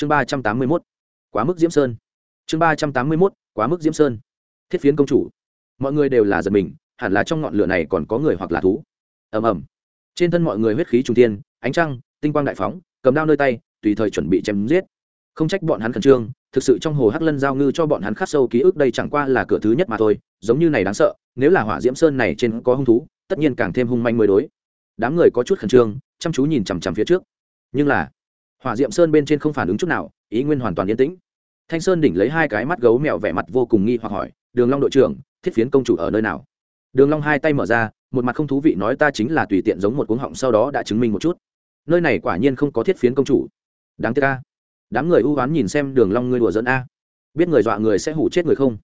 chương ba trăm tám mươi mốt, quá mức diễm sơn. Chương ba trăm tám mươi mốt, quá mức diễm sơn. Thiết phiến công chủ. Mọi người đều là giật mình, hẳn là trong ngọn lửa này còn có người hoặc là thú. Ầm ầm. Trên thân mọi người huyết khí trung tiên ánh trăng, tinh quang đại phóng, cầm đao nơi tay, tùy thời chuẩn bị chém giết. Không trách bọn hắn khẩn trương, thực sự trong hồ hắc lân giao ngư cho bọn hắn khắc sâu ký ức đây chẳng qua là cửa thứ nhất mà thôi, giống như này đáng sợ, nếu là hỏa diễm sơn này trên có hung thú, tất nhiên càng thêm hung manh mới đối. Đám người có chút khẩn trương, chăm chú nhìn chằm chằm phía trước. Nhưng là hỏa diệm sơn bên trên không phản ứng chút nào, ý nguyên hoàn toàn yên tĩnh. Thanh sơn đỉnh lấy hai cái mắt gấu mèo vẻ mặt vô cùng nghi hoặc hỏi, đường long đội trưởng, thiết phiến công chủ ở nơi nào? Đường long hai tay mở ra, một mặt không thú vị nói, ta chính là tùy tiện giống một cuống họng sau đó đã chứng minh một chút. Nơi này quả nhiên không có thiết phiến công chủ. Đáng tiếc a. Đám người ưu ám nhìn xem đường long ngươi đùa dẫn a. Biết người dọa người sẽ hủ chết người không?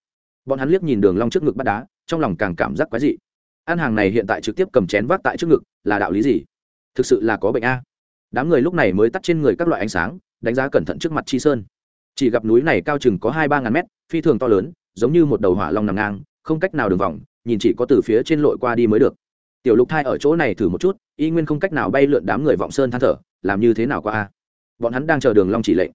Bọn hắn liếc nhìn đường long trước ngực bắt đá, trong lòng càng cảm giác quái dị. Ăn hàng này hiện tại trực tiếp cầm chén vác tại trước ngực, là đạo lý gì? Thực sự là có bệnh a đám người lúc này mới tắt trên người các loại ánh sáng, đánh giá cẩn thận trước mặt chi sơn. Chỉ gặp núi này cao chừng có hai ba ngàn mét, phi thường to lớn, giống như một đầu hỏa long nằm ngang, không cách nào đường vòng, nhìn chỉ có từ phía trên lội qua đi mới được. Tiểu lục thai ở chỗ này thử một chút, y nguyên không cách nào bay lượn đám người vọng sơn than thở, làm như thế nào qua a? Bọn hắn đang chờ đường long chỉ lệnh.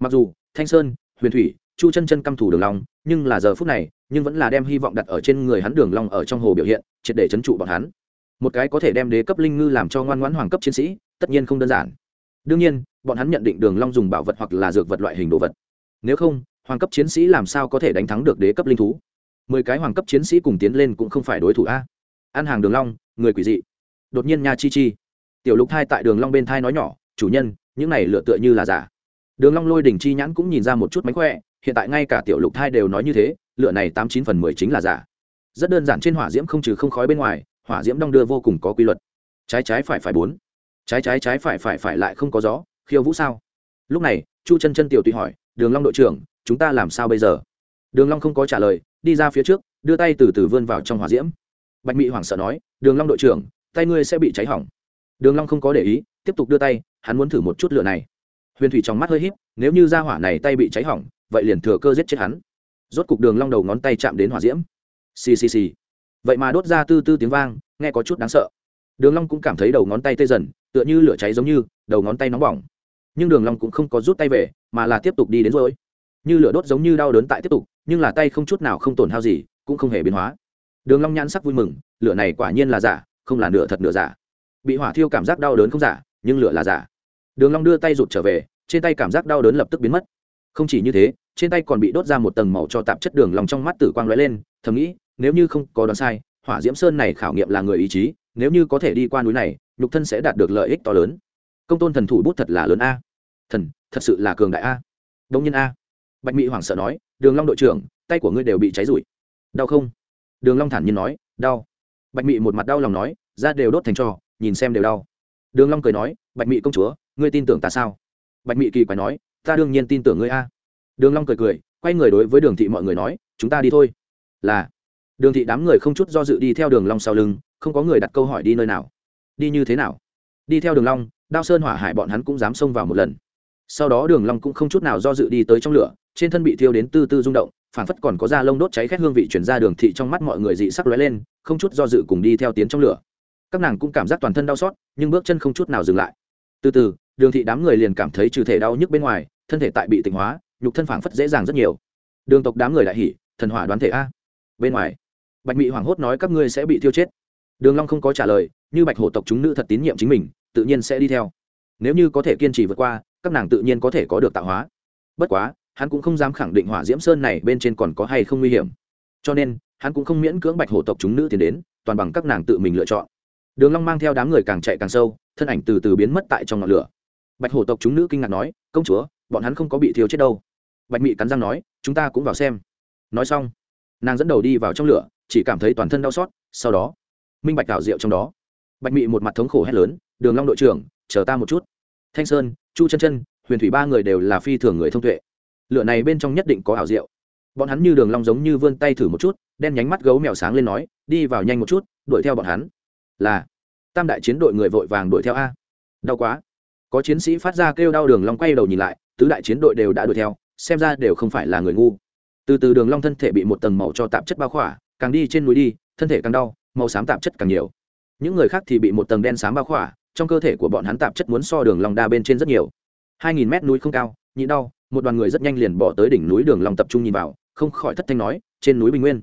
Mặc dù, thanh sơn, huyền thủy, chu chân chân căm thủ đường long, nhưng là giờ phút này, nhưng vẫn là đem hy vọng đặt ở trên người hắn đường long ở trong hồ biểu hiện, triệt để chấn trụ bọn hắn. Một cái có thể đem đế cấp linh ngư làm cho ngoan ngoãn hoàng cấp chiến sĩ tất nhiên không đơn giản. Đương nhiên, bọn hắn nhận định đường long dùng bảo vật hoặc là dược vật loại hình đồ vật. Nếu không, hoàng cấp chiến sĩ làm sao có thể đánh thắng được đế cấp linh thú? Mười cái hoàng cấp chiến sĩ cùng tiến lên cũng không phải đối thủ a. Ăn hàng đường long, người quỷ dị. Đột nhiên nha chi chi. Tiểu lục thai tại đường long bên thai nói nhỏ, chủ nhân, những này lựa tựa như là giả. Đường long lôi đỉnh chi nhãn cũng nhìn ra một chút mánh khỏe, hiện tại ngay cả tiểu lục thai đều nói như thế lựa này tám chín phần mười chính là giả. Rất đơn giản trên hỏa diễm không trừ không khói bên ngoài, hỏa diễm đong đưa vô cùng có quy luật. Trái trái phải phải bốn trái trái trái phải phải phải lại không có gió, khiêu vũ sao? Lúc này, chu chân chân tiểu tùy hỏi, đường long đội trưởng, chúng ta làm sao bây giờ? Đường long không có trả lời, đi ra phía trước, đưa tay từ từ vươn vào trong hỏa diễm. Bạch mỹ hoảng sợ nói, đường long đội trưởng, tay ngươi sẽ bị cháy hỏng. Đường long không có để ý, tiếp tục đưa tay, hắn muốn thử một chút lửa này. Huyền thủy trong mắt hơi híp, nếu như ra hỏa này tay bị cháy hỏng, vậy liền thừa cơ giết chết hắn. Rốt cục đường long đầu ngón tay chạm đến hỏa diễm. Xì xì xì. Vậy mà đốt ra tư tư tiếng vang, nghe có chút đáng sợ. Đường long cũng cảm thấy đầu ngón tay tê dần tựa như lửa cháy giống như, đầu ngón tay nóng bỏng. Nhưng đường long cũng không có rút tay về, mà là tiếp tục đi đến rồi. Như lửa đốt giống như đau đớn tại tiếp tục, nhưng là tay không chút nào không tổn hao gì, cũng không hề biến hóa. Đường long nhãn sắc vui mừng, lửa này quả nhiên là giả, không là nửa thật nửa giả. Bị hỏa thiêu cảm giác đau đớn không giả, nhưng lửa là giả. Đường long đưa tay rụt trở về, trên tay cảm giác đau đớn lập tức biến mất. Không chỉ như thế, trên tay còn bị đốt ra một tầng màu cho tạp chất đường lòng trong mắt tử quang lóe lên, thầm nghĩ, nếu như không có đoán sai, hỏa diễm sơn này khảo nghiệm là người ý chí, nếu như có thể đi qua núi này nhục thân sẽ đạt được lợi ích to lớn. Công tôn thần thủ bút thật là lớn a. Thần, thật sự là cường đại a. Đông nhân a. Bạch mỹ hoảng sợ nói, đường long đội trưởng, tay của ngươi đều bị cháy rụi. Đau không? Đường long thản nhiên nói, đau. Bạch mỹ một mặt đau lòng nói, da đều đốt thành trò, nhìn xem đều đau. Đường long cười nói, bạch mỹ công chúa, ngươi tin tưởng ta sao? Bạch mỹ kỳ quái nói, ta đương nhiên tin tưởng ngươi a. Đường long cười cười, quay người đối với đường thị mọi người nói, chúng ta đi thôi. Là, đường thị đám người không chút do dự đi theo đường long sau lưng, không có người đặt câu hỏi đi nơi nào đi như thế nào? Đi theo đường long, đao sơn hỏa hải bọn hắn cũng dám xông vào một lần. Sau đó đường long cũng không chút nào do dự đi tới trong lửa, trên thân bị thiêu đến tư tư rung động phản phất còn có da lông đốt cháy khét hương vị truyền ra đường thị trong mắt mọi người dị sắc lóe lên, không chút do dự cùng đi theo tiến trong lửa. Các nàng cũng cảm giác toàn thân đau xót, nhưng bước chân không chút nào dừng lại. Từ từ, đường thị đám người liền cảm thấy trừ thể đau nhức bên ngoài, thân thể tại bị tịnh hóa, nhục thân phảng phất dễ dàng rất nhiều. Đường tộc đám người đại hỉ, thần hỏa đoán thể a. Bên ngoài, bạch mị hoảng hốt nói các ngươi sẽ bị thiêu chết đường long không có trả lời, như bạch hổ tộc chúng nữ thật tín nhiệm chính mình, tự nhiên sẽ đi theo. Nếu như có thể kiên trì vượt qua, các nàng tự nhiên có thể có được tạo hóa. Bất quá, hắn cũng không dám khẳng định hỏa diễm sơn này bên trên còn có hay không nguy hiểm. Cho nên, hắn cũng không miễn cưỡng bạch hổ tộc chúng nữ tiến đến, toàn bằng các nàng tự mình lựa chọn. Đường long mang theo đám người càng chạy càng sâu, thân ảnh từ từ biến mất tại trong ngọn lửa. Bạch hổ tộc chúng nữ kinh ngạc nói, công chúa, bọn hắn không có bị thiêu chết đâu. Bạch mị cắn răng nói, chúng ta cũng vào xem. Nói xong, nàng dẫn đầu đi vào trong lửa, chỉ cảm thấy toàn thân đau xót, sau đó minh bạch đảo diệu trong đó. Bạch mị một mặt thống khổ hét lớn, đường long đội trưởng, chờ ta một chút. Thanh sơn, chu chân chân, huyền thủy ba người đều là phi thường người thông tuệ. Lựa này bên trong nhất định có ảo diệu. Bọn hắn như đường long giống như vươn tay thử một chút, đen nhánh mắt gấu mèo sáng lên nói, đi vào nhanh một chút, đuổi theo bọn hắn. Là, tam đại chiến đội người vội vàng đuổi theo a. Đau quá. Có chiến sĩ phát ra kêu đau đường long quay đầu nhìn lại, tứ đại chiến đội đều đã đuổi theo, xem ra đều không phải là người ngu. Từ từ đường long thân thể bị một tầng màu cho tạp chất bao khỏa, càng đi trên núi đi, thân thể càng đau màu xám tạp chất càng nhiều. Những người khác thì bị một tầng đen xám bao khỏa, trong cơ thể của bọn hắn tạp chất muốn so đường long đa bên trên rất nhiều. Hai nghìn mét núi không cao nhịn đau, một đoàn người rất nhanh liền bỏ tới đỉnh núi đường long tập trung nhìn vào, không khỏi thất thanh nói, trên núi bình nguyên.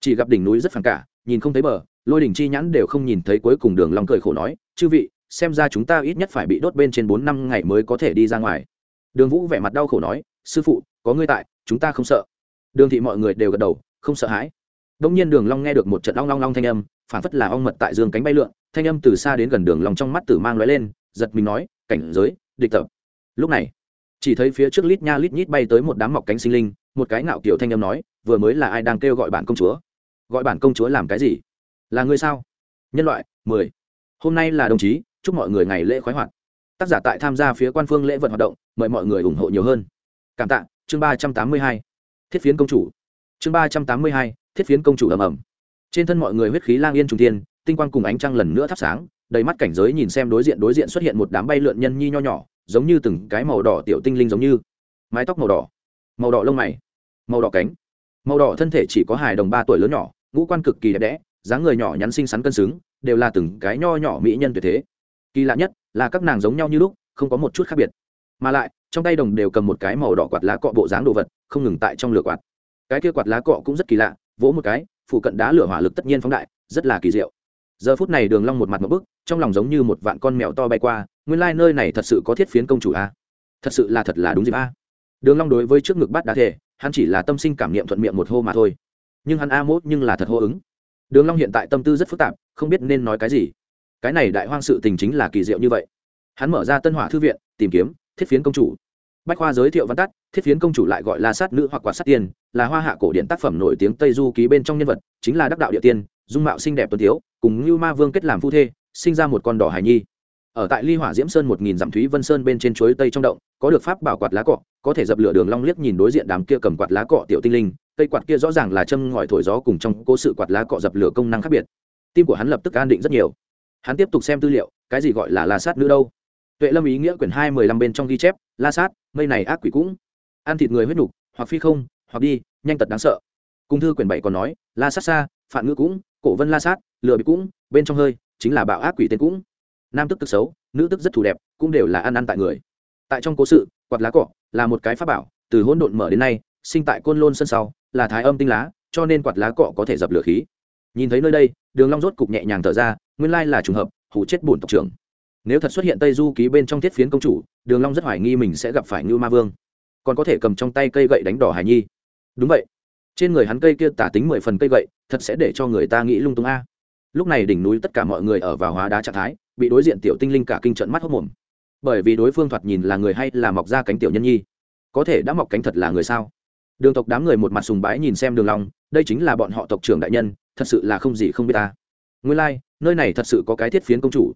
Chỉ gặp đỉnh núi rất phản cả, nhìn không thấy bờ, lôi đỉnh chi nhãn đều không nhìn thấy cuối cùng đường long cười khổ nói, chư vị, xem ra chúng ta ít nhất phải bị đốt bên trên bốn năm ngày mới có thể đi ra ngoài. Đường vũ vẻ mặt đau khổ nói, sư phụ, có ngươi tại, chúng ta không sợ. Đường thị mọi người đều gật đầu, không sợ hãi đông nhiên đường long nghe được một trận ong long long thanh âm, phản phất là ong mật tại dương cánh bay lượn, thanh âm từ xa đến gần đường long trong mắt tử mang lóe lên, giật mình nói, cảnh giới, địch tập. Lúc này, chỉ thấy phía trước lít nha lít nhít bay tới một đám mọc cánh sinh linh, một cái ngạo kiểu thanh âm nói, vừa mới là ai đang kêu gọi bản công chúa? Gọi bản công chúa làm cái gì? Là ngươi sao? Nhân loại, mười. Hôm nay là đồng chí, chúc mọi người ngày lễ khoái hoạt. Tác giả tại tham gia phía quan phương lễ vật hoạt động, mời mọi người ủng hộ nhiều hơn. Cảm tạ, chương ba trăm tám mươi hai. Thiết phiến công chủ. Chương ba trăm tám mươi hai thiết phiến công chủ ầm ầm. Trên thân mọi người huyết khí lang yên trùng tiên tinh quang cùng ánh trăng lần nữa thắp sáng, đầy mắt cảnh giới nhìn xem đối diện đối diện xuất hiện một đám bay lượn nhân nhi nho nhỏ, giống như từng cái màu đỏ tiểu tinh linh giống như. Mái tóc màu đỏ màu đỏ lông mày, màu đỏ cánh. Màu đỏ thân thể chỉ có hài đồng ba tuổi lớn nhỏ, ngũ quan cực kỳ đẹp đẽ, dáng người nhỏ nhắn xinh xắn cân xứng, đều là từng cái nho nhỏ mỹ nhân tuyệt thế. Kỳ lạ nhất là các nàng giống nhau như lúc, không có một chút khác biệt. Mà lại, trong tay đồng đều cầm một cái màu đỏ quạt lá cọ bộ dáng đồ vật, không ngừng tại trong lửa quạt. Cái kia quạt lá cọ cũng rất kỳ lạ vỗ một cái, phụ cận đá lửa hỏa lực tất nhiên phóng đại, rất là kỳ diệu. Giờ phút này đường long một mặt một bức, trong lòng giống như một vạn con mèo to bay qua, nguyên lai nơi này thật sự có thiết phiến công chủ a. Thật sự là thật là đúng dịp a. Đường long đối với trước ngực bát đá thể, hắn chỉ là tâm sinh cảm niệm thuận miệng một hô mà thôi. Nhưng hắn a mốt nhưng là thật hô ứng. Đường long hiện tại tâm tư rất phức tạp, không biết nên nói cái gì. Cái này đại hoang sự tình chính là kỳ diệu như vậy. Hắn mở ra tân hỏa thư viện, tìm kiếm, thiết phiến công chủ bách khoa giới thiệu văn tắt, thiết phiến công chủ lại gọi là sát nữ hoặc quả sát tiên, là hoa hạ cổ điển tác phẩm nổi tiếng tây du ký bên trong nhân vật, chính là đắc đạo địa tiên, dung mạo xinh đẹp tuấn tiếu, cùng như ma vương kết làm phu thê, sinh ra một con đỏ hài nhi. Ở tại ly hỏa diễm sơn một nghìn dặm thúy vân sơn bên trên chuối tây trong động, có được pháp bảo quạt lá cọ, có thể dập lửa đường long liếc nhìn đối diện đám kia cầm quạt lá cọ tiểu tinh linh, cây quạt kia rõ ràng là châm ngòi thổi gió cùng trong cố sự quạt lá cọ dập lửa công năng khác biệt. Tim của hắn lập tức an định rất nhiều. Hắn tiếp tục xem tư liệu, cái gì gọi là la sát nữ đâu? Tuệ lâm ý nghĩa quyển hai mười lăm bên trong ghi chép, la sát, mây này ác quỷ cũng. Ăn thịt người huyết nục hoặc phi không, hoặc đi, nhanh tật đáng sợ. Cung thư quyển bảy còn nói, la sát xa phản ngữ cũng, cổ vân la sát, lừa bị cũng, bên trong hơi, chính là bạo ác quỷ tên cũng. Nam tức tức xấu, nữ tức rất thù đẹp, cũng đều là ăn ăn tại người. Tại trong cố sự, quạt lá cọ là một cái pháp bảo, từ hỗn độn mở đến nay, sinh tại côn lôn sân sau, là thái âm tinh lá, cho nên quạt lá cọ có thể dập lửa khí. Nhìn thấy nơi đây, đường long rốt cục nhẹ nhàng thở ra, nguyên lai là trùng hợp, hủ chết bổn tộc trưởng nếu thật xuất hiện tây du ký bên trong thiết phiến công chủ đường long rất hoài nghi mình sẽ gặp phải Như ma vương. Còn có thể cầm trong tay cây gậy đánh đỏ hải nhi. Đúng vậy. Trên người hắn cây kia tả tính mười phần cây gậy thật sẽ để cho người ta nghĩ lung tung a. Lúc này đỉnh núi tất cả mọi người ở vào hóa đá trạng thái bị đối diện tiểu tinh linh cả kinh trận mắt hốc mồm. Bởi vì đối phương thoạt nhìn là người hay là mọc ra cánh tiểu nhân nhi? Có thể đã mọc cánh thật là người sao? Đường tộc đám người một mặt sùng bái nhìn xem đường long đây chính là bọn họ tộc trưởng đại nhân thật sự là không gì không biết ta. Nguyên lai like, nơi này thật sự có cái thiết phiến công chủ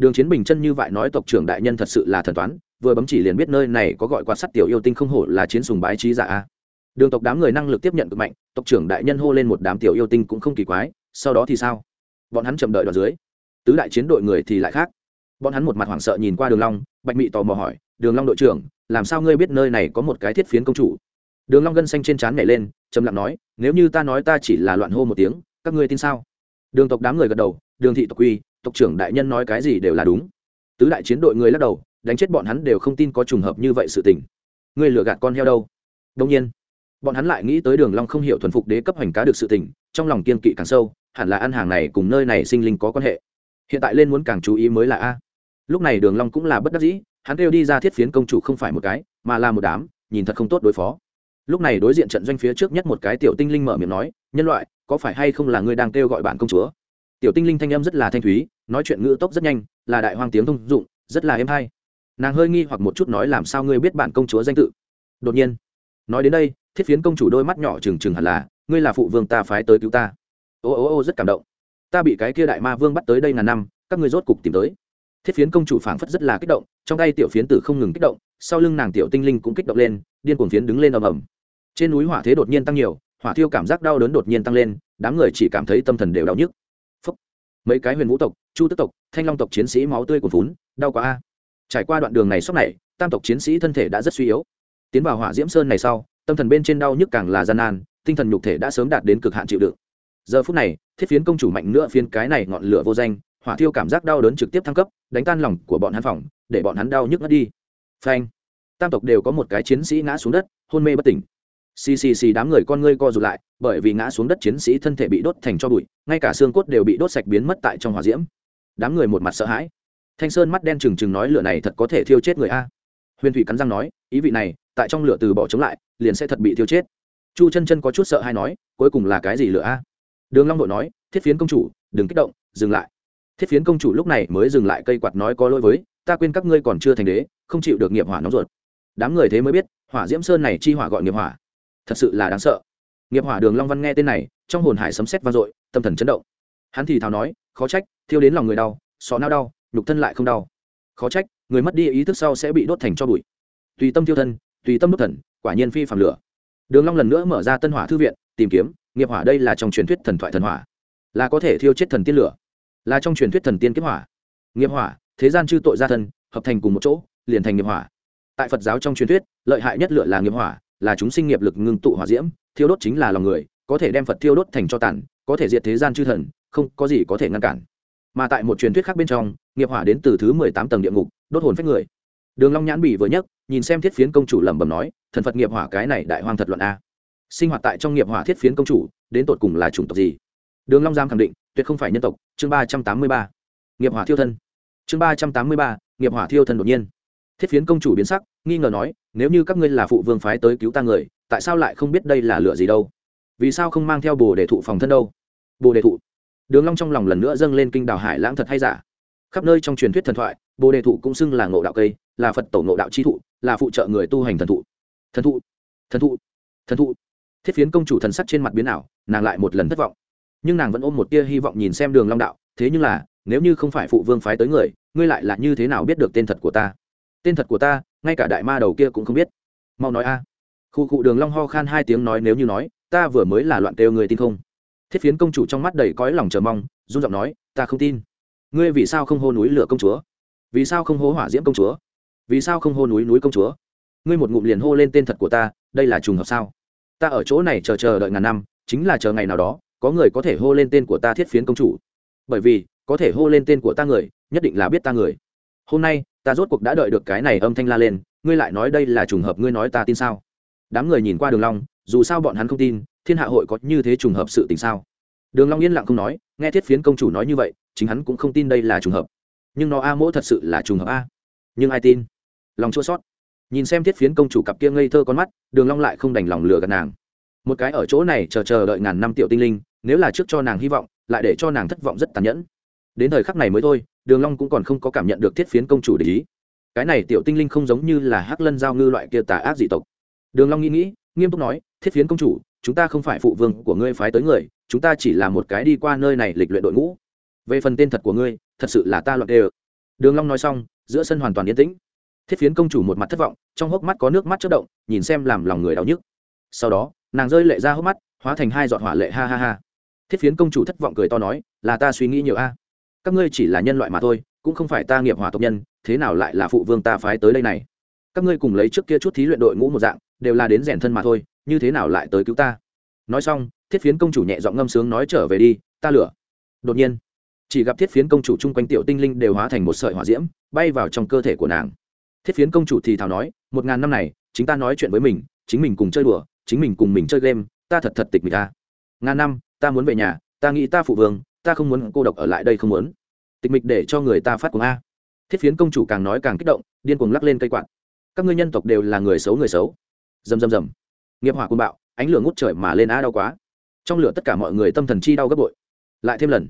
đường chiến bình chân như vậy nói tộc trưởng đại nhân thật sự là thần toán, vừa bấm chỉ liền biết nơi này có gọi quan sát tiểu yêu tinh không hổ là chiến sùng bái trí giả a. Đường tộc đám người năng lực tiếp nhận cực mạnh, tộc trưởng đại nhân hô lên một đám tiểu yêu tinh cũng không kỳ quái, sau đó thì sao? Bọn hắn chậm đợi đoạn dưới. Tứ đại chiến đội người thì lại khác. Bọn hắn một mặt hoảng sợ nhìn qua đường long, bạch mị tò mò hỏi, đường long đội trưởng, làm sao ngươi biết nơi này có một cái thiết phiến công chủ? Đường long gân xanh trên trán nhảy lên, trầm lặng nói, nếu như ta nói ta chỉ là loạn hô một tiếng, các ngươi tin sao? Đường tộc đám người gật đầu, đường thị tộc quy tộc trưởng đại nhân nói cái gì đều là đúng. Tứ đại chiến đội người lắc đầu, đánh chết bọn hắn đều không tin có trùng hợp như vậy sự tình. Ngươi lừa gạt con heo đâu? Đông nhiên, bọn hắn lại nghĩ tới đường long không hiểu thuần phục đế cấp hành cá được sự tình, trong lòng kiên kỵ càng sâu, hẳn là ăn hàng này cùng nơi này sinh linh có quan hệ. Hiện tại lên muốn càng chú ý mới là a. Lúc này đường long cũng là bất đắc dĩ, hắn kêu đi ra thiết phiến công chủ không phải một cái, mà là một đám, nhìn thật không tốt đối phó. Lúc này đối diện trận doanh phía trước nhất một cái tiểu tinh linh mở miệng nói, nhân loại, có phải hay không là ngươi đang kêu gọi bản công chúa? Tiểu tinh linh thanh âm rất là thanh thúy, nói chuyện ngữ tốc rất nhanh, là đại hoang tiếng thông dụng, rất là êm hay nàng hơi nghi hoặc một chút nói làm sao ngươi biết bản công chúa danh tự. Đột nhiên, nói đến đây, thiết phiến công chủ đôi mắt nhỏ trừng trừng hẳn là, ngươi là phụ vương ta phái tới cứu ta. Ô ô ô, rất cảm động. Ta bị cái kia đại ma vương bắt tới đây ngàn năm, các ngươi rốt cục tìm tới. Thiết phiến công chủ phảng phất rất là kích động, trong tay tiểu phiến tử không ngừng kích động, sau lưng nàng tiểu tinh linh cũng kích động lên, điên cuồng phiến đứng lên ầm ầm. Trên núi hỏa thế đột nhiên tăng nhiều, hỏa thiêu cảm giác đau đớn đột nhiên tăng lên, đám người chỉ cảm thấy tâm thần đều đau nhức mấy cái huyền vũ tộc, chu tức tộc, thanh long tộc chiến sĩ máu tươi cuồn vốn đau quá a. Trải qua đoạn đường này sốc này, tam tộc chiến sĩ thân thể đã rất suy yếu. Tiến vào hỏa diễm sơn này sau, tâm thần bên trên đau nhức càng là gian nan, tinh thần nhục thể đã sớm đạt đến cực hạn chịu đựng. Giờ phút này, thiết phiến công chủ mạnh nữa phiến cái này ngọn lửa vô danh, hỏa thiêu cảm giác đau đớn trực tiếp thăng cấp, đánh tan lòng của bọn hắn phòng, để bọn hắn đau nhức ngất đi. Phanh! Tam tộc đều có một cái chiến sĩ ngã xuống đất, hôn mê bất tỉnh xì xì xì đám người con ngươi co rụt lại, bởi vì ngã xuống đất chiến sĩ thân thể bị đốt thành cho bụi, ngay cả xương cốt đều bị đốt sạch biến mất tại trong hỏa diễm. Đám người một mặt sợ hãi. Thanh sơn mắt đen trừng trừng nói lửa này thật có thể thiêu chết người a. Huyền thủy cắn răng nói, ý vị này, tại trong lửa từ bỏ chống lại, liền sẽ thật bị thiêu chết. Chu chân chân có chút sợ hay nói, cuối cùng là cái gì lửa a? Đường long đội nói, thiết phiến công chủ, đừng kích động, dừng lại. Thiết phiến công chủ lúc này mới dừng lại cây quạt nói có lỗi với, ta quên các ngươi còn chưa thành đế, không chịu được nghiệp hỏa nóng ruột. Đám người thế mới biết, hỏa diễm sơn này chi hỏa gọi nghiệp hỏa thật sự là đáng sợ. Nghiệp hỏa đường long văn nghe tên này, trong hồn hải sấm sét vang dội, tâm thần chấn động. Hắn thì thào nói, khó trách, thiêu đến lòng người đau, sọ não đau, nhục thân lại không đau. Khó trách, người mất đi ý thức sau sẽ bị đốt thành cho bụi. Tùy tâm thiêu thân, tùy tâm đốt thần, quả nhiên phi phàm lửa. Đường long lần nữa mở ra tân hỏa thư viện, tìm kiếm, nghiệp hỏa đây là trong truyền thuyết thần thoại thần hỏa. Là có thể thiêu chết thần tiên lửa. Là trong truyền thuyết thần tiên kiếp hỏa. Nghiệp hỏa, thế gian chư tội gia thân, hợp thành cùng một chỗ, liền thành nghiệp hỏa. Tại phật giáo trong truyền thuyết, lợi hại nhất lửa là nghiệp hỏa là chúng sinh nghiệp lực ngưng tụ hỏa diễm, thiêu đốt chính là lòng người, có thể đem phật thiêu đốt thành cho tàn, có thể diệt thế gian chư thần, không có gì có thể ngăn cản. Mà tại một truyền thuyết khác bên trong, nghiệp hỏa đến từ thứ mười tám tầng địa ngục, đốt hồn phách người. Đường long nhãn bỉ vừa nhấc, nhìn xem thiết phiến công chủ lẩm bẩm nói, thần phật nghiệp hỏa cái này đại hoang thật luận a. Sinh hoạt tại trong nghiệp hỏa thiết phiến công chủ, đến tột cùng là chủng tộc gì? Đường long giam khẳng định, tuyệt không phải nhân tộc. Chương ba trăm tám mươi ba. Nghiệp hỏa thiêu thân. Chương ba trăm tám mươi ba, nghiệp hỏa thiêu thân đột nhiên thiết phiến công chủ biến sắc, nghi ngờ nói, nếu như các ngươi là phụ vương phái tới cứu ta người, tại sao lại không biết đây là lựa gì đâu? Vì sao không mang theo bồ đề thụ phòng thân đâu? Bồ đề thụ? Đường long trong lòng lần nữa dâng lên kinh đào hải lãng thật hay giả. Khắp nơi trong truyền thuyết thần thoại, bồ đề thụ cũng xưng là ngộ đạo cây, là phật tổ ngộ đạo chi thụ, là phụ trợ người tu hành thần thụ. Thần thụ thần thụ thần thụ. Thiết phiến công chủ thần sắc trên mặt biến ảo, nàng lại một lần thất vọng. Nhưng nàng vẫn ôm một tia hy vọng nhìn xem đường long đạo, thế nhưng là, nếu như không phải phụ vương phái tới người, ngươi lại là như thế nào biết được tên thật của ta? Tên thật của ta, ngay cả đại ma đầu kia cũng không biết. Mau nói a. Khu cụ đường long ho khan hai tiếng nói nếu như nói, ta vừa mới là loạn kêu người tin không? Thiết phiến công chủ trong mắt đầy cõi lòng chờ mong, run giọng nói, ta không tin. Ngươi vì sao không hô núi lửa công chúa? Vì sao không hô hỏa diễm công chúa? Vì sao không hô núi núi công chúa? Ngươi một ngụm liền hô lên tên thật của ta, đây là trùng hợp sao? Ta ở chỗ này chờ chờ đợi ngàn năm, chính là chờ ngày nào đó, có người có thể hô lên tên của ta thiết phiến công chủ. Bởi vì, có thể hô lên tên của ta người, nhất định là biết ta người. Hôm nay ta rốt cuộc đã đợi được cái này âm thanh la lên, ngươi lại nói đây là trùng hợp, ngươi nói ta tin sao? Đám người nhìn qua đường long, dù sao bọn hắn không tin, thiên hạ hội có như thế trùng hợp sự tình sao? Đường long yên lặng không nói, nghe thiết phiến công chủ nói như vậy, chính hắn cũng không tin đây là trùng hợp. Nhưng nó a mỗ thật sự là trùng hợp a. Nhưng ai tin? Lòng chua sót nhìn xem thiết phiến công chủ cặp kia ngây thơ con mắt, đường long lại không đành lòng lừa gạt nàng. Một cái ở chỗ này chờ chờ đợi ngàn năm tiểu tinh linh, nếu là trước cho nàng hy vọng, lại để cho nàng thất vọng rất tàn nhẫn. Đến thời khắc này mới thôi đường long cũng còn không có cảm nhận được thiết phiến công chủ để ý. Cái này tiểu tinh linh không giống như là hắc lân giao ngư loại kia tà ác dị tộc. Đường long nghĩ nghĩ, nghiêm túc nói, thiết phiến công chủ, chúng ta không phải phụ vương của ngươi phái tới người, chúng ta chỉ là một cái đi qua nơi này lịch luyện đội ngũ. Về phần tên thật của ngươi, thật sự là ta loạn đều. Đường long nói xong, giữa sân hoàn toàn yên tĩnh. Thiết phiến công chủ một mặt thất vọng, trong hốc mắt có nước mắt chớp động, nhìn xem làm lòng người đau nhức. Sau đó, nàng rơi lệ ra hốc mắt, hóa thành hai giọt hỏa lệ, ha ha ha. Thiết phiến công chủ thất vọng cười to nói, là ta suy nghĩ nhiều a các ngươi chỉ là nhân loại mà thôi, cũng không phải ta nghiệp hỏa tộc nhân, thế nào lại là phụ vương ta phái tới đây này? Các ngươi cùng lấy trước kia chút thí luyện đội ngũ một dạng, đều là đến rèn thân mà thôi, như thế nào lại tới cứu ta? Nói xong, thiết phiến công chủ nhẹ giọng ngâm sướng nói trở về đi, ta lửa. Đột nhiên, chỉ gặp thiết phiến công chủ chung quanh tiểu tinh linh đều hóa thành một sợi hỏa diễm, bay vào trong cơ thể của nàng. Thiết phiến công chủ thì thào nói, một ngàn năm này, chính ta nói chuyện với mình, chính mình cùng chơi đùa, chính mình cùng mình chơi game, ta thật thật tịch mình ta. Ngàn năm, ta muốn về nhà, ta nghĩ ta phụ vương ta không muốn cô độc ở lại đây không muốn. Tịch mịch để cho người ta phát cuồng a. Thiết phiến công chủ càng nói càng kích động, điên cuồng lắc lên cây quạt. Các ngươi nhân tộc đều là người xấu người xấu. Dầm dầm dầm nghiệp hỏa côn bạo, ánh lửa ngút trời mà lên á đau quá. Trong lửa tất cả mọi người tâm thần chi đau gấp bội. Lại thêm lần.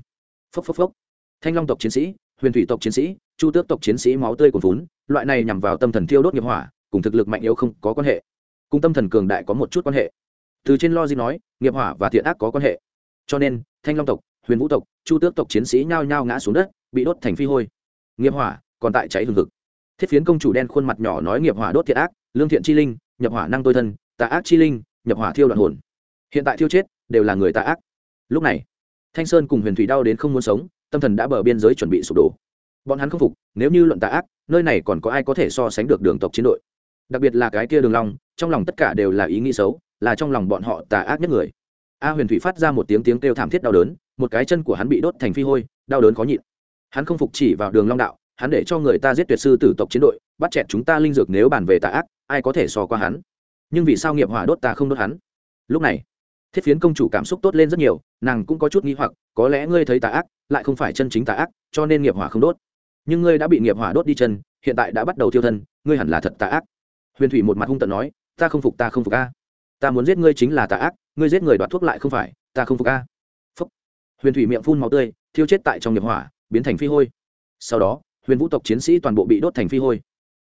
Phốc phốc phốc. Thanh long tộc chiến sĩ, huyền thủy tộc chiến sĩ, chu tước tộc chiến sĩ máu tươi cuồn vốn loại này nhằm vào tâm thần thiêu đốt nghiệp hỏa, cùng thực lực mạnh yếu không có quan hệ. Cùng tâm thần cường đại có một chút quan hệ. Từ trên lo gì nói, nghiệp hỏa và thiện ác có quan hệ. Cho nên, thanh long tộc huyền vũ tộc, chu tước tộc chiến sĩ nhao nhao ngã xuống đất, bị đốt thành phi hôi. Nghiệp hỏa còn tại cháy hừng hực. Thiết phiến công chủ đen khuôn mặt nhỏ nói nghiệp hỏa đốt thiện ác, lương thiện chi linh, nhập hỏa năng tôi thân, tà ác chi linh, nhập hỏa thiêu đoạn hồn. Hiện tại thiêu chết, đều là người tà ác. Lúc này, thanh sơn cùng huyền thủy đau đến không muốn sống, tâm thần đã bờ biên giới chuẩn bị sụp đổ. Bọn hắn không phục, nếu như luận tà ác, nơi này còn có ai có thể so sánh được đường tộc chiến đội? Đặc biệt là cái kia đường long, trong lòng tất cả đều là ý nghĩ xấu, là trong lòng bọn họ tà ác nhất người. A huyền thủy phát ra một tiếng tiếng kêu thảm thiết đau đớn một cái chân của hắn bị đốt thành phi hôi, đau đớn khó nhịn. Hắn không phục chỉ vào đường long đạo, hắn để cho người ta giết tuyệt sư tử tộc chiến đội, bắt chẹt chúng ta linh dược nếu bàn về tà ác, ai có thể so qua hắn? Nhưng vì sao nghiệp hỏa đốt ta không đốt hắn? Lúc này, thiết phiến công chủ cảm xúc tốt lên rất nhiều, nàng cũng có chút nghi hoặc, có lẽ ngươi thấy tà ác, lại không phải chân chính tà ác, cho nên nghiệp hỏa không đốt. Nhưng ngươi đã bị nghiệp hỏa đốt đi chân, hiện tại đã bắt đầu thiêu thân, ngươi hẳn là thật tà ác. Huyền thủy một mặt hung tận nói, ta không phục, ta không phục a. Ta muốn giết ngươi chính là tà ác, ngươi giết người đoạt thuốc lại không phải, ta không phục a huyền thủy miệng phun máu tươi, thiêu chết tại trong nghiệp hỏa, biến thành phi hôi. Sau đó, huyền vũ tộc chiến sĩ toàn bộ bị đốt thành phi hôi.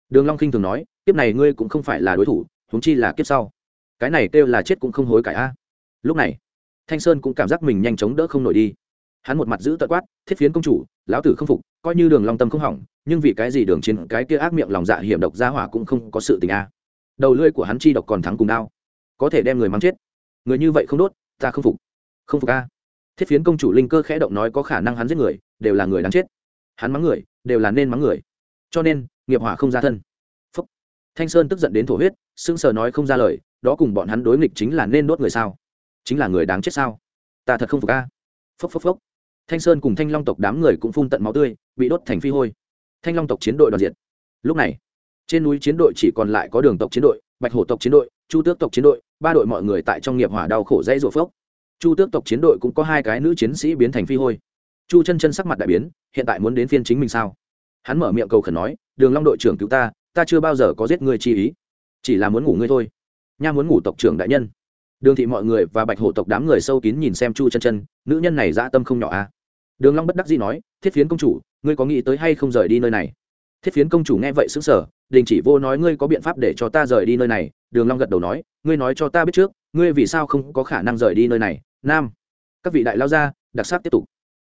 Đường long khinh thường nói, kiếp này ngươi cũng không phải là đối thủ, huống chi là kiếp sau. Cái này kêu là chết cũng không hối cải a. Lúc này, thanh sơn cũng cảm giác mình nhanh chóng đỡ không nổi đi. Hắn một mặt giữ tận quát, thiết phiến công chủ, lão tử không phục, coi như đường long tâm không hỏng, nhưng vì cái gì đường chiến, cái kia ác miệng lòng dạ hiểm độc ra hỏa cũng không có sự tình a. Đầu lưỡi của hắn chi độc còn thắng cùng đao. Có thể đem người mắng chết. Người như vậy không đốt, ta không phục. Không phục a thiết phiến công chủ linh cơ khẽ động nói có khả năng hắn giết người, đều là người đáng chết. Hắn mắng người, đều là nên mắng người. Cho nên, nghiệp hỏa không ra thân. Phúc. Thanh sơn tức giận đến thổ huyết, sững sờ nói không ra lời, đó cùng bọn hắn đối nghịch chính là nên đốt người sao? Chính là người đáng chết sao? Ta thật không phục a. Phốc phốc phốc thanh sơn cùng thanh long tộc đám người cũng phun tận máu tươi, bị đốt thành phi hôi. Thanh long tộc chiến đội đoàn diệt. Lúc này, trên núi chiến đội chỉ còn lại có đường tộc chiến đội, bạch hổ tộc chiến đội, chu tước tộc chiến đội, ba đội mọi người tại trong nghiệp hỏa đau khổ dãy rụa phốc chu tước tộc chiến đội cũng có hai cái nữ chiến sĩ biến thành phi hôi. Chu chân chân sắc mặt đại biến, hiện tại muốn đến phiên chính mình sao? Hắn mở miệng cầu khẩn nói, đường long đội trưởng cứu ta ta chưa bao giờ có giết ngươi chi ý. Chỉ là muốn ngủ ngươi thôi. Nha muốn ngủ tộc trưởng đại nhân. Đường thị mọi người và bạch hổ tộc đám người sâu kín nhìn xem chu chân chân, nữ nhân này dã tâm không nhỏ à. đường long bất đắc dĩ nói, thiết phiến công chủ, ngươi có nghĩ tới hay không rời đi nơi này? Thiết phiến công chủ nghe vậy sững sờ, đình chỉ vô nói ngươi có biện pháp để cho ta rời đi nơi này. Đường long gật đầu nói, ngươi nói cho ta biết trước, ngươi vì sao không có khả năng rời đi nơi này? Nam. Các vị đại lao gia đặc sắc tiếp tục.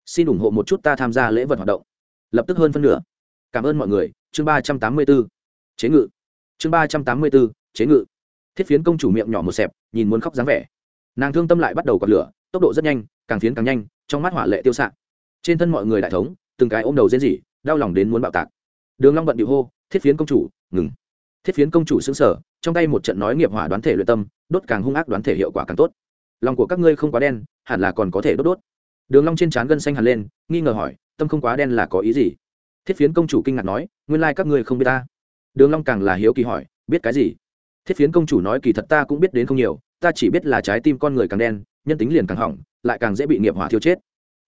Xin ủng hộ một chút ta tham gia lễ vật hoạt động. Lập tức hơn phân nửa. Cảm ơn mọi người. Chương ba trăm tám mươi 384. chế ngự. Chương ba trăm tám mươi 384, chế ngự. Thiết phiến công chủ miệng nhỏ một xẹp nhìn muốn khóc dáng vẻ. Nàng thương tâm lại bắt đầu quạt lửa tốc độ rất nhanh càng phiến càng nhanh trong mắt hỏa lệ tiêu xạ trên thân mọi người đại thống từng cái ôm đầu rên rỉ đau lòng đến muốn bạo tạc. Đường long bận điệu hô thiết phiến công chủ ngừng. Thiết phiến công chủ xứng sở trong tay một trận nói nghiệp hỏa đoán thể luyện tâm đốt càng hung ác đoán thể hiệu quả càng tốt lòng của các ngươi không quá đen, hẳn là còn có thể đốt đốt. Đường long trên trán gân xanh hẳn lên, nghi ngờ hỏi, tâm không quá đen là có ý gì? Thiết phiến công chủ kinh ngạc nói, nguyên lai các ngươi không biết ta. Đường long càng là hiếu kỳ hỏi, biết cái gì? Thiết phiến công chủ nói, kỳ thật ta cũng biết đến không nhiều, ta chỉ biết là trái tim con người càng đen, nhân tính liền càng hỏng, lại càng dễ bị nghiệp hỏa thiêu chết.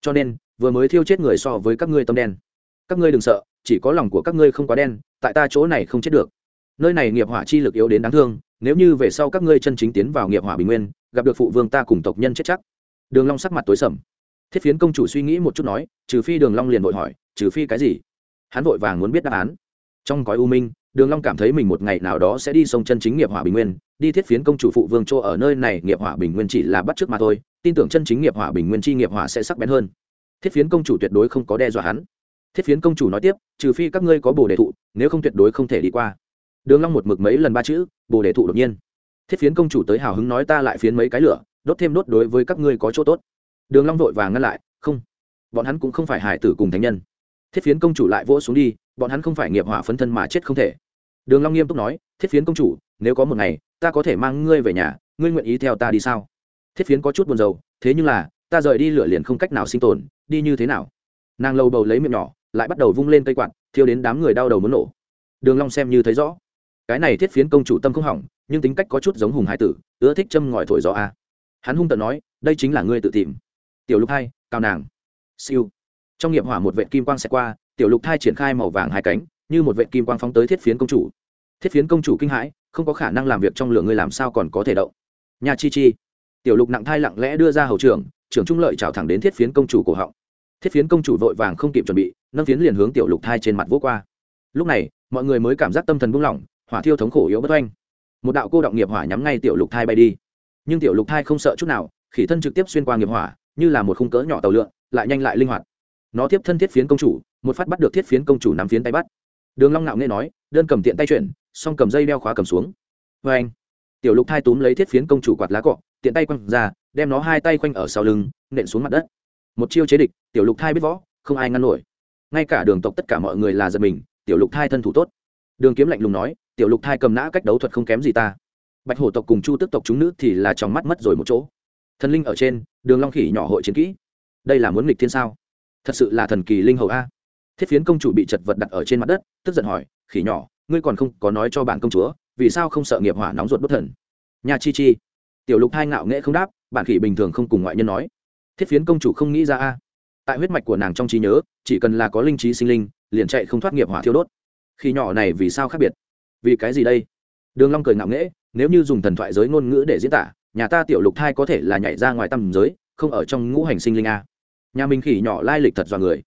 Cho nên, vừa mới thiêu chết người so với các ngươi tâm đen. Các ngươi đừng sợ, chỉ có lòng của các ngươi không quá đen, tại ta chỗ này không chết được. Nơi này nghiệp hỏa chi lực yếu đến đáng thương, nếu như về sau các ngươi chân chính tiến vào nghiệp hỏa bình nguyên gặp được phụ vương ta cùng tộc nhân chết chắc. Đường long sắc mặt tối sầm. Thiết phiến công chủ suy nghĩ một chút nói, trừ phi đường long liền vội hỏi, trừ phi cái gì? Hắn vội vàng muốn biết đáp án. Trong gói u minh, đường long cảm thấy mình một ngày nào đó sẽ đi sông chân chính nghiệp hỏa bình nguyên, đi thiết phiến công chủ phụ vương chỗ ở nơi này nghiệp hỏa bình nguyên chỉ là bắt trước mà thôi, tin tưởng chân chính nghiệp hỏa bình nguyên chi nghiệp hỏa sẽ sắc bén hơn. Thiết phiến công chủ tuyệt đối không có đe dọa hắn. Thiết phiến công chủ nói tiếp, trừ phi các ngươi có bồ đề thụ, nếu không tuyệt đối không thể đi qua. Đường long một mực mấy lần ba chữ, bồ đề thụ đột nhiên thiết phiến công chủ tới hào hứng nói ta lại phiến mấy cái lửa, đốt thêm đốt đối với các ngươi có chỗ tốt. Đường long vội vàng ngăn lại, không, bọn hắn cũng không phải hải tử cùng thánh nhân. Thiết phiến công chủ lại vỗ xuống đi, bọn hắn không phải nghiệp hỏa phấn thân mà chết không thể. Đường long nghiêm túc nói, thiết phiến công chủ, nếu có một ngày, ta có thể mang ngươi về nhà, ngươi nguyện ý theo ta đi sao? Thiết phiến có chút buồn rầu, thế nhưng là, ta rời đi lửa liền không cách nào sinh tồn, đi như thế nào? Nàng lâu bầu lấy miệng nhỏ, lại bắt đầu vung lên cây quạt, thiêu đến đám người đau đầu muốn nổ. Đường long xem như thấy rõ cái này thiết phiến công chủ tâm không hỏng, nhưng tính cách có chút giống hùng hải tử, ưa thích châm ngòi thổi gió a. Hắn hung tợn nói, đây chính là ngươi tự tìm. Tiểu lục hai cao nàng. Siêu. Trong nghiệp hỏa một vệ kim quang sẽ qua, tiểu lục thai triển khai màu vàng hai cánh, như một vệ kim quang phóng tới thiết phiến công chủ. Thiết phiến công chủ kinh hãi, không có khả năng làm việc trong lửa ngươi làm sao còn có thể động. Nhà chi chi. Tiểu lục nặng thai lặng lẽ đưa ra hầu trưởng trưởng trung lợi trào thẳng đến thiết phiến công chủ cổ họng. Thiết phiến công chủ vội vàng không kịp chuẩn bị, nâng phiến liền hướng tiểu lục thai trên mặt vỗ qua. Lúc này, mọi người mới cảm giác tâm thần buông lỏng hỏa thiêu thống khổ yếu bất oanh. Một đạo cô động nghiệp hỏa nhắm ngay tiểu lục thai bay đi. Nhưng tiểu lục thai không sợ chút nào, khỉ thân trực tiếp xuyên qua nghiệp hỏa, như là một khung cỡ nhỏ tàu lượn, lại nhanh lại linh hoạt. Nó tiếp thân thiết phiến công chủ, một phát bắt được thiết phiến công chủ nắm phiến tay bắt. Đường long nạo nghe nói, đơn cầm tiện tay chuyển, song cầm dây đeo khóa cầm xuống. Với anh tiểu lục thai túm lấy thiết phiến công chủ quạt lá cọ, tiện tay quăng ra, đem nó hai tay quanh ở sau lưng, nện xuống mặt đất. Một chiêu chế địch, tiểu lục thai biết võ, không ai ngăn nổi. Ngay cả đường tộc tất cả mọi người là giật mình, tiểu lục thai thân thủ tốt. Đường kiếm lạnh lùng nói tiểu lục thai cầm nã cách đấu thuật không kém gì ta. Bạch hổ tộc cùng chu tức tộc chúng nữ thì là trong mắt mất rồi một chỗ. Thần linh ở trên, đường long khỉ nhỏ hội chiến kỹ. Đây là muốn nghịch thiên sao? Thật sự là thần kỳ linh hầu a. Thiết phiến công chủ bị chật vật đặt ở trên mặt đất, tức giận hỏi, khỉ nhỏ, ngươi còn không có nói cho bản công chúa, vì sao không sợ nghiệp hỏa nóng ruột bất thần? Nhà chi chi. Tiểu lục hai ngạo nghệ không đáp bản khỉ bình thường không cùng ngoại nhân nói. Thiết phiến công chủ không nghĩ ra a. Tại huyết mạch của nàng trong trí nhớ, chỉ cần là có linh trí sinh linh, liền chạy không thoát nghiệp hỏa thiêu đốt. Khi nhỏ này vì sao khác biệt? Vì cái gì đây? Đường long cười ngạo nghễ, nếu như dùng thần thoại giới ngôn ngữ để diễn tả, nhà ta tiểu lục thai có thể là nhảy ra ngoài tầm giới, không ở trong ngũ hành sinh linh a. Nhà mình khỉ nhỏ lai lịch thật dọa người.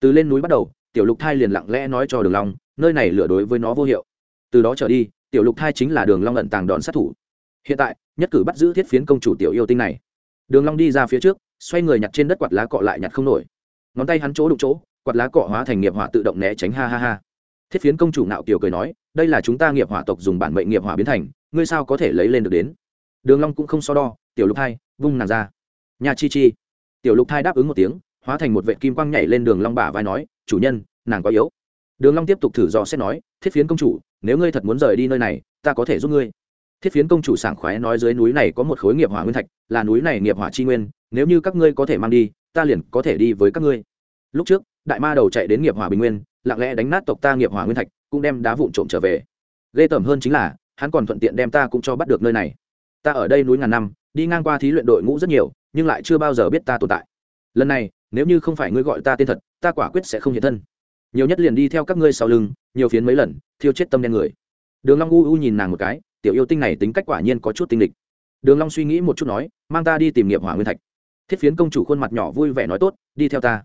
Từ lên núi bắt đầu, tiểu lục thai liền lặng lẽ nói cho đường long, nơi này lửa đối với nó vô hiệu. Từ đó trở đi, tiểu lục thai chính là đường long ẩn tàng đòn sát thủ. Hiện tại, nhất cử bắt giữ thiết phiến công chủ tiểu yêu tinh này. Đường long đi ra phía trước, xoay người nhặt trên đất quạt lá cọ lại nhặt không nổi. Ngón tay hắn chỗ đụng chỗ, quạt lá cọ hóa thành nghiệp hỏa tự động né tránh, ha ha ha thiết phiến công chủ nạo kiều cười nói, đây là chúng ta nghiệp hỏa tộc dùng bản mệnh nghiệp hỏa biến thành, ngươi sao có thể lấy lên được đến? Đường long cũng không so đo, tiểu lục thai, vung nàng ra. Nhà chi chi. Tiểu lục thai đáp ứng một tiếng, hóa thành một vệ kim quang nhảy lên đường long bả vai nói, chủ nhân, nàng quá yếu. Đường long tiếp tục thử dò xét nói, thiết phiến công chủ, nếu ngươi thật muốn rời đi nơi này, ta có thể giúp ngươi. Thiết phiến công chủ sảng khoái nói dưới núi này có một khối nghiệp hỏa nguyên thạch, là núi này nghiệp hỏa chi nguyên, nếu như các ngươi có thể mang đi, ta liền có thể đi với các ngươi. Lúc trước đại ma đầu chạy đến nghiệp hỏa bình nguyên, lặng lẽ đánh nát tộc ta nghiệp hỏa nguyên thạch, cũng đem đá vụn trộm trở về. Ghê tởm hơn chính là, hắn còn thuận tiện đem ta cũng cho bắt được nơi này. Ta ở đây núi ngàn năm, đi ngang qua thí luyện đội ngũ rất nhiều, nhưng lại chưa bao giờ biết ta tồn tại. Lần này, nếu như không phải ngươi gọi ta tên thật, ta quả quyết sẽ không hiện thân. Nhiều nhất liền đi theo các ngươi sau lưng, nhiều phiến mấy lần, thiêu chết tâm đen người. Đường long u u nhìn nàng một cái, tiểu yêu tinh này tính cách quả nhiên có chút tinh lịch đường long suy nghĩ một chút nói, mang ta đi tìm nghiệp hỏa nguyên thạch. Thiết phiến công chủ khuôn mặt nhỏ vui vẻ nói, tốt, đi theo ta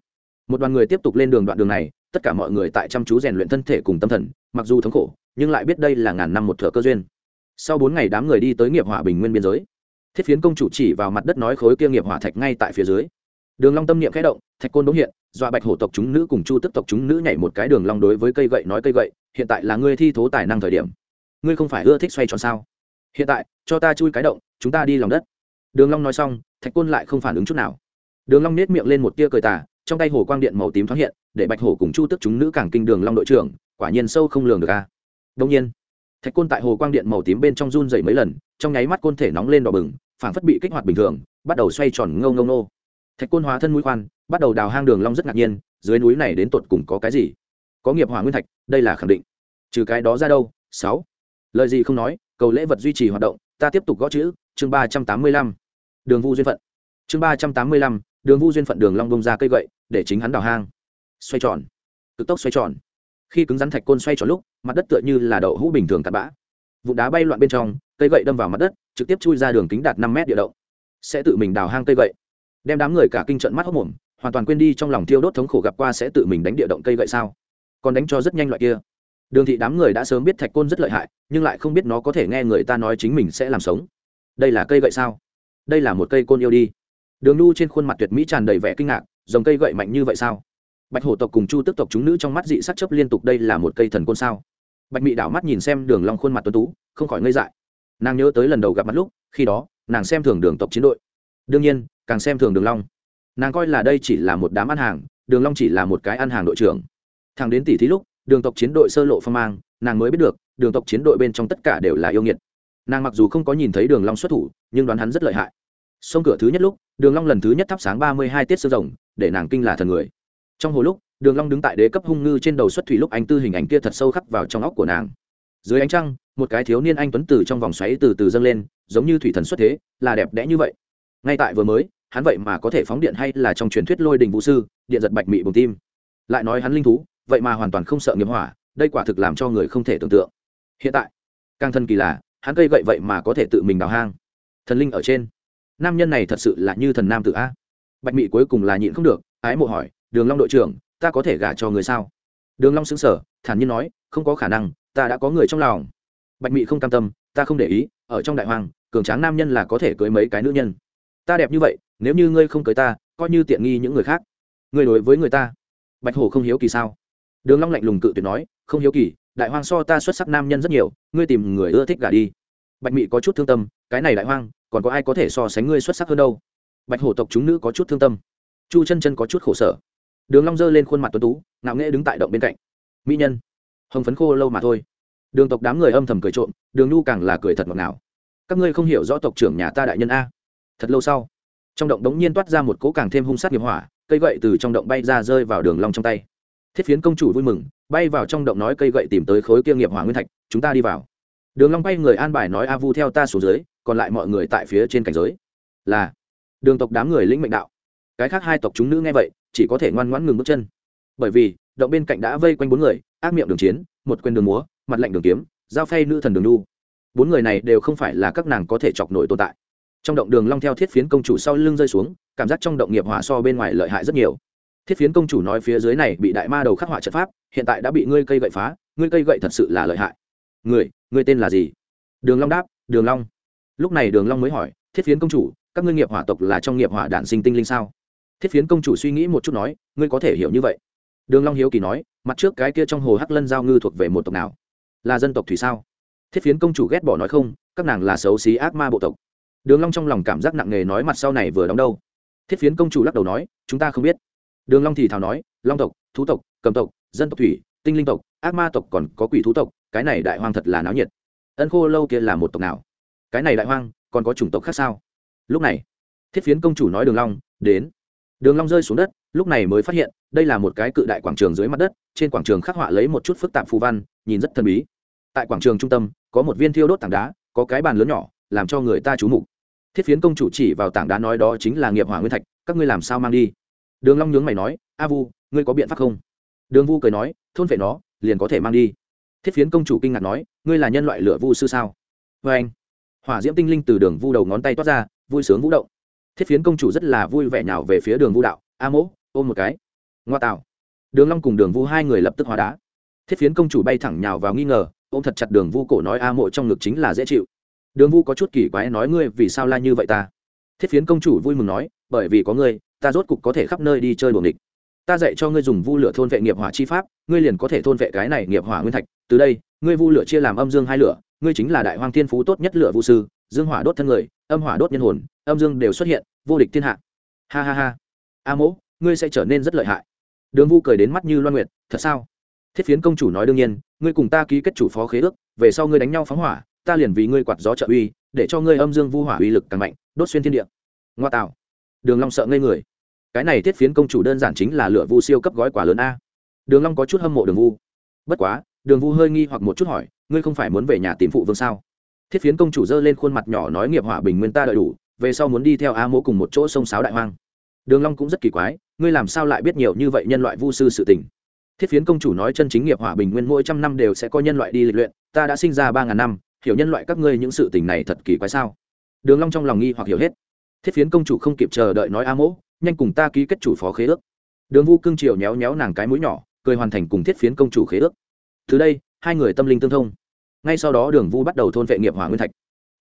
một đoàn người tiếp tục lên đường đoạn đường này, tất cả mọi người tại chăm chú rèn luyện thân thể cùng tâm thần, mặc dù thống khổ, nhưng lại biết đây là ngàn năm một thửa cơ duyên. Sau bốn ngày đám người đi tới nghiệp hỏa bình nguyên biên giới. Thiết phiến công chủ chỉ vào mặt đất nói khối kia nghiệp hỏa thạch ngay tại phía dưới. Đường long tâm niệm khẽ động, thạch côn đống hiện, dọa bạch hổ tộc chúng nữ cùng chu tức tộc chúng nữ nhảy một cái đường long đối với cây gậy nói cây gậy, hiện tại là ngươi thi thố tài năng thời điểm. Ngươi không phải ưa thích xoay tròn sao? Hiện tại, cho ta chui cái động, chúng ta đi lòng đất. Đường long nói xong, thạch côn lại không phản ứng chút nào. Đường long nét miệng lên một tia cười tà trong tay hồ quang điện màu tím thoáng hiện, để bạch hổ cùng chu tức chúng nữ càng kinh đường long đội trưởng, quả nhiên sâu không lường được a. Đông nhiên, thạch côn tại hồ quang điện màu tím bên trong run dày mấy lần, trong nháy mắt côn thể nóng lên đỏ bừng, phảng phất bị kích hoạt bình thường, bắt đầu xoay tròn ngâu ngâu nô. Thạch côn hóa thân mũi khoan, bắt đầu đào hang đường long rất ngạc nhiên, dưới núi này đến tột cùng có cái gì? Có nghiệp hỏa nguyên thạch, đây là khẳng định. Trừ cái đó ra đâu? Sáu. Lời gì không nói, cầu lễ vật duy trì hoạt động, ta tiếp tục gõ chữ, chương ba trăm tám mươi lăm. Đường vu duyên phận. Chương ba trăm tám mươi lăm đường vu duyên phận đường long bông ra cây gậy, để chính hắn đào hang. Xoay tròn. Cực tốc xoay tròn. Khi cứng rắn thạch côn xoay tròn lúc, mặt đất tựa như là đậu hũ bình thường cặn bã. Vụ đá bay loạn bên trong, cây gậy đâm vào mặt đất, trực tiếp chui ra đường kính đạt năm mét địa động. Sẽ tự mình đào hang cây gậy. Đem đám người cả kinh trận mắt hốc mồm hoàn toàn quên đi trong lòng tiêu đốt thống khổ gặp qua sẽ tự mình đánh địa động cây gậy sao. Còn đánh cho rất nhanh loại kia. Đường thị đám người đã sớm biết thạch côn rất lợi hại, nhưng lại không biết nó có thể nghe người ta nói chính mình sẽ làm sống. Đây là cây gậy sao? Đây là một cây côn yêu đi đường nu trên khuôn mặt tuyệt mỹ tràn đầy vẻ kinh ngạc, dòng cây gậy mạnh như vậy sao? Bạch hổ tộc cùng chu tức tộc chúng nữ trong mắt dị sắc chấp liên tục đây là một cây thần côn sao? Bạch mị đảo mắt nhìn xem đường long khuôn mặt tuấn tú, không khỏi ngây dại. Nàng nhớ tới lần đầu gặp mặt lúc, khi đó, nàng xem thường đường tộc chiến đội. Đương nhiên, càng xem thường đường long. Nàng coi là đây chỉ là một đám ăn hàng, đường long chỉ là một cái ăn hàng đội trưởng. Thằng đến tỷ thí lúc, đường tộc chiến đội sơ lộ phong mang, nàng mới biết được, đường tộc chiến đội bên trong tất cả đều là yêu nghiệt. Nàng mặc dù không có nhìn thấy đường long xuất thủ, nhưng đoán hắn rất lợi hại xong cửa thứ nhất lúc, đường long lần thứ nhất thắp sáng ba mươi hai tiết sương rồng, để nàng kinh là thần người. Trong hồ lúc, đường long đứng tại đế cấp hung ngư trên đầu xuất thủy lúc anh tư hình ảnh kia thật sâu khắc vào trong óc của nàng. Dưới ánh trăng, một cái thiếu niên anh tuấn từ trong vòng xoáy từ từ dâng lên, giống như thủy thần xuất thế, là đẹp đẽ như vậy. Ngay tại vừa mới, hắn vậy mà có thể phóng điện hay là trong truyền thuyết lôi đình vũ sư, điện giật bạch mị bùng tim. Lại nói hắn linh thú, vậy mà hoàn toàn không sợ nghiệp hỏa, đây quả thực làm cho người không thể tưởng tượng. Hiện tại, càng thần kỳ là, hắn cây gậy vậy mà có thể tự mình đào hang. Thần linh ở trên nam nhân này thật sự là như thần nam tử a. Bạch mị cuối cùng là nhịn không được, ái mộ hỏi, đường long đội trưởng, ta có thể gả cho người sao? Đường long sững sờ, thản nhiên nói, không có khả năng, ta đã có người trong lòng. Bạch mị không cam tâm, ta không để ý, ở trong đại hoàng, cường tráng nam nhân là có thể cưới mấy cái nữ nhân. Ta đẹp như vậy, nếu như ngươi không cưới ta, coi như tiện nghi những người khác. Ngươi đối với người ta. Bạch hổ không hiếu kỳ sao? Đường long lạnh lùng cự tuyệt nói, không hiếu kỳ, đại hoang so ta xuất sắc nam nhân rất nhiều, ngươi tìm người ưa thích gả đi. Bạch mị có chút thương tâm cái này đại hoang, còn có ai có thể so sánh ngươi xuất sắc hơn đâu? Bạch hổ tộc chúng nữ có chút thương tâm. Chu chân chân có chút khổ sở. Đường long dơ lên khuôn mặt tuấn tú, ngạo nghễ đứng tại động bên cạnh. Mỹ nhân. Hồng phấn khô lâu mà thôi. Đường tộc đám người âm thầm cười trộm, đường nu càng là cười thật ngọt ngào. Các ngươi không hiểu rõ tộc trưởng nhà ta đại nhân a. Thật lâu sau, trong động đống nhiên toát ra một cỗ càng thêm hung sát nghiệp hỏa, cây gậy từ trong động bay ra rơi vào đường long trong tay. Thiết phiến công chủ vui mừng, bay vào trong động nói cây gậy tìm tới khối kia nghiệp hỏa nguyên thạch, chúng ta đi vào đường long quay người an bài nói a vu theo ta xuống dưới, còn lại mọi người tại phía trên cảnh giới. Là, đường tộc đám người lĩnh mệnh đạo. Cái khác hai tộc chúng nữ nghe vậy, chỉ có thể ngoan ngoãn ngừng bước chân. Bởi vì, động bên cạnh đã vây quanh bốn người, ác miệng đường chiến, một quên đường múa, mặt lạnh đường kiếm, giao phay nữ thần đường đu bốn người này đều không phải là các nàng có thể chọc nổi tồn tại. Trong động đường long theo thiết phiến công chủ sau lưng rơi xuống, cảm giác trong động nghiệp hỏa so bên ngoài lợi hại rất nhiều. Thiết phiến công chủ nói phía dưới này bị đại ma đầu khắc họa trận pháp, hiện tại đã bị ngươi cây gậy phá, ngươi cây gậy thật sự là lợi hại. Người ngươi tên là gì? Đường long đáp, đường long. Lúc này đường long mới hỏi, thiết phiến công chủ, các ngươi nghiệp hỏa tộc là trong nghiệp hỏa đản sinh tinh linh sao? Thiết phiến công chủ suy nghĩ một chút nói, ngươi có thể hiểu như vậy. Đường long hiếu kỳ nói, mặt trước cái kia trong hồ hắc lân giao ngư thuộc về một tộc nào? Là dân tộc thủy sao? Thiết phiến công chủ ghét bỏ nói không, các nàng là xấu xí ác ma bộ tộc. Đường long trong lòng cảm giác nặng nề nói mặt sau này vừa đóng đâu. Thiết phiến công chủ lắc đầu nói, chúng ta không biết. Đường long thì thào nói, long tộc, thú tộc, cầm tộc, dân tộc thủy, tinh linh tộc, ác ma tộc còn có quỷ thú tộc cái này đại hoang thật là náo nhiệt. Ân khô lâu kia là một tộc nào? Cái này đại hoang, còn có chủng tộc khác sao? Lúc này, thiết phiến công chủ nói đường long, đến. Đường long rơi xuống đất, lúc này mới phát hiện, đây là một cái cự đại quảng trường dưới mặt đất, trên quảng trường khắc họa lấy một chút phức tạp phù văn, nhìn rất thần bí. Tại quảng trường trung tâm, có một viên thiêu đốt tảng đá, có cái bàn lớn nhỏ, làm cho người ta chú mục. Thiết phiến công chủ chỉ vào tảng đá nói đó chính là nghiệp hỏa nguyên thạch, các ngươi làm sao mang đi? Đường long nhướng mày nói, a vu, ngươi có biện pháp không? Đường vu cười nói, thôn phệ nó, liền có thể mang đi thiết phiến công chủ kinh ngạc nói, ngươi là nhân loại lửa vu sư sao? Vê anh, hỏa diễm tinh linh từ đường vu đầu ngón tay toát ra, vui sướng vũ động. Thiết phiến công chủ rất là vui vẻ nhào về phía đường vu đạo, a mỗ, ôm một cái. Ngoa tạo. Đường long cùng đường vu hai người lập tức hóa đá. Thiết phiến công chủ bay thẳng nhào vào nghi ngờ, ôm thật chặt đường vu cổ nói, a mộ trong ngực chính là dễ chịu. Đường vu có chút kỳ quái nói, ngươi vì sao la như vậy ta? Thiết phiến công chủ vui mừng nói, bởi vì có ngươi, ta rốt cục có thể khắp nơi đi chơi đuồng địch ta dạy cho ngươi dùng vu lửa thôn vệ nghiệp hỏa chi pháp, ngươi liền có thể thôn vệ cái này nghiệp hỏa nguyên thạch. Từ đây, ngươi vu lửa chia làm âm dương hai lửa, ngươi chính là đại hoang thiên phú tốt nhất lửa vu sư, dương hỏa đốt thân người, âm hỏa đốt nhân hồn, âm dương đều xuất hiện, vô địch thiên hạ. Ha ha ha. A mỗ, ngươi sẽ trở nên rất lợi hại. Đường vu cười đến mắt như loan nguyệt, thật sao? Thiết phiến công chủ nói đương nhiên, ngươi cùng ta ký kết chủ phó khế ước, về sau ngươi đánh nhau phóng hỏa, ta liền vì ngươi quạt gió trợ uy, để cho ngươi âm dương vu hỏa uy lực càng mạnh, đốt xuyên thiên địa. Ngoa tạo. Đường long sợ ngây người cái này thiết phiến công chủ đơn giản chính là lựa vu siêu cấp gói quả lớn a. Đường long có chút hâm mộ đường vu. Bất quá, đường vu hơi nghi hoặc một chút hỏi, ngươi không phải muốn về nhà tìm phụ vương sao? Thiết phiến công chủ dơ lên khuôn mặt nhỏ nói nghiệp hỏa bình nguyên ta đợi đủ, về sau muốn đi theo a mỗ cùng một chỗ sông sáo đại hoang. Đường long cũng rất kỳ quái, ngươi làm sao lại biết nhiều như vậy nhân loại vu sư sự tình? Thiết phiến công chủ nói chân chính nghiệp hỏa bình nguyên mỗi trăm năm đều sẽ có nhân loại đi lịch luyện, ta đã sinh ra ba ngàn năm, hiểu nhân loại các ngươi những sự tình này thật kỳ quái sao? Đường long trong lòng nghi hoặc hiểu hết. Thiết phiến công chủ không kịp chờ đợi nói a mỗ nhanh cùng ta ký kết chủ phó khế ước. Đường vu cương triều nhéo nhéo nàng cái mũi nhỏ, cười hoàn thành cùng thiết phiến công chủ khế ước. Từ đây, hai người tâm linh tương thông. Ngay sau đó đường vu bắt đầu thôn vệ nghiệp hỏa nguyên thạch.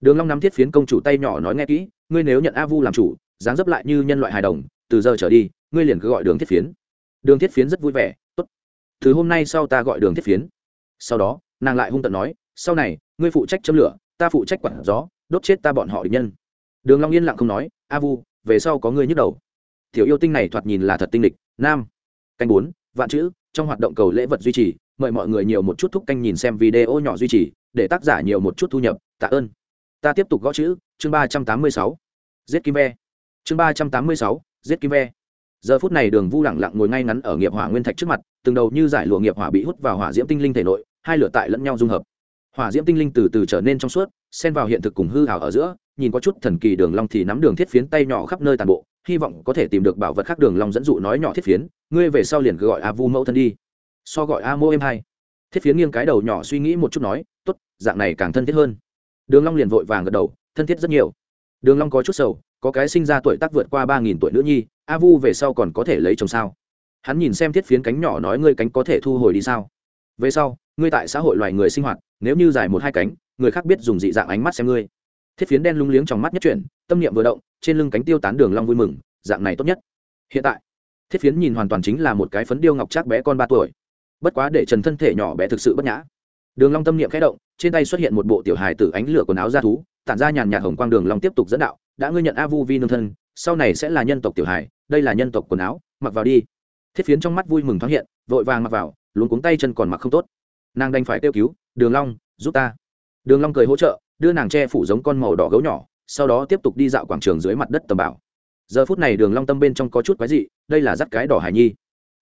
Đường long nắm thiết phiến công chủ tay nhỏ nói nghe kỹ, ngươi nếu nhận a vu làm chủ, dáng dấp lại như nhân loại hài đồng, từ giờ trở đi, ngươi liền cứ gọi đường thiết phiến. Đường thiết phiến rất vui vẻ, tốt, từ hôm nay sau ta gọi đường thiết phiến. Sau đó, nàng lại hung tận nói, sau này, ngươi phụ trách châm lửa, ta phụ trách quản gió, đốt chết ta bọn họ địch nhân. Đường long yên lặng không nói, a vu, về sau có ngươi nhức đầu tiểu yêu tinh này thoạt nhìn là thật tinh lịch, nam, canh bốn, vạn chữ, trong hoạt động cầu lễ vật duy trì, mời mọi người nhiều một chút thúc canh nhìn xem video nhỏ duy trì, để tác giả nhiều một chút thu nhập, tạ ơn. Ta tiếp tục gõ chữ, chương ba trăm tám mươi sáu. Giết kim ve. Chương ba trăm tám mươi sáu, giết kim ve. Giờ phút này đường vu lẳng lặng ngồi ngay ngắn ở nghiệp hỏa nguyên thạch trước mặt, từng đầu như giải lụa nghiệp hỏa bị hút vào hỏa diễm tinh linh thể nội, hai lửa tại lẫn nhau dung hợp hỏa diễm tinh linh từ từ trở nên trong suốt, xen vào hiện thực cùng hư hảo ở giữa, nhìn có chút thần kỳ đường long thì nắm đường thiết phiến tay nhỏ khắp nơi toàn bộ, hy vọng có thể tìm được bảo vật khác đường long dẫn dụ nói nhỏ thiết phiến, ngươi về sau liền gọi a vu mẫu thân đi. So gọi a mô em hai. Thiết phiến nghiêng cái đầu nhỏ suy nghĩ một chút nói, tốt, dạng này càng thân thiết hơn. Đường long liền vội vàng gật đầu, thân thiết rất nhiều. Đường long có chút sầu, có cái sinh ra tuổi tác vượt qua ba nghìn tuổi nữ nhi, a vu về sau còn có thể lấy chồng sao? Hắn nhìn xem thiết phiến cánh nhỏ nói, ngươi cánh có thể thu hồi đi sao? Về sau ngươi tại xã hội loài người sinh hoạt, nếu như dài một hai cánh, người khác biết dùng dị dạng ánh mắt xem ngươi. Thiết phiến đen lung liếng trong mắt nhất chuyển, tâm niệm vừa động, trên lưng cánh tiêu tán đường long vui mừng, dạng này tốt nhất. Hiện tại, thiết phiến nhìn hoàn toàn chính là một cái phấn điêu ngọc trác bé con ba tuổi. Bất quá để trần thân thể nhỏ bé thực sự bất nhã. Đường long tâm niệm khẽ động, trên tay xuất hiện một bộ tiểu hài tử ánh lửa quần áo da thú, tản ra nhàn nhạt hồng quang đường long tiếp tục dẫn đạo, đã ngươi nhận a vu vi nương thân, sau này sẽ là nhân tộc tiểu hài, đây là nhân tộc quần áo, mặc vào đi. Thiết phiến trong mắt vui mừng thoáng hiện, vội vàng mặc vào luôn cuống tay chân còn mặc không tốt nàng đành phải kêu cứu, đường long, giúp ta. Đường long cười hỗ trợ, đưa nàng che phủ giống con màu đỏ gấu nhỏ, sau đó tiếp tục đi dạo quảng trường dưới mặt đất tầm bảo. Giờ phút này đường long tâm bên trong có chút quái dị, đây là dắt cái đỏ hải nhi.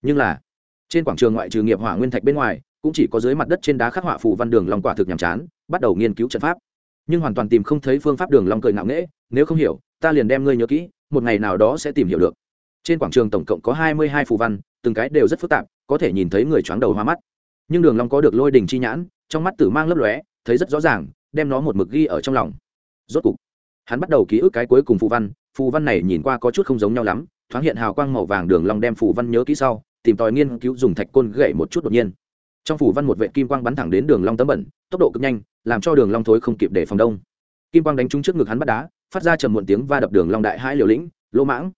Nhưng là, trên quảng trường ngoại trừ nghiệp hỏa nguyên thạch bên ngoài, cũng chỉ có dưới mặt đất trên đá khắc họa phù văn đường long quả thực nhàm chán, bắt đầu nghiên cứu trận pháp. Nhưng hoàn toàn tìm không thấy phương pháp đường long cười ngạo nghễ, nếu không hiểu, ta liền đem ngươi nhớ kỹ, một ngày nào đó sẽ tìm hiểu được. Trên quảng trường tổng cộng có hai mươi hai phù văn, từng cái đều rất phức tạp, có thể nhìn thấy người choáng đầu hoa mắt nhưng đường long có được lôi đình chi nhãn, trong mắt tử mang lấp lóe, thấy rất rõ ràng, đem nó một mực ghi ở trong lòng. Rốt cục, hắn bắt đầu ký ức cái cuối cùng phù văn phù văn này nhìn qua có chút không giống nhau lắm, thoáng hiện hào quang màu vàng đường long đem phù văn nhớ kỹ sau, tìm tòi nghiên cứu dùng thạch côn gậy một chút đột nhiên. Trong phù văn một vệ kim quang bắn thẳng đến đường long tấm bẩn, tốc độ cực nhanh, làm cho đường long thối không kịp để phòng đông. Kim quang đánh trúng trước ngực hắn bắt đá, phát ra trầm muộn tiếng va đập đường long đại hai liều lĩnh, lỗ mãng.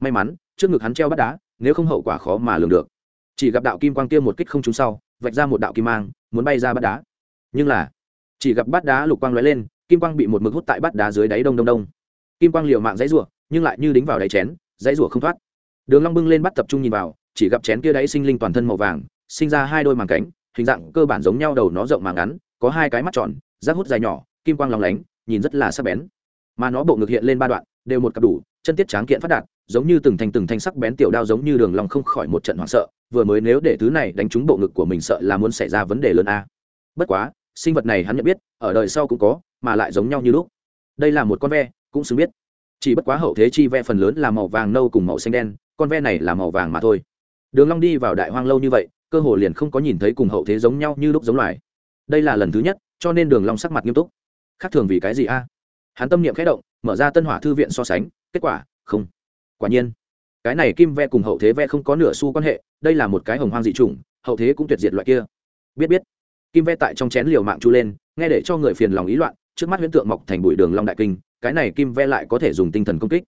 May mắn, trước ngực hắn treo bắt đá, nếu không hậu quả khó mà lường được. Chỉ gặp đạo kim quang kia một kích không trúng sau vạch ra một đạo kim mang, muốn bay ra bắt đá. Nhưng là, chỉ gặp bắt đá lục quang lóe lên, kim quang bị một mực hút tại bắt đá dưới đáy đông đông đông. Kim quang liều mạng dãy rủa, nhưng lại như đính vào đáy chén, dãy rủa không thoát. Đường long bưng lên bắt tập trung nhìn vào, chỉ gặp chén kia đáy sinh linh toàn thân màu vàng, sinh ra hai đôi màng cánh, hình dạng cơ bản giống nhau đầu nó rộng màng ngắn, có hai cái mắt tròn, rác hút dài nhỏ, kim quang lóng lánh, nhìn rất là sắc bén. Mà nó bộ ngực hiện lên ba đoạn, đều một cặp đủ, chân tiết tráng kiện phát đạt giống như từng thanh từng thanh sắc bén tiểu đao giống như đường long không khỏi một trận hoảng sợ, vừa mới nếu để thứ này đánh trúng bộ ngực của mình sợ là muốn xảy ra vấn đề lớn a. Bất quá, sinh vật này hắn nhận biết, ở đời sau cũng có, mà lại giống nhau như lúc. Đây là một con ve, cũng xứng biết. Chỉ bất quá hậu thế chi ve phần lớn là màu vàng nâu cùng màu xanh đen, con ve này là màu vàng mà thôi. Đường long đi vào đại hoang lâu như vậy, cơ hồ liền không có nhìn thấy cùng hậu thế giống nhau như lúc giống loài. Đây là lần thứ nhất, cho nên đường long sắc mặt nghiêm túc. Khác thường vì cái gì a? Hắn tâm niệm khẽ động, mở ra tân hỏa thư viện so sánh, kết quả, không quả nhiên. Cái này kim ve cùng hậu thế ve không có nửa xu quan hệ, đây là một cái hồng hoang dị chủng, hậu thế cũng tuyệt diệt loại kia. Biết biết. Kim ve tại trong chén liều mạng chu lên, nghe để cho người phiền lòng ý loạn, trước mắt huyễn tượng mọc thành bụi đường long đại kinh, cái này kim ve lại có thể dùng tinh thần công kích.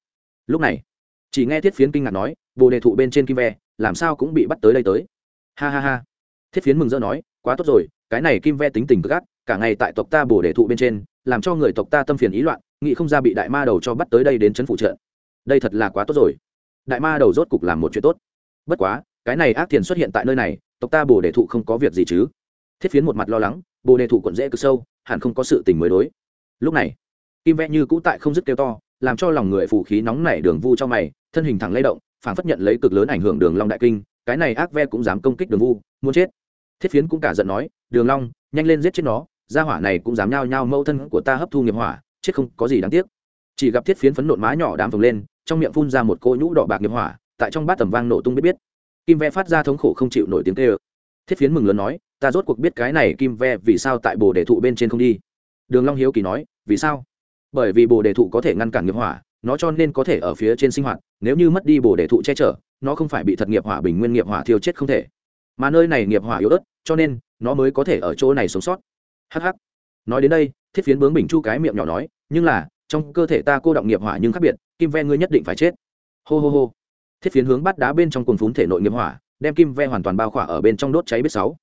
Lúc này, chỉ nghe thiết phiến kinh ngạc nói, bồ đề thụ bên trên kim ve làm sao cũng bị bắt tới đây tới? Ha ha ha. Thiết phiến mừng rỡ nói, quá tốt rồi, cái này kim ve tính tình cực ác, cả ngày tại tộc ta bồ đề thụ bên trên, làm cho người tộc ta tâm phiền ý loạn, nghĩ không ra bị đại ma đầu cho bắt tới đây đến chấn phụ trợ đây thật là quá tốt rồi. Đại ma đầu rốt cục làm một chuyện tốt. Bất quá, cái này ác thiền xuất hiện tại nơi này, tộc ta bồ đề thụ không có việc gì chứ? Thiết phiến một mặt lo lắng, bồ đề thụ quận dễ cực sâu, hẳn không có sự tình mới đối. Lúc này, kim vẽ như cũ tại không dứt kêu to, làm cho lòng người phủ khí nóng nảy đường vu cho mày, thân hình thẳng lay động phản phất nhận lấy cực lớn ảnh hưởng đường long đại kinh, cái này ác ve cũng dám công kích đường vu, muốn chết. Thiết phiến cũng cả giận nói, đường long, nhanh lên giết chết nó, gia hỏa này cũng dám nhao nhao mâu thân của ta hấp thu nghiệp hỏa, chết không có gì đáng tiếc. Chỉ gặp thiết phiến phấn nộn má nhỏ đám phồng lên trong miệng phun ra một cỗ nhũ đỏ bạc nghiệp hỏa, tại trong bát tầm vang nổ tung biết biết. Kim ve phát ra thống khổ không chịu nổi tiếng kêu. Thiết phiến mừng lớn nói, ta rốt cuộc biết cái này kim ve vì sao tại bồ đề thụ bên trên không đi? Đường long hiếu kỳ nói, vì sao? Bởi vì bồ đề thụ có thể ngăn cản nghiệp hỏa, nó cho nên có thể ở phía trên sinh hoạt, nếu như mất đi bồ đề thụ che chở, nó không phải bị thật nghiệp hỏa bình nguyên nghiệp hỏa thiêu chết không thể. Mà nơi này nghiệp hỏa yếu ớt, cho nên nó mới có thể ở chỗ này sống sót. Hh nói đến đây, thiết phiến bướng bình chu cái miệng nhỏ nói, nhưng là, trong cơ thể ta cô động nghiệp hỏa nhưng khác biệt kim ve ngươi nhất định phải chết. Hô hô hô. Thiết phiến hướng bắt đá bên trong cuồng phún thể nội nghiệp hỏa, đem kim ve hoàn toàn bao khỏa ở bên trong đốt cháy biết sáu.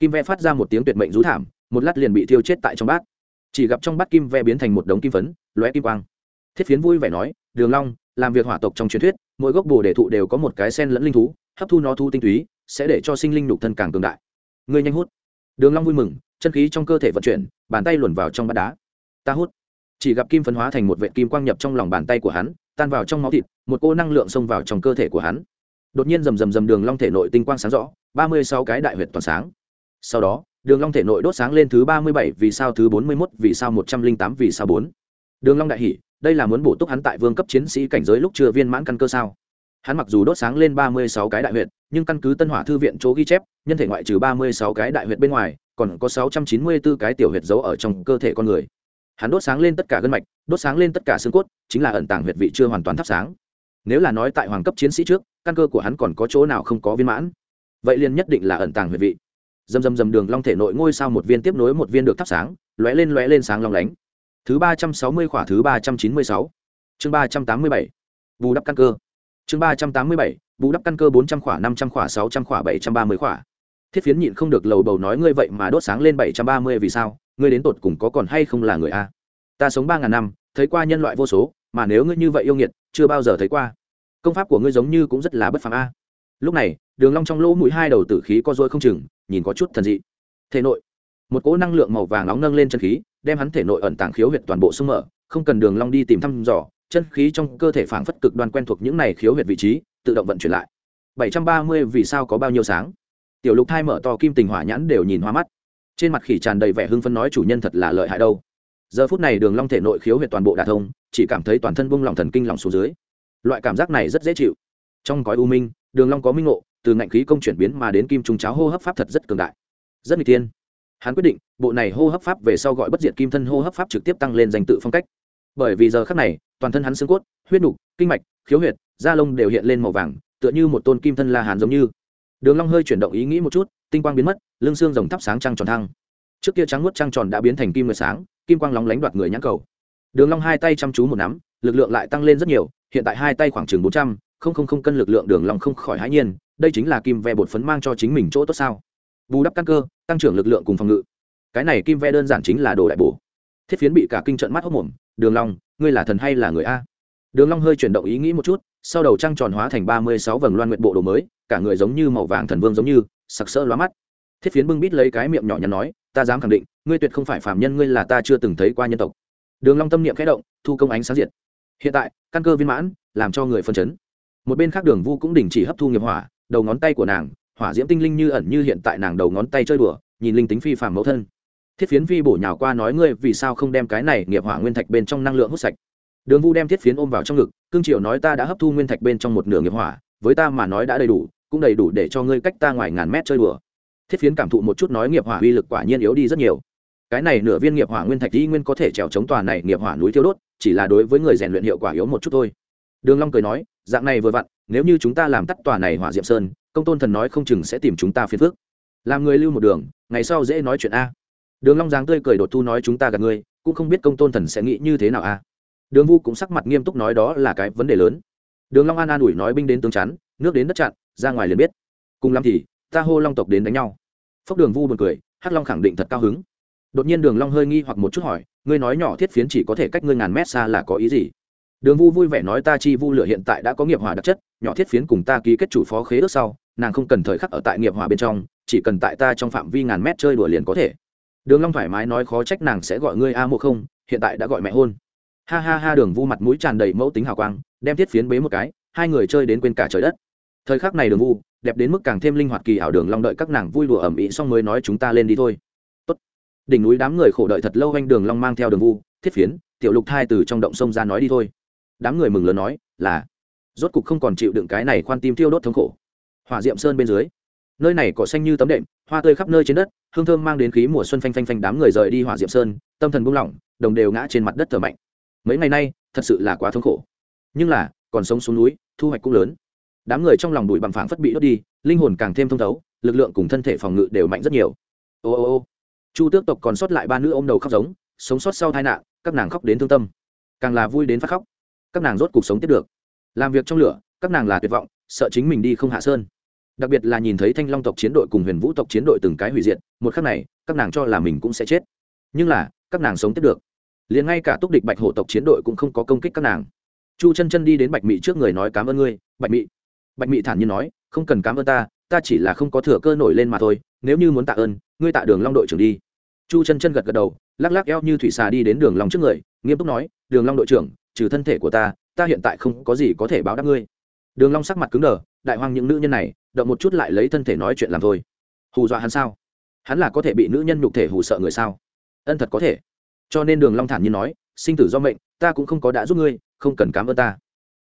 Kim ve phát ra một tiếng tuyệt mệnh rú thảm, một lát liền bị thiêu chết tại trong bát. Chỉ gặp trong bát kim ve biến thành một đống kim phấn, lóe kim quang. Thiết phiến vui vẻ nói, đường long, làm việc hỏa tộc trong truyền thuyết, mỗi gốc bồ đề thụ đều có một cái sen lẫn linh thú, hấp thu nó thu tinh túy, sẽ để cho sinh linh nhục thân càng cường đại. Ngươi nhanh hút. Đường long vui mừng, chân khí trong cơ thể vận chuyển, bàn tay luồn vào trong bát đá. Ta hút chỉ gặp kim phấn hóa thành một vệt kim quang nhập trong lòng bàn tay của hắn, tan vào trong máu thịt, một cô năng lượng xông vào trong cơ thể của hắn. Đột nhiên rầm rầm rầm đường long thể nội tinh quang sáng rõ, ba mươi sáu cái đại huyệt toàn sáng. Sau đó, đường long thể nội đốt sáng lên thứ ba mươi bảy vì sao thứ bốn mươi 41 vì sao một trăm linh tám vì sao bốn. Đường long đại hỉ đây là muốn bổ túc hắn tại vương cấp chiến sĩ cảnh giới lúc chưa viên mãn căn cơ sao? Hắn mặc dù đốt sáng lên ba mươi sáu cái đại huyệt, nhưng căn cứ tân hỏa thư viện chỗ ghi chép, nhân thể ngoại trừ ba mươi sáu cái đại huyệt bên ngoài, còn có sáu trăm chín mươi 694 cái tiểu huyệt giấu ở trong cơ thể con người hắn đốt sáng lên tất cả gân mạch, đốt sáng lên tất cả xương cốt, chính là ẩn tàng huyệt vị chưa hoàn toàn thắp sáng. Nếu là nói tại hoàng cấp chiến sĩ trước, căn cơ của hắn còn có chỗ nào không có viên mãn? Vậy liền nhất định là ẩn tàng huyệt vị. Dầm dầm dầm đường long thể nội ngôi sao một viên tiếp nối một viên được thắp sáng, lóe lên lóe lên sáng long lánh. Thứ ba trăm sáu mươi khỏa thứ ba trăm chín mươi sáu. Chương ba trăm tám mươi bảy. Bù đắp căn cơ. Chương ba trăm tám mươi bảy. Bù đắp căn cơ bốn trăm khỏa, năm trăm khỏa, sáu trăm khỏa, bảy trăm ba mươi khỏa. Thiết phiến nhịn không được lầu bầu nói ngươi vậy mà đốt sáng lên bảy trăm ba mươi vì sao? Ngươi đến tột cùng có còn hay không là người a? Ta sống ba ngàn năm, thấy qua nhân loại vô số, mà nếu ngươi như vậy yêu nghiệt, chưa bao giờ thấy qua. Công pháp của ngươi giống như cũng rất là bất phàm a. Lúc này, đường long trong lỗ mũi hai đầu tử khí co dôi không chừng, nhìn có chút thần dị. Thể nội, một cỗ năng lượng màu vàng nóng nâng lên chân khí, đem hắn thể nội ẩn tàng khiếu huyệt toàn bộ sung mở, không cần đường long đi tìm thăm dò, chân khí trong cơ thể phảng phất cực đoan quen thuộc những này khiếu huyệt vị trí, tự động vận chuyển lại. 730 vì sao có bao nhiêu sáng? Tiểu lục thai mở to kim tình hỏa nhãn đều nhìn hoa mắt. Trên mặt khỉ tràn đầy vẻ hưng phấn nói chủ nhân thật là lợi hại đâu giờ phút này đường long thể nội khiếu huyệt toàn bộ đả thông, chỉ cảm thấy toàn thân buông lòng thần kinh lòng xuống dưới. Loại cảm giác này rất dễ chịu. Trong cõi u minh, đường long có minh ngộ, từ ngạnh khí công chuyển biến mà đến kim trùng cháo hô hấp pháp thật rất cường đại. Rất nguy tiên hắn quyết định, bộ này hô hấp pháp về sau gọi bất diệt kim thân hô hấp pháp trực tiếp tăng lên danh tự phong cách. Bởi vì giờ khắc này, toàn thân hắn xương cốt, huyết nục, kinh mạch, khiếu huyệt, da lông đều hiện lên màu vàng, tựa như một tôn kim thân la hán giống như. Đường long hơi chuyển động ý nghĩ một chút, tinh quang biến mất, lưng xương rồng thắp sáng trăng tròn thăng. Trước kia trắng nuốt trăng tròn đã biến thành kim nguyệt sáng kim quang lóng lánh đoạt người nhãn cầu. Đường long hai tay chăm chú một nắm, lực lượng lại tăng lên rất nhiều, hiện tại hai tay khoảng chừng bốn trăm, không không không cân lực lượng đường long không khỏi hãi nhiên, đây chính là kim ve bột phấn mang cho chính mình chỗ tốt sao? Bù đắp căn cơ, tăng trưởng lực lượng cùng phòng ngự. Cái này kim ve đơn giản chính là đồ đại bổ. Thiết phiến bị cả kinh trận mắt hốc mồm, đường long, ngươi là thần hay là người a? Đường long hơi chuyển động ý nghĩ một chút, sau đầu trăng tròn hóa thành ba mươi sáu vầng loan nguyện bộ đồ mới, cả người giống như màu vàng thần vương giống như, sặc sỡ lóa mắt. Thiết phiến bưng bít lấy cái miệng nhỏ nhắn nói ta dám khẳng định, ngươi tuyệt không phải phạm nhân, ngươi là ta chưa từng thấy qua nhân tộc. Đường long tâm niệm khẽ động, thu công ánh sáng diệt. Hiện tại, căn cơ viên mãn, làm cho người phân chấn. Một bên khác đường vu cũng đình chỉ hấp thu nghiệp hỏa, đầu ngón tay của nàng, hỏa diễm tinh linh như ẩn như hiện tại nàng đầu ngón tay chơi đùa, nhìn linh tính phi phàm mẫu thân. Thiết phiến phi bổ nhào qua nói ngươi vì sao không đem cái này nghiệp hỏa nguyên thạch bên trong năng lượng hút sạch. Đường vu đem thiết phiến ôm vào trong ngực, cương triều nói ta đã hấp thu nguyên thạch bên trong một nửa nghiệp hỏa, với ta mà nói đã đầy đủ, cũng đầy đủ để cho ngươi cách ta ngoài ngàn mét chơi đùa thiết phiến cảm thụ một chút nói nghiệp hỏa uy lực quả nhiên yếu đi rất nhiều. Cái này nửa viên nghiệp hỏa nguyên thạch y nguyên có thể trèo chống tòa này nghiệp hỏa núi thiêu đốt, chỉ là đối với người rèn luyện hiệu quả yếu một chút thôi. Đường long cười nói, dạng này vừa vặn, nếu như chúng ta làm tắt tòa này hỏa diệm sơn, công tôn thần nói không chừng sẽ tìm chúng ta phiền phức. Làm người lưu một đường, ngày sau dễ nói chuyện a. Đường long giáng tươi cười đột thu nói, chúng ta gặp ngươi, cũng không biết công tôn thần sẽ nghĩ như thế nào a. Đường vu cũng sắc mặt nghiêm túc nói, đó là cái vấn đề lớn. Đường long an an ủi nói, binh đến tướng chắn, nước đến đất chặn, ra ngoài liền biết. Cùng lắm thì ta hô long tộc đến đánh nhau. Phốc đường vu buồn cười, hắc long khẳng định thật cao hứng. Đột nhiên đường long hơi nghi hoặc một chút hỏi, ngươi nói nhỏ thiết phiến chỉ có thể cách ngươi ngàn mét xa là có ý gì? Đường vu vui vẻ nói ta chi vu lửa hiện tại đã có nghiệp hỏa đặc chất, nhỏ thiết phiến cùng ta ký kết chủ phó khế ước sau, nàng không cần thời khắc ở tại nghiệp hỏa bên trong, chỉ cần tại ta trong phạm vi ngàn mét chơi đùa liền có thể. Đường long thoải mái nói khó trách nàng sẽ gọi ngươi a mộ không, hiện tại đã gọi mẹ hôn. Ha ha ha, đường vu mặt mũi tràn đầy mẫu tính hào quang, đem thiết phiến bế một cái, hai người chơi đến quên cả trời đất. Thời khắc này đường vu đẹp đến mức càng thêm linh hoạt kỳ ảo đường long đợi các nàng vui đùa ẩm ý xong mới nói chúng ta lên đi thôi. Tốt. đỉnh núi đám người khổ đợi thật lâu anh đường long mang theo đường vu, thiết phiến, tiểu lục thai từ trong động sông ra nói đi thôi. Đám người mừng lớn nói, là. Rốt cục không còn chịu đựng cái này khoan tim thiêu đốt thống khổ. Hỏa diệm sơn bên dưới, nơi này cỏ xanh như tấm đệm, hoa tươi khắp nơi trên đất, hương thơm mang đến khí mùa xuân phanh phanh phanh đám người rời đi hỏa diệm sơn, tâm thần buông lỏng, đồng đều ngã trên mặt đất thở mạnh. Mấy ngày nay, thật sự là quá thống khổ. Nhưng là, còn sống xuống núi, thu hoạch cũng lớn đám người trong lòng bụi bằng phảng phất bị đốt đi, linh hồn càng thêm thông thấu, lực lượng cùng thân thể phòng ngự đều mạnh rất nhiều. Ô ô ô, chu tước tộc còn sót lại ba nữ ô m đầu khóc giống, sống sót sau tai nạn, các nàng khóc đến thương tâm. Càng là vui đến phát khóc. Các nàng rốt cuộc sống tiếp được. Làm việc trong lửa, các nàng là tuyệt vọng, sợ chính mình đi không hạ sơn. Đặc biệt là nhìn thấy thanh long tộc chiến đội cùng huyền vũ tộc chiến đội từng cái hủy diệt, một khắc này, các nàng cho là mình cũng sẽ chết. Nhưng là, các nàng sống tiếp được. Liền ngay cả túc địch bạch hổ tộc chiến đội cũng không có công kích các nàng. Chu chân chân đi đến bạch mị trước người nói cảm ơn ngươi, bạch mị bạch mị thản nhiên nói, không cần cảm ơn ta ta chỉ là không có thừa cơ nổi lên mà thôi, nếu như muốn tạ ơn, ngươi tạ đường long đội trưởng đi. Chu chân chân gật gật đầu, lắc lắc eo như thủy xà đi đến đường long trước người, nghiêm túc nói, đường long đội trưởng, trừ thân thể của ta ta hiện tại không có gì có thể báo đáp ngươi. Đường long sắc mặt cứng đờ, đại hoang những nữ nhân này, động một chút lại lấy thân thể nói chuyện làm thôi. Hù dọa hắn sao? Hắn là có thể bị nữ nhân nhục thể hù sợ người sao? Ân thật có thể. Cho nên đường long thản nhiên nói, sinh tử do mệnh, ta cũng không có đã giúp ngươi, không cần cảm ơn ta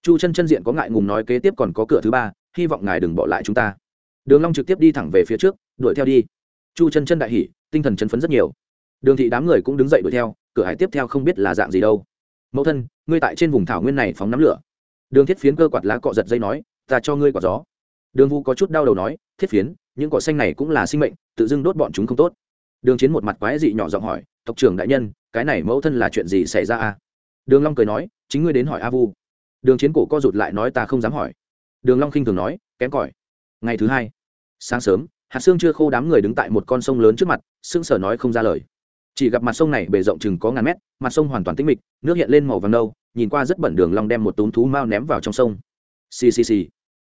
chu chân chân diện có ngại ngùng nói kế tiếp còn có cửa thứ ba, hy vọng ngài đừng bỏ lại chúng ta. Đường long trực tiếp đi thẳng về phía trước, đuổi theo đi. Chu chân chân đại hỉ, tinh thần chấn phấn rất nhiều. Đường thị đám người cũng đứng dậy đuổi theo, cửa hải tiếp theo không biết là dạng gì đâu. Mẫu thân, ngươi tại trên vùng thảo nguyên này phóng nắm lửa. Đường thiết phiến cơ quạt lá cọ giật dây nói, ta cho ngươi quả gió. Đường vu có chút đau đầu nói, thiết phiến, những cỏ xanh này cũng là sinh mệnh, tự dưng đốt bọn chúng không tốt. Đường chiến một mặt quái dị nhỏ giọng hỏi, tộc trưởng đại nhân, cái này mẫu thân là chuyện gì xảy ra à? đường long cười nói, chính ngươi đến hỏi a vu đường chiến cổ co rụt lại nói ta không dám hỏi. Đường long khinh thường nói, kém cỏi. Ngày thứ hai, sáng sớm, hạt xương chưa khô đám người đứng tại một con sông lớn trước mặt, sững sờ nói không ra lời. Chỉ gặp mặt sông này bề rộng chừng có ngàn mét, mặt sông hoàn toàn tĩnh mịch, nước hiện lên màu vàng nâu, nhìn qua rất bẩn đường long đem một túm thú mao ném vào trong sông. Xì xì xì.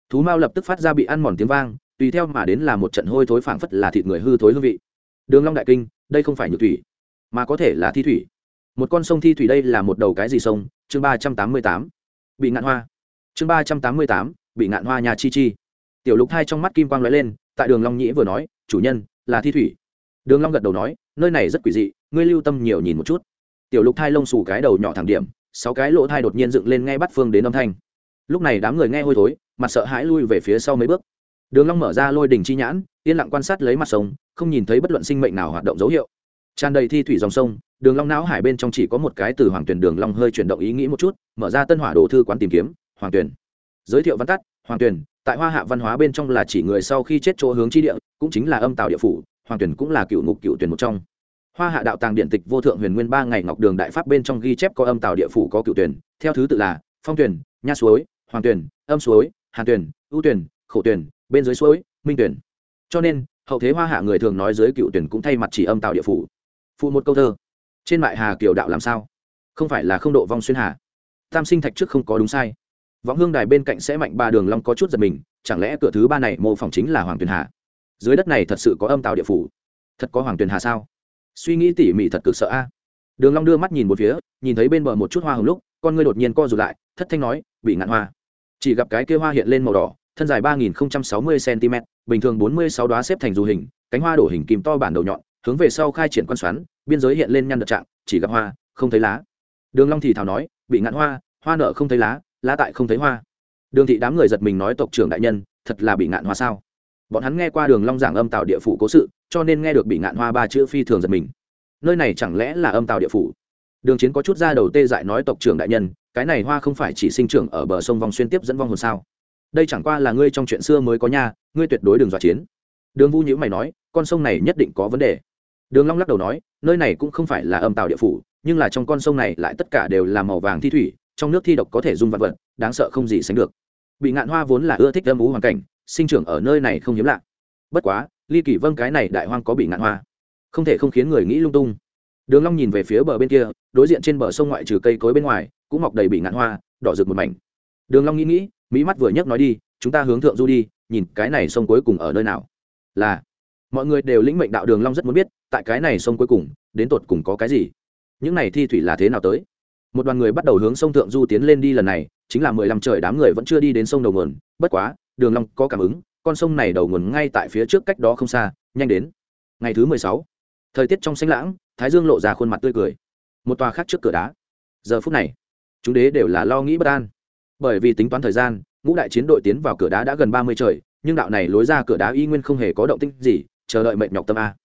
Thú mao lập tức phát ra bị ăn mòn tiếng vang, tùy theo mà đến là một trận hôi thối phảng phất là thịt người hư thối hương vị. Đường long đại kinh, đây không phải nhược thủy, mà có thể là thi thủy. Một con sông thi thủy đây là một đầu cái gì sông? Chương ba trăm tám mươi tám bị ngạn hoa. Chương ba trăm tám mươi tám, bị ngạn hoa nhà chi chi. Tiểu lục hai trong mắt kim quang lóe lên, tại đường long nhĩ vừa nói, chủ nhân, là thi thủy. Đường long gật đầu nói, nơi này rất quỷ dị, ngươi lưu tâm nhiều nhìn một chút. Tiểu lục thai lông xù cái đầu nhỏ thẳng điểm, sáu cái lỗ thai đột nhiên dựng lên ngay bắt phương đến âm thanh. Lúc này đám người nghe hôi thối, mặt sợ hãi lui về phía sau mấy bước. Đường long mở ra lôi đỉnh chi nhãn, yên lặng quan sát lấy mặt sông, không nhìn thấy bất luận sinh mệnh nào hoạt động dấu hiệu. Tràn đầy thi thủy dòng sông đường long não hải bên trong chỉ có một cái từ hoàng tuyển đường long hơi chuyển động ý nghĩ một chút, mở ra tân hỏa đồ thư quán tìm kiếm, hoàng tuyển giới thiệu văn tắt, hoàng tuyển tại hoa hạ văn hóa bên trong là chỉ người sau khi chết chỗ hướng chi địa, cũng chính là âm tào địa phủ, hoàng tuyển cũng là cựu ngục cựu tuyển một trong. Hoa hạ đạo tàng điện tịch vô thượng huyền nguyên ba ngày ngọc đường đại pháp bên trong ghi chép có âm tào địa phủ có cựu tuyển theo thứ tự là phong tuyển nha suối, hoàng tuyển âm suối, hàn tuyển ưu tuyển khổ tuyển bên dưới suối, minh tuyển cho nên, hậu thế hoa hạ người thường nói dưới cựu tuyển cũng thay mặt chỉ âm tào địa phủ. Phụ một câu thơ trên mại hà kiều đạo làm sao? Không phải là không độ vong xuyên hà. Tam sinh thạch trước không có đúng sai. Võng hương đài bên cạnh sẽ mạnh ba đường long có chút giật mình, chẳng lẽ cửa thứ ba này mô phỏng chính là hoàng tuyền hà? Dưới đất này thật sự có âm tạo địa phủ. Thật có hoàng tuyền hà sao? Suy nghĩ tỉ mỉ thật cực sợ a. Đường long đưa mắt nhìn một phía, nhìn thấy bên bờ một chút hoa hồng lúc, con ngươi đột nhiên co rụt lại, thất thanh nói, bị ngạn hoa. Chỉ gặp cái kia hoa hiện lên màu đỏ, thân dài ba nghìn sáu mươi cm bình thường bốn mươi sáu đoá xếp thành dù hình, cánh hoa đổ hình kim to bản đầu nhọn hướng về sau khai triển quan xoắn, biên giới hiện lên nhăn đợt trạng, chỉ gặp hoa, không thấy lá. Đường long thì thào nói, bị ngạn hoa hoa nở không thấy lá lá tại không thấy hoa. Đường thị đám người giật mình nói, tộc trưởng đại nhân, thật là bị ngạn hoa sao? Bọn hắn nghe qua đường long giảng âm tào địa phủ cố sự, cho nên nghe được bị ngạn hoa ba chữ phi thường giật mình. Nơi này chẳng lẽ là âm tào địa phủ? Đường chiến có chút ra đầu tê dại nói, tộc trưởng đại nhân, cái này hoa không phải chỉ sinh trưởng ở bờ sông vòng xuyên tiếp dẫn vong hồn sao? Đây chẳng qua là ngươi trong chuyện xưa mới có nha, ngươi tuyệt đối đừng dọa chiến. Đường vũ nhữ mày nói, con sông này nhất định có vấn đề đường long lắc đầu nói, nơi này cũng không phải là âm tào địa phủ, nhưng là trong con sông này lại tất cả đều là màu vàng thi thủy, trong nước thi độc có thể dung vật vật, đáng sợ không gì sánh được. Bị ngạn hoa vốn là ưa thích âm ú hoàn cảnh, sinh trưởng ở nơi này không hiếm lạ. Bất quá, ly kỳ vâng cái này đại hoang có bị ngạn hoa. Không thể không khiến người nghĩ lung tung. Đường long nhìn về phía bờ bên kia, đối diện trên bờ sông ngoại trừ cây cối bên ngoài, cũng mọc đầy bị ngạn hoa, đỏ rực một mảnh. Đường long nghĩ nghĩ mỹ mắt vừa nhấc nói đi, chúng ta hướng thượng du đi, nhìn cái này sông cuối cùng ở nơi nào? Là mọi người đều lĩnh mệnh đạo đường long rất muốn biết, tại cái này sông cuối cùng, đến tột cùng có cái gì? Những này thi thủy là thế nào tới? Một đoàn người bắt đầu hướng sông thượng du tiến lên đi lần này, chính là mười lăm trời đám người vẫn chưa đi đến sông đầu nguồn. Bất quá, đường long có cảm ứng, con sông này đầu nguồn ngay tại phía trước cách đó không xa, nhanh đến. Ngày thứ mười sáu, thời tiết trong xanh lãng, thái dương lộ ra khuôn mặt tươi cười. Một tòa khác trước cửa đá. Giờ phút này, chúng đế đều là lo nghĩ bất an. Bởi vì tính toán thời gian, ngũ đại chiến đội tiến vào cửa đá đã gần ba mươi trời, nhưng đạo này lối ra cửa đá y nguyên không hề có động tĩnh gì chờ đợi mệnh nhọc tâm a.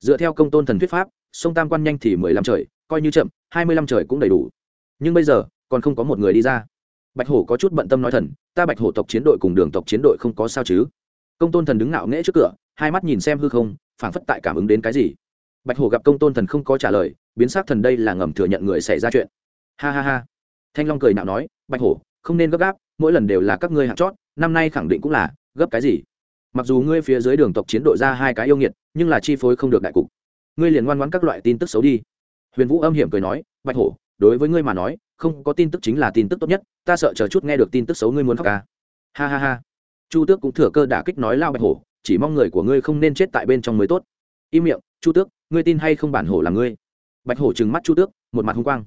Dựa theo công tôn thần thuyết pháp, sông tam quan nhanh thì mười lăm trời, coi như chậm, hai mươi lăm trời cũng đầy đủ. Nhưng bây giờ, còn không có một người đi ra. Bạch hổ có chút bận tâm nói thần, ta bạch hổ tộc chiến đội cùng đường tộc chiến đội không có sao chứ? Công tôn thần đứng ngạo nghễ trước cửa, hai mắt nhìn xem hư không, phảng phất tại cảm ứng đến cái gì. Bạch hổ gặp công tôn thần không có trả lời, biến s á c thần đây là ngầm thừa nhận người xảy ra chuyện. Ha ha ha. Thanh long cười nạo nói, bạch hổ, không nên gấp gáp, mỗi lần đều là các ngươi hạng chót, năm nay khẳng định cũng là, gấp cái gì? Mặc dù ngươi phía dưới đường tộc chiến đội ra hai cái yêu nghiệt, nhưng là chi phối không được đại cục. Ngươi liền ngoan ngoãn các loại tin tức xấu đi. Huyền vũ âm hiểm cười nói, bạch hổ, đối với ngươi mà nói, không có tin tức chính là tin tức tốt nhất, ta sợ chờ chút nghe được tin tức xấu ngươi muốn khóc ca ha ha ha. Chu tước cũng thừa cơ đả kích nói lao bạch hổ, chỉ mong người của ngươi không nên chết tại bên trong mới tốt. Im miệng, chu tước, ngươi tin hay không bản hổ là ngươi? Bạch hổ trừng mắt chu tước, một mặt hung quang.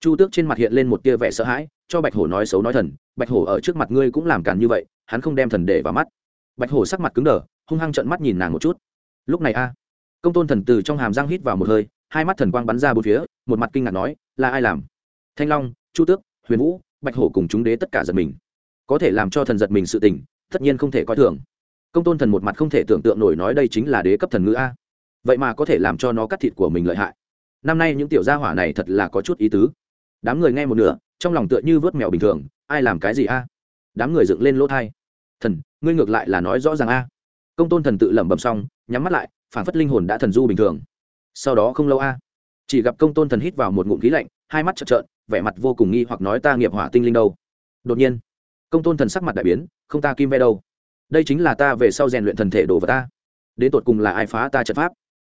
Chu tước trên mặt hiện lên một tia vẻ sợ hãi, cho bạch hổ nói xấu nói thần, bạch hổ ở trước mặt ngươi cũng làm càn như vậy, hắn không đem thần để vào mắt bạch hổ sắc mặt cứng đờ, hung hăng trợn mắt nhìn nàng một chút. Lúc này a, công tôn thần từ trong hàm răng hít vào một hơi, hai mắt thần quang bắn ra bốn phía, một mặt kinh ngạc nói, là ai làm? Thanh long, chu tước, huyền vũ, bạch hổ cùng chúng đế tất cả giật mình. Có thể làm cho thần giật mình sự tình, tất nhiên không thể coi thường. Công tôn thần một mặt không thể tưởng tượng nổi nói đây chính là đế cấp thần ngữ a. Vậy mà có thể làm cho nó cắt thịt của mình lợi hại. Năm nay những tiểu gia hỏa này thật là có chút ý tứ. Đám người nghe một nửa, trong lòng tựa như vớt mèo bình thường, ai làm cái gì a? Đám người dựng lên lỗ thai thần, ngươi ngược lại là nói rõ ràng a. Công tôn thần tự lẩm bẩm xong, nhắm mắt lại phản phất linh hồn đã thần du bình thường. Sau đó không lâu a, chỉ gặp công tôn thần hít vào một ngụm khí lạnh, hai mắt trợn trợn, vẻ mặt vô cùng nghi hoặc nói ta nghiệp hỏa tinh linh đâu. Đột nhiên, công tôn thần sắc mặt đại biến, không ta kim ve đâu. Đây chính là ta về sau rèn luyện thần thể đổ vào ta. Đến tột cùng là ai phá ta trận pháp?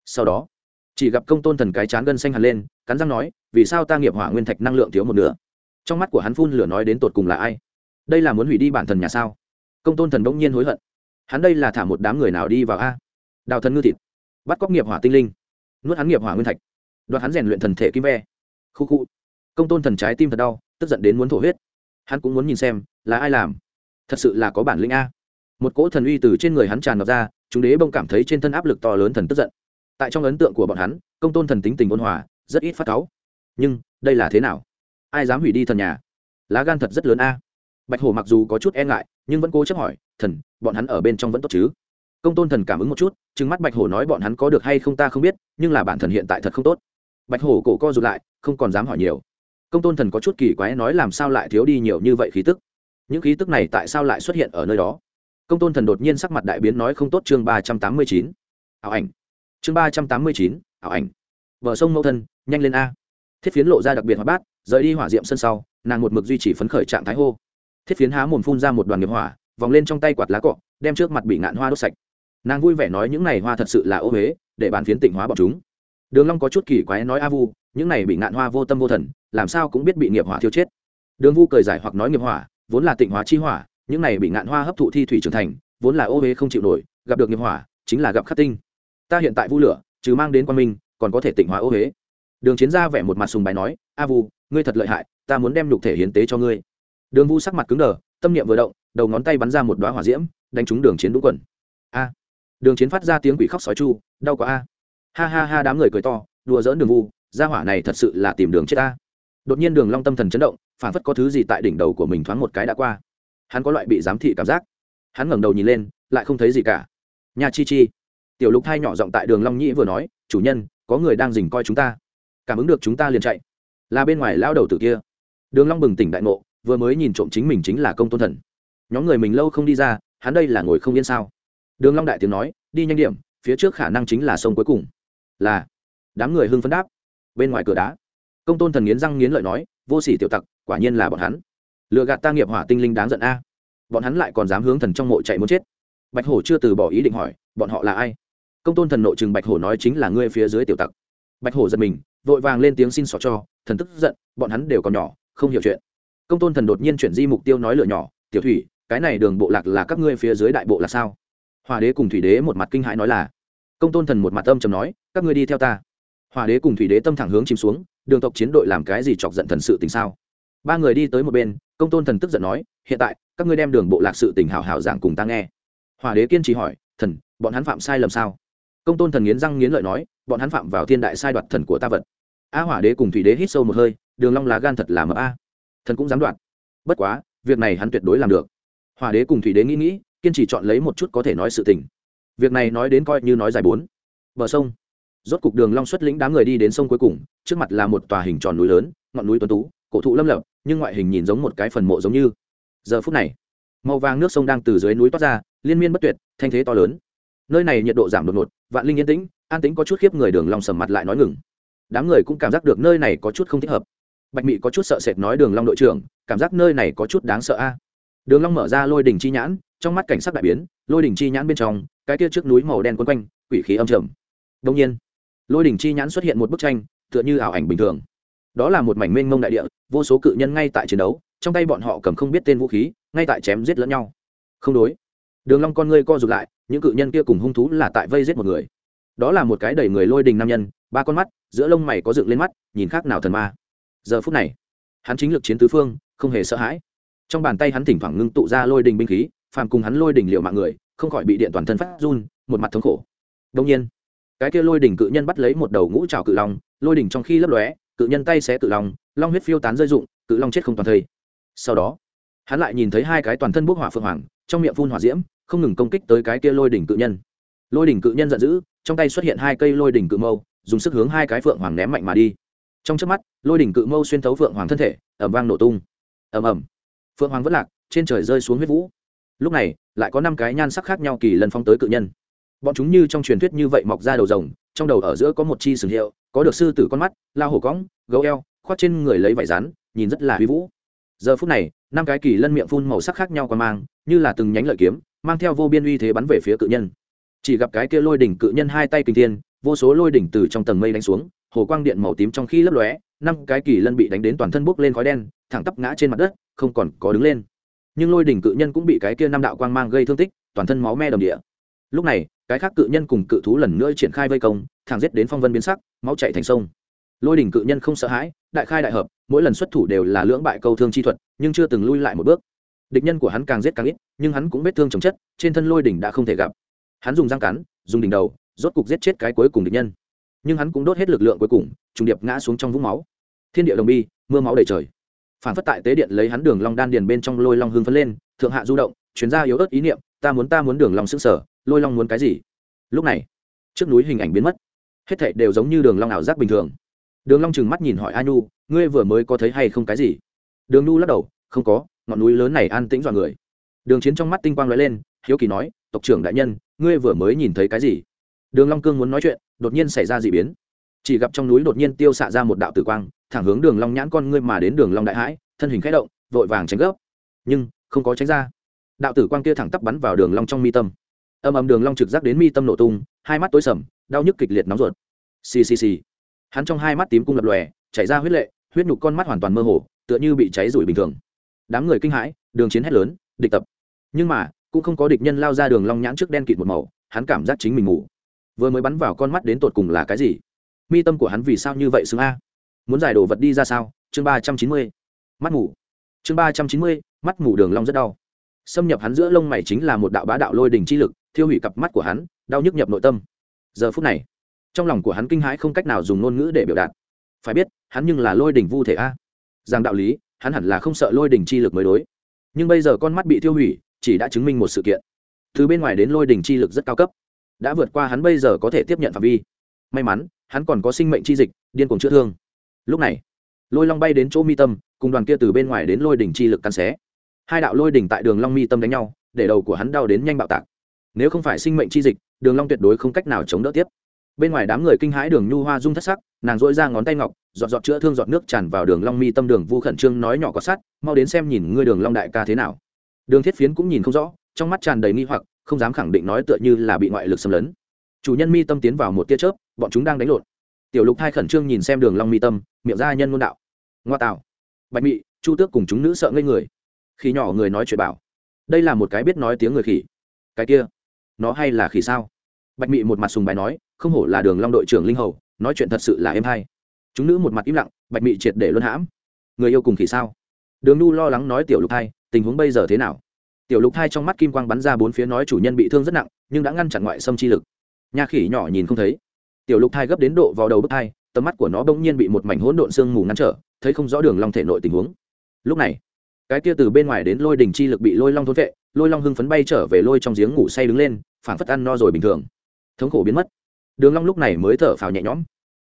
Sau đó, chỉ gặp công tôn thần cái chán gân xanh hẳn lên, cắn răng nói, vì sao ta nghiệp hỏa nguyên thạch năng lượng thiếu một nửa? Trong mắt của hắn phun lửa nói đến tột cùng là ai? Đây là muốn hủy đi bản thần nhà sao? Công tôn thần bỗng nhiên hối hận. Hắn đây là thả một đám người nào đi vào a? Đào thần ngư thịt. Bắt cóc nghiệp hỏa tinh linh. Nuốt hắn nghiệp hỏa nguyên thạch. Đoạt hắn rèn luyện thần thể kim ve. Khu khu. Công tôn thần trái tim thật đau, tức giận đến muốn thổ huyết. Hắn cũng muốn nhìn xem, là ai làm? Thật sự là có bản lĩnh a. Một cỗ thần uy từ trên người hắn tràn ngập ra, chúng đế bông cảm thấy trên thân áp lực to lớn thần tức giận. Tại trong ấn tượng của bọn hắn, công tôn thần tính tình ôn hòa, rất ít phát cáu. Nhưng, đây là thế nào? Ai dám hủy đi thần nhà? Lá gan thật rất lớn a. Bạch hổ mặc dù có chút e ngại nhưng vẫn cố chấp hỏi, thần, bọn hắn ở bên trong vẫn tốt chứ? Công tôn thần cảm ứng một chút, trừng mắt bạch hổ nói, bọn hắn có được hay không ta không biết, nhưng là bản thần hiện tại thật không tốt. Bạch hổ cổ co rụt lại, không còn dám hỏi nhiều. Công tôn thần có chút kỳ quái nói, làm sao lại thiếu đi nhiều như vậy khí tức? Những khí tức này tại sao lại xuất hiện ở nơi đó? Công tôn thần đột nhiên sắc mặt đại biến nói, không tốt, chương ba trăm tám mươi chín. Ảo ảnh. Chương ba trăm tám mươi chín, ảo ảnh. Vợ sông mẫu thân, nhanh lên a. Thiết phiến lộ ra đặc biệt hóa bát, rời đi hỏa diệm sân sau, nàng một mực duy trì phấn khởi trạng thái hô thiết phiến há mồm phun ra một đoàn nghiệp hỏa, vòng lên trong tay quạt lá cọ, đem trước mặt bị ngạn hoa đốt sạch. Nàng vui vẻ nói những này hoa thật sự là ô huế, để bàn phiến tịnh hóa bọn chúng. Đường long có chút kỳ quái nói a vu, những này bị ngạn hoa vô tâm vô thần, làm sao cũng biết bị nghiệp hỏa thiêu chết. Đường vu cười giải hoặc nói nghiệp hỏa, vốn là tịnh hóa chi hỏa, những này bị ngạn hoa hấp thụ thi thủy trưởng thành, vốn là ô huế không chịu nổi, gặp được nghiệp hỏa, chính là gặp khắc tinh. Ta hiện tại vu lửa, trừ mang đến quan minh, còn có thể tịnh hóa ô huế. Đường chiến ra vẻ một mặt sùng bài nói, a vu, ngươi thật lợi hại, ta muốn đem nhục thể hiến tế cho ngươi đường vu sắc mặt cứng đờ, tâm niệm vừa động, đầu ngón tay bắn ra một đoá hỏa diễm, đánh trúng đường chiến đúng quần. A! Đường chiến phát ra tiếng quỷ khóc sói chu, đau quá a. Ha ha ha, đám người cười to, đùa dỡn đường vu gia hỏa này thật sự là tìm đường chết ta đột nhiên đường long tâm thần chấn động, phản phất có thứ gì tại đỉnh đầu của mình thoáng một cái đã qua. Hắn có loại bị giám thị cảm giác. Hắn ngẩng đầu nhìn lên, lại không thấy gì cả. Nhà chi chi! Tiểu lục thai nhỏ giọng tại đường long nhĩ vừa nói, chủ nhân, có người đang dình coi chúng ta. Cảm ứng được chúng ta liền chạy. Là bên ngoài lao đầu tử kia. Đường long bừng tỉnh đại ngộ vừa mới nhìn trộm chính mình chính là công tôn thần. Nhóm người mình lâu không đi ra, hắn đây là ngồi không yên sao? Đường long đại tiếng nói, đi nhanh điểm, phía trước khả năng chính là sông cuối cùng. Là. Đám người hưng phấn đáp. Bên ngoài cửa đá. Công tôn thần nghiến răng nghiến lợi nói, vô sỉ tiểu tặc, quả nhiên là bọn hắn. Lừa gạt ta nghiệp hỏa tinh linh đáng giận a. Bọn hắn lại còn dám hướng thần trong mộ chạy muốn chết. Bạch hổ chưa từ bỏ ý định hỏi, bọn họ là ai? Công tôn thần nội chừng bạch hổ nói chính là ngươi phía dưới tiểu tặc. Bạch hổ giật mình, vội vàng lên tiếng xin xỏ cho, thần tức giận, bọn hắn đều còn nhỏ, không hiểu chuyện công tôn thần đột nhiên chuyển di mục tiêu nói lửa nhỏ, tiểu thủy, cái này đường bộ lạc là các ngươi phía dưới đại bộ là sao? Hòa đế cùng thủy đế một mặt kinh hãi nói là, công tôn thần một mặt âm trầm nói, các ngươi đi theo ta. Hòa đế cùng thủy đế tâm thẳng hướng chìm xuống, đường tộc chiến đội làm cái gì chọc giận thần sự tình sao? Ba người đi tới một bên, công tôn thần tức giận nói, hiện tại, các ngươi đem đường bộ lạc sự tình hảo hảo giảng cùng ta nghe. Hòa đế kiên trì hỏi, thần, bọn hắn phạm sai lầm sao? Công tôn thần nghiến răng nghiến lợi nói, bọn hắn phạm vào thiên đại sai đoạt thần của ta vật. A hỏa đế cùng thủy đế hít sâu một hơi, đường long lá gan thật là mờ a thần cũng dám đoạt. Bất quá, việc này hắn tuyệt đối làm được. Hòa đế cùng thủy đế nghĩ nghĩ, kiên trì chọn lấy một chút có thể nói sự tình. Việc này nói đến coi như nói dài bốn. Bờ sông. Rốt cục đường long xuất lĩnh đám người đi đến sông cuối cùng, trước mặt là một tòa hình tròn núi lớn, ngọn núi tuấn tú, cổ thụ lâm lập, nhưng ngoại hình nhìn giống một cái phần mộ giống như. Giờ phút này, màu vàng nước sông đang từ dưới núi toát ra, liên miên bất tuyệt, thanh thế to lớn. Nơi này nhiệt độ giảm đột ngột, vạn linh yên tĩnh, an tĩnh có chút khiếp người đường long sầm mặt lại nói ngừng. Đám người cũng cảm giác được nơi này có chút không thích hợp bạch mị có chút sợ sệt nói đường long đội trưởng, cảm giác nơi này có chút đáng sợ a. Đường long mở ra lôi đỉnh chi nhãn, trong mắt cảnh sắc đại biến, lôi đỉnh chi nhãn bên trong, cái kia trước núi màu đen quấn quanh, quỷ khí âm trầm. Đương nhiên, lôi đỉnh chi nhãn xuất hiện một bức tranh, tựa như ảo ảnh bình thường. Đó là một mảnh mênh mông đại địa, vô số cự nhân ngay tại chiến đấu, trong tay bọn họ cầm không biết tên vũ khí, ngay tại chém giết lẫn nhau. Không đối. Đường long con ngươi co rụt lại, những cự nhân kia cùng hung thú là tại vây giết một người. Đó là một cái đầy người lôi đình nam nhân, ba con mắt, giữa lông mày có dựng lên mắt, nhìn khác nào thần ma giờ phút này, hắn chính lực chiến tứ phương, không hề sợ hãi. Trong bàn tay hắn thỉnh thoảng ngưng tụ ra lôi đình binh khí, phàm cùng hắn lôi đình liệu mạng người, không khỏi bị điện toàn thân phát run, một mặt thống khổ. Đông nhiên, cái kia lôi đỉnh cự nhân bắt lấy một đầu ngũ trào cự long, lôi đỉnh trong khi lấp lóe, cự nhân tay xé cự long long huyết phiêu tán rơi rụng, cự long chết không toàn thây. Sau đó, hắn lại nhìn thấy hai cái toàn thân bốc hỏa phượng hoàng, trong miệng phun hỏa diễm, không ngừng công kích tới cái kia lôi đỉnh cự nhân. Lôi đỉnh cự nhân giận dữ, trong tay xuất hiện hai cây lôi đỉnh cự mâu, dùng sức hướng hai cái phượng hoàng ném mạnh mà đi trong trước mắt, lôi đỉnh cự mâu xuyên thấu phượng hoàng thân thể ẩm vang nổ tung. Ẩm ẩm phượng hoàng vất lạc, trên trời rơi xuống huyết vũ. Lúc này, lại có năm cái nhan sắc khác nhau kỳ lần phong tới cự nhân. Bọn chúng như trong truyền thuyết như vậy mọc ra đầu rồng, trong đầu ở giữa có một chi sừng hiệu, có được sư tử con mắt, lao hổ cõng gấu eo, khoác trên người lấy vải rán nhìn rất là huy vũ. Giờ phút này, năm cái kỳ lân miệng phun màu sắc khác nhau qua mang, như là từng nhánh lợi kiếm, mang theo vô biên uy thế bắn về phía cự nhân. Chỉ gặp cái kia lôi đỉnh cự nhân hai tay kinh thiên, vô số lôi đỉnh từ trong tầng mây đánh xuống hồ quang điện màu tím trong khi lấp lóe, năm cái kỳ lân bị đánh đến toàn thân bốc lên khói đen, thẳng tắp ngã trên mặt đất, không còn có đứng lên. Nhưng lôi đỉnh cự nhân cũng bị cái kia năm đạo quang mang gây thương tích, toàn thân máu me đầm địa. Lúc này, cái khác cự nhân cùng cự thú lần nữa triển khai vây công, thẳng giết đến phong vân biến sắc, máu chạy thành sông. Lôi đỉnh cự nhân không sợ hãi, đại khai đại hợp, mỗi lần xuất thủ đều là lưỡng bại câu thương chi thuật, nhưng chưa từng lui lại một bước. Địch nhân của hắn càng giết càng ít, nhưng hắn cũng vết thương chồng chất, trên thân lôi đỉnh đã không thể gặp. Hắn dùng răng cắn, dùng đỉnh đầu, rốt cục giết chết cái cuối cùng địch nhân nhưng hắn cũng đốt hết lực lượng cuối cùng, trùng điệp ngã xuống trong vũng máu. Thiên địa đồng bi, mưa máu đầy trời. Phản phất tại tế điện lấy hắn đường long đan điền bên trong lôi long hưng phấn lên, thượng hạ du động chuyến ra yếu ớt ý niệm, ta muốn ta muốn đường long sững sở lôi long muốn cái gì? Lúc này, trước núi hình ảnh biến mất. Hết thảy đều giống như đường long ảo giác bình thường. Đường long chừng mắt nhìn hỏi a nhu, ngươi vừa mới có thấy hay không cái gì? Đường nhu lắc đầu, không có, ngọn núi lớn này an tĩnh dọa người. Đường chiến trong mắt tinh quang lóe lên, hiếu kỳ nói, tộc trưởng đại nhân, ngươi vừa mới nhìn thấy cái gì? Đường long cương muốn nói chuyện đột nhiên xảy ra dị biến. Chỉ gặp trong núi đột nhiên tiêu xạ ra một đạo tử quang, thẳng hướng đường long nhãn con ngươi mà đến đường long đại hãi thân hình khẽ động, vội vàng tránh gấp. Nhưng, không có tránh ra. Đạo tử quang kia thẳng tắp bắn vào đường long trong mi tâm. Âm ầm đường long trực giác đến mi tâm nổ tung, hai mắt tối sầm, đau nhức kịch liệt nóng ruột. Xì xì xì. Hắn trong hai mắt tím cung lập lòe, chảy ra huyết lệ, huyết nhục con mắt hoàn toàn mơ hồ, tựa như bị cháy rủi bình thường. Đám người kinh hãi, đường chiến hét lớn, địch tập. Nhưng mà, cũng không có địch nhân lao ra đường long nhãn trước đen kịt một màu, hắn cảm giác chính mình ngủ vừa mới bắn vào con mắt đến tột cùng là cái gì? Mi tâm của hắn vì sao như vậy xứng a? Muốn giải đồ vật đi ra sao? Chương ba trăm chín mươi, mắt ngủ chương ba trăm chín mươi, mắt ngủ đường long rất đau. Xâm nhập hắn giữa lông mày chính là một đạo bá đạo lôi đình chi lực, thiêu hủy cặp mắt của hắn, đau nhức nhập nội tâm. Giờ phút này, trong lòng của hắn kinh hãi không cách nào dùng ngôn ngữ để biểu đạt. Phải biết, hắn nhưng là lôi đình vu thể a. Rằng đạo lý, hắn hẳn là không sợ lôi đình chi lực mới đối. Nhưng bây giờ con mắt bị thiêu hủy, chỉ đã chứng minh một sự kiện. Từ bên ngoài đến lôi đình chi lực rất cao cấp đã vượt qua hắn bây giờ có thể tiếp nhận phạm vi. May mắn, hắn còn có sinh mệnh chi dịch, điên cuồng chữa thương. Lúc này, lôi long bay đến chỗ mi tâm, cùng đoàn kia từ bên ngoài đến lôi đỉnh chi lực căn xé. Hai đạo lôi đỉnh tại đường long mi tâm đánh nhau, để đầu của hắn đau đến nhanh bạo tạc. Nếu không phải sinh mệnh chi dịch, đường long tuyệt đối không cách nào chống đỡ tiếp. Bên ngoài đám người kinh hãi đường nhu hoa rung thất sắc, nàng dội ra ngón tay ngọc, giọt giọt chữa thương giọt nước tràn vào đường long mi tâm đường vu khẩn trương nói nhỏ có sát mau đến xem nhìn ngươi đường long đại ca thế nào. Đường thiết phiến cũng nhìn không rõ, trong mắt tràn đầy nghi hoặc không dám khẳng định nói tựa như là bị ngoại lực xâm lấn. Chủ nhân mi tâm tiến vào một tia chớp, bọn chúng đang đánh lộn. Tiểu lục thai khẩn trương nhìn xem đường long mi tâm, miệng ra nhân ngôn đạo. Ngoa tạo bạch mị, chu tước cùng chúng nữ sợ ngây người. Khi nhỏ người nói chuyện bảo. Đây là một cái biết nói tiếng người khỉ. Cái kia, nó hay là khỉ sao? Bạch mị một mặt sùng bài nói, không hổ là đường long đội trưởng linh hầu, nói chuyện thật sự là em hay. Chúng nữ một mặt im lặng, bạch mị triệt để luân hãm. Người yêu cùng khỉ sao? Đường nu lo lắng nói tiểu lục thai, tình huống bây giờ thế nào? Tiểu lục hai trong mắt kim quang bắn ra bốn phía nói chủ nhân bị thương rất nặng, nhưng đã ngăn chặn ngoại xâm chi lực. Nha khỉ nhỏ nhìn không thấy. Tiểu lục thai gấp đến độ vào đầu bức thai tầm mắt của nó bỗng nhiên bị một mảnh hỗn độn sương mù ngăn trở, thấy không rõ đường long thể nội tình huống. Lúc này, cái kia từ bên ngoài đến lôi đỉnh chi lực bị lôi long thốn vệ, lôi long hưng phấn bay trở về lôi trong giếng ngủ say đứng lên, phảng phất ăn no rồi bình thường. Thống khổ biến mất. Đường long lúc này mới thở phào nhẹ nhõm.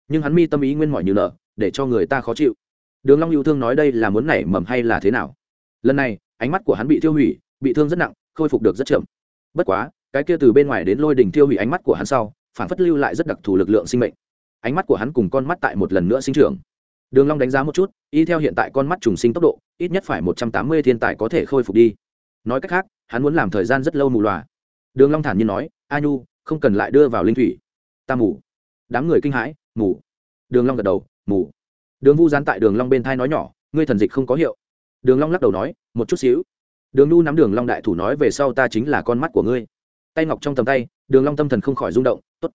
Nhưng hắn mi tâm ý nguyên mỏi như nở để cho người ta khó chịu. Đường long yêu thương nói đây là muốn nảy mầm hay là thế nào? Lần này, ánh mắt của hắn bị tiêu hủy bị thương rất nặng, khôi phục được rất chậm. Bất quá, cái kia từ bên ngoài đến lôi đỉnh tiêu hủy ánh mắt của hắn sau, phản phất lưu lại rất đặc thù lực lượng sinh mệnh. Ánh mắt của hắn cùng con mắt tại một lần nữa sinh trưởng. Đường long đánh giá một chút, y theo hiện tại con mắt trùng sinh tốc độ, ít nhất phải một trăm tám mươi thiên tài có thể khôi phục đi. Nói cách khác, hắn muốn làm thời gian rất lâu mù loà. Đường long thản nhiên nói, a nhu, không cần lại đưa vào linh thủy. Ta mù. Đám người kinh hãi, mù. Đường long gật đầu, mù. Đường vu gián tại đường long bên thai nói nhỏ, ngươi thần dịch không có hiệu. Đường long lắc đầu nói, một chút xíu đường nu nắm đường long đại thủ nói về sau ta chính là con mắt của ngươi. Tay ngọc trong tầm tay, đường long tâm thần không khỏi rung động, tốt,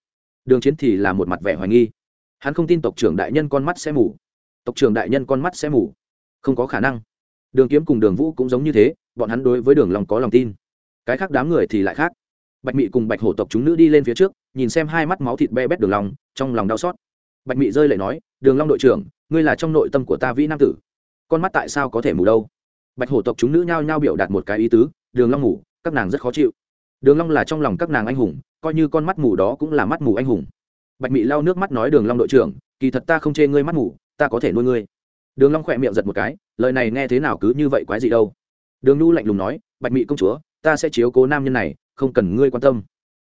đường chiến thì là một mặt vẻ hoài nghi. Hắn không tin tộc trưởng đại nhân con mắt sẽ mù. Tộc trưởng đại nhân con mắt sẽ mù. Không có khả năng. Đường kiếm cùng đường vũ cũng giống như thế, bọn hắn đối với đường long có lòng tin. Cái khác đám người thì lại khác. Bạch mị cùng bạch hổ tộc chúng nữ đi lên phía trước, nhìn xem hai mắt máu thịt be bét đường long, trong lòng đau xót. Bạch mị rơi lệ nói, đường long đội trưởng, ngươi là trong nội tâm của ta vĩ nam tử. Con mắt tại sao có thể mù đâu? Bạch hổ tộc chúng nữ nhao nhao biểu đạt một cái ý tứ đường long ngủ, các nàng rất khó chịu. Đường long là trong lòng các nàng anh hùng coi như con mắt mù đó cũng là mắt mù anh hùng. Bạch mị lau nước mắt nói đường long đội trưởng kỳ thật ta không chê ngươi mắt mù ta có thể nuôi ngươi. Đường long khoẹt miệng giật một cái lời này nghe thế nào cứ như vậy quái gì đâu. Đường nu lạnh lùng nói bạch mị công chúa ta sẽ chiếu cố nam nhân này không cần ngươi quan tâm.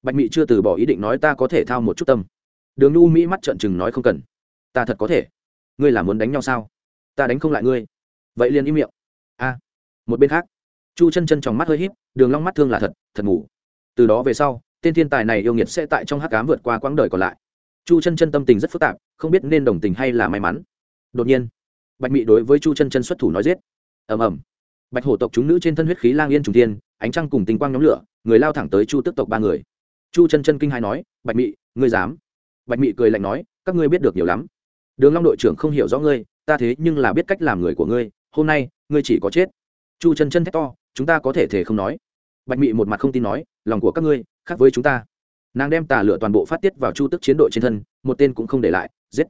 Bạch mị chưa từ bỏ ý định nói ta có thể thao một chút tâm. Đường nu mỹ mắt trợn trừng nói không cần. Ta thật có thể. Ngươi là muốn đánh nhau sao? Ta đánh không lại ngươi. Vậy liền im miệng a. Một bên khác, chu chân chân trong mắt hơi híp, đường long mắt thương là thật thật ngủ. Từ đó về sau, tên thiên tài này yêu nghiệt sẽ tại trong hắc cám vượt qua quãng đời còn lại. Chu chân chân tâm tình rất phức tạp, không biết nên đồng tình hay là may mắn. Đột nhiên, bạch mị đối với chu chân chân xuất thủ nói giết. Ầm ầm. Bạch hổ tộc chúng nữ trên thân huyết khí lang yên trùng tiên ánh trăng cùng tình quang nhóm lửa, người lao thẳng tới chu tức tộc ba người. Chu chân chân kinh hai nói, bạch mị, ngươi dám? Bạch mị cười lạnh nói, các ngươi biết được nhiều lắm. Đường long đội trưởng không hiểu rõ ngươi, ta thế nhưng là biết cách làm người của ngươi. Hôm nay ngươi chỉ có chết. Chu chân chân thét to, chúng ta có thể thể không nói. Bạch mị một mặt không tin nói, lòng của các ngươi, khác với chúng ta. Nàng đem tà lửa toàn bộ phát tiết vào chu tức chiến đội trên thân, một tên cũng không để lại, giết.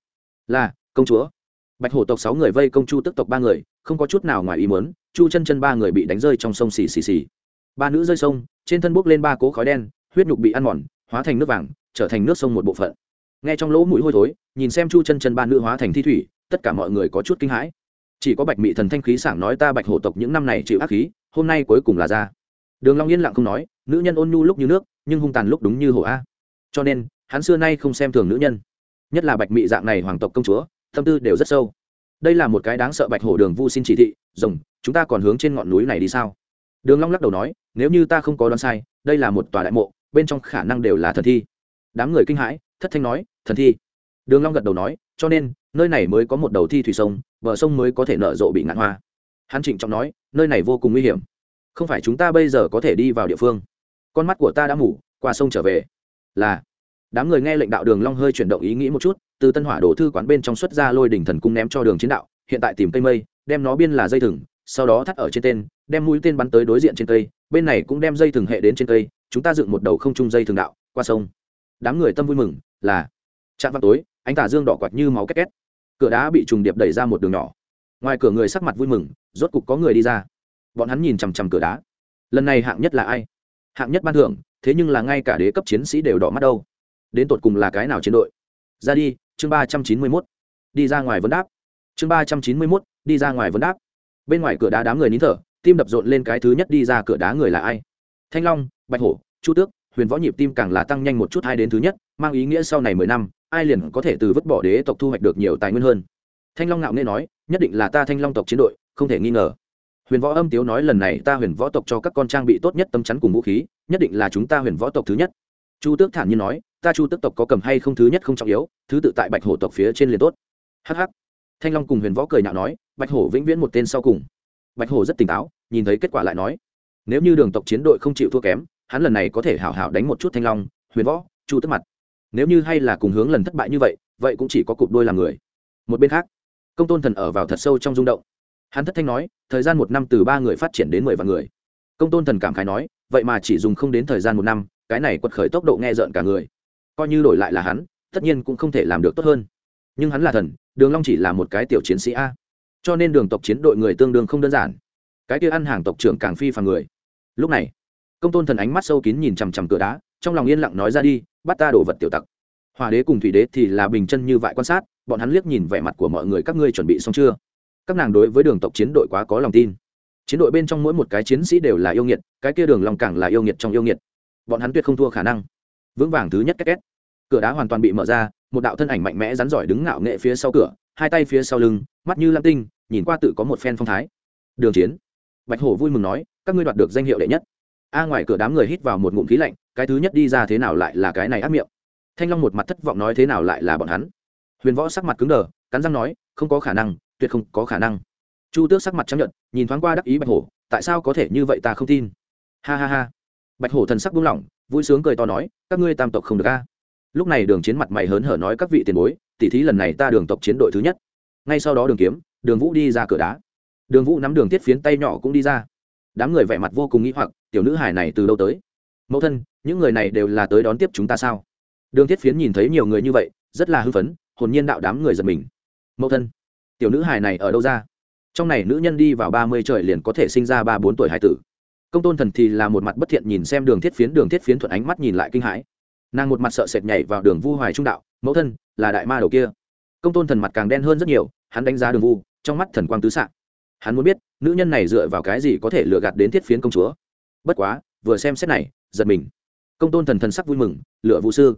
Là, công chúa. Bạch hổ tộc sáu người vây công chu tức tộc ba người, không có chút nào ngoài ý muốn, chu chân chân ba người bị đánh rơi trong sông xì xì xì. Ba nữ rơi sông, trên thân bốc lên ba cố khói đen, huyết nhục bị ăn mòn, hóa thành nước vàng, trở thành nước sông một bộ phận. Nghe trong lỗ mũi hôi thối, nhìn xem chu chân chân ba nữ hóa thành thi thủy, tất cả mọi người có chút kinh hãi chỉ có bạch mị thần thanh khí sảng nói ta bạch hổ tộc những năm này chịu ác khí, hôm nay cuối cùng là ra. Đường long yên lặng không nói, nữ nhân ôn nhu lúc như nước, nhưng hung tàn lúc đúng như hổ a. Cho nên, hắn xưa nay không xem thường nữ nhân. Nhất là bạch mị dạng này hoàng tộc công chúa, tâm tư đều rất sâu. Đây là một cái đáng sợ bạch hổ đường vu xin chỉ thị, rồng, chúng ta còn hướng trên ngọn núi này đi sao? Đường long lắc đầu nói, nếu như ta không có đoán sai, đây là một tòa đại mộ, bên trong khả năng đều là thần thi. Đám người kinh hãi, thất thanh nói, thần thi? Đường long gật đầu nói cho nên nơi này mới có một đầu thi thủy sông, bờ sông mới có thể nở rộ bị ngạn hoa. Hắn trịnh trọng nói, nơi này vô cùng nguy hiểm. Không phải chúng ta bây giờ có thể đi vào địa phương. Con mắt của ta đã mù, qua sông trở về. Là. Đám người nghe lệnh đạo đường long hơi chuyển động ý nghĩ một chút, từ tân hỏa đổ thư quán bên trong xuất ra lôi đỉnh thần cung ném cho đường chiến đạo, hiện tại tìm cây mây, đem nó biên là dây thừng, sau đó thắt ở trên tên, đem mũi tên bắn tới đối diện trên cây, bên này cũng đem dây thừng hệ đến trên cây, chúng ta dựng một đầu không trung dây thừng đạo, qua sông. Đám người tâm vui mừng, là. Trạm vào tối ánh tà dương đỏ quạt như máu két két. Cửa đá bị trùng điệp đẩy ra một đường nhỏ. Ngoài cửa người sắc mặt vui mừng, rốt cục có người đi ra. Bọn hắn nhìn chằm chằm cửa đá. Lần này hạng nhất là ai? Hạng nhất ban thưởng, thế nhưng là ngay cả đế cấp chiến sĩ đều đỏ mắt đâu. Đến tột cùng là cái nào chiến đội? Ra đi, chương ba trăm chín mươi mốt. Đi ra ngoài vấn đáp. Chương ba trăm chín mươi mốt, đi ra ngoài vấn đáp. Bên ngoài cửa đá đám người nín thở, tim đập rộn lên cái thứ nhất đi ra cửa đá người là ai? Thanh long, bạch hổ, chu tước, huyền võ nhịp tim càng là tăng nhanh một chút hai đến thứ nhất, mang ý nghĩa sau này mười năm ai liền có thể từ vứt bỏ đế tộc thu hoạch được nhiều tài nguyên hơn? Thanh long ngạo nghe nói, nhất định là ta thanh long tộc chiến đội, không thể nghi ngờ. Huyền võ âm tiếu nói lần này ta huyền võ tộc cho các con trang bị tốt nhất tâm chắn cùng vũ khí, nhất định là chúng ta huyền võ tộc thứ nhất. Chu tước thản nhiên nói, ta chu tước tộc có cầm hay không thứ nhất không trọng yếu, thứ tự tại bạch hổ tộc phía trên liền tốt. Hh thanh long cùng huyền võ cười nhạo nói, bạch hổ vĩnh viễn một tên sau cùng. Bạch hổ rất tỉnh táo, nhìn thấy kết quả lại nói, nếu như đường tộc chiến đội không chịu thua kém, hắn lần này có thể hảo hảo đánh một chút thanh long, huyền võ, chu tức mặt nếu như hay là cùng hướng lần thất bại như vậy vậy cũng chỉ có cụp đôi làm người. Một bên khác, công tôn thần ở vào thật sâu trong rung động. Hắn thất thanh nói, thời gian một năm từ ba người phát triển đến mười vạn người. Công tôn thần cảm khái nói, vậy mà chỉ dùng không đến thời gian một năm, cái này quật khởi tốc độ nghe rợn cả người. Coi như đổi lại là hắn, tất nhiên cũng không thể làm được tốt hơn. Nhưng hắn là thần, đường long chỉ là một cái tiểu chiến sĩ a. Cho nên đường tộc chiến đội người tương đương không đơn giản. Cái kia ăn hàng tộc trưởng càng phi phàm người. Lúc này, công tôn thần ánh mắt sâu kín nhìn chằm chằm cửa đá, trong lòng yên lặng nói ra đi bắt ta đổ vật tiểu tặc. Hòa đế cùng thủy đế thì là bình chân như vậy quan sát, bọn hắn liếc nhìn vẻ mặt của mọi người, các ngươi chuẩn bị xong chưa? Các nàng đối với đường tộc chiến đội quá có lòng tin. Chiến đội bên trong mỗi một cái chiến sĩ đều là yêu nghiệt, cái kia đường lòng càng là yêu nghiệt trong yêu nghiệt. Bọn hắn tuyệt không thua khả năng. Vững vàng thứ nhất két két. Cửa đá hoàn toàn bị mở ra, một đạo thân ảnh mạnh mẽ rắn giỏi đứng ngạo nghệ phía sau cửa, hai tay phía sau lưng, mắt như lam tinh, nhìn qua tự có một phen phong thái. Đường chiến. Bạch hổ vui mừng nói, các ngươi đoạt được danh hiệu đệ nhất. A ngoài cửa đám người hít vào một ngụm khí lạnh cái thứ nhất đi ra thế nào lại là cái này ác miệng. Thanh long một mặt thất vọng nói thế nào lại là bọn hắn. Huyền võ sắc mặt cứng đờ, cắn răng nói, không có khả năng, tuyệt không có khả năng. Chu tước sắc mặt chấp nhận nhìn thoáng qua đắc ý bạch hổ, tại sao có thể như vậy ta không tin? Ha ha ha. Bạch hổ thần sắc buông lỏng, vui sướng cười to nói, các ngươi tam tộc không được a. Lúc này đường chiến mặt mày hớn hở nói các vị tiền bối, tỉ thí lần này ta đường tộc chiến đội thứ nhất. Ngay sau đó đường kiếm, đường vũ đi ra cửa đá. Đường vũ nắm đường tiết phiến tay nhỏ cũng đi ra. Đám người vẻ mặt vô cùng nghĩ hoặc, tiểu nữ hải này từ đâu tới? Mẫu thân những người này đều là tới đón tiếp chúng ta sao? Đường thiết phiến nhìn thấy nhiều người như vậy, rất là hư phấn, hồn nhiên đạo đám người giật mình. Mẫu thân, tiểu nữ hài này ở đâu ra? Trong này nữ nhân đi vào ba mươi trời liền có thể sinh ra ba bốn tuổi hải tử. Công tôn thần thì là một mặt bất thiện nhìn xem đường thiết phiến, đường thiết phiến thuận ánh mắt nhìn lại kinh hãi. Nàng một mặt sợ sệt nhảy vào đường vu hoài trung đạo, mẫu thân, là đại ma đầu kia. Công tôn thần mặt càng đen hơn rất nhiều, hắn đánh giá đường vu, trong mắt thần quang tứ s ạ hắn muốn biết, nữ nhân này dựa vào cái gì có thể lừa gạt đến thiết phiến công chúa? Bất quá, vừa xem xét này, giật mình công tôn thần thần sắc vui mừng, lựa vũ sư,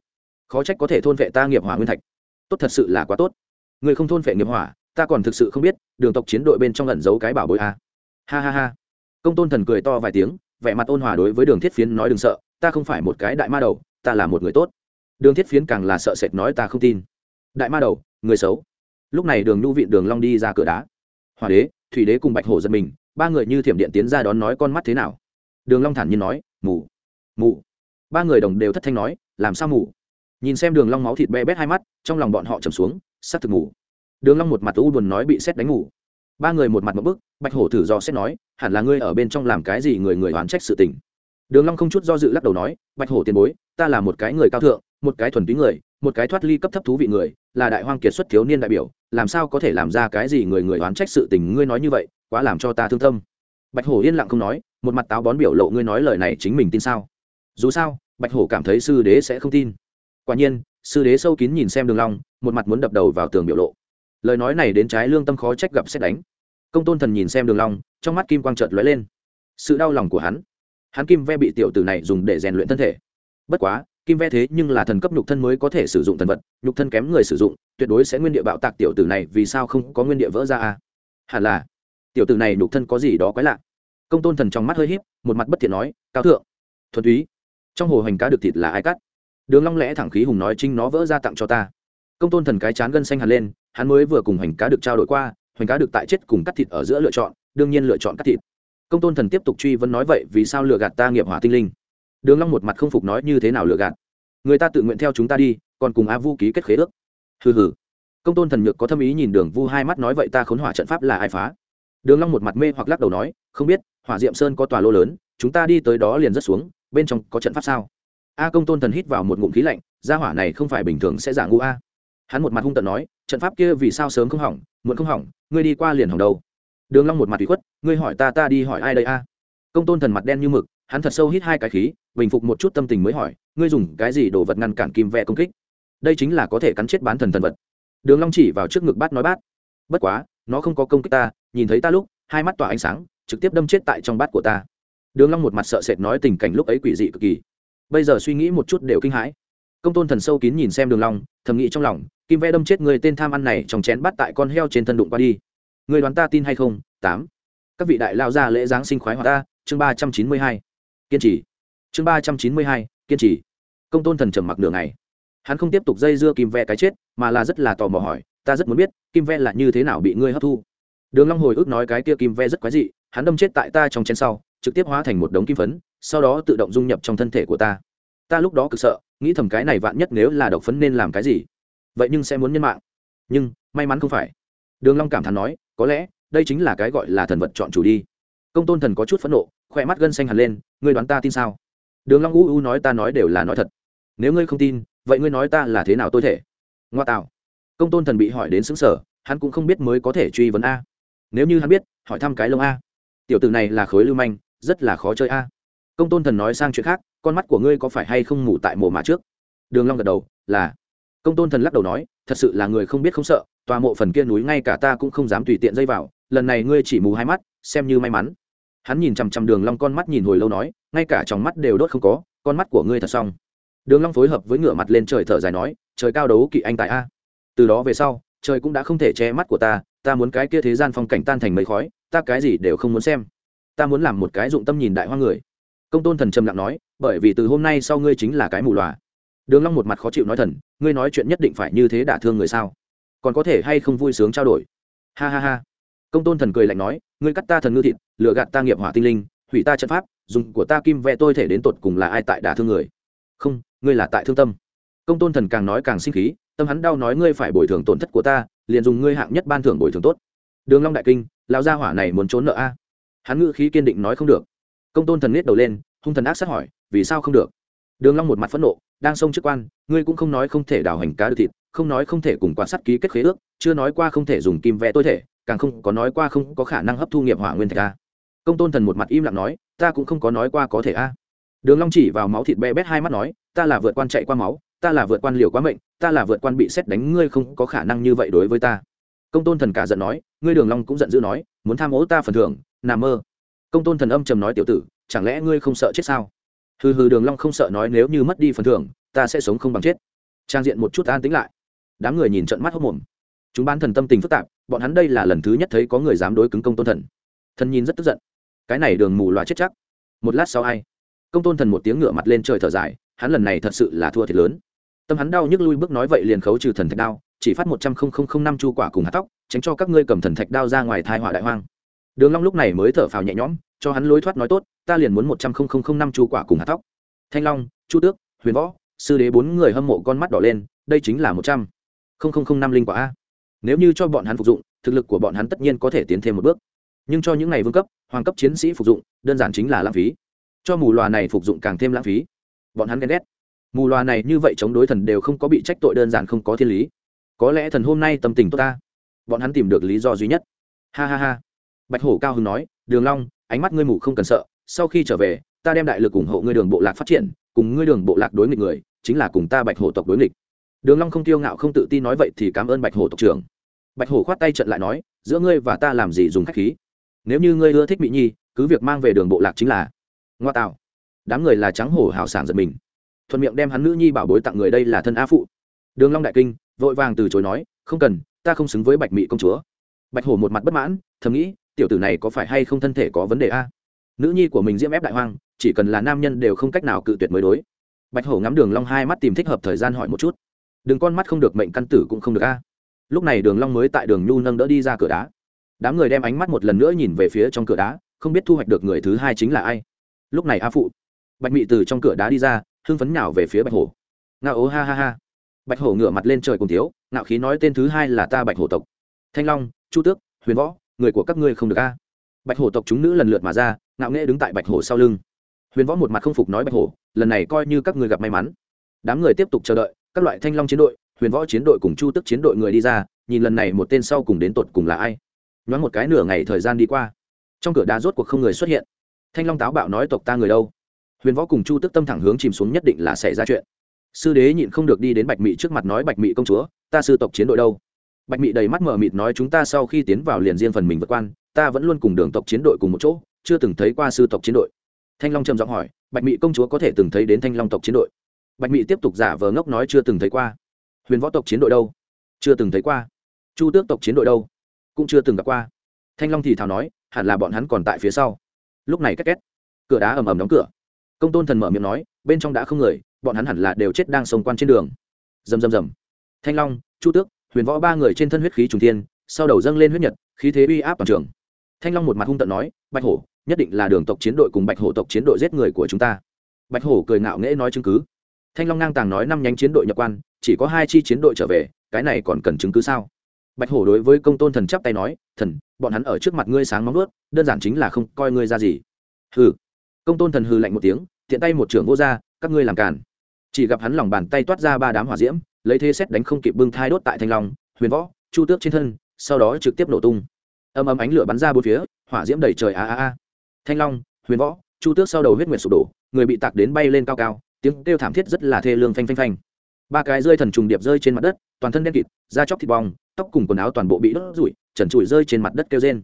khó trách có thể thôn vệ ta nghiệp hỏa nguyên thạch. Tốt thật sự là quá tốt. Người không thôn vệ nghiệp hỏa, ta còn thực sự không biết, đường tộc chiến đội bên trong ẩn giấu cái bảo bối a. Ha ha ha. Công tôn thần cười to vài tiếng, vẻ mặt ôn hòa đối với đường thiết phiến nói, đừng sợ, ta không phải một cái đại ma đầu, ta là một người tốt. Đường thiết phiến càng là sợ sệt nói, ta không tin. Đại ma đầu, người xấu. Lúc này đường nhu vịn đường long đi ra cửa đá. Hòa đế, thủy đế cùng bạch hổ giật mình, ba người như thiểm điện tiến ra đón nói, con mắt thế nào? Đường long thản nhiên nói, mù mù ba người đồng đều thất thanh nói, làm sao mù nhìn xem đường long máu thịt be bét hai mắt, trong lòng bọn họ trầm xuống, sắp thực ngủ. Đường long một mặt u buồn nói bị xét đánh ngủ. Ba người một mặt một bức, bạch hổ thử do xét nói, hẳn là ngươi ở bên trong làm cái gì người người oán trách sự tình? Đường long không chút do dự lắc đầu nói, bạch hổ tiền bối, ta là một cái người cao thượng, một cái thuần túy người, một cái thoát ly cấp thấp thú vị người, là đại hoang kiệt xuất thiếu niên đại biểu, làm sao có thể làm ra cái gì người người oán trách sự tình ngươi nói như vậy, quá làm cho ta thương tâm. Bạch hổ yên lặng không nói, một mặt táo bón biểu lộ ngươi nói lời này chính mình tin sao? Dù sao, bạch hổ cảm thấy sư đế sẽ không tin. Quả nhiên, sư đế sâu kín nhìn xem đường long, một mặt muốn đập đầu vào tường biểu lộ. Lời nói này đến trái lương tâm khó trách gặp xét đánh. Công tôn thần nhìn xem đường long, trong mắt kim quang chợt lóe lên. Sự đau lòng của hắn. Hắn kim ve bị tiểu tử này dùng để rèn luyện thân thể. Bất quá, kim ve thế nhưng là thần cấp nhục thân mới có thể sử dụng thần vật, nhục thân kém người sử dụng, tuyệt đối sẽ nguyên địa bạo tạc tiểu tử này vì sao không có nguyên địa vỡ ra a? Hẳn là, tiểu tử này nhục thân có gì đó quái lạ. Công tôn thần trong mắt hơi híp, một mặt bất thiện nói, cao thượng, thuần túy trong hồ hành cá được thịt là ai cắt? Đường long lẽ thẳng khí hùng nói trinh nó vỡ ra tặng cho ta. Công tôn thần cái chán gân xanh hẳn lên, hắn mới vừa cùng hành cá được trao đổi qua hành cá được tại chết cùng cắt thịt ở giữa lựa chọn, đương nhiên lựa chọn cắt thịt. Công tôn thần tiếp tục truy vấn nói vậy, vì sao lừa gạt ta nghiệp hỏa tinh linh? Đường long một mặt không phục nói như thế nào lừa gạt? Người ta tự nguyện theo chúng ta đi, còn cùng a vu ký kết khế ước. Hừ hừ. Công tôn thần nhược có thâm ý nhìn đường vu hai mắt nói vậy ta khốn hỏa trận pháp là ai phá? Đường long một mặt mê hoặc lắc đầu nói, không biết, hỏa diệm sơn có tòa lô lớn, chúng ta đi tới đó liền rất xuống bên trong có trận pháp sao? A công tôn thần hít vào một ngụm khí lạnh, gia hỏa này không phải bình thường sẽ giả ngu a. Hắn một mặt hung tận nói, trận pháp kia vì sao sớm không hỏng, muộn không hỏng, ngươi đi qua liền hỏng đầu. đường long một mặt ủy khuất, ngươi hỏi ta ta đi hỏi ai đây a? Công tôn thần mặt đen như mực, hắn thật sâu hít hai cái khí, bình phục một chút tâm tình mới hỏi, ngươi dùng cái gì đồ vật ngăn cản kim vẽ công kích? Đây chính là có thể cắn chết bán thần thần vật. Đường long chỉ vào trước ngực bát nói bát. Bất quá, nó không có công kích ta, nhìn thấy ta lúc, hai mắt tỏa ánh sáng, trực tiếp đâm chết tại trong bát của ta đường long một mặt sợ sệt nói tình cảnh lúc ấy quỷ dị cực kỳ. Bây giờ suy nghĩ một chút đều kinh hãi. Công tôn thần sâu kín nhìn xem đường long, thầm nghĩ trong lòng, kim vẽ đâm chết người tên tham ăn này trong chén bắt tại con heo trên thân đụng qua đi. Người đoán ta tin hay không? Tám. Các vị đại lao ra lễ giáng sinh khoái hoạt ta, chương ba trăm chín mươi hai. Kiên trì. Chương ba trăm chín mươi hai, kiên trì. Công tôn thần trầm mặc nửa ngày. Hắn không tiếp tục dây dưa kim ve cái chết, mà là rất là tò mò hỏi, ta rất muốn biết, kim ve là như thế nào bị ngươi hấp thu? Đường long hồi ức nói cái kia kim ve rất quái dị, hắn đâm chết tại ta trong chén sau trực tiếp hóa thành một đống kim phấn, sau đó tự động dung nhập trong thân thể của ta. Ta lúc đó cực sợ, nghĩ thầm cái này vạn nhất nếu là độc phấn nên làm cái gì? Vậy nhưng sẽ muốn nhân mạng. Nhưng, may mắn không phải. Đường long cảm thán nói, có lẽ, đây chính là cái gọi là thần vật chọn chủ đi. Công tôn thần có chút phẫn nộ khoe mắt gân xanh hẳn lên, ngươi đoán ta tin sao? Đường long u u nói ta nói đều là nói thật. Nếu ngươi không tin, vậy ngươi nói ta là thế nào tôi thể? Ngoa tạo. Công tôn thần bị hỏi đến xứng sở hắn cũng không biết mới có thể truy vấn a. Nếu như hắn biết, hỏi thăm cái lông a. Tiểu tử này là khối lưu manh rất là khó chơi a. Công tôn thần nói sang chuyện khác, con mắt của ngươi có phải hay không ngủ tại mồ mả trước? Đường long gật đầu, là. Công tôn thần lắc đầu nói, thật sự là người không biết không sợ, tòa mộ phần kia núi ngay cả ta cũng không dám tùy tiện dây vào, lần này ngươi chỉ mù hai mắt, xem như may mắn. Hắn nhìn chằm chằm đường long con mắt nhìn hồi lâu nói, ngay cả trong mắt đều đốt không có, con mắt của ngươi thật xong. Đường long phối hợp với ngựa mặt lên trời thở dài nói, trời cao đấu kỵ anh tại a. Từ đó về sau, trời cũng đã không thể che mắt của ta ta muốn cái kia thế gian phong cảnh tan thành mây khói, ta cái gì đều không muốn xem ta muốn làm một cái dụng tâm nhìn đại hoa người. Công tôn thần trầm lặng nói, bởi vì từ hôm nay sau ngươi chính là cái mù lòa đường long một mặt khó chịu nói thần, ngươi nói chuyện nhất định phải như thế đả thương người sao? Còn có thể hay không vui sướng trao đổi? Ha ha ha. Công tôn thần cười lạnh nói, ngươi cắt ta thần ngư thịt, lừa gạt ta nghiệp hỏa tinh linh, hủy ta trận pháp, dùng của ta kim vẽ tôi thể đến tột cùng là ai tại đả thương người? Không, ngươi là tại thương tâm. Công tôn thần càng nói càng sinh khí, tâm hắn đau nói ngươi phải bồi thường tổn thất của ta, liền dùng ngươi hạng nhất ban thưởng bồi thường tốt. Đường long đại kinh, lão gia hỏa này muốn trốn nợ a hắn ngữ khí kiên định nói không được. Công tôn thần nết đầu lên, hung thần ác sát hỏi, vì sao không được? Đường long một mặt phẫn nộ, đang xông chức quan, ngươi cũng không nói không thể đào hành cá được thịt, không nói không thể cùng quan sát ký kết khế ước, chưa nói qua không thể dùng kim vẽ tôi thể, càng không có nói qua không có khả năng hấp thu nghiệp hỏa nguyên thạch a. Công tôn thần một mặt im lặng nói, ta cũng không có nói qua có thể a. Đường long chỉ vào máu thịt bé bét hai mắt nói, ta là vượt quan chạy qua máu, ta là vượt quan liều quá mệnh, ta là vượt quan bị xét đánh, ngươi không có khả năng như vậy đối với ta. Công tôn thần cả giận nói, ngươi đường long cũng giận dữ nói, muốn tham ô ta phần thưởng nằm mơ. Công tôn thần âm trầm nói, tiểu tử, chẳng lẽ ngươi không sợ chết sao? Hừ hừ, đường long không sợ nói, nếu như mất đi phần thưởng, ta sẽ sống không bằng chết. Trang diện một chút an tĩnh lại. Đám người nhìn trận mắt hốc mồm. Chúng bán thần tâm tình phức tạp, bọn hắn đây là lần thứ nhất thấy có người dám đối cứng công tôn thần. Thần nhìn rất tức giận. Cái này đường mù loà chết chắc. Một lát sau ai? Công tôn thần một tiếng ngửa mặt lên trời thở dài, hắn lần này thật sự là thua thiệt lớn. Tâm hắn đau nhức lui bước nói vậy liền khấu trừ thần thạch đao, chỉ phát một trăm linh năm chu quả cùng hạt tóc, tránh cho các ngươi cầm thần thạch đao ra ngoài thai hỏa đại hoang đường long lúc này mới thở phào nhẹ nhõm, cho hắn lối thoát nói tốt, ta liền muốn một trăm linh năm chu quả cùng hạt tóc thanh long, chu tước, huyền võ, sư đế bốn người hâm mộ con mắt đỏ lên, đây chính là một trăm linh năm linh quả a. Nếu như cho bọn hắn phục dụng, thực lực của bọn hắn tất nhiên có thể tiến thêm một bước. Nhưng cho những ngày vương cấp, hoàng cấp chiến sĩ phục dụng, đơn giản chính là lãng phí. Cho mù loà này phục dụng càng thêm lãng phí. Bọn hắn ghen ghét. Mù loà này như vậy chống đối thần đều không có bị trách tội đơn giản không có thiên lý. Có lẽ thần hôm nay tâm tình tốt ta. Bọn hắn tìm được lý do duy nhất. Ha ha ha bạch hổ cao hưng nói, đường long, ánh mắt ngươi mù không cần sợ, sau khi trở về, ta đem đại lực ủng hộ ngươi đường bộ lạc phát triển, cùng ngươi đường bộ lạc đối nghịch người, chính là cùng ta bạch hổ tộc đối nghịch. Đường long không kiêu ngạo không tự tin nói vậy thì cảm ơn bạch hổ tộc trưởng. Bạch hổ khoát tay trận lại nói, giữa ngươi và ta làm gì dùng khách khí? Nếu như ngươi ưa thích mỹ nhi, cứ việc mang về đường bộ lạc chính là ngoa tạo. Đám người là trắng hổ hào sảng giật mình. Thuận miệng đem hắn nữ nhi bảo bối tặng người đây là thân a phụ. Đường long đại kinh, vội vàng từ chối nói, không cần, ta không xứng với bạch mỹ công chúa. Bạch hổ một mặt bất mãn, thầm nghĩ tiểu tử này có phải hay không thân thể có vấn đề a? Nữ nhi của mình diễm ép đại hoang, chỉ cần là nam nhân đều không cách nào cự tuyệt mới đối. Bạch hổ ngắm đường long hai mắt tìm thích hợp thời gian hỏi một chút. Đừng con mắt không được mệnh căn tử cũng không được a. Lúc này đường long mới tại đường nhu nâng đỡ đi ra cửa đá. Đám người đem ánh mắt một lần nữa nhìn về phía trong cửa đá, không biết thu hoạch được người thứ hai chính là ai. Lúc này a phụ, bạch mị từ trong cửa đá đi ra, hưng phấn nhào về phía bạch hổ. Ngạo ố ha ha ha. Bạch hổ ngửa mặt lên trời cùng thiếu, ngạo khí nói tên thứ hai là ta bạch hổ tộc. Thanh long, chu tước, huyền võ người của các ngươi không được a. Bạch hổ tộc chúng nữ lần lượt mà ra, ngạo nghễ đứng tại bạch hổ sau lưng. Huyền võ một mặt không phục nói bạch hổ, lần này coi như các ngươi gặp may mắn. Đám người tiếp tục chờ đợi, các loại thanh long chiến đội, huyền võ chiến đội cùng chu tức chiến đội người đi ra, nhìn lần này một tên sau cùng đến tột cùng là ai. Nhoáng một cái nửa ngày thời gian đi qua, trong cửa đá rốt cuộc không người xuất hiện. Thanh long táo bạo nói, tộc ta người đâu? Huyền võ cùng chu tức tâm thẳng hướng chìm xuống nhất định là xảy ra chuyện. Sư đế nhịn không được đi đến bạch mị trước mặt nói, bạch mị công chúa, ta sư tộc chiến đội đâu? Bạch mị đầy mắt mờ mịt nói chúng ta sau khi tiến vào liền riêng phần mình vượt quan, ta vẫn luôn cùng đường tộc chiến đội cùng một chỗ, chưa từng thấy qua sư tộc chiến đội. Thanh long trầm giọng hỏi, bạch mị công chúa có thể từng thấy đến thanh long tộc chiến đội? Bạch mị tiếp tục giả vờ ngốc nói chưa từng thấy qua. Huyền võ tộc chiến đội đâu? Chưa từng thấy qua. Chu tước tộc chiến đội đâu? Cũng chưa từng gặp qua. Thanh long thì thào nói, hẳn là bọn hắn còn tại phía sau. Lúc này két két, cửa đá ầm ầm đóng cửa. Công tôn thần mở miệng nói, bên trong đã không người, bọn hắn hẳn là đều chết đang xông quan trên đường. Rầm rầm rầm. Thanh long, chu tước huyền võ ba người trên thân huyết khí trùng thiên, sau đầu dâng lên huyết nhật, khí thế uy áp toàn trường. Thanh long một mặt hung tận nói, bạch hổ, nhất định là đường tộc chiến đội cùng bạch hổ tộc chiến đội giết người của chúng ta. Bạch hổ cười ngạo nghễ nói chứng cứ. Thanh long ngang tàng nói năm nhánh chiến đội nhập quan, chỉ có hai chi chiến đội trở về, cái này còn cần chứng cứ sao? Bạch hổ đối với công tôn thần chắp tay nói, thần, bọn hắn ở trước mặt ngươi sáng móng ướt đơn giản chính là không coi ngươi ra gì. Hừ. Công tôn thần hừ lạnh một tiếng, tiện tay một trưởng vô r các ngươi làm cản chỉ gặp hắn lòng bàn tay toát ra ba đám hỏa diễm lấy thế xét đánh không kịp bưng thai đốt tại thanh long, huyền võ, chu tước trên thân, sau đó trực tiếp nổ tung. Âm ấm ánh lửa bắn ra bốn phía, hỏa diễm đầy trời a a a. Thanh long, huyền võ, chu tước sau đầu huyết nguyệt sụp đổ, người bị tạc đến bay lên cao cao, tiếng kêu thảm thiết rất là thê lương phanh phanh phanh. Ba cái rơi thần trùng điệp rơi trên mặt đất, toàn thân đen kịt, da chóc thịt bong, tóc cùng quần áo toàn bộ bị đốt rủi trần trụi rơi trên mặt đất kêu rên.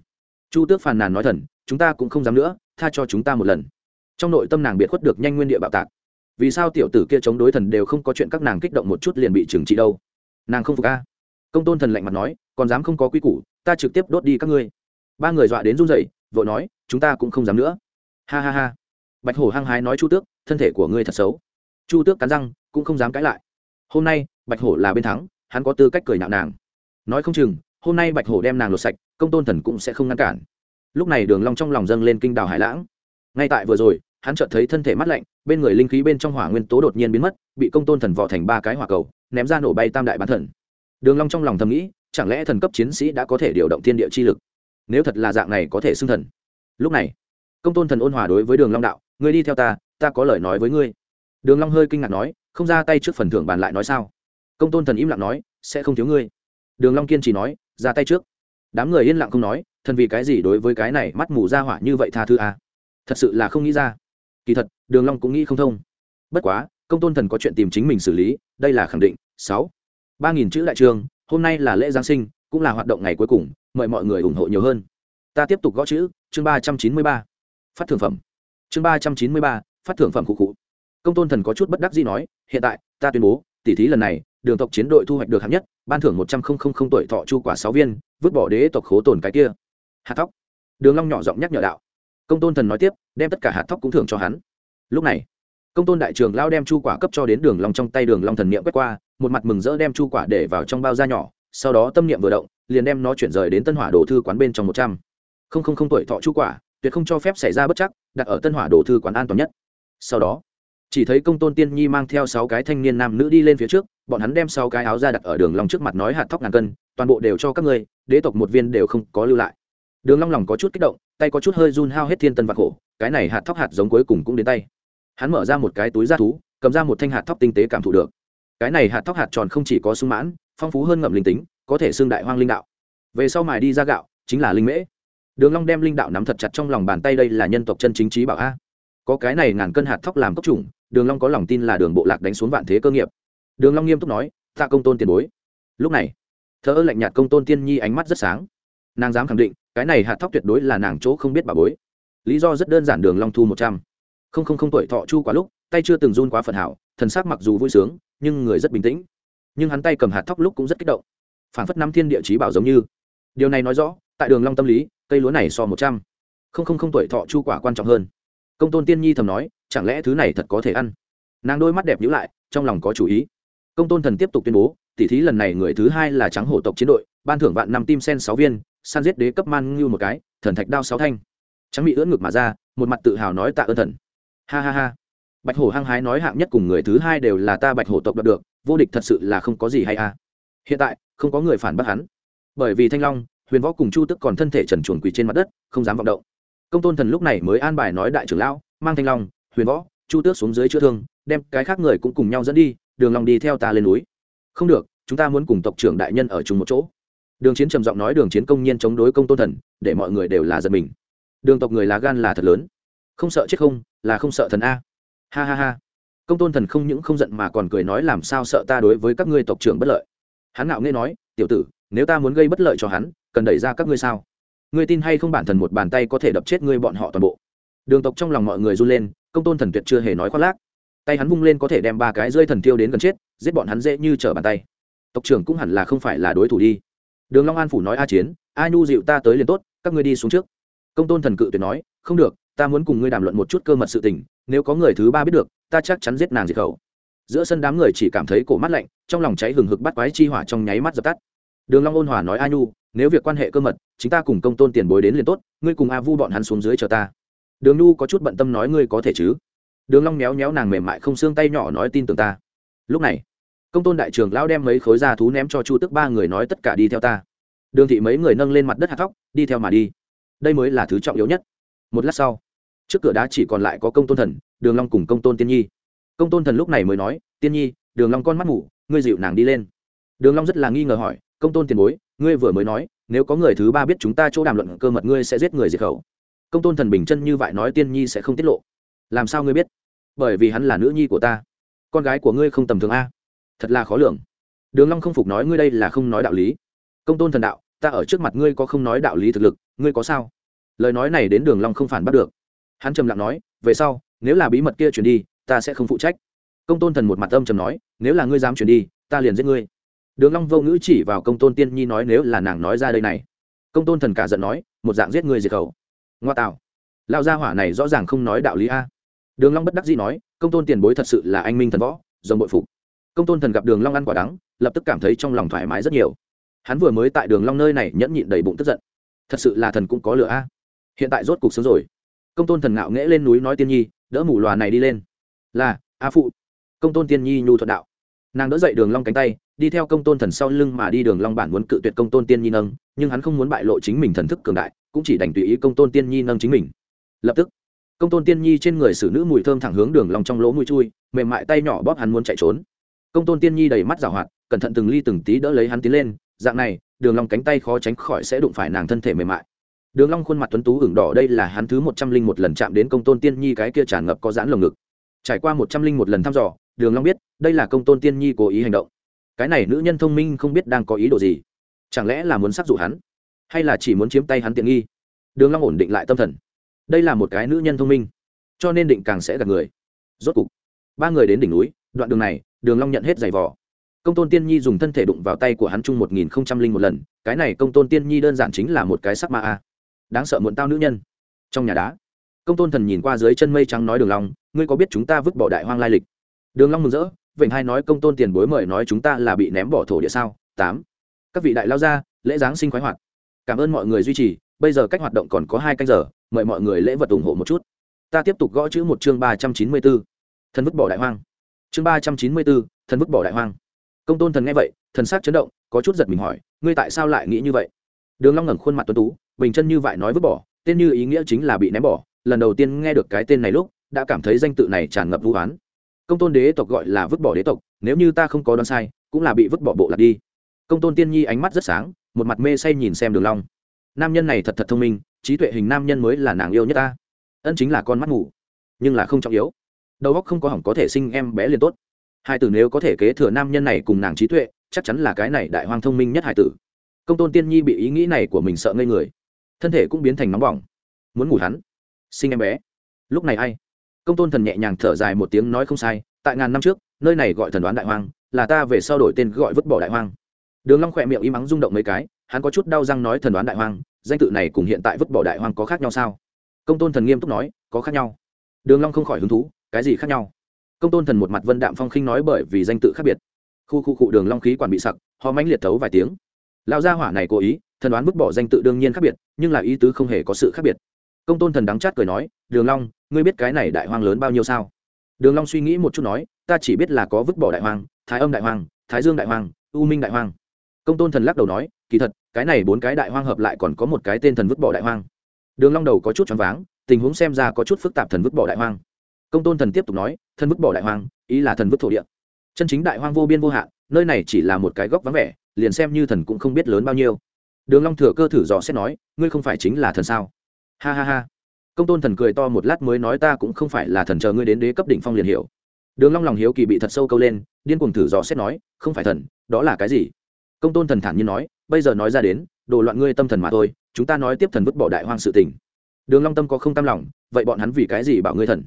Chu tước phàn nàn nói thần, chúng ta cũng không dám nữa, tha cho chúng ta một lần. Trong nội tâm nàng biệt khuất được nhanh nguyên địa bạo tạc vì sao tiểu tử kia chống đối thần đều không có chuyện các nàng kích động một chút liền bị trừng trị đâu? Nàng không phục a. Công tôn thần lạnh mặt nói, còn dám không có quy củ, ta trực tiếp đốt đi các ngươi. Ba người dọa đến run rẩy, vội nói, chúng ta cũng không dám nữa. Ha ha ha. Bạch hổ hăng hái nói chu tước, thân thể của ngươi thật xấu. Chu tước cắn răng, cũng không dám cãi lại. Hôm nay, bạch hổ là bên thắng, hắn có tư cách cười nạo nàng. Nói không chừng, hôm nay bạch hổ đem nàng lột sạch, công tôn thần cũng sẽ không ngăn cản. Lúc này đường long trong lòng dâng lên kinh đào hải lãng. Ngay tại vừa rồi hắn chợt thấy thân thể mắt lạnh, bên người linh khí bên trong hỏa nguyên tố đột nhiên biến mất, bị công tôn thần vò thành ba cái hỏa cầu, ném ra nổ bay tam đại bán thần. Đường long trong lòng thầm nghĩ, chẳng lẽ thần cấp chiến sĩ đã có thể điều động thiên địa chi lực? Nếu thật là dạng này có thể xưng thần. Lúc này, công tôn thần ôn hòa đối với đường long đạo, ngươi đi theo ta ta có lời nói với ngươi. Đường long hơi kinh ngạc nói, không ra tay trước phần thưởng bàn lại nói sao? Công tôn thần im lặng nói, sẽ không thiếu ngươi. Đường long kiên trì nói, ra tay trước. Đám người yên lặng không nói, thần vì cái gì đối với cái này mắt mù ra hỏa như vậy tha thứ à? Thật sự là không nghĩ ra kỳ thật, đường long cũng nghĩ không thông. Bất quá, công tôn thần có chuyện tìm chính mình xử lý, đây là khẳng định. Sáu. Ba nghìn chữ đại trường, hôm nay là lễ giáng sinh, cũng là hoạt động ngày cuối cùng, mời mọi người ủng hộ nhiều hơn. Ta tiếp tục gõ chữ, chương ba trăm chín mươi ba. Phát thưởng phẩm. Chương ba trăm chín mươi ba, phát thưởng phẩm cụ cụ công tôn thần có chút bất đắc dĩ nói, hiện tại, ta tuyên bố, tỉ thí lần này, đường tộc chiến đội thu hoạch được hạng nhất, ban thưởng một trăm linh tuổi thọ chu quả sáu viên, vứt bỏ đế tộc khố tồn cái kia. Hạt thóc. Đường long nhỏ giọng nhắc nhở đạo công tôn thần nói tiếp, đem tất cả hạt thóc cũng thưởng cho hắn. Lúc này, công tôn đại trường lao đem chu quả cấp cho đến đường long trong tay đường long thần niệm quét qua, một mặt mừng rỡ đem chu quả để vào trong bao da nhỏ, sau đó tâm niệm vừa động, liền đem nó chuyển rời đến tân hỏa đồ thư quán bên trong một trăm. Không không không tuổi thọ chu quả, tuyệt không cho phép xảy ra bất chắc, đặt ở tân hỏa đồ thư quán an toàn nhất. Sau đó, chỉ thấy công tôn tiên nhi mang theo sáu cái thanh niên nam nữ đi lên phía trước, bọn hắn đem sáu cái áo ra đặt ở đường long trước mặt nói hạt thóc ngàn cân, toàn bộ đều cho các ngươi, đế tộc một viên đều không có lưu lại đường long lòng có chút kích động, tay có chút hơi run hao hết thiên tân vạn khổ, cái này hạt thóc hạt giống cuối cùng cũng đến tay. Hắn mở ra một cái túi da thú, cầm ra một thanh hạt thóc tinh tế cảm thụ được. Cái này hạt thóc hạt tròn không chỉ có sung mãn, phong phú hơn ngậm linh tính, có thể xương đại hoang linh đạo. Về sau mài đi ra gạo, chính là linh mễ. Đường long đem linh đạo nắm thật chặt trong lòng bàn tay, đây là nhân tộc chân chính trí bảo a. Có cái này ngàn cân hạt thóc làm cốc trùng đường long có lòng tin là đường bộ lạc đánh xuống vạn thế cơ nghiệp. Đường long nghiêm túc nói ta công tôn tiền bối. Lúc này thợ lạnh nhạt công tôn tiên nhi ánh mắt rất sáng. Nàng dám khẳng định cái này hạt thóc tuyệt đối là nàng chỗ không biết bà bối. Lý do rất đơn giản đường long thu một trăm. Không không không tuổi thọ chu quá lúc, tay chưa từng run quá phần hảo, thần sắc mặc dù vui sướng, nhưng người rất bình tĩnh. Nhưng hắn tay cầm hạt thóc lúc cũng rất kích động. Phản phất năm thiên địa chí bảo giống như. Điều này nói rõ, tại đường long tâm lý, cây lúa này so một trăm. Không không không tuổi thọ chu quả quan trọng hơn. Công tôn tiên nhi thầm nói, chẳng lẽ thứ này thật có thể ăn? Nàng đôi mắt đẹp nhíu lại, trong lòng có chủ ý. Công tôn thần tiếp tục tuyên bố tỷ thí lần này người thứ hai là trắng hổ tộc chiến đội, ban thưởng vạn năm tim sen sáu viên san giết đế cấp man ngưu một cái, thần thạch đao sáu thanh. Trắng bị ưỡn ngực mà ra, một mặt tự hào nói tạ ơn thần. Ha ha ha. Bạch hổ hăng hái nói hạng nhất cùng người thứ hai đều là ta bạch hổ tộc đạt được, vô địch thật sự là không có gì hay a hiện tại, không có người phản bác hắn. Bởi vì thanh long, huyền võ cùng chu tức còn thân thể trần chuồn quỳ trên mặt đất, không dám vọng động. Công tôn thần lúc này mới an bài nói đại trưởng lão, mang thanh long, huyền võ, chu tước xuống dưới chữa thương, đem cái khác người cũng cùng nhau dẫn đi, đường long đi theo ta lên núi. Không được, chúng ta muốn cùng tộc trưởng đại nhân ở chung một chỗ đường chiến trầm giọng nói đường chiến công nhiên chống đối công tôn thần, để mọi người đều là giật mình. Đường tộc người lá gan là thật lớn. Không sợ chết không, là không sợ thần a. Ha ha ha. Công tôn thần không những không giận mà còn cười nói làm sao sợ ta đối với các ngươi tộc trưởng bất lợi. Hắn ngạo nghe nói, tiểu tử, nếu ta muốn gây bất lợi cho hắn, cần đẩy ra các ngươi sao? Ngươi tin hay không bản thần một bàn tay có thể đập chết ngươi bọn họ toàn bộ? Đường tộc trong lòng mọi người run lên, công tôn thần tuyệt chưa hề nói khoác lác. Tay hắn vung lên có thể đem ba cái rơi thần tiêu đến gần chết, giết bọn hắn dễ như trở bàn tay. Tộc trưởng cũng hẳn là không phải là đối thủ đi đường long an phủ nói a chiến a nhu dịu ta tới liền tốt, các ngươi đi xuống trước. Công tôn thần cự tuyệt nói, không được, ta muốn cùng ngươi đàm luận một chút cơ mật sự tình, nếu có người thứ ba biết được, ta chắc chắn giết nàng diệt khẩu. Giữa sân đám người chỉ cảm thấy cổ mắt lạnh, trong lòng cháy hừng hực bắt quái chi hỏa trong nháy mắt dập tắt. Đường long ôn hòa nói a nhu, nếu việc quan hệ cơ mật chúng ta cùng công tôn tiền bối đến liền tốt, ngươi cùng a vu bọn hắn xuống dưới chờ ta. Đường nhu có chút bận tâm nói ngươi có thể chứ? Đường long méo méo nàng mềm mại không xương tay nhỏ nói tin tưởng ta. Lúc này công tôn đại trưởng lão đem mấy khối da thú ném cho chu tức ba người nói tất cả đi theo ta. Đường thị mấy người nâng lên mặt đất hạt thóc, đi theo mà đi. Đây mới là thứ trọng yếu nhất. Một lát sau, trước cửa đá chỉ còn lại có công tôn thần, đường long cùng công tôn tiên nhi. Công tôn thần lúc này mới nói, tiên nhi, đường long con mắt ngủ ngươi dịu nàng đi lên. Đường long rất là nghi ngờ hỏi, công tôn tiền bối, ngươi vừa mới nói, nếu có người thứ ba biết chúng ta chỗ đàm luận cơ mật ngươi sẽ giết người diệt khẩu. Công tôn thần bình chân như vậy nói tiên nhi sẽ không tiết lộ. Làm sao ngươi biết? Bởi vì hắn là nữ nhi của ta. Con gái của ngươi không tầm thường a thật là khó lường. Đường long không phục nói ngươi đây là không nói đạo lý. Công tôn thần đạo, ta ở trước mặt ngươi có không nói đạo lý thực lực, ngươi có sao? Lời nói này đến đường long không phản bắt được. Hắn trầm lặng nói, về sau, nếu là bí mật kia truyền đi, ta sẽ không phụ trách. Công tôn thần một mặt âm trầm nói, nếu là ngươi dám truyền đi, ta liền giết ngươi. Đường long vô ngữ chỉ vào công tôn tiên nhi nói nếu là nàng nói ra đây này. Công tôn thần cả giận nói, một dạng giết ngươi diệt khẩu. Ngoa tạo. Lao gia hỏa này rõ ràng không nói đạo lý a. Đường long bất đắc dĩ nói, công tôn tiền bối thật sự là anh minh thần võ dòng bội phục công tôn thần gặp đường long ăn quả đắng, lập tức cảm thấy trong lòng thoải mái rất nhiều. Hắn vừa mới tại đường long nơi này nhẫn nhịn đầy bụng tức giận. Thật sự là thần cũng có lửa a. Hiện tại rốt cục sướng rồi. Công tôn thần ngạo nghễ lên núi nói tiên nhi, đỡ mù loà này đi lên. Là, a phụ. Công tôn tiên nhi nhu thuận đạo. Nàng đỡ dậy đường long cánh tay, đi theo công tôn thần sau lưng mà đi đường long bản muốn cự tuyệt công tôn tiên nhi nâng, nhưng hắn không muốn bại lộ chính mình thần thức cường đại, cũng chỉ đành tùy ý công tôn tiên nhi nâng chính mình. Lập tức, công tôn tiên nhi trên người xử nữ mùi thơm thẳng hướng đường long trong lỗ mũi chui, mềm mại tay nhỏ bóp hắn muốn chạy trốn công tôn tiên nhi đầy mắt rào hoạt, cẩn thận từng ly từng tí đỡ lấy hắn tiến lên, dạng này, đường long cánh tay khó tránh khỏi sẽ đụng phải nàng thân thể mềm mại. Đường long khuôn mặt tuấn tú ửng đỏ đây là hắn thứ một trăm linh một lần chạm đến công tôn tiên nhi cái kia tràn ngập có giãn lồng ngực. Trải qua một trăm linh một lần thăm dò, đường long biết, đây là công tôn tiên nhi cố ý hành động. Cái này nữ nhân thông minh không biết đang có ý đồ gì. Chẳng lẽ là muốn sát dụ hắn? Hay là chỉ muốn chiếm tay hắn tiện nghi? Đường long ổn định lại tâm thần. Đây là một cái nữ nhân thông minh, cho nên định càng sẽ gặp người. Rốt cục, ba người đến đỉnh núi, đoạn đường này đường long nhận hết giày vò. Công tôn tiên nhi dùng thân thể đụng vào tay của hắn chung một nghìn không trăm linh một lần, cái này công tôn tiên nhi đơn giản chính là một cái sắc ma a. Đáng sợ muộn tao nữ nhân. Trong nhà đá, công tôn thần nhìn qua dưới chân mây trắng nói đường long, ngươi có biết chúng ta vứt bỏ đại hoang lai lịch? Đường long mừng rỡ, vịnh hai nói công tôn tiền bối mời nói chúng ta là bị ném bỏ thổ địa sao? Tám. Các vị đại lao gia, lễ giáng sinh khoái hoạt. Cảm ơn mọi người duy trì, bây giờ cách hoạt động còn có hai canh giờ, mời mọi người lễ vật ủng hộ một chút. Ta tiếp tục gõ chữ một chương ba trăm chín mươi bốn. Thần vứt bỏ đại hoang chương ba trăm chín mươi bốn, thần vứt bỏ đại hoang. Công tôn thần nghe vậy, thần sắc chấn động, có chút giật mình hỏi, ngươi tại sao lại nghĩ như vậy? Đường long ngẩng khuôn mặt tuấn tú, bình chân như vậy nói vứt bỏ, tên như ý nghĩa chính là bị ném bỏ. Lần đầu tiên nghe được cái tên này lúc, đã cảm thấy danh tự này tràn ngập vũ hán công tôn đế tộc gọi là vứt bỏ đế tộc, nếu như ta không có đoán sai, cũng là bị vứt bỏ bộ lạc đi. Công tôn tiên nhi ánh mắt rất sáng, một mặt mê say nhìn xem đường long. Nam nhân này thật thật thông minh, trí tuệ hình nam nhân mới là nàng yêu nhất ta. Ân chính là con mắt ngủ nhưng là không trọng yếu đầu óc không có hỏng có thể sinh em bé liền tốt. Hai tử nếu có thể kế thừa nam nhân này cùng nàng trí tuệ, chắc chắn là cái này đại hoang thông minh nhất hải tử. Công tôn tiên nhi bị ý nghĩ này của mình sợ ngây người. Thân thể cũng biến thành nóng bỏng. Muốn ngủ hắn. Sinh em bé. Lúc này ai? Công tôn thần nhẹ nhàng thở dài một tiếng nói không sai, tại ngàn năm trước, nơi này gọi thần đoán đại hoang, là ta về sau đổi tên gọi vứt bỏ đại hoang. Đường long khỏe miệng im ắng rung động mấy cái, hắn có chút đau răng nói thần đoán đại hoang, danh tự này cùng hiện tại vứt bỏ đại hoang có khác nhau sao? Công tôn thần nghiêm túc nói, có khác nhau. Đường long không khỏi hứng thú cái gì khác nhau? Công tôn thần một mặt vân đạm phong khinh nói bởi vì danh tự khác biệt. Khu khu cụ đường long khí quản bị sặc, ho mãnh liệt thấu vài tiếng. Lão gia hỏa này cố ý, thần đoán vứt bỏ danh tự đương nhiên khác biệt, nhưng là ý tứ không hề có sự khác biệt. Công tôn thần đắng chát cười nói, đường long, ngươi biết cái này đại hoang lớn bao nhiêu sao? Đường long suy nghĩ một chút nói, ta chỉ biết là có vứt bỏ đại hoang, thái âm đại hoang, thái dương đại hoang, u minh đại hoang. Công tôn thần lắc đầu nói, kỳ thật, cái này bốn cái đại hoang hợp lại còn có một cái tên thần vứt bỏ đại hoang. Đường long đầu có chút choáng váng, tình huống xem ra có chút phức tạp thần vứt bỏ đại hoang công tôn thần tiếp tục nói, thần vứt bỏ đại hoang, ý là thần vứt thổ địa. Chân chính đại hoang vô biên vô hạn, nơi này chỉ là một cái góc vắng vẻ, liền xem như thần cũng không biết lớn bao nhiêu. Đường long thừa cơ thử dò xét nói, ngươi không phải chính là thần sao? Ha ha ha. Công tôn thần cười to một lát mới nói ta cũng không phải là thần chờ ngươi đến đế cấp đỉnh phong liền hiểu. Đường long lòng hiếu kỳ bị thật sâu câu lên, điên cuồng thử dò xét nói, không phải thần, đó là cái gì? Công tôn thần thản nhiên nói, bây giờ nói ra đến, đồ loạn ngươi tâm thần mà thôi, chúng ta nói tiếp thần vứt bỏ đại hoang sự tình. Đường long tâm có không tam lòng, vậy bọn hắn vì cái gì bảo ngươi thần?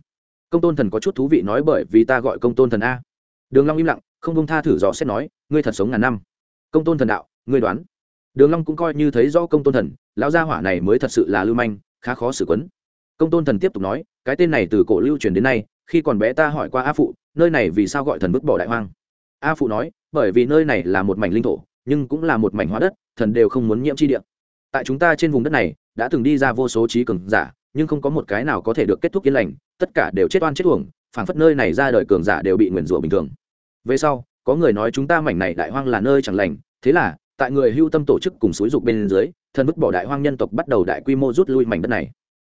Công tôn thần có chút thú vị nói bởi vì ta gọi công tôn thần a. Đường long im lặng, không buông tha thử dò xét nói, ngươi thật sống ngàn năm. Công tôn thần đạo, ngươi đoán. Đường long cũng coi như thấy rõ công tôn thần, lão gia hỏa này mới thật sự là lưu manh, khá khó xử quấn. Công tôn thần tiếp tục nói, cái tên này từ cổ lưu truyền đến nay, khi còn bé ta hỏi qua a phụ, nơi này vì sao gọi thần vứt bỏ đại hoang? A phụ nói, bởi vì nơi này là một mảnh linh thổ, nhưng cũng là một mảnh hóa đất, thần đều không muốn nhiễm chi địa. Tại chúng ta trên vùng đất này, đã từng đi ra vô số trí cường giả, nhưng không có một cái nào có thể được kết thúc yên lành tất cả đều chết oan chết uổng, phảng phất nơi này ra đời cường giả đều bị nguyền rủa bình thường. Về sau, có người nói chúng ta mảnh này đại hoang là nơi chẳng lành, thế là, tại người hưu tâm tổ chức cùng xúi dục bên dưới, thần vứt bỏ đại hoang nhân tộc bắt đầu đại quy mô rút lui mảnh đất này.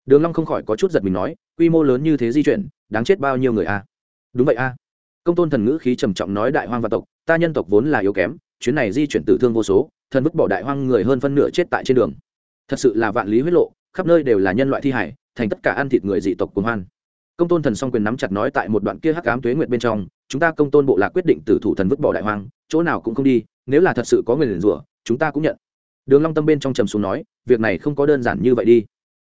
Đường long không khỏi có chút giật mình nói, quy mô lớn như thế di chuyển, đáng chết bao nhiêu người a? Đúng vậy a. Công tôn thần ngữ khí trầm trọng nói đại hoang và tộc, ta nhân tộc vốn là yếu kém, chuyến này di chuyển tử thương vô số, thần vứt bỏ đại hoang người hơn phân nửa chết tại trên đường. Thật sự là vạn lý huyết lộ, khắp nơi đều là nhân loại thi hải thành tất cả ăn thịt người dị tộc cuồng hoan công tôn thần song quyền nắm chặt nói tại một đoạn kia hắc ám tuế nguyệt bên trong, chúng ta công tôn bộ lạc quyết định tử thủ thần vứt bỏ đại hoang, chỗ nào cũng không đi, nếu là thật sự có người liền rủa, chúng ta cũng nhận. Đường long tâm bên trong trầm xuống nói, việc này không có đơn giản như vậy đi.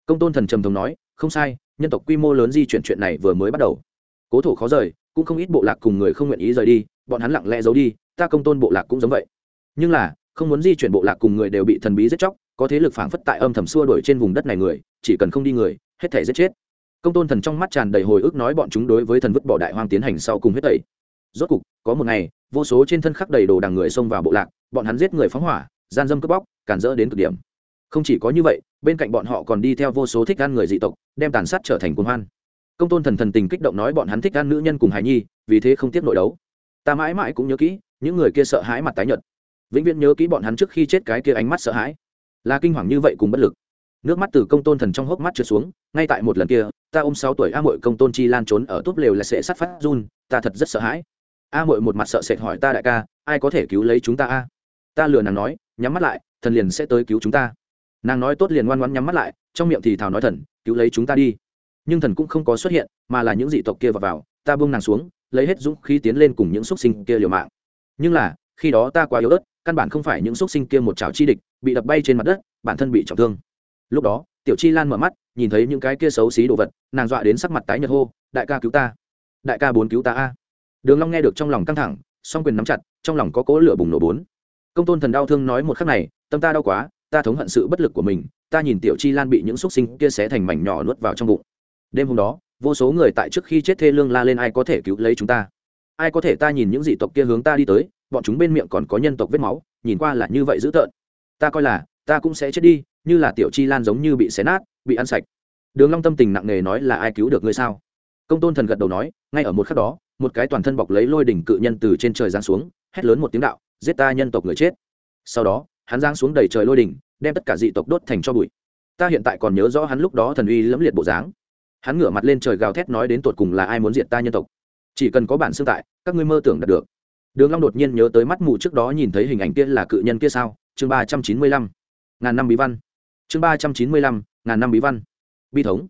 Công tôn thần trầm thống nói, không sai, nhân tộc quy mô lớn di chuyển chuyện này vừa mới bắt đầu. Cố thủ khó rời, cũng không ít bộ lạc cùng người không nguyện ý rời đi, bọn hắn lặng lẽ giấu đi, ta công tôn bộ lạc cũng giống vậy. Nhưng là, không muốn di chuyển bộ lạc cùng người đều bị thần bí giết chóc, có thế lực phảng phất tại âm thầm xua đuổi trên vùng đất này người, chỉ cần không đi người, hết thể giết chết công tôn thần trong mắt tràn đầy hồi ức nói bọn chúng đối với thần vứt bỏ đại hoang tiến hành sau cùng huyết tẩy rốt cục, có một ngày, vô số trên thân khắc đầy đồ đằng người xông vào bộ lạc, bọn hắn giết người phóng hỏa, gian dâm cướp bóc, cản rỡ đến cực điểm. Không chỉ có như vậy, bên cạnh bọn họ còn đi theo vô số thích ăn người dị tộc, đem tàn sát trở thành cuồng hoan. Công tôn thần thần tình kích động nói bọn hắn thích ăn nữ nhân cùng hài nhi, vì thế không tiếp nội đấu. Ta mãi mãi cũng nhớ kỹ, những người kia sợ hãi mặt tái nhợt. Vĩnh viễn nhớ kỹ bọn hắn trước khi chết cái kia ánh mắt sợ hãi. Là kinh hoàng như vậy cùng bất lực nước mắt từ công tôn thần trong hốc mắt trượt xuống ngay tại một lần kia ta ôm sáu tuổi a mội công tôn chi lan trốn ở túp lều là sẽ sắt phát run ta thật rất sợ hãi. A mội một mặt sợ sệt hỏi ta đại ca ai có thể cứu lấy chúng ta a? Ta lừa nàng nói nhắm mắt lại thần liền sẽ tới cứu chúng ta. Nàng nói tốt liền ngoan ngoan nhắm mắt lại trong miệng thì thào nói thần cứu lấy chúng ta đi. Nhưng thần cũng không có xuất hiện mà là những dị tộc kia vào, vào ta buông nàng xuống lấy hết dũng khí tiến lên cùng những xúc sinh kia liều mạng. Nhưng là khi đó ta quá yếu ớt căn bản không phải những xúc sinh kia một chảo chi địch bị đập bay trên mặt đất bản thân bị trọng thương lúc đó, tiểu chi lan mở mắt, nhìn thấy những cái kia xấu xí đồ vật, nàng dọa đến sắc mặt tái nhật hô, đại ca cứu ta! Đại ca bốn cứu ta a! Đường long nghe được trong lòng căng thẳng, song quyền nắm chặt, trong lòng có cố lửa bùng nổ bốn. Công tôn thần đau thương nói một khắc này, tâm ta đau quá, ta thống hận sự bất lực của mình, ta nhìn tiểu chi lan bị những xúc sinh kia xé thành mảnh nhỏ nuốt vào trong bụng. Đêm hôm đó, vô số người tại trước khi chết thê lương la lên ai có thể cứu lấy chúng ta? Ai có thể ta nhìn những dị tộc kia hướng ta đi tới, bọn chúng bên miệng còn có nhân tộc vết máu, nhìn qua là như vậy dữ tợn. Ta coi là, ta cũng sẽ chết đi như là tiểu chi lan giống như bị xé nát, bị ăn sạch. Đường long tâm tình nặng nề nói là ai cứu được ngươi sao? Công tôn thần gật đầu nói, ngay ở một khắc đó, một cái toàn thân bọc lấy lôi đỉnh cự nhân từ trên trời giáng xuống, hét lớn một tiếng đạo, giết ta nhân tộc người chết. Sau đó, hắn giáng xuống đầy trời lôi đỉnh, đem tất cả dị tộc đốt thành cho bụi. Ta hiện tại còn nhớ rõ hắn lúc đó thần uy lẫm liệt bộ dáng. Hắn ngửa mặt lên trời gào thét nói đến tột cùng là ai muốn diệt ta nhân tộc. Chỉ cần có bản xương tại, các ngươi mơ tưởng đạt được. Đường long đột nhiên nhớ tới mắt mù trước đó nhìn thấy hình ảnh kia là cự nhân kia sao? Chương ba trăm chín mươi lăm. Ngàn năm bí văn chương ba trăm chín mươi lăm, ngàn năm bí văn. Bi thống.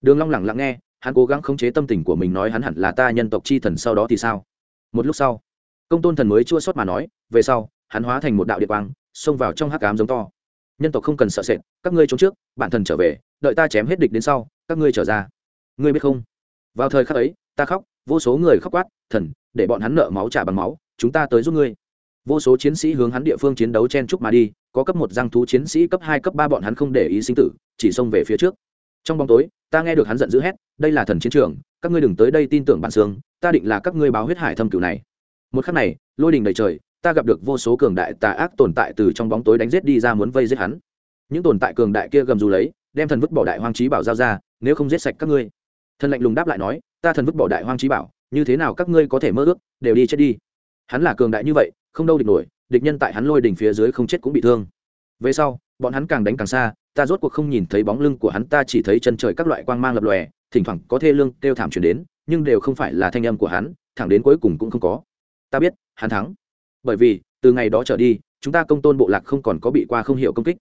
Đường long lẳng lặng nghe, hắn cố gắng khống chế tâm tình của mình nói hắn hẳn là ta nhân tộc chi thần sau đó thì sao? Một lúc sau, công tôn thần mới chua xót mà nói, về sau, hắn hóa thành một đạo địa quang, xông vào trong hắc ám giống to. Nhân tộc không cần sợ sệt, các ngươi trốn trước, bản thần trở về, đợi ta chém hết địch đến sau, các ngươi trở ra. Ngươi biết không? Vào thời khắc ấy, ta khóc, vô số người khóc quát, thần, để bọn hắn nợ máu trả bằng máu, chúng ta tới giúp ngươi vô số chiến sĩ hướng hắn địa phương chiến đấu chen chúc mà đi, có cấp một giang thú chiến sĩ, cấp hai, cấp ba bọn hắn không để ý sinh tử, chỉ xông về phía trước. Trong bóng tối, ta nghe được hắn giận dữ hét, đây là thần chiến trường, các ngươi đừng tới đây tin tưởng bản xương, ta định là các ngươi báo huyết hải thâm cửu này. Một khắc này, lôi đình đầy trời, ta gặp được vô số cường đại tà ác tồn tại từ trong bóng tối đánh giết đi ra muốn vây giết hắn. Những tồn tại cường đại kia gầm dù lấy, đem thần vứt bỏ đại hoang trí bảo giao ra, nếu không giết sạch các ngươi. Thần lạnh lùng đáp lại nói, ta thần vứt bỏ đại hoang trí bảo, như thế nào các ngươi có thể mơ ước, đều đi chết đi hắn là cường đại như vậy, không đâu địch nổi, địch nhân tại hắn lôi đỉnh phía dưới không chết cũng bị thương. Về sau, bọn hắn càng đánh càng xa, ta rốt cuộc không nhìn thấy bóng lưng của hắn, ta chỉ thấy chân trời các loại quang mang lập lòe, thỉnh thoảng có thê lương kêu thảm chuyển đến, nhưng đều không phải là thanh âm của hắn, thẳng đến cuối cùng cũng không có. Ta biết, hắn thắng. Bởi vì, từ ngày đó trở đi, chúng ta công tôn bộ lạc không còn có bị qua không hiểu công kích.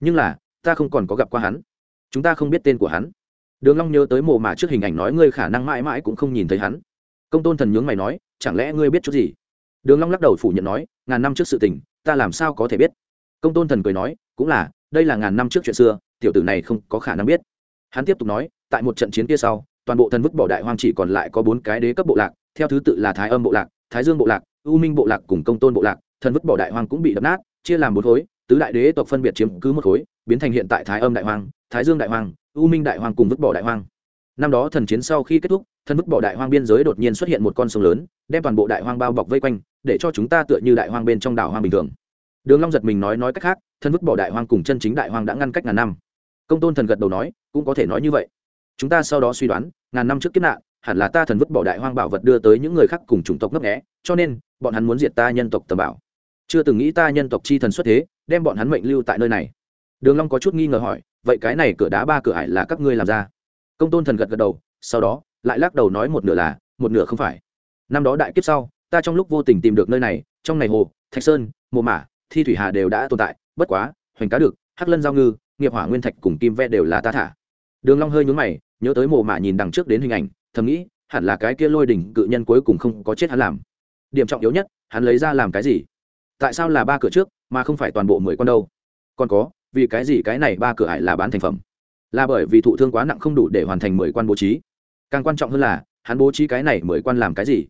Nhưng là, ta không còn có gặp qua hắn. Chúng ta không biết tên của hắn. Đường long nhớ tới mồ mà trước hình ảnh nói ngươi khả năng mãi mãi cũng không nhìn thấy hắn. Công tôn thần nhướng mày nói, chẳng lẽ ngươi biết chút gì? Đường long lắc đầu phủ nhận nói, ngàn năm trước sự tình, ta làm sao có thể biết? Công tôn thần cười nói, cũng là, đây là ngàn năm trước chuyện xưa, tiểu tử này không có khả năng biết. Hắn tiếp tục nói, tại một trận chiến kia sau, toàn bộ thần vứt bỏ đại hoang chỉ còn lại có bốn cái đế cấp bộ lạc, theo thứ tự là thái âm bộ lạc, thái dương bộ lạc, u minh bộ lạc cùng công tôn bộ lạc, thần vứt bỏ đại hoang cũng bị đập nát, chia làm bốn khối, tứ đại đế tộc phân biệt chiếm cứ một khối, biến thành hiện tại thái âm đại hoang, thái dương đại hoang, u minh đại hoang cùng vứt bỏ đại hoang. Năm đó thần chiến sau khi kết thúc, thần vứt bỏ đại hoang biên giới đột nhiên xuất hiện một con sông lớn đem toàn bộ đại hoang bao bọc vây quanh, để cho chúng ta tựa như đại hoang bên trong đảo hoang bình thường. Đường long giật mình nói nói cách khác, thân vứt bỏ đại hoang cùng chân chính đại hoang đã ngăn cách ngàn năm. Công tôn thần gật đầu nói, cũng có thể nói như vậy. Chúng ta sau đó suy đoán, ngàn năm trước kiếp nạn, hẳn là ta thần vứt bỏ đại hoang bảo vật đưa tới những người khác cùng chủng tộc ngấp nghé, cho nên, bọn hắn muốn diệt ta nhân tộc tầm bảo. Chưa từng nghĩ ta nhân tộc chi thần xuất thế, đem bọn hắn mệnh lưu tại nơi này. Đường long có chút nghi ngờ hỏi, vậy cái này cửa đá ba cửa ải là các ngươi làm ra? Công tôn thần gật gật đầu, sau đó, lại lắc đầu nói một nửa là, một nửa không phải năm đó đại kiếp sau, ta trong lúc vô tình tìm được nơi này, trong này hồ, thạch sơn mồ mả, thi thủy hà đều đã tồn tại, bất quá, hoành cá được, hắc lân giao ngư, nghiệp hỏa nguyên thạch cùng kim ve đều là ta thả. Đường long hơi nhướng mày, nhớ tới mồ mả nhìn đằng trước đến hình ảnh, thầm nghĩ, hẳn là cái kia lôi đỉnh cự nhân cuối cùng không có chết hắn làm. Điểm trọng yếu nhất, hắn lấy ra làm cái gì? Tại sao là ba cửa trước, mà không phải toàn bộ mười con đâu? Còn có, vì cái gì cái này ba cửa ải là bán thành phẩm? Là bởi vì thụ thương quá nặng không đủ để hoàn thành mười quan bố trí. Càng quan trọng hơn là, hắn bố trí cái này mười quan làm cái gì?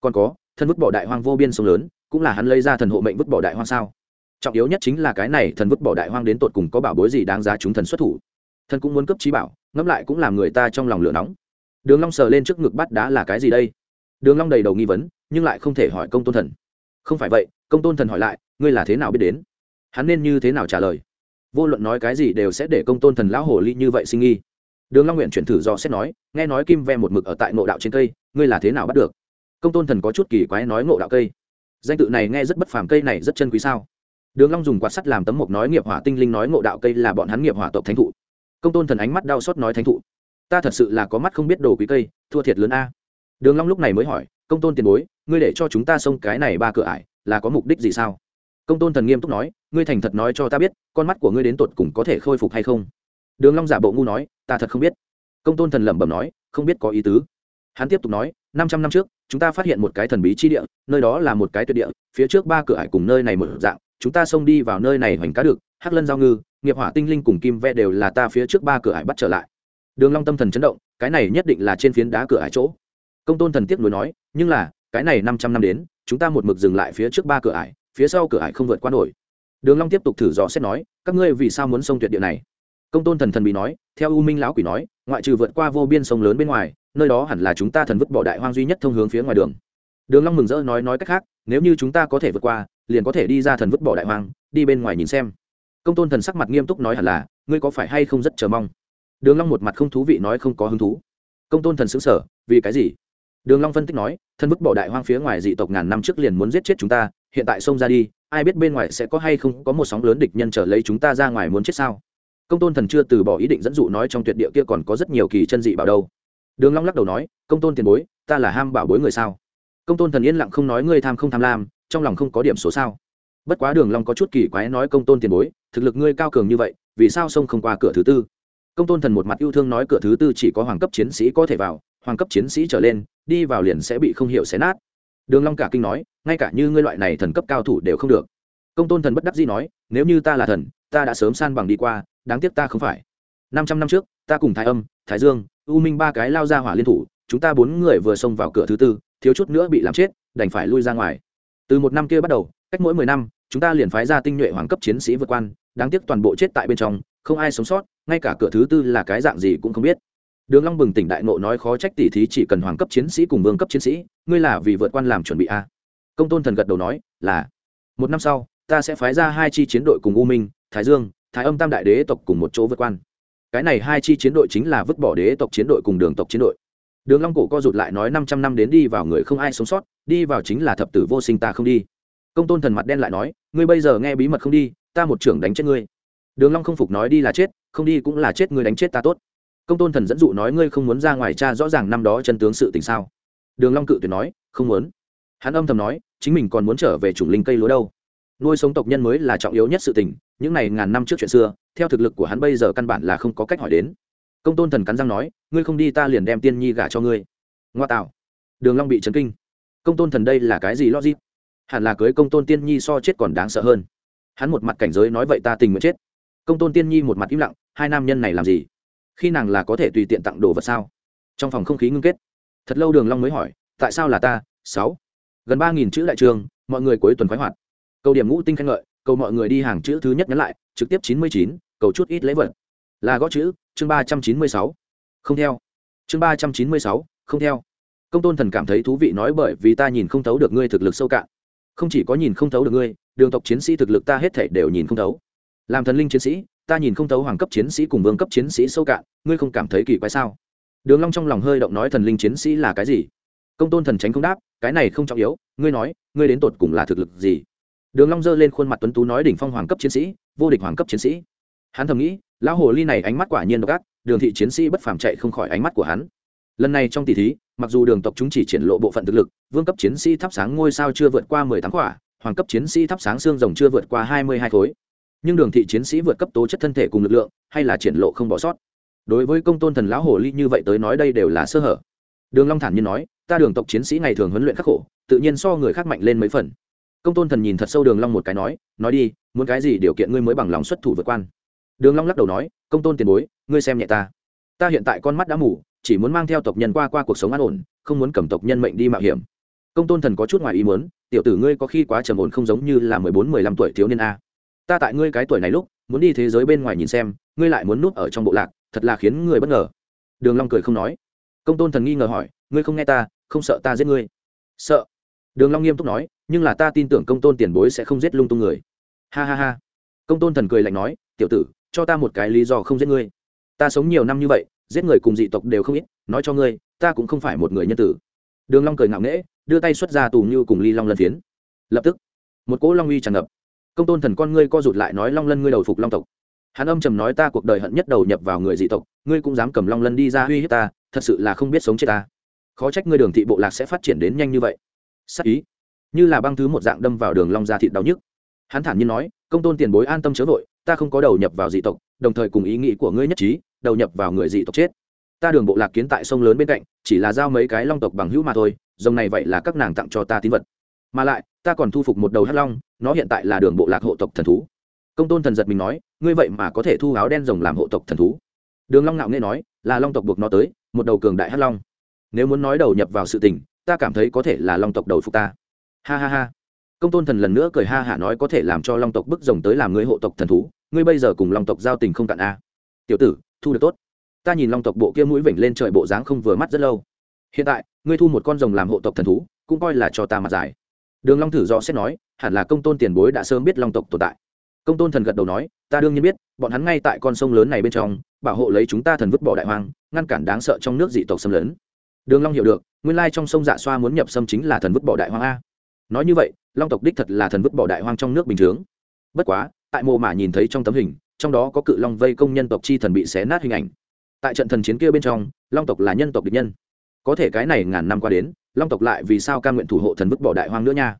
Còn có thân vứt bỏ đại hoang vô biên sông lớn, cũng là hắn lấy ra thần hộ mệnh vứt bỏ đại hoang sao? Trọng yếu nhất chính là cái này thần vứt bỏ đại hoang đến tột cùng có bảo bối gì đáng giá chúng thần xuất thủ. Thần cũng muốn cấp trí bảo, ngẫm lại cũng làm người ta trong lòng lửa nóng. Đường long sờ lên trước ngực bắt đá là cái gì đây? Đường long đầy đầu nghi vấn, nhưng lại không thể hỏi công tôn thần. Không phải vậy, công tôn thần hỏi lại, ngươi là thế nào biết đến? Hắn nên như thế nào trả lời? Vô luận nói cái gì đều sẽ để công tôn thần lão hồ ly như vậy sinh nghi. Đường long nguyện chuyển thử do xét nói, nghe nói kim ve một mực ở tại nội đạo trên cây, ngươi là thế nào bắt được? Công tôn thần có chút kỳ quái nói ngộ đạo cây. Danh tự này nghe rất bất phàm, cây này rất chân quý sao? Đường long dùng quạt sắt làm tấm mộc nói nghiệp hỏa tinh linh nói ngộ đạo cây là bọn hắn nghiệp hỏa tộc thánh thụ. Công tôn thần ánh mắt đau xót nói thánh thụ, ta thật sự là có mắt không biết đồ quý cây, thua thiệt lớn a. Đường long lúc này mới hỏi, công tôn tiền bối, ngươi để cho chúng ta xông cái này ba cửa ải, là có mục đích gì sao? Công tôn thần nghiêm túc nói, ngươi thành thật nói cho ta biết, con mắt của ngươi đến tột cùng có thể khôi phục hay không? Đường long giả bộ ngu nói, ta thật không biết. Công tôn thần lẩm bẩm nói, không biết có ý tứ hắn tiếp tục nói, năm trăm năm trước, chúng ta phát hiện một cái thần bí chi địa, nơi đó là một cái tuyệt địa, phía trước ba cửa ải cùng nơi này một dạng, chúng ta xông đi vào nơi này hoành cá được, hắc lân giao ngư, nghiệp hỏa tinh linh cùng kim ve đều là ta phía trước ba cửa ải bắt trở lại. Đường long tâm thần chấn động, cái này nhất định là trên phiến đá cửa ải chỗ. Công tôn thần tiếc nuối nói, nhưng là, cái này năm trăm năm đến, chúng ta một mực dừng lại phía trước ba cửa ải, phía sau cửa ải không vượt qua nổi. Đường long tiếp tục thử dò xét nói, các ngươi vì sao muốn sông tuyệt địa này? Công tôn thần thần bị nói, theo u minh lão quỷ nói, ngoại trừ vượt qua vô biên sông lớn bên ngoài nơi đó hẳn là chúng ta thần vứt bỏ đại hoang duy nhất thông hướng phía ngoài đường. Đường long mừng rỡ nói nói cách khác, nếu như chúng ta có thể vượt qua, liền có thể đi ra thần vứt bỏ đại hoang, đi bên ngoài nhìn xem. Công tôn thần sắc mặt nghiêm túc nói hẳn là, ngươi có phải hay không rất chờ mong? Đường long một mặt không thú vị nói không có hứng thú. Công tôn thần sững sờ, vì cái gì? Đường long phân tích nói, thần vứt bỏ đại hoang phía ngoài dị tộc ngàn năm trước liền muốn giết chết chúng ta, hiện tại xông ra đi, ai biết bên ngoài sẽ có hay không có một sóng lớn địch nhân trở lấy chúng ta ra ngoài muốn chết sao? Công tôn thần chưa từ bỏ ý định dẫn dụ nói trong tuyệt địa kia còn có rất nhiều kỳ chân dị bảo đâu đường long lắc đầu nói, công tôn tiền bối, ta là ham bảo bối người sao? Công tôn thần yên lặng không nói ngươi tham không tham lam, trong lòng không có điểm số sao? Bất quá đường long có chút kỳ quái nói công tôn tiền bối, thực lực ngươi cao cường như vậy, vì sao sông không qua cửa thứ tư? Công tôn thần một mặt yêu thương nói, cửa thứ tư chỉ có hoàng cấp chiến sĩ có thể vào, hoàng cấp chiến sĩ trở lên, đi vào liền sẽ bị không hiểu xé nát. Đường long cả kinh nói, ngay cả như ngươi loại này thần cấp cao thủ đều không được. Công tôn thần bất đắc dĩ nói, nếu như ta là thần, ta đã sớm san bằng đi qua, đáng tiếc ta không phải. Năm trăm năm trước, ta cùng thái âm, thái dương u minh ba cái lao ra hỏa liên thủ, chúng ta bốn người vừa xông vào cửa thứ tư, thiếu chút nữa bị làm chết, đành phải lui ra ngoài. Từ một năm kia bắt đầu, cách mỗi mười năm, chúng ta liền phái ra tinh nhuệ hoàng cấp chiến sĩ vượt quan, đáng tiếc toàn bộ chết tại bên trong, không ai sống sót, ngay cả cửa thứ tư là cái dạng gì cũng không biết. Đường long bừng tỉnh đại nộ nói khó trách tỷ thí chỉ cần hoàng cấp chiến sĩ cùng vương cấp chiến sĩ, ngươi là vì vượt quan làm chuẩn bị a. À? công tôn thần gật đầu nói, là. Một năm sau, ta sẽ phái ra hai chi chiến đội cùng u minh, thái dương, thái âm tam đại đế tộc cùng một chỗ vượt quan cái này hai chi chiến đội chính là vứt bỏ đế tộc chiến đội cùng đường tộc chiến đội. Đường long cổ co rụt lại nói năm trăm năm đến đi vào người không ai sống sót, đi vào chính là thập tử vô sinh ta không đi. Công tôn thần mặt đen lại nói, ngươi bây giờ nghe bí mật không đi, ta một trưởng đánh chết ngươi. Đường long không phục nói đi là chết, không đi cũng là chết, ngươi đánh chết ta tốt. Công tôn thần dẫn dụ nói ngươi không muốn ra ngoài cha rõ ràng năm đó chân tướng sự tình sao. Đường long cự tuyệt nói, không muốn. Hắn âm thầm nói, chính mình còn muốn trở về chủng linh cây lúa đâu nuôi sống tộc nhân mới là trọng yếu nhất sự tình, những này ngàn năm trước chuyện xưa, theo thực lực của hắn bây giờ căn bản là không có cách hỏi đến. Công tôn thần cắn răng nói, ngươi không đi ta liền đem tiên nhi gả cho ngươi. Ngoa tạo. Đường long bị chấn kinh. Công tôn thần đây là cái gì logic? Hẳn là cưới công tôn tiên nhi so chết còn đáng sợ hơn. Hắn một mặt cảnh giới nói vậy ta tình nguyện chết. Công tôn tiên nhi một mặt im lặng, hai nam nhân này làm gì? Khi nàng là có thể tùy tiện tặng đồ vật sao? Trong phòng không khí ngưng kết. Thật lâu đường long mới hỏi, tại sao là ta? Sáu. Gần ba nghìn chữ đại trường, mọi người cuối tuần khoái hoạt câu điểm ngũ tinh khen ngợi, cầu mọi người đi hàng chữ thứ nhất nhắn lại, trực tiếp chín mươi chín, cầu chút ít lễ vật. Là gõ chữ, chương ba trăm chín mươi sáu. Không theo. Chương ba trăm chín mươi sáu, không theo. Công tôn thần cảm thấy thú vị nói bởi vì ta nhìn không thấu được ngươi thực lực sâu cạn. Không chỉ có nhìn không thấu được ngươi, đường tộc chiến sĩ thực lực ta hết thể đều nhìn không thấu. Làm thần linh chiến sĩ, ta nhìn không thấu hoàng cấp chiến sĩ cùng vương cấp chiến sĩ sâu cạn, ngươi không cảm thấy kỳ quái sao? Đường long trong lòng hơi động nói thần linh chiến sĩ là cái gì? Công tôn thần tránh không đáp, cái này không trọng yếu, ngươi nói, ngươi đến tột cùng là thực lực gì? Đường long dơ lên khuôn mặt tuấn tú nói đỉnh phong hoàng cấp chiến sĩ, vô địch hoàng cấp chiến sĩ. Hắn thầm nghĩ, lão hồ ly này ánh mắt quả nhiên độc ác, đường thị chiến sĩ bất phàm chạy không khỏi ánh mắt của hắn. Lần này trong tỷ thí, mặc dù đường tộc chúng chỉ triển lộ bộ phận thực lực, vương cấp chiến sĩ thắp sáng ngôi sao chưa vượt qua mười tám quả, hoàng cấp chiến sĩ thắp sáng xương rồng chưa vượt qua hai mươi hai khối. Nhưng đường thị chiến sĩ vượt cấp tố chất thân thể cùng lực lượng, hay là triển lộ không bỏ sót. Đối với công tôn thần lão hồ ly như vậy tới nói đây đều là sơ hở. Đường long thản nhiên nói, ta đường tộc chiến sĩ ngày thường huấn luyện khắc khổ, tự nhiên so người khác mạnh lên mấy phần công tôn thần nhìn thật sâu đường long một cái nói nói đi, muốn cái gì điều kiện ngươi mới bằng lòng xuất thủ vượt quan? Đường long lắc đầu nói, công tôn tiền bối, ngươi xem nhẹ ta. Ta hiện tại con mắt đã mù, chỉ muốn mang theo tộc nhân qua qua cuộc sống an ổn, không muốn cầm tộc nhân mệnh đi mạo hiểm. Công tôn thần có chút ngoài ý muốn, tiểu tử ngươi có khi quá trầm ổn không giống như là mười bốn, mười lăm tuổi thiếu niên a. Ta tại ngươi cái tuổi này lúc, muốn đi thế giới bên ngoài nhìn xem, ngươi lại muốn núp ở trong bộ lạc, thật là khiến người bất ngờ. Đường long cười không nói. Công tôn thần nghi ngờ hỏi, ngươi không nghe ta, không sợ ta giết ngươi? Sợ. Đường long nghiêm túc nói nhưng là ta tin tưởng công tôn tiền bối sẽ không giết lung tung người. Ha ha ha. Công tôn thần cười lạnh nói, tiểu tử, cho ta một cái lý do không giết ngươi. Ta sống nhiều năm như vậy, giết người cùng dị tộc đều không ít, nói cho ngươi, ta cũng không phải một người nhân tử. Đường long cười ngạo nghễ, đưa tay xuất ra tù như cùng ly long lân phiến. Lập tức, một cỗ long uy tràn ngập. Công tôn thần con ngươi co rụt lại nói long lân ngươi đầu phục long tộc. Hắn âm trầm nói ta cuộc đời hận nhất đầu nhập vào người dị tộc, ngươi cũng dám cầm long lân đi ra uy hiếp ta, thật sự là không biết sống chết ta. Khó trách ngươi đường thị bộ lạc sẽ phát triển đến nhanh như vậy. Sắc ý như là băng thứ một dạng đâm vào đường long ra thịt đau nhức. Hắn thản nhiên nói, công tôn tiền bối an tâm chớ vội, ta không có đầu nhập vào dị tộc, đồng thời cùng ý nghĩ của ngươi nhất trí, đầu nhập vào người dị tộc chết. Ta đường bộ lạc kiến tại sông lớn bên cạnh, chỉ là giao mấy cái long tộc bằng hữu mà thôi, dòng này vậy là các nàng tặng cho ta tín vật. Mà lại, ta còn thu phục một đầu hắc long, nó hiện tại là đường bộ lạc hộ tộc thần thú. Công tôn thần giật mình nói, ngươi vậy mà có thể thu áo đen rồng làm hộ tộc thần thú? Đường long ngạo nghe nói, là long tộc buộc nó tới, một đầu cường đại hắc long. Nếu muốn nói đầu nhập vào sự tình, ta cảm thấy có thể là long tộc đầu phục ta ha ha ha. Công tôn thần lần nữa cười ha hả nói có thể làm cho long tộc bức rồng tới làm người hộ tộc thần thú, ngươi bây giờ cùng long tộc giao tình không cạn a. Tiểu tử, thu được tốt. Ta nhìn long tộc bộ kia mũi vểnh lên trời bộ dáng không vừa mắt rất lâu. Hiện tại, ngươi thu một con rồng làm hộ tộc thần thú, cũng coi là cho ta mặt dài đường long thử rõ xét nói, hẳn là công tôn tiền bối đã sớm biết long tộc tồn tại. Công tôn thần gật đầu nói, ta đương nhiên biết, bọn hắn ngay tại con sông lớn này bên trong, bảo hộ lấy chúng ta thần vứt bỏ đại hoang, ngăn cản đáng sợ trong nước dị tộc xâm lấn. Đường long hiểu được, nguyên lai trong sông dạ xoa muốn nhập xâm chính là thần vứt bỏ đại hoang a nói như vậy, long tộc đích thật là thần vứt bỏ đại hoang trong nước bình thường bất quá, tại mộ mà nhìn thấy trong tấm hình, trong đó có cự long vây công nhân tộc chi thần bị xé nát hình ảnh. Tại trận thần chiến kia bên trong, long tộc là nhân tộc địch nhân. Có thể cái này ngàn năm qua đến, long tộc lại vì sao ca nguyện thủ hộ thần vứt bỏ đại hoang nữa nha?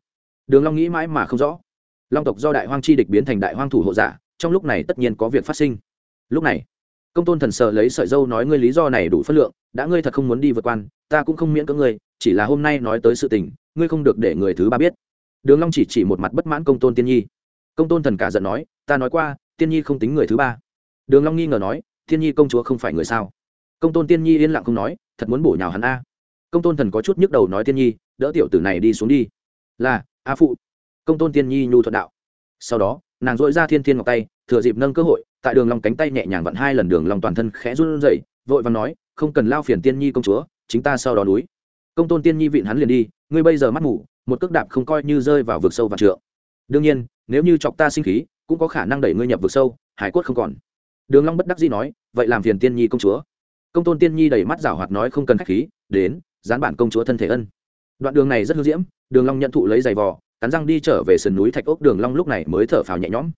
Đường long nghĩ mãi mà không rõ. Long tộc do đại hoang chi địch biến thành đại hoang thủ hộ giả, trong lúc này tất nhiên có việc phát sinh. Lúc này, công tôn thần sợ lấy sợi dâu nói ngươi lý do này đủ phất lượng, đã ngươi thật không muốn đi vượt quan, ta cũng không miễn cưỡng ngươi, chỉ là hôm nay nói tới sự tình ngươi không được để người thứ ba biết. Đường long chỉ chỉ một mặt bất mãn công tôn tiên nhi. Công tôn thần cả giận nói, ta nói qua, tiên nhi không tính người thứ ba. Đường long nghi ngờ nói, tiên nhi công chúa không phải người sao? Công tôn tiên nhi yên lặng không nói, thật muốn bổ nhào hắn a. Công tôn thần có chút nhức đầu nói, tiên nhi, đỡ tiểu tử này đi xuống đi. Là, a phụ. Công tôn tiên nhi nhu thuận đạo. Sau đó, nàng dội ra thiên thiên ngọc tay, thừa dịp nâng cơ hội, tại đường long cánh tay nhẹ nhàng vặn hai lần, đường long toàn thân khẽ run rẩy, vội vàng nói, không cần lao phiền tiên nhi công chúa, chính ta sau đó núi công tôn tiên nhi vịn hắn liền đi, ngươi bây giờ mắt ngủ một cước đạp không coi như rơi vào vực sâu và trượng. Đương nhiên, nếu như chọc ta sinh khí, cũng có khả năng đẩy ngươi nhập vực sâu, hải quất không còn. Đường long bất đắc dĩ nói, vậy làm phiền tiên nhi công chúa. Công tôn tiên nhi đầy mắt rảo hoạt nói không cần khách khí, đến, gián bản công chúa thân thể ân. Đoạn đường này rất hư diễm, đường long nhận thụ lấy giày vò, cắn răng đi trở về sườn núi thạch ốc, đường long lúc này mới thở phào nhẹ nhõm.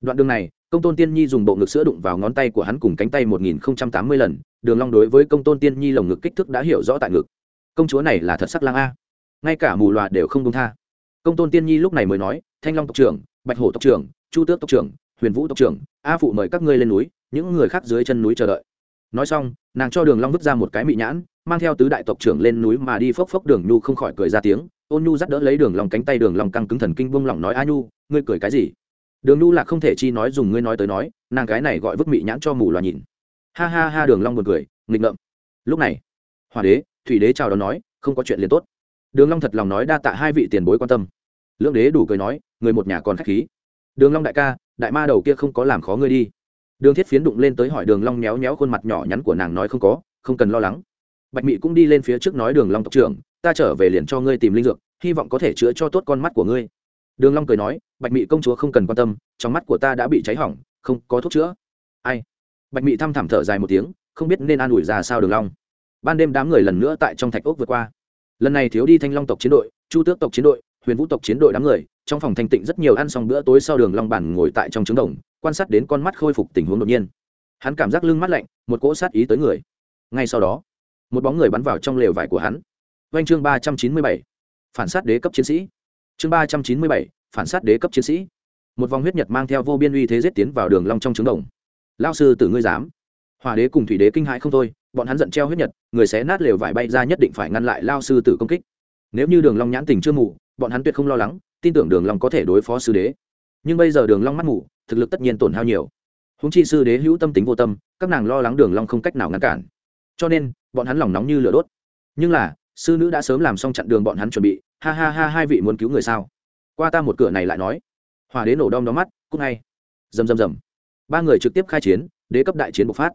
Đoạn đường này, công tôn tiên nhi dùng bộ ngực sữa đụng vào ngón tay của hắn cùng cánh tay một nghìn tám mươi lần, đường long đối với công tôn tiên nhi lồng ngực kích thước đã hiểu rõ tại ngực công chúa này là thật sắc lang a. Ngay cả mù loà đều không công tha. Công tôn tiên nhi lúc này mới nói, thanh long tộc trưởng, bạch hổ tộc trưởng, chu tước tộc trưởng, huyền vũ tộc trưởng, a phụ mời các ngươi lên núi, những người khác dưới chân núi chờ đợi. Nói xong, nàng cho đường long vứt ra một cái mị nhãn, mang theo tứ đại tộc trưởng lên núi mà đi phốc phốc đường nhu không khỏi cười ra tiếng, ôn nhu dắt đỡ lấy đường lòng cánh tay đường lòng căng cứng thần kinh buông lỏng nói, a nhu, ngươi cười cái gì? Đường nhu là không thể chi nói dùng ngươi nói tới nói, nàng cái này gọi vứt mị nhãn cho mù loà nhìn. Ha ha ha, đường long buồn cười, nghịch ngợm. Lúc này hoàng đế thủy đế chào đón nói, không có chuyện liền tốt. Đường long thật lòng nói đa tạ hai vị tiền bối quan tâm. Lưỡng đế đủ cười nói, người một nhà còn khách khí. Đường long đại ca, đại ma đầu kia không có làm khó ngươi đi. Đường thiết phiến đụng lên tới hỏi đường long méo méo khuôn mặt nhỏ nhắn của nàng nói không có, không cần lo lắng. Bạch mị cũng đi lên phía trước nói đường long tộc trưởng, ta trở về liền cho ngươi tìm linh dược, hy vọng có thể chữa cho tốt con mắt của ngươi. Đường long cười nói, bạch mị công chúa không cần quan tâm, trong mắt của ta đã bị cháy hỏng, không có thuốc chữa. Ai? Bạch mị thăm thẳm thở dài một tiếng, không biết nên an ủi ra sao đường long ban đêm đám người lần nữa tại trong thạch ốc vượt qua. Lần này thiếu đi thanh long tộc chiến đội, chu tước tộc chiến đội, huyền vũ tộc chiến đội đám người, trong phòng thanh tịnh rất nhiều ăn xong bữa tối sau đường long bản ngồi tại trong trứng đồng, quan sát đến con mắt khôi phục tình huống đột nhiên. Hắn cảm giác lưng mắt lạnh, một cỗ sát ý tới người. Ngay sau đó, một bóng người bắn vào trong lều vải của hắn. Vanh chương ba trăm chín mươi bảy, phản sát đế cấp chiến sĩ. Chương ba trăm chín mươi bảy, phản sát đế cấp chiến sĩ. Một vòng huyết nhật mang theo vô biên uy thế giết tiến vào đường long trong trứng đồng. Lao sư tử ngươi dám hòa đế cùng thủy đế kinh hãi không thôi, bọn hắn giận treo huyết nhật, người xé nát lều vải bay ra nhất định phải ngăn lại lao sư tử công kích. Nếu như đường long nhãn tình chưa mù, bọn hắn tuyệt không lo lắng, tin tưởng đường long có thể đối phó sư đế. Nhưng bây giờ đường long mắt mù, thực lực tất nhiên tổn hao nhiều. Húng chi sư đế hữu tâm tính vô tâm, các nàng lo lắng đường long không cách nào ngăn cản. Cho nên, bọn hắn lòng nóng như lửa đốt. Nhưng là, sư nữ đã sớm làm xong chặn đường bọn hắn chuẩn bị, ha ha ha, hai vị muốn cứu người sao? Qua ta một cửa này lại nói. Hòa đế nổ đom đóm mắt cúc ngay. Rầm rầm rầm. Ba người trực tiếp khai chiến, đế cấp đại chiến bộc phát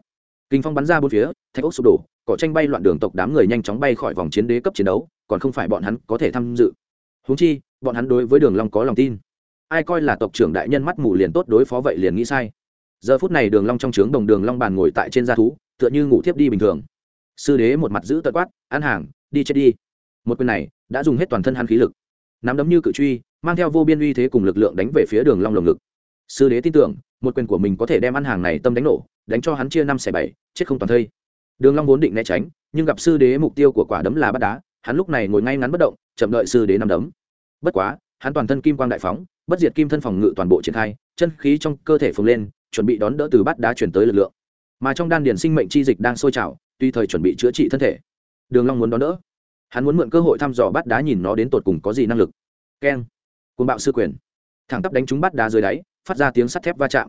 kinh phong bắn ra bốn phía, thạch ốc sụp đổ, cỏ tranh bay loạn đường tộc đám người nhanh chóng bay khỏi vòng chiến đế cấp chiến đấu, còn không phải bọn hắn có thể tham dự. Húng chi, bọn hắn đối với đường long có lòng tin. Ai coi là tộc trưởng đại nhân mắt mù liền tốt đối phó vậy liền nghĩ sai. Giờ phút này đường long trong trướng đồng đường long bàn ngồi tại trên gia thú, tựa như ngủ thiếp đi bình thường. Sư đế một mặt giữ tật quát ăn hàng, đi chết đi. Một quyền này đã dùng hết toàn thân hắn khí lực. Nắm đấm như cự truy, mang theo vô biên uy thế cùng lực lượng đánh về phía đường long lồng ngực. Sư đế tin tưởng, một quyền của mình có thể đem ăn hàng này tâm đánh nổ, đánh cho hắn chia năm xẻ bảy chết không toàn thây. Đường long vốn định né tránh, nhưng gặp sư đế mục tiêu của quả đấm là bắt đá, hắn lúc này ngồi ngay ngắn bất động, chậm đợi sư đế nắm đấm. Bất quá, hắn toàn thân kim quang đại phóng, bất diệt kim thân phòng ngự toàn bộ triển khai, chân khí trong cơ thể phồng lên, chuẩn bị đón đỡ từ bát đá chuyển tới lực lượng. Mà trong đan điền sinh mệnh chi dịch đang sôi trào tùy thời chuẩn bị chữa trị thân thể, đường long muốn đón đỡ. Hắn muốn mượn cơ hội thăm dò bát đá nhìn nó đến tột cùng có gì năng lực. Keng. Cuồng bạo sư quyền. Thẳng tắp đánh trúng bát đá dưới đáy, phát ra tiếng sắt thép va chạm.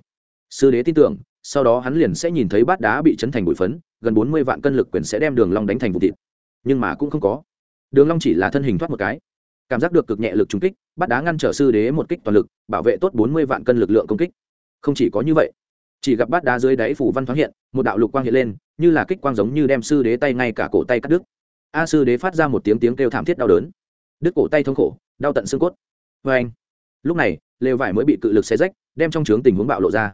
Sư đế tin tưởng sau đó hắn liền sẽ nhìn thấy bát đá bị chấn thành bụi phấn, gần bốn mươi vạn cân lực quyền sẽ đem đường long đánh thành vụ thịt. Nhưng mà cũng không có. Đường long chỉ là thân hình thoát một cái. Cảm giác được cực nhẹ lực trúng kích, bát đá ngăn trở sư đế một kích toàn lực, bảo vệ tốt bốn mươi vạn cân lực lượng công kích. Không chỉ có như vậy, chỉ gặp bát đá dưới đáy phủ văn thoáng hiện, một đạo lục quang hiện lên, như là kích quang giống như đem sư đế tay ngay cả cổ tay cắt đứt. A sư đế phát ra một tiếng tiếng kêu thảm thiết đau đớn. Đứt cổ tay thống khổ, đau tận xương cốt. Vê anh lúc này, lều vải mới bị cự lực xé rách, đem trong trướng tình huống bạo lộ ra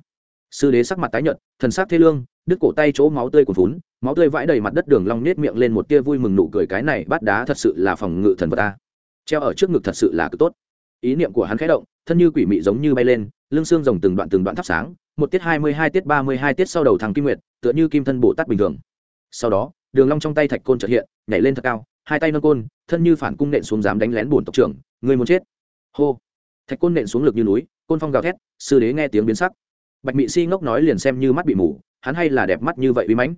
sư đế sắc mặt tái nhợt, thần sắc thê lương, đứt cổ tay chỗ máu tươi cuồn phún máu tươi vãi đầy mặt đất đường long nết miệng lên một tia vui mừng nụ cười cái này bát đá thật sự là phòng ngự thần vật ta treo ở trước ngực thật sự là cực tốt. Ý niệm của hắn khẽ động, thân như quỷ mị giống như bay lên, lưng xương rồng từng đoạn từng đoạn thắp sáng, một tiết hai mươi hai tiết ba mươi hai tiết sau đầu thằng kim nguyệt, tựa như kim thân bổ tát bình thường. Sau đó, đường long trong tay thạch côn chợt hiện, nhảy lên thật cao, hai tay nâng côn, thân như phản cung nện xuống dám đánh lén bổn tộc trưởng, người muốn chết. Hô. Thạch côn nện xuống lực như núi, côn phong gào thét, sư đế nghe tiếng biến sắc bạch mị si ngốc nói liền xem như mắt bị mù, hắn hay là đẹp mắt như vậy uy mãnh.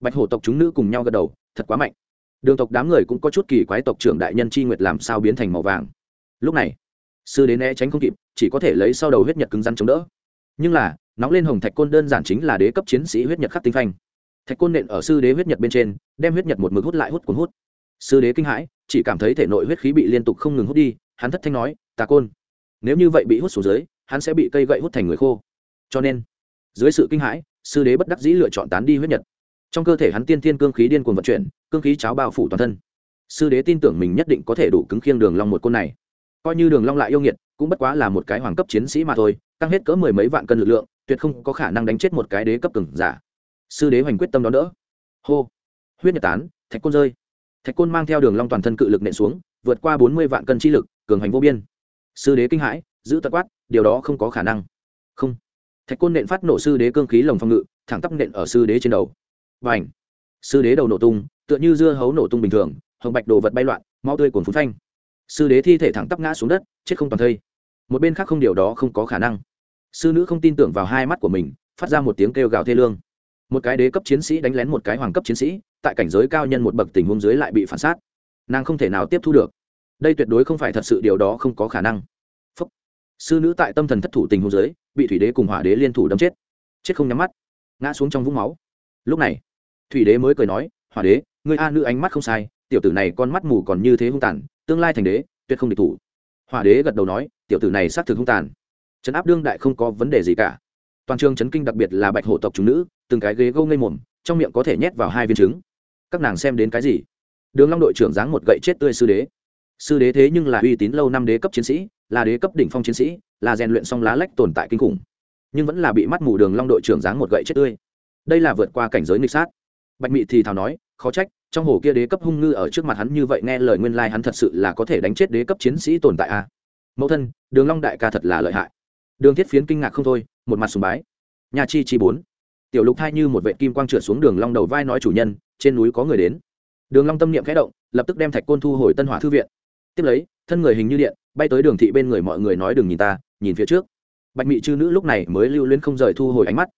Bạch hổ tộc chúng nữ cùng nhau gật đầu, thật quá mạnh. Đường tộc đám người cũng có chút kỳ quái tộc trưởng đại nhân chi nguyệt làm sao biến thành màu vàng. Lúc này, sư đến né tránh không kịp, chỉ có thể lấy sau đầu huyết nhật cứng rắn chống đỡ. Nhưng là, nóng lên hồng thạch côn đơn giản chính là đế cấp chiến sĩ huyết nhật khắc tinh phanh. Thạch côn nện ở sư đế huyết nhật bên trên, đem huyết nhật một mực hút lại hút cuốn hút. Sư đế kinh hãi, chỉ cảm thấy thể nội huyết khí bị liên tục không ngừng hút đi, hắn thất thanh nói tà côn, nếu như vậy bị hút xuống dưới, hắn sẽ bị cây gậy hút thành người khô cho nên, dưới sự kinh hãi, sư đế bất đắc dĩ lựa chọn tán đi huyết nhật. Trong cơ thể hắn tiên thiên cương khí điên cuồng vận chuyển, cương khí cháo bao phủ toàn thân. Sư đế tin tưởng mình nhất định có thể đủ cứng khiêng đường long một côn này. Coi như đường long lại yêu nghiệt, cũng bất quá là một cái hoàng cấp chiến sĩ mà thôi tăng hết cỡ mười mấy vạn cân lực lượng, tuyệt không có khả năng đánh chết một cái đế cấp cường giả. Sư đế hoành quyết tâm đó đỡ. Hô. Huyết nhật tán, thạch côn rơi. Thạch côn mang theo đường long toàn thân cự lực nện xuống, vượt qua bốn mươi vạn cân chi lực, cường hành vô biên. Sư đế kinh hãi, giữ tật quát, điều đó không có khả năng. Không thạch côn nện phát nổ sư đế cương khí lồng phong ngự, thẳng tắp nện ở sư đế trên đầu. Và ảnh sư đế đầu nổ tung, tựa như dưa hấu nổ tung bình thường, hồng bạch đồ vật bay loạn mau tươi cuồn phun phanh. Sư đế thi thể thẳng tắp ngã xuống đất, chết không toàn thây. Một bên khác không điều đó không có khả năng. Sư nữ không tin tưởng vào hai mắt của mình, phát ra một tiếng kêu gào thê lương. Một cái đế cấp chiến sĩ đánh lén một cái hoàng cấp chiến sĩ, tại cảnh giới cao nhân một bậc tình huống dưới lại bị phản sát. Nàng không thể nào tiếp thu được. Đây tuyệt đối không phải thật sự, điều đó không có khả năng. Phúc. sư nữ tại tâm thần thất thủ tình huống dưới bị thủy đế cùng hỏa đế liên thủ đâm chết. Chết không nhắm mắt. Ngã xuống trong vũng máu. Lúc này, thủy đế mới cười nói, hỏa đế người a nữ ánh mắt không sai, tiểu tử này con mắt mù còn như thế hung tàn, tương lai thành đế, tuyệt không địch thủ. Hỏa đế gật đầu nói, tiểu tử này xác thực hung tàn. Trấn áp đương đại không có vấn đề gì cả. Toàn trường chấn kinh đặc biệt là bạch hổ tộc chúng nữ, từng cái ghế gâu ngây mồm, trong miệng có thể nhét vào hai viên trứng. Các nàng xem đến cái gì? Đường long đội trưởng giáng một gậy chết tươi sư đế. Sư đế thế nhưng là uy tín lâu năm đế cấp chiến sĩ là đế cấp đỉnh phong chiến sĩ, là rèn luyện song lá lách tồn tại kinh khủng, nhưng vẫn là bị mắt mù đường long đội trưởng giáng một gậy chết tươi. Đây là vượt qua cảnh giới nghịch sát. Bạch mị thì thào nói, khó trách, trong hồ kia đế cấp hung ngư ở trước mặt hắn như vậy nghe lời nguyên lai like hắn thật sự là có thể đánh chết đế cấp chiến sĩ tồn tại a. À? mẫu thân, đường long đại ca thật là lợi hại. Đường thiết phiến kinh ngạc không thôi, một mặt sùng bái. Nhà chi chi bốn. Tiểu lục thai như một vệ kim quang trượt xuống đường long đầu vai nói chủ nhân, trên núi có người đến. Đường long tâm niệm khẽ động, lập tức đem thạch côn thu hồi tân hỏa thư viện tiếp lấy, thân người hình như điện, bay tới đường thị bên người mọi người nói đừng nhìn ta, nhìn phía trước. Bạch mị chư nữ lúc này mới lưu luyến không rời thu hồi ánh mắt.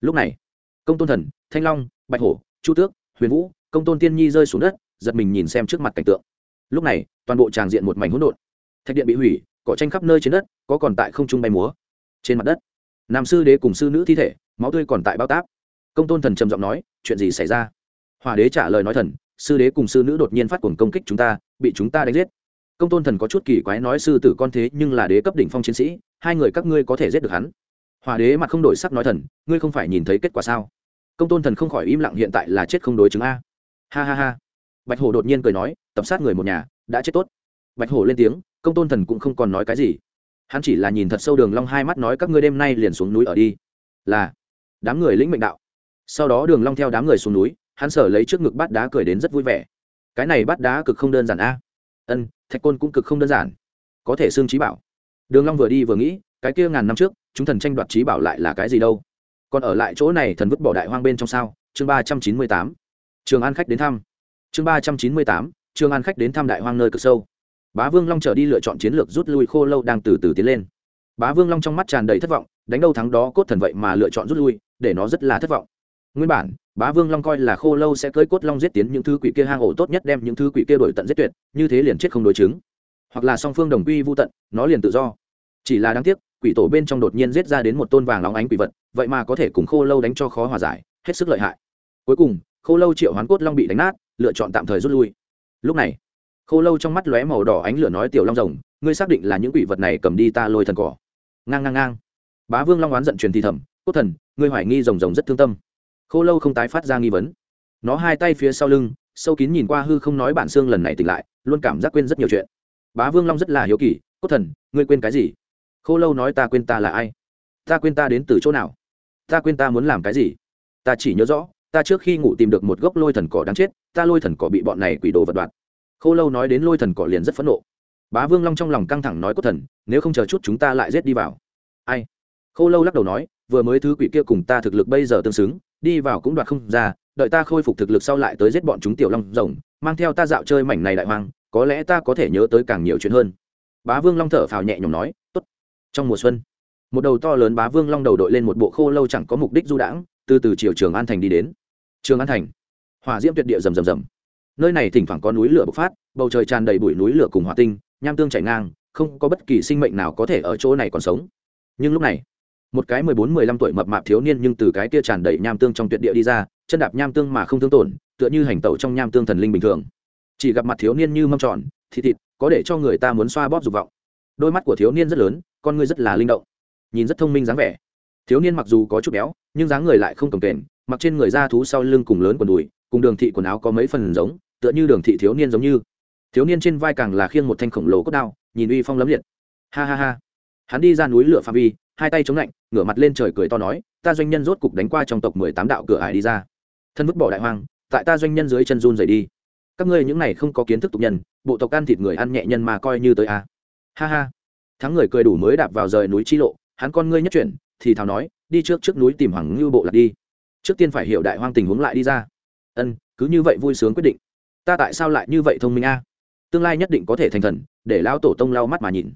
Lúc này, công tôn thần, thanh long, bạch hổ, chu tước, huyền vũ, công tôn tiên nhi rơi xuống đất, giật mình nhìn xem trước mặt cảnh tượng. Lúc này, toàn bộ tràng diện một mảnh hỗn độn. Thạch điện bị hủy, cỏ tranh khắp nơi trên đất, có còn tại không trung bay múa. Trên mặt đất, nam sư đế cùng sư nữ thi thể, máu tươi còn tại bao táp. Công tôn thần trầm giọng nói, chuyện gì xảy ra? Hòa đế trả lời nói thần, sư đế cùng sư nữ đột nhiên phát cuồng công kích chúng ta, bị chúng ta đánh giết công tôn thần có chút kỳ quái nói sư tử con thế nhưng là đế cấp đỉnh phong chiến sĩ, hai người các ngươi có thể giết được hắn. Hòa đế mặt không đổi sắc nói thần, ngươi không phải nhìn thấy kết quả sao? Công tôn thần không khỏi im lặng hiện tại là chết không đối chứng a. Ha ha ha. Bạch hổ đột nhiên cười nói, tập sát người một nhà, đã chết tốt. Bạch hổ lên tiếng, công tôn thần cũng không còn nói cái gì. Hắn chỉ là nhìn thật sâu đường long hai mắt nói các ngươi đêm nay liền xuống núi ở đi. Là, đám người lĩnh mệnh đạo. Sau đó đường long theo đám người xuống núi, hắn sở lấy trước ngực bát đá cười đến rất vui vẻ. Cái này bát đá cực không đơn giản a ân, thạch côn cũng cực không đơn giản. Có thể xương trí bảo. Đường long vừa đi vừa nghĩ, cái kia ngàn năm trước, chúng thần tranh đoạt trí bảo lại là cái gì đâu? Còn ở lại chỗ này thần vứt bỏ đại hoang bên trong sao? Chương ba trăm chín mươi tám. Trường an khách đến thăm. Chương ba trăm chín mươi tám, trường an khách đến thăm đại hoang nơi cực sâu. Bá vương long trở đi lựa chọn chiến lược rút lui khô lâu đang từ từ tiến lên. Bá vương long trong mắt tràn đầy thất vọng, đánh đâu thắng đó cốt thần vậy mà lựa chọn rút lui, để nó rất là thất vọng nguyên bản, bá vương long coi là khô lâu sẽ cưới cốt long giết tiến những thứ quỷ kia hang ổ tốt nhất đem những thứ quỷ kia đổi tận giết tuyệt, như thế liền chết không đối chứng. Hoặc là song phương đồng quy vô tận, nó liền tự do. Chỉ là đáng tiếc, quỷ tổ bên trong đột nhiên giết ra đến một tôn vàng óng ánh quỷ vật, vậy mà có thể cùng khô lâu đánh cho khó hòa giải, hết sức lợi hại. Cuối cùng, khô lâu triệu hoán cốt long bị đánh nát, lựa chọn tạm thời rút lui. Lúc này, khô lâu trong mắt lóe màu đỏ ánh lửa nói tiểu long rồng, ngươi xác định là những quỷ vật này cầm đi ta lôi thần cỏ. Ngang ngang ngang. Bá vương long oán giận truyền thì thầm, cốt thần, ngươi hoài nghi rồng rồng rất thương tâm khô lâu không tái phát ra nghi vấn. Nó hai tay phía sau lưng, sâu kín nhìn qua hư không nói bản xương lần này tỉnh lại, luôn cảm giác quên rất nhiều chuyện. Bá vương long rất là hiếu kỳ, cốt thần, ngươi quên cái gì? Khô lâu nói, ta quên ta là ai? Ta quên ta đến từ chỗ nào? Ta quên ta muốn làm cái gì? Ta chỉ nhớ rõ, ta trước khi ngủ tìm được một gốc lôi thần cỏ đáng chết, ta lôi thần cỏ bị bọn này quỷ đồ vật đoạt. Khô lâu nói đến lôi thần cỏ liền rất phẫn nộ. Bá vương long trong lòng căng thẳng nói, cốt thần, nếu không chờ chút chúng ta lại rết đi vào. Ai? Khô lâu lắc đầu nói, vừa mới thứ quỷ kia cùng ta thực lực bây giờ tương xứng đi vào cũng đoạt không ra, đợi ta khôi phục thực lực sau lại tới giết bọn chúng tiểu long rồng, mang theo ta dạo chơi mảnh này đại hoang, có lẽ ta có thể nhớ tới càng nhiều chuyện hơn. Bá vương long thở phào nhẹ nhõm nói, tốt, trong mùa xuân, một đầu to lớn bá vương long đầu đội lên một bộ khô lâu chẳng có mục đích du đãng, từ từ chiều trường an thành đi đến. Trường an thành, hỏa diễm tuyệt địa rầm rầm rầm. Nơi này thỉnh thoảng có núi lửa bộc phát, bầu trời tràn đầy bụi núi lửa cùng hỏa tinh, nham tương chảy ngang, không có bất kỳ sinh mệnh nào có thể ở chỗ này còn sống. Nhưng lúc này một cái mười bốn, mười lăm tuổi mập mạp thiếu niên nhưng từ cái kia tràn đầy nham tương trong tuyệt địa đi ra, chân đạp nham tương mà không thương tổn, tựa như hành tẩu trong nham tương thần linh bình thường. Chỉ gặp mặt thiếu niên như mâm tròn thịt thịt, có để cho người ta muốn xoa bóp dục vọng. Đôi mắt của thiếu niên rất lớn, con ngươi rất là linh động, nhìn rất thông minh dáng vẻ. Thiếu niên mặc dù có chút béo, nhưng dáng người lại không cồng kềnh, mặc trên người da thú sau lưng cùng lớn quần đùi, cùng đường thị quần áo có mấy phần giống, tựa như đường thị thiếu niên giống như. Thiếu niên trên vai càng là khiêng một thanh khổng lồ cốt đao, nhìn uy phong lấm liệt. Ha ha ha. Hắn đi ra núi lửa phạm vi hai tay chống lạnh, ngửa mặt lên trời cười to nói, ta doanh nhân rốt cục đánh qua trong tộc mười tám đạo cửa ải đi ra. Thân vứt bỏ đại hoang, tại ta doanh nhân dưới chân run rời đi. Các ngươi những này không có kiến thức tục nhân, bộ tộc ăn thịt người ăn nhẹ nhân mà coi như tới a. À. ha ha. Thắng người cười đủ mới đạp vào rời núi chi lộ, hắn con ngươi nhất chuyển, thì thào nói, đi trước trước núi tìm hoàng ngưu bộ lạc đi. Trước tiên phải hiểu đại hoang tình huống lại đi ra. Ân, cứ như vậy vui sướng quyết định. Ta tại sao lại như vậy thông minh a? Tương lai nhất định có thể thành thần, để lão tổ tông lau mắt mà nhìn.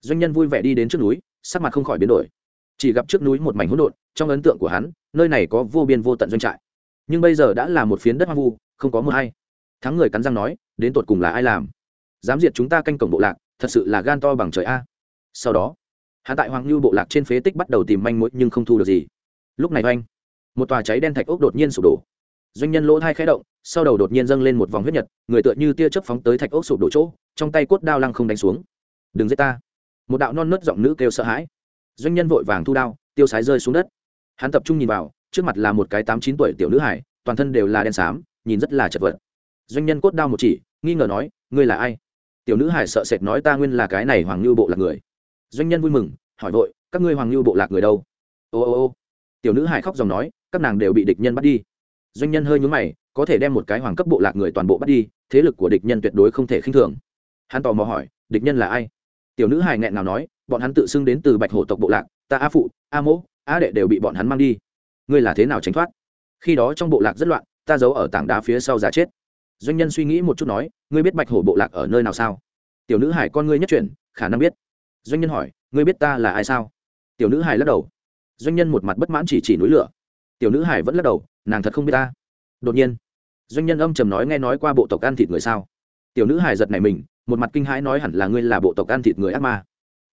Doanh nhân vui vẻ đi đến trước núi sắc mặt không khỏi biến đổi. Chỉ gặp trước núi một mảnh hỗn độn, trong ấn tượng của hắn, nơi này có vô biên vô tận doanh trại. Nhưng bây giờ đã là một phiến đất hoang vu, không có mưa hay. Thắng người cắn răng nói, đến tột cùng là ai làm? Dám diệt chúng ta canh cổng bộ lạc, thật sự là gan to bằng trời a. Sau đó hạ tại hoàng lưu bộ lạc trên phế tích bắt đầu tìm manh mối nhưng không thu được gì. Lúc này oanh, một tòa cháy đen thạch ốc đột nhiên sụp đổ. Doanh nhân lỗ thai khẽ động, sau đầu đột nhiên dâng lên một vòng huyết nhật, người tựa như tia chớp phóng tới thạch ốc sụp đổ chỗ, trong tay cốt đao lăng không đánh xuống. Đừng giết ta một đạo non nớt giọng nữ kêu sợ hãi. Doanh nhân vội vàng thu đao, tiêu sái rơi xuống đất. Hắn tập trung nhìn vào, trước mặt là một cái tám chín tuổi tiểu nữ hải toàn thân đều là đen xám, nhìn rất là chật vật. Doanh nhân cốt đao một chỉ, nghi ngờ nói, ngươi là ai? Tiểu nữ hải sợ sệt nói, ta nguyên là cái này hoàng lưu bộ lạc người. Doanh nhân vui mừng, hỏi vội, các ngươi hoàng lưu bộ lạc người đâu? Ô ô ô. Tiểu nữ hải khóc dòng nói, các nàng đều bị địch nhân bắt đi. Doanh nhân hơi nhúng mày, có thể đem một cái hoàng cấp bộ lạc người toàn bộ bắt đi, thế lực của địch nhân tuyệt đối không thể khinh thường. Hắn tò mò hỏi, địch nhân là ai? Tiểu nữ hài nghẹn nào nói, bọn hắn tự xưng đến từ bạch hổ tộc bộ lạc, ta a phụ, a mỗ, a đệ đều bị bọn hắn mang đi. Ngươi là thế nào tránh thoát? Khi đó trong bộ lạc rất loạn, ta giấu ở tảng đá phía sau giả chết. Doanh nhân suy nghĩ một chút nói, ngươi biết bạch hổ bộ lạc ở nơi nào sao? Tiểu nữ hải con ngươi nhất chuyển, khả năng biết. Doanh nhân hỏi, ngươi biết ta là ai sao? Tiểu nữ hải lắc đầu. Doanh nhân một mặt bất mãn chỉ chỉ núi lửa. Tiểu nữ hải vẫn lắc đầu, nàng thật không biết ta. Đột nhiên, doanh nhân âm trầm nói nghe nói qua bộ tộc ăn thịt người sao? Tiểu nữ hài giật này mình, một mặt kinh hãi nói hẳn là ngươi là bộ tộc ăn thịt người ác ma.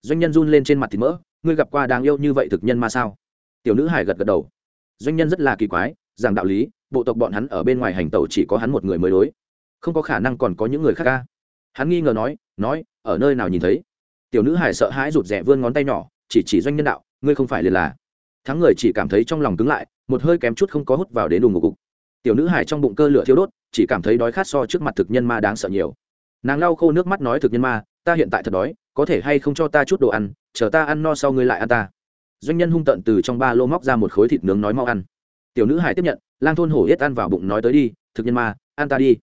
Doanh nhân run lên trên mặt thịt mỡ, ngươi gặp qua đáng yêu như vậy thực nhân ma sao? Tiểu nữ hài gật gật đầu. Doanh nhân rất là kỳ quái rằng đạo lý, bộ tộc bọn hắn ở bên ngoài hành tẩu chỉ có hắn một người mới đối. Không có khả năng còn có những người khác ca hắn nghi ngờ nói nói, ở nơi nào nhìn thấy? Tiểu nữ hài sợ hãi rụt rè vươn ngón tay nhỏ, chỉ chỉ doanh nhân đạo, ngươi không phải liền là. Thắng người chỉ cảm thấy trong lòng cứng lại, một hơi kém chút không có hút vào đến đùng ngục cục. Tiểu nữ hài trong bụng cơ lửa thiêu đốt chỉ cảm thấy đói khát so trước mặt thực nhân ma đáng sợ nhiều. Nàng lau khô nước mắt nói thực nhân ma, ta hiện tại thật đói, có thể hay không cho ta chút đồ ăn, chờ ta ăn no sau ngươi lại ăn ta. Doanh nhân hung tận từ trong ba lô móc ra một khối thịt nướng nói mau ăn. Tiểu nữ hải tiếp nhận, lang thôn hổ yết ăn vào bụng nói tới đi, thực nhân ma, ăn ta đi.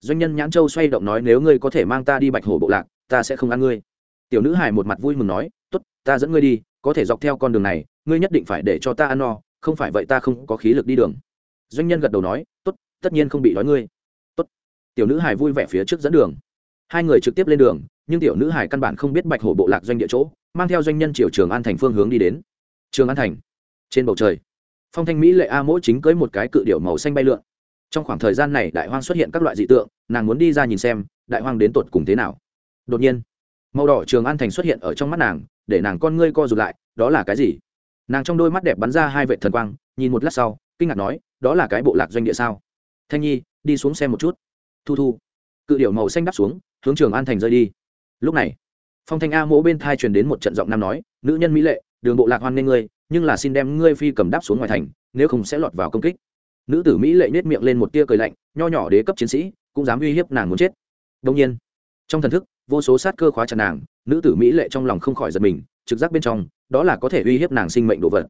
Doanh nhân nhãn châu xoay động nói nếu ngươi có thể mang ta đi bạch hổ bộ lạc, ta sẽ không ăn ngươi. Tiểu nữ hải một mặt vui mừng nói t ố t ta dẫn ngươi đi, có thể dọc theo con đường này, ngươi nhất định phải để cho ta ăn no, không phải vậy ta không có khí lực đi đường. Doanh nhân gật đầu nói tất nhiên không bị đói ngươi. Tốt, tiểu nữ hải vui vẻ phía trước dẫn đường. Hai người trực tiếp lên đường nhưng tiểu nữ hải căn bản không biết bạch hổ bộ lạc doanh địa chỗ mang theo doanh nhân triều trường an thành phương hướng đi đến. Trường an thành. Trên bầu trời phong thanh mỹ lệ a mỗi chính cưới một cái cự điệu màu xanh bay lượn. Trong khoảng thời gian này đại hoang xuất hiện các loại dị tượng nàng muốn đi ra nhìn xem đại hoang đến tột cùng thế nào. Đột nhiên màu đỏ trường an thành xuất hiện ở trong mắt nàng để nàng con ngươi co rụt lại đó là cái gì? Nàng trong đôi mắt đẹp bắn ra hai vệ thần quang nhìn một lát sau kinh ngạc nói đó là cái bộ lạc doanh địa sao? Thanh nhi, đi xuống xem một chút. Thu thu. Cự điệu màu xanh đắp xuống, hướng trường an thành rơi đi. Lúc này, phong thanh a mỗ bên thai truyền đến một trận giọng nam nói, nữ nhân mỹ lệ, đường bộ lạc hoan nghê ngươi, nhưng là xin đem ngươi phi cầm đáp xuống ngoài thành, nếu không sẽ lọt vào công kích. Nữ tử mỹ lệ nhét miệng lên một tia cười lạnh, nho nhỏ đế cấp chiến sĩ, cũng dám uy hiếp nàng muốn chết. Đông nhiên, trong thần thức, vô số sát cơ khóa chặt nàng, nữ tử mỹ lệ trong lòng không khỏi giật mình, trực giác bên trong, đó là có thể uy hiếp nàng sinh mệnh đồ vật.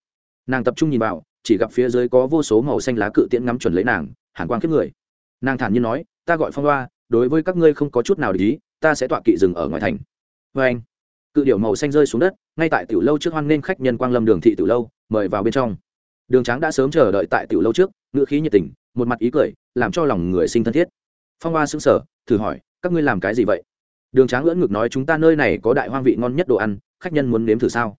Nàng tập trung nhìn vào, chỉ gặp phía dưới có vô số màu xanh lá cự tiễn ngắm chuẩn lấy nàng hàn quang kiếp người. Nàng thản nhiên nói ta gọi phong loa đối với các ngươi không có chút nào để ý ta sẽ tọa kỵ rừng ở ngoài thành. Vê anh cự điệu màu xanh rơi xuống đất ngay tại tiểu lâu trước hoan nên khách nhân quang lâm đường thị tiểu lâu mời vào bên trong. Đường tráng đã sớm chờ đợi tại tiểu lâu trước ngựa khí nhiệt tình một mặt ý cười làm cho lòng người sinh thân thiết. Phong hoa sững sờ, thử hỏi các ngươi làm cái gì vậy? Đường tráng lưỡn ngực nói chúng ta nơi này có đại hoang vị ngon nhất đồ ăn khách nhân muốn nếm thử sao?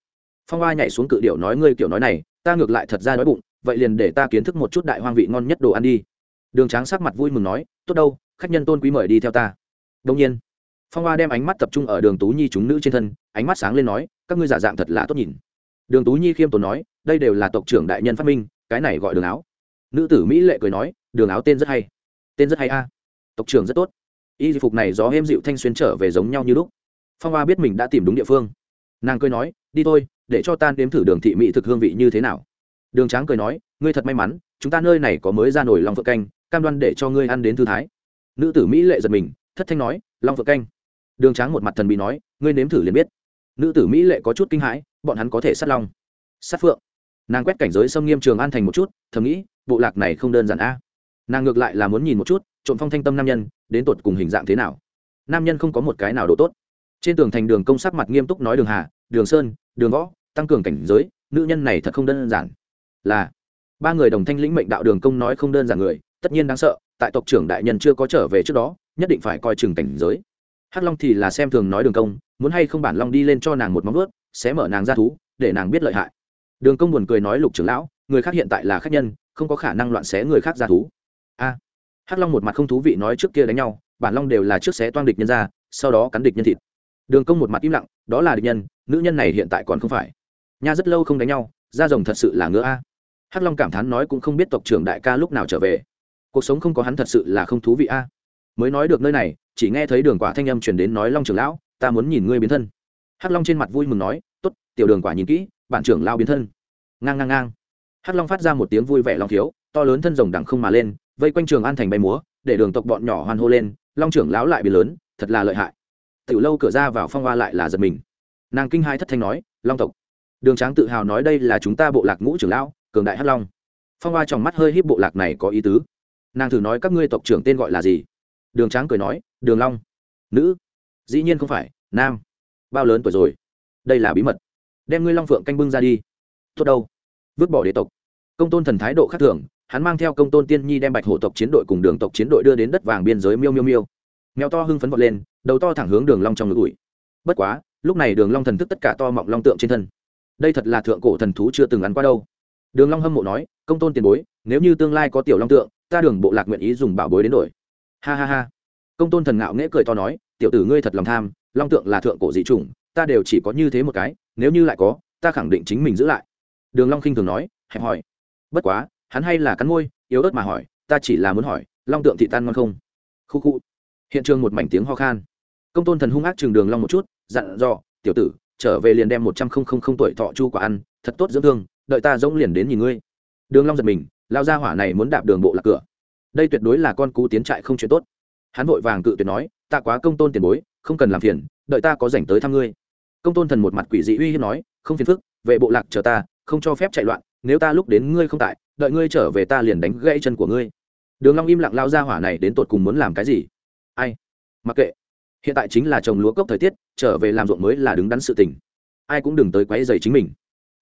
Phong hoa nhảy xuống cự điệu nói ngươi kiểu nói này ta ngược lại thật ra đói bụng vậy liền để ta kiến thức một chút đại hoang vị ngon nhất đồ ăn đi đường tráng sắc mặt vui mừng nói, tốt đâu, khách nhân tôn quý mời đi theo ta. Đông nhiên, phong hoa đem ánh mắt tập trung ở đường tú nhi chúng nữ trên thân, ánh mắt sáng lên nói, các ngươi giả dạng thật là tốt nhìn. Đường tú nhi khiêm tốn nói, đây đều là tộc trưởng đại nhân phát minh, cái này gọi đường áo. Nữ tử mỹ lệ cười nói, đường áo tên rất hay. Tên rất hay a. Tộc trưởng rất tốt. Y phục này gió êm dịu thanh xuyên trở về giống nhau như lúc. Phong hoa biết mình đã tìm đúng địa phương. Nàng cười nói, đi thôi, để cho ta nếm thử đường thị mỹ thực hương vị như thế nào. Đường tráng cười nói, ngươi thật may mắn, chúng ta nơi này có mới ra nổi lòng phượng canh cam đoan để cho ngươi ăn đến thư thái. Nữ tử mỹ lệ giật mình, thất thanh nói, long phượng canh. Đường tráng một mặt thần bị nói, ngươi nếm thử liền biết. Nữ tử mỹ lệ có chút kinh hãi, bọn hắn có thể sát long, sát phượng. Nàng quét cảnh giới xâm nghiêm trường an thành một chút, thầm nghĩ, bộ lạc này không đơn giản a. Nàng ngược lại là muốn nhìn một chút, trộm phong thanh tâm nam nhân, đến tột cùng hình dạng thế nào. Nam nhân không có một cái nào độ tốt. Trên tường thành đường công sắc mặt nghiêm túc nói đường hà, đường sơn, đường võ, tăng cường cảnh giới, nữ nhân này thật không đơn giản. Là, ba người đồng thanh lĩnh mệnh đạo đường công nói không đơn giản người tất nhiên đáng sợ, tại tộc trưởng đại nhân chưa có trở về trước đó, nhất định phải coi chừng cảnh giới. Hắc long thì là xem thường nói đường công, muốn hay không bản long đi lên cho nàng một móng ướt sẽ mở nàng ra thú, để nàng biết lợi hại. Đường công buồn cười nói lục trưởng lão, người khác hiện tại là khách nhân, không có khả năng loạn xé người khác ra thú. A. Hắc long một mặt không thú vị nói trước kia đánh nhau, bản long đều là trước xé toan địch nhân ra, sau đó cắn địch nhân thịt. Đường công một mặt im lặng, đó là địch nhân, nữ nhân này hiện tại còn không phải. Nha rất lâu không đánh nhau, da rồng thật sự là ngứa a. Hắc long cảm thán nói cũng không biết tộc trưởng đại ca lúc nào trở về cuộc sống không có hắn thật sự là không thú vị a. Mới nói được nơi này, chỉ nghe thấy đường quả thanh âm chuyển đến nói, long trưởng lão, ta muốn nhìn ngươi biến thân. Hắc long trên mặt vui mừng nói t ố t tiểu đường quả nhìn kỹ, bản trưởng lao biến thân. Ngang ngang ngang. Hắc long phát ra một tiếng vui vẻ long thiếu to lớn thân rồng đẳng không mà lên, vây quanh trường an thành bay múa, để đường tộc bọn nhỏ hoan hô lên, long trưởng lão lại biến lớn, thật là lợi hại. Tiểu lâu cửa ra vào phong hoa lại là giật mình. Nàng kinh hai thất thanh nói, long tộc. Đường tráng tự hào nói, đây là chúng ta bộ lạc ngũ trưởng lão, cường đại hắc long. Phong hoa trong mắt hơi híp bộ lạc này có ý tứ nàng thử nói các ngươi tộc trưởng tên gọi là gì? Đường tráng cười nói, đường long. Nữ. Dĩ nhiên không phải, nam. Bao lớn tuổi rồi? Đây là bí mật. Đem ngươi long phượng canh bưng ra đi. Tốt đâu? Vứt bỏ đế tộc. Công tôn thần thái độ khác thường, hắn mang theo công tôn tiên nhi đem bạch hổ tộc chiến đội cùng đường tộc chiến đội đưa đến đất vàng biên giới miêu miêu miêu. Mèo to hưng phấn vọt lên, đầu to thẳng hướng đường long trong ngực ủi. Bất quá, lúc này đường long thần thức tất cả to mọng long tượng trên thân. Đây thật là thượng cổ thần thú chưa từng ăn qua đâu. Đường long hâm mộ nói, công tôn tiền bối, nếu như tương lai có tiểu long tượng ta đường bộ lạc nguyện ý dùng bảo bối đến đổi. Ha ha ha. Công tôn thần ngạo nghễ cười to nói, tiểu tử ngươi thật lòng tham, long tượng là thượng cổ dị chủng, ta đều chỉ có như thế một cái, nếu như lại có, ta khẳng định chính mình giữ lại. Đường long khinh thường nói, hẹp hỏi bất quá, hắn hay là cắn môi, yếu ớt mà hỏi, ta chỉ là muốn hỏi, long tượng thị tan ngon không? Khu khu. Hiện trường một mảnh tiếng ho khan. Công tôn thần hung ác trường đường long một chút, dặn dò, tiểu tử, trở về liền đem một trăm không không không tuổi thọ chu quả ăn, thật tốt dưỡng thương, đợi ta giống liền đến nhìn ngươi. Đường long giật mình lao ra hỏa này muốn đạp đường bộ lạc cửa. Đây tuyệt đối là con cú tiến trại không chuyện tốt. Hắn vội vàng cự tuyệt nói, ta quá công tôn tiền bối, không cần làm phiền, đợi ta có rảnh tới thăm ngươi. Công tôn thần một mặt quỷ dị uy hiếp nói, không phiền phức, vệ bộ lạc chờ ta, không cho phép chạy loạn, nếu ta lúc đến ngươi không tại, đợi ngươi trở về ta liền đánh gãy chân của ngươi. Đường long im lặng lao ra hỏa này đến tột cùng muốn làm cái gì? Ai? Mặc kệ. Hiện tại chính là trồng lúa cốc thời tiết, trở về làm ruộng mới là đứng đắn sự tình. Ai cũng đừng tới quấy rầy chính mình.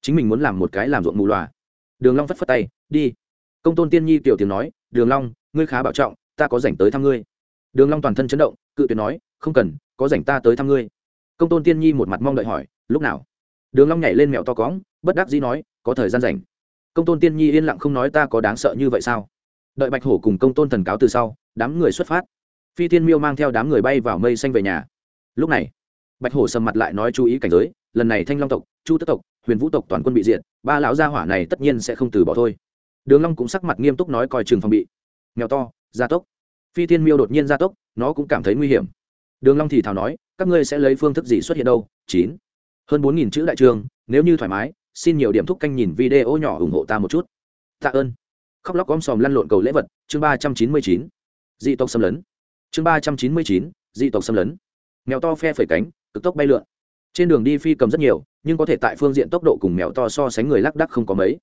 Chính mình muốn làm một cái làm ruộng mù loà. Đường long phất phất tay, đi công tôn tiên nhi tiểu tiếng nói, đường long, ngươi khá bảo trọng, ta có rảnh tới thăm ngươi. Đường long toàn thân chấn động, cự tuyệt nói, không cần, có rảnh ta tới thăm ngươi. Công tôn tiên nhi một mặt mong đợi hỏi, lúc nào? Đường long nhảy lên mẹo to cóng bất đắc dĩ nói, có thời gian rảnh. Công tôn tiên nhi yên lặng không nói ta có đáng sợ như vậy sao? Đợi bạch hổ cùng công tôn thần cáo từ sau, đám người xuất phát. Phi tiên miêu mang theo đám người bay vào mây xanh về nhà. Lúc này, bạch hổ sầm mặt lại nói chú ý cảnh giới, lần này thanh long tộc, chu tức tộc, huyền vũ tộc toàn quân bị diệt, ba lão gia hỏa này tất nhiên sẽ không từ bỏ thôi đường long cũng sắc mặt nghiêm túc nói coi chừng phòng bị. Mèo to, gia tốc. Phi Thiên miêu đột nhiên gia tốc, nó cũng cảm thấy nguy hiểm. Đường long thì thào nói, các ngươi sẽ lấy phương thức gì xuất hiện đâu? Chín. Hơn bốn nghìn chữ đại trường, nếu như thoải mái, xin nhiều điểm thúc canh nhìn video nhỏ ủng hộ ta một chút. Tạ ơn. Khóc lóc om sòm lăn lộn cầu lễ vật, chương ba trăm chín mươi chín. Dị tộc xâm lấn. Chương ba trăm chín mươi chín, dị tộc xâm lấn. Mèo to phe phẩy cánh, cực tốc bay lượn. Trên đường đi phi cầm rất nhiều, nhưng có thể tại phương diện tốc độ cùng mèo to so sánh người lắc đắc không có mấy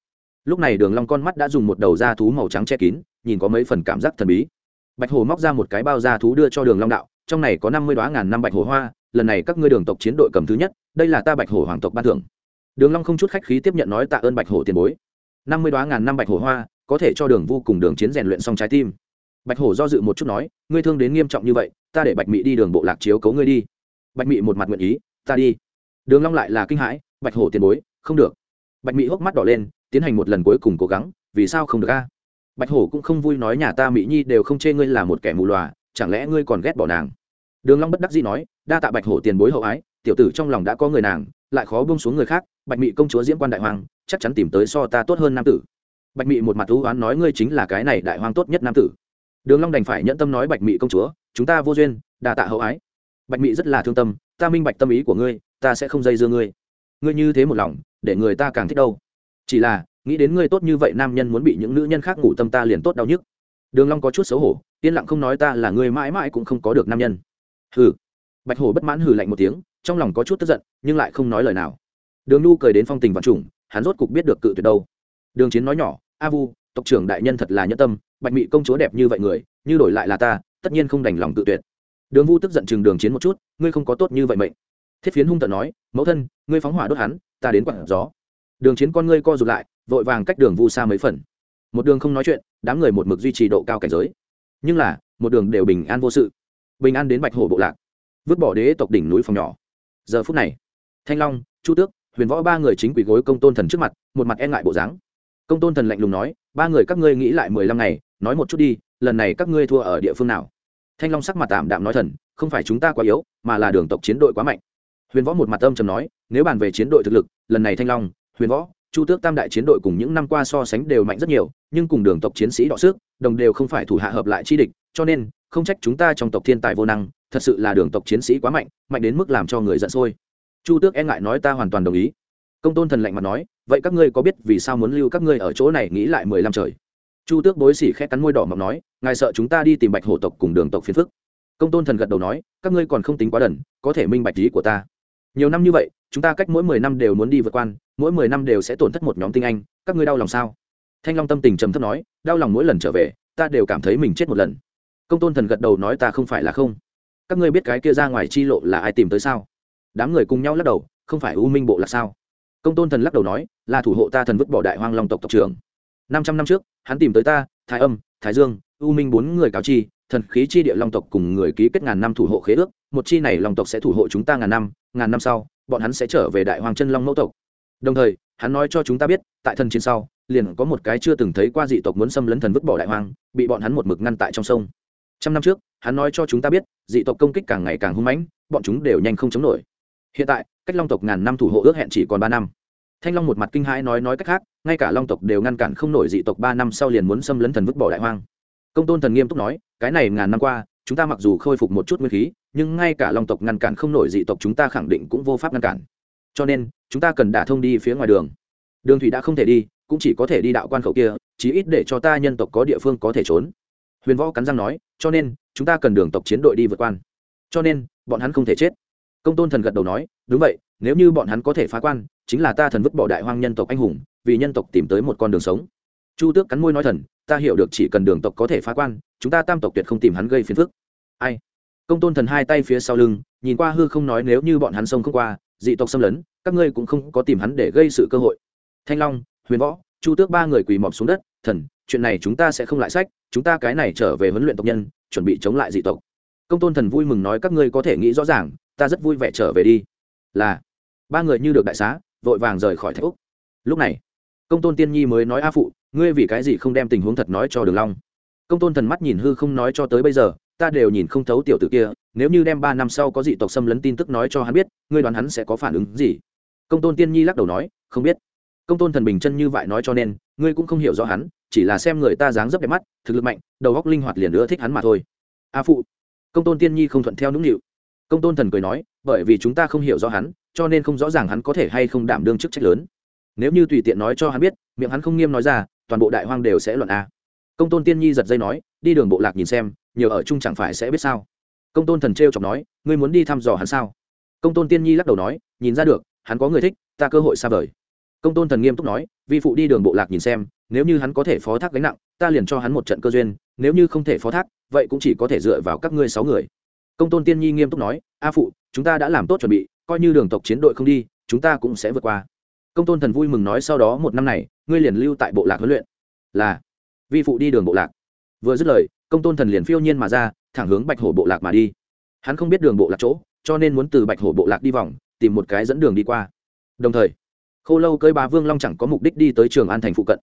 lúc này đường long con mắt đã dùng một đầu da thú màu trắng che kín, nhìn có mấy phần cảm giác thần bí. Bạch hồ móc ra một cái bao da thú đưa cho đường long đạo, trong này có năm mươi đóa ngàn năm bạch hồ hoa, lần này các ngươi đường tộc chiến đội cầm thứ nhất, đây là ta bạch hồ hoàng tộc ban thưởng. Đường long không chút khách khí tiếp nhận nói tạ ơn bạch hồ tiền bối. Năm mươi đóa ngàn năm bạch hồ hoa, có thể cho đường vu cùng đường chiến rèn luyện xong trái tim. Bạch hổ do dự một chút nói, ngươi thương đến nghiêm trọng như vậy, ta để bạch mị đi đường bộ lạc chiếu cấu ngươi đi. Bạch mị một mặt nguyện ý, ta đi. Đường long lại là kinh hãi, bạch hổ tiền bối, không được. Bạch mị hốc mắt đỏ lên tiến hành một lần cuối cùng cố gắng, vì sao không được a? Bạch hổ cũng không vui nói nhà ta mỹ nhi đều không chê ngươi là một kẻ mù lòa chẳng lẽ ngươi còn ghét bỏ nàng? Đường long bất đắc dĩ nói, đa tạ bạch hổ tiền bối hậu ái, tiểu tử trong lòng đã có người nàng, lại khó buông xuống người khác, bạch mỹ công chúa diễm quan đại hoàng, chắc chắn tìm tới so ta tốt hơn nam tử. Bạch mỹ một mặt thú oán nói ngươi chính là cái này đại hoàng tốt nhất nam tử. Đường long đành phải nhẫn tâm nói bạch mỹ công chúa, chúng ta vô duyên, đa tạ hậu ái. Bạch mỹ rất là thương tâm, ta minh bạch tâm ý của ngươi, ta sẽ không dây dưa ngươi. Ngươi như thế một lòng, để người ta càng thích đâu chỉ là, nghĩ đến ngươi tốt như vậy nam nhân muốn bị những nữ nhân khác ngủ tâm ta liền tốt đau nhức. Đường long có chút xấu hổ, yên lặng không nói ta là người mãi mãi cũng không có được nam nhân. Hừ. Bạch hổ bất mãn hừ lạnh một tiếng, trong lòng có chút tức giận, nhưng lại không nói lời nào. Đường nu cười đến phong tình vạn trùng, hắn rốt cục biết được cự tuyệt đâu. Đường chiến nói nhỏ, a vu, tộc trưởng đại nhân thật là nhẫn tâm, bạch mị công chúa đẹp như vậy người, như đổi lại là ta, tất nhiên không đành lòng cự tuyệt. Đường vu tức giận chừng đường chiến một chút, ngươi không có tốt như vậy mệnh. Thiết phiến hung tợn nói, mẫu thân, ngươi phóng hỏa đốt hắn, ta đến quặn gió đường chiến con ngươi co rụt lại, vội vàng cách đường vu xa mấy phần. Một đường không nói chuyện, đám người một mực duy trì độ cao cảnh giới. Nhưng là, một đường đều bình an vô sự. Bình an đến bạch hổ bộ lạc. Vứt bỏ đế tộc đỉnh núi phòng nhỏ. Giờ phút này, thanh long, chu tước, huyền võ ba người chính quỷ gối công tôn thần trước mặt, một mặt e ngại bộ dáng. Công tôn thần lạnh lùng nói, ba người các ngươi nghĩ lại mười lăm ngày, nói một chút đi, lần này các ngươi thua ở địa phương nào? Thanh long sắc mặt tạm đạm nói thần, không phải chúng ta quá yếu, mà là đường tộc chiến đội quá mạnh. Huyền võ một mặt âm trầm nói, nếu bàn về chiến đội thực lực, lần này thanh long huyền võ, chu tước tam đại chiến đội cùng những năm qua so sánh đều mạnh rất nhiều, nhưng cùng đường tộc chiến sĩ đọ sức, đồng đều không phải thủ hạ hợp lại chi địch, cho nên, không trách chúng ta trong tộc thiên tài vô năng, thật sự là đường tộc chiến sĩ quá mạnh mạnh đến mức làm cho người giận sôi. Chu tước e ngại nói ta hoàn toàn đồng ý. Công tôn thần lạnh mặt nói, vậy các ngươi có biết vì sao muốn lưu các ngươi ở chỗ này nghĩ lại mười lăm trời? Chu tước bối xỉ khét cắn môi đỏ mọc nói, ngài sợ chúng ta đi tìm bạch hổ tộc cùng đường tộc phiền phức. Công tôn thần gật đầu nói, các ngươi còn không tính quá đần, có thể minh bạch ý của ta. Nhiều năm như vậy, chúng ta cách mỗi mười năm đều muốn đi vượt quan mỗi mười năm đều sẽ tổn thất một nhóm tinh anh, các ngươi đau lòng sao? Thanh long tâm tình trầm thấp nói, đau lòng mỗi lần trở về, ta đều cảm thấy mình chết một lần. Công tôn thần gật đầu nói ta không phải là không. Các ngươi biết cái kia ra ngoài chi lộ là ai tìm tới sao? Đám người cùng nhau lắc đầu, không phải u minh bộ là sao? Công tôn thần lắc đầu nói, là thủ hộ ta thần vứt bỏ đại hoang long tộc tộc trưởng. Năm trăm năm trước, hắn tìm tới ta, thái âm, thái dương, u minh bốn người cáo chi, thần khí chi địa long tộc cùng người ký kết ngàn năm thủ hộ khế ước, một chi này long tộc sẽ thủ hộ chúng ta ngàn năm ngàn năm sau, bọn hắn sẽ trở về đại hoàng chân long mẫu tộc đồng thời, hắn nói cho chúng ta biết, tại thần chiến sau, liền có một cái chưa từng thấy qua dị tộc muốn xâm lấn thần vứt bỏ đại hoang, bị bọn hắn một mực ngăn tại trong sông. Trăm năm trước, hắn nói cho chúng ta biết, dị tộc công kích càng ngày càng hung mãnh, bọn chúng đều nhanh không chống nổi. Hiện tại, cách long tộc ngàn năm thủ hộ ước hẹn chỉ còn ba năm. Thanh long một mặt kinh hãi nói nói cách khác, ngay cả long tộc đều ngăn cản không nổi dị tộc ba năm sau liền muốn xâm lấn thần vứt bỏ đại hoang. Công tôn thần nghiêm túc nói, cái này ngàn năm qua, chúng ta mặc dù khôi phục một chút nguyên khí, nhưng ngay cả long tộc ngăn cản không nổi dị tộc chúng ta khẳng định cũng vô pháp ngăn cản cho nên, chúng ta cần đả thông đi phía ngoài đường. Đường thủy đã không thể đi, cũng chỉ có thể đi đạo quan khẩu kia, chí ít để cho ta nhân tộc có địa phương có thể trốn. Huyền võ cắn răng nói, cho nên, chúng ta cần đường tộc chiến đội đi vượt quan. Cho nên, bọn hắn không thể chết. Công tôn thần gật đầu nói, đúng vậy, nếu như bọn hắn có thể phá quan, chính là ta thần vứt bỏ đại hoang nhân tộc anh hùng, vì nhân tộc tìm tới một con đường sống. Chu tước cắn môi nói thần, ta hiểu được chỉ cần đường tộc có thể phá quan, chúng ta tam tộc tuyệt không tìm hắn gây phiền phức. Ai? Công tôn thần hai tay phía sau lưng, nhìn qua hư không nói, nếu như bọn hắn sông không qua dị tộc xâm lấn, các ngươi cũng không có tìm hắn để gây sự cơ hội. Thanh long, huyền võ, chu tước ba người quỳ mọp xuống đất, thần, chuyện này chúng ta sẽ không lại sách, chúng ta cái này trở về huấn luyện tộc nhân, chuẩn bị chống lại dị tộc. Công tôn thần vui mừng nói, các ngươi có thể nghĩ rõ ràng, ta rất vui vẻ trở về đi. Là, ba người như được đại xá, vội vàng rời khỏi thạch úc. Lúc này, công tôn tiên nhi mới nói, a phụ, ngươi vì cái gì không đem tình huống thật nói cho đường long? Công tôn thần mắt nhìn hư không nói cho tới bây giờ ta đều nhìn không thấu tiểu tử kia, nếu như đem ba năm sau có dị tộc xâm lấn tin tức nói cho hắn biết, ngươi đoán hắn sẽ có phản ứng gì? Công tôn tiên nhi lắc đầu nói, không biết. Công tôn thần bình chân như vậy nói cho nên, ngươi cũng không hiểu rõ hắn, chỉ là xem người ta dáng dấp đẹp mắt, thực lực mạnh, đầu óc linh hoạt liền nữa thích hắn mà thôi. A phụ. Công tôn tiên nhi không thuận theo nũng nịu. Công tôn thần cười nói, bởi vì chúng ta không hiểu rõ hắn, cho nên không rõ ràng hắn có thể hay không đảm đương chức trách lớn. Nếu như tùy tiện nói cho hắn biết, miệng hắn không nghiêm nói ra, toàn bộ đại hoang đều sẽ luận a công tôn tiên nhi giật dây nói, đi đường bộ lạc nhìn xem, nhiều ở chung chẳng phải sẽ biết sao. Công tôn thần t r e o chọc nói, ngươi muốn đi thăm dò hắn sao? Công tôn tiên nhi lắc đầu nói, nhìn ra được, hắn có người thích, ta cơ hội xa vời. Công tôn thần nghiêm túc nói, vi phụ đi đường bộ lạc nhìn xem, nếu như hắn có thể phó thác gánh nặng, ta liền cho hắn một trận cơ duyên, nếu như không thể phó thác, vậy cũng chỉ có thể dựa vào các ngươi sáu người. Công tôn tiên nhi nghiêm túc nói, a phụ, chúng ta đã làm tốt chuẩn bị, coi như đường tộc chiến đội không đi, chúng ta cũng sẽ vượt qua. Công tôn thần vui mừng nói, sau đó một năm này, ngươi liền lưu tại bộ lạc huấn luyện. Là vi phụ đi đường bộ lạc. Vừa dứt lời, công tôn thần liền phiêu nhiên mà ra, thẳng hướng bạch hổ bộ lạc mà đi. Hắn không biết đường bộ lạc chỗ, cho nên muốn từ bạch hổ bộ lạc đi vòng, tìm một cái dẫn đường đi qua. Đồng thời, khô lâu cơi bà vương long chẳng có mục đích đi tới trường an thành phụ cận.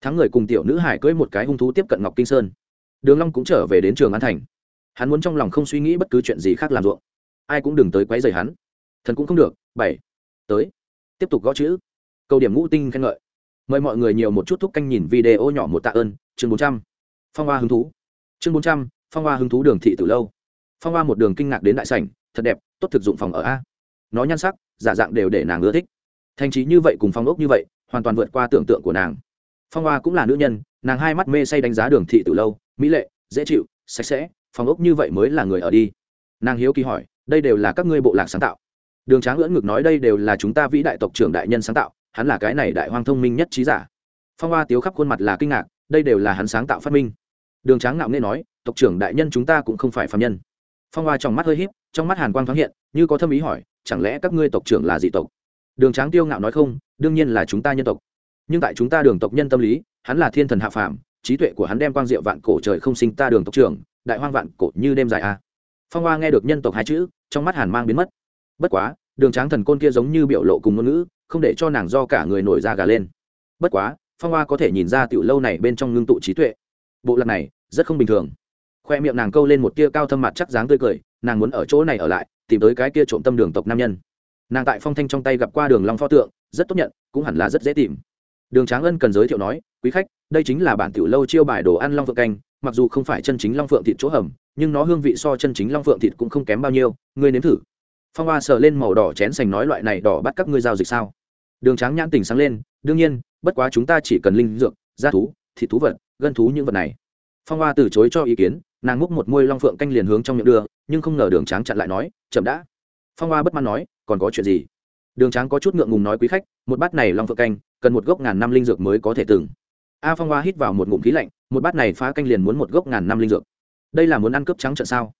Thắng người cùng tiểu nữ hải cưỡi một cái hung thú tiếp cận ngọc kinh sơn. Đường long cũng trở về đến trường an thành. Hắn muốn trong lòng không suy nghĩ bất cứ chuyện gì khác làm ruộng. Ai cũng đừng tới quấy rầy hắn. Thần cũng không được, bảy, tới. Tiếp tục gõ chữ. Câu điểm ngũ tinh khen ngợi. Mời mọi người nhiều một chút thúc canh nhìn video nhỏ một tạ ơn chương bốn trăm, phong hoa hứng thú. chương bốn trăm, phong hoa hứng thú đường thị từ lâu. phong hoa một đường kinh ngạc đến đại sảnh, thật đẹp, tốt thực dụng phòng ở a. nó nhan sắc, giả dạng đều để nàng ưa thích. thành trí như vậy cùng phong ốc như vậy, hoàn toàn vượt qua tưởng tượng của nàng. phong hoa cũng là nữ nhân, nàng hai mắt mê say đánh giá đường thị từ lâu, mỹ lệ, dễ chịu, sạch sẽ phòng ốc như vậy mới là người ở đi. nàng hiếu kỳ hỏi, đây đều là các ngươi bộ lạc sáng tạo. đường tráng ngưỡng ngực nói đây đều là chúng ta vĩ đại tộc trưởng đại nhân sáng tạo, hắn là cái này đại hoang thông minh nhất trí giả. phong hoa tiếu khắp khuôn mặt là kinh ngạc đây đều là hắn sáng tạo phát minh. Đường tráng ngạo nghe nói, tộc trưởng đại nhân chúng ta cũng không phải phạm nhân. Phong hoa trong mắt hơi híp, trong mắt hàn quang thoáng hiện, như có thâm ý hỏi, chẳng lẽ các ngươi tộc trưởng là dị tộc? Đường tráng tiêu ngạo nói không, đương nhiên là chúng ta nhân tộc. Nhưng tại chúng ta đường tộc nhân tâm lý, hắn là thiên thần hạ phàm, trí tuệ của hắn đem quang diệu vạn cổ trời không sinh ta đường tộc trưởng, đại hoang vạn cổ như đêm dài a. Phong hoa nghe được nhân tộc hai chữ, trong mắt hàn mang biến mất. Bất quá, đường tráng thần côn kia giống như biểu lộ cùng ngôn ngữ, không để cho nàng do cả người nổi da gà lên. Bất quá phong hoa có thể nhìn ra tiểu lâu này bên trong ngưng tụ trí tuệ. Bộ lạc này, rất không bình thường. Khoe miệng nàng câu lên một tia cao thâm mặt chắc dáng tươi cười, nàng muốn ở chỗ này ở lại, tìm tới cái kia trộm tâm đường tộc nam nhân. Nàng tại phong thanh trong tay gặp qua đường long pho tượng, rất tốt nhận, cũng hẳn là rất dễ tìm. Đường tráng ân cần giới thiệu nói, quý khách, đây chính là bản tiểu lâu chiêu bài đồ ăn long phượng canh, mặc dù không phải chân chính long phượng thịt chỗ hầm, nhưng nó hương vị so chân chính long phượng thịt cũng không kém bao nhiêu, ngươi nếm thử. Phong hoa sờ lên màu đỏ chén sành nói, loại này đỏ bắt các ngươi giao dịch sao? Đường tráng nhãn tình sáng lên đương nhiên, bất quá chúng ta chỉ cần linh dược gia thú, thịt thú vật, gân thú những vật này. Phong hoa từ chối cho ý kiến, nàng múc một môi long phượng canh liền hướng trong miệng đưa, nhưng không ngờ đường tráng chặn lại nói, chậm đã. Phong hoa bất mãn nói, còn có chuyện gì? Đường tráng có chút ngượng ngùng nói quý khách, một bát này long phượng canh, cần một gốc ngàn năm linh dược mới có thể từng. A phong hoa hít vào một ngụm khí lạnh, một bát này phá canh liền muốn một gốc ngàn năm linh dược. Đây là muốn ăn cướp trắng trận sao?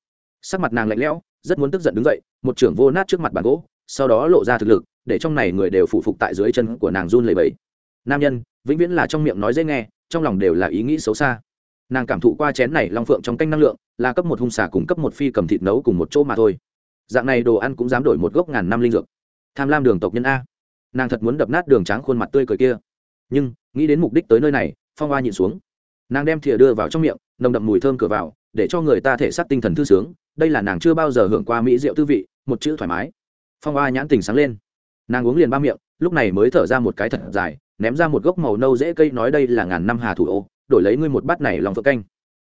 Sắc mặt nàng lạnh lẽo, rất muốn tức giận đứng dậy, một trưởng vô nát trước mặt bàn gỗ, sau đó lộ ra thực lực để trong này người đều phụ phục tại dưới chân của nàng run lẩy bẩy. Nam nhân, vĩnh viễn là trong miệng nói dễ nghe, trong lòng đều là ý nghĩ xấu xa. Nàng cảm thụ qua chén này long phượng trong canh năng lượng, là cấp một hung xà cùng cấp một phi cầm thịt nấu cùng một chỗ mà thôi. Dạng này đồ ăn cũng dám đổi một gốc ngàn năm linh dược. Tham lam đường tộc nhân a. Nàng thật muốn đập nát đường tráng khuôn mặt tươi cười kia. Nhưng, nghĩ đến mục đích tới nơi này, phong hoa nhìn xuống. Nàng đem thìa đưa vào trong miệng, nồng đậm mùi thơm cửa vào, để cho người ta thể xác tinh thần thư sướng. Đây là nàng chưa bao giờ hưởng qua mỹ rượu tư vị, một chữ thoải mái. Phong hoa nhãn tình sáng lên nàng uống liền ba miệng, lúc này mới thở ra một cái thật dài, ném ra một gốc màu nâu dễ cây nói đây là ngàn năm hà thủ ô, đổi lấy ngươi một bát này lòng phượng canh.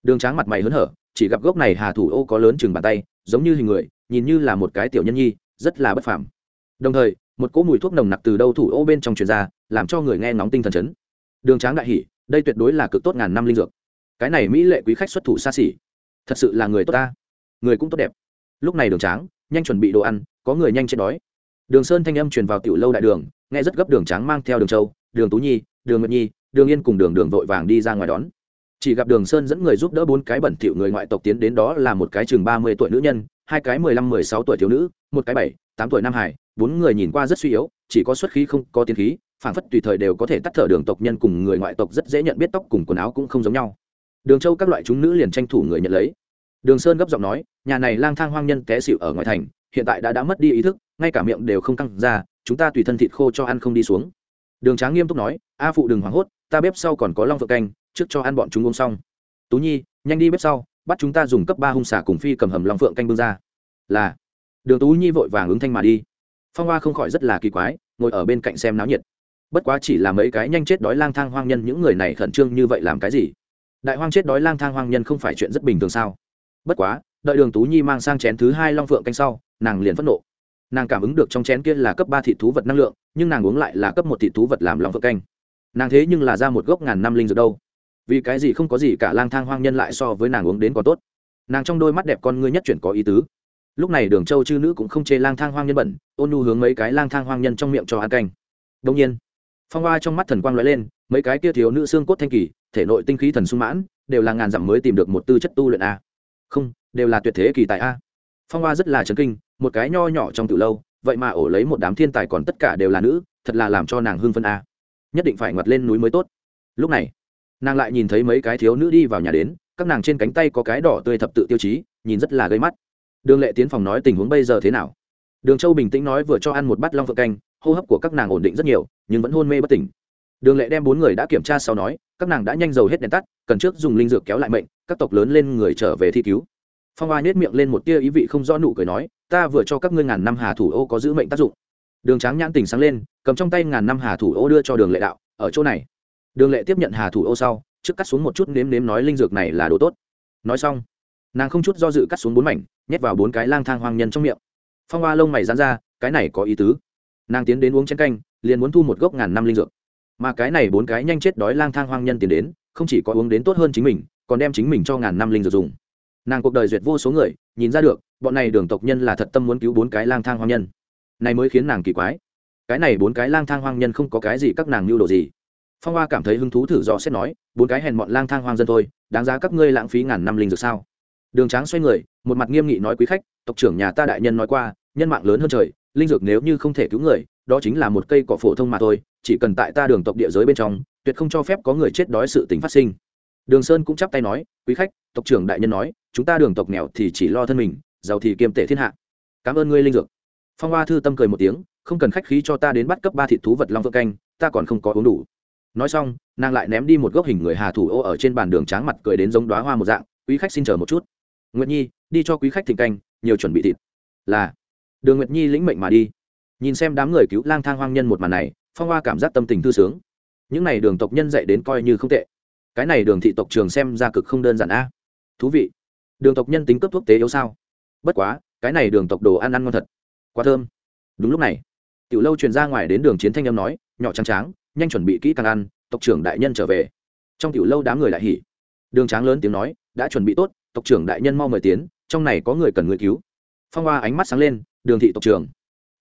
Đường tráng mặt mày hớn hở, chỉ gặp gốc này hà thủ ô có lớn chừng bàn tay, giống như hình người, nhìn như là một cái tiểu nhân nhi, rất là bất phàm. Đồng thời, một cỗ mùi thuốc nồng nặc từ đâu thủ ô bên trong truyền ra, làm cho người nghe ngóng tinh thần chấn. Đường tráng đại hỉ, đây tuyệt đối là cực tốt ngàn năm linh dược. Cái này mỹ lệ quý khách xuất thủ xa xỉ. Thật sự là người tốt ta. Người cũng tốt đẹp. Lúc này đường tráng nhanh chuẩn bị đồ ăn, có người nhanh chết đói đường sơn thanh âm truyền vào tiểu lâu đại đường, nghe rất gấp đường tráng mang theo đường châu, đường tú nhi, đường nguyệt nhi, đường yên cùng đường đường vội vàng đi ra ngoài đón. Chỉ gặp đường sơn dẫn người giúp đỡ bốn cái bẩn thỉu người ngoại tộc tiến đến đó là một cái chừng ba mươi tuổi nữ nhân, hai cái mười lăm mười sáu tuổi thiếu nữ, một cái bảy, tám tuổi nam hải, bốn người nhìn qua rất suy yếu, chỉ có xuất khí không có tiến khí, phảng phất tùy thời đều có thể tắt thở đường tộc nhân cùng người ngoại tộc rất dễ nhận biết tóc cùng quần áo cũng không giống nhau. Đường châu các loại chúng nữ liền tranh thủ người nhận lấy. Đường sơn gấp giọng nói, nhà này lang thang hoang nhân té xịu ở ngoài thành, hiện tại đã đã mất đi ý thức ngay cả miệng đều không căng ra, chúng ta tùy thân thịt khô cho ăn không đi xuống. Đường tráng nghiêm túc nói, a phụ đừng hoảng hốt, ta bếp sau còn có long vợ canh, trước cho ăn bọn chúng uống xong. Tú nhi, nhanh đi bếp sau, bắt chúng ta dùng cấp ba hung xả cùng phi cầm hầm long phượng canh bưng ra. Là. Đường tú nhi vội vàng ứng thanh mà đi. Phong hoa không khỏi rất là kỳ quái, ngồi ở bên cạnh xem náo nhiệt. Bất quá chỉ là mấy cái nhanh chết đói lang thang hoang nhân, những người này khẩn trương như vậy làm cái gì? Đại hoang chết đói lang thang hoang nhân không phải chuyện rất bình thường sao? Bất quá, đợi đường tú nhi mang sang chén thứ hai long phượng canh sau, nàng liền phẫn nộ nàng cảm ứng được trong chén kia là cấp ba thị thú vật năng lượng, nhưng nàng uống lại là cấp một thị thú vật làm lòng vợ canh. Nàng thế nhưng là ra một gốc ngàn năm linh dược đâu. Vì cái gì không có gì cả lang thang hoang nhân lại so với nàng uống đến còn tốt. Nàng trong đôi mắt đẹp con ngươi nhất chuyển có ý tứ. Lúc này đường châu chư nữ cũng không chê lang thang hoang nhân bẩn, ôn nu hướng mấy cái lang thang hoang nhân trong miệng cho ăn canh. Đông nhiên, phong hoa trong mắt thần quang l lên, mấy cái kia thiếu nữ xương cốt thanh kỳ, thể nội tinh khí thần sung mãn, đều là ngàn dặm mới tìm được một tư chất tu luyện a. Không, đều là tuyệt thế kỳ tài a. Phong hoa rất là chấn kinh một cái nho nhỏ trong từ lâu, vậy mà ổ lấy một đám thiên tài còn tất cả đều là nữ, thật là làm cho nàng hưng phân a. Nhất định phải ngoặt lên núi mới tốt. Lúc này, nàng lại nhìn thấy mấy cái thiếu nữ đi vào nhà đến, các nàng trên cánh tay có cái đỏ tươi thập tự tiêu chí, nhìn rất là gây mắt. Đường lệ tiến phòng nói tình huống bây giờ thế nào? Đường châu bình tĩnh nói vừa cho ăn một bát long vượng canh, hô hấp của các nàng ổn định rất nhiều, nhưng vẫn hôn mê bất tỉnh. Đường lệ đem bốn người đã kiểm tra sau nói, các nàng đã nhanh dầu hết đèn tắt, cần trước dùng linh dược kéo lại mệnh, các tộc lớn lên người trở về thi cứu phong hoa nhét miệng lên một tia ý vị không rõ nụ cười nói, ta vừa cho các ngươi ngàn năm hà thủ ô có giữ mệnh tác dụng. Đường tráng nhãn tình sáng lên, cầm trong tay ngàn năm hà thủ ô đưa cho đường lệ đạo, ở chỗ này. Đường lệ tiếp nhận hà thủ ô sau, trước cắt xuống một chút nếm nếm nói linh dược này là đồ tốt. Nói xong, nàng không chút do dự cắt xuống bốn mảnh, nhét vào bốn cái lang thang hoang nhân trong miệng. Phong hoa lông mày dán ra, cái này có ý tứ. Nàng tiến đến uống chén canh, liền muốn thu một gốc ngàn năm linh dược. Mà cái này bốn cái nhanh chết đói lang thang hoang nhân tiến đến, không chỉ có uống đến tốt hơn chính mình, còn đem chính mình cho ngàn năm linh dược dùng nàng cuộc đời duyệt vô số người, nhìn ra được, bọn này đường tộc nhân là thật tâm muốn cứu bốn cái lang thang hoang nhân. Này mới khiến nàng kỳ quái. Cái này bốn cái lang thang hoang nhân không có cái gì các nàng mưu đồ gì. Phong hoa cảm thấy hứng thú thử dò xét nói, bốn cái hèn bọn lang thang hoang dân thôi, đáng giá các ngươi lãng phí ngàn năm linh dược sao? Đường tráng xoay người, một mặt nghiêm nghị nói quý khách, tộc trưởng nhà ta đại nhân nói qua, nhân mạng lớn hơn trời, linh dược nếu như không thể cứu người, đó chính là một cây cỏ phổ thông mà thôi, chỉ cần tại ta đường tộc địa giới bên trong, tuyệt không cho phép có người chết đói sự tình phát sinh. Đường sơn cũng chắp tay nói, quý khách, tộc trưởng đại nhân nói chúng ta đường tộc nghèo thì chỉ lo thân mình, giàu thì kiêm tể thiên hạ. Cảm ơn ngươi linh dược. Phong hoa thư tâm cười một tiếng, không cần khách khí cho ta đến bắt cấp ba thịt thú vật long vợ canh, ta còn không có uống đủ. Nói xong, nàng lại ném đi một gốc hình người hà thủ ô ở trên bàn đường tráng mặt cười đến giống đoá hoa một dạng, quý khách xin chờ một chút. Nguyệt nhi, đi cho quý khách thịnh canh, nhiều chuẩn bị thịt. Là, đường nguyệt nhi lĩnh mệnh mà đi. Nhìn xem đám người cứu lang thang hoang nhân một màn này, phong hoa cảm giác tâm tình thư sướng. Những n à y đường tộc nhân dạy đến coi như không tệ. Cái này đường thị tộc trường xem ra cực không đơn giản a. Thú vị đường tộc nhân tính cấp thuốc tế yếu sao? Bất quá, cái này đường tộc đồ ăn ăn ngon thật. Quá thơm. Đúng lúc này, tiểu lâu truyền ra ngoài đến đường chiến thanh âm nói, nhỏ trắng tráng, nhanh chuẩn bị kỹ càng ăn, tộc trưởng đại nhân trở về. Trong tiểu lâu đám người lại hỉ. Đường tráng lớn tiếng nói, đã chuẩn bị tốt, tộc trưởng đại nhân mau mời tiến, trong này có người cần người cứu. Phong hoa ánh mắt sáng lên, đường thị tộc trưởng,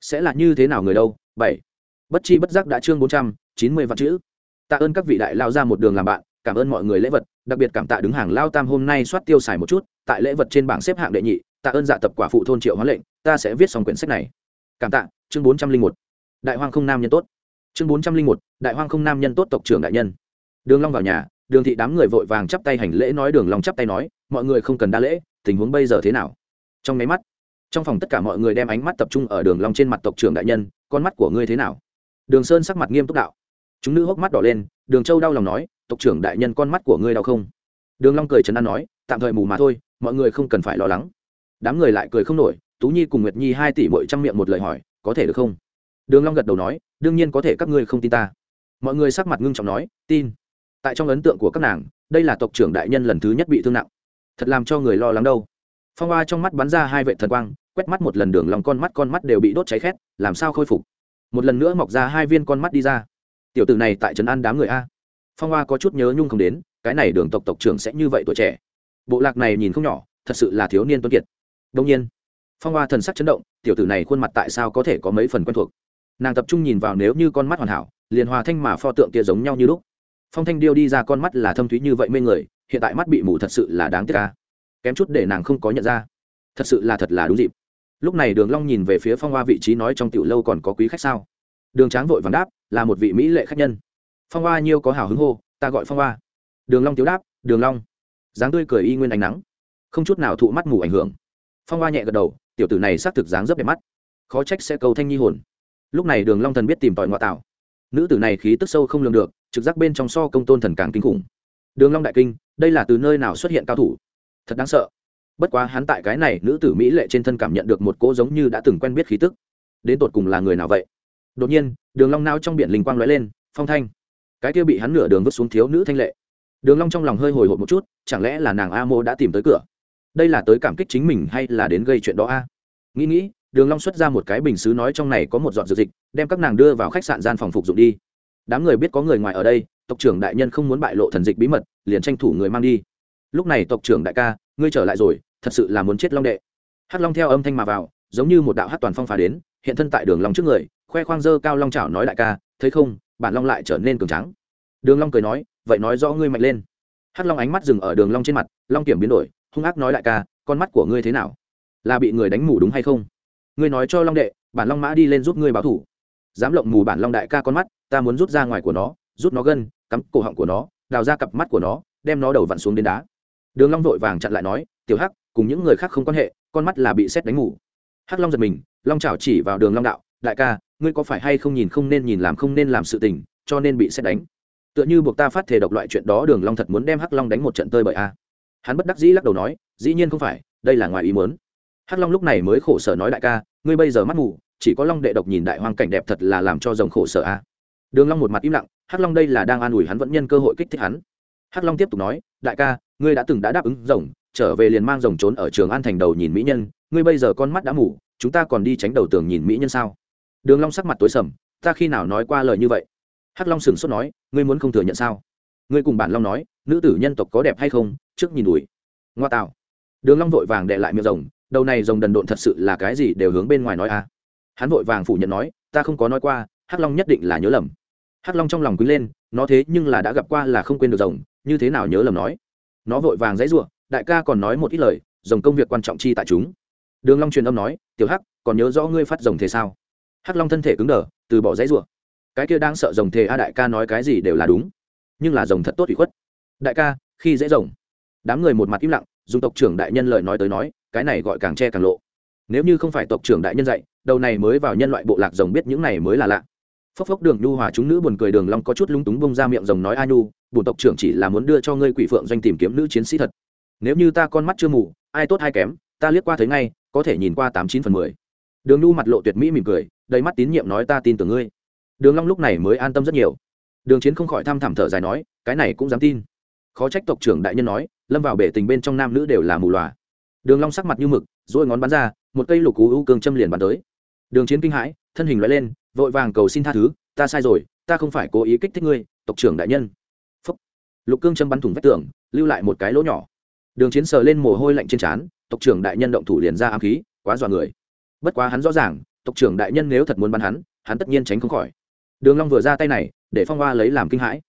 sẽ là như thế nào người đâu? Bảy. Bất chi bất giác đã chương bốn trăm chín mươi vạn chữ. Tạ ơn các vị đại lao ra một đường làm bạn cảm ơn mọi người lễ vật, đặc biệt cảm tạ đứng hàng lao tam hôm nay soát tiêu xài một chút, tại lễ vật trên bảng xếp hạng đệ nhị, tạ ơn dạ tập quả phụ thôn triệu hóa lệnh, ta sẽ viết xong quyển sách này. Cảm tạ, chương bốn trăm linh một. Đại hoang không nam nhân tốt. Chương bốn trăm linh một, đại hoang không nam nhân tốt tộc trưởng đại nhân. Đường long vào nhà, đường thị đám người vội vàng chắp tay hành lễ nói đường long chắp tay nói, mọi người không cần đa lễ, tình huống bây giờ thế nào? Trong máy mắt, trong phòng tất cả mọi người đem ánh mắt tập trung ở đường long trên mặt tộc trưởng đại nhân, con mắt của ngươi thế nào? Đường sơn sắc mặt nghiêm túc đạo. Chúng nữ hốc mắt đỏ lên, đường châu đau lòng nói tộc trưởng đại nhân con mắt của ngươi đau không? Đường long cười chấn an nói, tạm thời mù mà thôi, mọi người không cần phải lo lắng. Đám người lại cười không nổi, tú nhi cùng nguyệt nhi hai tỷ muội trăm miệng một lời hỏi, có thể được không? Đường long gật đầu nói, đương nhiên có thể, các ngươi không tin ta. Mọi người sắc mặt ngưng trọng nói, tin. Tại trong ấn tượng của các nàng, đây là tộc trưởng đại nhân lần thứ nhất bị thương nặng. Thật làm cho người lo lắng đâu. Phong hoa trong mắt bắn ra hai vệ thần quang, quét mắt một lần đường lòng con mắt con mắt đều bị đốt cháy khét, làm sao khôi phục? Một lần nữa mọc ra hai viên con mắt đi ra. Tiểu tử này tại trấn an đám người a phong hoa có chút nhớ nhung không đến, cái này đường tộc tộc trưởng sẽ như vậy tuổi trẻ. Bộ lạc này nhìn không nhỏ, thật sự là thiếu niên tuấn kiệt. Đông nhiên, phong hoa thần sắc chấn động, tiểu tử này khuôn mặt tại sao có thể có mấy phần quen thuộc? Nàng tập trung nhìn vào nếu như con mắt hoàn hảo, liền hòa thanh mà pho tượng kia giống nhau như lúc. Phong thanh điêu đi ra con mắt là thâm thúy như vậy mê người, hiện tại mắt bị mù thật sự là đáng tiếc ca kém chút để nàng không có nhận ra. Thật sự là thật là đúng dịp. Lúc này đường long nhìn về phía phong hoa vị trí nói trong tiểu lâu còn có quý khách sao? Đường tráng vội vàng đáp, là một vị mỹ lệ khách nhân phong hoa nhiêu có hào hứng hô, ta gọi phong hoa. Đường long tiếu đáp, đường long. Dáng tươi cười y nguyên ánh nắng, không chút nào thụ mắt mù ảnh hưởng. Phong hoa nhẹ gật đầu, tiểu tử này xác thực dáng rất đẹp mắt. Khó trách sẽ cầu thanh nhi hồn. Lúc này đường long thần biết tìm tòi ngoại tạo. Nữ tử này khí tức sâu không lường được, trực giác bên trong so công tôn thần càng kinh khủng. Đường long đại kinh, đây là từ nơi nào xuất hiện cao thủ? Thật đáng sợ. Bất quá hắn tại cái này nữ tử mỹ lệ trên thân cảm nhận được một cỗ giống như đã từng quen biết khí tức. Đến tột cùng là người nào vậy? Đột nhiên, đường long nao trong biển linh quang lóe lên, phong thanh cái kia bị hắn nửa đường vứt xuống thiếu nữ thanh lệ. Đường long trong lòng hơi hồi hộp một chút, chẳng lẽ là nàng a mô đã tìm tới cửa? Đây là tới cảm kích chính mình hay là đến gây chuyện đó a? Nghĩ nghĩ, đường long xuất ra một cái bình sứ nói trong này có một giọt dược dịch, đem các nàng đưa vào khách sạn gian phòng phục dụng đi. Đám người biết có người ngoài ở đây, tộc trưởng đại nhân không muốn bại lộ thần dịch bí mật, liền tranh thủ người mang đi. Lúc này tộc trưởng đại ca, ngươi trở lại rồi, thật sự là muốn chết long đệ. Hắc long theo âm thanh mà vào, giống như một đạo hắc toàn phong phá đến, hiện thân tại đường long trước người, khoe khoang dơ cao long chảo nói đại ca, thấy không bản long lại trở nên cường tráng. Đường long cười nói, vậy nói rõ ngươi mạnh lên. Hắc long ánh mắt dừng ở đường long trên mặt, long kiểm biến đổi, hung ác nói đại ca, con mắt của ngươi thế nào? Là bị người đánh mù đúng hay không? Ngươi nói cho long đệ, bản long mã đi lên giúp ngươi báo thủ. Dám lộng mù bản long đại ca con mắt, ta muốn rút ra ngoài của nó, rút nó gân, cắm cổ họng của nó, đào ra cặp mắt của nó, đem nó đầu vặn xuống đến đá. Đường long vội vàng chặn lại nói, tiểu hắc, cùng những người khác không quan hệ, con mắt là bị xét đánh ngủ hắc long giật mình, long chảo chỉ vào đường long đạo, đại ca ngươi có phải hay không nhìn không nên nhìn làm không nên làm sự tình, cho nên bị xét đánh. Tựa như buộc ta phát thể độc loại chuyện đó, đường long thật muốn đem hắc long đánh một trận tơi bởi a. Hắn bất đắc dĩ lắc đầu nói, dĩ nhiên không phải, đây là ngoài ý muốn. Hắc long lúc này mới khổ sở nói đại ca, ngươi bây giờ mắt ngủ chỉ có long đệ độc nhìn đại hoang cảnh đẹp thật là làm cho rồng khổ sở a. Đường long một mặt im lặng, hắc long đây là đang an ủi hắn vẫn nhân cơ hội kích thích hắn. Hắc long tiếp tục nói, đại ca, ngươi đã từng đã đáp ứng rồng, trở về liền mang rồng trốn ở trường an thành đầu nhìn mỹ nhân, ngươi bây giờ con mắt đã mù, chúng ta còn đi tránh đầu tường nhìn mỹ nhân sao? Đường long sắc mặt tối sầm, ta khi nào nói qua lời như vậy? Hắc long sừng sốt nói, ngươi muốn không thừa nhận sao? Ngươi cùng bản long nói, nữ tử nhân tộc có đẹp hay không, trước nhìn đùi. Ngoa tạo. Đường long vội vàng đệ lại miệng rồng, đầu này rồng đần độn thật sự là cái gì đều hướng bên ngoài nói à? Hắn vội vàng phủ nhận nói, ta không có nói qua, hắc long nhất định là nhớ lầm. Hắc long trong lòng quý lên, nó thế nhưng là đã gặp qua là không quên được rồng, như thế nào nhớ lầm nói? Nó vội vàng dãy rủa đại ca còn nói một ít lời, rồng công việc quan trọng chi tại chúng. Đường long truyền âm nói, tiểu hắc, còn nhớ rõ ngươi phát rồng thế sao? Hắc long thân thể cứng đờ, từ bỏ dãy rủa. Cái kia đang sợ rồng thề a đại ca nói cái gì đều là đúng, nhưng là rồng thật tốt ủy khuất. Đại ca, khi dễ rồng. Đám người một mặt im lặng, dùng tộc trưởng đại nhân lời nói tới nói, cái này gọi càng che càng lộ. Nếu như không phải tộc trưởng đại nhân dạy, đầu này mới vào nhân loại bộ lạc rồng biết những này mới là lạ. Phốc phốc đường nhu hòa chúng nữ buồn cười đường long có chút lung túng bông ra miệng rồng nói a nhu, bổn tộc trưởng chỉ là muốn đưa cho ngươi quỷ phượng doanh tìm kiếm nữ chiến sĩ thật. Nếu như ta con mắt chưa mù, ai tốt ai kém, ta liếc qua thấy ngay, có thể nhìn qua tám chín phần mười. Đường nhu mặt lộ tuyệt mỹ mỉm cười đầy mắt tín nhiệm nói ta tin tưởng ngươi. Đường long lúc này mới an tâm rất nhiều. Đường chiến không khỏi tham thẳm thở dài nói, cái này cũng dám tin. Khó trách tộc trưởng đại nhân nói, lâm vào bể tình bên trong nam nữ đều là mù lòa đường long sắc mặt như mực rồi ngón bắn ra, một cây lục cú u cương châm liền bắn tới. Đường chiến kinh hãi, thân hình lóe lên, vội vàng cầu xin tha thứ, ta sai rồi, ta không phải cố ý kích thích ngươi, tộc trưởng đại nhân. Phúc. lục cương châm bắn thủng vách tường, lưu lại một cái lỗ nhỏ. Đường chiến sờ lên mồ hôi lạnh trên trán, tộc trưởng đại nhân động thủ liền ra ám khí, quá dọa người. Bất quá hắn rõ ràng tộc trưởng đại nhân nếu thật muốn bắn hắn hắn tất nhiên tránh không khỏi. Đường long vừa ra tay này, để phong hoa lấy làm kinh hãi.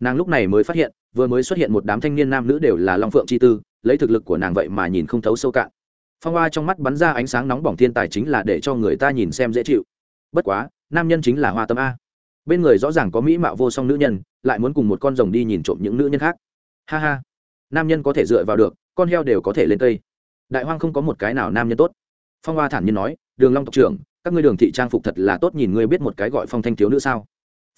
Nàng lúc này mới phát hiện, vừa mới xuất hiện một đám thanh niên nam nữ đều là long phượng chi tư, lấy thực lực của nàng vậy mà nhìn không thấu sâu cạn. Phong hoa trong mắt bắn ra ánh sáng nóng bỏng thiên tài chính là để cho người ta nhìn xem dễ chịu. Bất quá, nam nhân chính là hoa tâm a. Bên người rõ ràng có mỹ mạo vô song nữ nhân, lại muốn cùng một con rồng đi nhìn trộm những nữ nhân khác. Ha ha. Nam nhân có thể dựa vào được, con heo đều có thể lên cây. Đại hoang không có một cái nào nam nhân tốt. Phong hoa thản nhiên nói, đường long tộc trưởng các ngươi đường thị trang phục thật là tốt nhìn ngươi biết một cái gọi phong thanh thiếu nữ sao?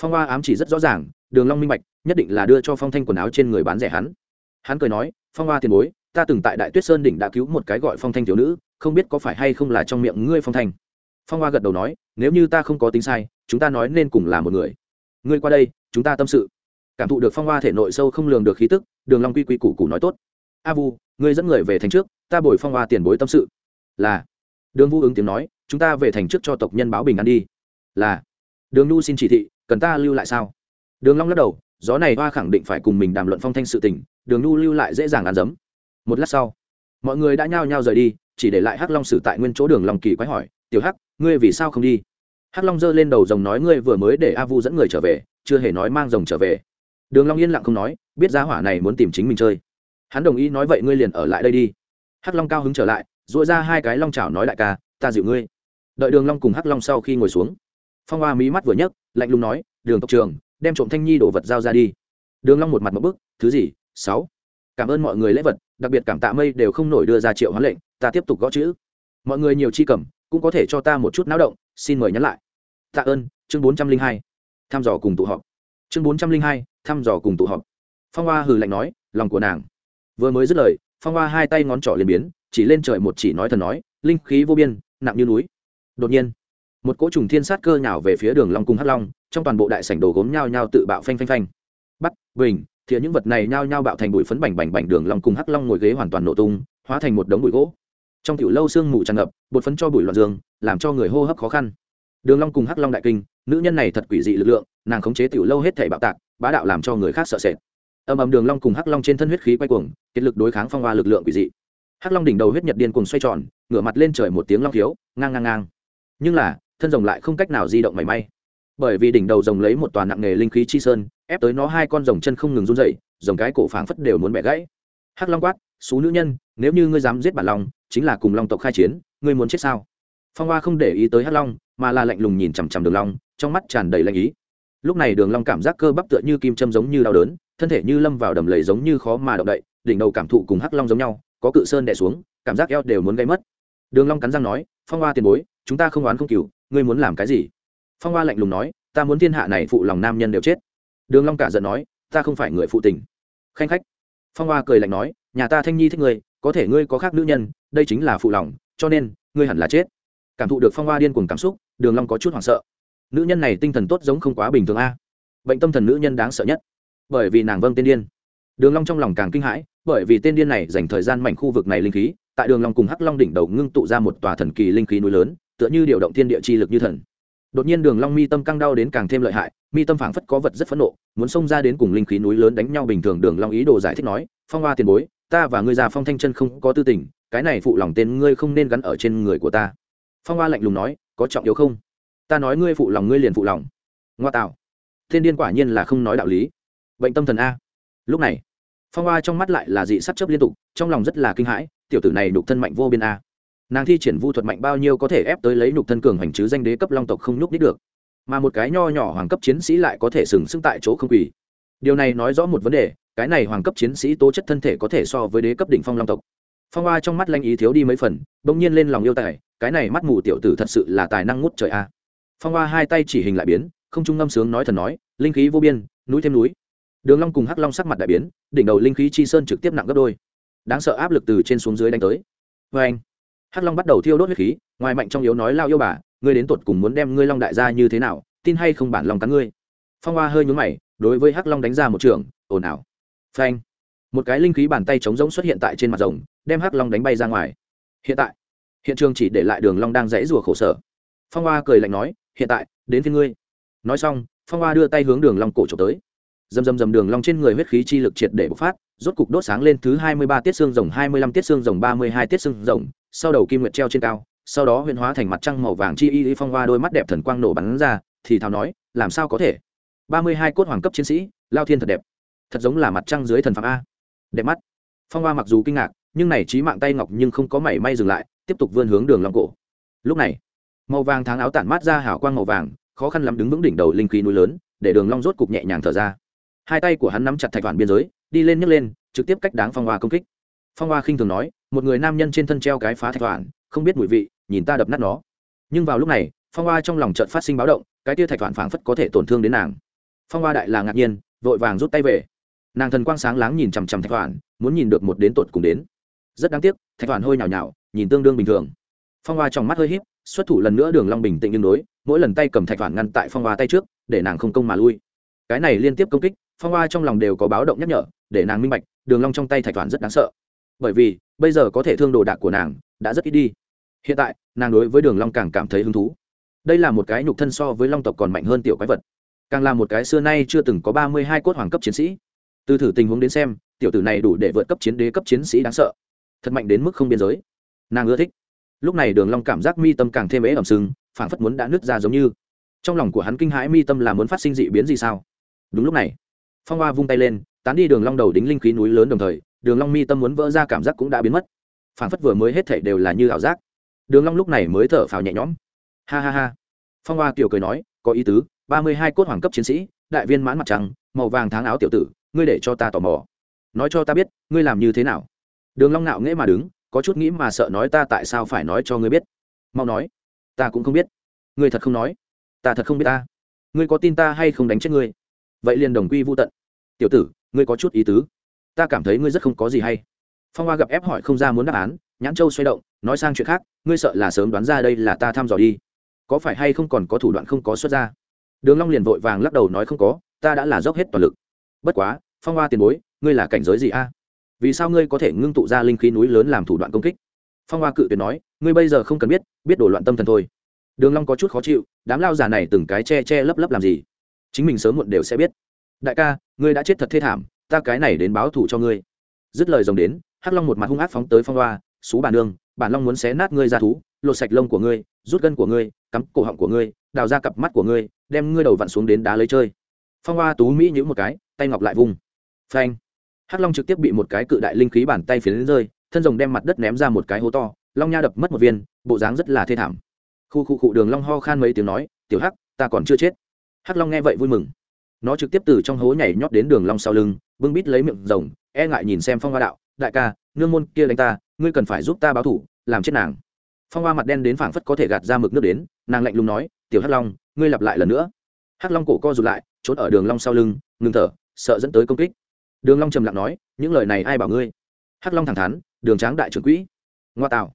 Phong hoa ám chỉ rất rõ ràng, đường long minh bạch, nhất định là đưa cho phong thanh quần áo trên người bán rẻ hắn. Hắn cười nói, phong hoa tiền bối, ta từng tại đại tuyết sơn đỉnh đã cứu một cái gọi phong thanh thiếu nữ, không biết có phải hay không là trong miệng ngươi phong thanh? Phong hoa gật đầu nói, nếu như ta không có tính sai, chúng ta nói nên cùng là một người. Ngươi qua đây, chúng ta tâm sự. Cảm thụ được phong hoa thể nội sâu không lường được khí tức, đường long quy quy củ củ nói tốt. A vu, ngươi dẫn người về thành trước, ta bồi phong hoa tiền bối tâm sự. Là. Đường vu ứng tiếng nói chúng ta về thành trước cho tộc nhân báo bình an đi. Là. Đường nhu xin chỉ thị, cần ta lưu lại sao? Đường long lắc đầu, gió này hoa khẳng định phải cùng mình đàm luận phong thanh sự tình, đường nhu lưu lại dễ dàng ăn dấm. Một lát sau, mọi người đã nhao nhao rời đi, chỉ để lại hắc long xử tại nguyên chỗ đường long kỳ quái hỏi, tiểu hắc, ngươi vì sao không đi? Hắc long giơ lên đầu rồng nói, ngươi vừa mới để a vu dẫn người trở về, chưa hề nói mang rồng trở về. Đường long yên lặng không nói, biết giá hỏa này muốn tìm chính mình chơi. Hắn đồng ý nói, vậy ngươi liền ở lại đây đi. Hắc long cao hứng trở lại dội ra hai cái long chảo nói, đại ca, ta dịu ngươi đợi đường long cùng hắc long sau khi ngồi xuống. Phong hoa mí mắt vừa nhấc, lạnh lùng nói, đường tộc trường đem trộm thanh nhi đồ vật giao ra đi. Đường long một mặt một bước thứ gì? Sáu. Cảm ơn mọi người lễ vật, đặc biệt cảm tạ mây đều không nổi đưa ra triệu hoán lệnh, ta tiếp tục gõ chữ. Mọi người nhiều chi cầm, cũng có thể cho ta một chút náo động, xin mời nhắn lại. Tạ ơn, chương bốn trăm linh hai. Thăm dò cùng tụ họp. Chương bốn trăm linh hai, thăm dò cùng tụ họp. Phong hoa hừ lạnh nói, lòng của nàng. Vừa mới dứt lời, phong hoa hai tay ngón trỏ liền biến, chỉ lên trời một chỉ nói thần nói, linh khí vô biên, nặng như núi đột nhiên, một cỗ trùng thiên sát cơ nhào về phía đường long cung hắc long, trong toàn bộ đại sảnh đồ gốm nhao nhao tự bạo phanh phanh phanh. Bắt, bình thìa những vật này nhao nhao bạo thành bụi phấn bành bành bành, đường long cùng hắc long ngồi ghế hoàn toàn nổ tung, hóa thành một đống bụi gỗ. Trong tiểu lâu sương mù tràn ngập, bột phấn cho bụi loạn dương, làm cho người hô hấp khó khăn. Đường long cùng hắc long đại kinh, nữ nhân này thật quỷ dị lực lượng, nàng khống chế tiểu lâu hết thảy bạo tạc, bá đạo làm cho người khác sợ sệt. Âm ầm đường long cùng hắc long trên thân huyết khí quay cuồng, kết lực đối kháng phong hoa lực lượng quỷ dị. Hắc long đỉnh đầu huyết nhật điên cuồng xoay tròn, ngửa mặt lên trời một tiếng long thiếu ngang ngang ngang nhưng là, thân rồng lại không cách nào di động mảy may. Bởi vì đỉnh đầu rồng lấy một toàn nặng nghề linh khí chi sơn, ép tới nó hai con rồng chân không ngừng run dậy rồng cái cổ phảng phất đều muốn bẻ gãy. Hắc long quát, xú nữ nhân, nếu như ngươi dám giết bản long, chính là cùng long tộc khai chiến, ngươi muốn chết sao? Phong hoa không để ý tới hắc long, mà là lạnh lùng nhìn chằm chằm đường long, trong mắt tràn đầy lạnh ý. Lúc này đường long cảm giác cơ bắp tựa như kim châm giống như đau đớn, thân thể như lâm vào đầm lầy giống như khó mà động đậy, đỉnh đầu cảm thụ cùng hắc long giống nhau, có cự sơn đè xuống, cảm giác eo đều muốn gây mất. Đường long cắn răng nói, phong hoa tiền bối chúng ta không oán không cừu, ngươi muốn làm cái gì? Phong hoa lạnh lùng nói, ta muốn thiên hạ này phụ lòng nam nhân đều chết. Đường long cả giận nói, ta không phải người phụ tình. Khanh khách. Phong hoa cười lạnh nói, nhà ta thanh nhi thích ngươi, có thể ngươi có khác nữ nhân, đây chính là phụ lòng, cho nên, ngươi hẳn là chết. Cảm thụ được phong hoa điên cuồng cảm xúc, đường long có chút hoảng sợ. Nữ nhân này tinh thần tốt giống không quá bình thường a. Bệnh tâm thần nữ nhân đáng sợ nhất. Bởi vì nàng vâng tên điên. Đường long trong lòng càng kinh hãi, bởi vì tên điên này dành thời gian mảnh khu vực này linh khí, tại đường long cùng hắc long đỉnh đầu ngưng tụ ra một tòa thần kỳ linh khí núi lớn tựa như điều động thiên địa chi lực như thần. Đột nhiên đường long mi tâm căng đau đến càng thêm lợi hại, mi tâm phảng phất có vật rất phẫn nộ, muốn xông ra đến cùng linh khí núi lớn đánh nhau bình thường, đường long ý đồ giải thích nói, phong hoa tiền bối, ta và ngươi già phong thanh chân không có tư tình, cái này phụ lòng tên ngươi không nên gắn ở trên người của ta. Phong hoa lạnh lùng nói, có trọng yếu không? Ta nói ngươi phụ lòng ngươi liền phụ lòng. Ngoa tạo. Thiên điên quả nhiên là không nói đạo lý. Bệnh tâm thần a. Lúc này, phong hoa trong mắt lại là dị sắc chớp liên tục, trong lòng rất là kinh hãi, tiểu tử này đục thân mạnh vô biên a nàng thi triển vu thuật mạnh bao nhiêu có thể ép tới lấy nhục thân cường hành chứ danh đế cấp long tộc không nhúc nít được. Mà một cái nho nhỏ hoàng cấp chiến sĩ lại có thể sừng sững tại chỗ không quỳ. Điều này nói rõ một vấn đề, cái này hoàng cấp chiến sĩ tố chất thân thể có thể so với đế cấp đỉnh phong long tộc. Phong hoa trong mắt lanh ý thiếu đi mấy phần, bỗng nhiên lên lòng yêu tài, cái này mắt mù tiểu tử thật sự là tài năng ngút trời a. Phong hoa hai tay chỉ hình lại biến, không trung ngâm sướng nói thần nói, linh khí vô biên, núi thêm núi. Đường long cùng hắc long sắc mặt đại biến, đỉnh đầu linh khí chi sơn trực tiếp nặng gấp đôi. Đáng sợ áp lực từ trên xuống dưới đánh tới. Với anh hắc long bắt đầu thiêu đốt huyết khí, ngoài mạnh trong yếu nói lao yêu bà, ngươi đến tuột cùng muốn đem ngươi long đại gia như thế nào, tin hay không bản lòng cắn ngươi? Phong hoa hơi nhún mày, đối với hắc long đánh ra một trường, ồn ào. Phanh. Một cái linh khí bàn tay trống rỗng xuất hiện tại trên mặt rồng, đem hắc long đánh bay ra ngoài. Hiện tại, hiện trường chỉ để lại đường long đang rẽ rùa khổ sở. Phong hoa cười lạnh nói, hiện tại, đến phiên ngươi. Nói xong, phong hoa đưa tay hướng đường long cổ trộm tới. Dầm dầm dầm đường long trên người huyết khí chi lực triệt để bộc phát, rốt cục đốt sáng lên thứ hai mươi ba tiết xương rồng, hai mươi lăm tiết xương rồng, ba mươi hai tiết xương rồng sau đầu kim nguyệt treo trên cao, sau đó huyễn hóa thành mặt trăng màu vàng chi y phong hoa đôi mắt đẹp thần quang nổ bắn ra, thì thào nói, làm sao có thể? Ba mươi hai cốt hoàng cấp chiến sĩ, lao thiên thật đẹp. Thật giống là mặt trăng dưới thần phạm a. Đẹp mắt. Phong hoa mặc dù kinh ngạc, nhưng này trí mạng tay ngọc nhưng không có mảy may dừng lại, tiếp tục vươn hướng đường long cổ. Lúc này, màu vàng tháng áo tản mát ra hào quang màu vàng, khó khăn lắm đứng vững đỉnh đầu linh khí núi lớn, để đường long rốt cục nhẹ nhàng thở ra. Hai tay của hắn nắm chặt thạch vạn biên giới, đi lên nhấc lên, trực tiếp cách đáng phong hoa công kích. Phong hoa khinh thường nói một người nam nhân trên thân treo cái phá thạch hoàn, không biết mùi vị nhìn ta đập nát nó. Nhưng vào lúc này phong hoa trong lòng chợt phát sinh báo động cái tia thạch hoàn phảng phất có thể tổn thương đến nàng. Phong hoa đại là ngạc nhiên vội vàng rút tay về. Nàng thần quang sáng láng nhìn chằm chằm thạch hoàn, muốn nhìn được một đến tột cùng đến. Rất đáng tiếc thạch hoàn hôi nhào nhào nhìn tương đương bình thường. Phong hoa trong mắt hơi híp xuất thủ lần nữa đường long bình tĩnh nhưng đối mỗi lần tay cầm thạch hoàn ngăn tại phong hoa tay trước để nàng không công mà lui. Cái này liên tiếp công kích phong hoa trong lòng đều có báo động nhắc nhở để nàng minh bạch đường long trong tay thạch hoàn rất đáng sợ bởi vì bây giờ có thể thương đồ đạc của nàng đã rất ít đi. Hiện tại, nàng đối với đường long càng cảm thấy hứng thú. Đây là một cái nhục thân so với long tộc còn mạnh hơn tiểu quái vật. Càng là một cái xưa nay chưa từng có ba mươi hai cốt hoàng cấp chiến sĩ. Từ thử tình huống đến xem, tiểu tử này đủ để vượt cấp chiến đế cấp chiến sĩ đáng sợ. Thật mạnh đến mức không biên giới. Nàng ưa thích. Lúc này đường long cảm giác mi tâm càng thêm ế ẩm sưng phảng phất muốn đã nứt ra giống như. Trong lòng của hắn kinh hãi mi tâm là muốn phát sinh dị biến gì sao? Đúng lúc này, phong hoa vung tay lên, tán đi đường long đầu đính linh khí núi lớn đồng thời đường long mi tâm muốn vỡ ra cảm giác cũng đã biến mất phảng phất vừa mới hết thảy đều là như ảo giác đường long lúc này mới thở phào nhẹ nhõm ha ha ha phong hoa kiều cười nói có ý tứ ba mươi hai cốt hoàng cấp chiến sĩ đại viên mãn mặt trăng màu vàng tháng áo tiểu tử ngươi để cho ta tò mò nói cho ta biết ngươi làm như thế nào đường long nạo nghễ mà đứng có chút nghĩ mà sợ nói ta tại sao phải nói cho ngươi biết mau nói ta cũng không biết ngươi thật không nói ta thật không biết ta ngươi có tin ta hay không đánh chết ngươi vậy liền đồng quy vô tận tiểu tử ngươi có chút ý tứ ta cảm thấy ngươi rất không có gì hay. Phong hoa gặp ép hỏi không ra muốn đáp án, nhãn châu xoay động, nói sang chuyện khác, ngươi sợ là sớm đoán ra đây là ta thăm dò đi. Có phải hay không còn có thủ đoạn không có xuất ra? Đường long liền vội vàng lắc đầu nói không có, ta đã là dốc hết toàn lực. Bất quá, phong hoa tiền bối, ngươi là cảnh giới gì a? Vì sao ngươi có thể ngưng tụ ra linh khí núi lớn làm thủ đoạn công kích? Phong hoa cự tuyệt nói, ngươi bây giờ không cần biết biết đổ loạn tâm thần thôi. Đường long có chút khó chịu, đám lao già này từng cái che che lấp lấp làm gì? Chính mình sớm muộn đều sẽ biết. Đại ca, ngươi đã chết thật thê thảm ta cái này đến báo thù cho ngươi. Dứt lời rồng đến, hắc long một mặt hung ác phóng tới phong hoa, xú bàn đường, bản long muốn xé nát ngươi ra thú, lột sạch lông của ngươi, rút gân của ngươi, cắm cổ họng của ngươi, đào ra cặp mắt của ngươi, đem ngươi đầu vặn xuống đến đá lấy chơi. Phong hoa tú mỹ nhữ một cái, tay ngọc lại vùng phanh. Hắc long trực tiếp bị một cái cự đại linh khí bàn tay phiến rơi, thân rồng đem mặt đất ném ra một cái hố to, long nha đập mất một viên, bộ dáng rất là thê thảm. Khu khu cụ đường long ho khan mấy tiếng nói, tiểu hắc, ta còn chưa chết. Hắc long nghe vậy vui mừng. Nó trực tiếp từ trong hố nhảy nhót đến đường long sau lưng bưng bít lấy miệng rồng e ngại nhìn xem phong hoa đạo, đại ca, nương môn kia đánh ta, ngươi cần phải giúp ta báo thủ, làm chết nàng. Phong hoa mặt đen đến phảng phất có thể gạt ra mực nước đến, nàng lạnh lùng nói, tiểu hắc long, ngươi lặp lại lần nữa. Hắc long cổ co rụt lại, trốn ở đường long sau lưng, ngừng thở, sợ dẫn tới công kích. Đường long trầm lặng nói, những lời này ai bảo ngươi? Hắc long thẳng thắn, đường tráng đại trưởng quỹ. Ngoa tạo.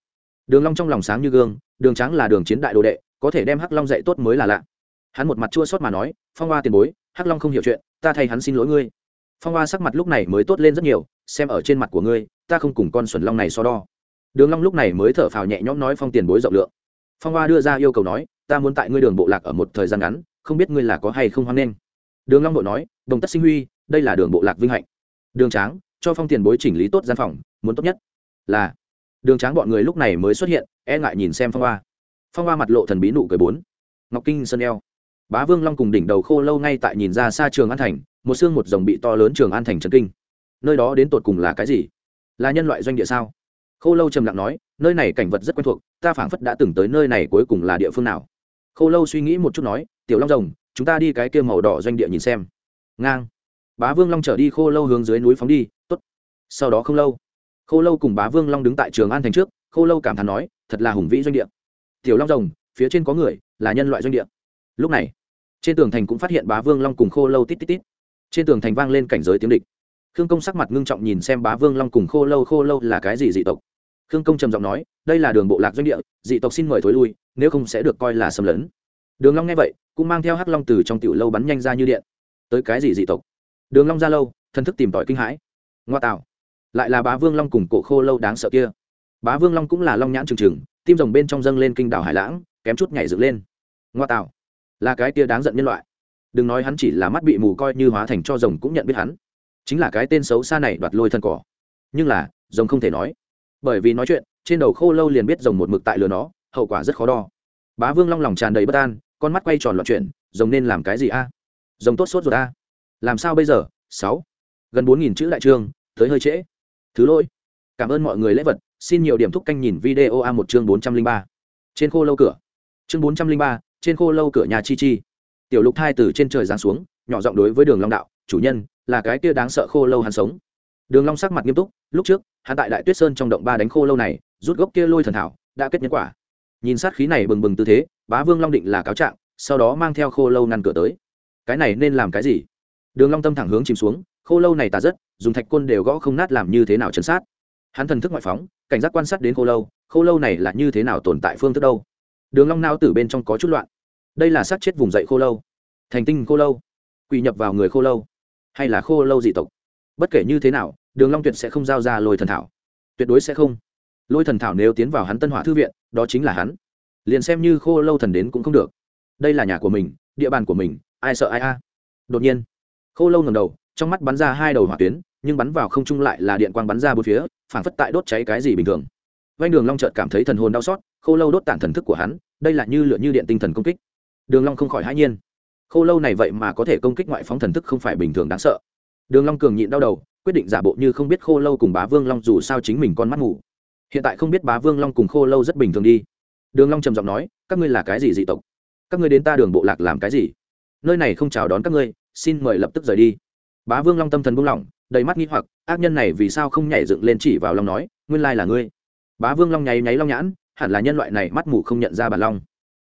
Đường long trong lòng sáng như gương, đường tráng là đường chiến đại đồ đệ, có thể đem hắc long dạy tốt mới là lạ. Hắn một mặt chua xót mà nói, phong hoa tiền bối, hắc long không hiểu chuyện, ta thay hắn xin lỗi ngươi phong hoa sắc mặt lúc này mới tốt lên rất nhiều, xem ở trên mặt của ngươi, ta không cùng con xuẩn long này so đo. Đường long lúc này mới thở phào nhẹ nhõm nói phong tiền bối rộng lượng. Phong hoa đưa ra yêu cầu nói, ta muốn tại ngươi đường bộ lạc ở một thời gian ngắn, không biết ngươi là có hay không hoan nghênh. Đường long đội nói, đồng tất sinh huy, đây là đường bộ lạc vinh hạnh. Đường tráng, cho phong tiền bối chỉnh lý tốt gian phòng, muốn tốt nhất là đường tráng bọn người lúc này mới xuất hiện e ngại nhìn xem phong hoa. Phong hoa mặt lộ thần bí nụ cười bốn. Ngọc kinh sơn eo. Bá vương long cùng đỉnh đầu khô lâu ngay tại nhìn ra xa trường an thành một xương một rồng bị to lớn trường an thành trấn kinh. Nơi đó đến tột cùng là cái gì? Là nhân loại doanh địa sao? Khô lâu trầm lặng nói, nơi này cảnh vật rất quen thuộc, ta phảng phất đã từng tới nơi này cuối cùng là địa phương nào. Khô lâu suy nghĩ một chút nói, tiểu long rồng, chúng ta đi cái kia màu đỏ doanh địa nhìn xem. Ngang. Bá vương long trở đi, khô lâu hướng dưới núi phóng đi, tốt. Sau đó không lâu, khô lâu cùng bá vương long đứng tại trường an thành trước, khô lâu cảm thán nói, thật là hùng vĩ doanh địa. Tiểu long rồng, phía trên có người, là nhân loại doanh địa. Lúc này, trên tường thành cũng phát hiện bá vương long cùng khô lâu tít tít tít trên tường thành vang lên cảnh giới tiếng địch. Khương công sắc mặt ngưng trọng nhìn xem bá vương long cùng khô lâu khô lâu là cái gì dị tộc? Khương công trầm giọng nói, đây là đường bộ lạc doanh địa, dị tộc xin mời thối lui, nếu không sẽ được coi là xâm lấn. Đường long nghe vậy, cũng mang theo hắc long từ trong tiểu lâu bắn nhanh ra như điện. Tới cái gì dị tộc? Đường long ra lâu thân thức tìm tòi kinh hãi. Ngoa tạo. Lại là bá vương long cùng cổ khô lâu đáng sợ kia. Bá vương long cũng là long nhãn trừng trừng, tim rồng bên trong dâng lên kinh đảo hải lãng, kém chút nhảy dựng lên. Ngoa tạo. Là cái kia đáng giận nhân loại đừng nói hắn chỉ là mắt bị mù coi như hóa thành cho rồng cũng nhận biết hắn. Chính là cái tên xấu xa này đoạt lôi thân cỏ. Nhưng là, rồng không thể nói. Bởi vì nói chuyện, trên đầu khô lâu liền biết rồng một mực tại lừa nó, hậu quả rất khó đo. Bá vương long lòng tràn đầy bất an, con mắt quay tròn loạn chuyện rồng nên làm cái gì a? Rồng tốt sốt rồi a. Làm sao bây giờ? Sáu. Gần bốn nghìn chữ đại trương, tới hơi trễ. Thứ lỗi. Cảm ơn mọi người lễ vật, xin nhiều điểm thúc canh nhìn video a một chương bốn trăm linh ba. Trên khô lâu cửa. Chương bốn trăm linh ba, trên khô lâu cửa nhà chi chi tiểu lục thai từ trên trời giáng xuống, nhỏ giọng đối với đường long đạo, chủ nhân, là cái kia đáng sợ khô lâu hắn sống. Đường long sắc mặt nghiêm túc, lúc trước, hắn tại đại tuyết sơn trong động ba đánh khô lâu này, rút gốc kia lôi thần thảo, đã kết nhân quả. Nhìn sát khí này bừng bừng tư thế, bá vương long định là cáo trạng, sau đó mang theo khô lâu ngăn cửa tới. Cái này nên làm cái gì? Đường long tâm thẳng hướng chìm xuống, khô lâu này tà rất, dùng thạch côn đều gõ không nát làm như thế nào chấn sát? Hắn thần thức ngoại phóng, cảnh giác quan sát đến khô lâu khô lâu này là như thế nào tồn tại phương thức đâu? Đường long nao tử bên trong có chút loạn đây là sát chết vùng dậy khô lâu, thành tinh khô lâu, quỳ nhập vào người khô lâu, hay là khô lâu dị tộc. Bất kể như thế nào, đường long tuyệt sẽ không giao ra lôi thần thảo. Tuyệt đối sẽ không. Lôi thần thảo nếu tiến vào hắn tân hỏa thư viện, đó chính là hắn. Liền xem như khô lâu thần đến cũng không được. Đây là nhà của mình, địa bàn của mình, ai sợ ai a? Đột nhiên, khô lâu ngẩng đầu, trong mắt bắn ra hai đầu hỏa tuyến, nhưng bắn vào không trung lại là điện quang bắn ra bốn phía, phảng phất tại đốt cháy cái gì bình thường. Vanh đường long chợt cảm thấy thần hồn đau xót, khô lâu đốt tản thần thức của hắn, đây là như lửa như điện tinh thần công kích đường long không khỏi hãi nhiên. Khô lâu này vậy mà có thể công kích ngoại phóng thần thức không phải bình thường đáng sợ. Đường long cường nhịn đau đầu, quyết định giả bộ như không biết khô lâu cùng bá vương long dù sao chính mình con mắt ngủ. Hiện tại không biết bá vương long cùng khô lâu rất bình thường đi. Đường long trầm giọng nói, các ngươi là cái gì dị tộc? Các ngươi đến ta đường bộ lạc làm cái gì? Nơi này không chào đón các ngươi, xin mời lập tức rời đi. Bá vương long tâm thần buông lỏng, đầy mắt nghi hoặc, ác nhân này vì sao không nhảy dựng lên chỉ vào long nói, nguyên lai là ngươi. Bá vương long nháy nháy long nhãn, hẳn là nhân loại này mắt mù không nhận ra bản long.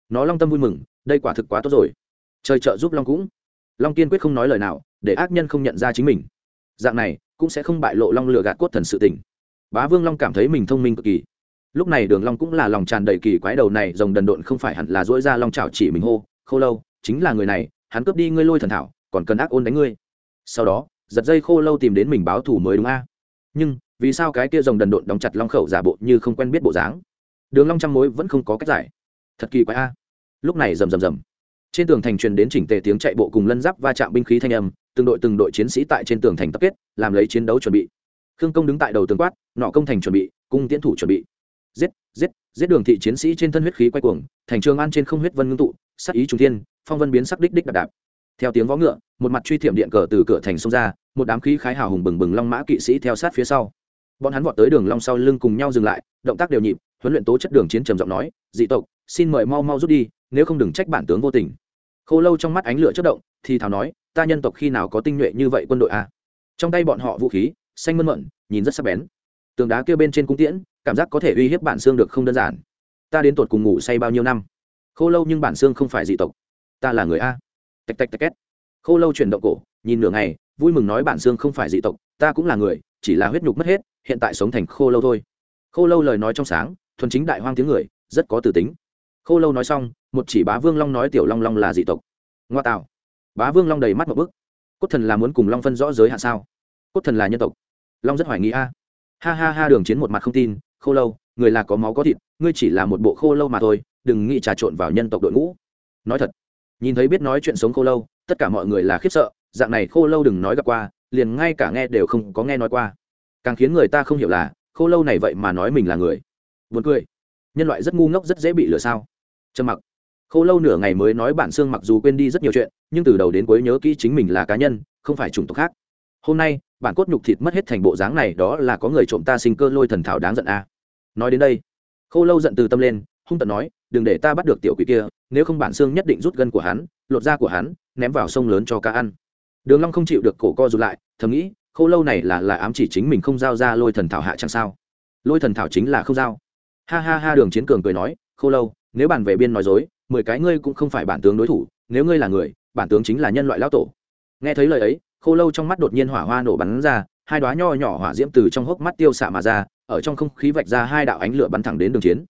Nó long tâm vui mừng đây quả thực quá tốt rồi. Trời trợ giúp long cũng. Long kiên quyết không nói lời nào, để ác nhân không nhận ra chính mình. Dạng này, cũng sẽ không bại lộ long lừa gạt cốt thần sự tình. Bá vương long cảm thấy mình thông minh cực kỳ. Lúc này đường long cũng là lòng tràn đầy kỳ quái đầu này, rồng đần độn không phải hẳn là dỗi ra long chảo chỉ mình hô, khô lâu, chính là người này, hắn cướp đi ngươi lôi thần thảo, còn cần ác ôn đánh ngươi. Sau đó, giật dây khô lâu tìm đến mình báo thù mới đúng a. Nhưng, vì sao cái kia rồng đần độn đóng chặt long khẩu giả bộ như không quen biết bộ dáng? Đường long trăm mối vẫn không có cách giải. Thật kỳ quái a lúc này rầm rầm rầm. Trên tường thành truyền đến chỉnh tề tiếng chạy bộ cùng lân giáp va chạm binh khí thanh âm, từng đội từng đội chiến sĩ tại trên tường thành tập kết, làm lấy chiến đấu chuẩn bị. Khương công đứng tại đầu tường quát, nọ công thành chuẩn bị, cung tiến thủ chuẩn bị. Giết giết giết đường thị chiến sĩ trên thân huyết khí quay cuồng, thành trường an trên không huyết vân ngưng tụ sắc ý trung thiên, phong vân biến sắc đích đích đạp đạp. Theo tiếng vó ngựa, một mặt truy thiểm điện cờ từ cửa thành xông ra, một đám khí khái hào hùng bừng bừng long mã kỵ sĩ theo sát phía sau. Bọn hắn vọt tới đường long sau lưng cùng nhau dừng lại, động tác đều nhịp huấn luyện tố chất đường chiến trầm giọng nói, dị tộc, xin mời mau mau rút đi, nếu không đừng trách bản tướng vô tình. Khô lâu trong mắt ánh lửa chất động, thì thảo nói, ta nhân tộc khi nào có tinh nhuệ như vậy quân đội a à? trong tay bọn họ vũ khí, xanh mơn mận, nhìn rất sắc bén. Tường đá kia bên trên cung tiễn, cảm giác có thể uy hiếp bản xương được không đơn giản. Ta đến tột cùng ngủ say bao nhiêu năm? Khô lâu nhưng bản xương không phải dị tộc. Ta là người a. Tạch tạch tạch két. Khô lâu chuyển động cổ, nhìn nửa ngày, vui mừng nói bản xương không phải dị tộc, ta cũng là người, chỉ là huyết nhục mất hết, hiện tại sống thành khô lâu thôi. Khô lâu lời nói trong sáng thuần chính đại hoang tiếng người, rất có từ tính. Khô lâu nói xong, một chỉ bá vương long nói tiểu long long là dị tộc. Ngoa tạo. Bá vương long đầy mắt một bức. Cốt thần là muốn cùng long phân rõ giới hạn sao? Cốt thần là nhân tộc. Long rất hoài nghi a. Ha ha ha, đường chiến một mặt không tin, khô lâu, người là có máu có thịt, ngươi chỉ là một bộ khô lâu mà thôi, đừng nghĩ trà trộn vào nhân tộc đội ngũ. Nói thật, nhìn thấy biết nói chuyện sống khô lâu, tất cả mọi người là khiếp sợ, dạng này khô lâu đừng nói gặp qua, liền ngay cả nghe đều không có nghe nói qua. Càng khiến người ta không hiểu là, khô lâu này vậy mà nói mình là người. Buồn cười. Nhân loại rất ngu ngốc, rất dễ bị lừa sao? Trầm mặc. Khô lâu nửa ngày mới nói bản xương mặc dù quên đi rất nhiều chuyện, nhưng từ đầu đến cuối nhớ kỹ chính mình là cá nhân, không phải chủng tộc khác. Hôm nay, bản cốt nhục thịt mất hết thành bộ dáng này, đó là có người trộm ta sinh cơ lôi thần thảo đáng giận a à. nói đến đây, khô lâu giận từ tâm lên, hung tợn nói, đừng để ta bắt được tiểu quỷ kia, nếu không bản xương nhất định rút gân của hắn, lột da của hắn, ném vào sông lớn cho cá ăn. Đường long không chịu được cổ co rụt lại, thầm nghĩ, khô lâu này là là ám chỉ chính mình không giao ra lôi thần thảo hạ chẳng sao? Lôi thần thảo chính là không giao ha ha ha đường chiến cường cười nói, khô lâu, nếu bản về biên nói dối, mười cái ngươi cũng không phải bản tướng đối thủ, nếu ngươi là người, bản tướng chính là nhân loại lão tổ. Nghe thấy lời ấy, khô lâu trong mắt đột nhiên hỏa hoa nổ bắn ra, hai đoá nho nhỏ hỏa diễm từ trong hốc mắt tiêu xạ mà ra, ở trong không khí vạch ra hai đạo ánh lửa bắn thẳng đến đường chiến.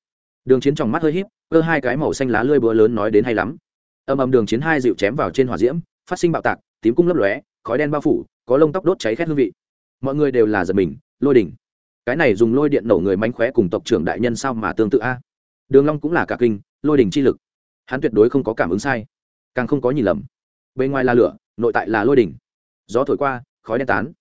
Đường chiến trong mắt hơi híp, cơ hai cái màu xanh lá lươi búa lớn nói đến hay lắm. Âm âm đường chiến hai dịu chém vào trên hỏa diễm, phát sinh bạo tạc, tím cung lấp lóe, khói đen bao phủ, có lông tóc đốt cháy khét hương vị. Mọi người đều là giật mình, lôi đỉnh cái này dùng lôi điện nổ người mánh khóe cùng tộc trưởng đại nhân sao mà tương tự a? Đường long cũng là cả kinh, lôi đỉnh chi lực. Hắn tuyệt đối không có cảm ứng sai, càng không có nhìn lầm. Bên ngoài là lửa, nội tại là lôi đỉnh. Gió thổi qua, khói đen tán.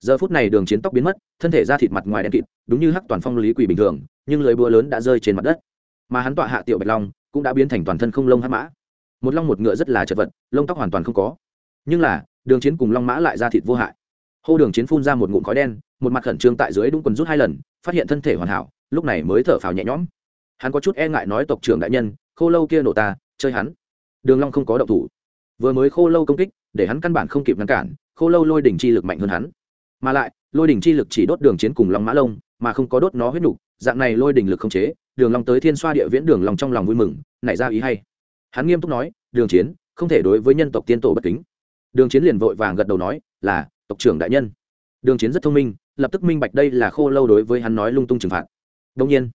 Giờ phút này đường chiến tóc biến mất, thân thể ra thịt mặt ngoài đen kịt, đúng như hắc toàn phong lý quỷ bình thường, nhưng lưới búa lớn đã rơi trên mặt đất. Mà hắn tọa hạ tiểu bạch long, cũng đã biến thành toàn thân không lông hắc mã. Một long một ngựa rất là chật vật, lông tóc hoàn toàn không có. Nhưng là, đường chiến cùng long mã lại ra thịt vô hại hô đường chiến phun ra một ngụm khói đen, một mặt khẩn trương tại dưới đúng quần rút hai lần, phát hiện thân thể hoàn hảo, lúc này mới thở phào nhẹ nhõm. Hắn có chút e ngại nói tộc trưởng đại nhân, khô lâu kia nổ ta, chơi hắn. Đường long không có động thủ. Vừa mới khô lâu công kích, để hắn căn bản không kịp ngăn cản, khô lâu lôi đỉnh chi lực mạnh hơn hắn. Mà lại, lôi đỉnh chi lực chỉ đốt đường chiến cùng long mã lông, mà không có đốt nó huyết nục, dạng này lôi đỉnh lực không chế, đường long tới thiên xoa địa viễn đường long trong lòng vui mừng, nảy ra ý hay. Hắn nghiêm túc nói, đường chiến, không thể đối với nhân tộc tiên tổ bất kính. Đường chiến liền vội vàng gật đầu nói, là tộc trưởng đại nhân. Đường chiến rất thông minh, lập tức minh bạch đây là khô lâu đối với hắn nói lung tung trừng phạt. Đông nhiên,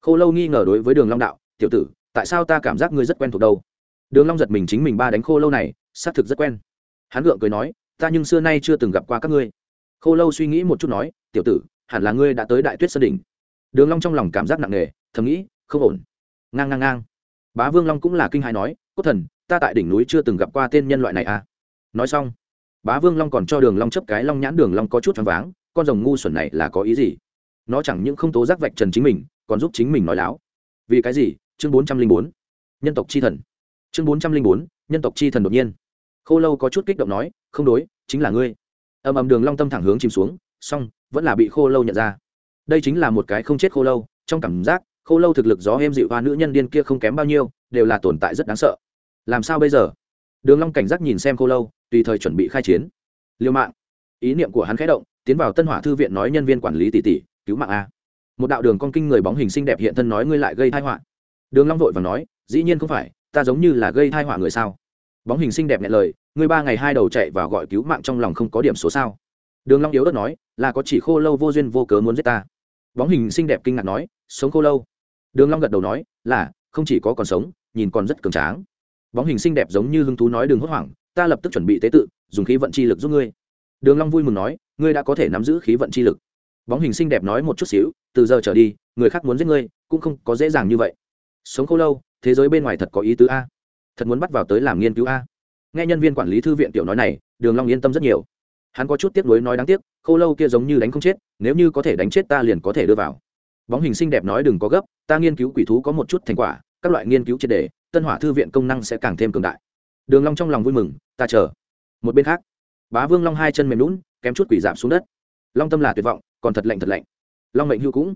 khô lâu nghi ngờ đối với đường long đạo, tiểu tử, tại sao ta cảm giác ngươi rất quen thuộc đâu? Đường long giật mình chính mình ba đánh khô lâu này, xác thực rất quen. Hắn gượng cười nói, ta nhưng xưa nay chưa từng gặp qua các ngươi. Khô lâu suy nghĩ một chút nói, tiểu tử, hẳn là ngươi đã tới đại tuyết sơn đỉnh. Đường long trong lòng cảm giác nặng nề, thầm nghĩ, không ổn. Ngang ngang ngang. Bá vương long cũng là kinh hãi nói, cốt thần, ta tại đỉnh núi chưa từng gặp qua tên nhân loại này à. Nói xong bá vương long còn cho đường long chấp cái long nhãn, đường long có chút choáng váng, con rồng ngu xuẩn này là có ý gì? Nó chẳng những không tố giác vạch trần chính mình, còn giúp chính mình nói láo. Vì cái gì? Chương bốn trăm linh bốn. Nhân tộc chi thần. Chương bốn trăm linh bốn, nhân tộc chi thần đột nhiên. Khô lâu có chút kích động nói, không đối, chính là ngươi. Ầm ầm đường long tâm thẳng hướng chìm xuống song vẫn là bị khô lâu nhận ra. Đây chính là một cái không chết khô lâu, trong cảm giác, khô lâu thực lực gió êm dịu hoa nữ nhân điên kia không kém bao nhiêu, đều là tồn tại rất đáng sợ. Làm sao bây giờ? Đường long cảnh giác nhìn xem khô lâu tùy thời chuẩn bị khai chiến. Liêu mạng. Ý niệm của hắn khẽ động, tiến vào tân hỏa thư viện nói nhân viên quản lý tỷ tỷ cứu mạng a. Một đạo đường con kinh người bóng hình xinh đẹp hiện thân nói, ngươi lại gây tai họa. Đường long vội vàng nói, dĩ nhiên không phải, ta giống như là gây tai họa người sao? Bóng hình xinh đẹp nhẹ lời, ngươi ba ngày hai đầu chạy và gọi cứu mạng trong lòng không có điểm số sao? Đường long yếu ớt nói, là có chỉ khô lâu vô duyên vô cớ muốn giết ta. Bóng hình xinh đẹp kinh ngạc nói, sống khô lâu? Đường long gật đầu nói, là, không chỉ có còn sống, nhìn còn rất cường tráng. Bóng hình xinh đẹp giống như hứng thú nói đường hốt hoảng ta lập tức chuẩn bị tế tự, dùng khí vận chi lực giúp ngươi. Đường long vui mừng nói, ngươi đã có thể nắm giữ khí vận chi lực. Bóng hình xinh đẹp nói một chút xíu, từ giờ trở đi, người khác muốn giết ngươi, cũng không có dễ dàng như vậy. Sống khô lâu, thế giới bên ngoài thật có ý tứ a. Thật muốn bắt vào tới làm nghiên cứu a. Nghe nhân viên quản lý thư viện tiểu nói này, đường long yên tâm rất nhiều. Hắn có chút tiếc nuối nói đáng tiếc, khô lâu kia giống như đánh không chết, nếu như có thể đánh chết ta liền có thể đưa vào. Bóng hình xinh đẹp nói đừng có gấp, ta nghiên cứu quỷ thú có một chút thành quả, các loại nghiên cứu triệt đề tân hỏa thư viện công năng sẽ càng thêm cường đại đường long trong lòng vui mừng, ta chờ. Một bên khác, bá vương long hai chân mềm lún kém chút quỷ giảm xuống đất. Long tâm là tuyệt vọng, còn thật lạnh thật lạnh. Long mệnh hưu cũng,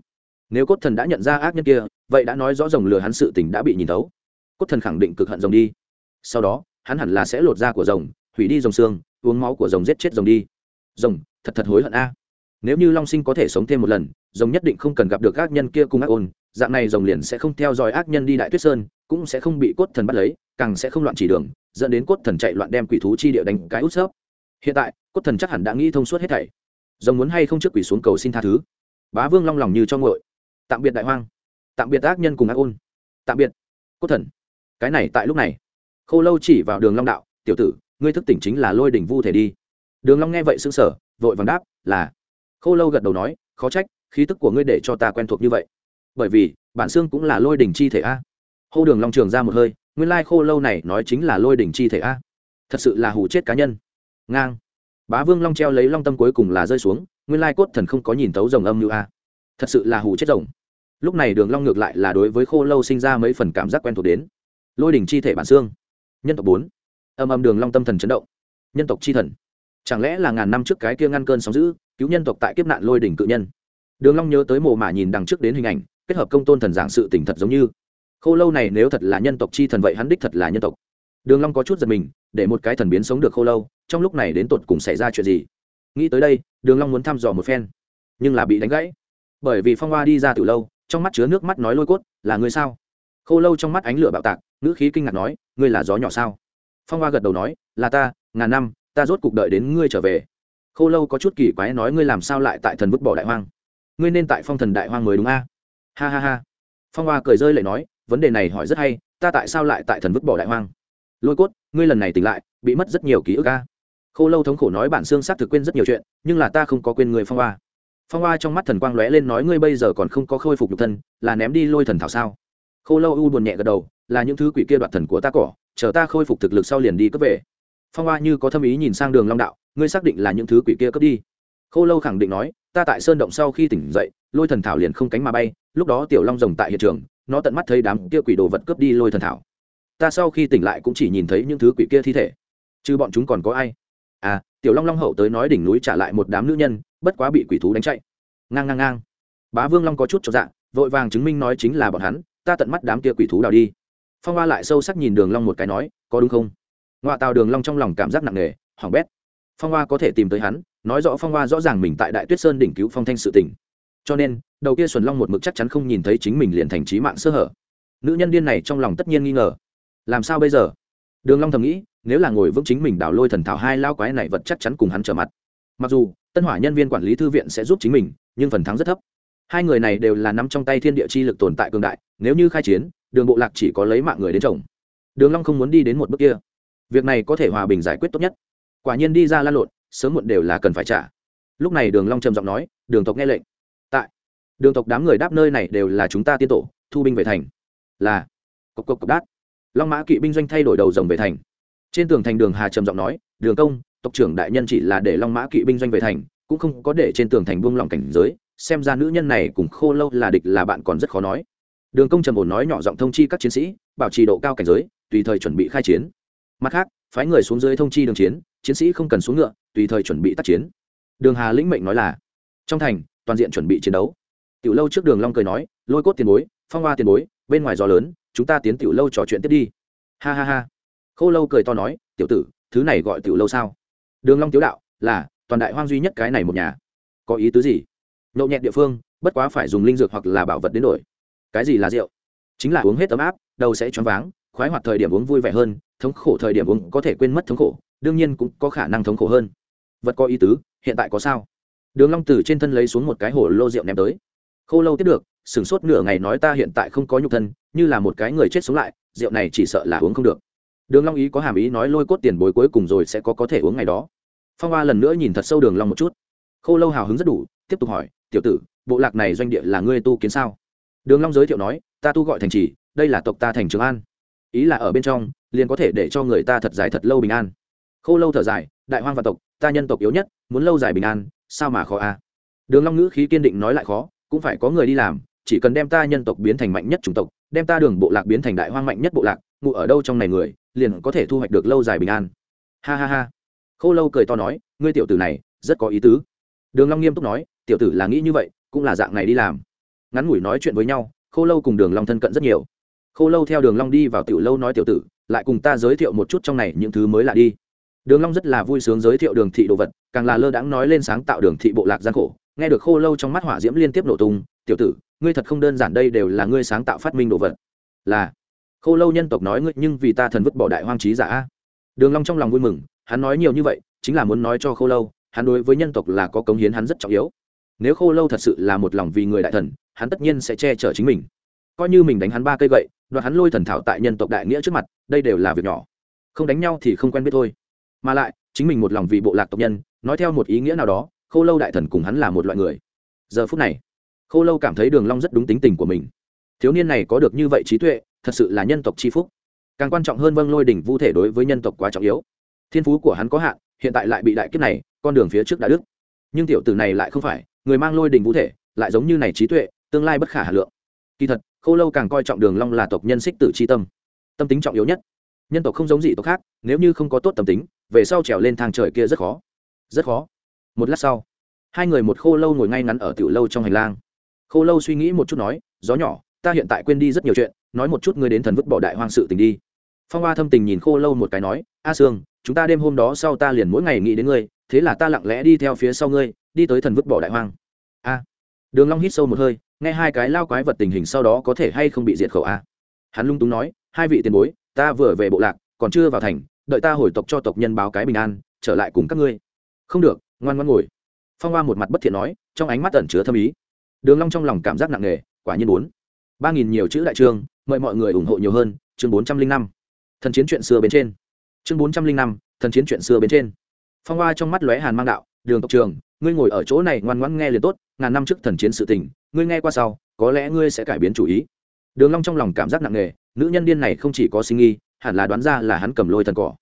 nếu cốt thần đã nhận ra ác nhân kia, vậy đã nói rõ rồng lừa hắn sự tình đã bị nhìn thấu. Cốt thần khẳng định cực hận rồng đi. Sau đó, hắn hẳn là sẽ lột da của rồng, hủy đi rồng xương, uống máu của rồng giết chết rồng đi. Rồng, thật thật hối hận a. Nếu như long sinh có thể sống thêm một lần, rồng nhất định không cần gặp được ác nhân kia cùng ác ôn, dạng này rồng liền sẽ không theo dõi ác nhân đi đại tuyết sơn cũng sẽ không bị cốt thần bắt lấy, càng sẽ không loạn chỉ đường, dẫn đến cốt thần chạy loạn đem quỷ thú chi địa đánh cái út xớp hiện tại, cốt thần chắc hẳn đã nghĩ thông suốt hết thảy. Rồng muốn hay không trước quỷ xuống cầu xin tha thứ? Bá vương long lòng như cho ngội. Tạm biệt đại hoang. Tạm biệt ác nhân cùng ác ôn. Tạm biệt, cốt thần. Cái này tại lúc này. Khô lâu chỉ vào đường long đạo, tiểu tử, ngươi thức tỉnh chính là lôi đỉnh vu thể đi. Đường long nghe vậy sững sờ, vội vàng đáp, là. Khô lâu gật đầu nói, khó trách, khí tức của ngươi để cho ta quen thuộc như vậy. Bởi vì, bản xương cũng là lôi đỉnh chi thể a hô đường long trường ra một hơi, nguyên lai khô lâu này nói chính là lôi đỉnh chi thể a. Thật sự là hù chết cá nhân. Ngang. Bá vương long treo lấy long tâm cuối cùng là rơi xuống, nguyên lai cốt thần không có nhìn tấu rồng âm như a. Thật sự là hù chết rồng. Lúc này đường long ngược lại là đối với khô lâu sinh ra mấy phần cảm giác quen thuộc đến. Lôi đỉnh chi thể bản xương. Nhân tộc bốn. Âm âm đường long tâm thần chấn động. Nhân tộc chi thần. Chẳng lẽ là ngàn năm trước cái kia ngăn cơn sóng dữ, cứu nhân tộc tại kiếp nạn lôi đỉnh cự nhân? Đường long nhớ tới mồ mả nhìn đằng trước đến hình ảnh, kết hợp công tôn thần giảng sự tình thật giống như khô lâu này nếu thật là nhân tộc chi thần vậy hắn đích thật là nhân tộc. Đường long có chút giật mình, để một cái thần biến sống được khô lâu, trong lúc này đến tột cùng xảy ra chuyện gì? Nghĩ tới đây, đường long muốn thăm dò một phen, nhưng là bị đánh gãy. Bởi vì phong hoa đi ra từ lâu, trong mắt chứa nước mắt nói lôi cốt, là ngươi sao? Khô lâu trong mắt ánh lửa bạo tạc, ngữ khí kinh ngạc nói, ngươi là gió nhỏ sao? Phong hoa gật đầu nói, là ta, ngàn năm, ta rốt cục đợi đến ngươi trở về. Khô lâu có chút kỳ quái nói, ngươi làm sao lại tại thần vứt bỏ đại hoang? Ngươi nên tại phong thần đại hoang mới đúng a. Ha ha ha. Phong hoa cười rơi lại nói vấn đề này hỏi rất hay, ta tại sao lại tại thần vứt bỏ đại hoang? Lôi cốt, ngươi lần này tỉnh lại, bị mất rất nhiều ký ức a. Khô lâu thống khổ nói bản xương xác thực quên rất nhiều chuyện, nhưng là ta không có quên người phong hoa. Phong hoa trong mắt thần quang lóe lên nói ngươi bây giờ còn không có khôi phục nhục thân, là ném đi lôi thần thảo sao? Khô lâu u buồn nhẹ gật đầu, là những thứ quỷ kia đoạt thần của ta cỏ, chờ ta khôi phục thực lực sau liền đi cướp về. Phong hoa như có thâm ý nhìn sang đường long đạo, ngươi xác định là những thứ quỷ kia cướp đi. Khô lâu khẳng định nói, ta tại sơn động sau khi tỉnh dậy, lôi thần thảo liền không cánh mà bay, lúc đó tiểu long rồng tại hiện trường nó tận mắt thấy đám kia quỷ đồ vật cướp đi lôi thần thảo. Ta sau khi tỉnh lại cũng chỉ nhìn thấy những thứ quỷ kia thi thể. Chứ bọn chúng còn có ai? À tiểu long long hậu tới nói đỉnh núi trả lại một đám nữ nhân, bất quá bị quỷ thú đánh chạy. Ngang ngang ngang. Bá vương long có chút cho dạng vội vàng chứng minh nói chính là bọn hắn, ta tận mắt đám kia quỷ thú đào đi. Phong hoa lại sâu sắc nhìn đường long một cái nói, có đúng không? Ngoại tào đường long trong lòng cảm giác nặng nề hỏng bét. Phong hoa có thể tìm tới hắn, nói rõ phong hoa rõ ràng mình tại đại tuyết sơn đỉnh cứu phong thanh sự tỉnh cho nên, đầu kia xuân long một mực chắc chắn không nhìn thấy chính mình liền thành trí mạng sơ hở. Nữ nhân điên này trong lòng tất nhiên nghi ngờ. Làm sao bây giờ? Đường long thầm nghĩ, nếu là ngồi vững chính mình đào lôi thần thảo hai lao quái này vật chắc chắn cùng hắn trở mặt. Mặc dù, tân hỏa nhân viên quản lý thư viện sẽ giúp chính mình, nhưng phần thắng rất thấp. Hai người này đều là nắm trong tay thiên địa chi lực tồn tại cường đại, nếu như khai chiến, đường bộ lạc chỉ có lấy mạng người đến chồng đường long không muốn đi đến một bước kia. Việc này có thể hòa bình giải quyết tốt nhất. Quả nhiên đi ra lan lộn, sớm muộn đều là cần phải trả. Lúc này đường long trầm giọng nói, đường tộc nghe lệnh đường tộc đám người đáp nơi này đều là chúng ta tiên tổ, thu binh về thành. Là, cộc cộc cộc đát. Long mã kỵ binh doanh thay đổi đầu rồng về thành. Trên tường thành đường hà trầm giọng nói, đường công, tộc trưởng đại nhân chỉ là để long mã kỵ binh doanh về thành, cũng không có để trên tường thành buông lỏng cảnh giới, xem ra nữ nhân này cùng khô lâu là địch là bạn còn rất khó nói. Đường công trầm ổn nói nhỏ giọng thông chi các chiến sĩ, bảo trì độ cao cảnh giới, tùy thời chuẩn bị khai chiến. Mặt khác, phái người xuống dưới thông chi đường chiến chiến sĩ không cần xuống ngựa, tùy thời chuẩn bị tác chiến. Đường hà lĩnh mệnh nói là, trong thành, toàn diện chuẩn bị chiến đấu tiểu lâu trước đường long cười nói, lôi cốt tiền bối, phong hoa tiền bối, bên ngoài gió lớn, chúng ta tiến tiểu lâu trò chuyện tiếp đi. Ha ha ha. Khô lâu cười to nói, tiểu tử, thứ này gọi tiểu lâu sao? Đường long tiếu đạo, là, toàn đại hoang duy nhất cái này một nhà. Có ý tứ gì? Nhậu nhẹt địa phương, bất quá phải dùng linh dược hoặc là bảo vật đến đổi. Cái gì là rượu? Chính là uống hết ấm áp, đầu sẽ choáng váng, khoái hoạt thời điểm uống vui vẻ hơn, thống khổ thời điểm uống có thể quên mất thống khổ, đương nhiên cũng có khả năng thống khổ hơn. Vật có ý tứ, hiện tại có sao? Đường long từ trên thân lấy xuống một cái hồ lô rượu ném tới khô lâu tiếp được sửng sốt nửa ngày nói ta hiện tại không có nhục thân, như là một cái người chết sống lại, rượu này chỉ sợ là uống không được. Đường long ý có hàm ý nói lôi cốt tiền bối cuối cùng rồi sẽ có có thể uống ngày đó. Phong hoa lần nữa nhìn thật sâu đường long một chút. Khô lâu hào hứng rất đủ, tiếp tục hỏi, tiểu tử, bộ lạc này doanh địa là ngươi tu kiến sao? Đường long giới thiệu nói, ta tu gọi thành trì, đây là tộc ta thành trường an. Ý là ở bên trong, liền có thể để cho người ta thật dài thật lâu bình an. Khô lâu thở dài, đại hoang và tộc, ta nhân tộc yếu nhất, muốn lâu dài bình an, sao mà khó a đường long ngữ khí kiên định nói lại khó cũng phải có người đi làm, chỉ cần đem ta nhân tộc biến thành mạnh nhất chủng tộc, đem ta đường bộ lạc biến thành đại hoang mạnh nhất bộ lạc ngụ ở đâu trong này người, liền có thể thu hoạch được lâu dài bình an. Ha ha ha. Khô lâu cười to nói, ngươi tiểu tử này, rất có ý tứ. Đường long nghiêm túc nói, tiểu tử là nghĩ như vậy, cũng là dạng này đi làm. Ngắn ngủi nói chuyện với nhau, khô lâu cùng đường long thân cận rất nhiều. Khô lâu theo đường long đi vào tiểu lâu nói tiểu tử, lại cùng ta giới thiệu một chút trong này những thứ mới lạ đi. Đường long rất là vui sướng giới thiệu đường thị đồ vật, càng là lơ đãng nói lên sáng tạo đường thị bộ lạc gian khổ nghe được khô lâu trong mắt hỏa diễm liên tiếp nổ tung, tiểu tử, ngươi thật không đơn giản đây đều là ngươi sáng tạo phát minh đồ vật. Là. Khô lâu nhân tộc nói ngươi, nhưng vì ta thần vứt bỏ đại hoang trí giả. Đường long trong lòng vui mừng, hắn nói nhiều như vậy, chính là muốn nói cho khô lâu, hắn đối với nhân tộc là có cống hiến hắn rất trọng yếu. Nếu khô lâu thật sự là một lòng vì người đại thần, hắn tất nhiên sẽ che chở chính mình. Coi như mình đánh hắn ba cây gậy, đoạt hắn lôi thần thảo tại nhân tộc đại nghĩa trước mặt, đây đều là việc nhỏ. Không đánh nhau thì không quen biết thôi. Mà lại, chính mình một lòng vì bộ lạc tộc nhân, nói theo một ý nghĩa nào đó khô lâu đại thần cùng hắn là một loại người. Giờ phút này khô lâu cảm thấy đường long rất đúng tính tình của mình. Thiếu niên này có được như vậy trí tuệ, thật sự là nhân tộc chi phúc. Càng quan trọng hơn vâng lôi đỉnh vu thể đối với nhân tộc quá trọng yếu. Thiên phú của hắn có hạn, hiện tại lại bị đại kiếp này, con đường phía trước đã đứt. Nhưng tiểu tử này lại không phải, người mang lôi đỉnh vũ thể, lại giống như này trí tuệ, tương lai bất khả hà lượng. Kỳ thật khô lâu càng coi trọng đường long là tộc nhân xích tử chi tâm. Tâm tính trọng yếu nhất. Nhân tộc không giống dị tộc khác, nếu như không có tốt tâm tính, về sau trèo lên thang trời kia rất khó. Rất khó một lát sau, hai người một khô lâu ngồi ngay ngắn ở tiểu lâu trong hành lang. Khô lâu suy nghĩ một chút nói, gió nhỏ, ta hiện tại quên đi rất nhiều chuyện, nói một chút ngươi đến thần vứt bỏ đại hoang sự tình đi. Phong hoa thâm tình nhìn khô lâu một cái nói, a sương, chúng ta đêm hôm đó sau ta liền mỗi ngày nghĩ đến ngươi, thế là ta lặng lẽ đi theo phía sau ngươi, đi tới thần vứt bỏ đại hoang. A. Đường long hít sâu một hơi, nghe hai cái lao quái vật tình hình sau đó có thể hay không bị diệt khẩu a. Hắn lung túng nói, hai vị tiền bối, ta vừa về bộ lạc, còn chưa vào thành, đợi ta hồi tộc cho tộc nhân báo cái bình an, trở lại cùng các ngươi. Không được ngoan ngoan ngồi. Phong hoa một mặt bất thiện nói, trong ánh mắt ẩn chứa thâm ý. Đường long trong lòng cảm giác nặng nề, quả nhiên bốn. Ba nghìn nhiều chữ đại trương, mời mọi người ủng hộ nhiều hơn, chương bốn trăm linh năm. Thần chiến chuyện xưa bên trên. Chương bốn trăm linh năm, thần chiến chuyện xưa bên trên. Phong hoa trong mắt lóe hàn mang đạo, đường tộc trường ngươi ngồi ở chỗ này ngoan ngoãn nghe liền tốt, ngàn năm trước thần chiến sự tình, ngươi nghe qua sau, có lẽ ngươi sẽ cải biến chủ ý. Đường long trong lòng cảm giác nặng nề, nữ nhân điên này không chỉ có sinh nghi, hẳn là đoán ra là hắn cầm lôi thần cỏ.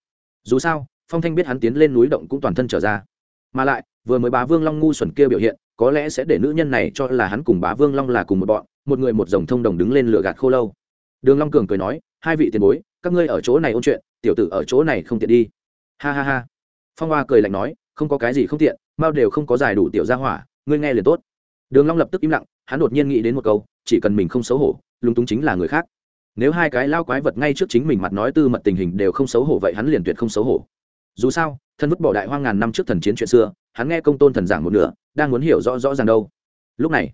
Dù sao, phong thanh biết hắn tiến lên núi động cũng toàn thân trở ra mà lại, vừa mới bá vương long ngu xuẩn kia biểu hiện, có lẽ sẽ để nữ nhân này cho là hắn cùng bá vương long là cùng một bọn, một người một dòng thông đồng đứng lên lửa gạt khô lâu. Đường long cường cười nói, hai vị tiền bối, các ngươi ở chỗ này ôn chuyện, tiểu tử ở chỗ này không tiện đi. Ha ha ha. Phong hoa cười lạnh nói, không có cái gì không tiện mao đều không có giải đủ tiểu gia hỏa, ngươi nghe liền tốt. Đường long lập tức im lặng, hắn đột nhiên nghĩ đến một câu, chỉ cần mình không xấu hổ, lúng túng chính là người khác. Nếu hai cái lao quái vật ngay trước chính mình mặt nói tư mật tình hình đều không xấu hổ vậy hắn liền tuyệt không xấu hổ dù sao thân vứt bỏ đại hoang ngàn năm trước thần chiến chuyện xưa, hắn nghe công tôn thần giảng một nửa, đang muốn hiểu rõ rõ ràng đâu. Lúc này,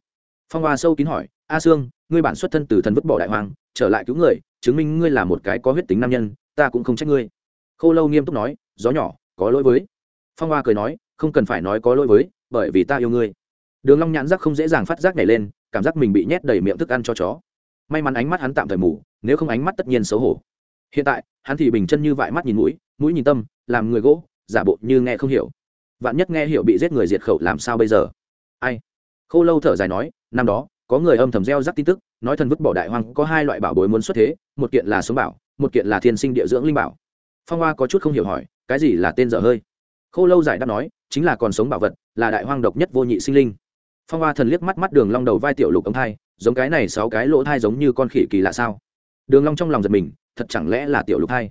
phong hoa sâu kín hỏi, a sương, ngươi bản xuất thân từ thần vứt bỏ đại hoang, trở lại cứu người, chứng minh ngươi là một cái có huyết tính nam nhân, ta cũng không trách ngươi. Khô lâu nghiêm túc nói, gió nhỏ, có lỗi với. Phong hoa cười nói, không cần phải nói có lỗi với, bởi vì ta yêu ngươi. Đường long nhãn giác không dễ dàng phát giác nhảy lên, cảm giác mình bị nhét đầy miệng thức ăn cho chó. May mắn ánh mắt hắn tạm thời mù, nếu không ánh mắt tất nhiên xấu hổ. Hiện tại, hắn thì bình chân như vại mắt nhìn mũi mũi nhìn tâm, làm người gỗ, giả bộ như nghe không hiểu. Vạn nhất nghe hiểu bị giết người diệt khẩu làm sao bây giờ? Ai? Khô lâu thở dài nói, năm đó, có người âm thầm gieo rắc tin tức, nói thần vứt bỏ đại hoang, có hai loại bảo bối muốn xuất thế, một kiện là sống bảo, một kiện là thiên sinh địa dưỡng linh bảo. Phong hoa có chút không hiểu hỏi, cái gì là tên dở hơi? Khô lâu giải đáp nói, chính là còn sống bảo vật, là đại hoang độc nhất vô nhị sinh linh. Phong hoa thần liếc mắt mắt đường long đầu vai tiểu lục ống thai, giống cái này sáu cái lỗ thai giống như con khỉ kỳ lạ sao? Đường long trong lòng giật mình, thật chẳng lẽ là tiểu lục thai?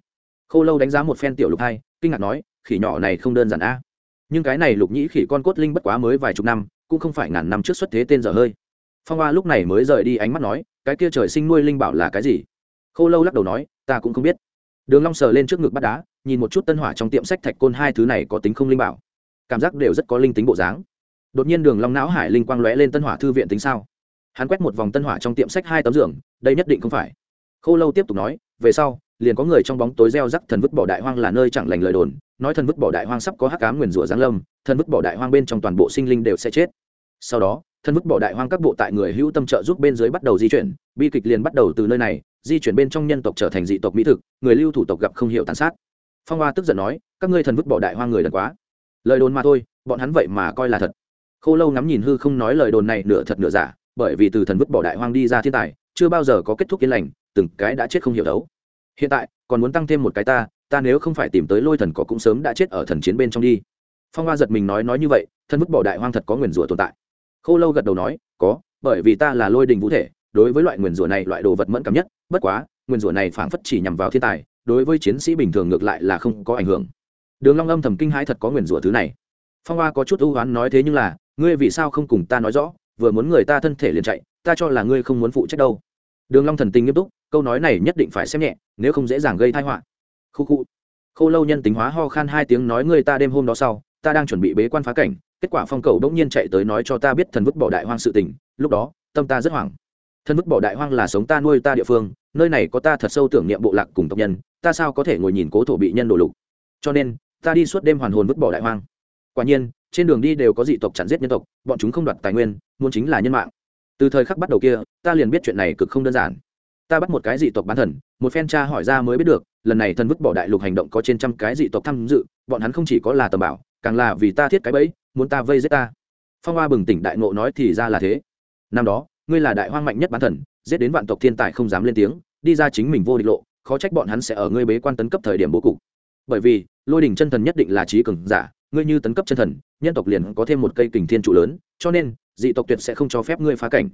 Khô lâu đánh giá một phen tiểu lục hai, kinh ngạc nói, khỉ nhỏ này không đơn giản a. Nhưng cái này lục nhĩ khỉ con cốt linh bất quá mới vài chục năm, cũng không phải ngàn năm trước xuất thế tên dở hơi. Phong hoa lúc này mới rời đi ánh mắt nói, cái kia trời sinh nuôi linh bảo là cái gì? Khô lâu lắc đầu nói, ta cũng không biết. Đường long sờ lên trước ngực bắt đá, nhìn một chút tân hỏa trong tiệm sách thạch côn hai thứ này có tính không linh bảo. Cảm giác đều rất có linh tính bộ dáng. Đột nhiên đường long não hải linh quang lóe lên tân hỏa thư viện tính sao? Hắn quét một vòng tân hỏa trong tiệm sách hai tấm giường, đây nhất định không phải. Khô lâu tiếp tục nói, về sau liền có người trong bóng tối gieo rắc thần vứt bỏ đại hoang là nơi chẳng lành lời đồn, nói thần vứt bỏ đại hoang sắp có hắc ám nguyền rủa giáng lâm, thần vứt bỏ đại hoang bên trong toàn bộ sinh linh đều sẽ chết. Sau đó, thần vứt bỏ đại hoang các bộ tại người hữu tâm trợ giúp bên dưới bắt đầu di chuyển, bi kịch liền bắt đầu từ nơi này, di chuyển bên trong nhân tộc trở thành dị tộc mỹ thực, người lưu thủ tộc gặp không hiểu tàn sát. Phong hoa tức giận nói, các ngươi thần vứt bỏ đại hoang người đần quá. Lời đồn mà thôi, bọn hắn vậy mà coi là thật. Khô lâu ngắm nhìn hư không nói lời đồn này nửa thật nửa giả, bởi vì từ thần vứt bỏ đại hoang đi ra thiên tài, chưa bao giờ có kết thúc yên lành, từng cái đã chết không hiểu đấu hiện tại, còn muốn tăng thêm một cái ta ta nếu không phải tìm tới lôi thần có cũng sớm đã chết ở thần chiến bên trong đi. Phong hoa giật mình nói nói như vậy, thân vứt bỏ đại hoang thật có nguyền rủa tồn tại. Khô lâu gật đầu nói, có, bởi vì ta là lôi đình vũ thể, đối với loại nguyền rủa này loại đồ vật mẫn cảm nhất, bất quá, nguyền rủa này phảng phất chỉ nhằm vào thiên tài, đối với chiến sĩ bình thường ngược lại là không có ảnh hưởng. Đường long âm thầm kinh hãi thật có nguyền rủa thứ này. Phong hoa có chút ưu oán nói thế nhưng là, ngươi vì sao không cùng ta nói rõ, vừa muốn người ta thân thể liền chạy, ta cho là ngươi không muốn phụ trách đâu. Đường long thần tình nghiêm túc câu nói này nhất định phải xem nhẹ, nếu không dễ dàng gây tai họa. Khu khu. Khô lâu nhân tính hóa ho khan hai tiếng nói người ta đêm hôm đó sau, ta đang chuẩn bị bế quan phá cảnh, kết quả phong cầu bỗng nhiên chạy tới nói cho ta biết thần vứt bỏ đại hoang sự tình, lúc đó, tâm ta rất hoảng. Thần vứt bỏ đại hoang là sống ta nuôi ta địa phương, nơi này có ta thật sâu tưởng niệm bộ lạc cùng tộc nhân, ta sao có thể ngồi nhìn cố thổ bị nhân đổ lục? Cho nên, ta đi suốt đêm hoàn hồn vứt bỏ đại hoang. Quả nhiên, trên đường đi đều có dị tộc chặn giết nhân tộc, bọn chúng không đoạt tài nguyên, muốn chính là nhân mạng. Từ thời khắc bắt đầu kia, ta liền biết chuyện này cực không đơn giản ta bắt một cái dị tộc bán thần, một phen tra hỏi ra mới biết được, lần này thần vứt bỏ đại lục hành động có trên trăm cái dị tộc tham dự, bọn hắn không chỉ có là tầm bảo, càng là vì ta thiết cái bẫy, muốn ta vây giết ta. Phong hoa bừng tỉnh đại ngộ nói thì ra là thế. Năm đó, ngươi là đại hoang mạnh nhất bán thần, giết đến vạn tộc thiên tài không dám lên tiếng, đi ra chính mình vô địch lộ, khó trách bọn hắn sẽ ở ngươi bế quan tấn cấp thời điểm bố cục. Bởi vì, lôi đình chân thần nhất định là trí cường giả, ngươi như tấn cấp chân thần, nhân tộc liền có thêm một cây kình thiên trụ lớn, cho nên, dị tộc tuyệt sẽ không cho phép ngươi phá cảnh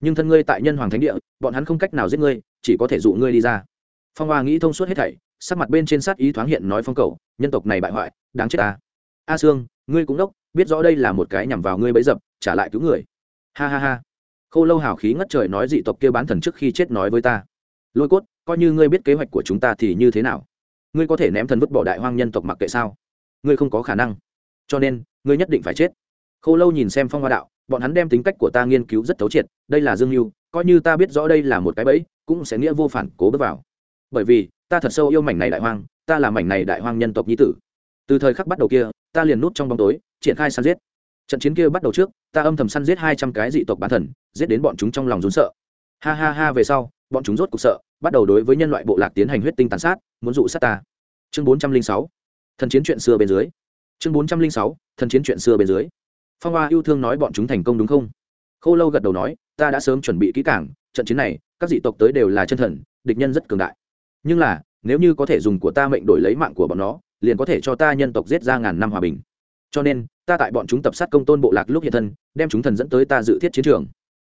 nhưng thân ngươi tại nhân hoàng thánh địa, bọn hắn không cách nào giết ngươi, chỉ có thể dụ ngươi đi ra. Phong hoa nghĩ thông suốt hết thảy, sắc mặt bên trên sát ý thoáng hiện nói phong cầu, nhân tộc này bại hoại, đáng chết ta. A sương, ngươi cũng đốc, biết rõ đây là một cái nhằm vào ngươi bẫy dập, trả lại cứu người. Ha ha ha. Khô lâu hào khí ngất trời nói dị tộc kia bán thần trước khi chết nói với ta. Lôi cốt, coi như ngươi biết kế hoạch của chúng ta thì như thế nào? Ngươi có thể ném thần vứt bỏ đại hoang nhân tộc mặc kệ sao? Ngươi không có khả năng. Cho nên, ngươi nhất định phải chết khô lâu nhìn xem phong hoa đạo, bọn hắn đem tính cách của ta nghiên cứu rất thấu triệt, đây là dương mưu coi như ta biết rõ đây là một cái bẫy, cũng sẽ nghĩa vô phản cố bước vào. Bởi vì, ta thật sâu yêu mảnh này đại hoang, ta là mảnh này đại hoang nhân tộc nhi tử. Từ thời khắc bắt đầu kia, ta liền nút trong bóng tối, triển khai săn giết. Trận chiến kia bắt đầu trước, ta âm thầm săn giết hai trăm cái dị tộc bán thần, giết đến bọn chúng trong lòng rốn sợ. Ha ha ha, về sau, bọn chúng rốt cục sợ, bắt đầu đối với nhân loại bộ lạc tiến hành huyết tinh tàn sát, muốn dụ sát ta. Chương bốn trăm linh sáu, thần chiến chuyện xưa bên dưới. Chương bốn trăm linh sáu, thần chiến chuyện xưa bên dưới phong hoa yêu thương nói bọn chúng thành công đúng không? Khô lâu gật đầu nói, ta đã sớm chuẩn bị kỹ cảng trận chiến này, các dị tộc tới đều là chân thần, địch nhân rất cường đại. Nhưng là, nếu như có thể dùng của ta mệnh đổi lấy mạng của bọn nó, liền có thể cho ta nhân tộc giết ra ngàn năm hòa bình. Cho nên, ta tại bọn chúng tập sát công tôn bộ lạc lúc hiện thân, đem chúng thần dẫn tới ta dự thiết chiến trường.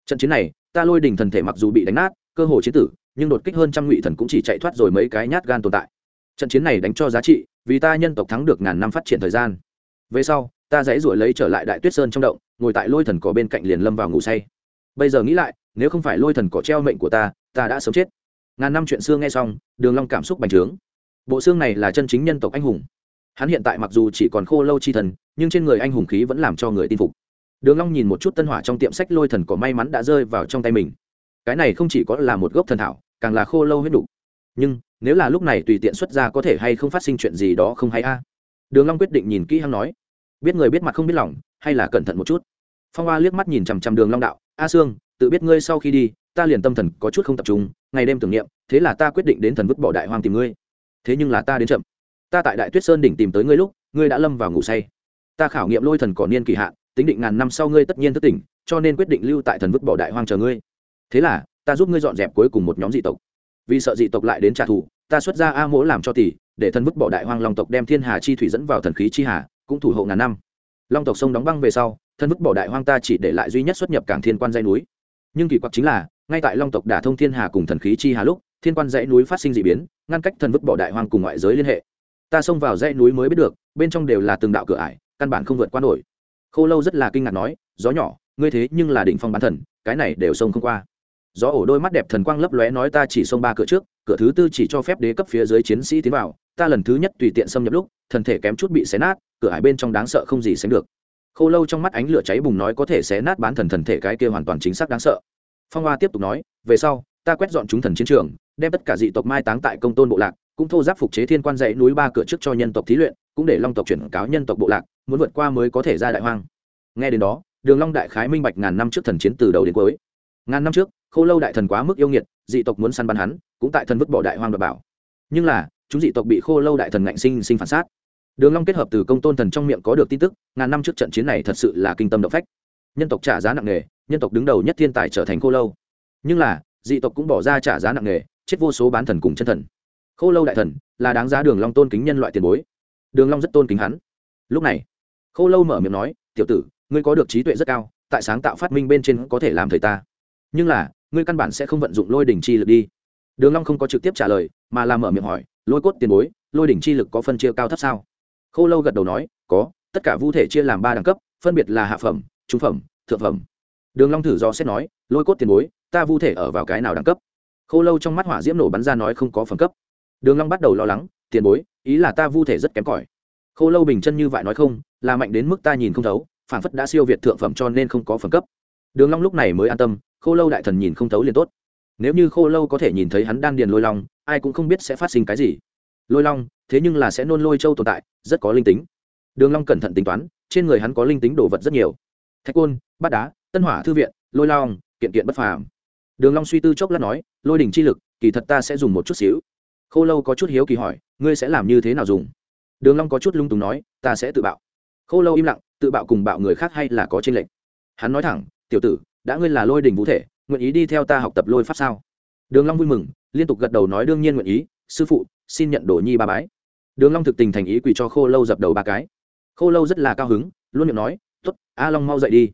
Trận chiến này, ta lôi đình thần thể mặc dù bị đánh nát, cơ hồ chiến tử, nhưng đột kích hơn trăm ngụy thần cũng chỉ chạy thoát rồi mấy cái nhát gan tồn tại. Trận chiến này đánh cho giá trị, vì ta nhân tộc thắng được ngàn năm phát triển thời gian. Về sau ta dãy ruổi lấy trở lại đại tuyết sơn trong động, ngồi tại lôi thần cỏ bên cạnh liền lâm vào ngủ say. Bây giờ nghĩ lại, nếu không phải lôi thần cỏ treo mệnh của ta ta đã sớm chết. Ngàn năm chuyện xưa nghe xong, đường long cảm xúc bành trướng. Bộ xương này là chân chính nhân tộc anh hùng. Hắn hiện tại mặc dù chỉ còn khô lâu chi thần, nhưng trên người anh hùng khí vẫn làm cho người tin phục. Đường long nhìn một chút tân hỏa trong tiệm sách lôi thần cỏ may mắn đã rơi vào trong tay mình. Cái này không chỉ có là một gốc thần thảo, càng là khô lâu huyết đủ nhưng, nếu là lúc này tùy tiện xuất ra có thể hay không phát sinh chuyện gì đó không hay a? Đường long quyết định nhìn kỹ hắn nói biết người biết mặt không biết lòng, hay là cẩn thận một chút? Phong hoa liếc mắt nhìn chằm chằm đường long đạo. A sương, tự biết ngươi sau khi đi, ta liền tâm thần có chút không tập trung, ngày đêm tưởng niệm, thế là ta quyết định đến thần vứt bỏ đại hoang tìm ngươi. Thế nhưng là ta đến chậm. Ta tại đại tuyết sơn đỉnh tìm tới ngươi lúc, ngươi đã lâm vào ngủ say. Ta khảo nghiệm lôi thần cỏ niên kỳ hạn, tính định ngàn năm sau ngươi tất nhiên thức tỉnh, cho nên quyết định lưu tại thần vứt bỏ đại hoang chờ ngươi. Thế là, ta giúp ngươi dọn dẹp cuối cùng một nhóm dị tộc. Vì sợ dị tộc lại đến trả thù, ta xuất ra a mỗ làm cho tỷ, để thần vứt bỏ đại hoang long tộc đem thiên hà chi thủy dẫn vào thần khí chi hà cũng thủ hộ ngàn năm. Long tộc sông đóng băng về sau, thân vứt bỏ đại hoang ta chỉ để lại duy nhất xuất nhập cảng thiên quan dãy núi. Nhưng kỳ quặc chính là, ngay tại long tộc đả thông thiên hà cùng thần khí chi hà lúc, thiên quan dãy núi phát sinh d ị biến, ngăn cách thần vứt bỏ đại hoang cùng ngoại giới liên hệ. Ta xông vào dãy núi mới biết được, bên trong đều là từng đạo cửa ải, căn bản không vượt qua nổi. Khô lâu rất là kinh ngạc nói, gió nhỏ, ngươi thế nhưng là đỉnh phong bán thần, cái này đều xông không qua gió ổ đôi mắt đẹp thần quang lấp lóe nói ta chỉ xông ba cửa trước, cửa thứ tư chỉ cho phép đế cấp phía dưới chiến sĩ tiến vào, ta lần thứ nhất tùy tiện xâm nhập lúc thần thể kém chút bị xé nát, cửa hải bên trong đáng sợ không gì sánh được. Khô lâu trong mắt ánh lửa cháy bùng nói có thể xé nát bán thần thần thể cái kia hoàn toàn chính xác đáng sợ. Phong hoa tiếp tục nói, về sau, ta quét dọn chúng thần chiến trường, đem tất cả dị tộc mai táng tại công tôn bộ lạc, cũng thô giáp phục chế thiên quan dãy núi ba cửa trước cho nhân tộc thí luyện, cũng để long tộc chuyển cáo nhân tộc bộ lạc, muốn vượt qua mới có thể ra đại hoang. Nghe đến đó, đường long đại khái minh bạch ngàn năm trước thần chiến từ đầu đến cuối. Ngàn năm trước khô lâu đại thần quá mức yêu nghiệt, dị tộc muốn săn bắn hắn, cũng tại thần vứt bỏ đại hoang đoạt bảo. Nhưng là, chúng dị tộc bị khô lâu đại thần ngạnh sinh sinh phản sát. Đường long kết hợp từ công tôn thần trong miệng có được tin tức, ngàn năm trước trận chiến này thật sự là kinh tâm động phách. Nhân tộc trả giá nặng nề, nhân tộc đứng đầu nhất thiên tài trở thành khô lâu. Nhưng là, dị tộc cũng bỏ ra trả giá nặng nề, chết vô số bán thần cùng chân thần. Khô lâu đại thần là đáng giá đường long tôn kính nhân loại tiền bối. Đường long rất tôn kính hắn. Lúc này, khô lâu mở miệng nói, tiểu tử, ngươi có được trí tuệ rất cao, tại sáng tạo phát minh bên trên có thể làm thầy ta. Nhưng là ngươi căn bản sẽ không vận dụng lôi đỉnh chi lực đi. Đường long không có trực tiếp trả lời, mà là mở miệng hỏi, lôi cốt tiền bối, lôi đỉnh chi lực có phân chia cao thấp sao? Khô lâu gật đầu nói, có, tất cả vu thể chia làm ba đẳng cấp, phân biệt là hạ phẩm, trung phẩm, thượng phẩm. Đường long thử do xét nói, lôi cốt tiền bối, ta vu thể ở vào cái nào đẳng cấp? Khô lâu trong mắt hỏa diễm nổ bắn ra nói, không có phẩm cấp. Đường long bắt đầu lo lắng, tiền bối, ý là ta vu thể rất kém cỏi. Khô lâu bình chân như vậy nói không, là mạnh đến mức ta nhìn không thấu, phản phất đã siêu việt thượng phẩm cho nên không có phẩm cấp. Đường long lúc này mới an tâm khô lâu đại thần nhìn không thấu liền tốt. Nếu như khô lâu có thể nhìn thấy hắn đan điền lôi long, ai cũng không biết sẽ phát sinh cái gì. Lôi long, thế nhưng là sẽ nôn lôi châu tồn tại, rất có linh tính. Đường long cẩn thận tính toán, trên người hắn có linh tính đồ vật rất nhiều. Thạch côn, bát đá, tân hỏa thư viện, lôi long, kiện kiện bất phàm. Đường long suy tư chốc lát nói, lôi đỉnh chi lực, kỳ thật ta sẽ dùng một chút xíu. Khô lâu có chút hiếu kỳ hỏi, ngươi sẽ làm như thế nào dùng? Đường long có chút lung túng nói, ta sẽ tự bạo. Khô lâu im lặng, tự bạo cùng bạo người khác hay là có trên lệnh hắn nói thẳng, tiểu tử đã ngươi là lôi đình vũ thể, nguyện ý đi theo ta học tập lôi pháp sao? Đường long vui mừng, liên tục gật đầu nói đương nhiên nguyện ý, sư phụ, xin nhận đồ nhi ba bái. Đường long thực tình thành ý quỳ cho khô lâu dập đầu ba cái. Khô lâu rất là cao hứng, luôn miệng nói, tốt, a long mau dậy đi.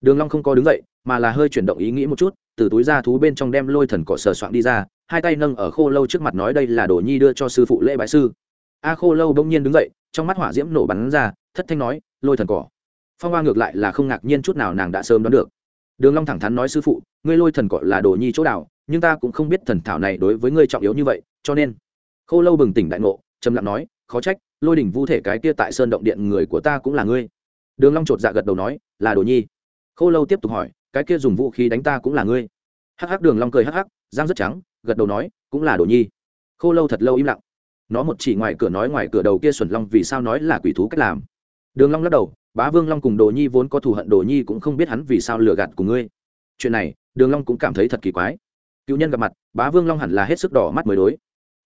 Đường long không có đứng dậy, mà là hơi chuyển động ý nghĩ một chút, từ túi ra thú bên trong đem lôi thần cỏ sờ soạn đi ra, hai tay nâng ở khô lâu trước mặt nói, đây là đồ nhi đưa cho sư phụ lễ bái sư. A khô lâu bỗng nhiên đứng dậy, trong mắt hỏa diễm nổ bắn ra, thất thanh nói, lôi thần cỏ. Phong hoa ngược lại là không ngạc nhiên chút nào nàng đã sớm đoán được đường long thẳng thắn nói sư phụ ngươi lôi thần cỏ là đồ nhi chỗ đảo, nhưng ta cũng không biết thần thảo này đối với ngươi trọng yếu như vậy cho nên. Khô lâu bừng tỉnh đại ngộ trầm lặng nói khó trách lôi đỉnh vu thể cái kia tại sơn động điện người của ta cũng là ngươi. Đường long chột dạ gật đầu nói là đồ nhi. Khô lâu tiếp tục hỏi cái kia dùng vũ khí đánh ta cũng là ngươi? Hắc hắc đường long cười hắc hắc giang rất trắng gật đầu nói cũng là đồ nhi. Khô lâu thật lâu im lặng. Nó một chỉ ngoài cửa nói ngoài cửa đầu kia xuẩn long vì sao nói là quỷ thú cách làm? Đường long lắc đầu bá vương long cùng đồ nhi vốn có thù hận, đồ nhi cũng không biết hắn vì sao lừa gạt của ngươi. Chuyện này, đường long cũng cảm thấy thật kỳ quái. Cựu nhân gặp mặt, bá vương long hẳn là hết sức đỏ mắt mới đối.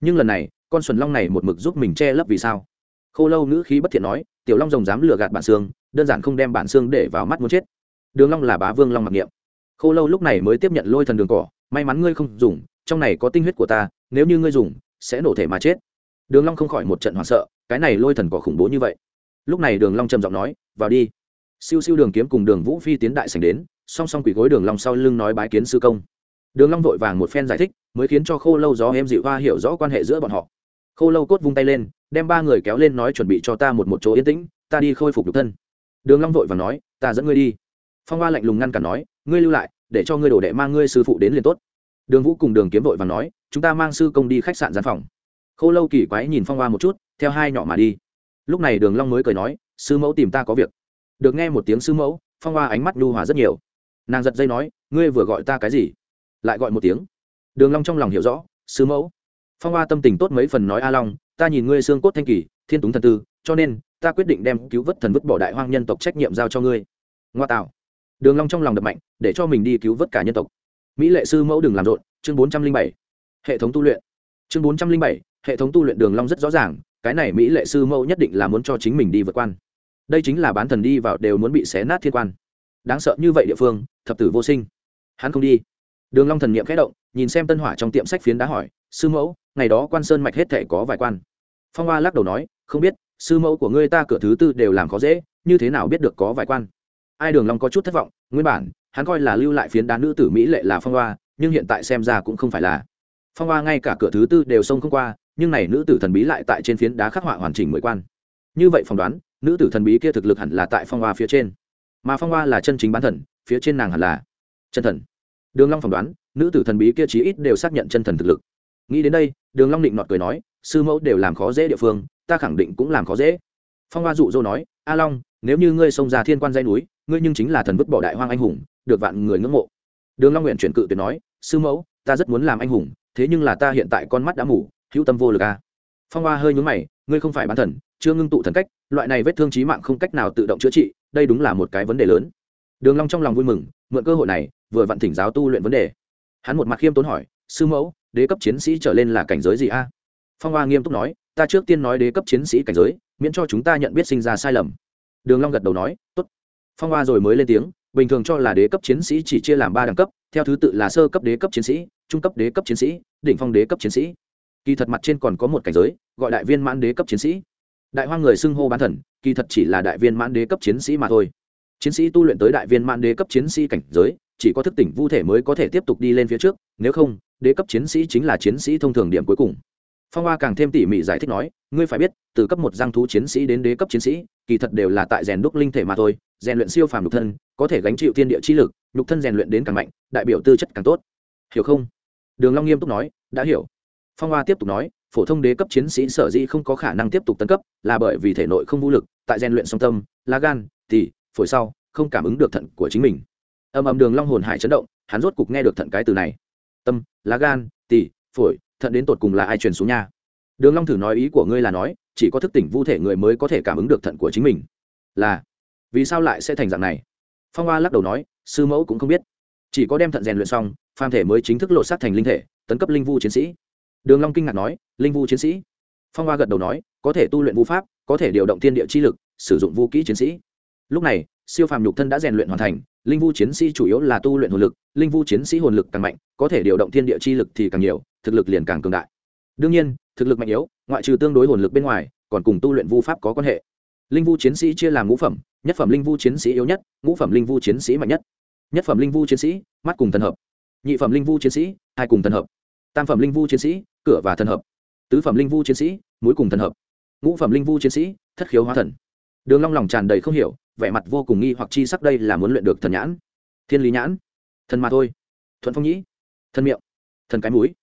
Nhưng lần này, con xuẩn long này một mực giúp mình che lấp vì sao? Khô lâu nữ khí bất thiện nói, tiểu long rồng dám lừa gạt bản xương, đơn giản không đem bản xương để vào mắt muốn chết. Đường long là bá vương long mặc niệm. Khô lâu lúc này mới tiếp nhận lôi thần đường cỏ, may mắn ngươi không dùng, trong này có tinh huyết của ta, nếu như ngươi dùng, sẽ nổ thể mà chết. Đường long không khỏi một trận hoảng sợ, cái này lôi thần cỏ khủng bố như vậy. Lúc này đường long trầm giọng nói vào đi. Siêu siêu đường kiếm cùng đường vũ phi tiến đại sảnh đến, song song quỷ gối đường long sau lưng nói bái kiến sư công. Đường long vội vàng một phen giải thích, mới khiến cho khô lâu gió em dịu hoa hiểu rõ quan hệ giữa bọn họ. Khô lâu cốt vung tay lên, đem ba người kéo lên nói chuẩn bị cho ta một một chỗ yên tĩnh, ta đi khôi phục nhục thân. Đường long vội vàng nói, ta dẫn ngươi đi. Phong hoa lạnh lùng ngăn cản nói, ngươi lưu lại, để cho ngươi đổ đệ mang ngươi sư phụ đến liền tốt. Đường vũ cùng đường kiếm vội vàng nói, chúng ta mang sư công đi khách sạn gian phòng. Khô lâu kỳ quái nhìn phong hoa một chút, theo hai nhỏ mà đi. Lúc này đường long mới cười nói sư mẫu tìm ta có việc. Được nghe một tiếng sư mẫu, phong hoa ánh mắt nhu hòa rất nhiều. Nàng giật dây nói, ngươi vừa gọi ta cái gì? Lại gọi một tiếng. Đường long trong lòng hiểu rõ, sư mẫu. Phong hoa tâm tình tốt mấy phần nói a long, ta nhìn ngươi xương cốt thanh kỳ, thiên túng thần tư, cho nên, ta quyết định đem cứu vớt thần vứt bỏ đại hoang nhân tộc trách nhiệm giao cho ngươi. Ngoa tạo. Đường long trong lòng đập mạnh, để cho mình đi cứu vớt cả nhân tộc. Mỹ lệ sư mẫu đừng làm rộn, chương bốn trăm linh bảy. Hệ thống tu luyện. Chương bốn trăm linh bảy, hệ thống tu luyện đường long rất rõ ràng, cái này mỹ lệ sư mẫu nhất định là muốn cho chính mình đi vượt quan đây chính là bán thần đi vào đều muốn bị xé nát thiên quan. Đáng sợ như vậy địa phương, thập tử vô sinh. Hắn không đi. Đường long thần niệm khẽ động, nhìn xem tân hỏa trong tiệm sách phiến đá hỏi, sư mẫu, ngày đó quan sơn mạch hết thể có vài quan? Phong hoa lắc đầu nói, không biết, sư mẫu của ngươi ta cửa thứ tư đều làm khó dễ, như thế nào biết được có vài quan? Ai đường long có chút thất vọng, nguyên bản, hắn coi là lưu lại phiến đá nữ tử mỹ lệ là phong hoa, nhưng hiện tại xem ra cũng không phải là. Phong hoa ngay cả cửa thứ tư đều xông không qua, nhưng này nữ tử thần bí lại tại trên phiến đá khắc họa hoàn chỉnh mười quan. Như vậy phỏng đoán nữ tử thần bí kia thực lực hẳn là tại phong hoa phía trên. Mà phong hoa là chân chính bán thần, phía trên nàng hẳn là chân thần. Đường long phỏng đoán, nữ tử thần bí kia chí ít đều xác nhận chân thần thực lực. Nghĩ đến đây, đường long định nọt cười nói, sư mẫu đều làm khó dễ địa phương, ta khẳng định cũng làm khó dễ. Phong hoa dụ dỗ nói, a long, nếu như ngươi xông ra thiên quan dây núi, ngươi nhưng chính là thần vứt bỏ đại hoang anh hùng, được vạn người ngưỡng mộ. Đường long nguyện chuyển cự tuyệt nói, sư mẫu, ta rất muốn làm anh hùng, thế nhưng là ta hiện tại con mắt đã mù, hữu tâm vô lực a à. phong hoa hơi nhướng mày, ngươi không phải bán thần, chưa ngưng tụ thần cách loại này vết thương chí mạng không cách nào tự động chữa trị, đây đúng là một cái vấn đề lớn. Đường long trong lòng vui mừng, mượn cơ hội này, vừa vặn thỉnh giáo tu luyện vấn đề. Hắn một mặt khiêm tốn hỏi, sư mẫu, đế cấp chiến sĩ trở lên là cảnh giới gì a? Phong hoa nghiêm túc nói, ta trước tiên nói đế cấp chiến sĩ cảnh giới, miễn cho chúng ta nhận biết sinh ra sai lầm. Đường long gật đầu nói, tốt. Phong hoa rồi mới lên tiếng, bình thường cho là đế cấp chiến sĩ chỉ chia làm ba đẳng cấp, theo thứ tự là sơ cấp đế cấp chiến sĩ, trung cấp đế cấp chiến sĩ, đỉnh phong đế cấp chiến sĩ. Kỳ thật mặt trên còn có một cảnh giới, gọi đại viên mãn đế cấp chiến sĩ đại hoa người xưng hô bán thần, kỳ thật chỉ là đại viên mãn đế cấp chiến sĩ mà thôi. Chiến sĩ tu luyện tới đại viên mãn đế cấp chiến sĩ cảnh giới, chỉ có thức tỉnh vu thể mới có thể tiếp tục đi lên phía trước, nếu không, đế cấp chiến sĩ chính là chiến sĩ thông thường điểm cuối cùng. Phong hoa càng thêm tỉ mỉ giải thích nói, ngươi phải biết, từ cấp một giang thú chiến sĩ đến đế cấp chiến sĩ, kỳ thật đều là tại rèn đúc linh thể mà thôi, rèn luyện siêu phàm nhục thân, có thể gánh chịu thiên địa chi lực, nhục thân rèn luyện đến càng mạnh, đại biểu tư chất càng tốt. Hiểu không? Đường long nghiêm túc nói, đã hiểu. Phong hoa tiếp tục nói phổ thông đế cấp chiến sĩ sở dĩ không có khả năng tiếp tục tấn cấp là bởi vì thể nội không vũ lực, tại rèn luyện song tâm, lá gan, tỳ, phổi sau, không cảm ứng được thận của chính mình. Âm ầm đường long hồn hải chấn động, hắn rốt cục nghe được thận cái từ này. Tâm, lá gan, tỳ, phổi, thận đến tột cùng là ai truyền xuống nha? Đường long thử nói ý của ngươi là nói, chỉ có thức tỉnh vu thể người mới có thể cảm ứng được thận của chính mình. Là, vì sao lại sẽ thành dạng này? Phong hoa lắc đầu nói, sư mẫu cũng không biết. Chỉ có đem thận rèn luyện xong, phàm thể mới chính thức lộ sát thành linh thể, tấn cấp linh vu chiến sĩ đường long kinh ngạc nói, linh vu chiến sĩ. Phong hoa gật đầu nói, có thể tu luyện vu pháp, có thể điều động thiên địa chi lực, sử dụng vu kỹ chiến sĩ. Lúc này, siêu phàm nhục thân đã rèn luyện hoàn thành, linh vu chiến sĩ chủ yếu là tu luyện hồn lực, linh vu chiến sĩ hồn lực càng mạnh, có thể điều động thiên địa chi lực thì càng nhiều, thực lực liền càng cường đại. Đương nhiên, thực lực mạnh yếu, ngoại trừ tương đối hồn lực bên ngoài, còn cùng tu luyện vu pháp có quan hệ. Linh vu chiến sĩ chia làm ngũ phẩm, nhất phẩm linh vu chiến sĩ yếu nhất, ngũ phẩm linh vu chiến sĩ mạnh nhất. Nhất phẩm linh vu chiến sĩ, mắt cùng thần hợp. Nhị phẩm linh vu chiến sĩ, hai cùng thần hợp. Tam phẩm linh vu chiến sĩ cửa và thần hợp. Tứ phẩm linh vu chiến sĩ, mũi cùng thần hợp. Ngũ phẩm linh vu chiến sĩ, thất khiếu hóa thần. Đường long lòng tràn đầy không hiểu, vẻ mặt vô cùng nghi hoặc chi sắc đây là muốn luyện được thần nhãn. Thiên lý nhãn. Thần mà thôi. Thuận phong nhĩ. Thần miệng. Thần cái mũi.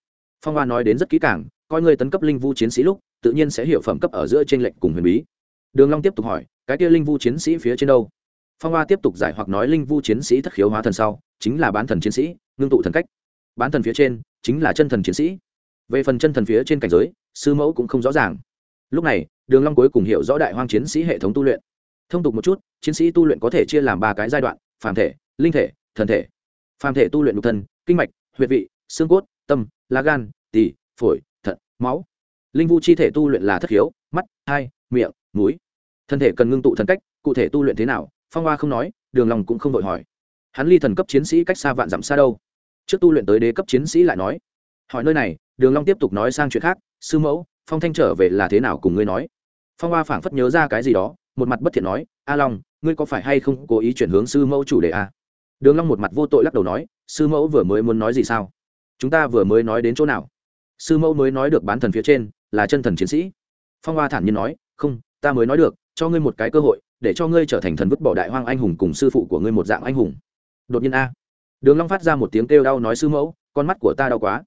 Phong hoa nói đến rất kỹ càng, coi người tấn cấp linh vu chiến sĩ lúc, tự nhiên sẽ hiểu phẩm cấp ở giữa trên lệnh cùng huyền bí. Đường long tiếp tục hỏi, cái kia linh vu chiến sĩ phía trên đâu? Phong hoa tiếp tục giải hoặc nói linh vu chiến sĩ thất khiếu hóa thần sau, chính là bán thần chiến sĩ, ngưng tụ thần cách. Bán thần phía trên, chính là chân thần chiến sĩ về phần chân thần phía trên cảnh giới, sư mẫu cũng không rõ ràng. Lúc này, đường long cuối cùng hiểu rõ đại hoang chiến sĩ hệ thống tu luyện. Thông tục một chút, chiến sĩ tu luyện có thể chia làm ba cái giai đoạn, phàm thể, linh thể, thần thể. Phàm thể tu luyện nhục thân, kinh mạch, huyệt vị, xương cốt, tâm, lá gan, tỳ, phổi, thận, máu. Linh vu chi thể tu luyện là thất hiếu mắt, hai, miệng, mũi. Thân thể cần ngưng tụ thần cách, cụ thể tu luyện thế nào? Phong hoa không nói, đường lòng cũng không vội hỏi. Hắn ly thần cấp chiến sĩ cách xa vạn dặm xa đâu. Trước tu luyện tới đế cấp chiến sĩ lại nói. Hỏi nơi này đường long tiếp tục nói sang chuyện khác, sư mẫu, phong thanh trở về là thế nào cùng ngươi nói? Phong hoa phảng phất nhớ ra cái gì đó, một mặt bất thiện nói, a long, ngươi có phải hay không cố ý chuyển hướng sư mẫu chủ đề a đường long một mặt vô tội lắc đầu nói, sư mẫu vừa mới muốn nói gì sao? Chúng ta vừa mới nói đến chỗ nào? Sư mẫu mới nói được bán thần phía trên, là chân thần chiến sĩ. Phong hoa thản nhiên nói, không, ta mới nói được, cho ngươi một cái cơ hội, để cho ngươi trở thành thần vứt bỏ đại hoang anh hùng cùng sư phụ của ngươi một dạng anh hùng. Đột nhiên a. Đường long phát ra một tiếng kêu đau nói, sư mẫu, con mắt của ta đau quá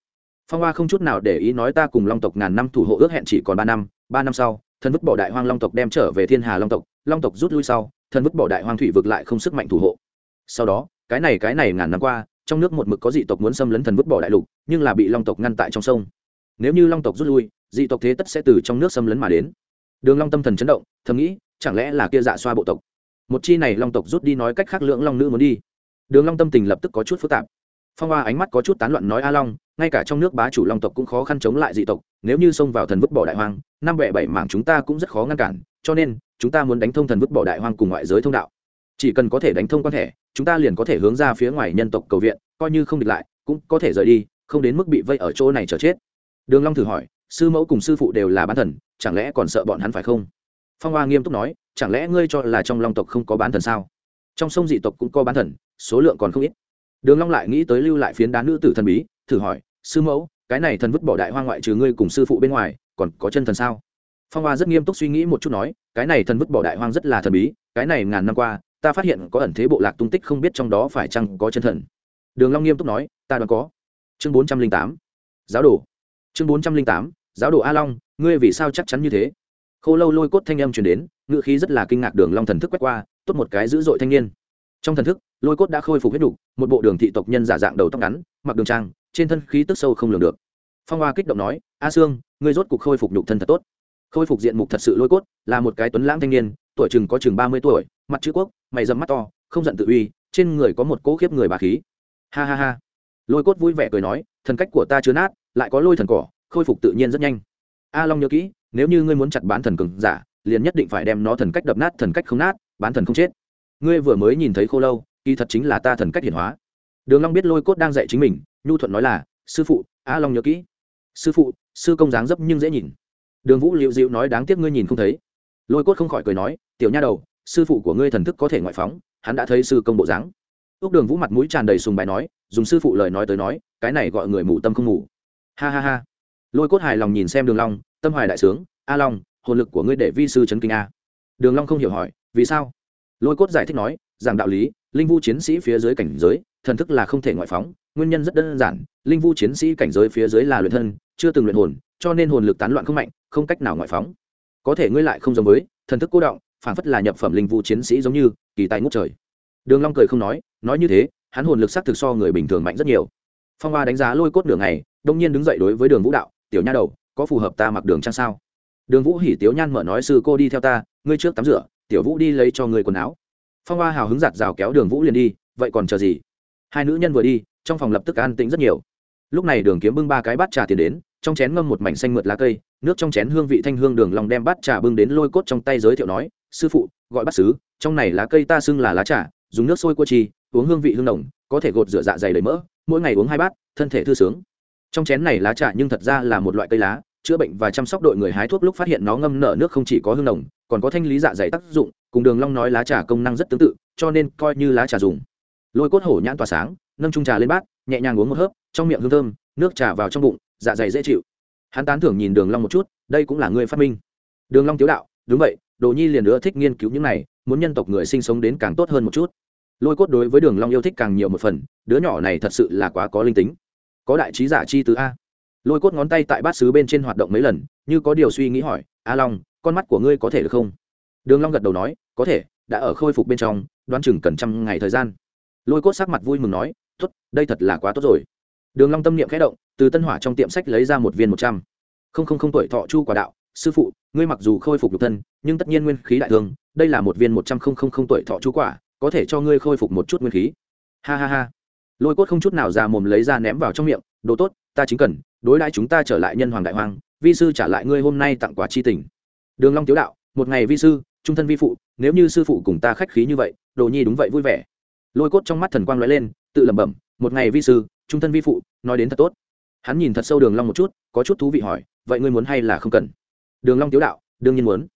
phong hoa không chút nào để ý nói ta cùng long tộc ngàn năm thủ hộ ước hẹn chỉ còn ba năm ba năm sau, thần vứt bỏ đại hoang long tộc đem trở về thiên hà long tộc long tộc rút lui sau, thần vứt bỏ đại hoang thủy vực lại không sức mạnh thủ hộ. Sau đó, cái này cái này ngàn năm qua, trong nước một mực có dị tộc muốn xâm lấn thần vứt bỏ đại lục, nhưng là bị long tộc ngăn tại trong sông. Nếu như long tộc rút lui, dị tộc thế tất sẽ từ trong nước xâm lấn mà đến. Đường long tâm thần chấn động, thầm nghĩ, chẳng lẽ là kia dạ xoa bộ tộc? Một chi này long tộc rút đi nói cách khác lượng long nữ muốn đi. Đường long tâm tình lập tức có chút phức tạp phong hoa ánh mắt có chút tán loạn nói a long ngay cả trong nước bá chủ long tộc cũng khó khăn chống lại dị tộc nếu như xông vào thần vứt bỏ đại hoang năm bẻ bảy mảng chúng ta cũng rất khó ngăn cản cho nên chúng ta muốn đánh thông thần vứt bỏ đại hoang cùng ngoại giới thông đạo chỉ cần có thể đánh thông quan hệ chúng ta liền có thể hướng ra phía ngoài nhân tộc cầu viện coi như không địch lại cũng có thể rời đi không đến mức bị vây ở chỗ này chờ chết đường long thử hỏi sư mẫu cùng sư phụ đều là bán thần chẳng lẽ còn sợ bọn hắn phải không phong hoa nghiêm túc nói chẳng lẽ ngươi cho là trong long tộc không có bán thần sao trong sông dị tộc cũng có bán thần số lượng còn không ít đường long lại nghĩ tới lưu lại phiến đá nữ tử thần bí, thử hỏi, sư mẫu, cái này thần vứt bỏ đại hoang ngoại trừ ngươi cùng sư phụ bên ngoài, còn có chân thần sao? Phong hoa rất nghiêm túc suy nghĩ một chút nói, cái này thần vứt bỏ đại hoang rất là thần bí, cái này ngàn năm qua, ta phát hiện có ẩn thế bộ lạc tung tích không biết trong đó phải chăng có chân thần. Đường long nghiêm túc nói, ta đoán có. Chương bốn trăm linh tám, giáo đồ. Chương bốn trăm linh tám, giáo đồ a long, ngươi vì sao chắc chắn như thế? Khô lâu lôi cốt thanh âm truyền đến ngựa khí rất là kinh ngạc đường long thần thức quét qua, tốt một cái dữ dội thanh niên trong thần thức lôi cốt đã khôi phục huyết đủ, một bộ đường thị tộc nhân giả dạng đầu tóc ngắn mặc đường trang trên thân khí tức sâu không lường được. Phong hoa kích động nói a sương ngươi rốt cục khôi phục nhục thân thật tốt. Khôi phục diện mục thật sự lôi cốt là một cái tuấn lãng thanh niên tuổi chừng có chừng ba mươi tuổi mặt chữ quốc mày dầm mắt to không giận tự uy trên người có một cỗ khiếp người bà khí. Ha ha ha. Lôi cốt vui vẻ cười nói thần cách của ta chứa nát lại có lôi thần cỏ khôi phục tự nhiên rất nhanh. A long nhớ kỹ nếu như ngươi muốn chặt bán thần cường giả liền nhất định phải đem nó thần cách đập nát thần cách không nát bán thần không chết ngươi vừa mới nhìn thấy khô lâu, kỳ thật chính là ta thần cách hiển hóa. Đường long biết lôi cốt đang dạy chính mình, nhu thuận nói là, sư phụ, a long nhớ kỹ. Sư phụ, sư công dáng dấp nhưng dễ nhìn. Đường vũ liệu dịu nói, đáng tiếc ngươi nhìn không thấy. Lôi cốt không khỏi cười nói, tiểu nha đầu, sư phụ của ngươi thần thức có thể ngoại phóng, hắn đã thấy sư công bộ dáng. Ước đường vũ mặt mũi tràn đầy sùng bài nói, dùng sư phụ lời nói tới nói, cái này gọi người mù tâm không mù. Ha ha ha. Lôi cốt hài lòng nhìn xem đường long, tâm hoài đại sướng, a long, hồn lực của ngươi để vi sư chấn kinh a. Đường long không hiểu hỏi, vì sao? Lôi cốt giải thích nói rằng đạo lý, linh vu chiến sĩ phía dưới cảnh giới, thần thức là không thể ngoại phóng, nguyên nhân rất đơn giản, linh vu chiến sĩ cảnh giới phía dưới là luyện thân, chưa từng luyện hồn, cho nên hồn lực tán loạn không mạnh, không cách nào ngoại phóng. Có thể ngươi lại không giống với, thần thức cố động, phản phất là nhập phẩm linh vu chiến sĩ giống như, kỳ tài ngút trời. Đường long cười không nói nói như thế, hắn hồn lực sắc thực so người bình thường mạnh rất nhiều. Phong hoa đánh giá lôi cốt đường này đông nhiên đứng dậy đối với đường vũ đạo, tiểu nha đầu, có phù hợp ta mặc đường trang sao? Đường vũ hỉ tiếu nhan mở nói, sư cô đi theo ta, ngươi trước tắm rửa tiểu vũ đi lấy cho người quần áo. Phong hoa hào hứng giạt rào kéo đường vũ liền đi, vậy còn chờ gì? Hai nữ nhân vừa đi, trong phòng lập tức an tĩnh rất nhiều. Lúc này đường kiếm bưng ba cái bát trà tiền đến, trong chén ngâm một mảnh xanh mượt lá cây, nước trong chén hương vị thanh hương đường lòng đem bát trà bưng đến lôi cốt trong tay giới thiệu nói, sư phụ, gọi bát sứ, trong này lá cây ta xưng là lá trà, dùng nước sôi cua chi, uống hương vị hương nồng, có thể gột rửa dạ dày đầy mỡ, mỗi ngày uống hai bát, thân thể thư sướng. Trong chén này lá trà nhưng thật ra là một loại cây lá, chữa bệnh và chăm sóc đội người hái thuốc lúc phát hiện nó ngâm nở nước không chỉ có hương nồng còn có thanh lý dạ dày tác dụng, cùng đường long nói lá trà công năng rất tương tự, cho nên coi như lá trà dùng. Lôi cốt hổ nhãn tỏa sáng, nâng chung trà lên bát, nhẹ nhàng uống một hớp, trong miệng hương thơm, nước trà vào trong bụng dạ dày dễ chịu. Hắn tán thưởng nhìn đường long một chút, đây cũng là người phát minh. Đường long tiếu đạo, đúng vậy, đồ nhi liền nữa thích nghiên cứu những này, muốn nhân tộc người sinh sống đến càng tốt hơn một chút. Lôi cốt đối với đường long yêu thích càng nhiều một phần, đứa nhỏ này thật sự là quá có linh tính. Có đại trí giả chi tứ a. Lôi cốt ngón tay tại bát sứ bên trên hoạt động mấy lần, như có điều suy nghĩ hỏi, a long con mắt của ngươi có thể được không? Đường long gật đầu nói, có thể, đã ở khôi phục bên trong, đoán chừng cần trăm ngày thời gian. Lôi cốt sắc mặt vui mừng nói, tốt, đây thật là quá tốt rồi. Đường long tâm niệm khẽ động, từ tân hỏa trong tiệm sách lấy ra một viên một trăm. Không không không tuổi thọ chu quả đạo, sư phụ, ngươi mặc dù khôi phục nhục thân, nhưng tất nhiên nguyên khí đại thương, đây là một viên một trăm không không không tuổi thọ chu quả, có thể cho ngươi khôi phục một chút nguyên khí. Ha ha ha. Lôi cốt không chút nào già mồm lấy ra ném vào trong miệng, đồ tốt, ta chính cần, đối đãi chúng ta trở lại nhân hoàng đại hoàng vi sư trả lại ngươi hôm nay tặng quà chi tình đường long tiếu đạo, một ngày vi sư, trung thân vi phụ, nếu như sư phụ cùng ta khách khí như vậy, đồ nhi đúng vậy vui vẻ. Lôi cốt trong mắt thần quang lóe lên, tự lẩm bẩm, một ngày vi sư, trung thân vi phụ, nói đến thật tốt. Hắn nhìn thật sâu đường long một chút, có chút thú vị hỏi, vậy ngươi muốn hay là không cần? Đường long tiếu đạo, đương nhiên muốn.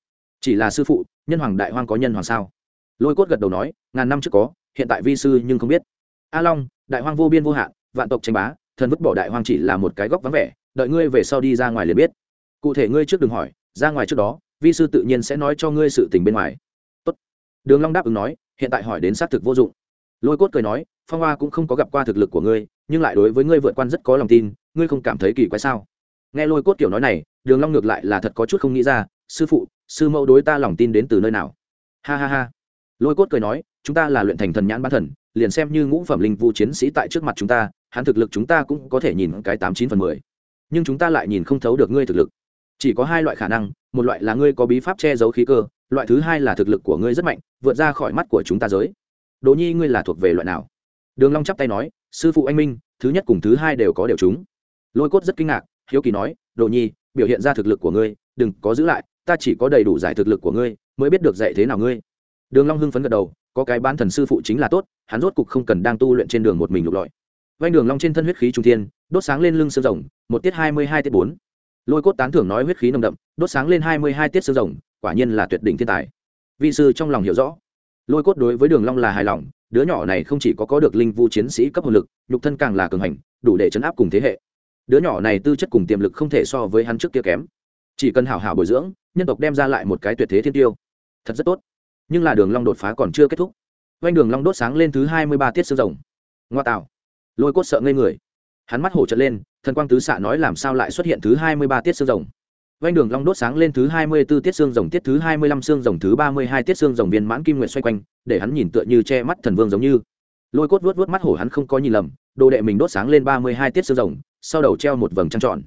Chỉ là sư phụ, nhân hoàng đại hoang có nhân hoàng sao? Lôi cốt gật đầu nói, ngàn năm trước có, hiện tại vi sư nhưng không biết. A long, đại hoang vô biên vô hạn, vạn tộc tranh bá, thần vứt bỏ đại hoang chỉ là một cái góc vắng vẻ, đợi ngươi về sau đi ra ngoài liền biết. Cụ thể ngươi trước đừng hỏi, ra ngoài trước đó vi sư tự nhiên sẽ nói cho ngươi sự tình bên ngoài. Tốt. đường long đáp ứng nói, hiện tại hỏi đến xác thực vô dụng. Lôi cốt cười nói, phong hoa cũng không có gặp qua thực lực của ngươi, nhưng lại đối với ngươi vượt quan rất có lòng tin, ngươi không cảm thấy kỳ quái sao? Nghe lôi cốt kiểu nói này, đường long ngược lại là thật có chút không nghĩ ra, sư phụ, sư mẫu đối ta lòng tin đến từ nơi nào? Ha ha ha. Lôi cốt cười nói, chúng ta là luyện thành thần nhãn bán thần, liền xem như ngũ phẩm linh vu chiến sĩ tại trước mặt chúng ta, hắn thực lực chúng ta cũng có thể nhìn cái tám chín phần mười. Nhưng chúng ta lại nhìn không thấu được ngươi thực lực chỉ có hai loại khả năng, một loại là ngươi có bí pháp che giấu khí cơ, loại thứ hai là thực lực của ngươi rất mạnh, vượt ra khỏi mắt của chúng ta giới. Đỗ nhi, ngươi là thuộc về loại nào? Đường long chắp tay nói, sư phụ anh minh, thứ nhất cùng thứ hai đều có đều chúng. Lôi cốt rất kinh ngạc, hiếu kỳ nói, đỗ nhi, biểu hiện ra thực lực của ngươi, đừng có giữ lại, ta chỉ có đầy đủ giải thực lực của ngươi, mới biết được dạy thế nào ngươi. Đường long hưng phấn gật đầu, có cái bán thần sư phụ chính là tốt, hắn rốt cục không cần đang tu luyện trên đường một mình lục lọi. Vanh đường long trên thân huyết khí trung thiên, đốt sáng lên lưng sương rồng, một tiết hai mươi hai tiết bốn lôi cốt tán thưởng nói huyết khí nồng đậm, đốt sáng lên hai mươi hai tiết xương rồng, quả nhiên là tuyệt đỉnh thiên tài. Vị sư trong lòng hiểu rõ. Lôi cốt đối với đường long là hài lòng, đứa nhỏ này không chỉ có có được linh vu chiến sĩ cấp hồn lực, nhục thân càng là cường hành, đủ để chấn áp cùng thế hệ. Đứa nhỏ này tư chất cùng tiềm lực không thể so với hắn trước kia kém. Chỉ cần hảo hảo bồi dưỡng, nhân tộc đem ra lại một cái tuyệt thế thiên tiêu. Thật rất tốt. Nhưng là đường long đột phá còn chưa kết thúc. Quanh đường long đốt sáng lên thứ hai mươi ba tiết xương rồng. Ngoa tạo. Lôi cốt sợ ngây người. Hắn mắt hổ trợn lên thần quang tứ xạ nói làm sao lại xuất hiện thứ hai mươi ba tiết xương rồng? Vành đường long đốt sáng lên thứ hai mươi 24 tiết xương rồng, tiết thứ hai mươi lăm xương rồng, thứ ba mươi hai tiết xương rồng viên mãn kim nguyệt xoay quanh, để hắn nhìn tựa như che mắt thần vương giống như. Lôi cốt vuốt vuốt mắt hổ hắn không có nhìn lầm, đồ đệ mình đốt sáng lên ba mươi hai tiết xương rồng, sau đầu treo một vầng trăng tròn.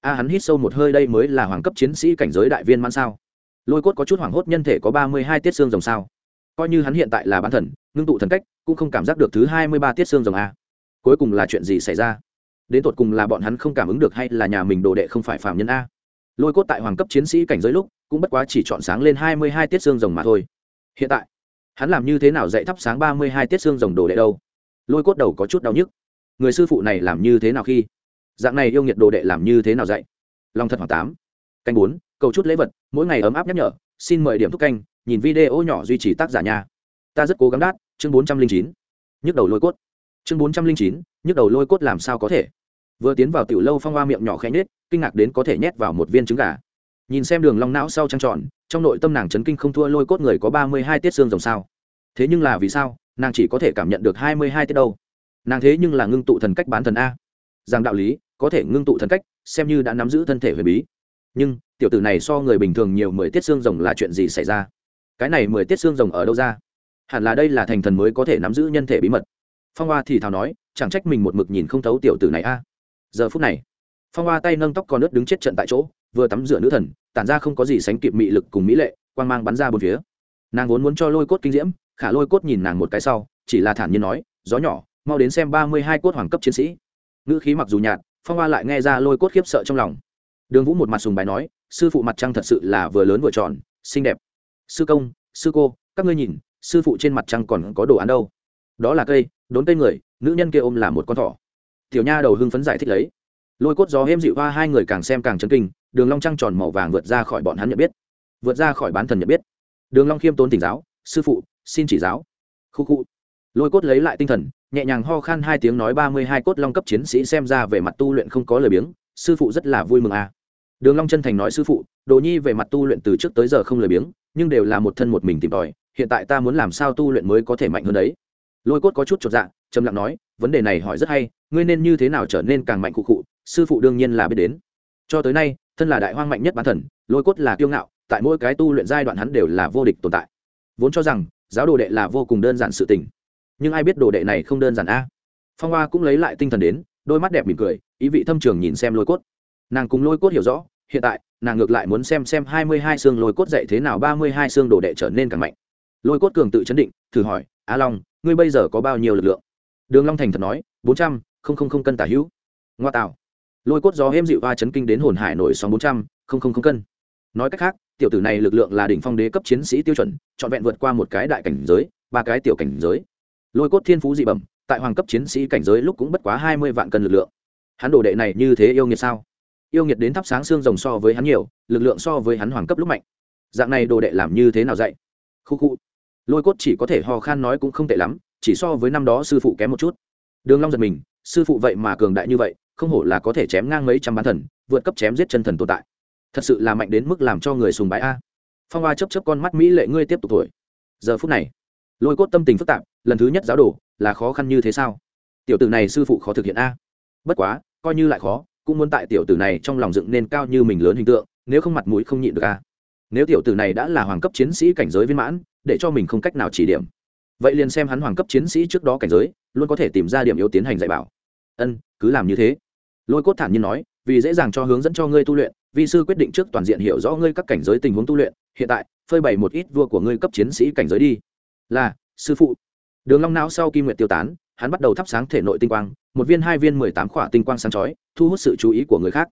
A, hắn hít sâu một hơi, đây mới là hoàng cấp chiến sĩ cảnh giới đại viên mãn sao? Lôi cốt có chút hoảng hốt nhân thể có ba mươi hai tiết xương rồng sao? Coi như hắn hiện tại là bán thần, ngưng tụ thần cách, cũng không cảm giác được thứ hai mươi ba tiết xương rồng a. Cuối cùng là chuyện gì xảy ra? Đến tột cùng là bọn hắn không cảm ứng được hay là nhà mình đồ đệ không phải phạm nhân a. Lôi cốt tại hoàng cấp chiến sĩ cảnh giới lúc, cũng bất quá chỉ chọn sáng lên hai mươi hai tiết xương rồng mà thôi. Hiện tại, hắn làm như thế nào dạy thắp sáng ba mươi hai tiết xương rồng đồ đệ đâu? Lôi cốt đầu có chút đau nhức. Người sư phụ này làm như thế nào khi? Dạng này yêu nghiệt đồ đệ làm như thế nào dạy? Long thật hoàng tám. Canh bốn, cầu chút lễ vật, mỗi ngày ấm áp nhắc nhở, xin mời điểm thúc canh, nhìn video nhỏ duy trì tác giả nha. Ta rất cố gắng đát chương bốn trăm linh chín. Nhức đầu lôi cốt. Chương bốn trăm linh chín, nhức đầu lôi cốt làm sao có thể? Vừa tiến vào tiểu lâu phong hoa miệng nhỏ khẽ nhết kinh ngạc đến có thể nhét vào một viên trứng gà. Nhìn xem đường long não sau trăng tròn, trong nội tâm nàng chấn kinh không thua lôi cốt người có ba mươi hai tiết xương rồng sao. Thế nhưng là vì sao, nàng chỉ có thể cảm nhận được hai mươi hai tiết đâu? Nàng thế nhưng là ngưng tụ thần cách bán thần a. Rằng đạo lý, có thể ngưng tụ thần cách, xem như đã nắm giữ thân thể huyền bí. Nhưng, tiểu tử này so người bình thường nhiều mười tiết xương rồng là chuyện gì xảy ra? Cái này mười tiết xương rồng ở đâu ra? Hẳn là đây là thành thần mới có thể nắm giữ nhân thể bí mật. Phong hoa thì thào nói, chẳng trách mình một mực nhìn không thấu tiểu tử này a giờ phút này, phong hoa tay nâng tóc còn ướt đứng chết trận tại chỗ, vừa tắm rửa nữ thần, tản ra không có gì sánh kịp mị lực cùng mỹ lệ, quang mang bắn ra bốn phía. Nàng vốn muốn cho lôi cốt kinh diễm, khả lôi cốt nhìn nàng một cái sau, chỉ là thản nhiên nói, gió nhỏ, mau đến xem ba mươi hai cốt hoàng cấp chiến sĩ. Ngữ khí mặc dù nhạt, phong hoa lại nghe ra lôi cốt khiếp sợ trong lòng. Đường vũ một mặt sùng bài nói, sư phụ mặt trăng thật sự là vừa lớn vừa tròn, xinh đẹp. Sư công, sư cô, các ngươi nhìn, sư phụ trên mặt trăng còn có đồ án đâu? Đó là cây, đốn cây người, nữ nhân kia ôm là một con thỏ tiểu nha đầu hưng phấn giải thích lấy. Lôi cốt gió êm dịu hoa, hai người càng xem càng chấn kinh, đường long trăng tròn màu vàng vượt ra khỏi bọn hắn nhận biết. Vượt ra khỏi bán thần nhận biết. Đường long khiêm tốn tỉnh giáo, sư phụ, xin chỉ giáo. Khu khu. Lôi cốt lấy lại tinh thần, nhẹ nhàng ho khan hai tiếng nói ba mươi hai cốt long cấp chiến sĩ xem ra về mặt tu luyện không có lời biếng, sư phụ rất là vui mừng à. Đường long chân thành nói sư phụ, đồ nhi về mặt tu luyện từ trước tới giờ không lời biếng, nhưng đều là một thân một mình tìm tòi, hiện tại ta muốn làm sao tu luyện mới có thể mạnh hơn đấy lôi cốt có chút chột dạ trầm lặng nói, vấn đề này hỏi rất hay, ngươi nên như thế nào trở nên càng mạnh cụ cụ sư phụ đương nhiên là biết đến. Cho tới nay, thân là đại hoang mạnh nhất bán thần, lôi cốt là kiêu ngạo, tại mỗi cái tu luyện giai đoạn hắn đều là vô địch tồn tại. Vốn cho rằng, giáo đồ đệ là vô cùng đơn giản sự tình. Nhưng ai biết đồ đệ này không đơn giản a? Phong hoa cũng lấy lại tinh thần đến, đôi mắt đẹp mỉm cười, ý vị thâm trường nhìn xem lôi cốt. Nàng cùng lôi cốt hiểu rõ, hiện tại, nàng ngược lại muốn xem xem hai mươi hai xương lôi cốt dạy thế nào ba mươi hai xương đồ đệ trở nên càng mạnh. Lôi cốt cường tự chấn định, thử hỏi A long, ngươi bây giờ có bao nhiêu lực lượng? Đường long thành thật nói, bốn trăm, không không không cân tả hữu. Ngoa tạo. Lôi cốt gió hêm dịu va chấn kinh đến hồn hải nổi sóng bốn trăm, không không không cân. Nói cách khác, tiểu tử này lực lượng là đỉnh phong đế cấp chiến sĩ tiêu chuẩn, trọn vẹn vượt qua một cái đại cảnh giới, ba cái tiểu cảnh giới. Lôi cốt thiên phú dị bẩm, tại hoàng cấp chiến sĩ cảnh giới lúc cũng bất quá hai mươi vạn cân lực lượng. Hắn đồ đệ này như thế yêu nghiệt sao? Yêu nghiệt đến thắp sáng xương rồng so với hắn nhiều, lực lượng so với hắn hoàng cấp lúc mạnh. Dạng này đồ đệ làm như thế nào dạy? Khu khu lôi cốt chỉ có thể ho khan nói cũng không tệ lắm, chỉ so với năm đó sư phụ kém một chút. Đường long giật mình, sư phụ vậy mà cường đại như vậy, không hổ là có thể chém ngang mấy trăm bán thần, vượt cấp chém giết chân thần tồn tại. Thật sự là mạnh đến mức làm cho người sùng bái a. Phong hoa chấp chấp con mắt mỹ lệ ngươi tiếp tục tuổi. Giờ phút này, lôi cốt tâm tình phức tạp, lần thứ nhất giáo đồ, là khó khăn như thế sao? Tiểu tử này sư phụ khó thực hiện a. Bất quá, coi như lại khó, cũng muốn tại tiểu tử này trong lòng dựng nên cao như mình lớn hình tượng, nếu không mặt mũi không nhịn được a. Nếu tiểu tử này đã là hoàng cấp chiến sĩ cảnh giới viên mãn để cho mình không cách nào chỉ điểm. Vậy liền xem hắn hoàng cấp chiến sĩ trước đó cảnh giới, luôn có thể tìm ra điểm yếu tiến hành dạy bảo. Ân, cứ làm như thế. Lôi cốt thản nhiên nói, vì dễ dàng cho hướng dẫn cho ngươi tu luyện, vi sư quyết định trước toàn diện hiểu rõ ngươi các cảnh giới tình huống tu luyện, hiện tại, phơi bày một ít vua của ngươi cấp chiến sĩ cảnh giới đi. Là, sư phụ. Đường long não sau kim nguyệt tiêu tán, hắn bắt đầu thắp sáng thể nội tinh quang, một viên hai viên mười tám khỏa tinh quang sáng chói, thu hút sự chú ý của người khác.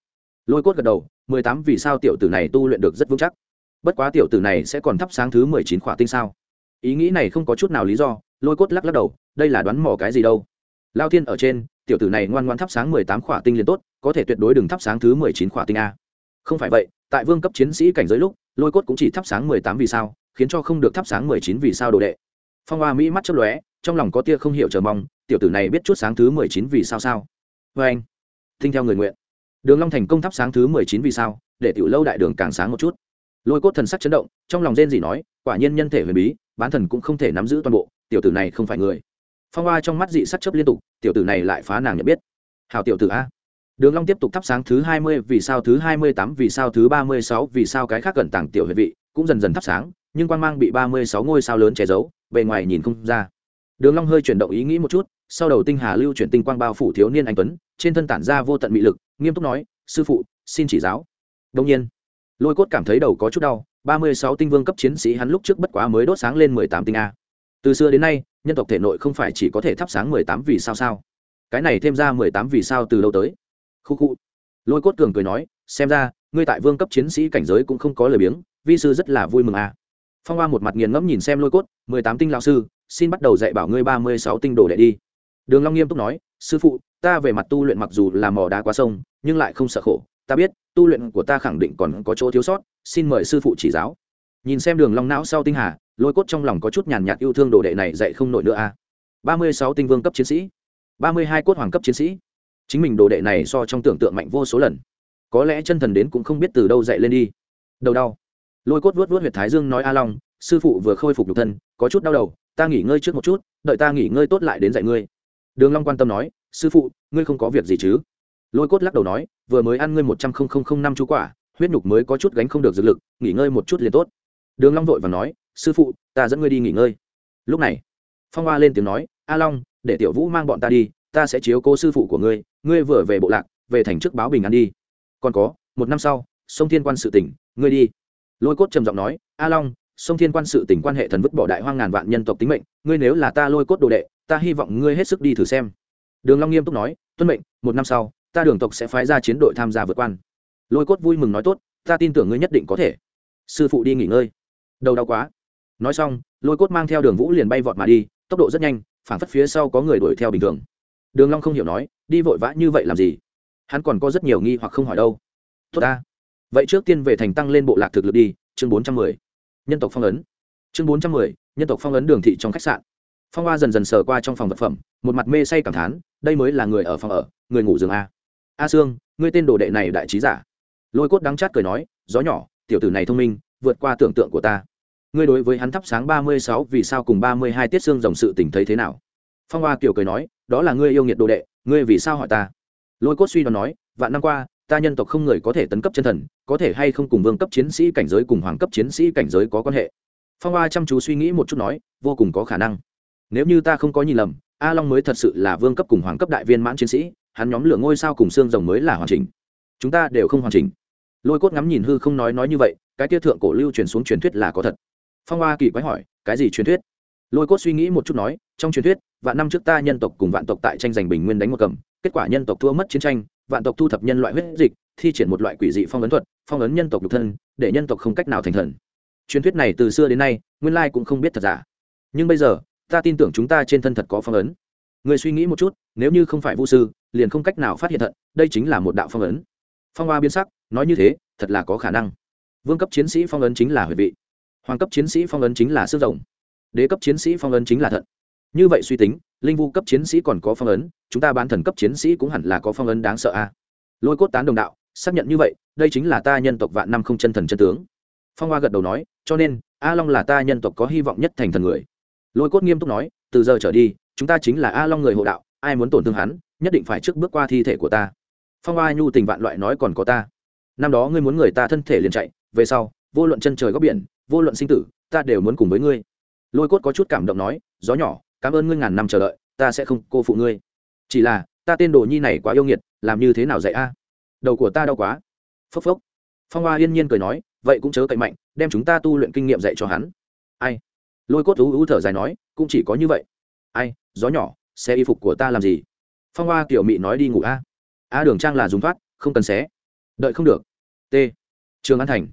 Lôi cốt gật đầu, mười tám vì sao tiểu tử này tu luyện được rất vững chắc bất quá tiểu tử này sẽ còn thắp sáng thứ mười chín khỏa tinh sao? Ý nghĩ này không có chút nào lý do, lôi cốt lắc lắc đầu, đây là đoán mò cái gì đâu? Lao thiên ở trên, tiểu tử này ngoan ngoan thắp sáng mười tám khỏa tinh liền tốt, có thể tuyệt đối đừng thắp sáng thứ mười chín khỏa tinh a. Không phải vậy, tại vương cấp chiến sĩ cảnh giới lúc, lôi cốt cũng chỉ thắp sáng mười tám vì sao, khiến cho không được thắp sáng mười chín vì sao đồ đệ. Phong hoa mỹ mắt chớp lóe, trong lòng có tia không hiểu chờ mong, tiểu tử này biết chút sáng thứ mười chín vì sao sao? Vê anh, thinh theo người nguyện. Đường long thành công thắp sáng thứ mười chín vì sao, để tiểu lâu đại đường càng sáng một chút lôi cốt thần sắc chấn động, trong lòng rên gì nói, quả nhiên nhân thể huyền bí, bán thần cũng không thể nắm giữ toàn bộ, tiểu tử này không phải người. Phong hoa trong mắt dị sắc chấp liên tục, tiểu tử này lại phá nàng nhận biết. Hào tiểu tử a. Đường long tiếp tục thắp sáng thứ hai mươi, vì sao thứ hai mươi tám, vì sao thứ ba mươi sáu, vì sao cái khác gần tàng tiểu huyền vị, cũng dần dần thắp sáng, nhưng quang mang bị ba mươi sáu ngôi sao lớn che giấu, bề ngoài nhìn không ra. Đường long hơi chuyển động ý nghĩ một chút, sau đầu tinh hà lưu chuyển tinh quang bao phủ thiếu niên anh tuấn, trên thân tản ra vô tận mị lực, nghiêm túc nói, sư phụ, xin chỉ giáo. Đồng nhiên lôi cốt cảm thấy đầu có chút đau, ba mươi sáu tinh vương cấp chiến sĩ hắn lúc trước bất quá mới đốt sáng lên mười tám tinh a. Từ xưa đến nay, nhân tộc thể nội không phải chỉ có thể thắp sáng mười tám vì sao sao. Cái này thêm ra mười tám vì sao từ lâu tới. Khu khu. Lôi cốt cường cười nói, xem ra, ngươi tại vương cấp chiến sĩ cảnh giới cũng không có lời biếng, vi sư rất là vui mừng a. Phong hoa một mặt nghiền ngẫm nhìn xem lôi cốt, mười tám tinh lão sư, xin bắt đầu dạy bảo ngươi ba mươi sáu tinh đồ đệ đi. Đường long nghiêm túc nói, sư phụ, ta về mặt tu luyện mặc dù là mò đá quá sông nhưng lại không sợ khổ. Ta biết, tu luyện của ta khẳng định còn có chỗ thiếu sót, xin mời sư phụ chỉ giáo. Nhìn xem đường long não sau tinh hà, lôi cốt trong lòng có chút nhàn nhạt yêu thương đồ đệ này dạy không nổi nữa a ba mươi sáu tinh vương cấp chiến sĩ. Ba mươi hai cốt hoàng cấp chiến sĩ. Chính mình đồ đệ này so trong tưởng tượng mạnh vô số lần. Có lẽ chân thần đến cũng không biết từ đâu dậy lên đi. Đầu đau. Lôi cốt vuốt vuốt huyệt thái dương nói a long, sư phụ vừa khôi phục nhục thân, có chút đau đầu, ta nghỉ ngơi trước một chút, đợi ta nghỉ ngơi tốt lại đến dạy ngươi. Đường long quan tâm nói, sư phụ, ngươi không có việc gì chứ? Lôi cốt lắc đầu nói, vừa mới ăn ngươi một trăm linh năm chú quả, huyết nhục mới có chút gánh không được dược lực, nghỉ ngơi một chút liền tốt. Đường long vội và nói, sư phụ, ta dẫn ngươi đi nghỉ ngơi. Lúc này, phong hoa lên tiếng nói, a long, để tiểu vũ mang bọn ta đi, ta sẽ chiếu cố sư phụ của ngươi ngươi vừa về bộ lạc, về thành trước báo bình an đi. Còn có, một năm sau, sông thiên quan sự tỉnh, ngươi đi. Lôi cốt trầm giọng nói, a long, sông thiên quan sự tỉnh quan hệ thần vứt bỏ đại hoang ngàn vạn nhân tộc tính mệnh, ngươi nếu là ta lôi cốt đồ đệ, ta hy vọng ngươi hết sức đi thử xem. Đường long nghiêm túc nói, tuân mệnh, một năm sau ta đường tộc sẽ phái ra chiến đội tham gia vượt quan. Lôi cốt vui mừng nói tốt, ta tin tưởng ngươi nhất định có thể. Sư phụ đi nghỉ ngơi. Đầu đau quá. Nói xong, lôi cốt mang theo đường vũ liền bay vọt mà đi, tốc độ rất nhanh, phảng phất phía sau có người đuổi theo bình thường. Đường long không hiểu nói, đi vội vã như vậy làm gì? Hắn còn có rất nhiều nghi hoặc không hỏi đâu. Tốt ta. Vậy trước tiên về thành tăng lên bộ lạc thực lực đi, chương bốn trăm mười. Nhân tộc phong ấn. Chương bốn trăm mười, nhân tộc phong ấn đường thị trong khách sạn. Phong hoa dần dần sờ qua trong phòng vật phẩm, một mặt mê say cảm thán, đây mới là người ở phòng ở, người ngủ giường a a sương, ngươi tên đồ đệ này đại trí giả. Lôi cốt đắng chát cười nói, gió nhỏ, tiểu tử này thông minh, vượt qua tưởng tượng của ta. Ngươi đối với hắn thắp sáng ba mươi sáu, vì sao cùng ba mươi hai tiết xương dòng sự tình thấy thế nào? Phong hoa kiều cười nói, đó là ngươi yêu nghiệt đồ đệ, ngươi vì sao hỏi ta? Lôi cốt suy đoán nói, vạn năm qua, ta nhân tộc không người có thể tấn cấp chân thần, có thể hay không cùng vương cấp chiến sĩ cảnh giới cùng hoàng cấp chiến sĩ cảnh giới có quan hệ? Phong hoa chăm chú suy nghĩ một chút nói, vô cùng có khả năng. Nếu như ta không có nhìn lầm, a long mới thật sự là vương cấp cùng hoàng cấp đại viên mãn chiến sĩ hắn nhóm lửa ngôi sao cùng xương rồng mới là hoàn chỉnh. Chúng ta đều không hoàn chỉnh. Lôi cốt ngắm nhìn hư không nói nói như vậy, cái tiết thượng cổ lưu truyền xuống truyền thuyết là có thật. Phong hoa kỳ quái hỏi, cái gì truyền thuyết? Lôi cốt suy nghĩ một chút nói, trong truyền thuyết, vạn năm trước ta nhân tộc cùng vạn tộc tại tranh giành bình nguyên đánh một cầm, kết quả nhân tộc thua mất chiến tranh, vạn tộc thu thập nhân loại huyết dịch, thi triển một loại quỷ dị phong ấn thuật, phong ấn nhân tộc độc thân, để nhân tộc không cách nào thành thần. Truyền thuyết này từ xưa đến nay, nguyên lai cũng không biết thật giả. Nhưng bây giờ, ta tin tưởng chúng ta trên thân thật có phong ấn. Người suy nghĩ một chút, nếu như không phải vũ sư liền không cách nào phát hiện thận, đây chính là một đạo phong ấn. Phong hoa biến sắc nói như thế thật là có khả năng. Vương cấp chiến sĩ phong ấn chính là huệ vị. Hoàng cấp chiến sĩ phong ấn chính là xương rồng. Đế cấp chiến sĩ phong ấn chính là thận. Như vậy suy tính linh vu cấp chiến sĩ còn có phong ấn chúng ta bán thần cấp chiến sĩ cũng hẳn là có phong ấn đáng sợ a. À? lôi cốt tán đồng đạo xác nhận như vậy đây chính là ta nhân tộc vạn năm không chân thần chân tướng. Phong hoa gật đầu nói cho nên a long là ta nhân tộc có hy vọng nhất thành thần người. Lôi cốt nghiêm túc nói từ giờ trở đi chúng ta chính là a long người hộ đạo ai muốn tổn thương hắn nhất định phải trước bước qua thi thể của ta. Phong hoa nhu tình vạn loại nói còn có ta. Năm đó ngươi muốn người ta thân thể liền chạy, về sau, vô luận chân trời góc biển, vô luận sinh tử, ta đều muốn cùng với ngươi. Lôi cốt có chút cảm động nói, gió nhỏ, cảm ơn ngươi ngàn năm chờ đợi, ta sẽ không cô phụ ngươi. Chỉ là, ta tên đồ nhi này quá yêu nghiệt, làm như thế nào dạy a? Đầu của ta đau quá. Phốc phốc. Phong hoa yên nhiên cười nói, vậy cũng chớ cậy mạnh, đem chúng ta tu luyện kinh nghiệm dạy cho hắn. Ai? Lôi cốt thú u thở dài nói, cũng chỉ có như vậy. Ai? Gió nhỏ, xe y phục của ta làm gì? Phong hoa kiểu mị nói đi ngủ a. A đường trang là dùng thoát, không cần xé. Đợi không được. T. Trường an thành.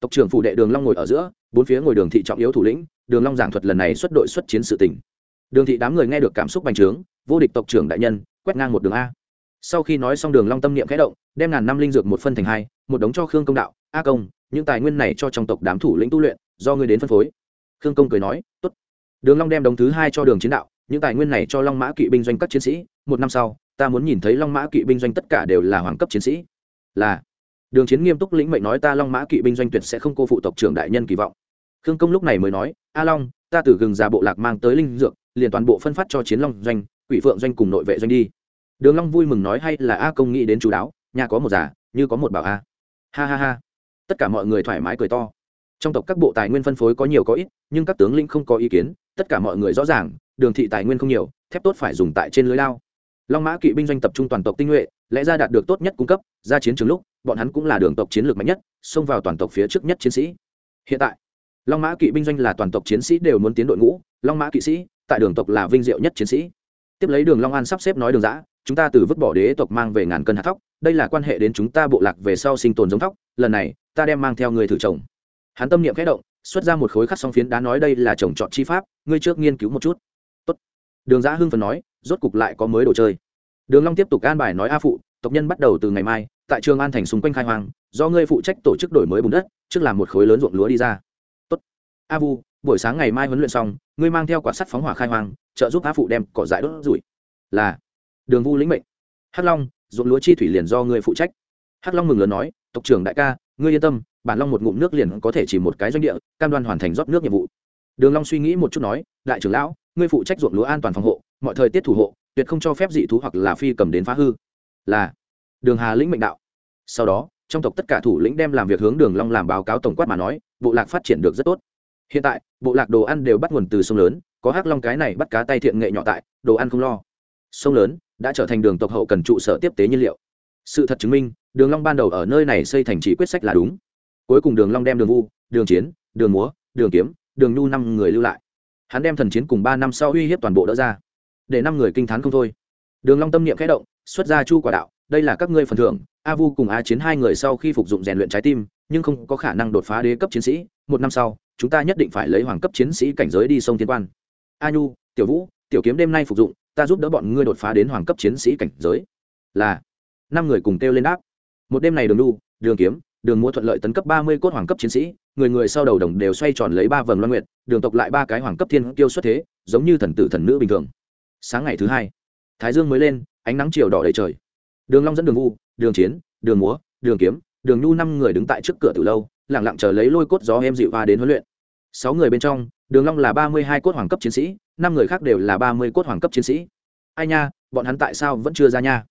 Tộc trưởng phủ đệ đường long ngồi ở giữa, bốn phía ngồi đường thị trọng yếu thủ lĩnh, đường long giảng thuật lần này xuất đội xuất chiến sự tình. Đường thị đám người nghe được cảm xúc bành trướng, vô địch tộc trưởng đại nhân, quét ngang một đường a. Sau khi nói xong đường long tâm niệm khẽ động, đem ngàn năm linh dược một phân thành hai, một đống cho khương công đạo, a công, những tài nguyên này cho trong tộc đám thủ lĩnh tu luyện, do ngươi đến phân phối. Khương công cười nói, tốt. Đường long đem đống thứ hai cho đường chiến đạo, những tài nguyên này cho long mã kỵ binh doanh các chiến sĩ một năm sau, ta muốn nhìn thấy long mã kỵ binh doanh tất cả đều là hoàng cấp chiến sĩ. Là. Đường chiến nghiêm túc lĩnh mệnh nói ta long mã kỵ binh doanh tuyệt sẽ không cô phụ tộc trưởng đại nhân kỳ vọng. Khương công lúc này mới nói, a long, ta từ gừng già bộ lạc mang tới linh dược, liền toàn bộ phân phát cho chiến long doanh, quỷ phượng doanh cùng nội vệ doanh đi. Đường long vui mừng nói hay là a công nghĩ đến chú đáo, nhà có một giả như có một bảo a. Ha ha ha. Tất cả mọi người thoải mái cười to. Trong tộc các bộ tài nguyên phân phối có nhiều có ít, nhưng các tướng lĩnh không có ý kiến, tất cả mọi người rõ ràng, đường thị tài nguyên không nhiều, thép tốt phải dùng tại trên lưới lao long mã kỵ binh doanh tập trung toàn tộc tinh nhuệ, lẽ ra đạt được tốt nhất cung cấp, ra chiến trường lúc, bọn hắn cũng là đường tộc chiến lược mạnh nhất, xông vào toàn tộc phía trước nhất chiến sĩ. Hiện tại, long mã kỵ binh doanh là toàn tộc chiến sĩ đều muốn tiến đội ngũ, long mã kỵ sĩ, tại đường tộc là vinh diệu nhất chiến sĩ. Tiếp lấy đường long an sắp xếp nói đường giã chúng ta từ vứt bỏ đế tộc mang về ngàn cân hạt thóc, đây là quan hệ đến chúng ta bộ lạc về sau sinh tồn giống thóc, lần này, ta đem mang theo người thử trồng. Hắn tâm niệm khẽ động, xuất ra một khối khắc song phiến đá nói đây là trồng trọt chi pháp, ngươi trước nghiên cứu một chút đường giã hưng phần nói, rốt cục lại có mới đồ chơi. Đường long tiếp tục an bài nói a phụ, tộc nhân bắt đầu từ ngày mai, tại trường an thành xung quanh khai hoang, do ngươi phụ trách tổ chức đổi mới bùn đất, trước làm một khối lớn ruộng lúa đi ra. Tốt. a vu, buổi sáng ngày mai huấn luyện xong, ngươi mang theo quả sắt phóng hỏa khai hoang, trợ giúp a phụ đem cỏ dại đốt rủi. Là. Đường vu lĩnh mệnh. Hắc long, ruộng lúa chi thủy liền do ngươi phụ trách. Hắc long mừng lớn nói, tộc trưởng đại ca, ngươi yên tâm, bản long một ngụm nước liền có thể chỉ một cái doanh địa, cam đoan hoàn thành rót nước nhiệm vụ. Đường long suy nghĩ một chút nói, đại trưởng lão ngươi phụ trách ruộng lúa an toàn phòng hộ, mọi thời tiết thủ hộ, tuyệt không cho phép dị thú hoặc là phi cầm đến phá hư. Là, đường hà lĩnh mệnh đạo. Sau đó, trong tộc tất cả thủ lĩnh đem làm việc hướng đường long làm báo cáo tổng quát mà nói, bộ lạc phát triển được rất tốt. Hiện tại, bộ lạc đồ ăn đều bắt nguồn từ sông lớn, có hắc long cái này bắt cá tay thiện nghệ nhỏ tại, đồ ăn không lo. Sông lớn đã trở thành đường tộc hậu cần trụ sở tiếp tế nhiên liệu. Sự thật chứng minh, đường long ban đầu ở nơi này xây thành chỉ quyết sách là đúng. Cuối cùng đường long đem đường vu, đường chiến, đường múa, đường kiếm, đường nhu năm người lưu lại hắn đem thần chiến cùng ba năm sau uy hiếp toàn bộ đỡ ra. Để năm người kinh thán không thôi. Đường long tâm niệm khẽ động xuất ra chu quả đạo đây là các ngươi phần thưởng a vu cùng a chiến hai người sau khi phục dụng rèn luyện trái tim nhưng không có khả năng đột phá đế cấp chiến sĩ một năm sau chúng ta nhất định phải lấy hoàng cấp chiến sĩ cảnh giới đi sông thiên quan. A nhu tiểu vũ tiểu kiếm đêm nay phục dụng ta giúp đỡ bọn ngươi đột phá đến hoàng cấp chiến sĩ cảnh giới. Là năm người cùng kêu lên đáp. Một đêm này đường Lu, đường kiếm đường mua thuận lợi tấn cấp ba mươi cốt hoàng cấp chiến sĩ, người người sau đầu đồng đều xoay tròn lấy ba vầng loan nguyệt, đường tộc lại ba cái hoàng cấp thiên tiêu xuất thế, giống như thần tử thần nữ bình thường. Sáng ngày thứ hai, thái dương mới lên, ánh nắng chiều đỏ đầy trời. Đường long dẫn đường vu, đường chiến, đường múa, đường kiếm, đường nhu năm người đứng tại trước cửa từ lâu, lặng lặng chờ lấy lôi cốt gió em dịu va đến huấn luyện. Sáu người bên trong, đường long là ba mươi hai cốt hoàng cấp chiến sĩ, năm người khác đều là ba mươi cốt hoàng cấp chiến sĩ. Ai nha, bọn hắn tại sao vẫn chưa ra nha?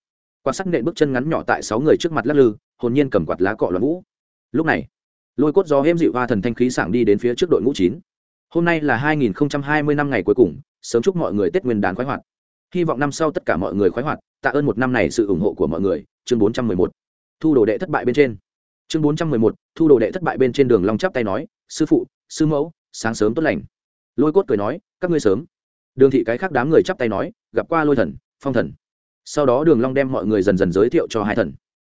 Quan sát nện bước chân ngắn nhỏ tại sáu người trước mặt lắc lư hồn nhiên cầm quạt lá cọ loạn vũ. Lúc này, lôi cốt gió êm dịu hoa thần thanh khí sảng đi đến phía trước đội ngũ chín. Hôm nay là hai nghìn hai mươi năm ngày cuối cùng, sớm chúc mọi người tết nguyên đán khoái hoạt. Hy vọng năm sau tất cả mọi người khoái hoạt, tạ ơn một năm này sự ủng hộ của mọi người. Chương bốn trăm mười một. Thu đồ đệ thất bại bên trên. Chương bốn trăm mười một. Thu đồ đệ thất bại bên trên đường long chắp tay nói, sư phụ, sư mẫu, sáng sớm tốt lành. Lôi cốt cười nói, các ngươi sớm. Đường thị cái khác đám người chắp tay nói, gặp qua lôi thần, phong thần. Sau đó đường long đem mọi người dần dần giới thiệu cho hai thần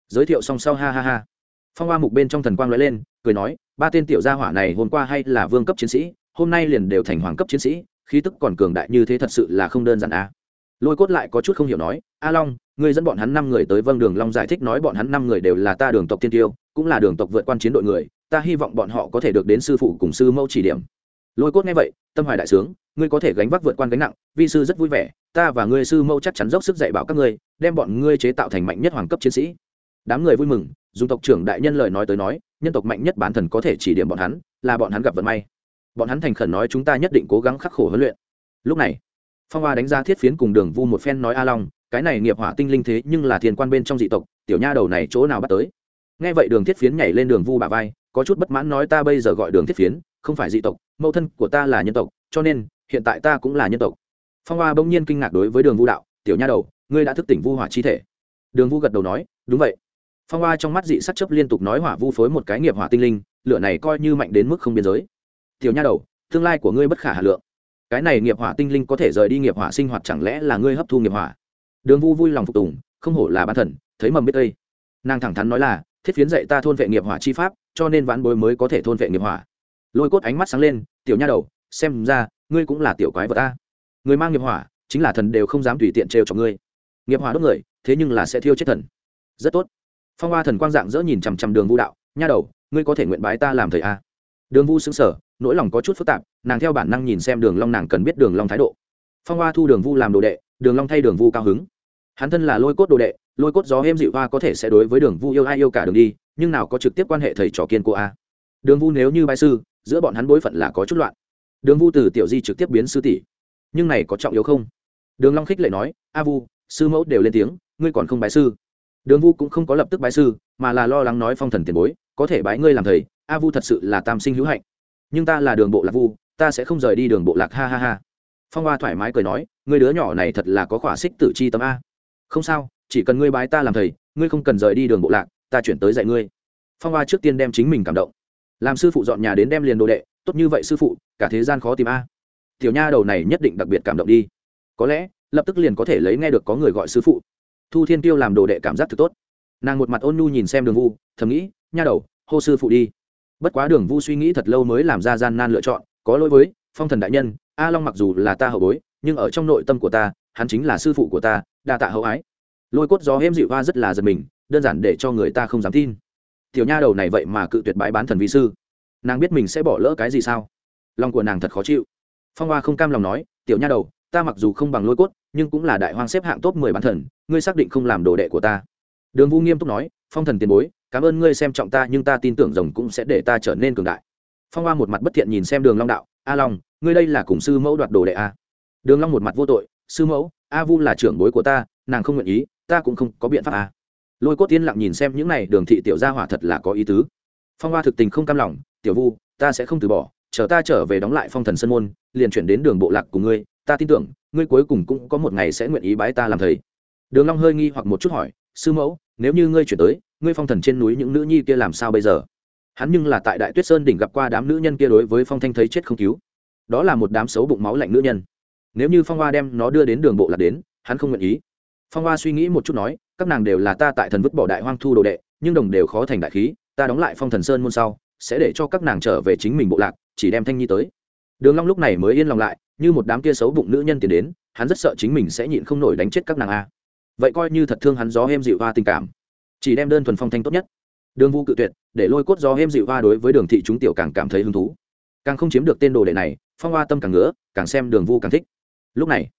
giới thiệu xong sau ha ha ha. Phong hoa mục bên trong thần quang nói lên, cười nói, ba tên tiểu gia hỏa này hôm qua hay là vương cấp chiến sĩ, hôm nay liền đều thành hoàng cấp chiến sĩ, khí tức còn cường đại như thế thật sự là không đơn giản a à. lôi cốt lại có chút không hiểu nói, a long, ngươi dẫn bọn hắn năm người tới vâng đường long giải thích nói bọn hắn năm người đều là ta đường tộc tiên tiêu, cũng là đường tộc vượt quan chiến đội người, ta hy vọng bọn họ có thể được đến sư phụ cùng sư mẫu chỉ điểm. Lôi cốt nghe vậy, tâm hoài đại sướng, ngươi có thể gánh vác vượt quan gánh nặng, vi sư rất vui vẻ, ta và ngươi sư mẫu chắc chắn dốc sức dạy bảo các ngươi, đem bọn ngươi chế tạo thành mạnh nhất hoàng cấp chiến sĩ đám người vui mừng, dùng tộc trưởng đại nhân lời nói tới nói, nhân tộc mạnh nhất bán thần có thể chỉ điểm bọn hắn, là bọn hắn gặp vận may. Bọn hắn thành khẩn nói chúng ta nhất định cố gắng khắc khổ huấn luyện. Lúc này, phong hoa đánh ra thiết phiến cùng đường vu một phen nói a long, cái này nghiệp hỏa tinh linh thế nhưng là thiên quan bên trong dị tộc, tiểu nha đầu này chỗ nào bắt tới? Nghe vậy đường thiết phiến nhảy lên đường vu bà vai, có chút bất mãn nói ta bây giờ gọi đường thiết phiến, không phải dị tộc, mẫu thân của ta là nhân tộc, cho nên, hiện tại ta cũng là nhân tộc. Phong hoa bỗng nhiên kinh ngạc đối với đường vu đạo, tiểu nha đầu, ngươi đã thức tỉnh vu hỏa chi thể. Đường vu gật đầu nói, đúng vậy phong hoa trong mắt dị sắc chấp liên tục nói hỏa vu phối một cái nghiệp hỏa tinh linh, lửa này coi như mạnh đến mức không biên giới. Tiểu nha đầu, tương lai của ngươi bất khả hà lượng. Cái này nghiệp hỏa tinh linh có thể rời đi nghiệp hỏa sinh hoạt chẳng lẽ là ngươi hấp thu nghiệp hỏa? Đường vu vui lòng phục tùng, không hổ là bán thần, thấy mầm biết tây. Nàng thẳng thắn nói là, thiết phiến dạy ta thôn vệ nghiệp hỏa chi pháp, cho nên ván bối mới có thể thôn vệ nghiệp hỏa. Lôi cốt ánh mắt sáng lên, tiểu nha đầu, xem ra, ngươi cũng là tiểu quái vật ta. Người mang nghiệp hỏa, chính là thần đều không dám tùy tiện trêu cho ngươi. Nghiệp hỏa đốt người, thế nhưng là sẽ thiêu chết thần. Rất tốt phong hoa thần quang dạng dỡ nhìn chằm chằm đường vu đạo, nha đầu, ngươi có thể nguyện bái ta làm thầy a? Đường vu xứng sở nỗi lòng có chút phức tạp, nàng theo bản năng nhìn xem đường long nàng cần biết đường long thái độ. Phong hoa thu đường vu làm đồ đệ, đường long thay đường vu cao hứng. Hắn thân là lôi cốt đồ đệ, lôi cốt gió êm dịu hoa có thể sẽ đối với đường vu yêu ai yêu cả đường đi, nhưng nào có trực tiếp quan hệ thầy trò kiên cô a. Đường vu nếu như bài sư, giữa bọn hắn bối phận là có chút loạn. Đường vu từ tiểu di trực tiếp biến sư tỷ. Nhưng này có trọng yếu không? Đường long khích lệ nói, a vu, sư mẫu đều lên tiếng, ngươi còn không bái sư đường vu cũng không có lập tức bái sư, mà là lo lắng nói phong thần tiền bối, có thể bái ngươi làm thầy, a vu thật sự là tam sinh hữu hạnh. Nhưng ta là đường bộ lạc vu, ta sẽ không rời đi đường bộ lạc, ha ha ha. Phong hoa thoải mái cười nói, ngươi đứa nhỏ này thật là có khỏa xích tử chi tâm a. Không sao, chỉ cần ngươi bái ta làm thầy, ngươi không cần rời đi đường bộ lạc, ta chuyển tới dạy ngươi. Phong hoa trước tiên đem chính mình cảm động. Làm sư phụ dọn nhà đến đem liền đồ đệ, tốt như vậy sư phụ, cả thế gian khó tìm a. Tiểu nha đầu này nhất định đặc biệt cảm động đi. Có lẽ, lập tức liền có thể lấy nghe được có người gọi sư phụ thu thiên tiêu làm đồ đệ cảm giác thực tốt. Nàng một mặt ôn nhu nhìn xem đường vu, thầm nghĩ, nha đầu, hô sư phụ đi. Bất quá đường vu suy nghĩ thật lâu mới làm ra gian nan lựa chọn, có lỗi với phong thần đại nhân, a long mặc dù là ta hậu bối, nhưng ở trong nội tâm của ta, hắn chính là sư phụ của ta, đa tạ hậu ái. Lôi cốt gió hêm dịu hoa rất là giật mình, đơn giản để cho người ta không dám tin. Tiểu nha đầu này vậy mà cự tuyệt bãi bán thần vi sư. Nàng biết mình sẽ bỏ lỡ cái gì sao? Lòng của nàng thật khó chịu. Phong hoa không cam lòng nói, tiểu nha đầu, ta mặc dù không bằng lôi cốt nhưng cũng là đại hoang xếp hạng top mười bán thần, ngươi xác định không làm đồ đệ của ta. Đường vu nghiêm túc nói, phong thần tiền bối, cảm ơn ngươi xem trọng ta, nhưng ta tin tưởng rồng cũng sẽ để ta trở nên cường đại. Phong hoa một mặt bất thiện nhìn xem đường long đạo, a long, ngươi đây là cùng sư mẫu đoạt đồ đệ a đường long một mặt vô tội, sư mẫu, a vu là trưởng bối của ta, nàng không nguyện ý, ta cũng không có biện pháp a lôi cốt tiên lặng nhìn xem những này, đường thị tiểu gia hỏa thật là có ý tứ. Phong hoa thực tình không cam lòng, tiểu vu, ta sẽ không từ bỏ, chờ ta trở về đóng lại phong thần sân môn, liền chuyển đến đường bộ lạc của ngươi ta tin tưởng, ngươi cuối cùng cũng có một ngày sẽ nguyện ý bái ta làm thầy. Đường long hơi nghi hoặc một chút hỏi, sư mẫu, nếu như ngươi chuyển tới, ngươi phong thần trên núi những nữ nhi kia làm sao bây giờ? Hắn nhưng là tại đại tuyết sơn đỉnh gặp qua đám nữ nhân kia đối với phong thanh thấy chết không cứu. Đó là một đám xấu bụng máu lạnh nữ nhân. Nếu như phong hoa đem nó đưa đến đường bộ lạc đến, hắn không nguyện ý. Phong hoa suy nghĩ một chút nói, các nàng đều là ta tại thần vứt bỏ đại hoang thu đồ đệ, nhưng đồng đều khó thành đại khí, ta đóng lại phong thần sơn môn sau, sẽ để cho các nàng trở về chính mình bộ lạc, chỉ đem thanh nhi tới. Đường long lúc này mới yên lòng lại như một đám kia xấu bụng nữ nhân tiến đến, hắn rất sợ chính mình sẽ nhịn không nổi đánh chết các nàng a. Vậy coi như thật thương hắn gió êm dịu hoa tình cảm. Chỉ đem đơn thuần phong thanh tốt nhất. Đường vũ cự tuyệt, để lôi cốt gió êm dịu hoa đối với đường thị chúng tiểu càng cảm thấy hứng thú. Càng không chiếm được tên đồ đệ này, phong hoa tâm càng ngứa, càng xem đường vu càng thích. Lúc này,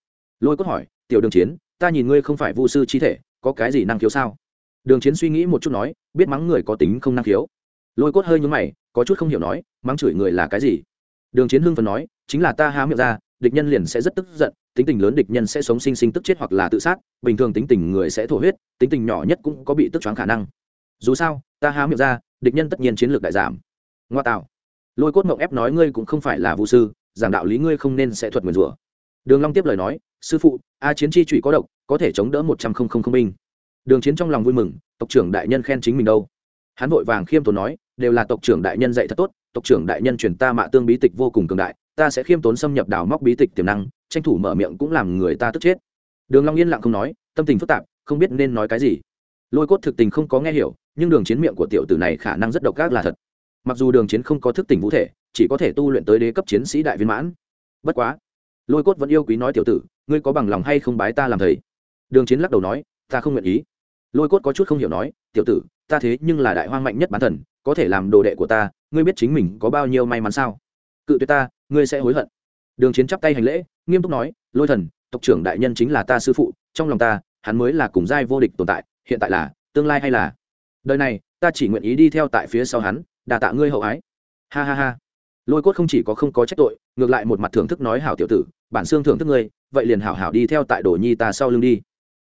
lôi cốt hỏi, tiểu đường chiến, ta nhìn ngươi không phải vu sư chi thể, có cái gì năng khiếu sao? Đường chiến suy nghĩ một chút nói, biết mắng người có tính không năng khiếu. Lôi cốt hơi nhúng mày, có chút không hiểu nói, mắng chửi người là cái gì? Đường chiến hưng phần nói, chính là ta há miệng ra địch nhân liền sẽ rất tức giận, tính tình lớn địch nhân sẽ sống sinh sinh tức chết hoặc là tự sát, bình thường tính tình người sẽ thổ huyết, tính tình nhỏ nhất cũng có bị tức choáng khả năng. Dù sao, ta há miệng ra, địch nhân tất nhiên chiến lược đại giảm. Ngoa tạo. Lôi cốt mộng ép nói ngươi cũng không phải là vũ sư, giảng đạo lý ngươi không nên sẽ thuật nguyền rủa. Đường long tiếp lời nói, sư phụ, a chiến chi trụy có độc, có thể chống đỡ một trăm không không không binh. Đường chiến trong lòng vui mừng, tộc trưởng đại nhân khen chính mình đâu. Hắn vội vàng khiêm tốn nói, đều là tộc trưởng đại nhân dạy thật tốt, tộc trưởng đại nhân truyền ta mạ tương bí tịch vô cùng cường đại ta sẽ khiêm tốn xâm nhập đào móc bí tịch tiềm năng, tranh thủ mở miệng cũng làm người ta tức chết. Đường long yên lặng không nói, tâm tình phức tạp, không biết nên nói cái gì. Lôi cốt thực tình không có nghe hiểu, nhưng đường chiến miệng của tiểu tử này khả năng rất độc ác là thật. Mặc dù đường chiến không có thức tỉnh vũ thể, chỉ có thể tu luyện tới đế cấp chiến sĩ đại viên mãn. Bất quá, lôi cốt vẫn yêu quý nói tiểu tử, ngươi có bằng lòng hay không bái ta làm thầy? Đường chiến lắc đầu nói, ta không nguyện ý. Lôi cốt có chút không hiểu nói, tiểu tử, ta thế nhưng là đại hoang mạnh nhất bán thần, có thể làm đồ đệ của ta, ngươi biết chính mình có bao nhiêu may mắn sao? Cự tuyệt ta ngươi sẽ hối hận. Đường chiến chắp tay hành lễ, nghiêm túc nói, lôi thần, tộc trưởng đại nhân chính là ta sư phụ, trong lòng ta, hắn mới là cùng giai vô địch tồn tại, hiện tại là, tương lai hay là? Đời này, ta chỉ nguyện ý đi theo tại phía sau hắn, đà tạ ngươi hậu ái. Ha ha ha. Lôi cốt không chỉ có không có trách tội, ngược lại một mặt thưởng thức nói, hảo tiểu tử, bản xương thưởng thức ngươi, vậy liền hảo hảo đi theo tại đồ nhi ta sau lưng đi.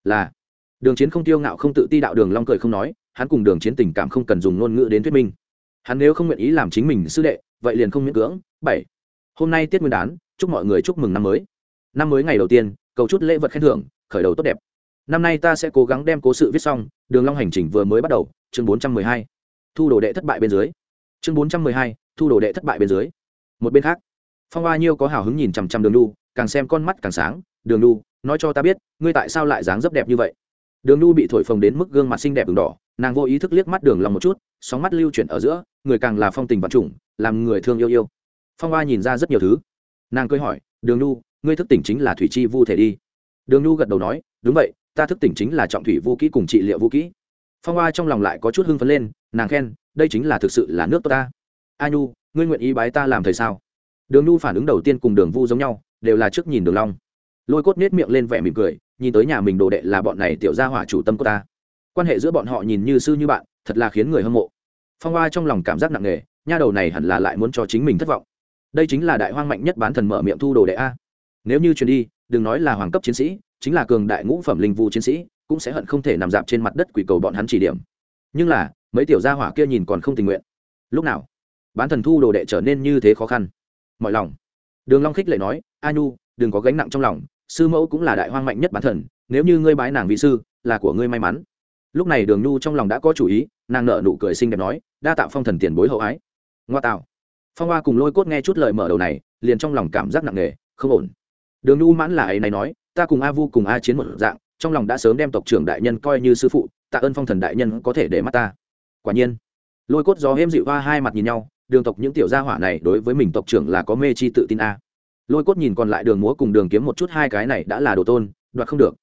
Là. Đường chiến không tiêu ngạo, không tự ti đạo đường long cười không nói, hắn cùng đường chiến tình cảm không cần dùng ngôn ngữ đến thuyết minh. Hắn nếu không nguyện ý làm chính mình sư đệ, vậy liền không miễn cưỡng. Bảy hôm nay tiết nguyên đán, chúc mọi người chúc mừng năm mới. Năm mới ngày đầu tiên, cầu chút lễ vật khen thưởng, khởi đầu tốt đẹp. Năm nay ta sẽ cố gắng đem cố sự viết xong, đường long hành trình vừa mới bắt đầu, chương bốn trăm mười hai. Thu đồ đệ thất bại bên dưới. Chương bốn trăm mười hai, thu đồ đệ thất bại bên dưới. Một bên khác, phong hoa nhiêu có hào hứng nhìn chằm chằm đường lu càng xem con mắt càng sáng. Đường lu nói cho ta biết, ngươi tại sao lại dáng dấp đẹp như vậy? Đường lu bị thổi phồng đến mức gương mặt xinh đẹp đường đỏ, nàng vô ý thức liếc mắt đường long một chút, sóng mắt lưu chuyển ở giữa, người càng là phong tình vật chủng làm người thương yêu yêu phong hoa nhìn ra rất nhiều thứ. Nàng cười hỏi, đường lu ngươi thức tỉnh chính là thủy chi vu thể đi. Đường lu gật đầu nói, đúng vậy, ta thức tỉnh chính là trọng thủy vũ kỹ cùng trị liệu vũ kỹ. Phong hoa trong lòng lại có chút hưng phấn lên, nàng khen, đây chính là thực sự là nước tốt ta. A nhu, ngươi nguyện ý bái ta làm thầy sao? Đường nhu phản ứng đầu tiên cùng đường vu giống nhau, đều là trước nhìn đường long. Lôi cốt nết miệng lên vẻ mỉm cười, nhìn tới nhà mình đồ đệ là bọn này tiểu gia hỏa chủ tâm của ta. Quan hệ giữa bọn họ nhìn như sư như bạn, thật là khiến người hâm mộ. Phong hoa trong lòng cảm giác nặng nề, nha đầu này hẳn là lại muốn cho chính mình thất vọng đây chính là đại hoang mạnh nhất bán thần mở miệng thu đồ đệ a. Nếu như truyền đi, đừng nói là hoàng cấp chiến sĩ, chính là cường đại ngũ phẩm linh vu chiến sĩ, cũng sẽ hận không thể nằm dạp trên mặt đất quỷ cầu bọn hắn chỉ điểm. Nhưng là, mấy tiểu gia hỏa kia nhìn còn không tình nguyện. Lúc nào, bán thần thu đồ đệ trở nên như thế khó khăn? Mọi lòng. Đường long khích lệ nói, a nhu, đừng có gánh nặng trong lòng, sư mẫu cũng là đại hoang mạnh nhất bán thần, nếu như ngươi bái nàng vị sư, là của ngươi may mắn. Lúc này đường nhu trong lòng đã có chủ ý, nàng nở nụ cười xinh đẹp nói, đa tạo phong thần tiền bối hậu ái. Ngoa tạo phong hoa cùng lôi cốt nghe chút lời mở đầu này, liền trong lòng cảm giác nặng nề, không ổn. Đường nhu mãn là ấy này nói, ta cùng a vu cùng a chiến một dạng, trong lòng đã sớm đem tộc trưởng đại nhân coi như sư phụ, tạ ơn phong thần đại nhân có thể để mắt ta. Quả nhiên, lôi cốt gió êm dịu hoa hai mặt nhìn nhau, đường tộc những tiểu gia hỏa này đối với mình tộc trưởng là có mê chi tự tin a. Lôi cốt nhìn còn lại đường múa cùng đường kiếm một chút hai cái này đã là đồ tôn, đoạt không được.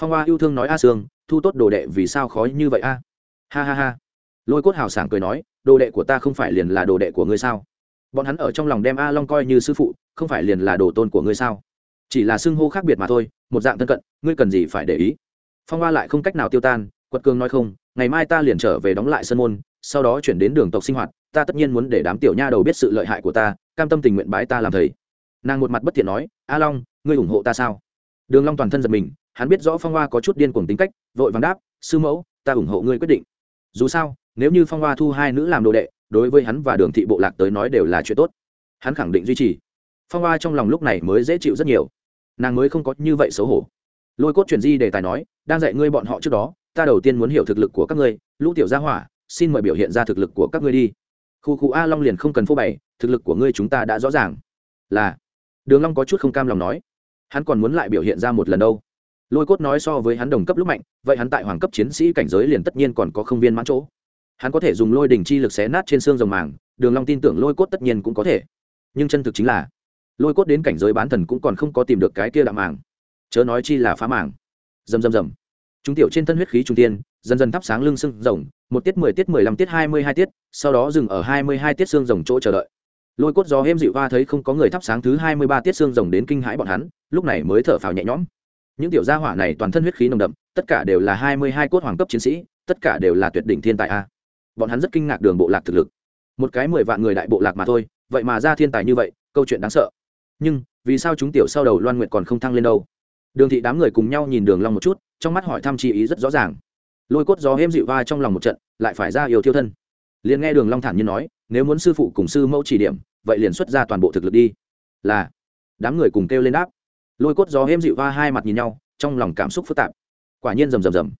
Phong hoa yêu thương nói a sương, thu tốt đồ đệ vì sao khó như vậy a? Ha ha ha. Lôi cốt hào sảng cười nói, đồ đệ của ta không phải liền là đồ đệ của ngươi sao? Bọn hắn ở trong lòng đem a long coi như sư phụ, không phải liền là đồ tôn của ngươi sao? Chỉ là xưng hô khác biệt mà thôi, một dạng thân cận, ngươi cần gì phải để ý? Phong hoa lại không cách nào tiêu tan, quật cường nói không, ngày mai ta liền trở về đóng lại sân môn, sau đó chuyển đến đường tộc sinh hoạt, ta tất nhiên muốn để đám tiểu nha đầu biết sự lợi hại của ta, cam tâm tình nguyện bái ta làm thầy. Nàng một mặt bất thiện nói, a long, ngươi ủng hộ ta sao? Đường long toàn thân giật mình, hắn biết rõ phong hoa có chút điên cuồng tính cách, vội vàng đáp, sư mẫu, ta ủng hộ ngươi quyết định. Dù sao, nếu như phong hoa thu hai nữ làm đồ đệ đối với hắn và đường thị bộ lạc tới nói đều là chuyện tốt. Hắn khẳng định duy trì. Phong hoa trong lòng lúc này mới dễ chịu rất nhiều. Nàng mới không có như vậy xấu hổ. Lôi cốt chuyển di đề tài nói, đang dạy ngươi bọn họ trước đó, ta đầu tiên muốn hiểu thực lực của các ngươi, lũ tiểu gia hỏa, xin mời biểu hiện ra thực lực của các ngươi đi. Khu khu a long liền không cần phô bày, thực lực của ngươi chúng ta đã rõ ràng. Là, đường long có chút không cam lòng nói. Hắn còn muốn lại biểu hiện ra một lần đâu. Lôi cốt nói so với hắn đồng cấp lúc mạnh, vậy hắn tại hoàng cấp chiến sĩ cảnh giới liền tất nhiên còn có không viên mãn chỗ hắn có thể dùng lôi đỉnh chi lực xé nát trên xương rồng màng, đường long tin tưởng lôi cốt tất nhiên cũng có thể. Nhưng chân thực chính là, lôi cốt đến cảnh giới bán thần cũng còn không có tìm được cái kia đạm màng. Chớ nói chi là phá màng. Rầm rầm rầm. Chúng tiểu trên thân huyết khí trung tiên dần dần thắp sáng lưng xương rồng, một tiết mười tiết mười lăm tiết hai mươi hai tiết, sau đó dừng ở hai mươi hai tiết xương rồng chỗ chờ đợi. Lôi cốt gió êm dịu hoa thấy không có người thắp sáng thứ hai mươi ba tiết xương rồng đến kinh hãi bọn hắn, lúc này mới thở phào nhẹ nhõm. Những tiểu gia hỏa này toàn thân huyết khí nồng đậm, tất cả đều là hai mươi hai cốt hoàng cấp chiến sĩ, tất cả đều là tuyệt đỉnh thiên tài a bọn hắn rất kinh ngạc đường bộ lạc thực lực. Một cái mười vạn người đại bộ lạc mà thôi, vậy mà ra thiên tài như vậy, câu chuyện đáng sợ. Nhưng, vì sao chúng tiểu sau đầu loan nguyện còn không thăng lên đâu? Đường thị đám người cùng nhau nhìn đường long một chút, trong mắt hỏi thăm chi ý rất rõ ràng. Lôi cốt gió hêm dịu va trong lòng một trận, lại phải ra yêu thiêu thân. Liền nghe đường long thản nhiên nói, nếu muốn sư phụ cùng sư mẫu chỉ điểm, vậy liền xuất ra toàn bộ thực lực đi. Là. Đám người cùng kêu lên đáp. Lôi cốt gió hêm dịu va hai mặt nhìn nhau, trong lòng cảm xúc phức tạp. Quả nhiên rầm rầm rầm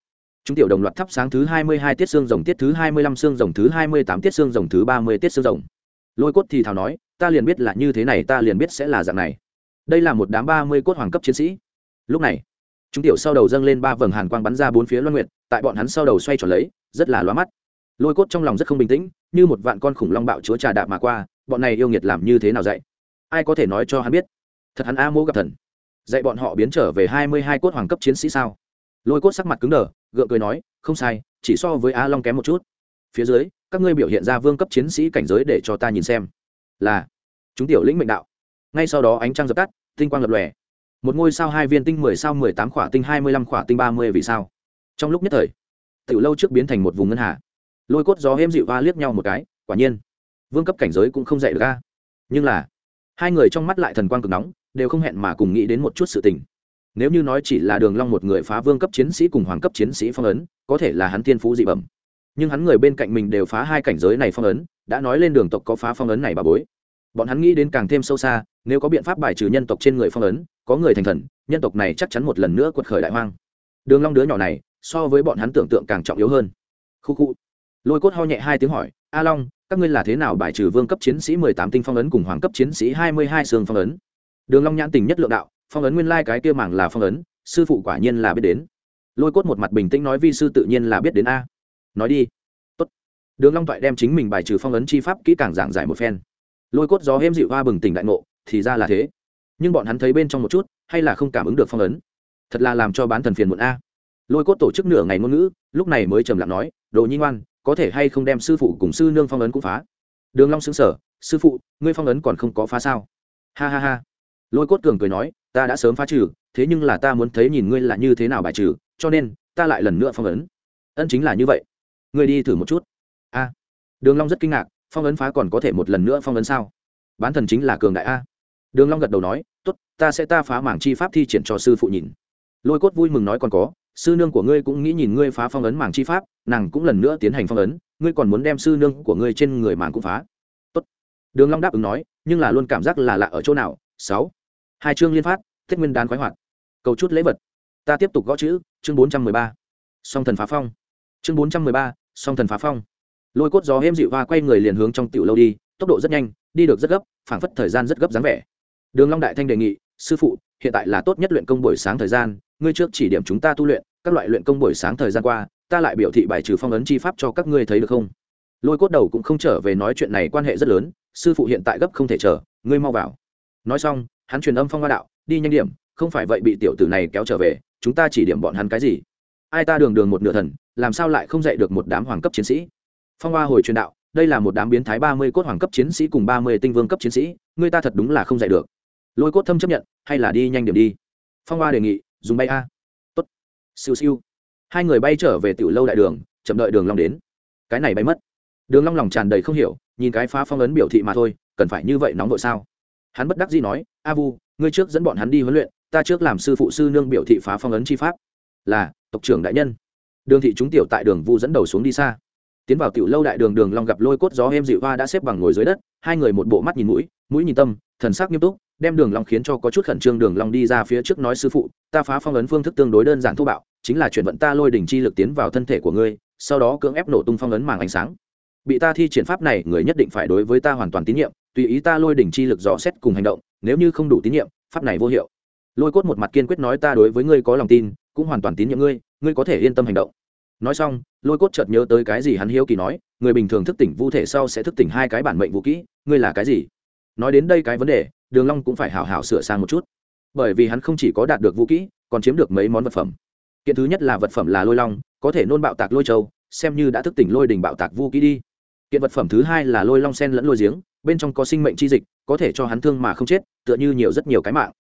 chúng tiểu đồng loạt thắp sáng thứ hai mươi hai tiết xương rồng, tiết thứ hai mươi lăm xương rồng, thứ hai mươi tám tiết xương rồng, thứ ba mươi tiết xương rồng. Lôi cốt thì thào nói, ta liền biết là như thế này, ta liền biết sẽ là dạng này. Đây là một đám ba mươi cốt hoàng cấp chiến sĩ. Lúc này, chúng tiểu sau đầu dâng lên ba vầng hàn quang bắn ra bốn phía loan nguyện tại bọn hắn sau đầu xoay tròn lấy, rất là loa mắt. Lôi cốt trong lòng rất không bình tĩnh, như một vạn con khủng long bạo chúa trà đạp mà qua, bọn này yêu nghiệt làm như thế nào dạy? Ai có thể nói cho hắn biết? Thật hắn a mô gặp thần. Dạy bọn họ biến trở về hai mươi hai cốt hoàng cấp chiến sĩ sao? Lôi cốt sắc mặt cứng đờ gượng cười nói, không sai, chỉ so với a long kém một chút. Phía dưới, các ngươi biểu hiện ra vương cấp chiến sĩ cảnh giới để cho ta nhìn xem. Là, chúng tiểu lĩnh mệnh đạo. Ngay sau đó ánh trăng dập tắt, tinh quang lập lòe. Một ngôi sao hai viên tinh, mười sao mười tám khỏa tinh, hai mươi lăm khỏa tinh, ba mươi vì sao. Trong lúc nhất thời, tiểu lâu trước biến thành một vùng ngân hà. Lôi cốt gió êm dịu va liếc nhau một cái, quả nhiên, vương cấp cảnh giới cũng không dạy được ga nhưng là, hai người trong mắt lại thần quang cực nóng, đều không hẹn mà cùng nghĩ đến một chút sự tình nếu như nói chỉ là đường long một người phá vương cấp chiến sĩ cùng hoàng cấp chiến sĩ phong ấn, có thể là hắn thiên phú dị bẩm. Nhưng hắn người bên cạnh mình đều phá hai cảnh giới này phong ấn, đã nói lên đường tộc có phá phong ấn này bà bối. Bọn hắn nghĩ đến càng thêm sâu xa, nếu có biện pháp bài trừ nhân tộc trên người phong ấn, có người thành thần, nhân tộc này chắc chắn một lần nữa quật khởi đại hoang. Đường long đứa nhỏ này, so với bọn hắn tưởng tượng càng trọng yếu hơn. Khu khu. Lôi cốt ho nhẹ hai tiếng hỏi, a long, các ngươi là thế nào bài trừ vương cấp chiến sĩ mười tám tinh phong ấn cùng hoàng cấp chiến sĩ hai mươi hai xương phong ấn? Đường long nhãn tình nhất lượng đạo phong ấn nguyên lai cái kia mảng là phong ấn, sư phụ quả nhiên là biết đến. Lôi cốt một mặt bình tĩnh nói vi sư tự nhiên là biết đến a. Nói đi. Tốt. đường long toại đem chính mình bài trừ phong ấn chi pháp kỹ càng giảng giải một phen. Lôi cốt gió hêm dịu hoa bừng tỉnh đại ngộ, thì ra là thế. Nhưng bọn hắn thấy bên trong một chút, hay là không cảm ứng được phong ấn? Thật là làm cho bán thần phiền muộn a. Lôi cốt tổ chức nửa ngày ngôn ngữ, lúc này mới trầm lặng nói, đồ nhi ngoan, có thể hay không đem sư phụ cùng sư nương phong ấn cũng phá? Đường long sững sờ, sư phụ, ngươi phong ấn còn không có phá sao? Ha ha ha. Lôi cốt cường cười nói ta đã sớm phá trừ, thế nhưng là ta muốn thấy nhìn ngươi là như thế nào bài trừ, cho nên, ta lại lần nữa phong ấn. Ân chính là như vậy. Ngươi đi thử một chút. A. Đường long rất kinh ngạc, phong ấn phá còn có thể một lần nữa phong ấn sao? Bán thần chính là cường đại a. Đường long gật đầu nói, tốt, ta sẽ ta phá mảng chi pháp thi triển cho sư phụ nhìn. Lôi cốt vui mừng nói còn có, sư nương của ngươi cũng nghĩ nhìn ngươi phá phong ấn mảng chi pháp, nàng cũng lần nữa tiến hành phong ấn, ngươi còn muốn đem sư nương của ngươi trên người mảng cũng phá. Tốt. Đường long đáp ứng nói, nhưng là luôn cảm giác là lạ ở chỗ nào? Sáu hai chương liên phát, tết nguyên đán khoái hoạt. Cầu chút lễ vật. Ta tiếp tục gõ chữ, chương bốn trăm mười ba. Song thần phá phong. Chương bốn trăm mười ba, song thần phá phong. Lôi cốt gió êm dịu hoa quay người liền hướng trong tiểu lâu đi, tốc độ rất nhanh, đi được rất gấp, phảng phất thời gian rất gấp dáng vẻ. Đường long đại thanh đề nghị, sư phụ, hiện tại là tốt nhất luyện công buổi sáng thời gian, ngươi trước chỉ điểm chúng ta tu luyện, các loại luyện công buổi sáng thời gian qua, ta lại biểu thị bài trừ phong ấn chi pháp cho các ngươi thấy được không? Lôi cốt đầu cũng không trở về nói chuyện này quan hệ rất lớn, sư phụ hiện tại gấp không thể chờ, ngươi mau vào. Nói xong hắn truyền âm phong hoa đạo, đi nhanh điểm, không phải vậy bị tiểu tử này kéo trở về, chúng ta chỉ điểm bọn hắn cái gì? Ai ta đường đường một nửa thần, làm sao lại không dạy được một đám hoàng cấp chiến sĩ? Phong hoa hồi truyền đạo, đây là một đám biến thái ba mươi cốt hoàng cấp chiến sĩ cùng ba mươi tinh vương cấp chiến sĩ, người ta thật đúng là không dạy được. Lôi cốt thâm chấp nhận, hay là đi nhanh điểm đi? Phong hoa đề nghị, dùng bay a. Tốt. Siêu siêu. Hai người bay trở về tiểu lâu đại đường, chậm đợi đường long đến. Cái này bay mất. Đường long lòng tràn đầy không hiểu, nhìn cái phá phong ấn biểu thị mà thôi, cần phải như vậy nóng vội sao? Hắn bất đắc dĩ nói, a vu, ngươi trước dẫn bọn hắn đi huấn luyện, ta trước làm sư phụ sư nương biểu thị phá phong ấn chi pháp. Là, tộc trưởng đại nhân. Đường thị chúng tiểu tại đường vu dẫn đầu xuống đi xa. Tiến vào tiểu lâu đại đường đường long gặp lôi cốt gió em dịu hoa đã xếp bằng ngồi dưới đất, hai người một bộ mắt nhìn mũi mũi nhìn tâm, thần sắc nghiêm túc, đem đường long khiến cho có chút khẩn trương đường long đi ra phía trước nói, sư phụ, ta phá phong ấn phương thức tương đối đơn giản thô bạo, chính là chuyển vận ta lôi đỉnh chi lực tiến vào thân thể của ngươi, sau đó cưỡng ép nổ tung phong ấn màng ánh sáng. Bị ta thi triển pháp này, người nhất định phải đối với ta hoàn toàn tín nhiệm tùy ý ta lôi đỉnh chi lực dò xét cùng hành động, nếu như không đủ tín nhiệm, pháp này vô hiệu. Lôi cốt một mặt kiên quyết nói ta đối với ngươi có lòng tin, cũng hoàn toàn tín nhiệm ngươi ngươi có thể yên tâm hành động. Nói xong, lôi cốt chợt nhớ tới cái gì hắn hiếu kỳ nói, người bình thường thức tỉnh vu thể sau sẽ thức tỉnh hai cái bản mệnh vũ kỹ, ngươi là cái gì? Nói đến đây cái vấn đề, đường long cũng phải hảo hảo sửa sang một chút. Bởi vì hắn không chỉ có đạt được vũ kỹ, còn chiếm được mấy món vật phẩm. Kiện thứ nhất là vật phẩm là lôi long, có thể nôn bạo tạc lôi châu, xem như đã thức tỉnh lôi đỉnh bạo tạc vũ kỹ đi. Kiện vật phẩm thứ hai là lôi long sen lẫn lôi giếng bên trong có sinh mệnh chi dịch, có thể cho hắn thương mà không chết, tựa như nhiều rất nhiều cái mạng.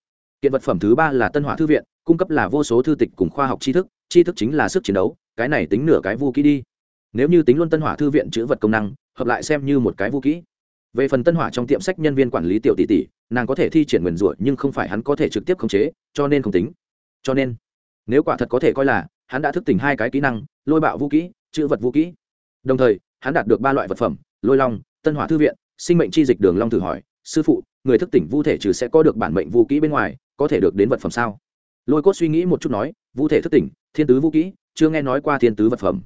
Kiện vật phẩm thứ ba là tân hỏa thư viện, cung cấp là vô số thư tịch cùng khoa học tri thức tri thức chính là sức chiến đấu, cái này tính nửa cái vũ kỹ đi. Nếu như tính luôn tân hỏa thư viện chữ vật công năng, hợp lại xem như một cái vũ kỹ về phần tân hỏa trong tiệm sách nhân viên quản lý tiểu tỷ tỷ, nàng có thể thi triển nguyền rủa nhưng không phải hắn có thể trực tiếp khống chế, cho nên không tính. Cho nên, nếu quả thật có thể coi là hắn đã thức tỉnh hai cái kỹ năng, lôi bạo vũ kỹ chữ vật vũ kỹ đồng thời, hắn đạt được ba loại vật phẩm, lôi long, tân hỏa thư viện sinh mệnh chi dịch đường long thử hỏi, sư phụ, người thức tỉnh vu thể trừ sẽ có được bản mệnh vũ kỹ bên ngoài, có thể được đến vật phẩm sao? Lôi cốt suy nghĩ một chút nói, vu thể thức tỉnh, thiên tứ vũ kỹ, chưa nghe nói qua thiên tứ vật phẩm.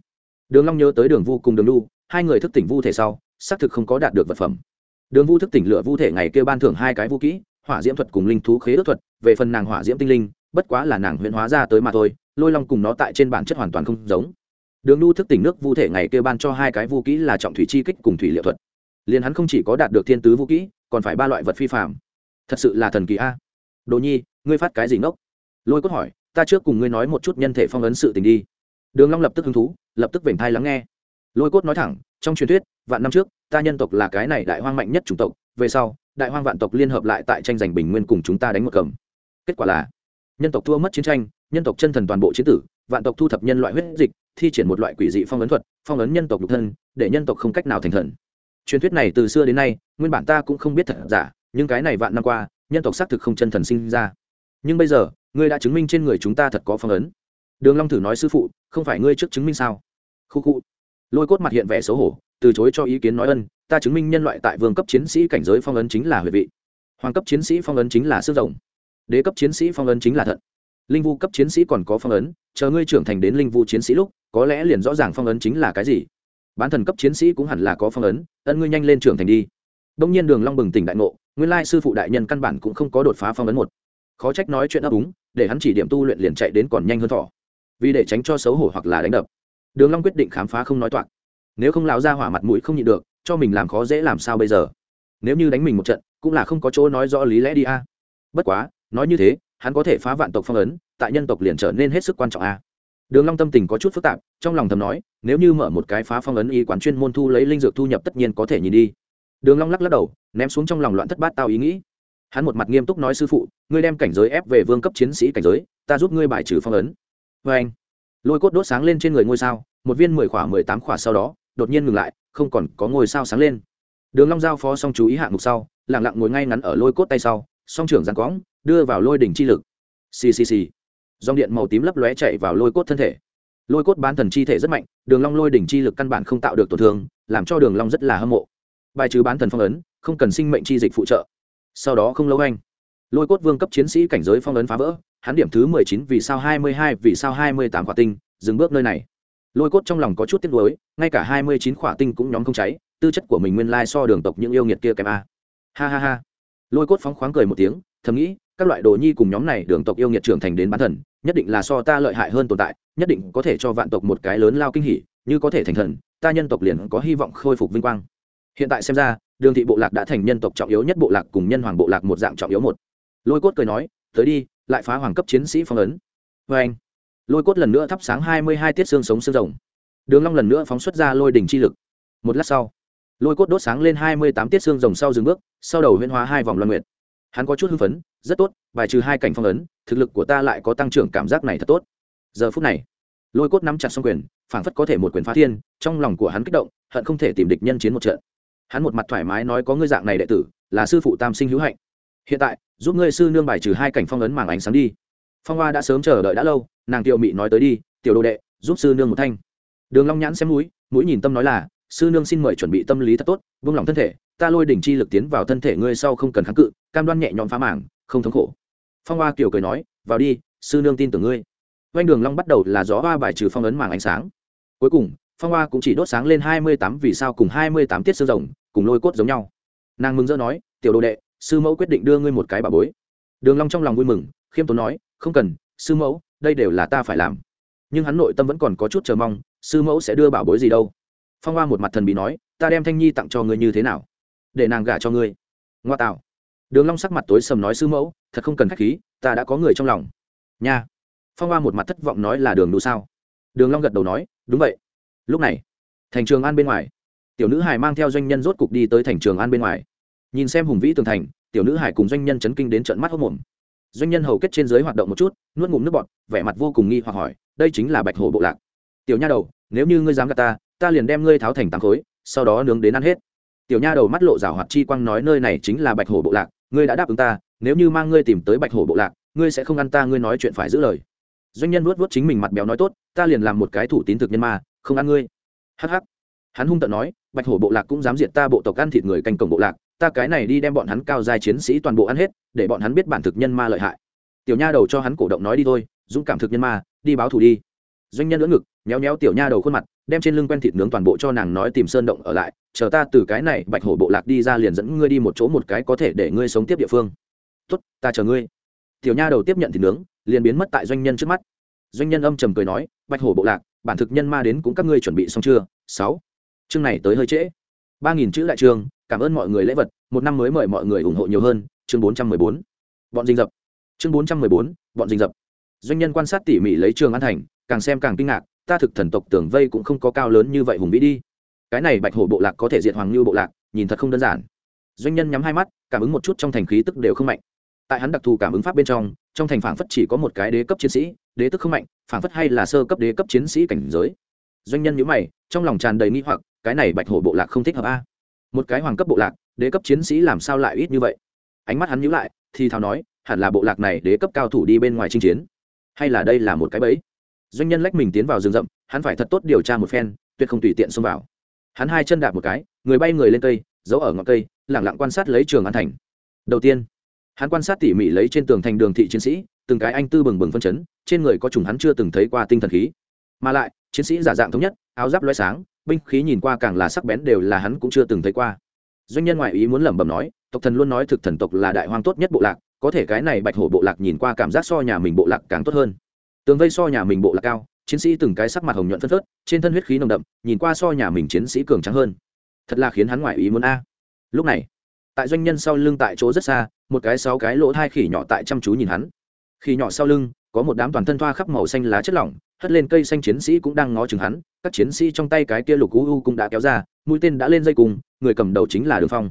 Đường long nhớ tới đường vu cùng đường lu hai người thức tỉnh vu thể sau, xác thực không có đạt được vật phẩm. Đường vu thức tỉnh lửa vu thể ngày kêu ban thưởng hai cái vũ kỹ, hỏa diễm thuật cùng linh thú khế ước thuật, về phần nàng hỏa diễm tinh linh, bất quá là nàng huyễn hóa ra tới mà thôi, lôi long cùng nó tại trên bản chất hoàn toàn không giống. Đường nu thức tỉnh nước vu thể ngày kêu ban cho hai cái vũ kỹ là trọng thủy chi kích cùng thủy liệu thuật liền hắn không chỉ có đạt được thiên tứ vũ kỹ, còn phải ba loại vật phi phạm thật sự là thần kỳ a. Đồ nhi, ngươi phát cái gì ngốc? Lôi cốt hỏi, ta trước cùng ngươi nói một chút nhân thể phong ấn sự tình đi. Đường long lập tức hứng thú, lập tức vểnh thai lắng nghe. Lôi cốt nói thẳng, trong truyền thuyết, vạn năm trước, ta nhân tộc là cái này đại hoang mạnh nhất chủng tộc, về sau, đại hoang vạn tộc liên hợp lại tại tranh giành bình nguyên cùng chúng ta đánh một cầm. Kết quả là, nhân tộc thua mất chiến tranh, nhân tộc chân thần toàn bộ chiến tử, vạn tộc thu thập nhân loại huyết dịch, thi triển một loại quỷ dị phong ấn thuật, phong ấn nhân tộc nhục thân, để nhân tộc không cách nào thành thần truyền thuyết này từ xưa đến nay, nguyên bản ta cũng không biết thật giả, nhưng cái này vạn năm qua, nhân tộc xác thực không chân thần sinh ra. Nhưng bây giờ, ngươi đã chứng minh trên người chúng ta thật có phong ấn. Đường long thử nói sư phụ, không phải ngươi trước chứng minh sao? Khu khu. Lôi cốt mặt hiện vẻ xấu hổ, từ chối cho ý kiến nói ân, ta chứng minh nhân loại tại vương cấp chiến sĩ cảnh giới phong ấn chính là huệ vị. Hoàng cấp chiến sĩ phong ấn chính là sức rộng đế cấp chiến sĩ phong ấn chính là thận. Linh vu cấp chiến sĩ còn có phong ấn, chờ ngươi trưởng thành đến linh vu chiến sĩ lúc, có lẽ liền rõ ràng phong ấn chính là cái gì bán thần cấp chiến sĩ cũng hẳn là có phong ấn, ân ngươi nhanh lên trưởng thành đi. Đông nhiên đường long bừng tỉnh đại ngộ, nguyên lai sư phụ đại nhân căn bản cũng không có đột phá phong ấn một. Khó trách nói chuyện ấp úng, để hắn chỉ điểm tu luyện liền chạy đến còn nhanh hơn thỏ vì để tránh cho xấu hổ hoặc là đánh đập. Đường long quyết định khám phá không nói toạc. Nếu không lão ra hỏa mặt mũi không nhịn được, cho mình làm khó dễ làm sao bây giờ? Nếu như đánh mình một trận, cũng là không có chỗ nói rõ lý lẽ đi a. Bất quá, nói như thế, hắn có thể phá vạn tộc phong ấn, tại nhân tộc liền trở nên hết sức quan trọng a đường long tâm tình có chút phức tạp, trong lòng thầm nói, nếu như mở một cái phá phong ấn y quán chuyên môn thu lấy linh dược thu nhập tất nhiên có thể nhìn đi. Đường long lắc lắc đầu, ném xuống trong lòng loạn thất bát tao ý nghĩ. Hắn một mặt nghiêm túc nói, sư phụ, ngươi đem cảnh giới ép về vương cấp chiến sĩ cảnh giới, ta giúp ngươi bài trừ phong ấn. Với anh, lôi cốt đốt sáng lên trên người ngôi sao, một viên mười khỏa, mười tám khỏa sau đó, đột nhiên ngừng lại, không còn có ngôi sao sáng lên. Đường long giao phó xong chú ý hạng mục sau, lặng lặng ngồi ngay ngắn ở lôi cốt tay sau, song trưởng giang cõng, đưa vào lôi đỉnh chi lực. Xì xì xì dòng điện màu tím lấp lóe chạy vào lôi cốt thân thể. Lôi cốt bán thần chi thể rất mạnh, đường long lôi đỉnh chi lực căn bản không tạo được tổn thương, làm cho đường long rất là hâm mộ. Bài trừ bán thần phong ấn, không cần sinh mệnh chi dịch phụ trợ. Sau đó không lâu anh, lôi cốt vương cấp chiến sĩ cảnh giới phong ấn phá vỡ, hắn điểm thứ mười chín vì sao hai mươi hai vì sao hai mươi tám quả tinh, dừng bước nơi này. Lôi cốt trong lòng có chút tiếc nuối, ngay cả hai mươi chín quả tinh cũng nhóm không cháy, tư chất của mình nguyên lai so đường tộc những yêu nghiệt kia kém a. Ha ha ha. Lôi cốt phóng khoáng cười một tiếng, thầm nghĩ, các loại đồ nhi cùng nhóm này đường tộc yêu nghiệt trưởng thành đến bán thần nhất định là so ta lợi hại hơn tồn tại, nhất định có thể cho vạn tộc một cái lớn lao kinh hỉ, như có thể thành thần, ta nhân tộc liền có hy vọng khôi phục vinh quang. Hiện tại xem ra, đường thị bộ lạc đã thành nhân tộc trọng yếu nhất bộ lạc cùng nhân hoàng bộ lạc một dạng trọng yếu một. Lôi cốt cười nói, tới đi, lại phá hoàng cấp chiến sĩ phong ấn. Vê anh, lôi cốt lần nữa thắp sáng hai mươi hai tiết xương sống xương rồng. Đường long lần nữa phóng xuất ra lôi đỉnh chi lực. Một lát sau, lôi cốt đốt sáng lên hai mươi tám tiết xương rồng sau dừng bước, sau đầu huyễn hóa hai vòng loan nguyệt. Hắn có chút hưng phấn rất tốt, bài trừ hai cảnh phong ấn, thực lực của ta lại có tăng trưởng cảm giác này thật tốt. Giờ phút này, lôi cốt nắm chặt xong quyền, phảng phất có thể một quyền phá thiên, trong lòng của hắn kích động, hận không thể tìm địch nhân chiến một trận. Hắn một mặt thoải mái nói có ngươi dạng này đệ tử, là sư phụ tam sinh hữu hạnh. Hiện tại, giúp ngươi sư nương bài trừ hai cảnh phong ấn màng ánh sáng đi. Phong hoa đã sớm chờ đợi đã lâu, nàng tiểu mị nói tới đi, tiểu đồ đệ, giúp sư nương một thanh. Đường long nhãn xem mũi mũi nhìn tâm nói là, sư nương xin mời chuẩn bị tâm lý thật tốt, vung lòng thân thể, ta lôi đỉnh chi lực tiến vào thân thể ngươi sau không cần kháng cự, cam đoan nhẹ nhõm phá mảng không thống khổ. Phong hoa kiều cười nói, vào đi, sư nương tin tưởng ngươi. Doanh đường long bắt đầu là gió hoa bài trừ phong ấn màng ánh sáng. Cuối cùng, phong hoa cũng chỉ đốt sáng lên hai mươi tám vì sao cùng hai mươi tám tiết xương rồng, cùng lôi cốt giống nhau. Nàng mừng rỡ nói, tiểu đồ đệ, sư mẫu quyết định đưa ngươi một cái bà bối. Đường long trong lòng vui mừng, khiêm tốn nói, không cần, sư mẫu, đây đều là ta phải làm. Nhưng hắn nội tâm vẫn còn có chút chờ mong, sư mẫu sẽ đưa bảo bối gì đâu? Phong hoa một mặt thần bí nói, ta đem thanh nhi tặng cho ngươi như thế nào? Để nàng gả cho ngươi. Ngoa tạo đường long sắc mặt tối sầm nói, sư mẫu, thật không cần khách khí, ta đã có người trong lòng. Nha. Phong hoa một mặt thất vọng nói, là đường đủ sao? Đường long gật đầu nói, đúng vậy. Lúc này, thành trường an bên ngoài, tiểu nữ hải mang theo doanh nhân rốt cục đi tới thành trường an bên ngoài. Nhìn xem hùng vĩ tường thành, tiểu nữ hải cùng doanh nhân chấn kinh đến trận mắt hốc mồm doanh nhân hầu kết trên dưới hoạt động một chút, nuốt ngụm nước bọt, vẻ mặt vô cùng nghi hoặc hỏi, đây chính là bạch hổ bộ lạc? Tiểu nha đầu, nếu như ngươi dám gạt ta ta liền đem ngươi tháo thành tám khối, sau đó nướng đến ăn hết. Tiểu nha đầu mắt lộ rào hoạt chi quang nói, nơi này chính là bạch hổ bộ lạc ngươi đã đáp ứng ta, nếu như mang ngươi tìm tới bạch hổ bộ lạc, ngươi sẽ không ăn ta, ngươi nói chuyện phải giữ lời. Doanh nhân vuốt vuốt chính mình mặt béo nói tốt, ta liền làm một cái thủ tín thực nhân ma không ăn ngươi. Hh hắn hung tận nói, bạch hổ bộ lạc cũng dám diệt ta bộ tộc ăn thịt người canh cổng bộ lạc, ta cái này đi đem bọn hắn cao dài chiến sĩ toàn bộ ăn hết, để bọn hắn biết bản thực nhân ma lợi hại. Tiểu nha đầu cho hắn cổ động nói đi thôi, dũng cảm thực nhân ma, đi báo thù đi doanh nhân lưỡng ngực nhéo nhéo tiểu nha đầu khuôn mặt, đem trên lưng quen thịt nướng toàn bộ cho nàng nói tìm sơn động ở lại, chờ ta từ cái này bạch hổ bộ lạc đi ra liền dẫn ngươi đi một chỗ một cái có thể để ngươi sống tiếp địa phương. Tốt, ta chờ ngươi. Tiểu nha đầu tiếp nhận thịt nướng, liền biến mất tại doanh nhân trước mắt. Doanh nhân âm trầm cười nói, bạch hổ bộ lạc, bản thực nhân ma đến cũng các ngươi chuẩn bị xong chưa? Sáu. Chương này tới hơi trễ. Ba nghìn chữ đại trường, cảm ơn mọi người lễ vật, một năm mới mời mọi người ủng hộ nhiều hơn. Chương bốn trăm mười bốn. Bọn dinh dập. Chương bốn trăm mười bốn, bọn dinh dập. Doanh nhân quan sát tỉ mỉ lấy trường an thành càng xem càng kinh ngạc, ta thực thần tộc tưởng vây cũng không có cao lớn như vậy hùng vĩ đi. Cái này bạch hổ bộ lạc có thể diệt hoàng như bộ lạc, nhìn thật không đơn giản. Doanh nhân nhắm hai mắt, cảm ứng một chút trong thành khí tức đều không mạnh. Tại hắn đặc thù cảm ứng pháp bên trong trong thành phảng phất chỉ có một cái đế cấp chiến sĩ, đế tức không mạnh, phảng phất hay là sơ cấp đế cấp chiến sĩ cảnh giới. Doanh nhân nhữ mày, trong lòng tràn đầy nghi hoặc, cái này bạch hổ bộ lạc không thích hợp a. Một cái hoàng cấp bộ lạc, đế cấp chiến sĩ làm sao lại ít như vậy? Ánh mắt hắn nhữ lại, thì thào nói, hẳn là bộ lạc này đế cấp cao thủ đi bên ngoài chinh chiến. Hay là đây là một cái bẫy? Doanh nhân lách mình tiến vào rừng rậm, hắn phải thật tốt điều tra một phen, tuyệt không tùy tiện xông vào. Hắn hai chân đạp một cái, người bay người lên cây, giấu ở ngọn cây, lẳng lặng quan sát lấy trường an thành. Đầu tiên, hắn quan sát tỉ mỉ lấy trên tường thành đường thị chiến sĩ, từng cái anh tư bừng bừng phân chấn, trên người có trùng hắn chưa từng thấy qua tinh thần khí. Mà lại, chiến sĩ giả dạng thống nhất, áo giáp loay sáng, binh khí nhìn qua càng là sắc bén đều là hắn cũng chưa từng thấy qua. Doanh nhân ngoại ý muốn lẩm bẩm nói, tộc thần luôn nói thực thần tộc là đại hoang tốt nhất bộ lạc, có thể cái này bạch hổ bộ lạc nhìn qua cảm giác so nhà mình bộ lạc càng tốt hơn tường vây so nhà mình bộ lạc cao, chiến sĩ từng cái sắc mặt hồng nhuận phân phớt, trên thân huyết khí nồng đậm, nhìn qua so nhà mình chiến sĩ cường trắng hơn. Thật là khiến hắn ngoại ý muốn a. Lúc này, tại doanh nhân sau lưng tại chỗ rất xa, một cái sáu cái lỗ thai khỉ nhỏ tại chăm chú nhìn hắn. Khỉ nhỏ sau lưng, có một đám toàn thân thoa khắp màu xanh lá chất lỏng, hất lên cây xanh chiến sĩ cũng đang ngó chừng hắn, các chiến sĩ trong tay cái kia lục u u cũng đã kéo ra, mũi tên đã lên dây cùng, người cầm đầu chính là đường phong.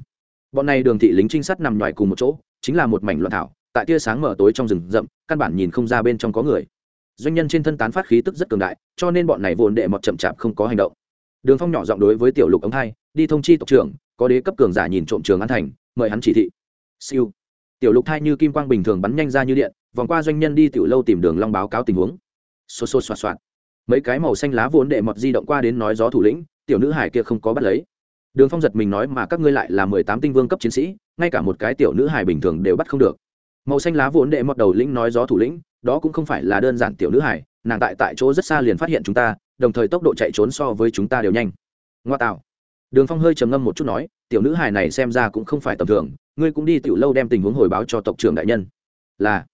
Bọn này đường thị lính trinh sát nằm ngoài cùng một chỗ, chính là một mảnh loạn thảo, tại tia sáng mở tối trong rừng rậm, căn bản nhìn không ra bên trong có người doanh nhân trên thân tán phát khí tức rất cường đại, cho nên bọn này vồn đệ mọt chậm chạp không có hành động. Đường phong nhỏ giọng đối với tiểu lục ống hai, đi thông chi tộc trưởng, có đế cấp cường giả nhìn trộm trường an thành, mời hắn chỉ thị. Siêu. Tiểu lục thai như kim quang bình thường bắn nhanh ra như điện, vòng qua doanh nhân đi tiểu lâu tìm đường long báo cáo tình huống. Xô xô xoạt xoạt. Mấy cái màu xanh lá vốn đệ mọt di động qua đến nói gió thủ lĩnh, tiểu nữ hải kia không có bắt lấy. Đường phong giật mình nói, mà các ngươi lại là mười tám tinh vương cấp chiến sĩ, ngay cả một cái tiểu nữ hải bình thường đều bắt không được. Màu xanh lá vốn đệ mọt đầu lĩnh nói gió thủ lĩnh đó cũng không phải là đơn giản tiểu nữ hải nàng tại tại chỗ rất xa liền phát hiện chúng ta, đồng thời tốc độ chạy trốn so với chúng ta đều nhanh. Ngoa tạo. Đường phong hơi trầm ngâm một chút nói, tiểu nữ hải này xem ra cũng không phải tầm thường, ngươi cũng đi tiểu lâu đem tình huống hồi báo cho tộc trưởng đại nhân. Là.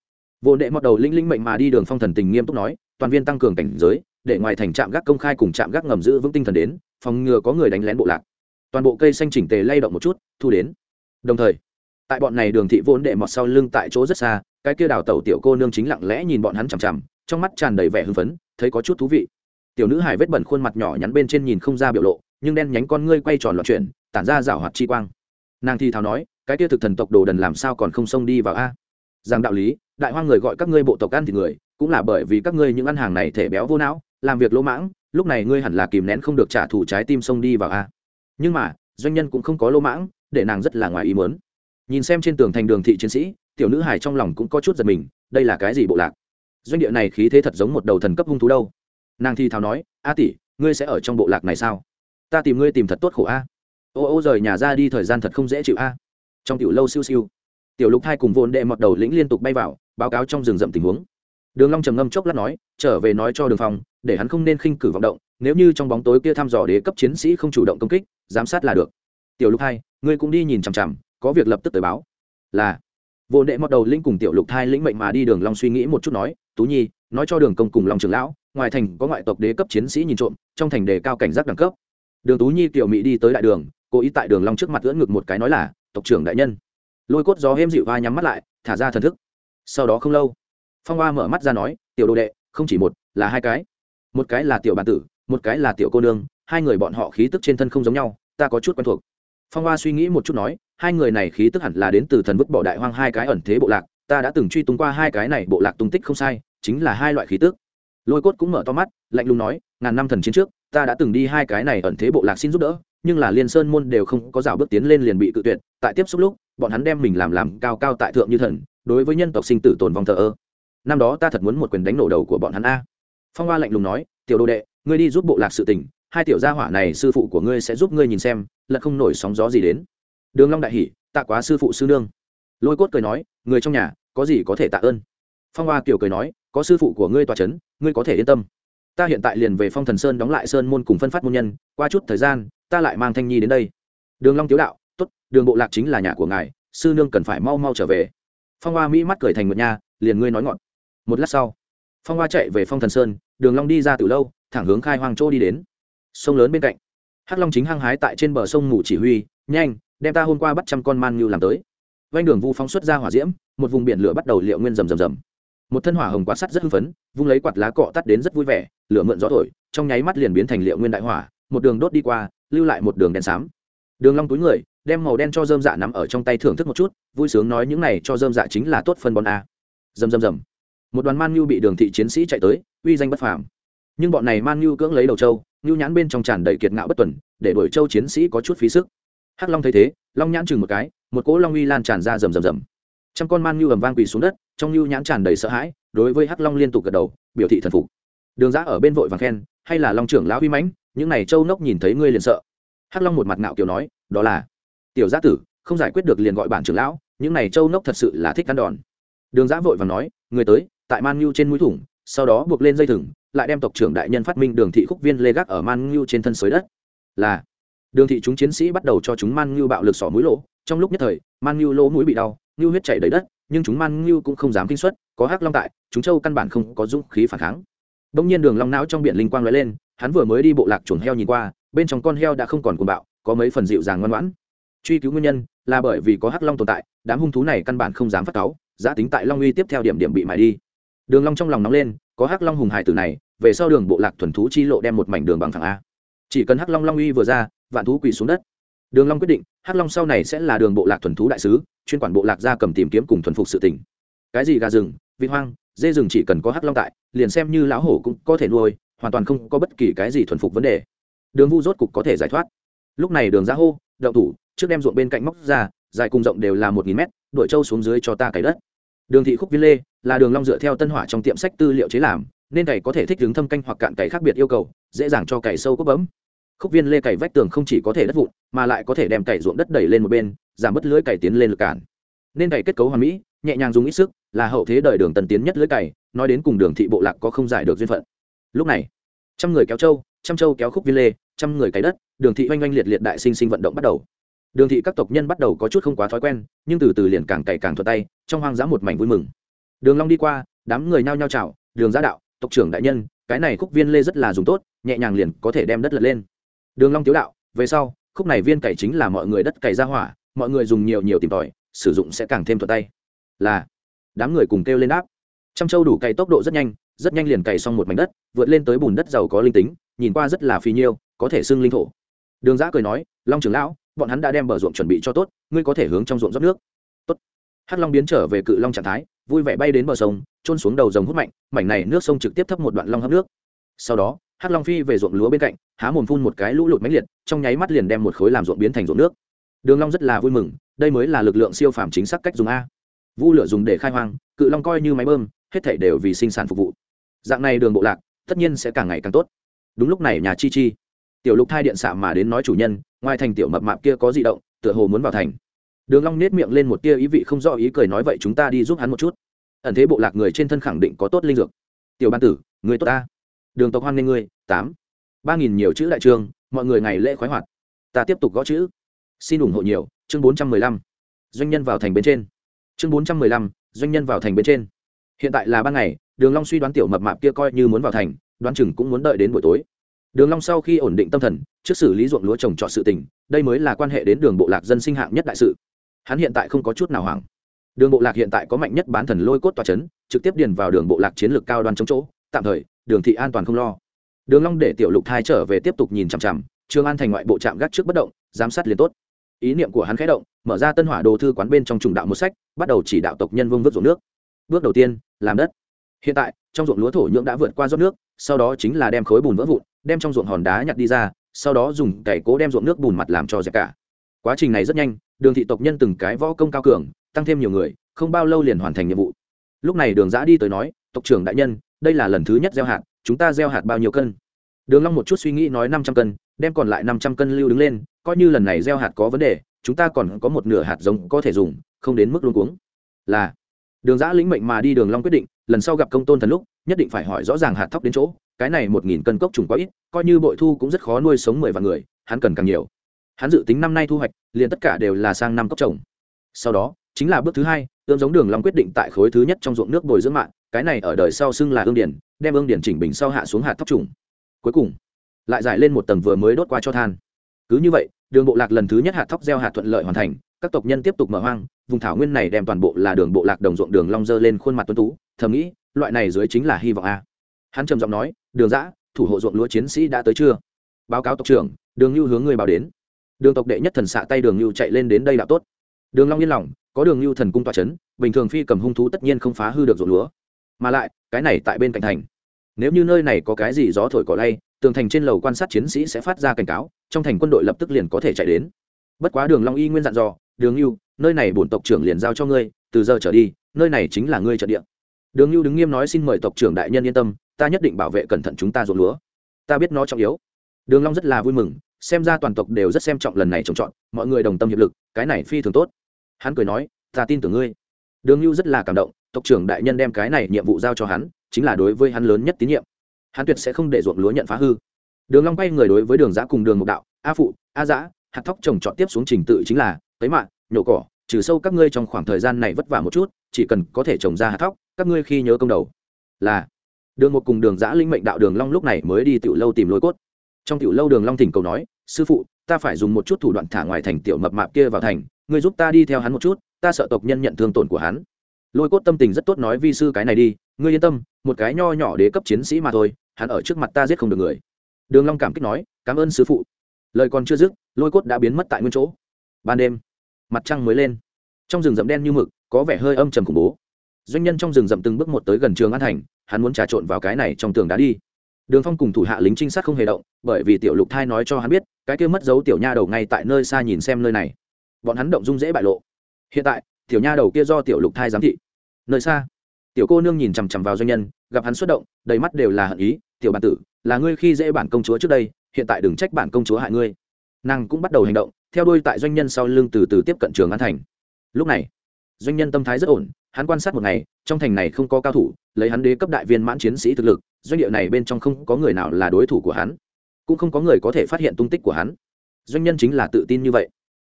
Vô đệ mọt đầu linh linh mệnh mà đi đường phong thần tình nghiêm túc nói, toàn viên tăng cường cảnh giới, để ngoài thành trạm gác công khai cùng trạm gác ngầm giữ vững tinh thần đến, phòng ngừa có người đánh lén bộ lạc. Toàn bộ cây xanh chỉnh tề lay động một chút, thu đến. Đồng thời, tại bọn này đường thị vốn đệ mọt sau lưng tại chỗ rất xa cái kia đào tẩu tiểu cô nương chính lặng lẽ nhìn bọn hắn chằm chằm, trong mắt tràn đầy vẻ hưng phấn, thấy có chút thú vị. Tiểu nữ hải vết bẩn khuôn mặt nhỏ nhắn bên trên nhìn không ra biểu lộ, nhưng đen nhánh con ngươi quay tròn loạn chuyển, tản ra rảo hoạt chi quang. Nàng thi thào nói, cái kia thực thần tộc đồ đần làm sao còn không xông đi vào a? Rằng đạo lý, đại hoang người gọi các ngươi bộ tộc ăn thì người, cũng là bởi vì các ngươi những ăn hàng này thể béo vô não, làm việc lỗ mãng, lúc này ngươi hẳn là kìm nén không được trả thù trái tim xông đi vào a. Nhưng mà, doanh nhân cũng không có lỗ mãng, để nàng rất là ngoài ý muốn. Nhìn xem trên tường thành đường thị chiến sĩ tiểu nữ hải trong lòng cũng có chút giật mình, đây là cái gì bộ lạc? Doanh địa này khí thế thật giống một đầu thần cấp hung thú đâu. Nàng thi thào nói, a tỷ, ngươi sẽ ở trong bộ lạc này sao? Ta tìm ngươi tìm thật tốt khổ a. Ô ô rời nhà ra đi thời gian thật không dễ chịu a. Trong tiểu lâu siêu siêu, tiểu lục hai cùng vồn đệ mọt đầu lĩnh liên tục bay vào, báo cáo trong rừng rậm tình huống. Đường long trầm ngâm chốc lát nói, trở về nói cho đường phong, để hắn không nên khinh cử vọng động, nếu như trong bóng tối kia thăm dò đế cấp chiến sĩ không chủ động công kích, giám sát là được. Tiểu lục hai ngươi cũng đi nhìn chằm chằm, có việc lập tức tới báo. Là vô đệ mọt đầu lĩnh cùng tiểu lục thai lĩnh mệnh mà đi đường long suy nghĩ một chút nói, tú nhi, nói cho đường công cùng long trưởng lão, ngoài thành có ngoại tộc đế cấp chiến sĩ nhìn trộm, trong thành đề cao cảnh giác đẳng cấp. Đường tú nhi tiểu mỹ đi tới đại đường, cố ý tại đường long trước mặt ưỡn ngực một cái nói là, tộc trưởng đại nhân. Lôi cốt gió hêm dịu vai nhắm mắt lại, thả ra thần thức. Sau đó không lâu, phong hoa mở mắt ra nói, tiểu đồ đệ, không chỉ một, là hai cái. Một cái là tiểu bản tử, một cái là tiểu cô nương, hai người bọn họ khí tức trên thân không giống nhau, ta có chút quen thuộc phong hoa suy nghĩ một chút nói, hai người này khí tức hẳn là đến từ thần vứt bỏ đại hoang hai cái ẩn thế bộ lạc, ta đã từng truy tung qua hai cái này bộ lạc tung tích không sai, chính là hai loại khí tức. Lôi cốt cũng mở to mắt, lạnh lùng nói, ngàn năm thần chiến trước, ta đã từng đi hai cái này ẩn thế bộ lạc xin giúp đỡ, nhưng là liên sơn môn đều không có rào bước tiến lên liền bị cự tuyệt, tại tiếp xúc lúc, bọn hắn đem mình làm làm cao cao tại thượng như thần, đối với nhân tộc sinh tử tồn vong thờ ơ. Năm đó ta thật muốn một quyền đánh nổ đầu của bọn hắn a. Phong hoa lạnh lùng nói, tiểu đồ đệ, ngươi đi giúp bộ lạc sự tình hai tiểu gia hỏa này, sư phụ của ngươi sẽ giúp ngươi nhìn xem, lật không nổi sóng gió gì đến. Đường long đại hỉ, tạ quá sư phụ sư nương. Lôi cốt cười nói, người trong nhà, có gì có thể tạ ơn? Phong hoa kiều cười nói, có sư phụ của ngươi tòa chấn, ngươi có thể yên tâm. Ta hiện tại liền về phong thần sơn đóng lại sơn môn cùng phân phát môn nhân, qua chút thời gian, ta lại mang thanh nhi đến đây. Đường long tiếu đạo, tốt, đường bộ lạc chính là nhà của ngài, sư nương cần phải mau mau trở về. Phong hoa mỹ mắt cười thành một nha, liền ngươi nói ngọn. Một lát sau, phong hoa chạy về phong thần sơn, đường long đi ra từ lâu, thẳng hướng khai hoang châu đi đến sông lớn bên cạnh. Hắc long chính hăng hái tại trên bờ sông ngủ chỉ huy, nhanh, đem ta hôm qua bắt trăm con man như làm tới. Vanh đường vu phóng xuất ra hỏa diễm, một vùng biển lửa bắt đầu liệu nguyên rầm rầm rầm. Một thân hỏa hồng quá sắt rất hưng phấn, vung lấy quạt lá cọ tắt đến rất vui vẻ, lửa mượn gió thổi, trong nháy mắt liền biến thành liệu nguyên đại hỏa, một đường đốt đi qua, lưu lại một đường đen xám. Đường long túi người, đem màu đen cho dơm dạ nắm ở trong tay thưởng thức một chút, vui sướng nói, những này cho dơm dạ chính là tốt phân bón a. Rầm rầm rầm. Một đoàn man nhu bị đường thị chiến sĩ chạy tới, uy danh bất phàm nhưng bọn này man nhu cưỡng lấy đầu châu nhu nhãn bên trong tràn đầy kiệt ngạo bất tuần, để đuổi châu chiến sĩ có chút phí sức. Hắc long thấy thế, long nhãn chừng một cái, một cỗ long uy lan tràn ra rầm rầm rầm. Trăm con man nhu ầm vang quỳ xuống đất, trong nhu nhãn tràn đầy sợ hãi, đối với hắc long liên tục gật đầu, biểu thị thần phục. Đường giã ở bên vội vàng khen, hay là long trưởng lão uy mãnh, những này châu nốc nhìn thấy ngươi liền sợ. Hắc long một mặt ngạo kiều nói, đó là, tiểu gia tử, không giải quyết được liền gọi bản trưởng lão, những này châu nốc thật sự là thích ăn đòn. Đường giã vội vàng nói, người tới, tại man nhu trên mũi thủng, sau đó buộc lên dây thừng lại đem tộc trưởng đại nhân phát minh đường thị khúc viên lê gác ở man ngưu trên thân xới đất. Là, đường thị chúng chiến sĩ bắt đầu cho chúng man ngưu bạo lực sỏ mũi lỗ. Trong lúc nhất thời, man ngưu lỗ mũi bị đau, ngưu huyết chảy đầy đất, nhưng chúng man ngưu cũng không dám kinh xuất có hắc long tại, chúng châu căn bản không có dũng khí phản kháng. Đông nhiên đường long não trong biển linh quang lóe lên, hắn vừa mới đi bộ lạc chuồng heo nhìn qua, bên trong con heo đã không còn cuồng bạo, có mấy phần dịu dàng ngoan ngoãn. Truy cứu nguyên nhân là bởi vì có hắc long tồn tại, đám hung thú này căn bản không dám phát cáu, giá tính tại long uy tiếp theo điểm điểm bị mài đi đường long trong lòng nóng lên, có hắc long hùng hải tử này, về sau đường bộ lạc thuần thú chi lộ đem một mảnh đường bằng thẳng a. Chỉ cần hắc long long uy vừa ra, vạn thú quỳ xuống đất. Đường long quyết định, hắc long sau này sẽ là đường bộ lạc thuần thú đại sứ, chuyên quản bộ lạc ra cầm tìm kiếm cùng thuần phục sự tình. Cái gì gà rừng, vịt hoang, dê rừng chỉ cần có hắc long tại, liền xem như lão hổ cũng có thể nuôi, hoàn toàn không có bất kỳ cái gì thuần phục vấn đề. Đường vu rốt cục có thể giải thoát. Lúc này đường ra hô đậu thủ, trước đem ruộng bên cạnh móc ra, dài cùng rộng đều là một nghìn mét đội trâu xuống dưới cho ta cày đất. Đường thị khúc viên lê là đường long dựa theo tân hỏa trong tiệm sách tư liệu chế làm, nên cày có thể thích ứng thâm canh hoặc cạn cày khác biệt yêu cầu, dễ dàng cho cày sâu cốt bấm. Khúc viên lê cày vách tường không chỉ có thể đất vụn, mà lại có thể đem cày ruộng đất đẩy lên một bên, giảm bớt lưới cày tiến lên lực cản. Nên cày kết cấu hoàn mỹ, nhẹ nhàng dùng ít sức, là hậu thế đời đường tần tiến nhất lưới cày, nói đến cùng đường thị bộ lạc có không giải được duyên phận. Lúc này, trăm người kéo trâu, trăm trâu kéo khúc viên lê, trăm người cày đất, đường thị oanh oanh liệt liệt đại sinh sinh vận động bắt đầu. Đường thị các tộc nhân bắt đầu có chút không quá thói quen, nhưng từ từ liền càng cày càng thuận tay, trong hoang dã một mảnh vui mừng đường long đi qua, đám người nhao nhao chào, đường gia đạo, tộc trưởng đại nhân, cái này khúc viên lê rất là dùng tốt, nhẹ nhàng liền có thể đem đất lật lên. Đường long tiếu đạo, về sau, khúc này viên cày chính là mọi người đất cày ra hỏa, mọi người dùng nhiều nhiều tìm tòi, sử dụng sẽ càng thêm thuận tay. Là, đám người cùng kêu lên đáp. Trăm châu đủ cày tốc độ rất nhanh rất nhanh liền cày xong một mảnh đất, vượt lên tới bùn đất giàu có linh tính, nhìn qua rất là phi nhiêu, có thể xưng linh thổ. Đường giã cười nói, long trưởng lão, bọn hắn đã đem bờ ruộng chuẩn bị cho tốt, ngươi có thể hướng trong ruộng rót nước. Tốt. Hắc long biến trở về cự long trạng thái vui vẻ bay đến bờ sông trôn xuống đầu rồng hút mạnh, mảnh này nước sông trực tiếp thấp một đoạn long hấp nước. Sau đó, hắc long phi về ruộng lúa bên cạnh, há mồm phun một cái lũ lụt mãnh liệt, trong nháy mắt liền đem một khối làm ruộng biến thành ruộng nước. Đường long rất là vui mừng, đây mới là lực lượng siêu phàm chính xác cách dùng a. Vu lửa dùng để khai hoang, cự long coi như máy bơm, hết thảy đều vì sinh sản phục vụ. Dạng này đường bộ lạc, tất nhiên sẽ càng ngày càng tốt. Đúng lúc này nhà chi chi, tiểu lục thai điện xạ mà đến nói chủ nhân, ngoài thành tiểu mập mạp kia có dị động, tựa hồ muốn vào thành đường long nết miệng lên một tia ý vị không rõ ý cười nói vậy chúng ta đi giúp hắn một chút. Ẩn thế bộ lạc người trên thân khẳng định có tốt linh dược. Tiểu ban tử, người tốt ta. Đường tộc hoan nên ngươi, tám. Ba nghìn nhiều chữ đại trường, mọi người ngày lễ khoái hoạt. Ta tiếp tục gõ chữ. Xin ủng hộ nhiều, chương bốn trăm mười lăm. Doanh nhân vào thành bên trên. Chương bốn trăm mười lăm, doanh nhân vào thành bên trên. Hiện tại là ban ngày, đường long suy đoán tiểu mập mạp kia coi như muốn vào thành, đoán chừng cũng muốn đợi đến buổi tối. Đường long sau khi ổn định tâm thần, trước xử lý ruộng lúa trồng trọt sự tình, đây mới là quan hệ đến đường bộ lạc dân sinh hạng nhất đại sự hắn hiện tại không có chút nào hoảng. Đường bộ lạc hiện tại có mạnh nhất bán thần lôi cốt tòa chấn, trực tiếp điền vào đường bộ lạc chiến lược cao đoan chống chỗ, tạm thời, đường thị an toàn không lo. Đường long để tiểu lục thai trở về tiếp tục nhìn chằm chằm, trương an thành ngoại bộ trạm gác trước bất động, giám sát liền tốt. Ý niệm của hắn khẽ động, mở ra tân hỏa đồ thư quán bên trong trùng đạo một sách, bắt đầu chỉ đạo tộc nhân vương vớt ruộng nước. Bước đầu tiên, làm đất. Hiện tại, trong ruộng lúa thổ nhưỡng đã vượt qua rót nước, sau đó chính là đem khối bùn vỡ vụn, đem trong ruộng hòn đá nhặt đi ra, sau đó dùng cày cố đem ruộng nước bùn mặt làm cho dẹp cả quá trình này rất nhanh, đường thị tộc nhân từng cái võ công cao cường, tăng thêm nhiều người, không bao lâu liền hoàn thành nhiệm vụ. Lúc này đường giã đi tới nói, tộc trưởng đại nhân, đây là lần thứ nhất gieo hạt, chúng ta gieo hạt bao nhiêu cân? Đường long một chút suy nghĩ nói năm trăm cân, đem còn lại năm trăm cân lưu đứng lên, coi như lần này gieo hạt có vấn đề, chúng ta còn có một nửa hạt giống có thể dùng, không đến mức luôn cuống. Là, đường giã lĩnh mệnh mà đi đường long quyết định, lần sau gặp công tôn thần lúc, nhất định phải hỏi rõ ràng hạt thóc đến chỗ, cái này một nghìn cân cốc trùng quá ít, coi như bội thu cũng rất khó nuôi sống mười vạn người, hắn cần càng nhiều hắn dự tính năm nay thu hoạch, liền tất cả đều là sang năm cốc trồng. Sau đó, chính là bước thứ hai, ươm giống đường long quyết định tại khối thứ nhất trong ruộng nước bồi dưỡng mạng, cái này ở đời sau xưng là ương điển, đem ương điển chỉnh bình sau hạ xuống hạt thóc trùng. Cuối cùng, lại giải lên một tầng vừa mới đốt qua cho than. Cứ như vậy, đường bộ lạc lần thứ nhất hạt thóc gieo hạt thuận lợi hoàn thành, các tộc nhân tiếp tục mở hoang, vùng thảo nguyên này đem toàn bộ là đường bộ lạc đồng ruộng đường long dơ lên khuôn mặt tuấn tú, thầm nghĩ, loại này dưới chính là hy vọng a. Hắn trầm giọng nói, đường giã thủ hộ ruộng lúa chiến sĩ đã tới chưa? Báo cáo tộc trưởng, đường lưu hướng người báo đến đường tộc đệ nhất thần xạ tay đường lưu chạy lên đến đây đạo tốt. Đường long yên lòng, có đường lưu thần cung tọa chấn, bình thường phi cầm hung thú tất nhiên không phá hư được ruộng lúa. Mà lại, cái này tại bên cạnh thành. Nếu như nơi này có cái gì gió thổi cỏ lay, tường thành trên lầu quan sát chiến sĩ sẽ phát ra cảnh cáo, trong thành quân đội lập tức liền có thể chạy đến. Bất quá đường long y nguyên dặn dò, đường lưu nơi này bổn tộc trưởng liền giao cho ngươi, từ giờ trở đi, nơi này chính là ngươi trận địa. Đường lưu đứng nghiêm nói, xin mời tộc trưởng đại nhân yên tâm, ta nhất định bảo vệ cẩn thận chúng ta ruộng lúa. Ta biết nó trọng yếu. Đường long rất là vui mừng xem ra toàn tộc đều rất xem trọng lần này trồng trọt, mọi người đồng tâm hiệp lực, cái này phi thường tốt. Hắn cười nói, ta tin tưởng ngươi. Đường lưu rất là cảm động, tộc trưởng đại nhân đem cái này nhiệm vụ giao cho hắn, chính là đối với hắn lớn nhất tín nhiệm. Hắn tuyệt sẽ không để ruộng lúa nhận phá hư. Đường long quay người đối với đường giã cùng đường mục đạo, a phụ, a giã, hạt thóc trồng trọt tiếp xuống trình tự chính là, cấy mạ, nhổ cỏ, trừ sâu các ngươi trong khoảng thời gian này vất vả một chút, chỉ cần có thể trồng ra hạt thóc, các ngươi khi nhớ công đầu. Là, đường một cùng đường giã linh mệnh đạo đường long lúc này mới đi tiểu lâu tìm lôi cốt. Trong tiểu lâu đường long thỉnh cầu nói sư phụ, ta phải dùng một chút thủ đoạn thả ngoài thành tiểu mập mạp kia vào thành, ngươi giúp ta đi theo hắn một chút, ta sợ tộc nhân nhận thương tổn của hắn. Lôi cốt tâm tình rất tốt nói vi sư cái này đi, ngươi yên tâm, một cái nho nhỏ đế cấp chiến sĩ mà thôi, hắn ở trước mặt ta giết không được người. Đường long cảm kích nói, cảm ơn sư phụ. Lời còn chưa dứt, lôi cốt đã biến mất tại nguyên chỗ. Ban đêm, mặt trăng mới lên. Trong rừng rậm đen như mực, có vẻ hơi âm trầm khủng bố. Doanh nhân trong rừng rậm từng bước một tới gần trường an thành, hắn muốn trà trộn vào cái này trong tường đá đi. Đường phong cùng thủ hạ lính trinh sát không hề động, bởi vì tiểu lục thai nói cho hắn biết cái kia mất dấu tiểu nha đầu ngay tại nơi xa nhìn xem nơi này. Bọn hắn động dung dễ bại lộ. Hiện tại, tiểu nha đầu kia do tiểu lục thai giám thị. Nơi xa, tiểu cô nương nhìn chằm chằm vào doanh nhân, gặp hắn xuất động, đầy mắt đều là hận ý, tiểu bản tử, là ngươi khi dễ bản công chúa trước đây, hiện tại đừng trách bản công chúa hại ngươi. Nàng cũng bắt đầu hành động, theo đuôi tại doanh nhân sau lưng từ từ tiếp cận trường an thành. Lúc này, doanh nhân tâm thái rất ổn, hắn quan sát một ngày, trong thành này không có cao thủ, lấy hắn đế cấp đại viên mãn chiến sĩ thực lực, doanh địa này bên trong không có người nào là đối thủ của hắn cũng không có người có thể phát hiện tung tích của hắn. Doanh nhân chính là tự tin như vậy.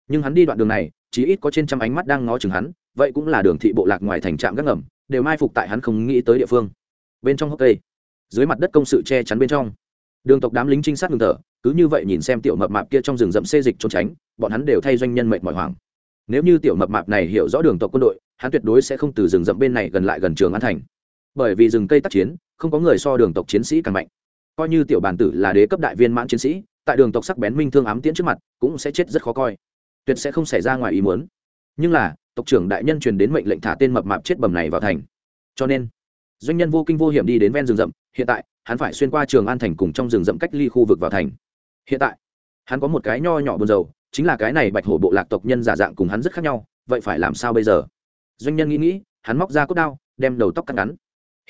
Nhưng hắn đi đoạn đường này chí ít có trên trăm ánh mắt đang ngó chừng hắn, vậy cũng là đường thị bộ lạc ngoài thành trạm gác ngầm, đều mai phục tại hắn không nghĩ tới địa phương. Bên trong hốc cây, dưới mặt đất công sự che chắn bên trong. Đường tộc đám lính trinh sát ngừng thở, cứ như vậy nhìn xem tiểu mập mạp kia trong rừng rậm xê dịch trốn tránh, bọn hắn đều thay doanh nhân mệnh mỏi hoàng nếu như tiểu mập mạp này hiểu rõ đường tộc quân đội, hắn tuyệt đối sẽ không từ rừng rậm bên này gần lại gần trường an thành. Bởi vì rừng cây tác chiến, không có người so đường tộc chiến sĩ càng mạnh coi như tiểu bản tử là đế cấp đại viên mãn chiến sĩ, tại đường tộc sắc bén minh thương ám tiễn trước mặt, cũng sẽ chết rất khó coi. Tuyệt sẽ không xảy ra ngoài ý muốn. Nhưng là, tộc trưởng đại nhân truyền đến mệnh lệnh thả tên mập mạp chết bầm này vào thành. Cho nên, doanh nhân vô kinh vô hiểm đi đến ven rừng rậm, hiện tại, hắn phải xuyên qua trường an thành cùng trong rừng rậm cách ly khu vực vào thành. Hiện tại, hắn có một cái nho nhỏ buồn dầu chính là cái này bạch hổ bộ lạc tộc nhân giả dạng cùng hắn rất khác nhau, vậy phải làm sao bây giờ? Doanh nhân nghĩ nghĩ, hắn móc ra cốt đao, đem đầu tóc cắt ngắn.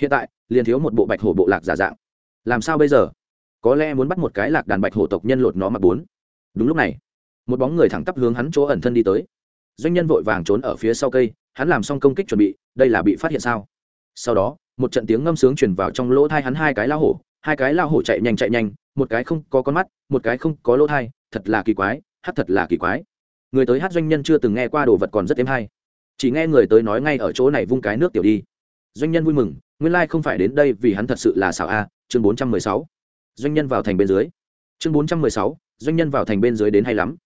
Hiện tại, liền thiếu một bộ bạch hổ bộ lạc giả dạng làm sao bây giờ? Có lẽ muốn bắt một cái lạc đàn bạch hổ tộc nhân lột nó mặc bốn. Đúng lúc này, một bóng người thẳng tắp hướng hắn chỗ ẩn thân đi tới. Doanh nhân vội vàng trốn ở phía sau cây, hắn làm xong công kích chuẩn bị, đây là bị phát hiện sao? Sau đó, một trận tiếng ngâm sướng truyền vào trong lỗ thai hắn hai cái lao hổ, hai cái lao hổ chạy nhanh chạy nhanh, một cái không có con mắt, một cái không có lỗ thai, thật là kỳ quái, hát thật là kỳ quái. Người tới hát doanh nhân chưa từng nghe qua đồ vật còn rất êm hay. Chỉ nghe người tới nói ngay ở chỗ này vung cái nước tiểu đi. Doanh nhân vui mừng, nguyên lai、like、không phải đến đây vì hắn thật sự là xảo a chương bốn trăm mười sáu, doanh nhân vào thành bên dưới. Chương bốn trăm mười sáu, doanh nhân vào thành bên dưới đến hay lắm.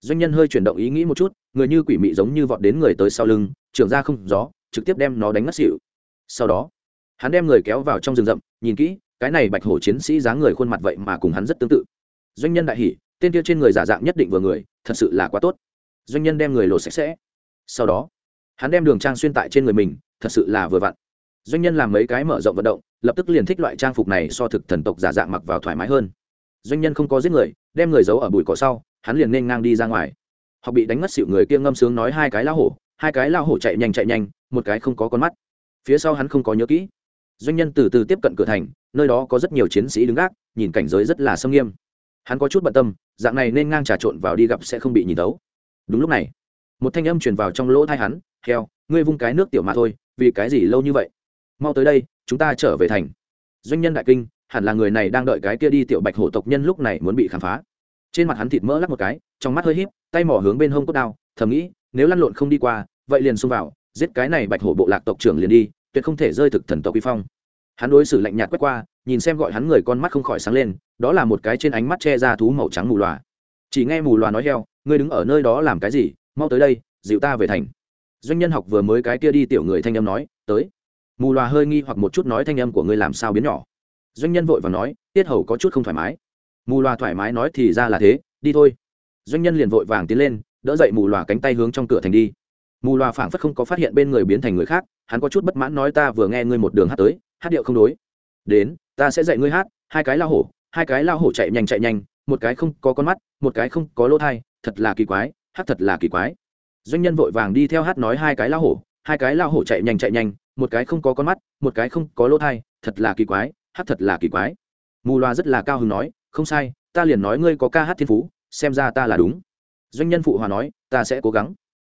Doanh nhân hơi chuyển động ý nghĩ một chút, người như quỷ mị giống như vọt đến người tới sau lưng, trưởng ra không gió, trực tiếp đem nó đánh ngất xỉu. Sau đó, hắn đem người kéo vào trong rừng rậm, nhìn kỹ, cái này bạch hổ chiến sĩ dáng người khuôn mặt vậy mà cùng hắn rất tương tự. Doanh nhân đại hỉ, tên kia trên người giả dạng nhất định vừa người, thật sự là quá tốt. Doanh nhân đem người lột sạch sẽ. Sau đó, hắn đem đường trang xuyên tại trên người mình, thật sự là vừa vặn. Doanh nhân làm mấy cái mở rộng vận động lập tức liền thích loại trang phục này so thực thần tộc giả dạng mặc vào thoải mái hơn. Doanh nhân không có giết người, đem người giấu ở bụi cỏ sau, hắn liền nên ngang đi ra ngoài. Họ bị đánh mất xịu người kia ngâm sướng nói hai cái lao hổ, hai cái lao hổ chạy nhanh chạy nhanh, một cái không có con mắt. Phía sau hắn không có nhớ kỹ. Doanh nhân từ từ tiếp cận cửa thành, nơi đó có rất nhiều chiến sĩ đứng gác, nhìn cảnh giới rất là sâm nghiêm. Hắn có chút bận tâm, dạng này nên ngang trà trộn vào đi gặp sẽ không bị nhìn tấu. Đúng lúc này, một thanh âm truyền vào trong lỗ thai hắn, heo, ngươi vung cái nước tiểu mà thôi, vì cái gì lâu như vậy? Mau tới đây, chúng ta trở về thành. Doanh nhân đại kinh, hẳn là người này đang đợi cái kia đi tiểu bạch hổ tộc nhân lúc này muốn bị khám phá. Trên mặt hắn thịt mỡ lắc một cái, trong mắt hơi híp, tay mỏ hướng bên hông cốt đao, thầm nghĩ, nếu lăn lộn không đi qua, vậy liền xông vào, giết cái này bạch hổ bộ lạc tộc trưởng liền đi, tuyệt không thể rơi thực thần tộc uy phong. Hắn đối xử lạnh nhạt quét qua, nhìn xem gọi hắn người con mắt không khỏi sáng lên, đó là một cái trên ánh mắt che ra thú màu trắng mù loà. Chỉ nghe mù loà nói heo, ngươi đứng ở nơi đó làm cái gì? Mau tới đây, dịu ta về thành. Doanh nhân học vừa mới cái kia đi tiểu người thanh âm nói, tới mù loà hơi nghi hoặc một chút nói thanh âm của ngươi làm sao biến nhỏ. Doanh nhân vội và nói, tiết hầu có chút không thoải mái. Mù loà thoải mái nói thì ra là thế, đi thôi. Doanh nhân liền vội vàng tiến lên, đỡ dậy mù loà cánh tay hướng trong cửa thành đi. Mù loà phảng phất không có phát hiện bên người biến thành người khác, hắn có chút bất mãn nói ta vừa nghe ngươi một đường hát tới, hát điệu không đối. Đến, ta sẽ dạy ngươi hát, hai cái lao hổ, hai cái lao hổ chạy nhanh chạy nhanh, một cái không có con mắt, một cái không có lỗ thai, thật là kỳ quái, hát thật là kỳ quái. Doanh nhân vội vàng đi theo hát nói hai cái lao hổ, hai cái lao hổ chạy nhanh chạy nhanh một cái không có con mắt, một cái không có lỗ thai, thật là kỳ quái, hát thật là kỳ quái. Mù loa rất là cao hứng nói, không sai, ta liền nói ngươi có ca hát thiên phú, xem ra ta là đúng. Doanh nhân phụ hòa nói, ta sẽ cố gắng.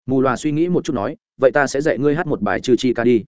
Mù loa suy nghĩ một chút nói, vậy ta sẽ dạy ngươi hát một bài trừ chi ca đi.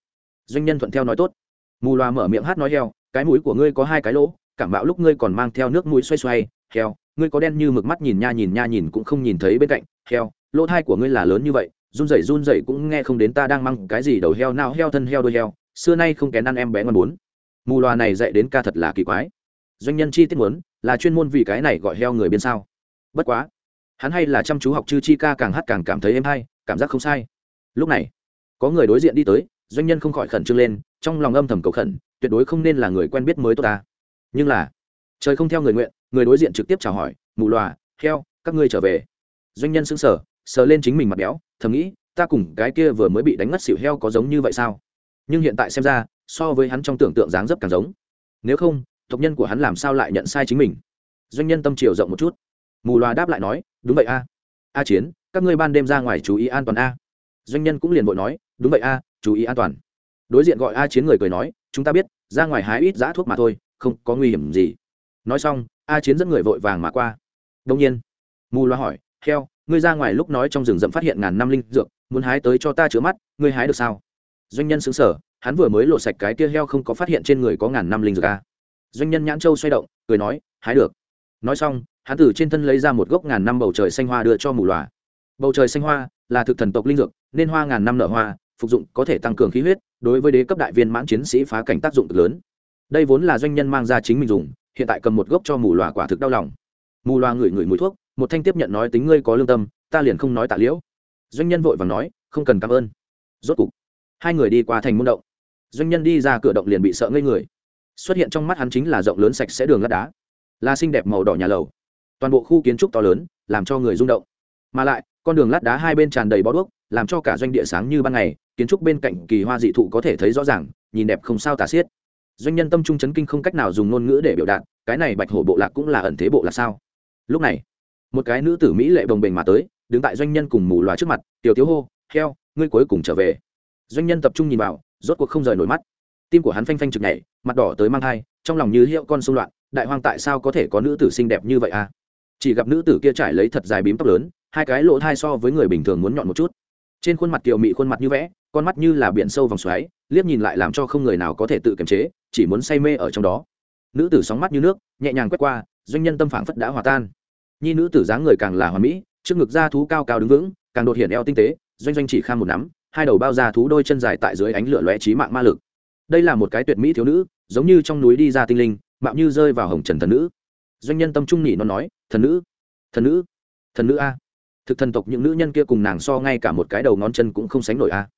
Doanh nhân thuận theo nói tốt. Mù loa mở miệng hát nói heo, cái mũi của ngươi có hai cái lỗ, cảm bạo lúc ngươi còn mang theo nước mũi xoay xoay, heo, ngươi có đen như mực mắt nhìn nha nhìn nha nhìn cũng không nhìn thấy bên cạnh, heo, lỗ thai của ngươi là lớn như vậy run rẩy run rẩy cũng nghe không đến ta đang mang cái gì đầu heo nào, heo thân, heo đôi heo. Xưa nay không kén ăn em bé ngon bốn mù loà này dạy đến ca thật là kỳ quái. Doanh nhân chi tiết muốn, là chuyên môn vì cái này gọi heo người bên sao? Bất quá, hắn hay là chăm chú học chư chi ca càng hát càng cảm thấy êm hay, cảm giác không sai. Lúc này, có người đối diện đi tới, doanh nhân không khỏi khẩn trương lên, trong lòng âm thầm cầu khẩn, tuyệt đối không nên là người quen biết mới tốt ta. Nhưng là, trời không theo người nguyện, người đối diện trực tiếp chào hỏi, mù loà, heo, các ngươi trở về. Doanh nhân xứng sở sờ lên chính mình mặt béo thầm nghĩ, ta cùng cái kia vừa mới bị đánh ngất xỉu heo có giống như vậy sao? Nhưng hiện tại xem ra, so với hắn trong tưởng tượng dáng dấp càng giống. Nếu không, tộc nhân của hắn làm sao lại nhận sai chính mình? Doanh nhân tâm chiều rộng một chút. Mù loà đáp lại nói, đúng vậy a. A chiến, các ngươi ban đêm ra ngoài chú ý an toàn a. Doanh nhân cũng liền vội nói, đúng vậy a, chú ý an toàn. Đối diện gọi a chiến người cười nói, chúng ta biết, ra ngoài hái ít giã thuốc mà thôi, không có nguy hiểm gì. Nói xong, a chiến dẫn người vội vàng mà qua. Đông nhiên, mù loa hỏi, heo ngươi ra ngoài lúc nói trong rừng rậm phát hiện ngàn năm linh dược, muốn hái tới cho ta chữa mắt, ngươi hái được sao? Doanh nhân xứng sở hắn vừa mới lột sạch cái kia heo không có phát hiện trên người có ngàn năm linh dược a doanh nhân nhãn châu xoay động, cười nói, hái được. Nói xong, hắn từ trên thân lấy ra một gốc ngàn năm bầu trời xanh hoa đưa cho mù loà. Bầu trời xanh hoa là thực thần tộc linh dược, nên hoa ngàn năm nở hoa, phục dụng có thể tăng cường khí huyết, đối với đế cấp đại viên mãn chiến sĩ phá cảnh tác dụng cực lớn. Đây vốn là doanh nhân mang ra chính mình dùng, hiện tại cầm một gốc cho mù loà quả thực đau lòng. Mù loà ngửi ngửi mùi thuốc một thanh tiếp nhận nói tính ngươi có lương tâm, ta liền không nói tạ liễu. Doanh nhân vội vàng nói, không cần cảm ơn. Rốt cục, hai người đi qua thành môn động. Doanh nhân đi ra cửa động liền bị sợ ngây người. Xuất hiện trong mắt hắn chính là rộng lớn sạch sẽ đường lát đá. Là xinh đẹp màu đỏ nhà lầu. Toàn bộ khu kiến trúc to lớn, làm cho người rung động. Mà lại, con đường lát đá hai bên tràn đầy bó đuốc, làm cho cả doanh địa sáng như ban ngày, kiến trúc bên cạnh kỳ hoa dị thụ có thể thấy rõ ràng, nhìn đẹp không sao tả xiết. Doanh nhân tâm trung chấn kinh không cách nào dùng ngôn ngữ để biểu đạt, cái này bạch hổ bộ lạc cũng là ẩn thế bộ lạc sao? Lúc này một cái nữ tử mỹ lệ bồng bềnh mà tới, đứng tại doanh nhân cùng mù loà trước mặt, tiểu thiếu hô, heo, ngươi cuối cùng trở về. Doanh nhân tập trung nhìn vào, rốt cuộc không rời nổi mắt. Tim của hắn phanh phanh chực nhảy, mặt đỏ tới mang thai, trong lòng như hiệu con xung loạn, đại hoang tại sao có thể có nữ tử xinh đẹp như vậy à? Chỉ gặp nữ tử kia trải lấy thật dài bím tóc lớn, hai cái lỗ thai so với người bình thường muốn nhọn một chút. Trên khuôn mặt kiều mị, khuôn mặt như vẽ, con mắt như là biển sâu vòng xoáy, liếc nhìn lại làm cho không người nào có thể tự kiềm chế, chỉ muốn say mê ở trong đó. Nữ tử sóng mắt như nước, nhẹ nhàng quét qua, doanh nhân tâm phảng phất đã hòa tan nhi nữ tử dáng người càng là hoàn mỹ, trước ngực da thú cao cao đứng vững, càng đột hiện eo tinh tế, doanh doanh chỉ kham một nắm, hai đầu bao da thú đôi chân dài tại dưới ánh lửa lóe trí mạng ma lực. Đây là một cái tuyệt mỹ thiếu nữ, giống như trong núi đi ra tinh linh, mạo như rơi vào hồng trần thần nữ. Doanh nhân tâm trung nhị nó nói, thần nữ thần nữ thần nữ a. Thực thần tộc những nữ nhân kia cùng nàng so ngay cả một cái đầu ngón chân cũng không sánh nổi a.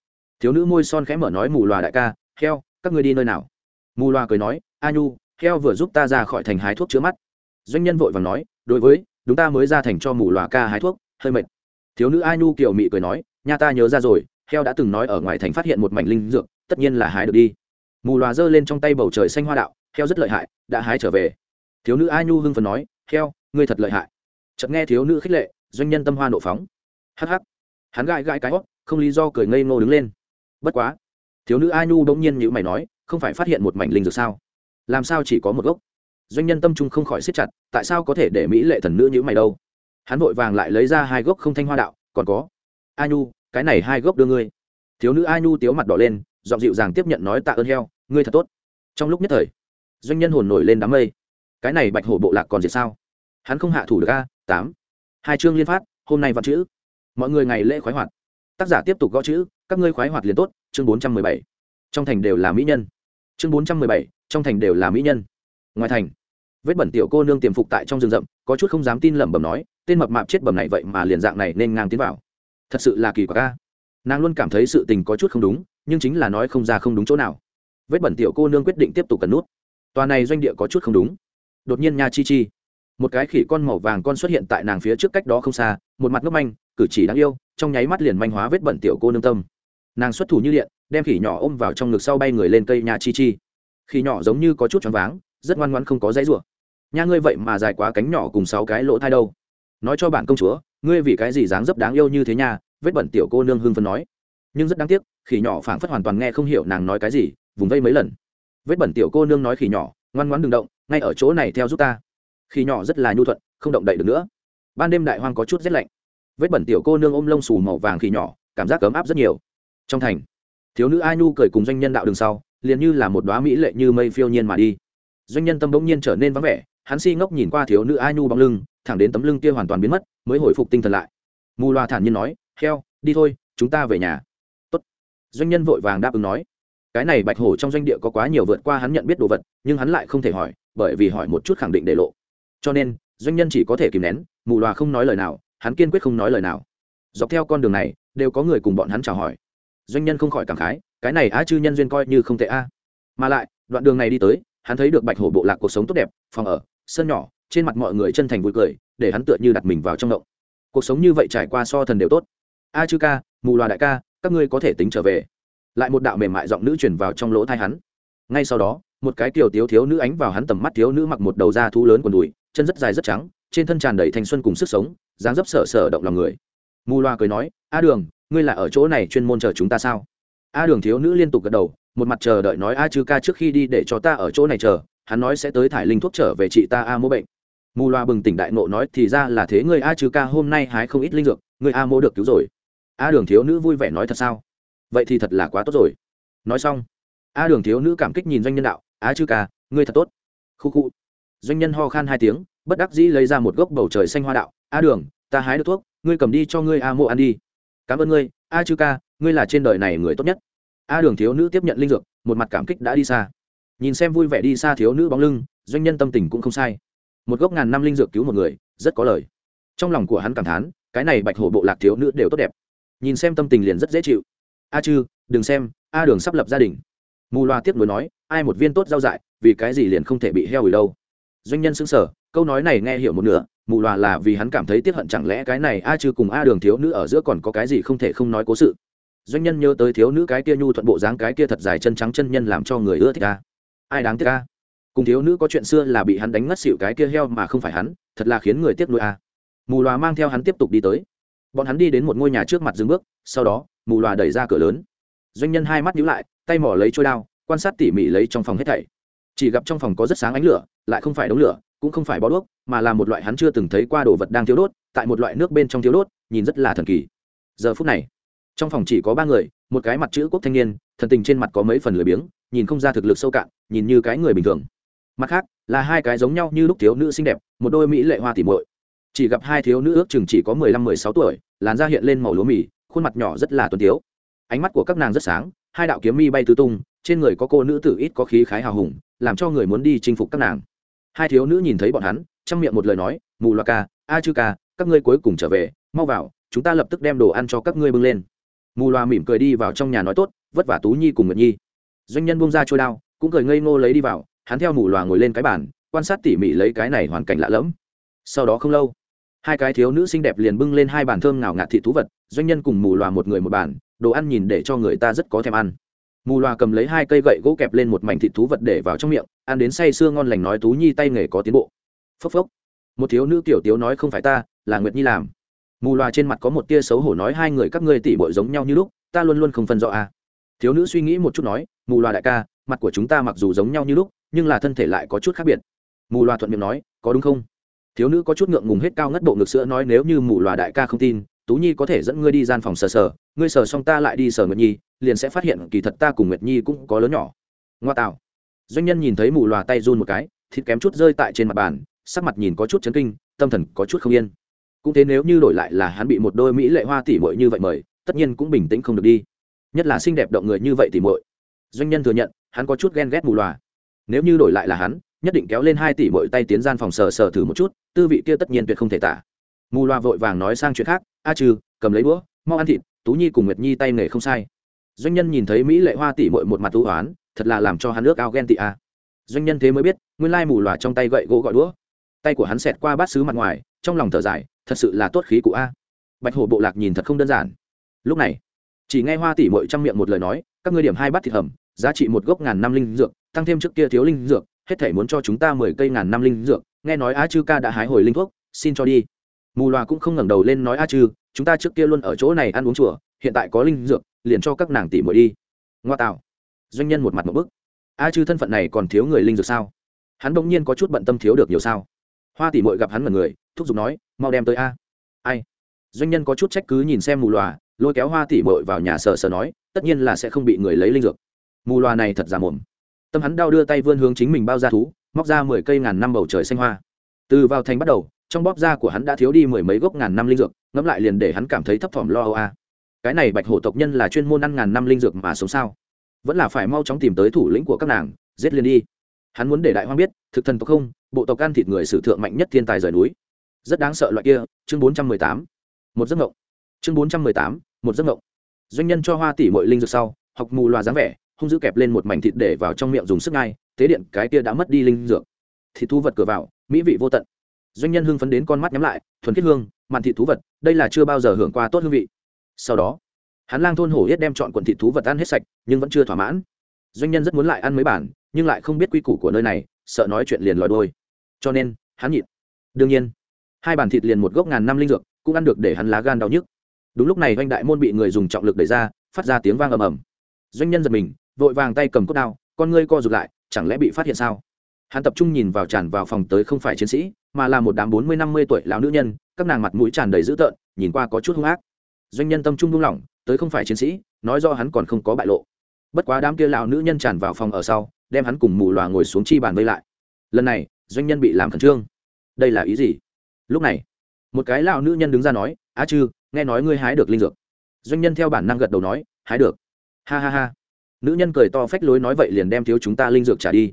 Thiếu nữ môi son khẽ mở nói, mù loà đại ca, heo, các ngươi đi nơi nào? Mù loà cười nói, a nhu, heo vừa giúp ta ra khỏi thành hái thuốc chữa mắt. Doanh nhân vội vàng nói, đối với đúng ta mới ra thành cho mù lòa ca hái thuốc, hơi mệt. Thiếu nữ a nhu kiều mị cười nói, nha ta nhớ ra rồi, heo đã từng nói ở ngoài thành phát hiện một mảnh linh dược, tất nhiên là hái được đi. Mù lòa giơ lên trong tay bầu trời xanh hoa đạo, heo rất lợi hại, đã hái trở về. Thiếu nữ a nhu hưng phần nói, heo, ngươi thật lợi hại. Chợt nghe thiếu nữ khích lệ, doanh nhân tâm hoa nộ phóng. Hắc hắc. Hắn gãi gãi cái hót, không lý do cười ngây ngô đứng lên. Bất quá, thiếu nữ a nhu bỗng nhiên như mày nói, không phải phát hiện một mảnh linh dược sao? Làm sao chỉ có một gốc? Doanh nhân tâm trung không khỏi siết chặt, tại sao có thể để mỹ lệ thần nữ như mày đâu? Hắn vội vàng lại lấy ra hai gốc không thanh hoa đạo, còn có, a nhu, cái này hai gốc đưa ngươi. Thiếu nữ a nhu tiếu mặt đỏ lên, giọng dịu dàng tiếp nhận nói tạ ơn heo, ngươi thật tốt. Trong lúc nhất thời, doanh nhân hồn nổi lên đám mây. Cái này bạch hổ bộ lạc còn gì sao? Hắn không hạ thủ được a, tám, hai chương liên phát, hôm nay văn chữ. Mọi người ngày lễ khoái hoạt. Tác giả tiếp tục gõ chữ, các ngươi khoái hoạt liền tốt. Chương bốn trăm mười bảy. Trong thành đều là mỹ nhân. Chương bốn trăm mười bảy, trong thành đều là mỹ nhân ngoài thành. Vết bẩn tiểu cô nương tiềm phục tại trong rừng rậm, có chút không dám tin lẩm bẩm nói, tên mập mạp chết bẩm này vậy mà liền dạng này nên ngang tiến vào. Thật sự là kỳ quặc ca nàng luôn cảm thấy sự tình có chút không đúng, nhưng chính là nói không ra không đúng chỗ nào. Vết bẩn tiểu cô nương quyết định tiếp tục cần nút. Tòa này doanh địa có chút không đúng. Đột nhiên nha chi chi. Một cái khỉ con màu vàng con xuất hiện tại nàng phía trước cách đó không xa, một mặt ngốc manh, cử chỉ đáng yêu, trong nháy mắt liền manh hóa vết bẩn tiểu cô nương tâm. Nàng xuất thủ như điện, đem khỉ nhỏ ôm vào trong ngực sau bay người lên cây nhà chi chi. Khỉ nhỏ giống như có chút choáng váng rất ngoan ngoan không có dãy rủa. Nha ngươi vậy mà dài quá cánh nhỏ cùng sáu cái lỗ thai đâu. Nói cho bản công chúa, ngươi vì cái gì dáng dấp đáng yêu như thế nha, vết bẩn tiểu cô nương hưng phân nói. Nhưng rất đáng tiếc, khỉ nhỏ phảng phất hoàn toàn nghe không hiểu nàng nói cái gì, vùng vây mấy lần. Vết bẩn tiểu cô nương nói khỉ nhỏ, ngoan ngoãn đừng động, ngay ở chỗ này theo giúp ta. Khỉ nhỏ rất là nhu thuận, không động đậy được nữa. Ban đêm đại hoang có chút rét lạnh. Vết bẩn tiểu cô nương ôm lông xù màu vàng khỉ nhỏ, cảm giác ấm áp rất nhiều. Trong thành, thiếu nữ ai nhu cười cùng doanh nhân đạo đường sau, liền như là một đoá mỹ lệ như mây phiêu nhiên mà đi doanh nhân tâm bỗng nhiên trở nên vắng vẻ, hắn si ngốc nhìn qua thiếu nữ ai nhu bóng lưng, thẳng đến tấm lưng kia hoàn toàn biến mất, mới hồi phục tinh thần lại. Mù loa thản nhiên nói, heo, đi thôi, chúng ta về nhà. Tốt. doanh nhân vội vàng đáp ứng nói. Cái này bạch hổ trong doanh địa có quá nhiều vượt qua hắn nhận biết đồ vật, nhưng hắn lại không thể hỏi, bởi vì hỏi một chút khẳng định để lộ. Cho nên, doanh nhân chỉ có thể kìm nén, mù loà không nói lời nào, hắn kiên quyết không nói lời nào. Dọc theo con đường này, đều có người cùng bọn hắn chào hỏi. Doanh nhân không khỏi cảm khái, cái này á chư nhân duyên coi như không tệ a. Mà lại, đoạn đường này đi tới hắn thấy được bạch hổ bộ lạc cuộc sống tốt đẹp, phòng ở, sân nhỏ, trên mặt mọi người chân thành vui cười, để hắn tựa như đặt mình vào trong động. Cuộc sống như vậy trải qua so thần đều tốt. A chư ca, mù loà đại ca, các ngươi có thể tính trở về. Lại một đạo mềm mại giọng nữ chuyển vào trong lỗ thai hắn. Ngay sau đó, một cái tiểu thiếu thiếu nữ ánh vào hắn tầm mắt thiếu nữ mặc một đầu da thú lớn quần đùi, chân rất dài rất trắng, trên thân tràn đầy thanh xuân cùng sức sống, dáng dấp sở sở động lòng người. Mù loa cười nói, a đường, ngươi là ở chỗ này chuyên môn chờ chúng ta sao? A đường thiếu nữ liên tục gật đầu một mặt chờ đợi nói a chư ca trước khi đi để cho ta ở chỗ này chờ, hắn nói sẽ tới thải linh thuốc trở về chị ta a mô bệnh. Mù loa bừng tỉnh đại nộ nói, thì ra là thế, người a chư ca hôm nay hái không ít linh dược, người a mô được cứu rồi. A đường thiếu nữ vui vẻ nói thật sao? Vậy thì thật là quá tốt rồi. Nói xong, a đường thiếu nữ cảm kích nhìn doanh nhân đạo, a chư ca, ngươi thật tốt. Khu khu. Doanh nhân ho khan hai tiếng, bất đắc dĩ lấy ra một gốc bầu trời xanh hoa đạo, a đường, ta hái được thuốc, ngươi cầm đi cho ngươi a mô ăn đi. Cảm ơn ngươi, a chư ca, ngươi là trên đời này người tốt nhất a đường thiếu nữ tiếp nhận linh dược, một mặt cảm kích đã đi xa. Nhìn xem vui vẻ đi xa thiếu nữ bóng lưng, doanh nhân tâm tình cũng không sai. Một gốc ngàn năm linh dược cứu một người, rất có lời. Trong lòng của hắn cảm thán, cái này bạch hổ bộ lạc thiếu nữ đều tốt đẹp. Nhìn xem tâm tình liền rất dễ chịu. A chư, đừng xem, a đường sắp lập gia đình. Mù loa tiếp nối nói, ai một viên tốt giao dại, vì cái gì liền không thể bị heo ở đâu. Doanh nhân xứng sở câu nói này nghe hiểu một nửa, mù loà là vì hắn cảm thấy tiếc hận chẳng lẽ cái này a chư cùng a đường thiếu nữ ở giữa còn có cái gì không thể không nói cố sự doanh nhân nhớ tới thiếu nữ cái kia nhu thuận bộ dáng cái kia thật dài chân trắng chân nhân làm cho người ưa thích a ai đáng tiếc a cùng thiếu nữ có chuyện xưa là bị hắn đánh ngất xỉu cái kia heo mà không phải hắn, thật là khiến người tiếc nuôi a. Mù loà mang theo hắn tiếp tục đi tới. Bọn hắn đi đến một ngôi nhà trước mặt dừng bước, sau đó, mù loà đẩy ra cửa lớn. Doanh nhân hai mắt nhíu lại, tay mỏ lấy trôi đao, quan sát tỉ mỉ lấy trong phòng hết thảy. Chỉ gặp trong phòng có rất sáng ánh lửa, lại không phải đống lửa, cũng không phải bó đuốc, mà là một loại hắn chưa từng thấy qua đồ vật đang thiếu đốt, tại một loại nước bên trong thiếu đốt, nhìn rất là thần kỳ. Giờ phút này trong phòng chỉ có ba người, một cái mặt chữ quốc thanh niên, thần tình trên mặt có mấy phần lười biếng, nhìn không ra thực lực sâu cạn, nhìn như cái người bình thường. Mặt khác, là hai cái giống nhau như lúc thiếu nữ xinh đẹp, một đôi mỹ lệ hoa tỉ muội. Chỉ gặp hai thiếu nữ ước chừng chỉ có mười lăm, mười sáu tuổi, làn da hiện lên màu lúa mì, khuôn mặt nhỏ rất là tuấn tiếu. Ánh mắt của các nàng rất sáng, hai đạo kiếm mi bay tứ tung, trên người có cô nữ tử ít có khí khái hào hùng, làm cho người muốn đi chinh phục các nàng. Hai thiếu nữ nhìn thấy bọn hắn, chăm miệng một lời nói, mù loa ca, a chư ca, các ngươi cuối cùng trở về, mau vào, chúng ta lập tức đem đồ ăn cho các ngươi bưng lên mù loa mỉm cười đi vào trong nhà nói tốt, vất vả tú nhi cùng nguyệt nhi. Doanh nhân bông ra trôi đao, cũng cười ngây ngô lấy đi vào, hắn theo mù loa ngồi lên cái bàn, quan sát tỉ mỉ lấy cái này hoàn cảnh lạ lẫm. Sau đó không lâu, hai cái thiếu nữ xinh đẹp liền bưng lên hai bàn thơm ngào ngạt thị thú vật, doanh nhân cùng mù loà một người một bàn, đồ ăn nhìn để cho người ta rất có thèm ăn. Mù loà cầm lấy hai cây gậy gỗ kẹp lên một mảnh thịt thú vật để vào trong miệng, ăn đến say sưa ngon lành nói tú nhi tay nghề có tiến bộ. Phốc phốc. Một thiếu nữ tiểu tiếu nói không phải ta, là nguyệt nhi làm mù loà trên mặt có một tia xấu hổ nói hai người các ngươi tỉ bội giống nhau như lúc, ta luôn luôn không phân rõ à. thiếu nữ suy nghĩ một chút nói, mù loà đại ca, mặt của chúng ta mặc dù giống nhau như lúc, nhưng là thân thể lại có chút khác biệt. Mù loà thuận miệng nói, có đúng không? Thiếu nữ có chút ngượng ngùng hết cao ngất bộ ngực sữa nói nếu như mù loà đại ca không tin, tú nhi có thể dẫn ngươi đi gian phòng sờ sờ, ngươi sờ xong ta lại đi sờ nguyệt nhi, liền sẽ phát hiện kỳ thật ta cùng nguyệt nhi cũng có lớn nhỏ. Ngoa tạo. Doanh nhân nhìn thấy mù loà tay run một cái, thịt kém chút rơi tại trên mặt bàn, sắc mặt nhìn có chút chấn kinh, tâm thần có chút không yên cũng thế nếu như đổi lại là hắn bị một đôi mỹ lệ hoa tỉ mội như vậy mời, tất nhiên cũng bình tĩnh không được đi. Nhất là xinh đẹp động người như vậy tỉ mội doanh nhân thừa nhận, hắn có chút ghen ghét mù loà. Nếu như đổi lại là hắn, nhất định kéo lên hai tỷ mỗi tay tiến gian phòng sờ sờ thử một chút, tư vị kia tất nhiên tuyệt không thể tả. Mù loa vội vàng nói sang chuyện khác, a trừ, cầm lấy đũa, mau ăn thịt, tú nhi cùng nguyệt nhi tay nghề không sai. Doanh nhân nhìn thấy mỹ lệ hoa tỷ mội một mặt thú hoán thật là làm cho hắn nước ao ghen tị a. Doanh nhân thế mới biết, nguyên lai mù loà trong tay gậy gỗ gọi đũa. Tay của hắn xẹt qua bát xứ mặt ngoài, trong lòng thở dài thật sự là tốt khí cụ a. Bạch hổ bộ lạc nhìn thật không đơn giản. Lúc này, chỉ nghe hoa tỷ mội trong miệng một lời nói, các ngươi điểm hai bát thịt hầm, giá trị một gốc ngàn năm linh dược, tăng thêm trước kia thiếu linh dược, hết thể muốn cho chúng ta mười cây ngàn năm linh dược, nghe nói a chư ca đã hái hồi linh thuốc, xin cho đi. Mù loà cũng không ngẩng đầu lên nói a chư, chúng ta trước kia luôn ở chỗ này ăn uống chùa, hiện tại có linh dược, liền cho các nàng tỷ muội đi. Ngoa tạo. Doanh nhân một mặt một bức. A chư thân phận này còn thiếu người linh dược sao? Hắn bỗng nhiên có chút bận tâm thiếu được nhiều sao? Hoa tỷ muội gặp hắn mật người thúc giục nói, mau đem tới a. Ai? Doanh nhân có chút trách cứ nhìn xem mù loà, lôi kéo hoa tỷ mội vào nhà sờ sờ nói, tất nhiên là sẽ không bị người lấy linh dược. Mù loà này thật giả mồm. Tâm hắn đau đưa tay vươn hướng chính mình bao ra thú, móc ra mười cây ngàn năm bầu trời xanh hoa. Từ vào thành bắt đầu, trong bóp da của hắn đã thiếu đi mười mấy gốc ngàn năm linh dược, ngẫm lại liền để hắn cảm thấy thấp thỏm lo âu a. Cái này bạch hổ tộc nhân là chuyên môn ăn ngàn năm linh dược mà sống sao? Vẫn là phải mau chóng tìm tới thủ lĩnh của các nàng, giết liền đi. Hắn muốn để đại hoang biết, thực thần tộc không, bộ tộc ăn thịt người sử thượng mạnh nhất thiên tài rời núi rất đáng sợ loại kia, chương bốn trăm mười tám, một giấc ngộng chương bốn trăm mười tám, một giấc ngộng doanh nhân cho hoa tỷ mọi linh dược sau, học mù loà dáng vẻ, hung dữ kẹp lên một mảnh thịt để vào trong miệng dùng sức ngay tế điện cái kia đã mất đi linh dược. Thịt thú vật cửa vào, mỹ vị vô tận. Doanh nhân hưng phấn đến con mắt nhắm lại, thuần khiết hương mặn thịt thú vật, đây là chưa bao giờ hưởng qua tốt hương vị. Sau đó, hắn lang thôn hổ yết đem chọn quần thịt thú vật ăn hết sạch, nhưng vẫn chưa thỏa mãn. Doanh nhân rất muốn lại ăn mấy bản, nhưng lại không biết quy củ của nơi này, sợ nói chuyện liền lòi đôi. Cho nên, hắn nhịn. Đương nhiên hai bản thịt liền một gốc ngàn năm linh dược, cũng ăn được để hắn lá gan đau nhức. Đúng lúc này doanh đại môn bị người dùng trọng lực đẩy ra, phát ra tiếng vang ầm ầm. Doanh nhân giật mình, vội vàng tay cầm cốt đao, con ngươi co rụt lại, chẳng lẽ bị phát hiện sao? Hắn tập trung nhìn vào tràn vào phòng tới không phải chiến sĩ, mà là một đám bốn mươi, năm mươi tuổi lão nữ nhân, các nàng mặt mũi tràn đầy dữ tợn, nhìn qua có chút hung ác. Doanh nhân tâm trung buông lỏng, tới không phải chiến sĩ, nói do hắn còn không có bại lộ. Bất quá đám kia lão nữ nhân tràn vào phòng ở sau, đem hắn cùng mù loà ngồi xuống chi bàn vây lại. Lần này, doanh nhân bị làm khẩn trương. Đây là ý gì? Lúc này, một cái lão nữ nhân đứng ra nói, á chư, nghe nói ngươi hái được linh dược. Doanh nhân theo bản năng gật đầu nói, hái được. Ha ha ha. Nữ nhân cười to phách lối nói, vậy liền đem thiếu chúng ta linh dược trả đi.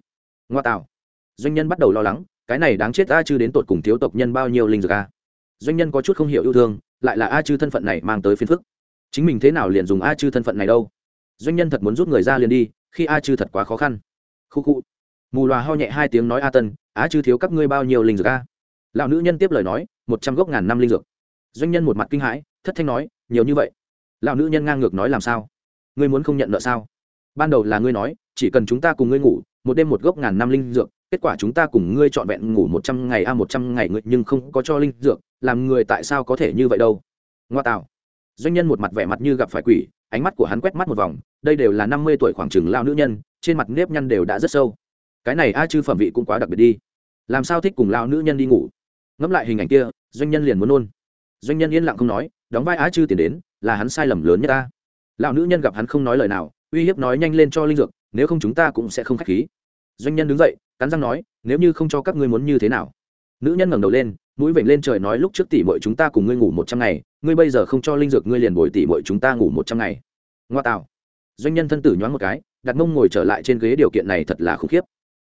Ngoa tạo. Doanh nhân bắt đầu lo lắng, cái này đáng chết a chư đến tột cùng thiếu tộc nhân bao nhiêu linh dược a doanh nhân có chút không hiểu yêu thương, lại là a chư thân phận này mang tới phiền phức. Chính mình thế nào liền dùng a chư thân phận này đâu? Doanh nhân thật muốn rút người ra liền đi, khi a chư thật quá khó khăn. Khu khu. Mù loà ho nhẹ hai tiếng nói a tân a chư thiếu các ngươi bao nhiêu linh dược a lão nữ nhân tiếp lời nói, một trăm gốc ngàn năm linh dược. Doanh nhân một mặt kinh hãi, thất thanh nói, nhiều như vậy. Lão nữ nhân ngang ngược nói làm sao? Ngươi muốn không nhận nợ sao? Ban đầu là ngươi nói, chỉ cần chúng ta cùng ngươi ngủ, một đêm một gốc ngàn năm linh dược, kết quả chúng ta cùng ngươi trọn vẹn ngủ một trăm ngày a, một trăm ngày ngươi nhưng không có cho linh dược, làm người tại sao có thể như vậy đâu? Ngoa tạo. Doanh nhân một mặt vẻ mặt như gặp phải quỷ, ánh mắt của hắn quét mắt một vòng, đây đều là năm mươi tuổi khoảng chừng lao nữ nhân, trên mặt nếp nhăn đều đã rất sâu. Cái này a chư phẩm vị cũng quá đặc biệt đi. Làm sao thích cùng lao nữ nhân đi ngủ? Ngẫm lại hình ảnh kia, doanh nhân liền muốn nôn. Doanh nhân yên lặng không nói, đóng vai á chư tiền đến, là hắn sai lầm lớn nhất ta. Lão nữ nhân gặp hắn không nói lời nào, uy hiếp nói nhanh lên cho linh dược, nếu không chúng ta cũng sẽ không k h á c h khí. Doanh nhân đứng dậy, cắn răng nói, nếu như không cho các ngươi muốn như thế nào. Nữ nhân ngẩng đầu lên, mũi vểnh lên trời nói lúc trước tỷ bội chúng ta cùng ngươi ngủ một trăm ngày, ngươi bây giờ không cho linh dược ngươi liền bồi tỷ bội chúng ta ngủ một trăm ngày. Ngoa tạo. Doanh nhân thân tử nhoáng một cái, đặt mông ngồi trở lại trên ghế điều kiện này thật là khủng khiếp.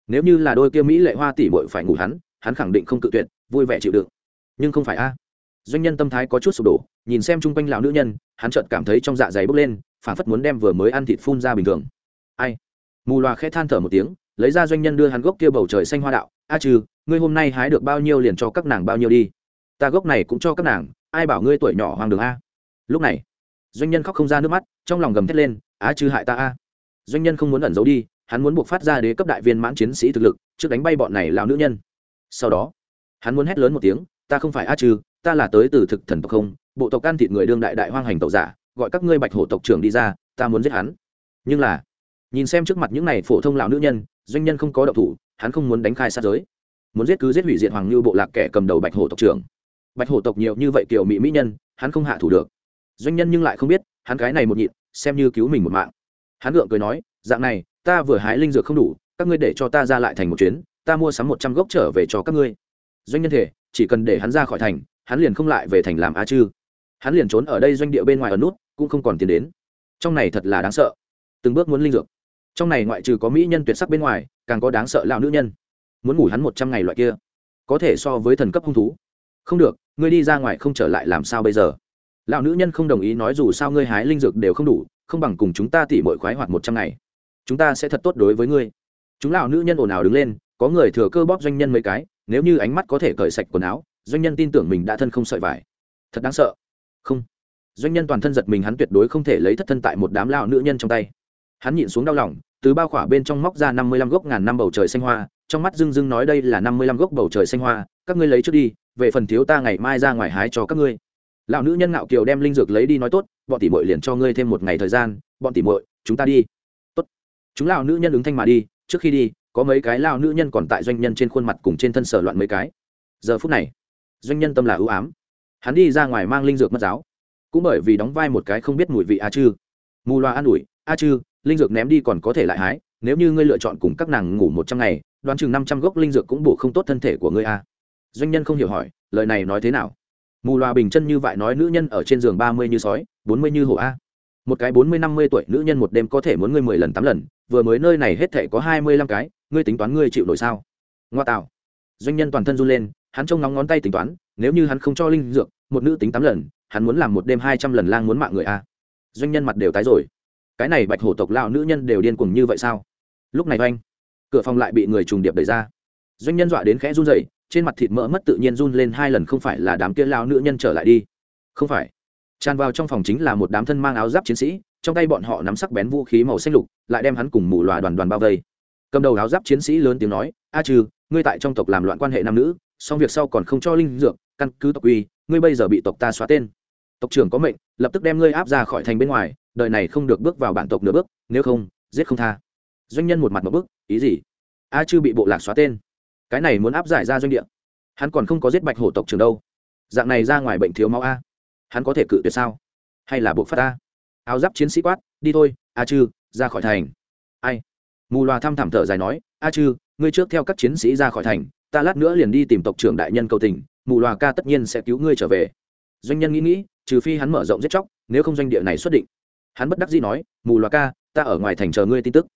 Nếu như là đôi kia mỹ lệ hoa tỷ bội phải ngủ hắn hắn khẳng định không cự tuyệt vui vẻ chịu đựng. Nhưng không phải a. Doanh nhân tâm thái có chút sụp đổ, nhìn xem chung quanh lão nữ nhân, hắn chợt cảm thấy trong dạ dày bốc lên, phản phất muốn đem vừa mới ăn thịt phun ra bình thường. Ai? Mù loà khẽ than thở một tiếng, lấy ra doanh nhân đưa hắn gốc kia bầu trời xanh hoa đạo. A trừ, ngươi hôm nay hái được bao nhiêu liền cho các nàng bao nhiêu đi. Ta gốc này cũng cho các nàng, ai bảo ngươi tuổi nhỏ hoàng đường a? Lúc này, doanh nhân khóc không ra nước mắt, trong lòng gầm thét lên á chư hại ta a. Doanh nhân không muốn ẩn giấu đi, hắn muốn buộc phát ra đế cấp đại viên mãn chiến sĩ thực lực, trước đánh bay bọn này lao nữ nhân. Sau đó hắn muốn hét lớn một tiếng ta không phải a trừ, ta là tới từ thực thần tộc không bộ tộc can thịt người đương đại đại hoang hành tộc giả gọi các ngươi bạch hổ tộc trưởng đi ra ta muốn giết hắn. Nhưng là nhìn xem trước mặt những này phổ thông lão nữ nhân doanh nhân không có độc thủ hắn không muốn đánh khai sát giới. Muốn giết cứ giết hủy diệt hoàng lưu bộ lạc kẻ cầm đầu bạch hổ tộc trưởng. Bạch hổ tộc nhiều như vậy kiểu mỹ mỹ nhân hắn không hạ thủ được. Doanh nhân nhưng lại không biết hắn cái này một nhịn xem như cứu mình một mạng. Hắn gượng cười nói dạng này ta vừa hái linh dược không đủ các ngươi để cho ta ra lại thành một chuyến ta mua sắm một trăm gốc trở về cho các ngươi doanh nhân thể, chỉ cần để hắn ra khỏi thành, hắn liền không lại về thành làm a chư. Hắn liền trốn ở đây doanh địa bên ngoài ở nút, cũng không còn tiền đến. Trong này thật là đáng sợ. Từng bước muốn linh dược. Trong này ngoại trừ có mỹ nhân tuyệt sắc bên ngoài, càng có đáng sợ lao nữ nhân. Muốn ngủ hắn một trăm ngày loại kia, có thể so với thần cấp hung thú. Không được, ngươi đi ra ngoài không trở lại làm sao bây giờ? Lão nữ nhân không đồng ý nói dù sao ngươi hái linh dược đều không đủ, không bằng cùng chúng ta tỉ mỗi khoái hoạt một trăm ngày. Chúng ta sẽ thật tốt đối với ngươi. Chúng lão nữ nhân ồn ào đứng lên, có người thừa cơ bóp doanh nhân mấy cái nếu như ánh mắt có thể cởi sạch quần áo, doanh nhân tin tưởng mình đã thân không sợi vải. Thật đáng sợ. Không. Doanh nhân toàn thân giật mình hắn tuyệt đối không thể lấy thất thân tại một đám lão nữ nhân trong tay. Hắn nhịn xuống đau lòng, từ bao khỏa bên trong móc ra năm mươi lăm gốc ngàn năm bầu trời xanh hoa, trong mắt dưng dưng nói đây là năm mươi lăm gốc bầu trời xanh hoa, các ngươi lấy trước đi, về phần thiếu ta ngày mai ra ngoài hái cho các ngươi. Lão nữ nhân ngạo kiều đem linh dược lấy đi nói tốt, bọn tỷ muội liền cho ngươi thêm một ngày thời gian, bọn tỷ muội, chúng ta đi. Tốt. Chúng lão nữ nhân ứng thanh mà đi, trước khi đi có mấy cái lao nữ nhân còn tại doanh nhân trên khuôn mặt cùng trên thân sở loạn mấy cái. Giờ phút này, doanh nhân tâm là ưu ám. Hắn đi ra ngoài mang linh dược mất giáo. Cũng bởi vì đóng vai một cái không biết mùi vị a chư. Mù loa an ủi, a chư, linh dược ném đi còn có thể lại hái, nếu như ngươi lựa chọn cùng các nàng ngủ một trăm ngày, đoán chừng năm trăm gốc linh dược cũng bổ không tốt thân thể của ngươi a. Doanh nhân không hiểu hỏi, lời này nói thế nào? Mù loa bình chân như vậy nói nữ nhân ở trên giường ba mươi như sói, bốn mươi như hổ a một cái bốn mươi, năm mươi tuổi nữ nhân một đêm có thể muốn ngươi mười lần, tám lần, vừa mới nơi này hết thể có hai mươi lăm cái, ngươi tính toán ngươi chịu nổi sao? Ngoa tạo. Doanh nhân toàn thân run lên, hắn trông nóng ngón tay tính toán, nếu như hắn không cho linh dược, một nữ tính tám lần, hắn muốn làm một đêm hai trăm lần lang muốn mạng người a. Doanh nhân mặt đều tái rồi. Cái này bạch hổ tộc lao nữ nhân đều điên cuồng như vậy sao? Lúc này oanh, cửa phòng lại bị người trùng điệp đẩy ra. Doanh nhân dọa đến khẽ run dậy trên mặt thịt mỡ mất tự nhiên run lên hai lần, không phải là đám kia lao nữ nhân trở lại đi. Không phải tràn vào trong phòng chính là một đám thân mang áo giáp chiến sĩ, trong tay bọn họ nắm sắc bén vũ khí màu xanh lục, lại đem hắn cùng mù loà đoàn đoàn bao vây. Cầm đầu áo giáp chiến sĩ lớn tiếng nói, a trừ, ngươi tại trong tộc làm loạn quan hệ nam nữ song việc sau còn không cho linh dược, căn cứ tộc uy ngươi bây giờ bị tộc ta xóa tên. Tộc trưởng có mệnh, lập tức đem ngươi áp ra khỏi thành bên ngoài, đời này không được bước vào bản tộc nửa bước, nếu không, giết không tha. Doanh nhân một mặt một bước ý gì? A chư bị bộ lạc xóa tên. Cái này muốn áp giải ra doanh địa. Hắn còn không có giết bạch hổ tộc trưởng đâu. Dạng này ra ngoài bệnh thiếu máu a hắn có thể cự tuyệt sao? Hay là buộc phát ta? áo giáp chiến sĩ quát, đi thôi, a chư, ra khỏi thành. Ai? Mù loà thăm thảm thở dài nói, a chư, ngươi trước theo các chiến sĩ ra khỏi thành, ta lát nữa liền đi tìm tộc trưởng đại nhân cầu tình, mù loà ca tất nhiên sẽ cứu ngươi trở về. Doanh nhân nghĩ nghĩ, trừ phi hắn mở rộng giết chóc, nếu không doanh địa này xuất định. Hắn bất đắc dĩ nói, mù loà ca, ta ở ngoài thành chờ ngươi tin tức.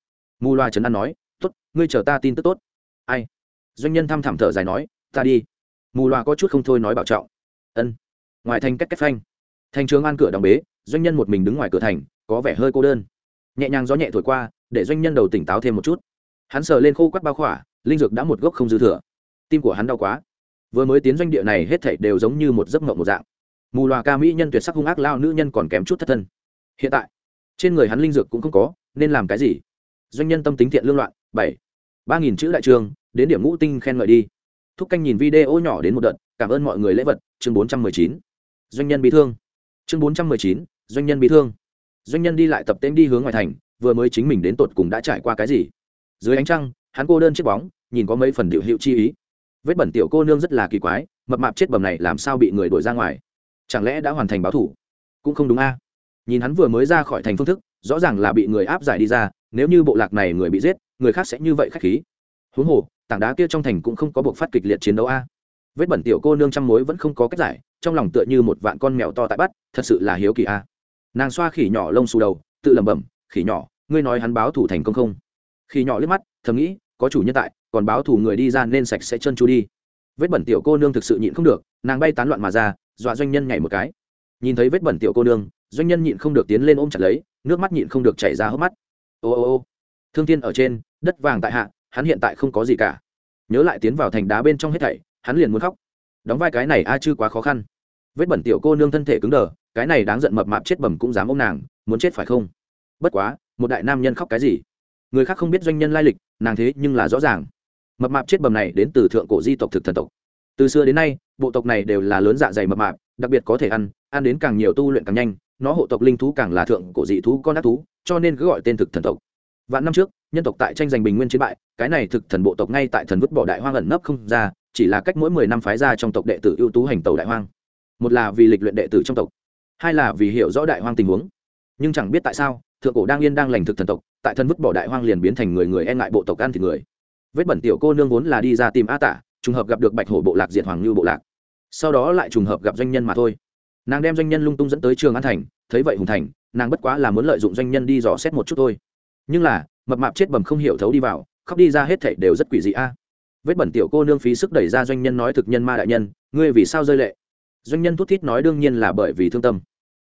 Mù loà trấn an nói, tốt, ngươi chờ ta tin tức tốt. Ai? Doanh nhân thăm thảm thở dài nói, ta đi. Mù loà có chút không thôi nói bảo trọng. Ân ngoài thành cách cách phanh. Thành trường an cửa đóng bế, doanh nhân một mình đứng ngoài cửa thành, có vẻ hơi cô đơn. Nhẹ nhàng gió nhẹ thổi qua, để doanh nhân đầu tỉnh táo thêm một chút. Hắn sờ lên khô quắt bao khỏa, linh dược đã một gốc không dư thừa. Tim của hắn đau quá. Vừa mới tiến doanh địa này hết thảy đều giống như một giấc mộng một dạng. Mù loà ca mỹ nhân tuyệt sắc hung ác lao nữ nhân còn kém chút thất thân. Hiện tại, trên người hắn linh dược cũng không có, nên làm cái gì? Doanh nhân tâm tính thiện lương loạn, bảy, ba nghìn chữ đại trường, đến điểm ngũ tinh khen ngợi đi. Thúc canh nhìn video nhỏ đến một đợt, cảm ơn mọi người lễ vật, chương bốn trăm mười chín doanh nhân bị thương. Chương bốn trăm mười chín, doanh nhân bị thương. Doanh nhân đi lại tập tên đi hướng ngoài thành, vừa mới chính mình đến tột cùng đã trải qua cái gì. Dưới ánh trăng, hắn cô đơn chiếc bóng, nhìn có mấy phần điệu hiệu chi ý. Vết bẩn tiểu cô nương rất là kỳ quái, mập mạp chết bầm này làm sao bị người đuổi ra ngoài? Chẳng lẽ đã hoàn thành báo thủ? Cũng không đúng a. Nhìn hắn vừa mới ra khỏi thành phương thức, rõ ràng là bị người áp giải đi ra, nếu như bộ lạc này người bị giết, người khác sẽ như vậy khách khí. Huống hồ, tảng đá kia trong thành cũng không có buộc phát kịch liệt chiến đấu a vết bẩn tiểu cô nương trăm mối vẫn không có cách giải, trong lòng tựa như một vạn con mèo to tại bắt, thật sự là hiếu kỳ a. Nàng xoa khỉ nhỏ lông xù đầu, tự lẩm bẩm, khỉ nhỏ, ngươi nói hắn báo thủ thành công không? Khỉ nhỏ liếc mắt, thầm nghĩ, có chủ nhân tại, còn báo thủ người đi ra nên sạch sẽ chân chu đi. Vết bẩn tiểu cô nương thực sự nhịn không được, nàng bay tán loạn mà ra, dọa doanh nhân nhảy một cái. Nhìn thấy vết bẩn tiểu cô nương, doanh nhân nhịn không được tiến lên ôm chặt lấy, nước mắt nhịn không được chảy ra hốc mắt. Ô ô ô, thương thiên ở trên, đất vàng tại hạ, hắn hiện tại không có gì cả. Nhớ lại tiến vào thành đá bên trong hết thảy hắn liền muốn khóc. Đóng vai cái này a à quá khó khăn. Vết bẩn tiểu cô nương thân thể cứng đờ, cái này đáng giận mập mạp chết bẩm cũng dám ôm nàng, muốn chết phải không? Bất quá, một đại nam nhân khóc cái gì? Người khác không biết doanh nhân lai lịch, nàng thế nhưng là rõ ràng. Mập mạp chết bầm này đến từ thượng cổ di tộc thực thần tộc. Từ xưa đến nay, bộ tộc này đều là lớn dạ dày mập mạp, đặc biệt có thể ăn ăn đến càng nhiều tu luyện càng nhanh, nó hộ tộc linh thú càng là thượng cổ dị thú, con ác thú, cho nên cứ gọi tên thực thần tộc. Vạn năm trước, nhân tộc tại tranh giành bình nguyên chiến bại, cái này thực thần bộ tộc ngay tại thần vứt bỏ đại hoang ẩn nấp không ra chỉ là cách mỗi mười năm phái ra trong tộc đệ tử ưu tú hành tàu đại hoang. Một là vì lịch luyện đệ tử trong tộc, hai là vì hiểu rõ đại hoang tình huống. Nhưng chẳng biết tại sao, thượng cổ đang yên đang lành thực thần tộc, tại thân vứt bỏ đại hoang liền biến thành người người e ngại bộ tộc ăn thịt người. Vết bẩn tiểu cô nương vốn là đi ra tìm a tả trùng hợp gặp được bạch hổ bộ lạc diệt hoàng lưu bộ lạc. Sau đó lại trùng hợp gặp doanh nhân mà thôi. Nàng đem doanh nhân lung tung dẫn tới trường an thành, thấy vậy hùng thành, nàng bất quá là muốn lợi dụng doanh nhân đi dò xét một chút thôi. Nhưng là, mập mạp chết bầm không hiểu thấu đi vào, khóc đi ra hết thảy đều rất quỷ dị a vết bẩn tiểu cô nương phí sức đẩy ra doanh nhân nói thực nhân ma đại nhân, ngươi vì sao rơi lệ? Doanh nhân thút thít nói đương nhiên là bởi vì thương tâm.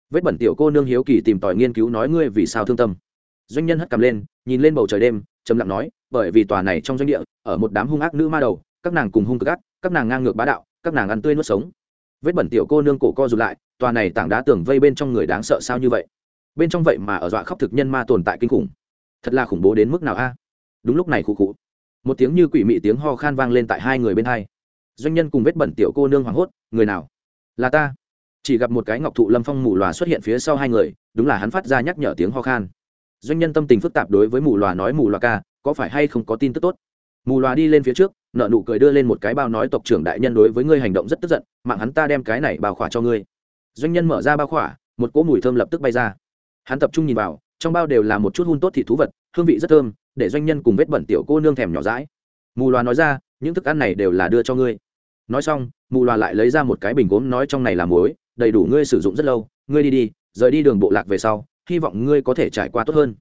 Vết bẩn tiểu cô nương hiếu kỳ tìm tòi nghiên cứu nói ngươi vì sao thương tâm. Doanh nhân hất cầm lên, nhìn lên bầu trời đêm, trầm lặng nói, bởi vì tòa này trong doanh địa, ở một đám hung ác nữ ma đầu, các nàng cùng hung cực ác, các nàng ngang ngược bá đạo, các nàng ăn tươi nuốt sống. Vết bẩn tiểu cô nương cổ co rụt lại, tòa này tảng đá tưởng vây bên trong người đáng sợ sao như vậy? Bên trong vậy mà ở dọa khóc thực nhân ma tồn tại kinh khủng. Thật là khủng bố đến mức nào a? Đúng lúc này khu cụ một tiếng như quỷ mị tiếng ho khan vang lên tại hai người bên hai. Doanh nhân cùng vết bẩn tiểu cô nương hoảng hốt, người nào? Là ta. Chỉ gặp một cái ngọc thụ lâm phong mù lòa xuất hiện phía sau hai người, đúng là hắn phát ra nhắc nhở tiếng ho khan. Doanh nhân tâm tình phức tạp đối với mù lòa nói mù lòa ca, có phải hay không có tin tức tốt? Mù lòa đi lên phía trước nợ nụ cười đưa lên một cái bao nói tộc trưởng đại nhân đối với ngươi hành động rất tức giận, mạng hắn ta đem cái này bao khỏa cho ngươi. Doanh nhân mở ra bao khỏa, một cỗ mùi thơm lập tức bay ra. Hắn tập trung nhìn vào, trong bao đều là một chút hun tốt thịt thú vật hương vị rất thơm, để doanh nhân cùng vết bẩn tiểu cô nương thèm nhỏ rãi mù loà nói ra, những thức ăn này đều là đưa cho ngươi. Nói xong, mù loà lại lấy ra một cái bình gốm nói trong này là muối, đầy đủ ngươi sử dụng rất lâu, ngươi đi đi, rời đi đường bộ lạc về sau, hy vọng ngươi có thể trải qua tốt hơn.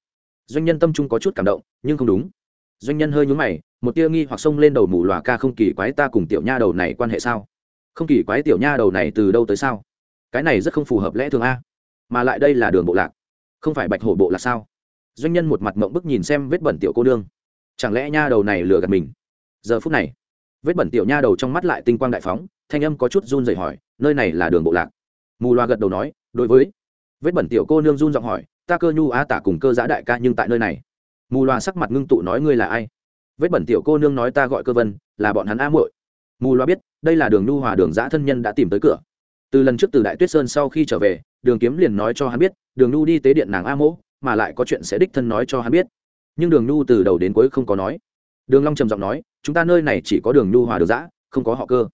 Doanh nhân tâm trung có chút cảm động, nhưng không đúng. Doanh nhân hơi nhúng mày, một tia nghi hoặc xông lên đầu mù loà, ca không kỳ quái ta cùng tiểu nha đầu này quan hệ sao? Không kỳ quái tiểu nha đầu này từ đâu tới sao? Cái này rất không phù hợp lẽ thường a. Mà lại đây là đường bộ lạc, không phải bạch hổ bộ là sao? Doanh nhân một mặt mộng bức nhìn xem vết bẩn tiểu cô nương. Chẳng lẽ nha đầu này lừa gạt mình? Giờ phút này, vết bẩn tiểu nha đầu trong mắt lại tinh quang đại phóng, thanh âm có chút run rẩy hỏi, nơi này là đường bộ lạc? Mù loa gật đầu nói, đối với. Vết bẩn tiểu cô nương run giọng hỏi, ta cơ nhu á tả cùng cơ giã đại ca nhưng tại nơi này. Mù loa sắc mặt ngưng tụ nói, ngươi là ai? Vết bẩn tiểu cô nương nói, ta gọi cơ vân, là bọn hắn a muội. Mù loa biết, đây là đường nhu hòa đường giã thân nhân đã tìm tới cửa. Từ lần trước từ đại tuyết sơn sau khi trở về, đường kiếm liền nói cho hắn biết, đường nhu đi tế điện nàng a mỗ mà lại có chuyện sẽ đích thân nói cho hắn biết. Nhưng đường nhu từ đầu đến cuối không có nói. Đường long trầm giọng nói, chúng ta nơi này chỉ có đường nhu hòa đường giã không có họ cơ.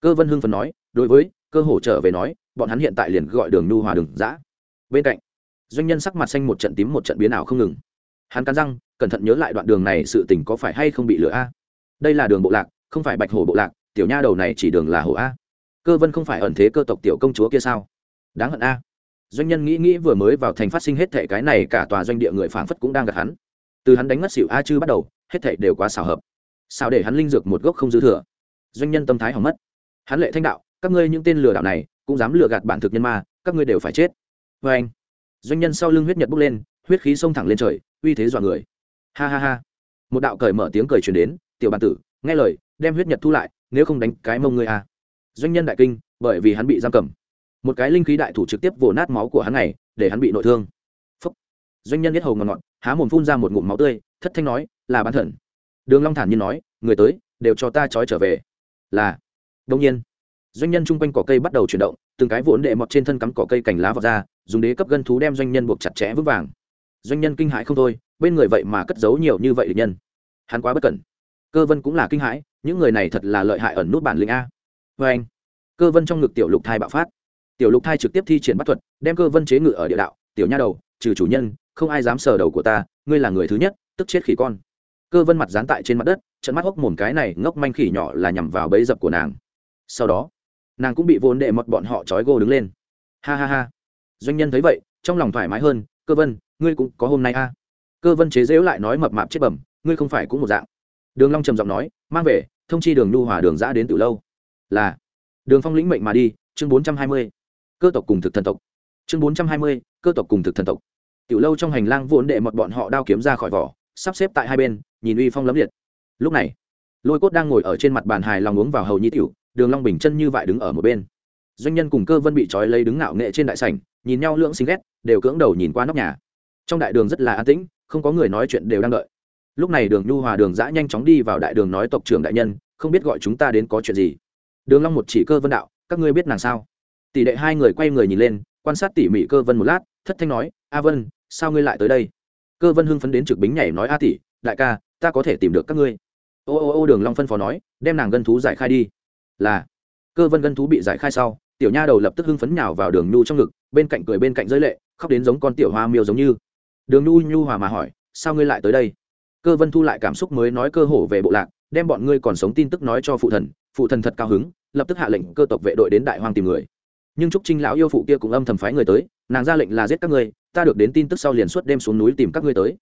Cơ vân hưng phần nói, đối với cơ hổ trở về nói, bọn hắn hiện tại liền gọi đường nhu hòa đường giã bên cạnh, doanh nhân sắc mặt xanh một trận tím một trận biến ảo không ngừng. Hắn cắn răng, cẩn thận nhớ lại đoạn đường này sự tình có phải hay không bị lừa a? Đây là đường bộ lạc, không phải bạch hổ bộ lạc, tiểu nha đầu này chỉ đường là hổ a. Cơ vân không phải ẩn thế cơ tộc tiểu công chúa kia sao? Đáng hận a doanh nhân nghĩ nghĩ vừa mới vào thành phát sinh hết thệ cái này, cả tòa doanh địa người phảng phất cũng đang gặp hắn. Từ hắn đánh ngất xỉu a chư bắt đầu, hết thệ đều quá xảo hợp. Sao để hắn linh dược một gốc không dư thừa? Doanh nhân tâm thái hỏng mất. Hắn lệ thanh đạo, các ngươi những tên lừa đảo này, cũng dám lừa gạt bản thực nhân ma, các ngươi đều phải chết. Vê anh, doanh nhân sau lưng huyết nhật bốc lên, huyết khí xông thẳng lên trời, uy thế dọa người. Ha ha ha. Một đạo cởi mở tiếng cười truyền đến, tiểu bản tử, nghe lời, đem huyết nhật thu lại, nếu không đánh cái mông ngươi a. Doanh nhân đại kinh, bởi vì hắn bị giam cầm một cái linh khí đại thủ trực tiếp vồ nát máu của hắn này, để hắn bị nội thương. Phúc. doanh nhân nhất hầu ngọt ngọt há mồm phun ra một ngụm máu tươi, thất thanh nói, là bán thần. Đường long thản nhiên nói, người tới, đều cho ta trói trở về. Là. Đông nhiên, doanh nhân chung quanh cỏ cây bắt đầu chuyển động, từng cái vụn đệ mọt trên thân cắm cỏ cây cành lá vào ra, dùng đế cấp gân thú đem doanh nhân buộc chặt chẽ vững vàng. Doanh nhân kinh hãi không thôi, bên người vậy mà cất giấu nhiều như vậy địch nhân. Hắn quá bất cẩn. Cơ vân cũng là kinh hãi, những người này thật là lợi hại ẩn nút bản lĩnh a. Vê anh cơ vân trong ngực tiểu lục thai bạo phát tiểu lục thai trực tiếp thi triển bắt thuật, đem cơ vân chế ngự ở địa đạo, tiểu nha đầu, trừ chủ nhân, không ai dám sờ đầu của ta, ngươi là người thứ nhất, tức chết khỉ con. Cơ vân mặt dán tại trên mặt đất trận mắt hốc mồm cái này ngốc manh khỉ nhỏ là nhằm vào bẫy dập của nàng. Sau đó, nàng cũng bị vốn đệ mọt bọn họ trói gô đứng lên. Ha ha ha. Doanh nhân thấy vậy, trong lòng thoải mái hơn, cơ vân, ngươi cũng có hôm nay a. À. cơ vân chế dễu lại nói mập mạp chết bẩm, ngươi không phải cũng một dạng. Đường long trầm giọng nói, mang về, thông chi đường nhu hòa đường giã đến từ lâu. Là. Đường phong lĩnh mệnh mà đi, chương bốn trăm hai mươi cơ tộc cùng thực thần tộc. Chương bốn trăm hai mươi, cơ tộc cùng thực thần tộc. Tiểu lâu trong hành lang vốn đệ một bọn họ đao kiếm ra khỏi vỏ, sắp xếp tại hai bên, nhìn uy phong lấm liệt. Lúc này, lôi cốt đang ngồi ở trên mặt bàn hài lòng uống vào hầu nhi tiểu, đường long bình chân như vại đứng ở một bên. Doanh nhân cùng cơ vân bị trói lấy đứng ngạo nghệ trên đại sảnh, nhìn nhau lưỡng xinh ghét, đều cưỡng đầu nhìn qua nóc nhà. Trong đại đường rất là an tĩnh, không có người nói chuyện đều đang đợi. Lúc này đường nhu hòa, đường dã nhanh chóng đi vào đại đường nói tộc trưởng đại nhân, không biết gọi chúng ta đến có chuyện gì. Đường long một chỉ cơ vân đạo, các ngươi biết nàng sao? Tỷ đệ hai người quay người nhìn lên, quan sát tỉ mỉ cơ vân một lát, thất thanh nói, a vân, sao ngươi lại tới đây? Cơ vân hưng phấn đến trực bính nhảy nói, a tỷ, đại ca, ta có thể tìm được các ngươi. Ô ô ô, đường long phân phó nói, đem nàng gân thú giải khai đi. Là. Cơ vân gân thú bị giải khai sau, tiểu nha đầu lập tức hưng phấn nhào vào đường nhu trong ngực, bên cạnh cười bên cạnh giới lệ, khóc đến giống con tiểu hoa miêu giống như. Đường nhu nhu hòa mà hỏi, sao ngươi lại tới đây? Cơ vân thu lại cảm xúc mới nói cơ hổ về bộ lạc, đem bọn ngươi còn sống tin tức nói cho phụ thần phụ thần thật cao hứng, lập tức hạ lệnh cơ tộc vệ đội đến đại hoang tìm người nhưng trúc trinh lão yêu phụ kia cũng âm thầm phái người tới, nàng ra lệnh là giết các ngươi, ta được đến tin tức sau liền suốt đêm xuống núi tìm các ngươi tới.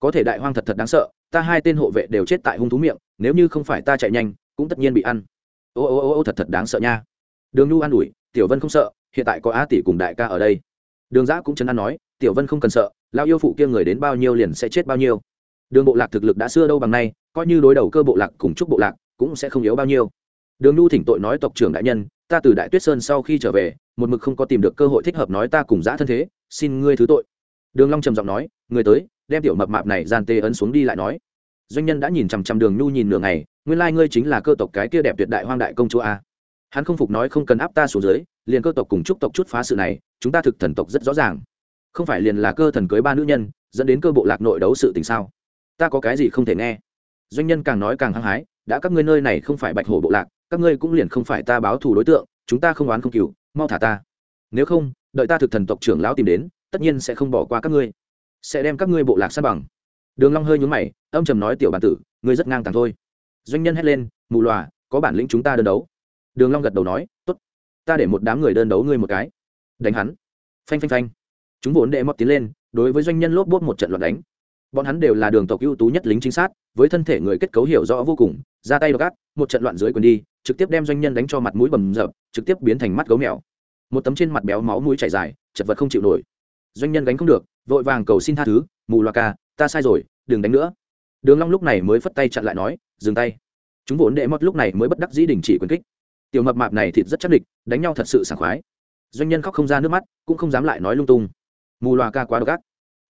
Có thể đại hoang thật thật đáng sợ, ta hai tên hộ vệ đều chết tại hung thú miệng, nếu như không phải ta chạy nhanh, cũng tất nhiên bị ăn. Ô ô ô ô, thật thật đáng sợ nha. Đường nhu an ủi, tiểu vân không sợ, hiện tại có á tỷ cùng đại ca ở đây. Đường giã cũng chấn an nói, tiểu vân không cần sợ lao yêu phụ kia người đến bao nhiêu liền sẽ chết bao nhiêu. Đường bộ lạc thực lực đã xưa đâu bằng nay, coi như đối đầu cơ bộ lạc cùng chúc bộ lạc cũng sẽ không yếu bao nhiêu. Đường nhu thỉnh tội nói tộc trưởng đại nhân ta từ đại tuyết sơn sau khi trở về, một mực không có tìm được cơ hội thích hợp nói ta cùng giã thân thế, xin ngươi thứ tội. Đường long trầm giọng nói, người tới, đem tiểu mập mạp này gian tê ấn xuống đi lại nói. Doanh nhân đã nhìn chằm chằm đường nhu nhìn nửa ngày, nguyên lai ngươi chính là cơ tộc cái kia đẹp tuyệt đại hoang đại công chúa a. Hắn không phục nói, không cần áp ta xuống dưới, liền cơ tộc cùng chúc tộc chút phá sự này, chúng ta thực thần tộc rất rõ ràng. Không phải liền là cơ thần cưới ba nữ nhân, dẫn đến cơ bộ lạc nội đấu sự tình sao? Ta có cái gì không thể nghe? Doanh nhân càng nói càng hăng hái, đã các ngươi nơi này không phải bạch hổ bộ lạc các ngươi cũng liền không phải ta báo thù đối tượng, chúng ta không oán không cừu, mau thả ta. Nếu không, đợi ta thực thần tộc trưởng lão tìm đến, tất nhiên sẽ không bỏ qua các ngươi. Sẽ đem các ngươi bộ lạc sát bằng. Đường long hơi nhún mày, âm trầm nói, tiểu bản tử, ngươi rất ngang tàng thôi. Doanh nhân hét lên, mù lòa có bản lĩnh chúng ta đơn đấu. Đường long gật đầu nói, tốt, ta để một đám người đơn đấu ngươi một cái. Đánh hắn. Phanh phanh phanh. Chúng vốn đệ mọt tiến lên, đối với doanh nhân lốp bốt một trận loạn đánh bọn hắn đều là đường tộc ưu tú nhất lính chính sát, với thân thể người kết cấu hiểu rõ vô cùng, ra tay gác một trận loạn dưới quần đi, trực tiếp đem doanh nhân đánh cho mặt mũi bầm dập, trực tiếp biến thành mắt gấu mèo. Một tấm trên mặt béo máu mũi chảy dài, chật vật không chịu nổi. Doanh nhân gánh không được, vội vàng cầu xin tha thứ, mù loa ca, ta sai rồi, đừng đánh nữa. Đường long lúc này mới phất tay chặn lại nói, dừng tay. Chúng vốn đệ mất lúc này mới bất đắc dĩ đình chỉ quyền kích. Tiểu mập mạp này thịt rất chắc địch, đánh nhau thật sự sảng khoái. Doanh nhân khóc không ra nước mắt, cũng không dám lại nói lung tung. Mù loa ca quá độc ác.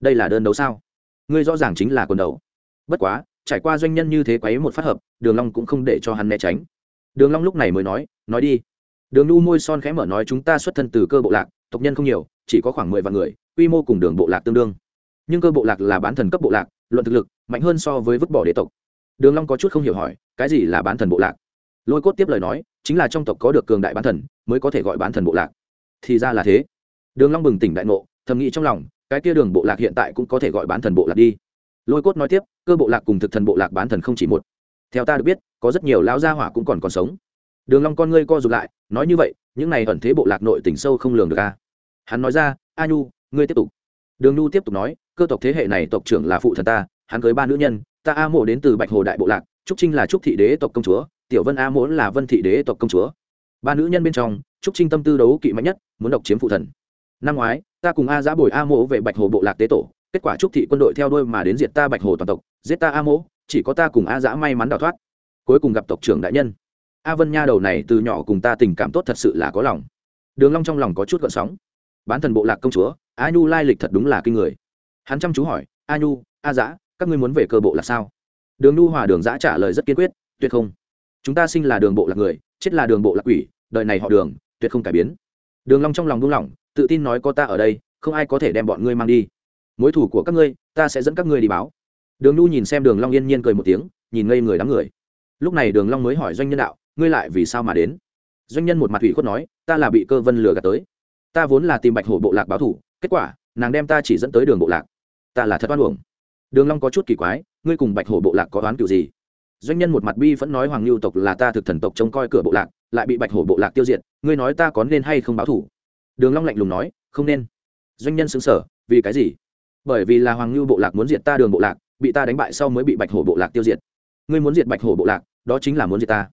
Đây là đơn đấu sao? Ngươi rõ ràng chính là quần đầu. Bất quá, trải qua doanh nhân như thế quấy một phát hợp, đường long cũng không để cho hắn né tránh. Đường long lúc này mới nói nói đi. Đường nu môi son khẽ mở nói, chúng ta xuất thân từ cơ bộ lạc, tộc nhân không nhiều, chỉ có khoảng mười vạn người, quy mô cùng đường bộ lạc tương đương. Nhưng cơ bộ lạc là bán thần cấp bộ lạc, luận thực lực, mạnh hơn so với vứt bỏ đế tộc. Đường long có chút không hiểu hỏi, cái gì là bán thần bộ lạc? Lôi cốt tiếp lời nói, chính là trong tộc có được cường đại bán thần, mới có thể gọi bán thần bộ lạc. Thì ra là thế. Đường long bừng tỉnh đại ngộ, thầm nghĩ trong lòng cái kia đường bộ lạc hiện tại cũng có thể gọi bán thần bộ lạc đi. Lôi cốt nói tiếp, cơ bộ lạc cùng thực thần bộ lạc bán thần không chỉ một. Theo ta được biết, có rất nhiều lão gia hỏa cũng còn còn sống. Đường long con ngươi co rụt lại, nói như vậy, những này ẩn thế bộ lạc nội tình sâu không lường được a hắn nói ra, a nhu, ngươi tiếp tục. Đường nhu tiếp tục nói, cơ tộc thế hệ này tộc trưởng là phụ thần ta, hắn cưới ba nữ nhân, ta a mộ đến từ bạch hồ đại bộ lạc, trúc trinh là trúc thị đế tộc công chúa, tiểu vân a mỗ là vân thị đế tộc công chúa. Ba nữ nhân bên trong, trúc trinh tâm tư đấu kỵ mạnh nhất, muốn độc chiếm phụ thần năm ngoái, ta cùng a giã bồi a mỗ về bạch hồ bộ lạc tế tổ, kết quả trúc thị quân đội theo đuôi mà đến diệt ta bạch hồ toàn tộc, giết ta a mỗ, chỉ có ta cùng a giã may mắn đào thoát. Cuối cùng gặp tộc trưởng đại nhân. A vân nha đầu này từ nhỏ cùng ta tình cảm tốt thật sự là có lòng. Đường long trong lòng có chút gợn sóng. Bán thần bộ lạc công chúa, a nhu lai lịch thật đúng là kinh người. Hắn chăm chú hỏi, a nhu, a giã, các ngươi muốn về cơ bộ là sao? Đường nhu hòa đường giã trả lời rất kiên quyết, tuyệt không. Chúng ta sinh là đường bộ lạc người, chết là đường bộ lạc quỷ, đời này họ đường, tuyệt không cải biến. Đường long trong lòng buông lỏng tự tin nói có ta ở đây, không ai có thể đem bọn ngươi mang đi. Mối thủ của các ngươi, ta sẽ dẫn các ngươi đi báo. Đường nhu nhìn xem đường long yên nhiên cười một tiếng, nhìn ngây người đám người. Lúc này đường long mới hỏi doanh nhân đạo, ngươi lại vì sao mà đến? Doanh nhân một mặt ủy khuất nói, ta là bị cơ vân lừa gạt tới. Ta vốn là tìm bạch hổ bộ lạc báo thủ kết quả, nàng đem ta chỉ dẫn tới đường bộ lạc. Ta là thật oan uổng. Đường long có chút kỳ quái, ngươi cùng bạch hổ bộ lạc có oán kiểu gì? Doanh nhân một mặt bi vẫn nói, hoàng lưu tộc là ta thực thần tộc trông coi cửa bộ lạc, lại bị bạch hổ bộ lạc tiêu diệt, ngươi nói ta có nên hay không báo thủ đường long lạnh lùng nói, không nên. Doanh nhân sững sờ vì cái gì? Bởi vì là hoàng lưu bộ lạc muốn diệt ta đường bộ lạc, bị ta đánh bại sau mới bị bạch hổ bộ lạc tiêu diệt. Ngươi muốn diệt bạch hổ bộ lạc, đó chính là muốn diệt ta.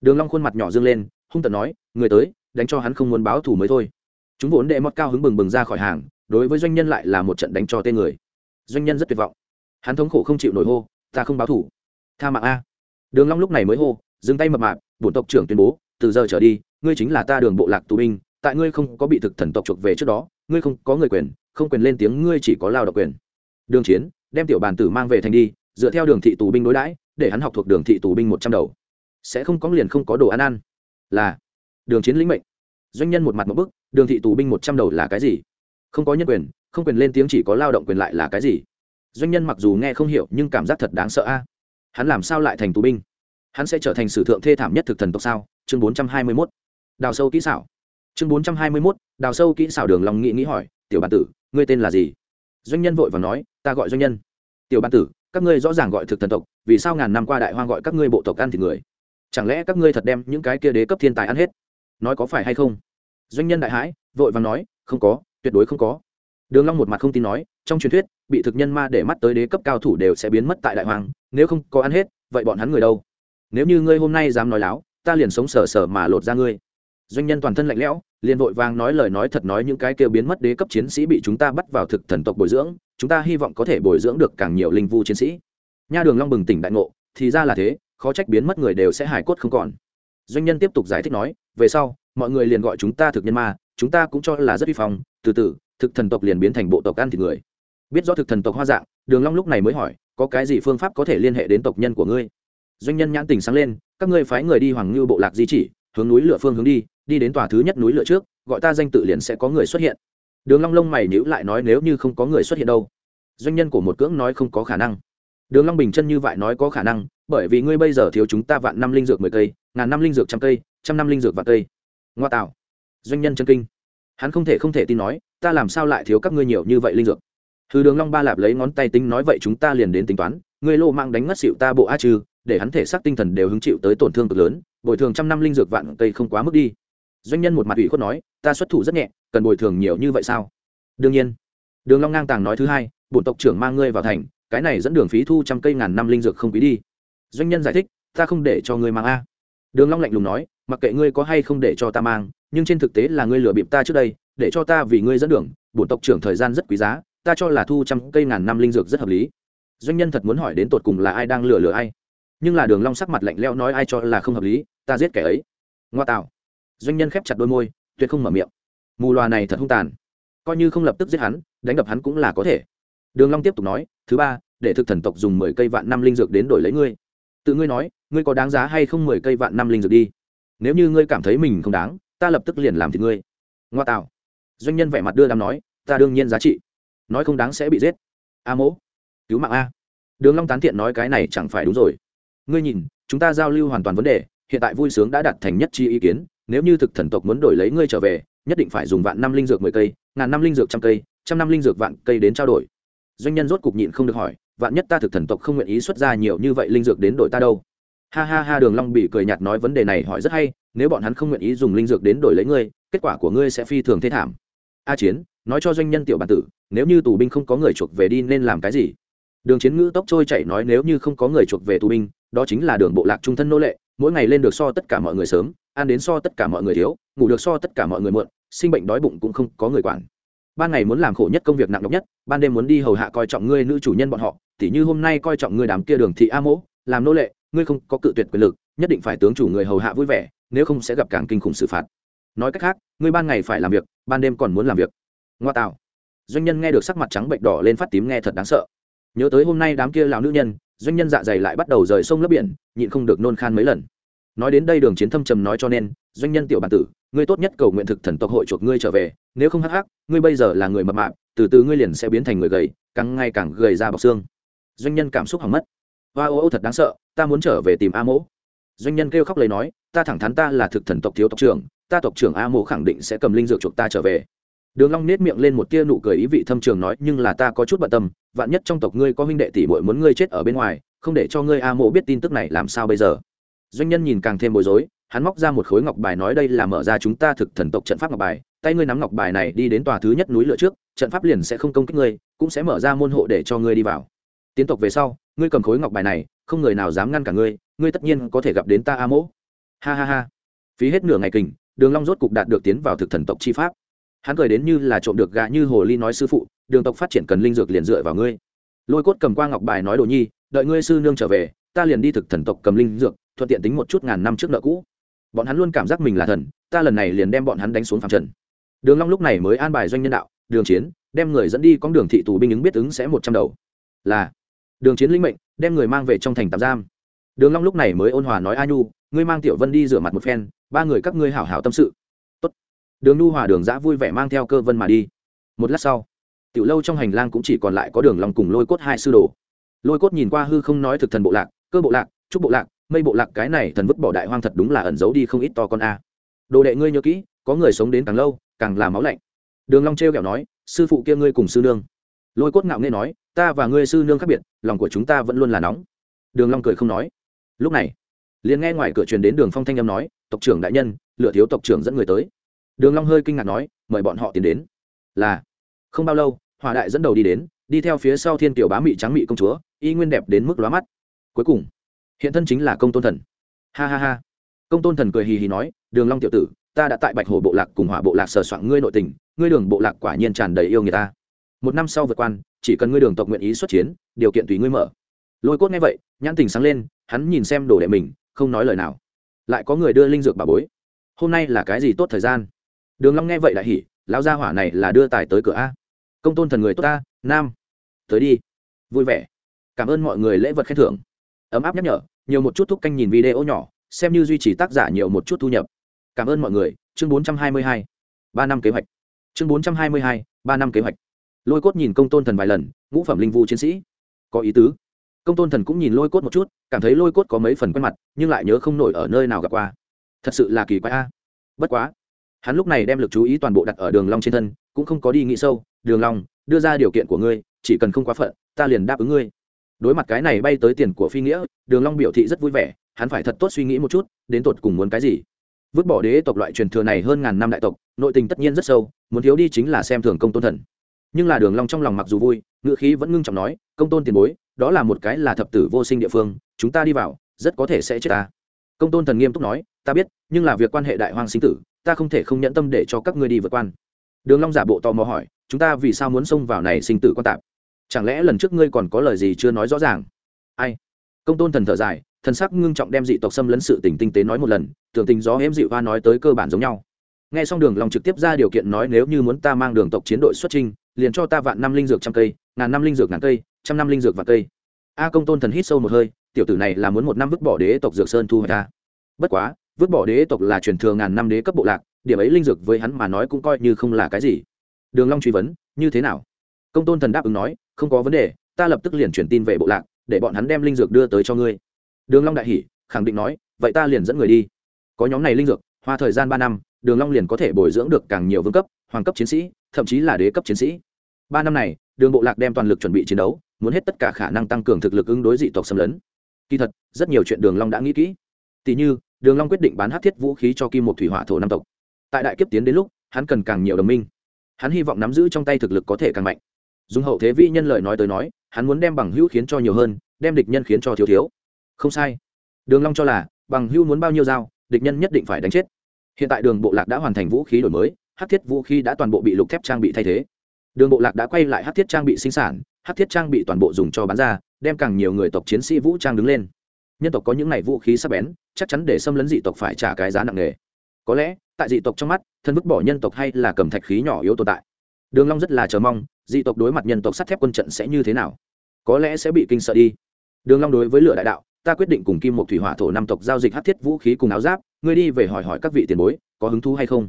Đường long khuôn mặt nhỏ dương lên, hung tợn nói, người tới, đánh cho hắn không muốn báo thù mới thôi. Chúng vốn đệ mót cao hứng bừng bừng ra khỏi hàng, đối với doanh nhân lại là một trận đánh cho tên người. Doanh nhân rất tuyệt vọng. Hắn thống khổ không chịu nổi hô, ta không báo thù. Tha mạng a. Đường long lúc này mới hô, dừng tay mập mạp, bổn tộc trưởng tuyên bố, từ giờ trở đi, ngươi chính là ta đường bộ lạc tù binh tại ngươi không có bị thực thần tộc chuộc về trước đó, ngươi không có người quyền, không quyền lên tiếng ngươi chỉ có lao động quyền. Đường chiến, đem tiểu bàn tử mang về thành đi, dựa theo đường thị tù binh đối đãi, để hắn học thuộc đường thị tù binh một trăm đầu. Sẽ không có liền không có đồ ăn ăn. Là, đường chiến lĩnh mệnh. Doanh nhân một mặt một bức, đường thị tù binh một trăm đầu là cái gì? Không có nhân quyền, không quyền lên tiếng chỉ có lao động quyền lại là cái gì? Doanh nhân mặc dù nghe không hiểu nhưng cảm giác thật đáng sợ a. Hắn làm sao lại thành tù binh? Hắn sẽ trở thành sử thượng thê thảm nhất thực thần tộc sao? Chương bốn trăm hai mươi mốt. Đào sâu kỹ xảo chương bốn trăm hai mươi mốt, đào sâu kỹ xảo đường lòng nghĩ nghĩ hỏi, tiểu bản tử, ngươi tên là gì? Doanh nhân vội và nói, ta gọi doanh nhân. Tiểu bản tử, các ngươi rõ ràng gọi thực thần tộc, vì sao ngàn năm qua đại hoang gọi các ngươi bộ tộc ăn thịt người? Chẳng lẽ các ngươi thật đem những cái kia đế cấp thiên tài ăn hết? Nói có phải hay không? Doanh nhân đại hãi, vội và nói, không có, tuyệt đối không có. Đường long một mặt không tin nói, trong truyền thuyết, bị thực nhân ma để mắt tới đế cấp cao thủ đều sẽ biến mất tại đại hoang, nếu không có ăn hết, vậy bọn hắn người đâu? Nếu như ngươi hôm nay dám nói láo, ta liền sống sờ sờ mà lột ra ngươi doanh nhân toàn thân lạnh lẽo, liền vội vàng nói lời nói thật nói những cái kêu biến mất đế cấp chiến sĩ bị chúng ta bắt vào thực thần tộc bồi dưỡng, chúng ta hy vọng có thể bồi dưỡng được càng nhiều linh vu chiến sĩ. Nha đường long bừng tỉnh đại ngộ, thì ra là thế, khó trách biến mất người đều sẽ hài cốt không còn. Doanh nhân tiếp tục giải thích nói, về sau, mọi người liền gọi chúng ta thực nhân ma, chúng ta cũng cho là rất vi phong, từ từ, thực thần tộc liền biến thành bộ tộc ăn thịt người. Biết rõ thực thần tộc hoa dạng, đường long lúc này mới hỏi, có cái gì phương pháp có thể liên hệ đến tộc nhân của ngươi? Doanh nhân nhãn tình sáng lên, các ngươi phái người đi hoàng lưu bộ lạc di chỉ hướng núi lửa phương hướng đi đi đến tòa thứ nhất núi lửa trước, gọi ta danh tự liền sẽ có người xuất hiện. Đường long lông mày nhíu lại nói nếu như không có người xuất hiện đâu. Doanh nhân của một cưỡng nói không có khả năng. Đường long bình chân như vậy nói có khả năng, bởi vì ngươi bây giờ thiếu chúng ta vạn năm linh dược mười cây, ngàn năm linh dược trăm cây, trăm năm linh dược vạn cây. Ngoa tạo. Doanh nhân chân kinh. Hắn không thể không thể tin nói, ta làm sao lại thiếu các ngươi nhiều như vậy linh dược? Thứ đường long ba lạp lấy ngón tay tính nói vậy chúng ta liền đến tính toán, ngươi lô mang đánh ngất xỉu ta bộ a trừ để hắn thể xác tinh thần đều hứng chịu tới tổn thương cực lớn bồi thường trăm năm linh dược vạn cây không quá mức đi. Doanh nhân một mặt ủy khuất nói, ta xuất thủ rất nhẹ, cần bồi thường nhiều như vậy sao? Đương nhiên. Đường long ngang tàng nói thứ hai, bổn tộc trưởng mang ngươi vào thành, cái này dẫn đường phí thu trăm cây ngàn năm linh dược không quý đi. Doanh nhân giải thích, ta không để cho ngươi mang a. Đường long lạnh lùng nói, mặc kệ ngươi có hay không để cho ta mang, nhưng trên thực tế là ngươi lừa bịp ta trước đây, để cho ta vì ngươi dẫn đường, bổn tộc trưởng thời gian rất quý giá, ta cho là thu trăm cây ngàn năm linh dược rất hợp lý. Doanh nhân thật muốn hỏi đến tột cùng là ai đang lừa lừa ai nhưng là đường long sắc mặt lạnh lẽo nói ai cho là không hợp lý, ta giết kẻ ấy. Ngoa tạo. Doanh nhân khép chặt đôi môi, tuyệt không mở miệng. Mù loà này thật hung tàn. Coi như không lập tức giết hắn, đánh đập hắn cũng là có thể. Đường long tiếp tục nói, thứ ba, để thực thần tộc dùng mười cây vạn năm linh dược đến đổi lấy ngươi. Tự ngươi nói, ngươi có đáng giá hay không mười cây vạn năm linh dược đi? Nếu như ngươi cảm thấy mình không đáng, ta lập tức liền làm thịt ngươi. Ngoa tạo. Doanh nhân vẻ mặt đưa đám nói, ta đương nhiên giá trị. Nói không đáng sẽ bị giết. A mỗ, cứu mạng a. Đường long tán thiện nói cái này chẳng phải đúng rồi ngươi nhìn, chúng ta giao lưu hoàn toàn vấn đề, hiện tại vui sướng đã đạt thành nhất chi ý kiến, nếu như thực thần tộc muốn đổi lấy ngươi trở về, nhất định phải dùng vạn năm linh dược mười cây, ngàn năm linh dược trăm cây, trăm năm linh dược vạn cây đến trao đổi. Doanh nhân rốt cục nhịn không được hỏi, vạn nhất ta thực thần tộc không nguyện ý xuất ra nhiều như vậy linh dược đến đổi ta đâu? Ha ha ha, đường long bị cười nhạt nói vấn đề này hỏi rất hay, nếu bọn hắn không nguyện ý dùng linh dược đến đổi lấy ngươi, kết quả của ngươi sẽ phi thường thế thảm. A chiến, nói cho doanh nhân tiểu bản tử, nếu như tù binh không có người chuộc về đi nên làm cái gì? Đường chiến ngữ tốc trôi chảy nói nếu như không có người chuộc về tù binh đó chính là đường bộ lạc trung thân nô lệ, mỗi ngày lên được so tất cả mọi người sớm, ăn đến so tất cả mọi người thiếu, ngủ được so tất cả mọi người muộn, sinh bệnh đói bụng cũng không có người quản. Ban ngày muốn làm khổ nhất công việc nặng nhọc nhất, ban đêm muốn đi hầu hạ coi trọng ngươi nữ chủ nhân bọn họ, tỉ như hôm nay coi trọng ngươi đám kia đường thị a mỗ, làm nô lệ, ngươi không có cự tuyệt quyền lực, nhất định phải tướng chủ người hầu hạ vui vẻ, nếu không sẽ gặp càng kinh khủng xử phạt. Nói cách khác, ngươi ban ngày phải làm việc, ban đêm còn muốn làm việc. Ngoa tạo. Doanh nhân nghe được sắc mặt trắng bệnh đỏ lên phát tím nghe thật đáng sợ. Nhớ tới hôm nay đám kia lào nữ nhân doanh nhân dạ dày lại bắt đầu rời sông lấp biển, nhịn không được nôn khan mấy lần. Nói đến đây đường chiến thâm trầm nói cho nên, doanh nhân tiểu bản tử, ngươi tốt nhất cầu nguyện thực thần tộc hội chuộc ngươi trở về, nếu không hắc hắc, ngươi bây giờ là người mập mạp, từ từ ngươi liền sẽ biến thành người gầy, càng ngày càng gầy ra bọc xương. Doanh nhân cảm xúc hỏng mất. Hoa ô ô thật đáng sợ, ta muốn trở về tìm a mỗ. Doanh nhân kêu khóc lấy nói, ta thẳng thắn ta là thực thần tộc thiếu tộc trưởng, ta tộc trưởng a mỗ khẳng định sẽ cầm linh dược chuộc ta trở về đường long nét miệng lên một tia nụ cười ý vị thâm trường nói, nhưng là ta có chút bận tâm, vạn nhất trong tộc ngươi có huynh đệ tỷ muội muốn ngươi chết ở bên ngoài, không để cho ngươi a mỗ biết tin tức này làm sao bây giờ? Doanh nhân nhìn càng thêm bối rối, hắn móc ra một khối ngọc bài nói, đây là mở ra chúng ta thực thần tộc trận pháp ngọc bài, tay ngươi nắm ngọc bài này đi đến tòa thứ nhất núi lửa trước, trận pháp liền sẽ không công kích ngươi, cũng sẽ mở ra môn hộ để cho ngươi đi vào. Tiến tộc về sau, ngươi cầm khối ngọc bài này, không người nào dám ngăn cả ngươi ngươi tất nhiên có thể gặp đến ta a mỗ ha ha ha. Phí hết nửa ngày kình, đường long rốt cục đạt được tiến vào thực thần tộc chi pháp hắn cười đến như là trộm được gà như hồ ly nói sư phụ, đường tộc phát triển cần linh dược liền dựa vào ngươi. Lôi cốt cầm qua ngọc bài nói đồ nhi, đợi ngươi sư nương trở về, ta liền đi thực thần tộc cầm linh dược, thuận tiện tính một chút ngàn năm trước nợ cũ. Bọn hắn luôn cảm giác mình là thần, ta lần này liền đem bọn hắn đánh xuống phàm trần. Đường long lúc này mới an bài doanh nhân đạo, đường chiến, đem người dẫn đi con đường thị tù binh ứng biết ứng sẽ một trăm đầu. Là, đường chiến linh mệnh, đem người mang về trong thành tạm giam. Đường long lúc này mới ôn hòa nói a nhu, ngươi mang tiểu vân đi rửa mặt một phen, ba người các ngươi hảo hảo tâm sự đường nhu hòa, đường giã vui vẻ mang theo cơ vân mà đi. Một lát sau, tiểu lâu trong hành lang cũng chỉ còn lại có đường long cùng lôi cốt hai sư đồ. Lôi cốt nhìn qua hư không nói thực thần bộ lạc, cơ bộ lạc, trúc bộ lạc, mây bộ lạc, cái này thần vứt bỏ đại hoang thật đúng là ẩn giấu đi không ít to con a. Đồ đệ ngươi nhớ kỹ, có người sống đến càng lâu, càng là máu lạnh. Đường long treo kẹo nói, sư phụ kia ngươi cùng sư nương. Lôi cốt ngạo nghễ nói, ta và ngươi sư nương khác biệt, lòng của chúng ta vẫn luôn là nóng. Đường long cười không nói. Lúc này, liền nghe ngoài cửa truyền đến đường phong thanh âm nói, tộc trưởng đại nhân, lựa thiếu tộc trưởng dẫn người tới đường long hơi kinh ngạc nói, mời bọn họ tiến đến. Là. Không bao lâu, hỏa đại dẫn đầu đi đến, đi theo phía sau thiên tiểu bá mị trắng mị công chúa, y nguyên đẹp đến mức lóa mắt. Cuối cùng, hiện thân chính là công tôn thần. Ha ha ha. Công tôn thần cười hì hì nói, đường long tiểu tử, ta đã tại bạch hồ bộ lạc cùng hỏa bộ lạc sờ soạn ngươi nội tình, ngươi đường bộ lạc quả nhiên tràn đầy yêu người ta. Một năm sau vượt quan, chỉ cần ngươi đường tộc nguyện ý xuất chiến, điều kiện tùy ngươi mở. Lôi cốt nghe vậy, nhãn tình sáng lên, hắn nhìn xem đồ đệ mình, không nói lời nào. Lại có người đưa linh dược bà bối. Hôm nay là cái gì tốt thời gian? Đường long nghe vậy lại hỉ, lão gia hỏa này là đưa tài tới cửa a. Công tôn thần người tốt ta nam, tới đi. Vui vẻ. Cảm ơn mọi người lễ vật khen thưởng. Ấm áp nhắc nhở, nhiều một chút thúc canh nhìn video nhỏ, xem như duy trì tác giả nhiều một chút thu nhập. Cảm ơn mọi người. Chương bốn trăm hai mươi hai. Ba năm kế hoạch. Chương bốn trăm hai mươi hai, ba năm kế hoạch. Lôi cốt nhìn công tôn thần vài lần, ngũ phẩm linh vu chiến sĩ. Có ý tứ. Công tôn thần cũng nhìn lôi cốt một chút, cảm thấy lôi cốt có mấy phần quen mặt, nhưng lại nhớ không nổi ở nơi nào gặp qua. Thật sự là kỳ quái a. Bất quá hắn lúc này đem l ự c chú ý toàn bộ đặt ở đường long trên thân, cũng không có đi nghĩ sâu, đường long, đưa ra điều kiện của ngươi, chỉ cần không quá phận, ta liền đáp ứng ngươi. Đối mặt cái này bay tới tiền của phi nghĩa, đường long biểu thị rất vui vẻ, hắn phải thật tốt suy nghĩ một chút, đến tột cùng muốn cái gì. Vứt bỏ đế tộc loại truyền thừa này hơn ngàn năm đại tộc, nội tình tất nhiên rất sâu, muốn thiếu đi chính là xem thường công tôn thần. Nhưng là đường long trong lòng mặc dù vui ngựa khí vẫn ngưng trọng nói, công tôn tiền bối, đó là một cái là thập tử vô sinh địa phương, chúng ta đi vào, rất có thể sẽ chết ta. Công tôn thần nghiêm túc nói ta biết nhưng là việc quan hệ đại hoang sinh tử ta không thể không nhẫn tâm để cho các ngươi đi vượt quan. Đường long giả bộ tò mò hỏi chúng ta vì sao muốn xông vào này sinh tử quan tạp? Chẳng lẽ lần trước ngươi còn có lời gì chưa nói rõ ràng? Ai? Công tôn thần thở dài thần sắc ngưng trọng đem dị tộc xâm lấn sự tình tinh tế nói một lần tưởng tình gió êm dịu hoa nói tới cơ bản giống nhau. Nghe xong đường long trực tiếp ra điều kiện nói nếu như muốn ta mang đường tộc chiến đội xuất trình, liền cho ta vạn năm linh dược trăm cây ngàn năm linh dược ngàn cây trăm năm linh dược vạn cây. A công tôn thần hít sâu một hơi tiểu tử này là muốn một năm vứt bỏ đế tộc dược sơn thu hồi ta. Bất quá vứt bỏ đế tộc là truyền thừa ngàn năm đế cấp bộ lạc, điểm ấy linh dược với hắn mà nói cũng coi như không là cái gì. Đường long truy vấn, như thế nào? Công tôn thần đáp ứng nói, không có vấn đề, ta lập tức liền truyền tin về bộ lạc, để bọn hắn đem linh dược đưa tới cho ngươi. Đường long đại hỉ, khẳng định nói, vậy ta liền dẫn người đi. Có nhóm này linh dược, hoa thời gian ba năm, đường long liền có thể bồi dưỡng được càng nhiều vương cấp, hoàng cấp chiến sĩ, thậm chí là đế cấp chiến sĩ. Ba năm này, đường bộ lạc đem toàn lực chuẩn bị chiến đấu, muốn hết tất cả khả năng tăng cường thực lực ứng đối dị tộc xâm lấn. Kỳ thật, rất nhiều chuyện đường long đã nghĩ kỹ. Tỷ như đường long quyết định bán hắc thiết vũ khí cho kim một thủy hỏa thổ năm tộc. Tại đại kiếp tiến đến lúc, hắn cần càng nhiều đồng minh. Hắn hy vọng nắm giữ trong tay thực lực có thể càng mạnh. Dùng hậu thế vi nhân lợi nói tới nói, hắn muốn đem bằng hữu khiến cho nhiều hơn, đem địch nhân khiến cho thiếu thiếu. Không sai. Đường long cho là, bằng hữu muốn bao nhiêu dao địch nhân nhất định phải đánh chết. Hiện tại đường bộ lạc đã hoàn thành vũ khí đổi mới hắc thiết vũ khí đã toàn bộ bị lục thép trang bị thay thế. Đường bộ lạc đã quay lại hắc thiết trang bị sinh sản hắc thiết trang bị toàn bộ dùng cho bán ra, đem càng nhiều người tộc chiến sĩ vũ trang đứng lên nhân tộc có những này vũ khí sắc bén, chắc chắn để xâm lấn dị tộc phải trả cái giá nặng nề. Có lẽ, tại dị tộc trong mắt, thân vứt bỏ nhân tộc hay là cầm thạch khí nhỏ yếu tồn tại. Đường long rất là chờ mong, dị tộc đối mặt nhân tộc sắt thép quân trận sẽ như thế nào. Có lẽ sẽ bị kinh sợ đi. Đường long đối với lửa đại đạo, ta quyết định cùng kim một thủy hỏa thổ năm tộc giao dịch hắc thiết vũ khí cùng áo giáp, ngươi đi về hỏi hỏi các vị tiền bối, có hứng thú hay không?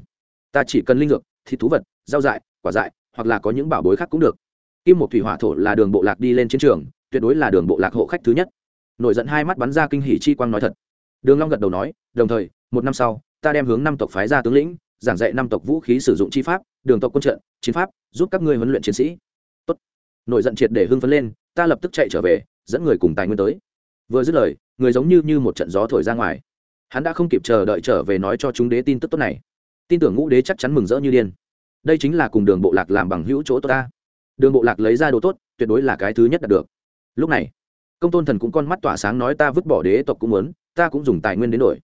Ta chỉ cần linh dược, thịt thú vật, rau dại, quả dại, hoặc là có những bảo bối khác cũng được. Kim một thủy hỏa thổ là đường bộ lạc đi lên chiến trường, tuyệt đối là đường bộ lạc hộ khách thứ nhất nổi giận hai mắt bắn ra kinh hỉ chi quang nói thật. Đường long gật đầu nói, đồng thời, một năm sau, ta đem hướng năm tộc phái ra tướng lĩnh, giảng dạy năm tộc vũ khí sử dụng chi pháp, đường tộc quân trận, chiến pháp, giúp các ngươi huấn luyện chiến sĩ. Tốt. Nổi giận triệt để hưng phấn lên, ta lập tức chạy trở về, dẫn người cùng tài nguyên tới. Vừa dứt lời, người giống như như một trận gió thổi ra ngoài. Hắn đã không kịp chờ đợi trở về nói cho chúng đế tin tức tốt này. Tin tưởng ngũ đế chắc chắn mừng rỡ như điên. Đây chính là cùng đường bộ lạc làm bằng hữu chỗ tốt ta. Đường bộ lạc lấy ra đồ tốt, tuyệt đối là cái thứ nhất đạt được. Lúc này công tôn thần cũng con mắt tỏa sáng nói ta vứt bỏ đế tộc cũng muốn, ta cũng dùng tài nguyên đến đổi.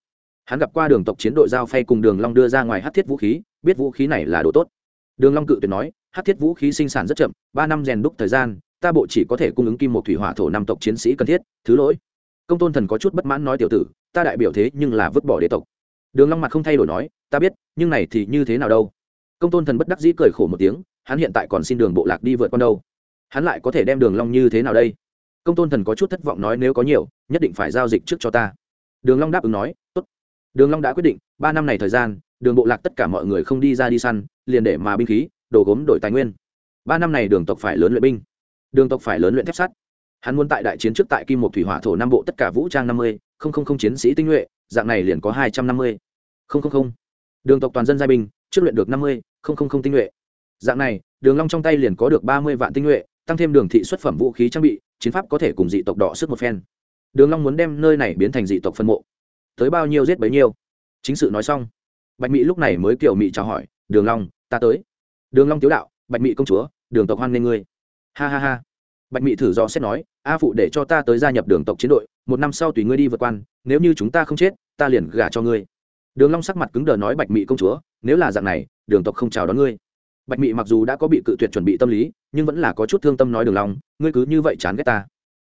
Hắn gặp qua đường tộc chiến đội giao phay cùng đường long đưa ra ngoài hát thiết vũ khí, biết vũ khí này là đồ tốt. Đường long cự tuyệt nói, hát thiết vũ khí sinh sản rất chậm, ba năm rèn đúc thời gian, ta bộ chỉ có thể cung ứng kim một thủy hỏa thổ năm tộc chiến sĩ cần thiết, thứ lỗi. Công tôn thần có chút bất mãn nói tiểu tử, ta đại biểu thế nhưng là vứt bỏ đế tộc. Đường long mặt không thay đổi nói, ta biết, nhưng này thì như thế nào đâu. Công tôn thần bất đắc dĩ cười khổ một tiếng, hắn hiện tại còn xin đường bộ lạc đi vượt con đâu. Hắn lại có thể đem đường long như thế nào đây? Công tôn thần có chút thất vọng nói nếu có nhiều, nhất định phải giao dịch trước cho ta. Đường long đáp ứng nói, tốt. Đường long đã quyết định, ba năm này thời gian, đường bộ lạc tất cả mọi người không đi ra đi săn, liền để mà binh khí, đồ gốm đổi tài nguyên. Ba năm này đường tộc phải lớn luyện binh, đường tộc phải lớn luyện thép sắt. Hắn muốn tại đại chiến trước tại kim một thủy hỏa thổ nam bộ tất cả vũ trang năm mươi, không không không chiến sĩ tinh nhuệ, dạng này liền có hai trăm năm mươi. Không không không. Đường tộc toàn dân giai binh, trước luyện được năm mươi, không không không tinh nhuệ. Dạng này, đường long trong tay liền có được ba mươi vạn tinh nhuệ, tăng thêm đường thị xuất phẩm vũ khí trang bị chiến pháp có thể cùng dị tộc đỏ sức một phen. Đường long muốn đem nơi này biến thành dị tộc phân mộ. Tới bao nhiêu giết bấy nhiêu? Chính sự nói xong, bạch mỹ lúc này mới kiểu mỹ chào hỏi, đường long, ta tới. Đường long tiếu đạo, bạch mỹ công chúa, đường tộc hoan nghênh ngươi. Ha ha ha. Bạch mỹ thử do xét nói, a phụ để cho ta tới gia nhập đường tộc chiến đội, một năm sau tùy ngươi đi vượt quan, nếu như chúng ta không chết, ta liền gả cho ngươi. Đường long sắc mặt cứng đờ nói, bạch mỹ công chúa, nếu là dạng này, đường tộc không chào đón ngươi bạch Mị mặc dù đã có bị cự tuyệt chuẩn bị tâm lý, nhưng vẫn là có chút thương tâm nói đường long, ngươi cứ như vậy chán ghét ta.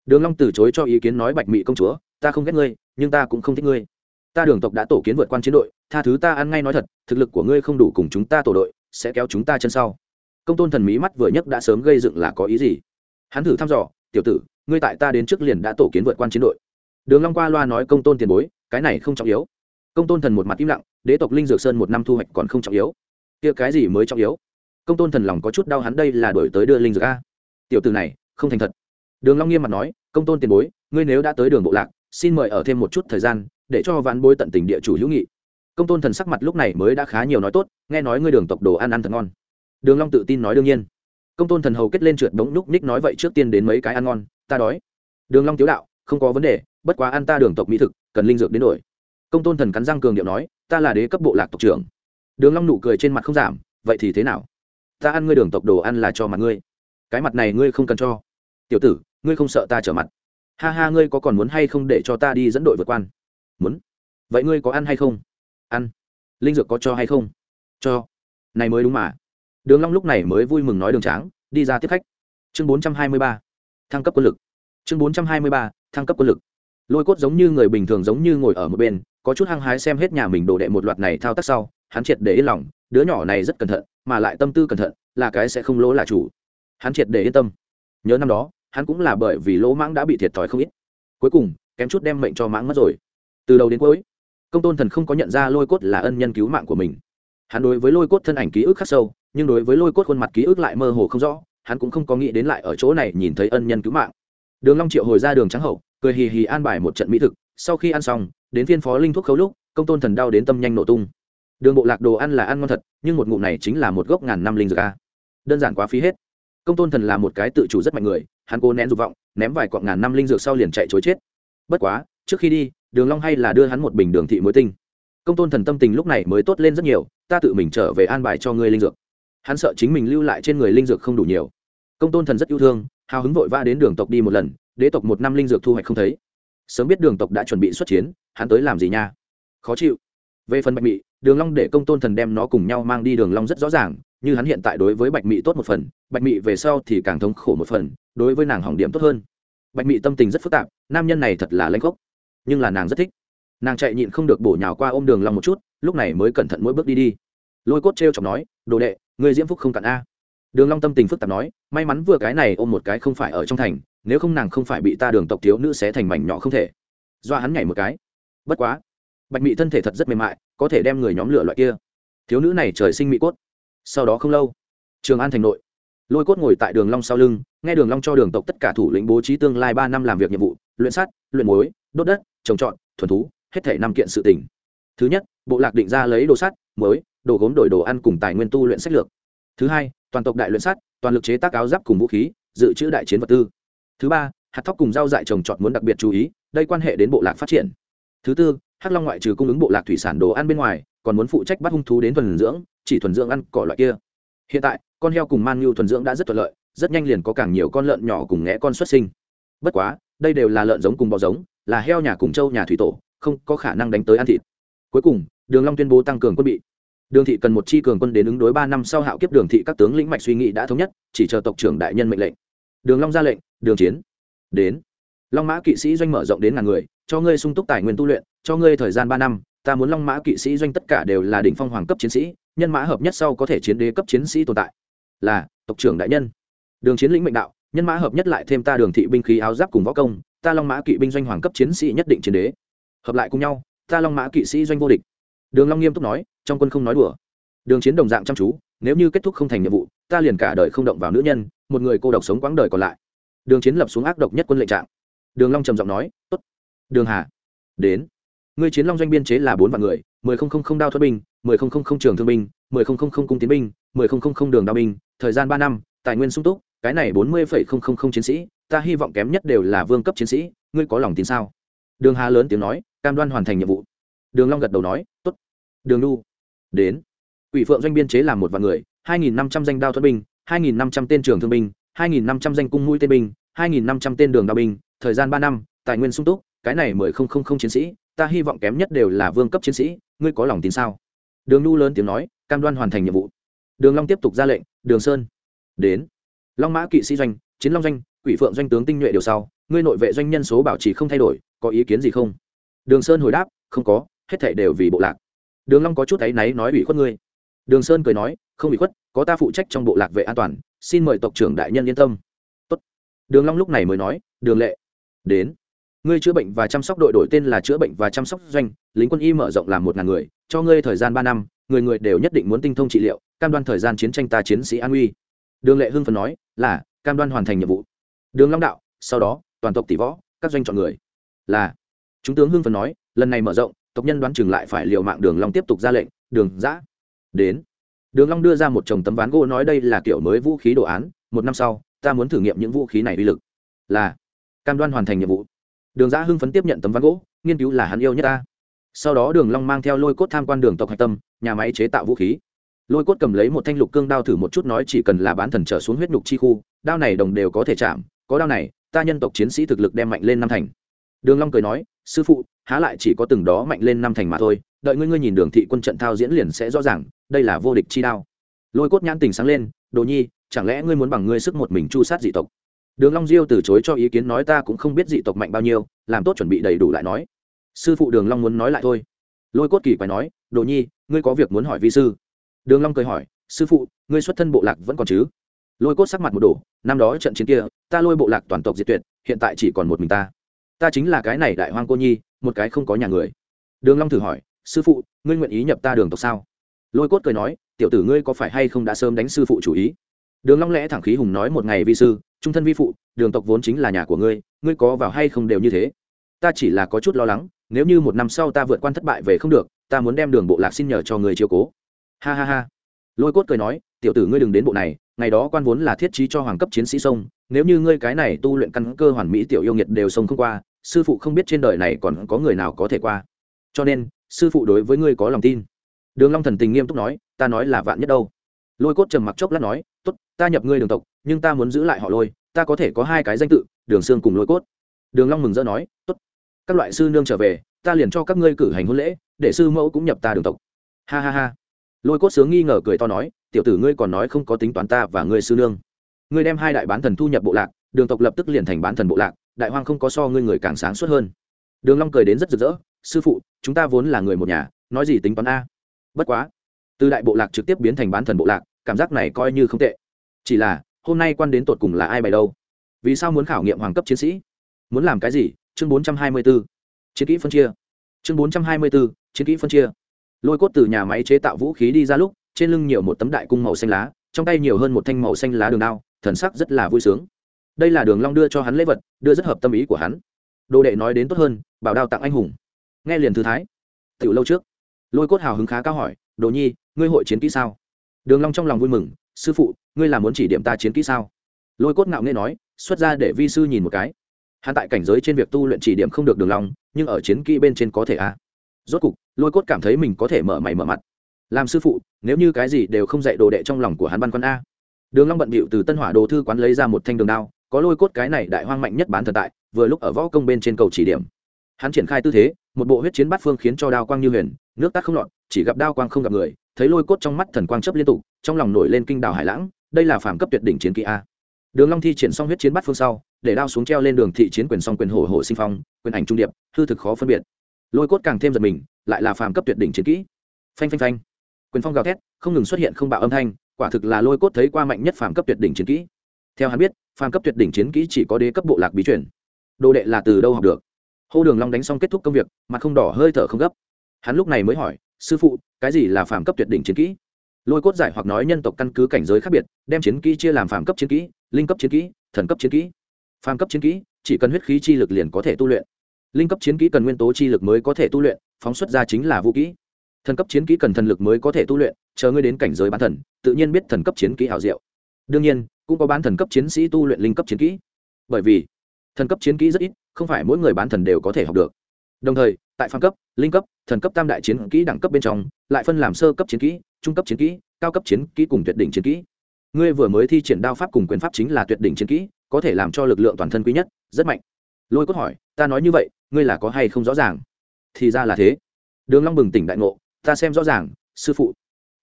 Đường long từ chối cho ý kiến nói bạch Mị công chúa, ta không ghét ngươi, nhưng ta cũng không thích ngươi. Ta đường tộc đã tổ kiến vượt quan chiến đội, tha thứ ta ăn ngay nói thật, thực lực của ngươi không đủ cùng chúng ta tổ đội, sẽ kéo chúng ta chân sau. Công tôn thần mí mắt vừa nhấc đã sớm gây dựng là có ý gì? Hắn thử thăm dò, tiểu tử, ngươi tại ta đến trước liền đã tổ kiến vượt quan chiến đội. Đường long qua loa nói công tôn tiền bối, cái này không trọng yếu. Công tôn thần một mặt im lặng, đế tộc linh dược sơn một năm thu hoạch còn không trọng yếu. Kia cái gì mới trọng yếu? Công tôn thần lòng có chút đau hắn đây là đổi tới đưa linh dược a. Tiểu tử này, không thành thật. Đường long nghiêm mặt nói, công tôn tiền bối, ngươi nếu đã tới đường bộ lạc, xin mời ở thêm một chút thời gian, để cho ván bối tận tình địa chủ hữu nghị. Công tôn thần sắc mặt lúc này mới đã khá nhiều nói tốt, nghe nói ngươi đường tộc đồ ăn ăn thật ngon. Đường long tự tin nói đương nhiên. Công tôn thần hầu kết lên trượt đống núc ních nói vậy trước tiên đến mấy cái ăn ngon, ta đói. Đường long tiếu đạo, không có vấn đề, bất quá ăn ta đường tộc mỹ thực, cần linh dược đến đổi. Công tôn thần cắn răng cường điệu nói, ta là đế cấp bộ lạc tộc trưởng. Đường long nụ cười trên mặt không giảm, vậy thì thế nào? Ta ăn ngươi đường tộc đồ ăn là cho mặt ngươi. Cái mặt này ngươi không cần cho. Tiểu tử, ngươi không sợ ta trở mặt. Ha ha, ngươi có còn muốn hay không để cho ta đi dẫn đội vượt quan? Muốn. Vậy ngươi có ăn hay không? Ăn. Linh dược có cho hay không? Cho. Này mới đúng mà. Đường long lúc này mới vui mừng nói đường tráng, đi ra tiếp khách. Chương bốn trăm hai mươi ba, thăng cấp quân lực. Chương bốn trăm hai mươi ba, thăng cấp quân lực. Lôi cốt giống như người bình thường giống như ngồi ở một bên, có chút hăng hái xem hết nhà mình đồ đệ một loạt này thao tác sau, hắn triệt để ý lòng đứa nhỏ này rất cẩn thận, mà lại tâm tư cẩn thận, là cái sẽ không lỗ là chủ. Hắn triệt để yên tâm. Nhớ năm đó, hắn cũng là bởi vì lỗ mãng đã bị thiệt thòi không ít. Cuối cùng, kém chút đem mệnh cho mãng mất rồi. Từ đầu đến cuối, công tôn thần không có nhận ra lôi cốt là ân nhân cứu mạng của mình. Hắn đối với lôi cốt thân ảnh ký ức khắc sâu, nhưng đối với lôi cốt khuôn mặt ký ức lại mơ hồ không rõ, hắn cũng không có nghĩ đến lại ở chỗ này nhìn thấy ân nhân cứu mạng. Đường long triệu hồi ra đường trắng hậu, cười hì hì an bài một trận mỹ thực. Sau khi ăn xong, đến phiên phó linh thuốc khấu lúc, công tôn thần đau đến tâm nhanh nổ tung đường bộ lạc đồ ăn là ăn ngon thật, nhưng một ngụm này chính là một gốc ngàn năm linh dược a. Đơn giản quá phí hết. Công tôn thần là một cái tự chủ rất mạnh người, hắn cố nén dục vọng, ném vài cọn ngàn năm linh dược sau liền chạy chối chết. Bất quá, trước khi đi, đường long hay là đưa hắn một bình đường thị muối tinh. Công tôn thần tâm tình lúc này mới tốt lên rất nhiều, ta tự mình trở về an bài cho ngươi linh dược. Hắn sợ chính mình lưu lại trên người linh dược không đủ nhiều. Công tôn thần rất yêu thương, hào hứng vội vã đến đường tộc đi một lần, đế tộc một năm linh dược thu hoạch không thấy. Sớm biết đường tộc đã chuẩn bị xuất chiến, hắn tới làm gì nha? Khó chịu. Về phần bạch mị đường long để công tôn thần đem nó cùng nhau mang đi đường long rất rõ ràng, như hắn hiện tại đối với bạch mị tốt một phần, bạch mị về sau thì càng thống khổ một phần, đối với nàng hỏng điểm tốt hơn. Bạch mị tâm tình rất phức tạp, nam nhân này thật là lanh khốc nhưng là nàng rất thích. Nàng chạy nhịn không được bổ nhào qua ôm đường long một chút, lúc này mới cẩn thận mỗi bước đi đi. Lôi cốt treo chọc nói, đồ đệ người diễm phúc không cạn a. Đường long tâm tình phức tạp nói, may mắn vừa cái này ôm một cái không phải ở trong thành, nếu không nàng không phải bị ta đường tộc thiếu nữ xé thành mảnh nhỏ không thể. Do hắn nhảy một cái. Bất quá, bạch mị thân thể thật rất mềm mại có thể đem người nhóm lửa loại kia. Thiếu nữ này trời sinh mỹ cốt. Sau đó không lâu, trường an thành nội, lôi cốt ngồi tại đường long sau lưng, nghe đường long cho đường tộc tất cả thủ lĩnh bố trí tương lai ba năm làm việc nhiệm vụ, luyện sắt, luyện muối, đốt đất, trồng trọt, thuần thú, hết thể năm kiện sự tình. Thứ nhất, bộ lạc định ra lấy đồ sắt, muối, đồ gốm đổi đồ ăn cùng tài nguyên tu luyện sách lược. Thứ hai, toàn tộc đại luyện sắt, toàn lực chế tác áo giáp cùng vũ khí, dự trữ đại chiến vật tư. Thứ ba, hạt thóc cùng rau dại trồng trọt muốn đặc biệt chú ý, đây quan hệ đến bộ lạc phát triển. Thứ tư hắc long ngoại trừ cung ứng bộ lạc thủy sản đồ ăn bên ngoài, còn muốn phụ trách bắt hung thú đến thuần dưỡng, chỉ thuần dưỡng ăn cỏ loại kia. Hiện tại, con heo cùng man nhu thuần dưỡng đã rất thuận lợi, rất nhanh liền có càng nhiều con lợn nhỏ cùng ngẽ con xuất sinh. Bất quá, đây đều là lợn giống cùng bò giống, là heo nhà cùng trâu nhà thủy tổ, không có khả năng đánh tới ăn thịt. Cuối cùng, đường long tuyên bố tăng cường quân bị. Đường thị cần một chi cường quân đến ứng đối ba năm sau hạo kiếp đường thị các tướng lĩnh mạch suy nghĩ đã thống nhất, chỉ chờ tộc trưởng đại nhân mệnh lệnh. Đường long ra lệnh, đường chiến, đến. Long mã kỵ sĩ doanh mở rộng đến ngàn người cho ngươi sung túc tài nguyên tu luyện, cho ngươi thời gian ba năm, ta muốn long mã kỵ sĩ doanh tất cả đều là đỉnh phong hoàng cấp chiến sĩ, nhân mã hợp nhất sau có thể chiến đế cấp chiến sĩ tồn tại. Là, tộc trưởng đại nhân. Đường chiến lĩnh mệnh đạo, nhân mã hợp nhất lại thêm ta đường thị binh khí áo giáp cùng võ công, ta long mã kỵ binh doanh hoàng cấp chiến sĩ nhất định chiến đế. Hợp lại cùng nhau, ta long mã kỵ sĩ doanh vô địch. Đường long nghiêm túc nói, trong quân không nói đùa. Đường chiến đồng dạng chăm chú, nếu như kết thúc không thành nhiệm vụ, ta liền cả đời không động vào nữ nhân, một người cô độc sống quãng đời còn lại. Đường chiến lập xuống ác độc nhất quân lệnh trạng. Đường long trầm giọng nói, tốt đường hà đến ngươi chiến long doanh biên chế là bốn vạn người mười không không không đao thuật binh mười không không không trường thương binh mười không không không cung tiến binh mười không không không đường đao binh thời gian ba năm tài nguyên sung túc cái này bốn mươi phẩy không không không chiến sĩ ta hy vọng kém nhất đều là vương cấp chiến sĩ ngươi có lòng tin sao đường hà lớn tiếng nói cam đoan hoàn thành nhiệm vụ đường long gật đầu nói tốt đường nu đến ủy phượng doanh biên chế làm một vạn người hai nghìn năm trăm danh đao thuật binh hai nghìn năm trăm tên trường thương binh hai nghìn năm trăm danh cung mũi tên binh hai nghìn năm trăm tên đường đao binh thời gian ba năm tài nguyên sung túc cái này mười không không không chiến sĩ, ta hy vọng kém nhất đều là vương cấp chiến sĩ, ngươi có lòng tin sao? Đường nu lớn tiếng nói, cam đoan hoàn thành nhiệm vụ. Đường long tiếp tục ra lệnh, đường sơn, đến. Long mã kỵ sĩ doanh, chiến long doanh, quỷ phượng doanh tướng tinh nhuệ điều sau, ngươi nội vệ doanh nhân số bảo trì không thay đổi, có ý kiến gì không? Đường sơn hồi đáp, không có, hết thảy đều vì bộ lạc. Đường long có chút thấy náy nói ủy khuất ngươi. Đường sơn cười nói, không ủy khuất, có ta phụ trách trong bộ lạc vệ an toàn, xin mời tộc trưởng đại nhân yên tâm. Tốt. đường long lúc này mới nói, đường lệ, đến ngươi chữa bệnh và chăm sóc đội đổi tên là chữa bệnh và chăm sóc doanh, lính quân y mở rộng làm một ngàn người, cho ngươi thời gian ba năm, người người đều nhất định muốn tinh thông trị liệu, cam đoan thời gian chiến tranh ta chiến sĩ an uy. Đường lệ hưng phần nói, là, cam đoan hoàn thành nhiệm vụ. Đường long đạo, sau đó, toàn tộc tỷ võ, các doanh chọn người. Là. Chúng tướng hưng phần nói, lần này mở rộng, tộc nhân đoán chừng lại phải liều mạng đường long tiếp tục ra lệnh, đường giã, đến. Đường long đưa ra một chồng tấm ván gỗ nói, đây là kiểu mới vũ khí đồ án, một năm sau, ta muốn thử nghiệm những vũ khí này uy lực. Là. Cam đoan hoàn thành nhiệm vụ đường giã hưng phấn tiếp nhận tấm ván gỗ, nghiên cứu là hắn yêu nhất ta. Sau đó đường long mang theo lôi cốt tham quan đường tộc hạch tâm, nhà máy chế tạo vũ khí. Lôi cốt cầm lấy một thanh lục cương đao thử một chút nói chỉ cần là bán thần trở xuống huyết nhục chi khu, đao này đồng đều có thể chạm, có đao này, ta nhân tộc chiến sĩ thực lực đem mạnh lên năm thành. Đường long cười nói, sư phụ, há lại chỉ có từng đó mạnh lên năm thành mà thôi, đợi ngươi ngươi nhìn đường thị quân trận thao diễn liền sẽ rõ ràng, đây là vô địch chi đao. Lôi cốt nhãn tình sáng lên, đồ nhi, chẳng lẽ ngươi muốn bằng ngươi sức một mình chu sát dị tộc? Đường long diêu từ chối cho ý kiến nói ta cũng không biết dị tộc mạnh bao nhiêu, làm tốt chuẩn bị đầy đủ lại nói. Sư phụ đường long muốn nói lại thôi. Lôi cốt kỳ quái nói, đồ nhi, ngươi có việc muốn hỏi vi sư. Đường long cười hỏi, sư phụ, ngươi xuất thân bộ lạc vẫn còn chứ? Lôi cốt sắc mặt một đổ, năm đó trận chiến kia, ta lôi bộ lạc toàn tộc diệt tuyệt, hiện tại chỉ còn một mình ta. Ta chính là cái này đại hoang cô nhi, một cái không có nhà người. Đường long thử hỏi, sư phụ, ngươi nguyện ý nhập ta đường tộc sao? Lôi cốt cười nói, tiểu tử ngươi có phải hay không đã sớm đánh sư phụ chủ ý? Đường long lẽ thẳng khí hùng nói một ngày vi sư, trung thân vi phụ, đường tộc vốn chính là nhà của ngươi ngươi có vào hay không đều như thế. Ta chỉ là có chút lo lắng, nếu như một năm sau ta vượt qua thất bại về không được, ta muốn đem đường bộ lạc xin nhờ cho người chiếu cố. Ha ha ha. Lôi cốt cười nói, tiểu tử ngươi đừng đến bộ này, ngày đó quan vốn là thiết trí cho hoàng cấp chiến sĩ sông, nếu như ngươi cái này tu luyện căn cơ hoàn mỹ tiểu yêu nghiệt đều sông không qua, sư phụ không biết trên đời này còn có người nào có thể qua. Cho nên, sư phụ đối với ngươi có lòng tin. Đường long thần tình nghiêm túc nói, ta nói là vạn nhất đâu. Lôi cốt trầm mặc chốc lát nói tốt, ta nhập ngươi đường tộc, nhưng ta muốn giữ lại họ lôi, ta có thể có hai cái danh tự, đường xương cùng lôi cốt. Đường long mừng rỡ nói, tốt, các loại sư nương trở về, ta liền cho các ngươi cử hành hôn lễ, để sư mẫu cũng nhập ta đường tộc. Ha ha ha. Lôi cốt sướng nghi ngờ cười to nói, tiểu tử ngươi còn nói không có tính toán ta và ngươi sư nương. Ngươi đem hai đại bán thần thu nhập bộ lạc, đường tộc lập tức liền thành bán thần bộ lạc, đại hoang không có so ngươi người càng sáng suốt hơn. Đường long cười đến rất rực rỡ, sư phụ, chúng ta vốn là người một nhà, nói gì tính toán a? Bất quá, từ đại bộ lạc trực tiếp biến thành bán thần bộ lạc cảm giác này coi như không tệ. Chỉ là hôm nay quan đến tột cùng là ai bày đâu? Vì sao muốn khảo nghiệm hoàng cấp chiến sĩ? Muốn làm cái gì? Chương 424. chiến kỹ phân chia. Chương 424, chiến kỹ phân chia. Lôi cốt từ nhà máy chế tạo vũ khí đi ra lúc trên lưng nhiều một tấm đại cung màu xanh lá trong tay nhiều hơn một thanh màu xanh lá đường đao thần sắc rất là vui sướng. Đây là đường long đưa cho hắn lễ vật đưa rất hợp tâm ý của hắn. Đồ đệ nói đến tốt hơn bảo đao tặng anh hùng. Nghe liền thư thái. Tiểu lâu trước. Lôi cốt hào hứng khá cao hỏi đồ nhi ngươi hội chiến kỹ sao? Đường long trong lòng vui mừng, sư phụ, ngươi là muốn chỉ điểm ta chiến kỹ sao? Lôi cốt ngạo nghễ nói, xuất ra để vi sư nhìn một cái. Hắn tại cảnh giới trên việc tu luyện chỉ điểm không được đường long, nhưng ở chiến kỹ bên trên có thể a. À. rốt cục, lôi cốt cảm thấy mình có thể mở mày mở mặt. Làm sư phụ, nếu như cái gì đều không dạy đồ đệ trong lòng của hắn băn khoăn a. Đường long bận bịu từ tân hỏa đồ thư quán lấy ra một thanh đường đao, có lôi cốt cái này đại hoang mạnh nhất bán thần tại, vừa lúc ở võ công bên trên cầu chỉ điểm hắn triển khai tư thế, một bộ huyết chiến bát phương khiến cho đao quang như huyền, nước tắt không lọt, chỉ gặp đao quang không gặp người, thấy lôi cốt trong mắt thần quang chấp liên tục, trong lòng nổi lên kinh đảo hải lãng, đây là phàm cấp tuyệt đỉnh chiến kỹ a. Đường long thi triển xong huyết chiến bát phương sau, để đao xuống treo lên đường thị chiến quyền song quyền hổ hổ sinh phong, quyền ảnh trung điệp, hư thực khó phân biệt. Lôi cốt càng thêm giật mình, lại là phàm cấp tuyệt đỉnh chiến kỹ. Phanh phanh phanh. Quyền phong gào thét, không ngừng xuất hiện không bạo âm thanh, quả thực là lôi cốt thấy qua mạnh nhất phàm cấp tuyệt đỉnh chiến kỹ. Theo hắn biết, phàm cấp tuyệt đỉnh chiến kỹ chỉ có đế cấp bộ lạc bí truyền. Đồ đệ là từ đâu học được? Hô đường long đánh xong kết thúc công việc mặt không đỏ hơi thở không gấp hắn lúc này mới hỏi sư phụ cái gì là phàm cấp tuyệt đỉnh chiến kỹ lôi cốt giải hoặc nói nhân tộc căn cứ cảnh giới khác biệt đem chiến kỹ chia làm phàm cấp chiến kỹ linh cấp chiến kỹ thần cấp chiến kỹ phàm cấp chiến kỹ chỉ cần huyết khí chi lực liền có thể tu luyện linh cấp chiến kỹ cần nguyên tố chi lực mới có thể tu luyện phóng xuất ra chính là vũ kỹ thần cấp chiến kỹ cần thần lực mới có thể tu luyện chờ ngươi đến cảnh giới bán thần tự nhiên biết thần cấp chiến kỹ hảo diệu đương nhiên cũng có bán thần cấp chiến sĩ tu luyện linh cấp chiến kỹ bởi vì thần cấp chiến kỹ rất ít không phải mỗi người bán thần đều có thể học được. Đồng thời, tại phàm cấp, linh cấp, thần cấp tam đại chiến kỹ đẳng cấp bên trong, lại phân làm sơ cấp chiến kỹ, trung cấp chiến kỹ, cao cấp chiến kỹ cùng tuyệt đỉnh chiến kỹ. Ngươi vừa mới thi triển đao pháp cùng quyền pháp chính là tuyệt đỉnh chiến kỹ, có thể làm cho lực lượng toàn thân quý nhất, rất mạnh. Lôi cốt hỏi, ta nói như vậy, ngươi là có hay không rõ ràng? Thì ra là thế. Đường long bừng tỉnh đại ngộ, ta xem rõ ràng, sư phụ.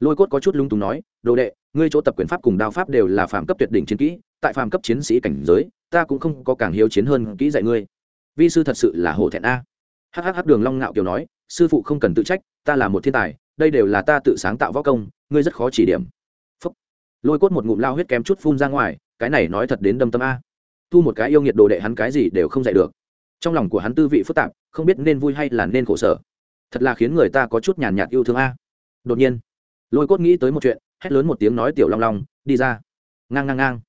Lôi cốt có chút lung túng nói, đồ đệ, ngươi chỗ tập quyền pháp cùng đao pháp đều là phàm cấp tuyệt đỉnh chiến kỹ, tại phàm cấp chiến sĩ cảnh giới, ta cũng không có càng hiếu chiến hơn kỹ dạy ngươi vi sư thật sự là hổ thẹn a. Hhh đường long ngạo kiều nói, sư phụ không cần tự trách, ta là một thiên tài, đây đều là ta tự sáng tạo võ công, ngươi rất khó chỉ điểm. Phúc. lôi cốt một ngụm lao huyết kém chút phun ra ngoài, cái này nói thật đến đâm tâm a. Thu một cái yêu nghiệt đồ đệ hắn cái gì đều không dạy được. Trong lòng của hắn tư vị phức tạp, không biết nên vui hay là nên khổ sở. Thật là khiến người ta có chút nhàn nhạt yêu thương a. Đột nhiên, lôi cốt nghĩ tới một chuyện, hét lớn một tiếng nói tiểu long long, đi ra. Ngang ngang ngang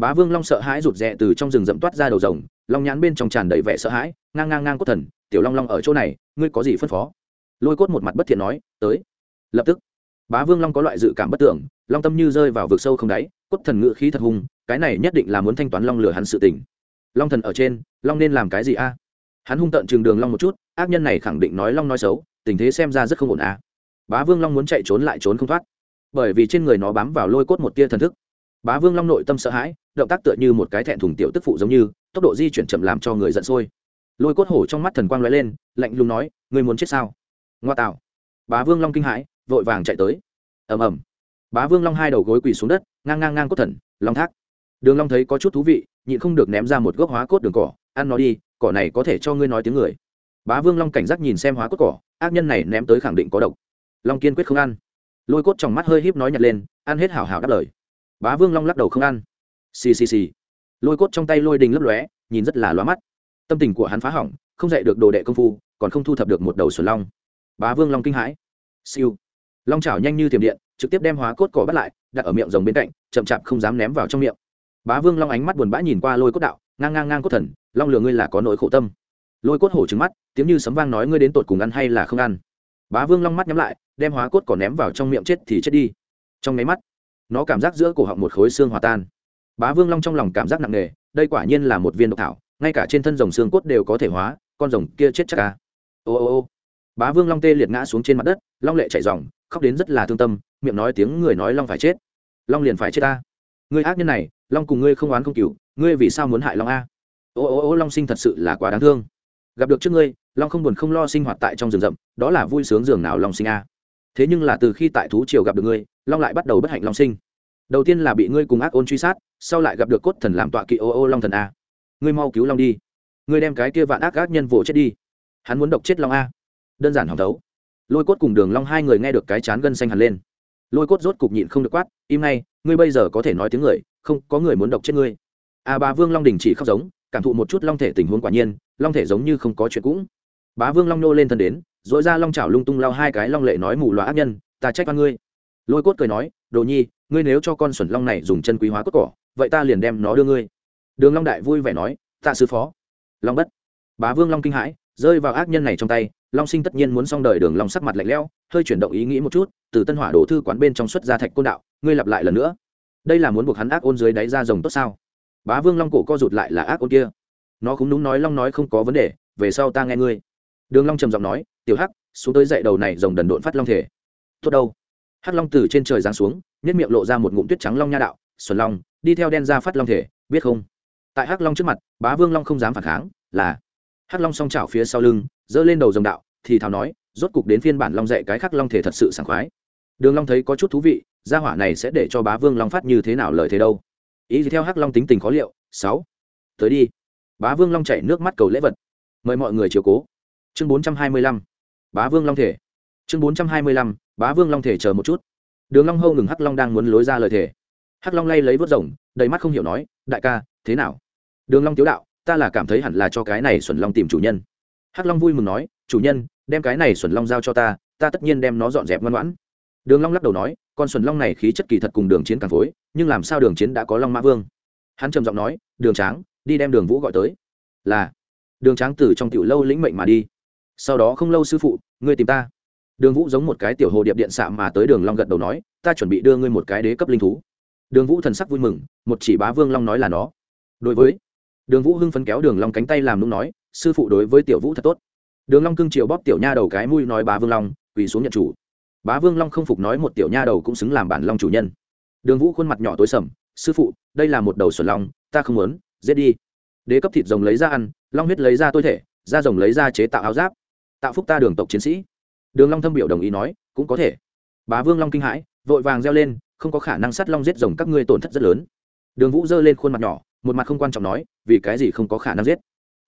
bá vương long sợ hãi rụt rè từ trong rừng rậm toát ra đầu rồng, long nhãn bên trong tràn đầy vẻ sợ hãi, ngang ngang ngang cốt thần, tiểu long long ở chỗ này, ngươi có gì phân phó? Lôi cốt một mặt bất thiện nói, tới. Lập tức, bá vương long có loại dự cảm bất tưởng, long tâm như rơi vào vực sâu không đáy, cốt thần ngự khí thật hùng cái này nhất định là muốn thanh toán long lừa hắn sự tình. Long thần ở trên, long nên làm cái gì a? Hắn hung tận trường đường long một chút, ác nhân này khẳng định nói long nói xấu, tình thế xem ra rất không ổn a. Bá vương long muốn chạy trốn lại trốn không thoát, bởi vì trên người nó bám vào lôi cốt một tia thần thức bá vương long nội tâm sợ hãi, động tác tựa như một cái thẹn thùng tiểu tức phụ giống như, tốc độ di chuyển chậm làm cho người giận sôi. Lôi cốt hổ trong mắt thần quang lóe lên, lạnh lùng nói người muốn chết sao? Ngoa tạo. Bá vương long kinh hãi, vội vàng chạy tới. Ầm ầm. Bá vương long hai đầu gối quỳ xuống đất, ngang ngang ngang cốt thần, long thác. Đường long thấy có chút thú vị, nhịn không được ném ra một gốc hóa cốt đường cỏ, ăn nó đi, cỏ này có thể cho ngươi nói tiếng người. Bá vương long cảnh giác nhìn xem hóa cốt cỏ, ác nhân này ném tới khẳng định có độc. Long kiên quyết không ăn. Lôi cốt trong mắt hơi híp nói nhặt lên, ăn hết hảo hảo đáp lời bá vương long lắc đầu không ăn. Xì xì xì. Lôi cốt trong tay lôi đình lấp lóe, nhìn rất là loa mắt. Tâm tình của hắn phá hỏng, không dạy được đồ đệ công phu, còn không thu thập được một đầu sườn long. Bá vương long kinh hãi. Siêu. Long chảo nhanh như tiềm điện, trực tiếp đem hóa cốt cỏ bắt lại, đặt ở miệng rồng bên cạnh, chậm chạp không dám ném vào trong miệng. Bá vương long ánh mắt buồn bã nhìn qua lôi cốt đạo, ngang ngang ngang cốt thần, long lừa ngươi là có nỗi khổ tâm. Lôi cốt hổ trứng mắt, tiếng như sấm vang nói ngươi đến tột cùng ăn hay là không ăn. Bá vương long mắt nhắm lại, đem hóa cốt cỏ ném vào trong miệng chết thì chết đi. Trong nháy mắt nó cảm giác giữa cổ họng một khối xương hòa tan. Bá vương long trong lòng cảm giác nặng nề, đây quả nhiên là một viên độc thảo, ngay cả trên thân rồng xương cốt đều có thể hóa, con rồng kia chết chắc ca ô ô ô. Bá vương long tê liệt ngã xuống trên mặt đất, long lệ chạy dòng khóc đến rất là thương tâm, miệng nói tiếng người nói long phải chết. Long liền phải chết ta. Ngươi ác nhân này, long cùng ngươi không oán không cừu ngươi vì sao muốn hại long a? Ô ô ô, long sinh thật sự là quá đáng thương. Gặp được trước ngươi, long không buồn không lo sinh hoạt tại trong rừng rậm, đó là vui sướng giường nào long sinh a. Thế nhưng là từ khi tại thú triều gặp được ngươi long lại bắt đầu bất hạnh long sinh. Đầu tiên là bị ngươi cùng ác ôn truy sát sau lại gặp được cốt thần làm tọa kỵ ô ô long thần a. Ngươi mau cứu long đi. Ngươi đem cái kia vạn ác ác nhân vỗ chết đi. Hắn muốn độc chết long a. Đơn giản hỏng thấu. Lôi cốt cùng đường long hai người nghe được cái chán gân xanh hẳn lên. Lôi cốt rốt cục nhịn không được quát im ngay ngươi bây giờ có thể nói tiếng người không có người muốn độc chết ngươi. A à, bà vương long đình chỉ khóc giống cảm thụ một chút long thể tình huống quả nhiên long thể giống như không có chuyện cũng. Bá vương long nô lên thân đến dội ra long chảo lung tung lao hai cái long lệ nói mù loà ác nhân ta trách oan ngươi lôi cốt cười nói, đồ nhi, ngươi nếu cho con xuẩn long này dùng chân quý hóa cốt cỏ, vậy ta liền đem nó đưa ngươi. Đường long đại vui vẻ nói, tạ sư phó. Long bất, bá vương long kinh hãi, rơi vào ác nhân này trong tay, long sinh tất nhiên muốn xong đời đường long sắc mặt lạnh lẽo, hơi chuyển động ý nghĩ một chút, từ tân hỏa đổ thư quán bên trong xuất ra thạch côn đạo, ngươi lặp lại lần nữa. Đây là muốn buộc hắn ác ôn dưới đáy ra rồng tốt sao? Bá vương long cổ co rụt lại là ác ôn kia. Nó cũng đúng nói long nói không có vấn đề, về sau ta nghe ngươi. Đường long trầm giọng nói, tiểu hắc, xuống tới dậy đầu này rồng đần độn phát long thể. Tốt đâu? Hắc long từ trên trời giáng xuống, nhất miệng lộ ra một ngụm tuyết trắng long nha đạo, xuân long, đi theo đen ra phát long thể, biết không? Tại hắc long trước mặt, bá vương long không dám phản kháng, là hắc long song chảo phía sau lưng, giơ lên đầu rồng đạo, thì thào nói, rốt cục đến phiên bản long dạy cái khắc long thể thật sự sảng khoái. Đường long thấy có chút thú vị, gia hỏa này sẽ để cho bá vương long phát như thế nào lời thế đâu? Ý gì theo hắc long tính tình khó liệu? Sáu. Tới đi. Bá vương long chảy nước mắt cầu lễ vật. Mời mọi người chiều cố. Chương bốn trăm hai mươi lăm. Bá vương long thể chương bốn trăm hai mươi lăm, bá vương long thể chờ một chút. Đường long hâu ngừng hắc long đang muốn lối ra lời thể hắc long lay lấy vớt rồng, đầy mắt không hiểu nói, đại ca, thế nào? Đường long tiếu đạo, ta là cảm thấy hẳn là cho cái này xuẩn long tìm chủ nhân. Hắc long vui mừng nói, chủ nhân, đem cái này xuẩn long giao cho ta ta tất nhiên đem nó dọn dẹp ngoan ngoãn. Đường long lắc đầu nói, con xuẩn long này khí chất kỳ thật cùng đường chiến càng phối, nhưng làm sao đường chiến đã có long mã vương? Hắn trầm giọng nói, đường tráng, đi đem đường vũ gọi tới. Là. Đường tráng từ trong tiểu lâu lĩnh mệnh mà đi. Sau đó không lâu sư phụ, ngươi tìm ta đường vũ giống một cái tiểu hồ điệp điện xạ mà tới đường long gật đầu nói, ta chuẩn bị đưa ngươi một cái đế cấp linh thú. Đường vũ thần sắc vui mừng, một chỉ bá vương long nói là nó. Đối với, đường vũ hưng phấn kéo đường long cánh tay làm nung nói, sư phụ đối với tiểu vũ thật tốt. Đường long cưng chiều bóp tiểu nha đầu cái mũi nói bá vương long, quỳ xuống nhận chủ. Bá vương long không phục nói một tiểu nha đầu cũng xứng làm bản long chủ nhân. Đường vũ khuôn mặt nhỏ tối sầm, sư phụ, đây là một đầu xuẩn long, ta không muốn, giết đi. Đế cấp thịt rồng lấy ra ăn, long huyết lấy ra tôi thể, da rồng lấy ra chế tạo áo giáp. Tạo phúc ta đường tộc chiến sĩ đường long thâm biểu đồng ý nói, cũng có thể. Bá vương long kinh hãi, vội vàng reo lên, không có khả năng sát long giết rồng, các ngươi tổn thất rất lớn. Đường vũ giơ lên khuôn mặt nhỏ, một mặt không quan trọng nói, vì cái gì không có khả năng giết?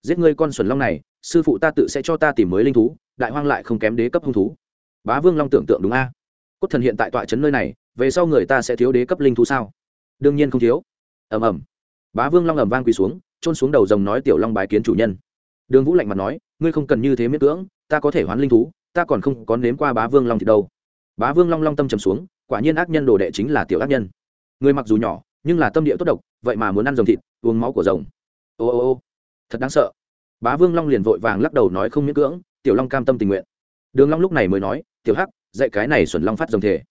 Giết ngươi con xuẩn long này, sư phụ ta tự sẽ cho ta tìm mới linh thú, đại hoang lại không kém đế cấp hung thú. Bá vương long tưởng tượng đúng a. Cốt thần hiện tại tọa trấn nơi này, về sau người ta sẽ thiếu đế cấp linh thú sao? Đương nhiên không thiếu. Ầm ầm. Bá vương long ầm vang quỳ xuống trôn xuống đầu rồng nói tiểu long bài kiến chủ nhân. Đường vũ lạnh mặt nói, ngươi không cần như thế miễn cưỡng, ta có thể hoán linh thú ta còn không có nếm qua bá vương long thì đâu. Bá vương long long tâm trầm xuống, quả nhiên ác nhân đồ đệ chính là tiểu ác nhân. Người mặc dù nhỏ, nhưng là tâm địa tốt độc, vậy mà muốn ăn rồng thịt, uống máu của rồng. Ô ô ô, thật đáng sợ. Bá vương long liền vội vàng lắc đầu nói không miễn cưỡng, tiểu long cam tâm tình nguyện. Đường long lúc này mới nói, tiểu hắc, dạy cái này xuẩn long phát rồng thể.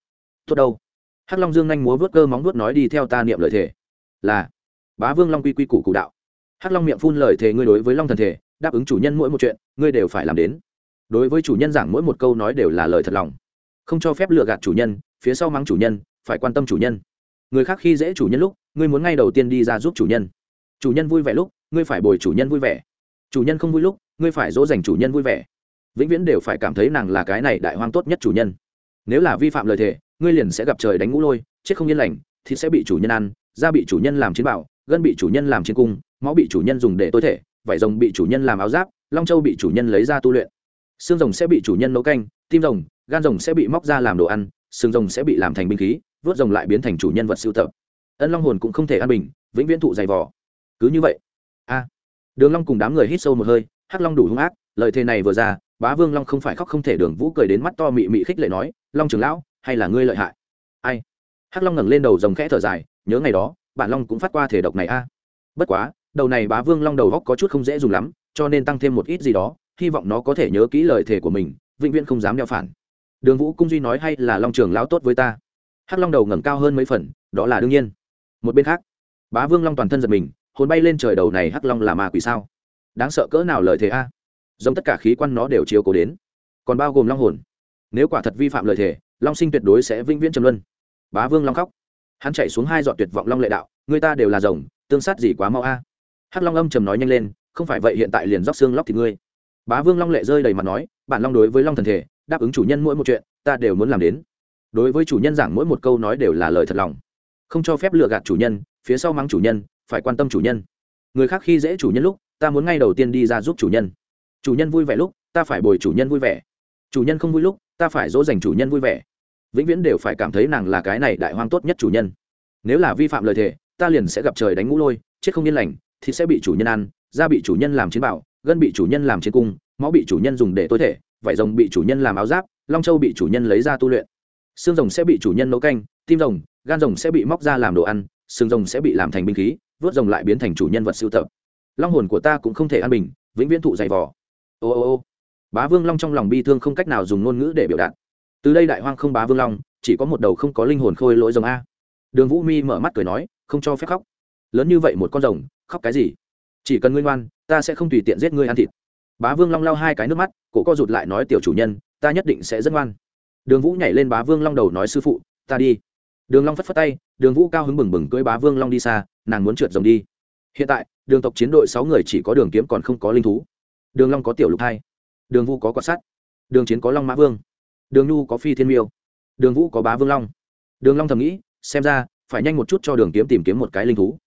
Tốt đâu. Hắc long dương nhanh múa vớt cơ móng vớt nói đi theo ta niệm lời thể. Là. Bá vương long quy quy củ cụ đạo. Hắc long miệng phun lời thề ngươi đối với long thần thể, đáp ứng chủ nhân mỗi một chuyện, ngươi đều phải làm đến đối với chủ nhân giảng mỗi một câu nói đều là lời thật lòng không cho phép lừa gạt chủ nhân phía sau mắng chủ nhân phải quan tâm chủ nhân người khác khi dễ chủ nhân lúc ngươi muốn ngay đầu tiên đi ra giúp chủ nhân chủ nhân vui vẻ lúc ngươi phải bồi chủ nhân vui vẻ chủ nhân không vui lúc ngươi phải dỗ dành chủ nhân vui vẻ vĩnh viễn đều phải cảm thấy nàng là cái này đại hoang tốt nhất chủ nhân nếu là vi phạm lời thề ngươi liền sẽ gặp trời đánh ngũ lôi chết không yên lành thì sẽ bị chủ nhân ăn da bị chủ nhân làm chiến bảo gân bị chủ nhân làm chiến cung máu bị chủ nhân dùng để tối thể vải rồng bị chủ nhân làm áo giáp long châu bị chủ nhân lấy ra tu luyện xương rồng sẽ bị chủ nhân nấu canh, tim rồng, gan rồng sẽ bị móc ra làm đồ ăn, xương rồng sẽ bị làm thành binh khí, vớt rồng lại biến thành chủ nhân vật sưu tập. Ân long hồn cũng không thể an bình, vĩnh viễn thụ dày vỏ cứ như vậy. A. Đường long cùng đám người hít sâu một hơi, hắc long đủ hung ác, lời thề này vừa ra, bá vương long không phải khóc không thể đường vũ cười đến mắt to mị mị khích lệ nói, long trưởng lão, hay là ngươi lợi hại? Ai? Hắc long ngẩng lên đầu rồng khẽ thở dài, nhớ ngày đó bản long cũng phát qua thể độc này a. Bất quá, đầu này bá vương long đầu góc có chút không dễ dùng lắm, cho nên tăng thêm một ít gì đó hy vọng nó có thể nhớ kỹ lời thề của mình, vĩnh viễn không dám đeo phản. Đường vũ cung duy nói hay là long trường lão tốt với ta? Hắc long đầu ngẩng cao hơn mấy phần, đó là đương nhiên. Một bên khác, bá vương long toàn thân giật mình, hồn bay lên trời đầu này hắc long là ma quỷ sao? Đáng sợ cỡ nào lời thề a? Giống tất cả khí quan nó đều chiếu cố đến. Còn bao gồm long hồn. Nếu quả thật vi phạm lời thề, long sinh tuyệt đối sẽ vĩnh viễn trầm luân. Bá vương long khóc. Hắn chạy xuống hai dọn tuyệt vọng long lệ đạo, người ta đều là rồng, tương sát gì quá mau a? Hắc long âm trầm nói nhanh lên, không phải vậy hiện tại liền róc xương lóc thì ngươi bá vương long lệ rơi đầy mặt nói, bản long đối với long thần thể, đáp ứng chủ nhân mỗi một chuyện, ta đều muốn làm đến. Đối với chủ nhân giảng mỗi một câu nói đều là lời thật lòng. Không cho phép lừa gạt chủ nhân, phía sau mắng chủ nhân, phải quan tâm chủ nhân. Người khác khi dễ chủ nhân lúc, ta muốn ngay đầu tiên đi ra giúp chủ nhân. Chủ nhân vui vẻ lúc, ta phải bồi chủ nhân vui vẻ. Chủ nhân không vui lúc, ta phải dỗ dành chủ nhân vui vẻ. Vĩnh viễn đều phải cảm thấy nàng là cái này đại hoang tốt nhất chủ nhân. Nếu là vi phạm lời thề, ta liền sẽ gặp trời đánh ngũ lôi, chết không yên lành, thì sẽ bị chủ nhân ăn da bị chủ nhân làm chiến bảo gân bị chủ nhân làm chiến cung, máu bị chủ nhân dùng để tối thể, vải rồng bị chủ nhân làm áo giáp, long châu bị chủ nhân lấy ra tu luyện. Xương rồng sẽ bị chủ nhân nấu canh, tim rồng, gan rồng sẽ bị móc ra làm đồ ăn, xương rồng sẽ bị làm thành binh khí, vớt rồng lại biến thành chủ nhân vật sưu tập. Long hồn của ta cũng không thể an bình, vĩnh viễn thụ dày vò. Ô ô ô. Bá vương long trong lòng bi thương không cách nào dùng ngôn ngữ để biểu đạt. Từ đây đại hoang không bá vương long, chỉ có một đầu không có linh hồn khôi lỗi rồng a. Đường vũ mi mở mắt cười nói, không cho phép khóc. Lớn như vậy một con rồng, khóc cái gì? Chỉ cần ngươi ngoan, ta sẽ không tùy tiện giết ngươi ăn thịt. Bá vương long lao hai cái nước mắt, cổ co rụt lại nói, tiểu chủ nhân, ta nhất định sẽ rất ngoan. Đường vũ nhảy lên bá vương long đầu nói, sư phụ, ta đi. Đường long phất phất tay, đường vũ cao hứng bừng bừng cưỡi bá vương long đi xa, nàng muốn trượt rồng đi. Hiện tại, đường tộc chiến đội sáu người chỉ có đường kiếm còn không có linh thú. Đường long có tiểu lục hai, đường vũ có quạt sắt, đường chiến có long mã vương, đường nhu có phi thiên miêu, đường vũ có bá vương long. Đường long thầm nghĩ, xem ra, phải nhanh một chút cho đường kiếm tìm kiếm một cái linh thú.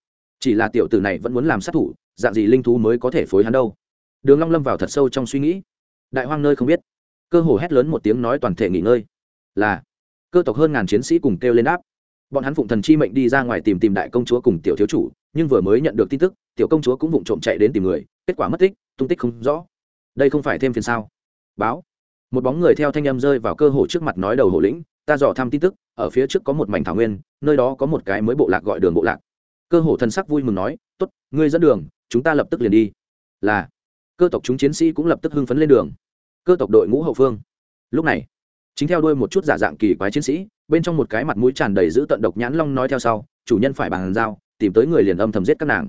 Chỉ là tiểu tử này vẫn muốn làm sát thủ dạng gì linh thú mới có thể phối hắn đâu? Đường long lâm vào thật sâu trong suy nghĩ. Đại hoang nơi không biết. Cơ hồ hét lớn một tiếng nói toàn thể nghỉ ngơi. Là, cơ tộc hơn ngàn chiến sĩ cùng kêu lên áp bọn hắn phụng thần chi mệnh đi ra ngoài tìm tìm đại công chúa cùng tiểu thiếu chủ, nhưng vừa mới nhận được tin tức, tiểu công chúa cũng vụng trộm chạy đến tìm người, kết quả mất tích, tung tích không rõ. Đây không phải thêm phiền sao? Báo. Một bóng người theo thanh âm rơi vào cơ hồ trước mặt nói đầu hổ lĩnh, ta dò thăm tin tức, ở phía trước có một mảnh thảo nguyên, nơi đó có một cái mới bộ lạc gọi đường bộ lạc. Cơ hồ thần sắc vui mừng nói, tốt, ngươi dẫn đường chúng ta lập tức liền đi. Là. Cơ tộc chúng chiến sĩ cũng lập tức hưng phấn lên đường. Cơ tộc đội ngũ hậu phương. Lúc này, chính theo đuôi một chút giả dạng kỳ quái chiến sĩ, bên trong một cái mặt mũi tràn đầy giữ tận độc nhãn long nói theo sau, chủ nhân phải bàn giao, tìm tới người liền âm thầm giết các nàng.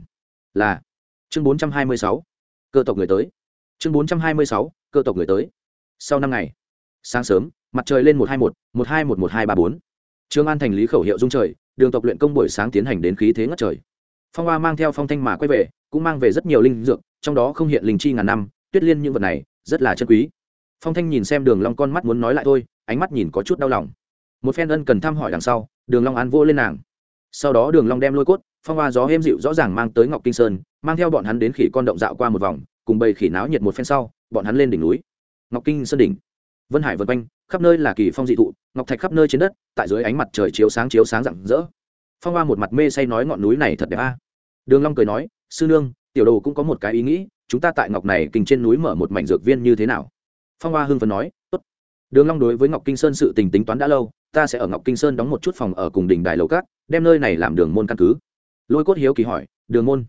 Là. Chương bốn trăm hai mươi sáu. Cơ tộc người tới. Chương bốn trăm hai mươi sáu. Cơ tộc người tới. Sau năm ngày, sáng sớm, mặt trời lên một hai một một hai một một hai ba bốn. Trương an thành lý khẩu hiệu dung trời, đường tộc luyện công buổi sáng tiến hành đến khí thế ngất trời. Phong hoa mang theo phong thanh mà quay về cũng mang về rất nhiều linh dược, trong đó không hiện linh chi ngàn năm, tuyết liên những vật này, rất là chân quý. Phong thanh nhìn xem đường long con mắt muốn nói lại thôi, ánh mắt nhìn có chút đau lòng. Một phen ân cần thăm hỏi đằng sau, đường long an vô lên nàng. Sau đó đường long đem lôi cốt, phong hoa gió êm dịu rõ ràng mang tới ngọc kinh sơn, mang theo bọn hắn đến khỉ con động dạo qua một vòng, cùng bầy khỉ náo nhiệt một phen sau, bọn hắn lên đỉnh núi. Ngọc kinh sơn đỉnh. Vân hải vân quanh, khắp nơi là kỳ phong dị thụ, ngọc thạch khắp nơi trên đất, tại dưới ánh mặt trời chiếu sáng chiếu sáng rạng rỡ. Phong hoa một mặt mê say nói ngọn núi này thật đẹp a. Đường long cười nói sư nương, tiểu đồ cũng có một cái ý nghĩ, chúng ta tại ngọc này kinh trên núi mở một mảnh dược viên như thế nào? Phong hoa hưng phấn nói, tốt. Đường long đối với ngọc kinh sơn sự tình tính toán đã lâu, ta sẽ ở ngọc kinh sơn đóng một chút phòng ở cùng đỉnh đài lầu cát đem nơi này làm đường môn căn cứ. Lôi cốt hiếu kỳ hỏi, đường môn?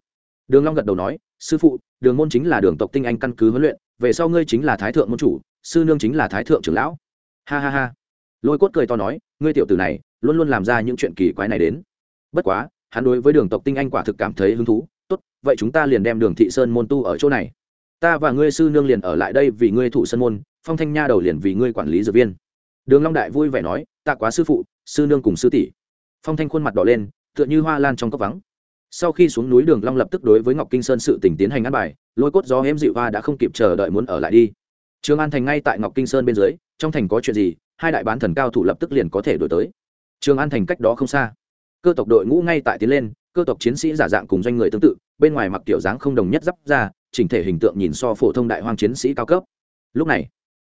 Đường long gật đầu nói, sư phụ, đường môn chính là đường tộc tinh anh căn cứ huấn luyện, về sau ngươi chính là thái thượng môn chủ, sư nương chính là thái thượng trưởng lão. Ha ha ha. Lôi cốt cười to nói, ngươi tiểu tử này, luôn luôn làm ra những chuyện kỳ quái này đến. Bất quá, hắn đối với đường tộc tinh anh quả thực cảm thấy hứng thú tốt, vậy chúng ta liền đem đường thị sơn môn tu ở chỗ này. Ta và ngươi sư nương liền ở lại đây vì ngươi thủ Sơn môn, phong thanh nha đầu liền vì ngươi quản lý dược viên. Đường long đại vui vẻ nói, ta quá sư phụ, sư nương cùng sư tỷ. Phong thanh khuôn mặt đỏ lên, tựa như hoa lan trong cốc vắng. Sau khi xuống núi, đường long lập tức đối với ngọc kinh sơn sự tình tiến hành ăn bài, lôi cốt gió em dịu hoa đã không kịp chờ đợi muốn ở lại đi. Trường an thành ngay tại ngọc kinh sơn bên dưới, trong thành có chuyện gì, hai đại bán thần cao thủ lập tức liền có thể đổi tới. Trường an thành cách đó không xa, cơ tộc đội ngũ ngay tại tiến lên cơ tộc chiến sĩ giả dạng cùng doanh người tương tự, bên ngoài mặc kiểu dáng không đồng nhất d ra, chỉnh thể hình tượng nhìn so phổ thông đại hoang chiến sĩ cao cấp. Lúc này,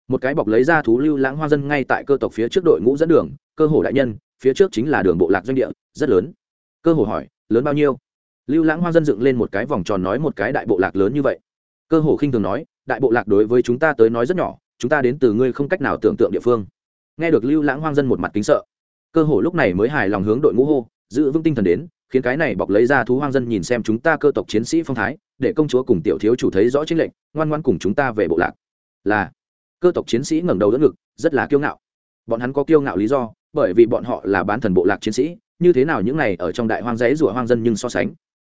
một cái bọc lấy ra thú lưu lãng hoa dân ngay tại cơ tộc phía trước đội ngũ dẫn đường, cơ hồ đại nhân, phía trước chính là đường bộ lạc doanh địa, rất lớn. Cơ hồ hỏi, lớn bao nhiêu? Lưu lãng hoa dân dựng lên một cái vòng tròn nói một cái đại bộ lạc lớn như vậy. Cơ hồ khinh thường nói, đại bộ lạc đối với chúng ta tới nói rất nhỏ, chúng ta đến từ ngươi không cách nào tưởng tượng địa phương. Nghe được lưu lãng hoang dân một mặt kính sợ, cơ hồ lúc này mới hài lòng hướng đội ngũ hô, giữ vững tinh thần đến khiến cái này bọc lấy ra thú hoang dân nhìn xem chúng ta cơ tộc chiến sĩ phong thái, để công chúa cùng tiểu thiếu chủ thấy rõ chính lệnh ngoan ngoan cùng chúng ta về bộ lạc. Là, cơ tộc chiến sĩ ngẩng đầu đỡ ngực, rất là kiêu ngạo. Bọn hắn có kiêu ngạo lý do, bởi vì bọn họ là bán thần bộ lạc chiến sĩ, như thế nào những này ở trong đại hoang dãy rủa hoang dân nhưng so sánh.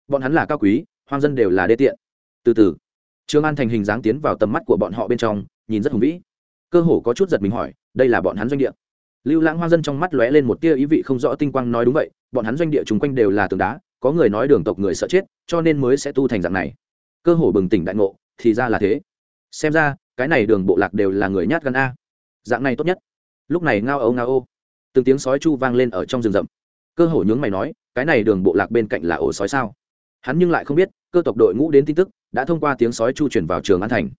Bọn hắn là cao quý, hoang dân đều là đê tiện. Từ từ, trương an thành hình dáng tiến vào tầm mắt của bọn họ bên trong, nhìn rất hùng vĩ. Cơ hồ có chút giật mình hỏi, đây là bọn hắn doanh địa. Lưu lãng hoang dân trong mắt lóe lên một tia ý vị không rõ tinh quang nói đúng vậy bọn hắn doanh địa chung quanh đều là tường đá, có người nói đường tộc người sợ chết, cho nên mới sẽ tu thành dạng này. Cơ hồ bừng tỉnh đại ngộ, thì ra là thế. Xem ra, cái này đường bộ lạc đều là người nhát gan a. Dạng này tốt nhất. Lúc này ngao âu ngao ô. Từng tiếng sói chu vang lên ở trong rừng rậm. Cơ hồ nhướng mày nói, cái này đường bộ lạc bên cạnh là ổ sói sao? Hắn nhưng lại không biết, cơ tộc đội ngũ đến tin tức, đã thông qua tiếng sói chu chuyển vào trường an thành.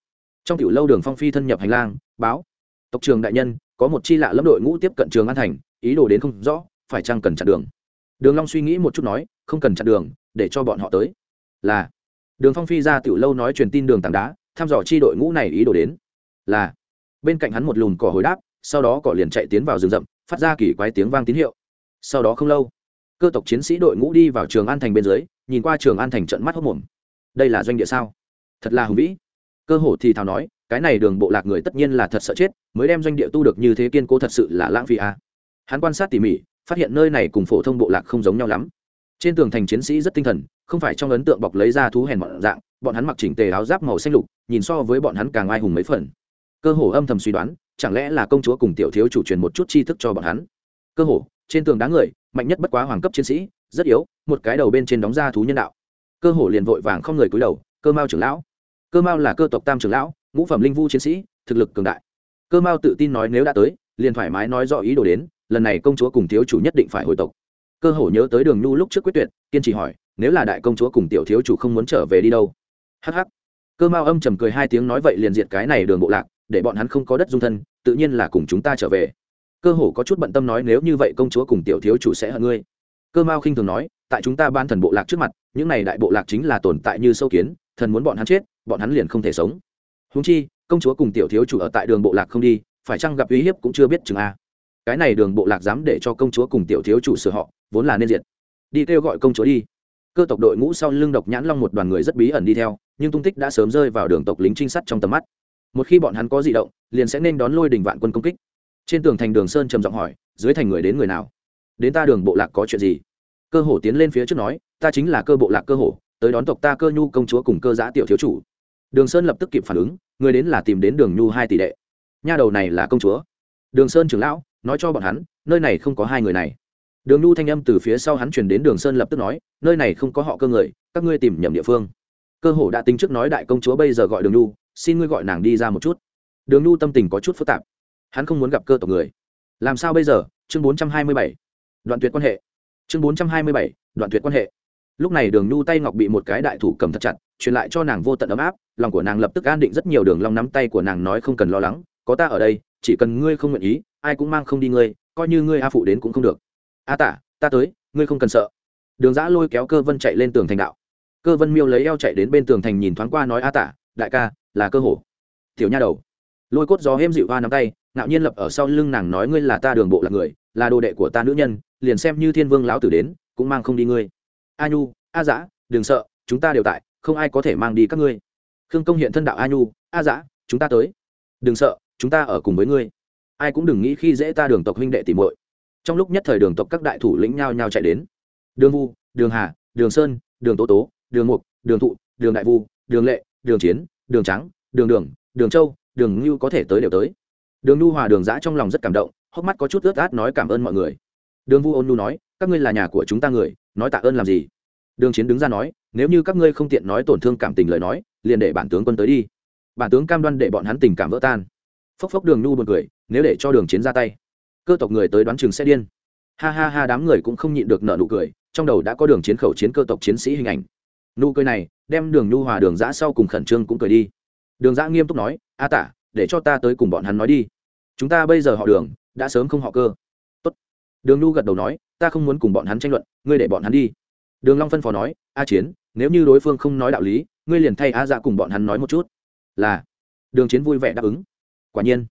Trong tiểu lâu đường phong phi thân nhập hành lang, báo, tộc trường đại nhân, có một chi lạ lẫm đội ngũ tiếp cận trường an thành, ý đồ đến không rõ, phải chăng cần chặn đường? Đường long suy nghĩ một chút nói, không cần chặn đường, để cho bọn họ tới. Là. Đường phong phi ra tiểu lâu nói truyền tin đường tảng đá, thăm dò chi đội ngũ này ý đồ đến. Là. Bên cạnh hắn một lùn cỏ hồi đáp, sau đó cỏ liền chạy tiến vào rừng rậm, phát ra kỳ quái tiếng vang tín hiệu. Sau đó không lâu, cơ tộc chiến sĩ đội ngũ đi vào trường an thành bên dưới, nhìn qua trường an thành trận mắt hốc mồm. Đây là doanh địa sao? Thật là hùng vĩ. Cơ hồ thì thào nói, cái này đường bộ lạc người tất nhiên là thật sợ chết, mới đem doanh địa tu được như thế kiên cố thật sự là lãng phí à. hắn quan sát tỉ mỉ phát hiện nơi này cùng phổ thông bộ lạc không giống nhau lắm. Trên tường thành chiến sĩ rất tinh thần, không phải trong ấn tượng bọc lấy ra thú hèn bọn dạng, bọn hắn mặc chỉnh tề áo giáp màu xanh lục, nhìn so với bọn hắn càng ai hùng mấy phần. Cơ hồ âm thầm suy đoán, chẳng lẽ là công chúa cùng tiểu thiếu chủ truyền một chút tri thức cho bọn hắn. Cơ hồ, trên tường đá người, mạnh nhất bất quá hoàng cấp chiến sĩ, rất yếu, một cái đầu bên trên đóng ra thú nhân đạo. Cơ hồ liền vội vàng không người cúi đầu, cơ mao trưởng lão. Cơ mao là cơ tộc tam trưởng lão, ngũ phẩm linh vu chiến sĩ, thực lực cường đại. Cơ mao tự tin nói nếu đã tới, liền thoải mái nói rõ ý đồ đến lần này công chúa cùng thiếu chủ nhất định phải hồi tộc. Cơ hồ nhớ tới đường nhu lúc trước quyết tuyệt, kiên trì hỏi, nếu là đại công chúa cùng tiểu thiếu chủ không muốn trở về đi đâu? Hh cơ mao âm trầm cười hai tiếng nói vậy liền diệt cái này đường bộ lạc, để bọn hắn không có đất dung thân, tự nhiên là cùng chúng ta trở về. Cơ hồ có chút bận tâm nói nếu như vậy công chúa cùng tiểu thiếu chủ sẽ hận ngươi. Cơ mao khinh thường nói, tại chúng ta ban thần bộ lạc trước mặt, những này đại bộ lạc chính là tồn tại như sâu kiến, thần muốn bọn hắn chết, bọn hắn liền không thể sống. Húng chi, công chúa cùng tiểu thiếu chủ ở tại đường bộ lạc không đi, phải chăng gặp uy hiếp cũng chưa biết chừng a cái này đường bộ lạc dám để cho công chúa cùng tiểu thiếu chủ sửa họ, vốn là nên diệt. Đi kêu gọi công chúa đi. Cơ tộc đội ngũ sau lưng độc nhãn long một đoàn người rất bí ẩn đi theo, nhưng tung tích đã sớm rơi vào đường tộc lính trinh sát trong tầm mắt. Một khi bọn hắn có di động, liền sẽ nên đón lôi đình vạn quân công kích. Trên tường thành đường sơn trầm giọng hỏi, dưới thành người đến người nào? Đến ta đường bộ lạc có chuyện gì? Cơ hổ tiến lên phía trước nói, ta chính là cơ bộ lạc cơ hổ, tới đón tộc ta cơ nhu công chúa cùng cơ giã tiểu thiếu chủ. Đường sơn lập tức kịp phản ứng, người đến là tìm đến đường nhu hai tỷ đệ. Nha đầu này là công chúa. Đường sơn trưởng lão nói cho bọn hắn, nơi này không có hai người này. Đường nhu thanh âm từ phía sau hắn truyền đến đường sơn lập tức nói, nơi này không có họ cơ người, các ngươi tìm nhầm địa phương. Cơ hổ đã tính trước nói đại công chúa bây giờ gọi đường nhu, xin ngươi gọi nàng đi ra một chút. Đường nhu tâm tình có chút phức tạp. Hắn không muốn gặp cơ tộc người. Làm sao bây giờ? Chương bốn trăm hai mươi bảy. Đoạn tuyệt quan hệ. Chương bốn trăm hai mươi bảy, đoạn tuyệt quan hệ. Lúc này đường nhu tay ngọc bị một cái đại thủ cầm thật chặt, truyền lại cho nàng vô tận ấm áp, lòng của nàng lập tức an định rất nhiều đường long nắm tay của nàng nói không cần lo lắng, có ta ở đây, chỉ cần ngươi không nguyện ý ai cũng mang không đi ngươi, coi như ngươi a phụ đến cũng không được. A tả, ta tới, ngươi không cần sợ. Đường giã lôi kéo cơ vân chạy lên tường thành đạo. Cơ vân miêu lấy eo chạy đến bên tường thành nhìn thoáng qua nói a tả, đại ca, là cơ hổ. Tiểu nha đầu. Lôi cốt gió êm dịu hoa nắm tay, ngạo nhiên lập ở sau lưng nàng nói ngươi là ta đường bộ là người, là đồ đệ của ta nữ nhân, liền xem như thiên vương lão tử đến, cũng mang không đi ngươi. A nhu, a dã đừng sợ, chúng ta đều tại, không ai có thể mang đi các ngươi. Khương công hiện thân đạo a nhu, a dã chúng ta tới. Đừng sợ, chúng ta ở cùng với ngươi ai cũng đừng nghĩ khi dễ ta đường tộc huynh đệ tìm muội. Trong lúc nhất thời đường tộc các đại thủ lĩnh nhao nhao chạy đến. Đường vu, đường hà, đường sơn, đường tố tố, đường mục, đường thụ, đường đại vu, đường lệ, đường chiến, đường trắng, đường đường đường châu, đường ngưu có thể tới đều tới. Đường nhu hòa đường giã trong lòng rất cảm động, hốc mắt có chút ướt át nói cảm ơn mọi người. Đường vu ôn nhu nói, các ngươi là nhà của chúng ta người, nói tạ ơn làm gì? Đường chiến đứng ra nói, nếu như các ngươi không tiện nói tổn thương cảm tình lời nói, liền để bản tướng quân tới đi. Bản tướng cam đoan để bọn hắn tình cảm vỡ tan phốc phốc đường nhu buồn cười, nếu để cho đường chiến ra tay, cơ tộc người tới đoán chừng sẽ điên. Ha ha ha, đám người cũng không nhịn được nợ nụ cười, trong đầu đã có đường chiến khẩu chiến cơ tộc chiến sĩ hình ảnh. Nụ cười này, đem đường nhu hòa đường giã sau cùng khẩn trương cũng cười đi. Đường giã nghiêm túc nói, a tả, để cho ta tới cùng bọn hắn nói đi. Chúng ta bây giờ họ đường, đã sớm không họ cơ. Tốt. đường nhu gật đầu nói, ta không muốn cùng bọn hắn tranh luận, ngươi để bọn hắn đi. Đường long phân phó nói, a chiến, nếu như đối phương không nói đạo lý, ngươi liền thay a dạ cùng bọn hắn nói một chút. Là. Đường chiến vui vẻ đáp ứng quả nhiên,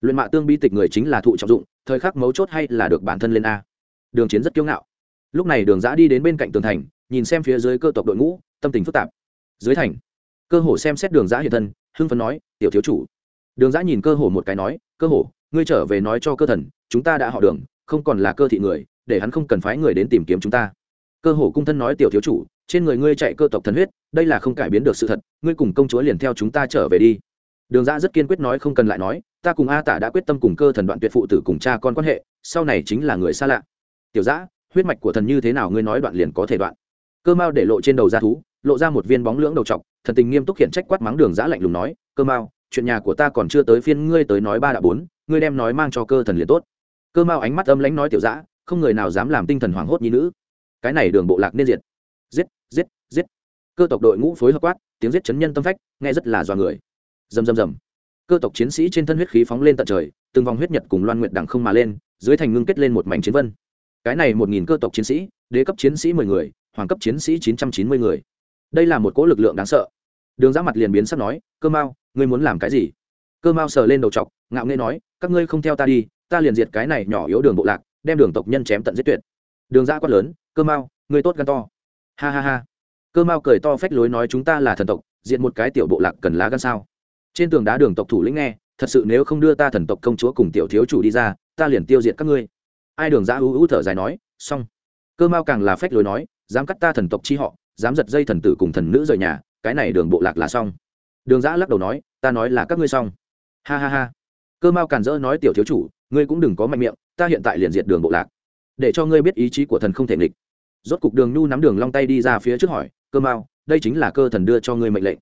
luyện mạ tương bi tịch người chính là thụ trọng dụng, thời khắc mấu chốt hay là được bản thân lên a. Đường chiến rất kiêu ngạo. Lúc này đường giã đi đến bên cạnh tường thành, nhìn xem phía dưới cơ tộc đội ngũ, tâm tình phức tạp. Dưới thành, cơ hồ xem xét đường giã hiện thân, hưng phấn nói, tiểu thiếu chủ. Đường giã nhìn cơ hồ một cái nói, cơ hồ, ngươi trở về nói cho cơ thần, chúng ta đã họ đường, không còn là cơ thị người, để hắn không cần phái người đến tìm kiếm chúng ta. Cơ hồ cung thân nói, tiểu thiếu chủ, trên người ngươi chạy cơ tộc thần huyết, đây là không cải biến được sự thật, ngươi cùng công chúa liền theo chúng ta trở về đi đường giã rất kiên quyết nói không cần lại nói, ta cùng a tả đã quyết tâm cùng cơ thần đoạn tuyệt phụ tử cùng cha con quan hệ, sau này chính là người xa lạ. Tiểu giã huyết mạch của thần như thế nào ngươi nói đoạn liền có thể đoạn. Cơ mao để lộ trên đầu ra thú, lộ ra một viên bóng lưỡng đầu t thần tình nghiêm túc hiện trách quát mắng đường giã lạnh lùng nói, cơ mao, chuyện nhà của ta còn chưa tới phiên ngươi tới nói ba đã bốn, ngươi đem nói mang cho cơ thần liền tốt. Cơ mao ánh mắt âm lãnh nói, tiểu giã không người nào dám làm tinh thần hoảng hốt như nữ. Cái này đường bộ lạc nên diệt. Giết giết giết. Cơ tộc đội ngũ phối hợp quát, tiếng giết chấn nhân tâm phách, nghe rất là dọa người rầm rầm rầm. Cơ tộc chiến sĩ trên thân huyết khí phóng lên tận trời từng vòng huyết nhật cùng loan nguyệt đằng không mà lên dưới thành ngưng kết lên một mảnh chiến vân. Cái này một nghìn cơ tộc chiến sĩ đế cấp chiến sĩ mười người hoàng cấp chiến sĩ chín trăm chín mươi người. Đây là một cỗ lực lượng đáng sợ. Đường ra mặt liền biến sắc nói cơ mao ngươi muốn làm cái gì? Cơ mao sờ lên đầu trọc, ngạo nghễ nói các ngươi không theo ta đi ta liền diệt cái này nhỏ yếu đường bộ lạc đem đường tộc nhân chém tận giết tuyệt. Đường giã quát lớn cơ mao ngươi tốt gan to. Ha ha ha. Cơ mao cười to phách lối nói chúng ta là thần tộc diệt một cái tiểu bộ lạc cần lá gan sao? Trên tường đá đường tộc thủ lĩnh nghe, thật sự nếu không đưa ta thần tộc công chúa cùng tiểu thiếu chủ đi ra, ta liền tiêu diệt các ngươi. Ai đường giã ưu ưu thở dài nói, xong. Cơ mao càng là phách lối nói, dám cắt ta thần tộc chi họ, dám giật dây thần tử cùng thần nữ rời nhà, cái này đường bộ lạc là xong. Đường giã lắc đầu nói, ta nói là các ngươi xong. Ha ha ha. Cơ mao càn dỡ nói tiểu thiếu chủ, ngươi cũng đừng có mạnh miệng, ta hiện tại liền diệt đường bộ lạc. Để cho ngươi biết ý chí của thần không thể nghịch. Rốt cục đường nhu nắm đường long tay đi ra phía trước hỏi, cơ mao, đây chính là cơ thần đưa cho ngươi mệnh lệnh.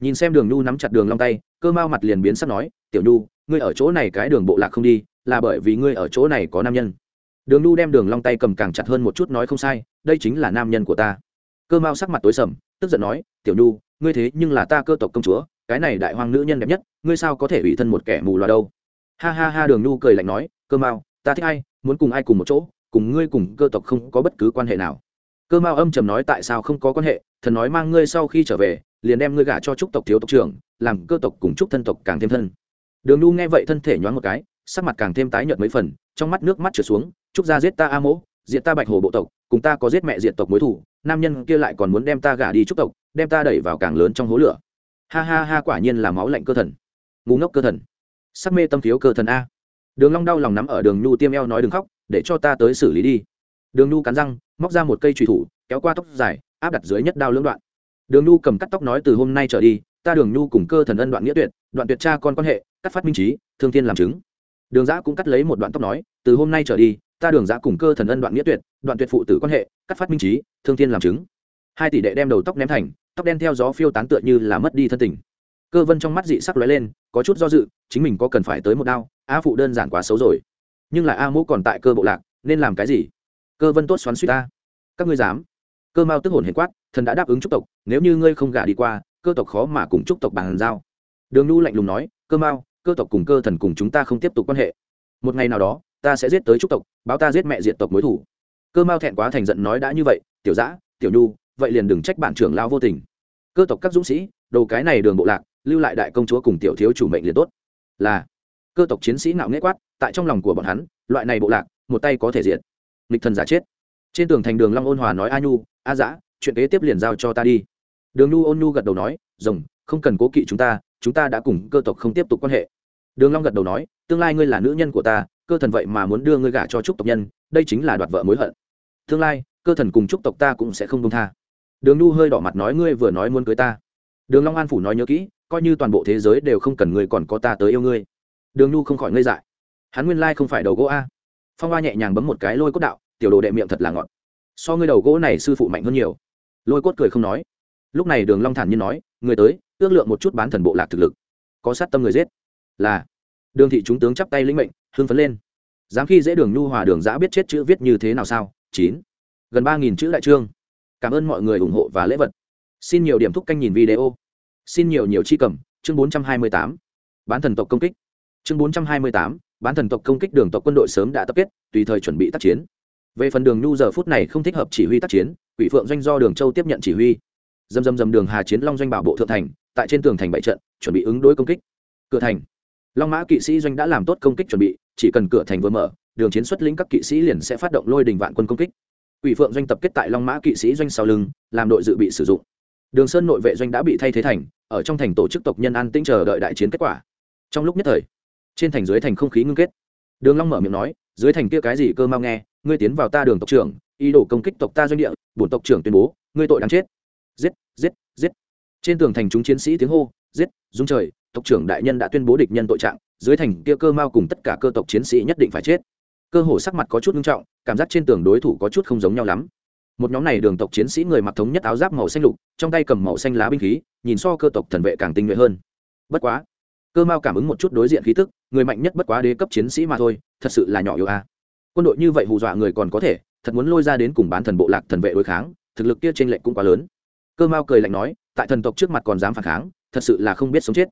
Nhìn xem đường nhu nắm chặt đường long tay cơ mao mặt liền biến sắc nói, tiểu nhu, ngươi ở chỗ này cái đường bộ lạc không đi, là bởi vì ngươi ở chỗ này có nam nhân. Đường nhu đem đường long tay cầm càng chặt hơn một chút nói không sai, đây chính là nam nhân của ta. Cơ mao sắc mặt tối sầm, tức giận nói, tiểu nhu, ngươi thế nhưng là ta cơ tộc công chúa, cái này đại hoàng nữ nhân đẹp nhất, ngươi sao có thể ủy thân một kẻ mù loà đâu? Ha ha ha, đường nhu cười lạnh nói, cơ mao ta thích ai, muốn cùng ai cùng một chỗ, cùng ngươi cùng cơ tộc không có bất cứ quan hệ nào. Cơ mao âm trầm nói, tại sao không có quan hệ? Thần nói mang ngươi sau khi trở về, liền đem ngươi gả cho trúc tộc thiếu tộc trưởng làm cơ tộc cùng trúc thân tộc càng thêm thân. Đường nhu nghe vậy thân thể nhoáng một cái, sắc mặt càng thêm tái nhợt mấy phần, trong mắt nước mắt trượt xuống trúc gia giết ta a mỗ, diệt ta bạch hồ bộ tộc, cùng ta có giết mẹ diệt tộc mối thủ nam nhân kia lại còn muốn đem ta gả đi trúc tộc, đem ta đẩy vào càng lớn trong hố lửa. Ha ha ha, quả nhiên là máu lạnh cơ thần. Ngu ngốc cơ thần. Sắc mê tâm thiếu cơ thần a. Đường long đau lòng nắm ở đường nhu tiêm eo nói đừng khóc, để cho ta tới xử lý đi. Đường nhu cắn răng, móc ra một cây trùy thủ, kéo qua tóc dài, áp đặt dưới nhất đao lưỡng đoạn. Đường nhu cầm cắt tóc nói từ hôm nay trở đi ta đường nhu cùng cơ thần ân đoạn nghĩa tuyệt, đoạn tuyệt cha con quan hệ, cắt phát minh trí, thương thiên làm chứng. Đường giã cũng cắt lấy một đoạn tóc nói, từ hôm nay trở đi, ta đường giã cùng cơ thần ân đoạn nghĩa tuyệt, đoạn tuyệt phụ tử quan hệ, cắt phát minh trí, thương thiên làm chứng. Hai tỷ đệ đem đầu tóc ném thành, tóc đen theo gió phiêu tán tựa như là mất đi thân tình. Cơ vân trong mắt dị sắc lóe lên, có chút do dự, chính mình có cần phải tới một đao a phụ đơn giản quá xấu rồi. Nhưng là a mũ còn tại cơ bộ lạc, nên làm cái gì? Cơ vân tốt xoắn suýt ta. Các ngươi dám. Cơ mao tức hồn hiền quát, thần đã đáp ứng trúc tộc, nếu như ngươi không gả đi qua cơ tộc khó mà cùng chúc tộc bàn giao. Đường nu lạnh lùng nói, cơ mao, cơ tộc cùng cơ thần cùng chúng ta không tiếp tục quan hệ. Một ngày nào đó, ta sẽ giết tới chúc tộc, báo ta giết mẹ diện tộc mối thủ. Cơ mao thẹn quá thành giận nói đã như vậy, tiểu dã, tiểu nhu, vậy liền đừng trách bản trưởng lao vô tình. Cơ tộc các dũng sĩ, đồ cái này đường bộ lạc, lưu lại đại công chúa cùng tiểu thiếu chủ mệnh liền tốt. Là, cơ tộc chiến sĩ ngạo nghễ quát, tại trong lòng của bọn hắn, loại này bộ lạc, một tay có thể diện nghịch thần giả chết. Trên tường thành đường long ôn hòa nói, a nhu, a dã, chuyện kế tiếp liền giao cho ta đi đường nhu ôn nhu gật đầu nói, rồng, không cần cố kỵ chúng ta chúng ta đã cùng cơ tộc không tiếp tục quan hệ. Đường long gật đầu nói, tương lai ngươi là nữ nhân của ta, cơ thần vậy mà muốn đưa ngươi gả cho trúc tộc nhân, đây chính là đoạt vợ mối hận. Tương lai, cơ thần cùng trúc tộc ta cũng sẽ không buông tha. Đường nhu hơi đỏ mặt nói, ngươi vừa nói muốn cưới ta. Đường long an phủ nói nhớ kỹ, coi như toàn bộ thế giới đều không cần ngươi còn có ta tới yêu ngươi. Đường nhu không khỏi ngây dại. Hắn nguyên lai không phải đầu gỗ a. Phong hoa nhẹ nhàng bấm một cái lôi cốt đạo, tiểu đồ đệ miệng thật là ngọt. So ngươi đầu gỗ này sư phụ mạnh hơn nhiều. Lôi cốt cười không nói lúc này đường long thản nhiên nói, người tới, ước lượng một chút bán thần bộ lạc thực lực. Có sát tâm người giết. Là. Đường thị chúng tướng chắp tay lĩnh mệnh, hưng phấn lên. Dám khi dễ đường nhu hòa đường giã biết chết chữ viết như thế nào sao? Chín. Gần ba nghìn chữ đại trương. Cảm ơn mọi người ủng hộ và lễ vật. Xin nhiều điểm thúc canh nhìn video. Xin nhiều nhiều chi cầm. Chương bốn trăm hai mươi tám. Bán thần tộc công kích. Chương bốn trăm hai mươi tám. Bán thần tộc công kích đường tộc quân đội sớm đã tập kết, tùy thời chuẩn bị tác chiến. Về phần đường nhu giờ phút này không thích hợp chỉ huy tác chiến, quỷ phượng doanh do đường châu tiếp nhận chỉ huy dầm dầm dầm đường hà chiến long doanh bảo bộ thượng thành, tại trên tường thành bảy trận, chuẩn bị ứng đối công kích. Cửa thành, long mã kỵ sĩ doanh đã làm tốt công kích chuẩn bị, chỉ cần cửa thành vừa mở, đường chiến xuất lĩnh các kỵ sĩ liền sẽ phát động lôi đình vạn quân công kích. Quỷ phượng doanh tập kết tại long mã kỵ sĩ doanh sau lưng, làm đội dự bị sử dụng. Đường sơn nội vệ doanh đã bị thay thế thành, ở trong thành tổ chức tộc nhân an tĩnh chờ đợi đại chiến kết quả. Trong lúc nhất thời, trên thành dưới thành không khí ngưng kết. Đường long mở miệng nói, dưới thành kia cái gì cơ mau nghe, ngươi tiến vào ta đường tộc trưởng, ý đồ công kích tộc ta doanh địa, bổn tộc trưởng tuyên bố, ngươi tội đáng chết giết giết giết. Trên tường thành chúng chiến sĩ tiếng hô, giết dung trời, tộc trưởng đại nhân đã tuyên bố địch nhân tội trạng, dưới thành kia cơ mao cùng tất cả cơ tộc chiến sĩ nhất định phải chết. Cơ hồ sắc mặt có chút nghiêm trọng, cảm giác trên tường đối thủ có chút không giống nhau lắm. Một nhóm này đường tộc chiến sĩ người mặc thống nhất áo giáp màu xanh lục, trong tay cầm màu xanh lá binh khí, nhìn so cơ tộc thần vệ càng tinh nhuệ hơn. Bất quá, cơ mao cảm ứng một chút đối diện khí tức, người mạnh nhất bất quá đế cấp chiến sĩ mà thôi, thật sự là nhỏ yếu a. Quân đội như vậy hù dọa người còn có thể, thật muốn lôi ra đến cùng bán thần bộ lạc thần vệ đối kháng, thực lực kia t r ê n lệch cũng quá lớn cơ mao cười lạnh nói, tại thần tộc trước mặt còn dám phản kháng, thật sự là không biết sống chết.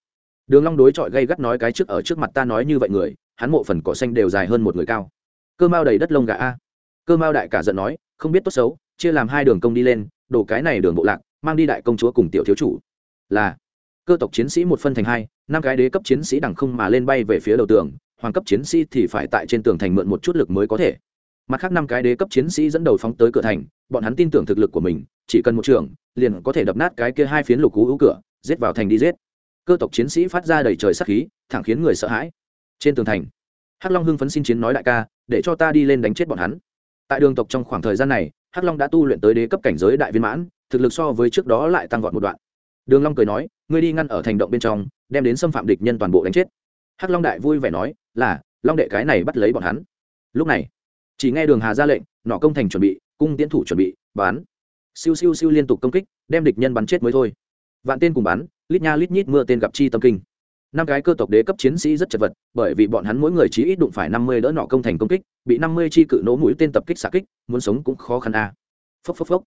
Đường long đối chọi gây gắt nói cái trước ở trước mặt ta nói như vậy người, hắn mộ phần cỏ xanh đều dài hơn một người cao. Cơ mao đầy đất lông gà a. Cơ mao đại cả giận nói, không biết tốt xấu, chia làm hai đường công đi lên, đổ cái này đường bộ lạc, mang đi đại công chúa cùng tiểu thiếu chủ. Là, cơ tộc chiến sĩ một phân thành hai, năm cái đế cấp chiến sĩ đằng không mà lên bay về phía đầu tường, hoàng cấp chiến sĩ thì phải tại trên tường thành mượn một chút lực mới có thể mặt khác năm cái đế cấp chiến sĩ dẫn đầu phóng tới cửa thành, bọn hắn tin tưởng thực lực của mình, chỉ cần một trường, liền có thể đập nát cái kia hai phiến lục cú hữu cửa, giết vào thành đi giết. Cơ tộc chiến sĩ phát ra đầy trời sắc khí, thẳng khiến người sợ hãi. Trên tường thành, hắc long hưng phấn xin chiến nói đại ca, để cho ta đi lên đánh chết bọn hắn. Tại đường tộc trong khoảng thời gian này, hắc long đã tu luyện tới đế cấp cảnh giới đại viên mãn, thực lực so với trước đó lại tăng vọt một đoạn. Đường long cười nói, ngươi đi ngăn ở thành động bên trong, đem đến xâm phạm địch nhân toàn bộ đánh chết. Hắc long đại vui vẻ nói, là, long đệ cái này bắt lấy bọn hắn. Lúc này chỉ nghe đường hà ra lệnh, nọ công thành chuẩn bị, cung tiến thủ chuẩn bị, bán. Siêu siêu siêu liên tục công kích, đem địch nhân bắn chết mới thôi. Vạn tên cùng bắn, lít nha lít nhít mưa tên gặp chi tâm kinh. Năm cái cơ tộc đế cấp chiến sĩ rất chật vật, bởi vì bọn hắn mỗi người chỉ ít đụng phải năm mươi đỡ nọ công thành công kích, bị năm mươi chi cự nỗ mũi tên tập kích xạ kích, muốn sống cũng khó khăn a. À. phốc phốc phốc.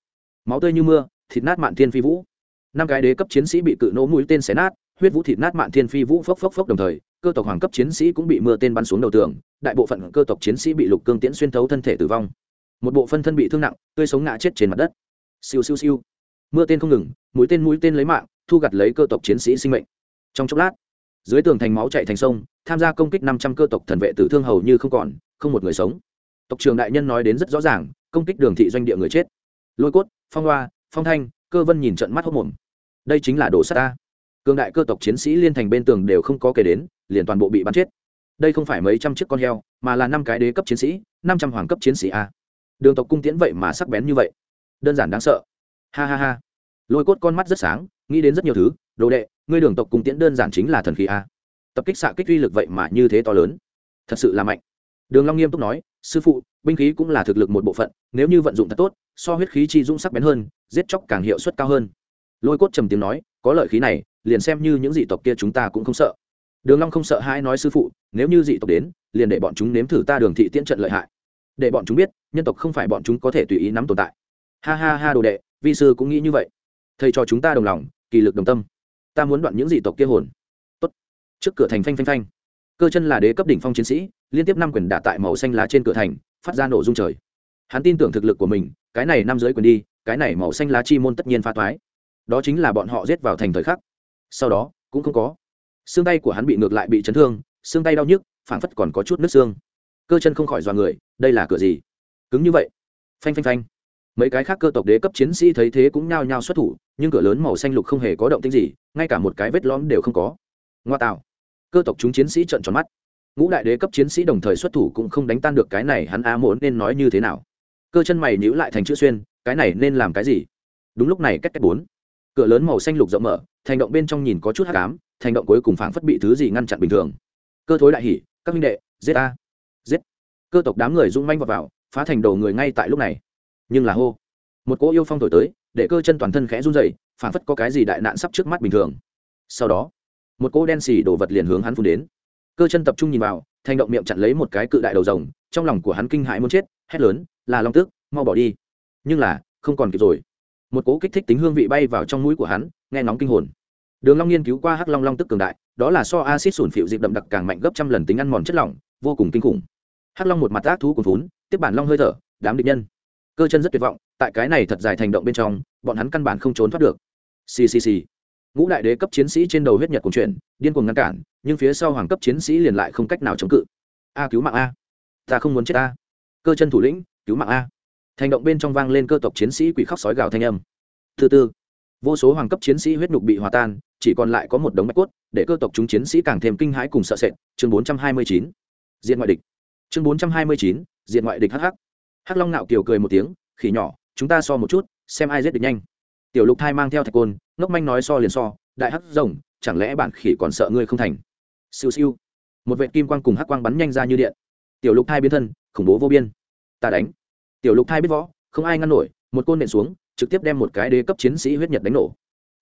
Máu tươi như mưa, thịt nát mạn thiên phi vũ. Năm cái đế cấp chiến sĩ bị cự nỗ mũi tên xé nát, huyết vũ thịt nát mạn thiên phi vũ phốc phốc phốc đồng thời cơ tộc hoàng cấp chiến sĩ cũng bị mưa tên bắn xuống đầu tường, đại bộ phận cơ tộc chiến sĩ bị lục cương tiễn xuyên thấu thân thể tử vong. Một bộ phân thân bị thương nặng, tươi sống ngã chết trên mặt đất. Siêu siêu siêu. Mưa tên không ngừng, mũi tên mũi tên lấy mạng, thu gặt lấy cơ tộc chiến sĩ sinh mệnh. Trong chốc lát, dưới tường thành máu chạy thành sông, tham gia công kích năm trăm cơ tộc thần vệ tử thương hầu như không còn, không một người sống. Tộc trường đại nhân nói đến rất rõ ràng, công kích đường thị doanh địa người chết. Lôi cốt, phong hoa, phong thanh, cơ vân nhìn trận mắt hốc mồm. Đây chính là đồ sắt ta cường đại cơ tộc chiến sĩ liên thành bên tường đều không có kể đến, liền toàn bộ bị bắn chết. Đây không phải mấy trăm chiếc con heo, mà là năm cái đế cấp chiến sĩ, năm trăm hoàng cấp chiến sĩ a. Đường tộc cung tiễn vậy mà sắc bén như vậy. Đơn giản đáng sợ. Ha ha ha. Lôi cốt con mắt rất sáng, nghĩ đến rất nhiều thứ. Đồ đệ, ngươi đường tộc cung tiễn đơn giản chính là thần khí a. Tập kích xạ kích uy lực vậy mà như thế to lớn. Thật sự là mạnh. Đường long nghiêm túc nói, sư phụ, binh khí cũng là thực lực một bộ phận, nếu như vận dụng thật tốt, so huyết khí chi dung sắc bén hơn, giết chóc càng hiệu suất cao hơn. Lôi cốt trầm tiếng nói, có lợi khí này liền xem như những dị tộc kia chúng ta cũng không sợ. Đường long không sợ hãi nói sư phụ, nếu như dị tộc đến, liền để bọn chúng nếm thử ta đường thị tiễn trận lợi hại. Để bọn chúng biết, nhân tộc không phải bọn chúng có thể tùy ý nắm tồn tại. Ha ha ha đồ đệ, vi sư cũng nghĩ như vậy. Thầy cho chúng ta đồng lòng, kỳ lực đồng tâm. Ta muốn đoạn những dị tộc kia hồn. Tốt. Trước cửa thành phanh phanh phanh. Cơ chân là đế cấp đỉnh phong chiến sĩ, liên tiếp năm quyền đả tại màu xanh lá trên cửa thành, phát ra nổ rung trời. Hắn tin tưởng thực lực của mình, cái này năm giới quyền đi, cái này màu xanh lá chi môn tất nhiên pha toái. Đó chính là bọn họ giết vào thành thời khắc sau đó, cũng không có. Xương tay của hắn bị ngược lại bị chấn thương, xương tay đau nhức, phảng phất còn có chút nứt xương. Cơ chân không khỏi dọa người, đây là cửa gì? Cứng như vậy. Phanh phanh phanh. Mấy cái khác cơ tộc đế cấp chiến sĩ thấy thế cũng nhao nhao xuất thủ, nhưng cửa lớn màu xanh lục không hề có động tĩnh gì, ngay cả một cái vết lõm đều không có. Ngoa tạo. Cơ tộc chúng chiến sĩ trợn tròn mắt. Ngũ đại đế cấp chiến sĩ đồng thời xuất thủ cũng không đánh tan được cái này hắn á muốn nên nói như thế nào. Cơ chân mày nhíu lại thành chữ xuyên, cái này nên làm cái gì? Đúng lúc này, cách cách bốn. Cửa lớn màu xanh lục rộng mở thành động bên trong nhìn có chút hắc ám thành động cuối cùng phảng phất bị thứ gì ngăn chặn bình thường. Cơ thối đại hỉ các minh đệ giết a giết. Cơ tộc đám người rung manh vào, vào phá thành đầu người ngay tại lúc này. Nhưng là hô. Một cỗ yêu phong thổi tới để cơ chân toàn thân khẽ run dậy phảng phất có cái gì đại nạn sắp trước mắt bình thường. Sau đó một cỗ đen xì đổ vật liền hướng hắn phun đến. Cơ chân tập trung nhìn vào thành động miệng chặn lấy một cái cự đại đầu rồng trong lòng của hắn kinh hãi muốn chết hét lớn là long tước mau bỏ đi. Nhưng là không còn kịp rồi. Một cỗ kích thích tính hương vị bay vào trong mũi của hắn nghe nóng kinh hồn đường long nghiên cứu qua hắc long long tức cường đại, đó là so acid sủn phịu dịp đậm đặc càng mạnh gấp trăm lần tính ăn mòn chất lỏng, vô cùng kinh khủng. Hắc long một mặt ác thú cuồn vốn tiếp bản long hơi thở, đám địch nhân. Cơ chân rất tuyệt vọng, tại cái này thật dài thành động bên trong, bọn hắn căn bản không trốn thoát được. Xì xì xì. Ngũ đại đế cấp chiến sĩ trên đầu huyết nhật cùng chuyển, điên cuồng ngăn cản, nhưng phía sau hoàng cấp chiến sĩ liền lại không cách nào chống cự. A, cứu mạng a. Ta không muốn chết a. Cơ chân thủ lĩnh, cứu mạng a. Thành động bên trong vang lên cơ tộc chiến sĩ quỷ khóc sói gào thanh âm. Thứ tư vô số hoàng cấp chiến sĩ huyết nhục bị hòa tan, chỉ còn lại có một đống bạch cốt, để cơ tộc chúng chiến sĩ càng thêm kinh hãi cùng sợ sệt. Chương bốn trăm hai mươi chín, diện ngoại địch. Chương bốn trăm hai mươi chín, diện ngoại địch hh hắc. Long nạo kiều cười một tiếng, khỉ nhỏ, chúng ta so một chút, xem ai giết được nhanh. Tiểu lục thai mang theo thạch côn, ngốc manh nói so liền so, đại hắc rồng, chẳng lẽ bản khỉ còn sợ ngươi không thành? Siêu siêu. Một vệ kim quang cùng hắc quang bắn nhanh ra như điện. Tiểu lục thai biến thân, khủng bố vô biên. Ta đánh. Tiểu lục thai biết võ, không ai ngăn nổi, một côn nện xuống trực tiếp đem một cái đế cấp chiến sĩ huyết nhật đánh nổ.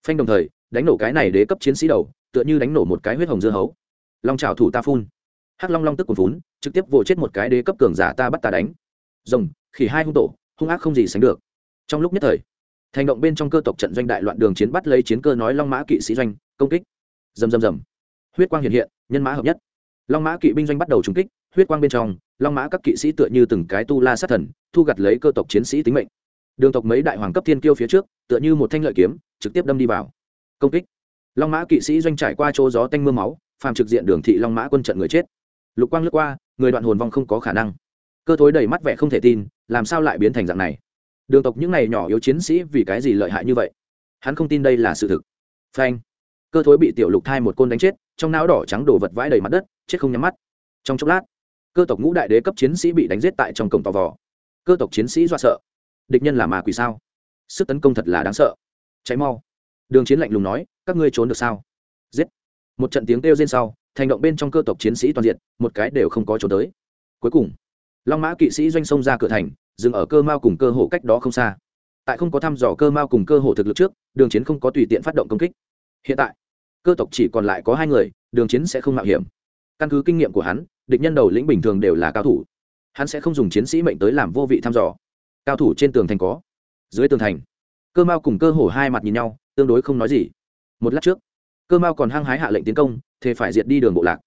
Phanh đồng thời đánh nổ cái này đế cấp chiến sĩ đầu tựa như đánh nổ một cái huyết hồng dưa hấu. Long trào thủ ta phun. Hắc long long tức cuồn vốn, trực tiếp vồ chết một cái đế cấp cường giả ta bắt ta đánh. Rồng khỉ hai hung tổ hung ác không gì sánh được. Trong lúc nhất thời thành động bên trong cơ tộc trận doanh đại loạn đường chiến bắt lấy chiến cơ nói long mã kỵ sĩ doanh công kích. Rầm rầm rầm. Huyết quang hiện hiện nhân mã hợp nhất. Long mã kỵ binh doanh bắt đầu trúng kích huyết quang bên trong long mã các kỵ sĩ tựa như từng cái tu la sát thần thu gặt lấy cơ tộc chiến sĩ tính mệnh đường tộc mấy đại hoàng cấp thiên kiêu phía trước, tựa như một thanh lợi kiếm, trực tiếp đâm đi vào. Công kích. Long mã kỵ sĩ doanh trải qua chỗ gió tanh m ư a máu, phàm trực diện đường thị long mã quân trận người chết. Lục quang lướt qua, người đoạn hồn vong không có khả năng. Cơ thối đầy mắt vẻ không thể tin, làm sao lại biến thành dạng này? Đường tộc những này nhỏ yếu chiến sĩ vì cái gì lợi hại như vậy? Hắn không tin đây là sự thực. Phanh. Cơ thối bị tiểu lục thai một côn đánh chết, trong não đỏ trắng đổ vật vãi đầy mặt đất, chết không nhắm mắt. Trong chốc lát, cơ tộc ngũ đại đế cấp chiến sĩ bị đánh giết tại trong cổng tò vò. Cơ tộc chiến sĩ do sợ địch nhân là ma quỷ sao? Sức tấn công thật là đáng sợ. Cháy mau. Đường chiến lạnh lùng nói, các ngươi trốn được sao? Giết. Một trận tiếng kêu trên sau, thành động bên trong cơ tộc chiến sĩ toàn diện, một cái đều không có trốn tới. Cuối cùng, long mã kỵ sĩ doanh sông ra cửa thành, dừng ở cơ mao cùng cơ hộ cách đó không xa. Tại không có thăm dò cơ mao cùng cơ hộ thực lực trước, đường chiến không có tùy tiện phát động công kích. Hiện tại, cơ tộc chỉ còn lại có hai người, đường chiến sẽ không mạo hiểm. Căn cứ kinh nghiệm của hắn, địch nhân đầu lĩnh bình thường đều là cao thủ. Hắn sẽ không dùng chiến sĩ mệnh tới làm vô vị thăm dò cao thủ trên tường thành có, dưới tường thành, cơ mao cùng cơ hổ hai mặt nhìn nhau, tương đối không nói gì. Một lát trước, cơ mao còn hăng hái hạ lệnh tiến công thế phải diệt đi đường bộ lạc.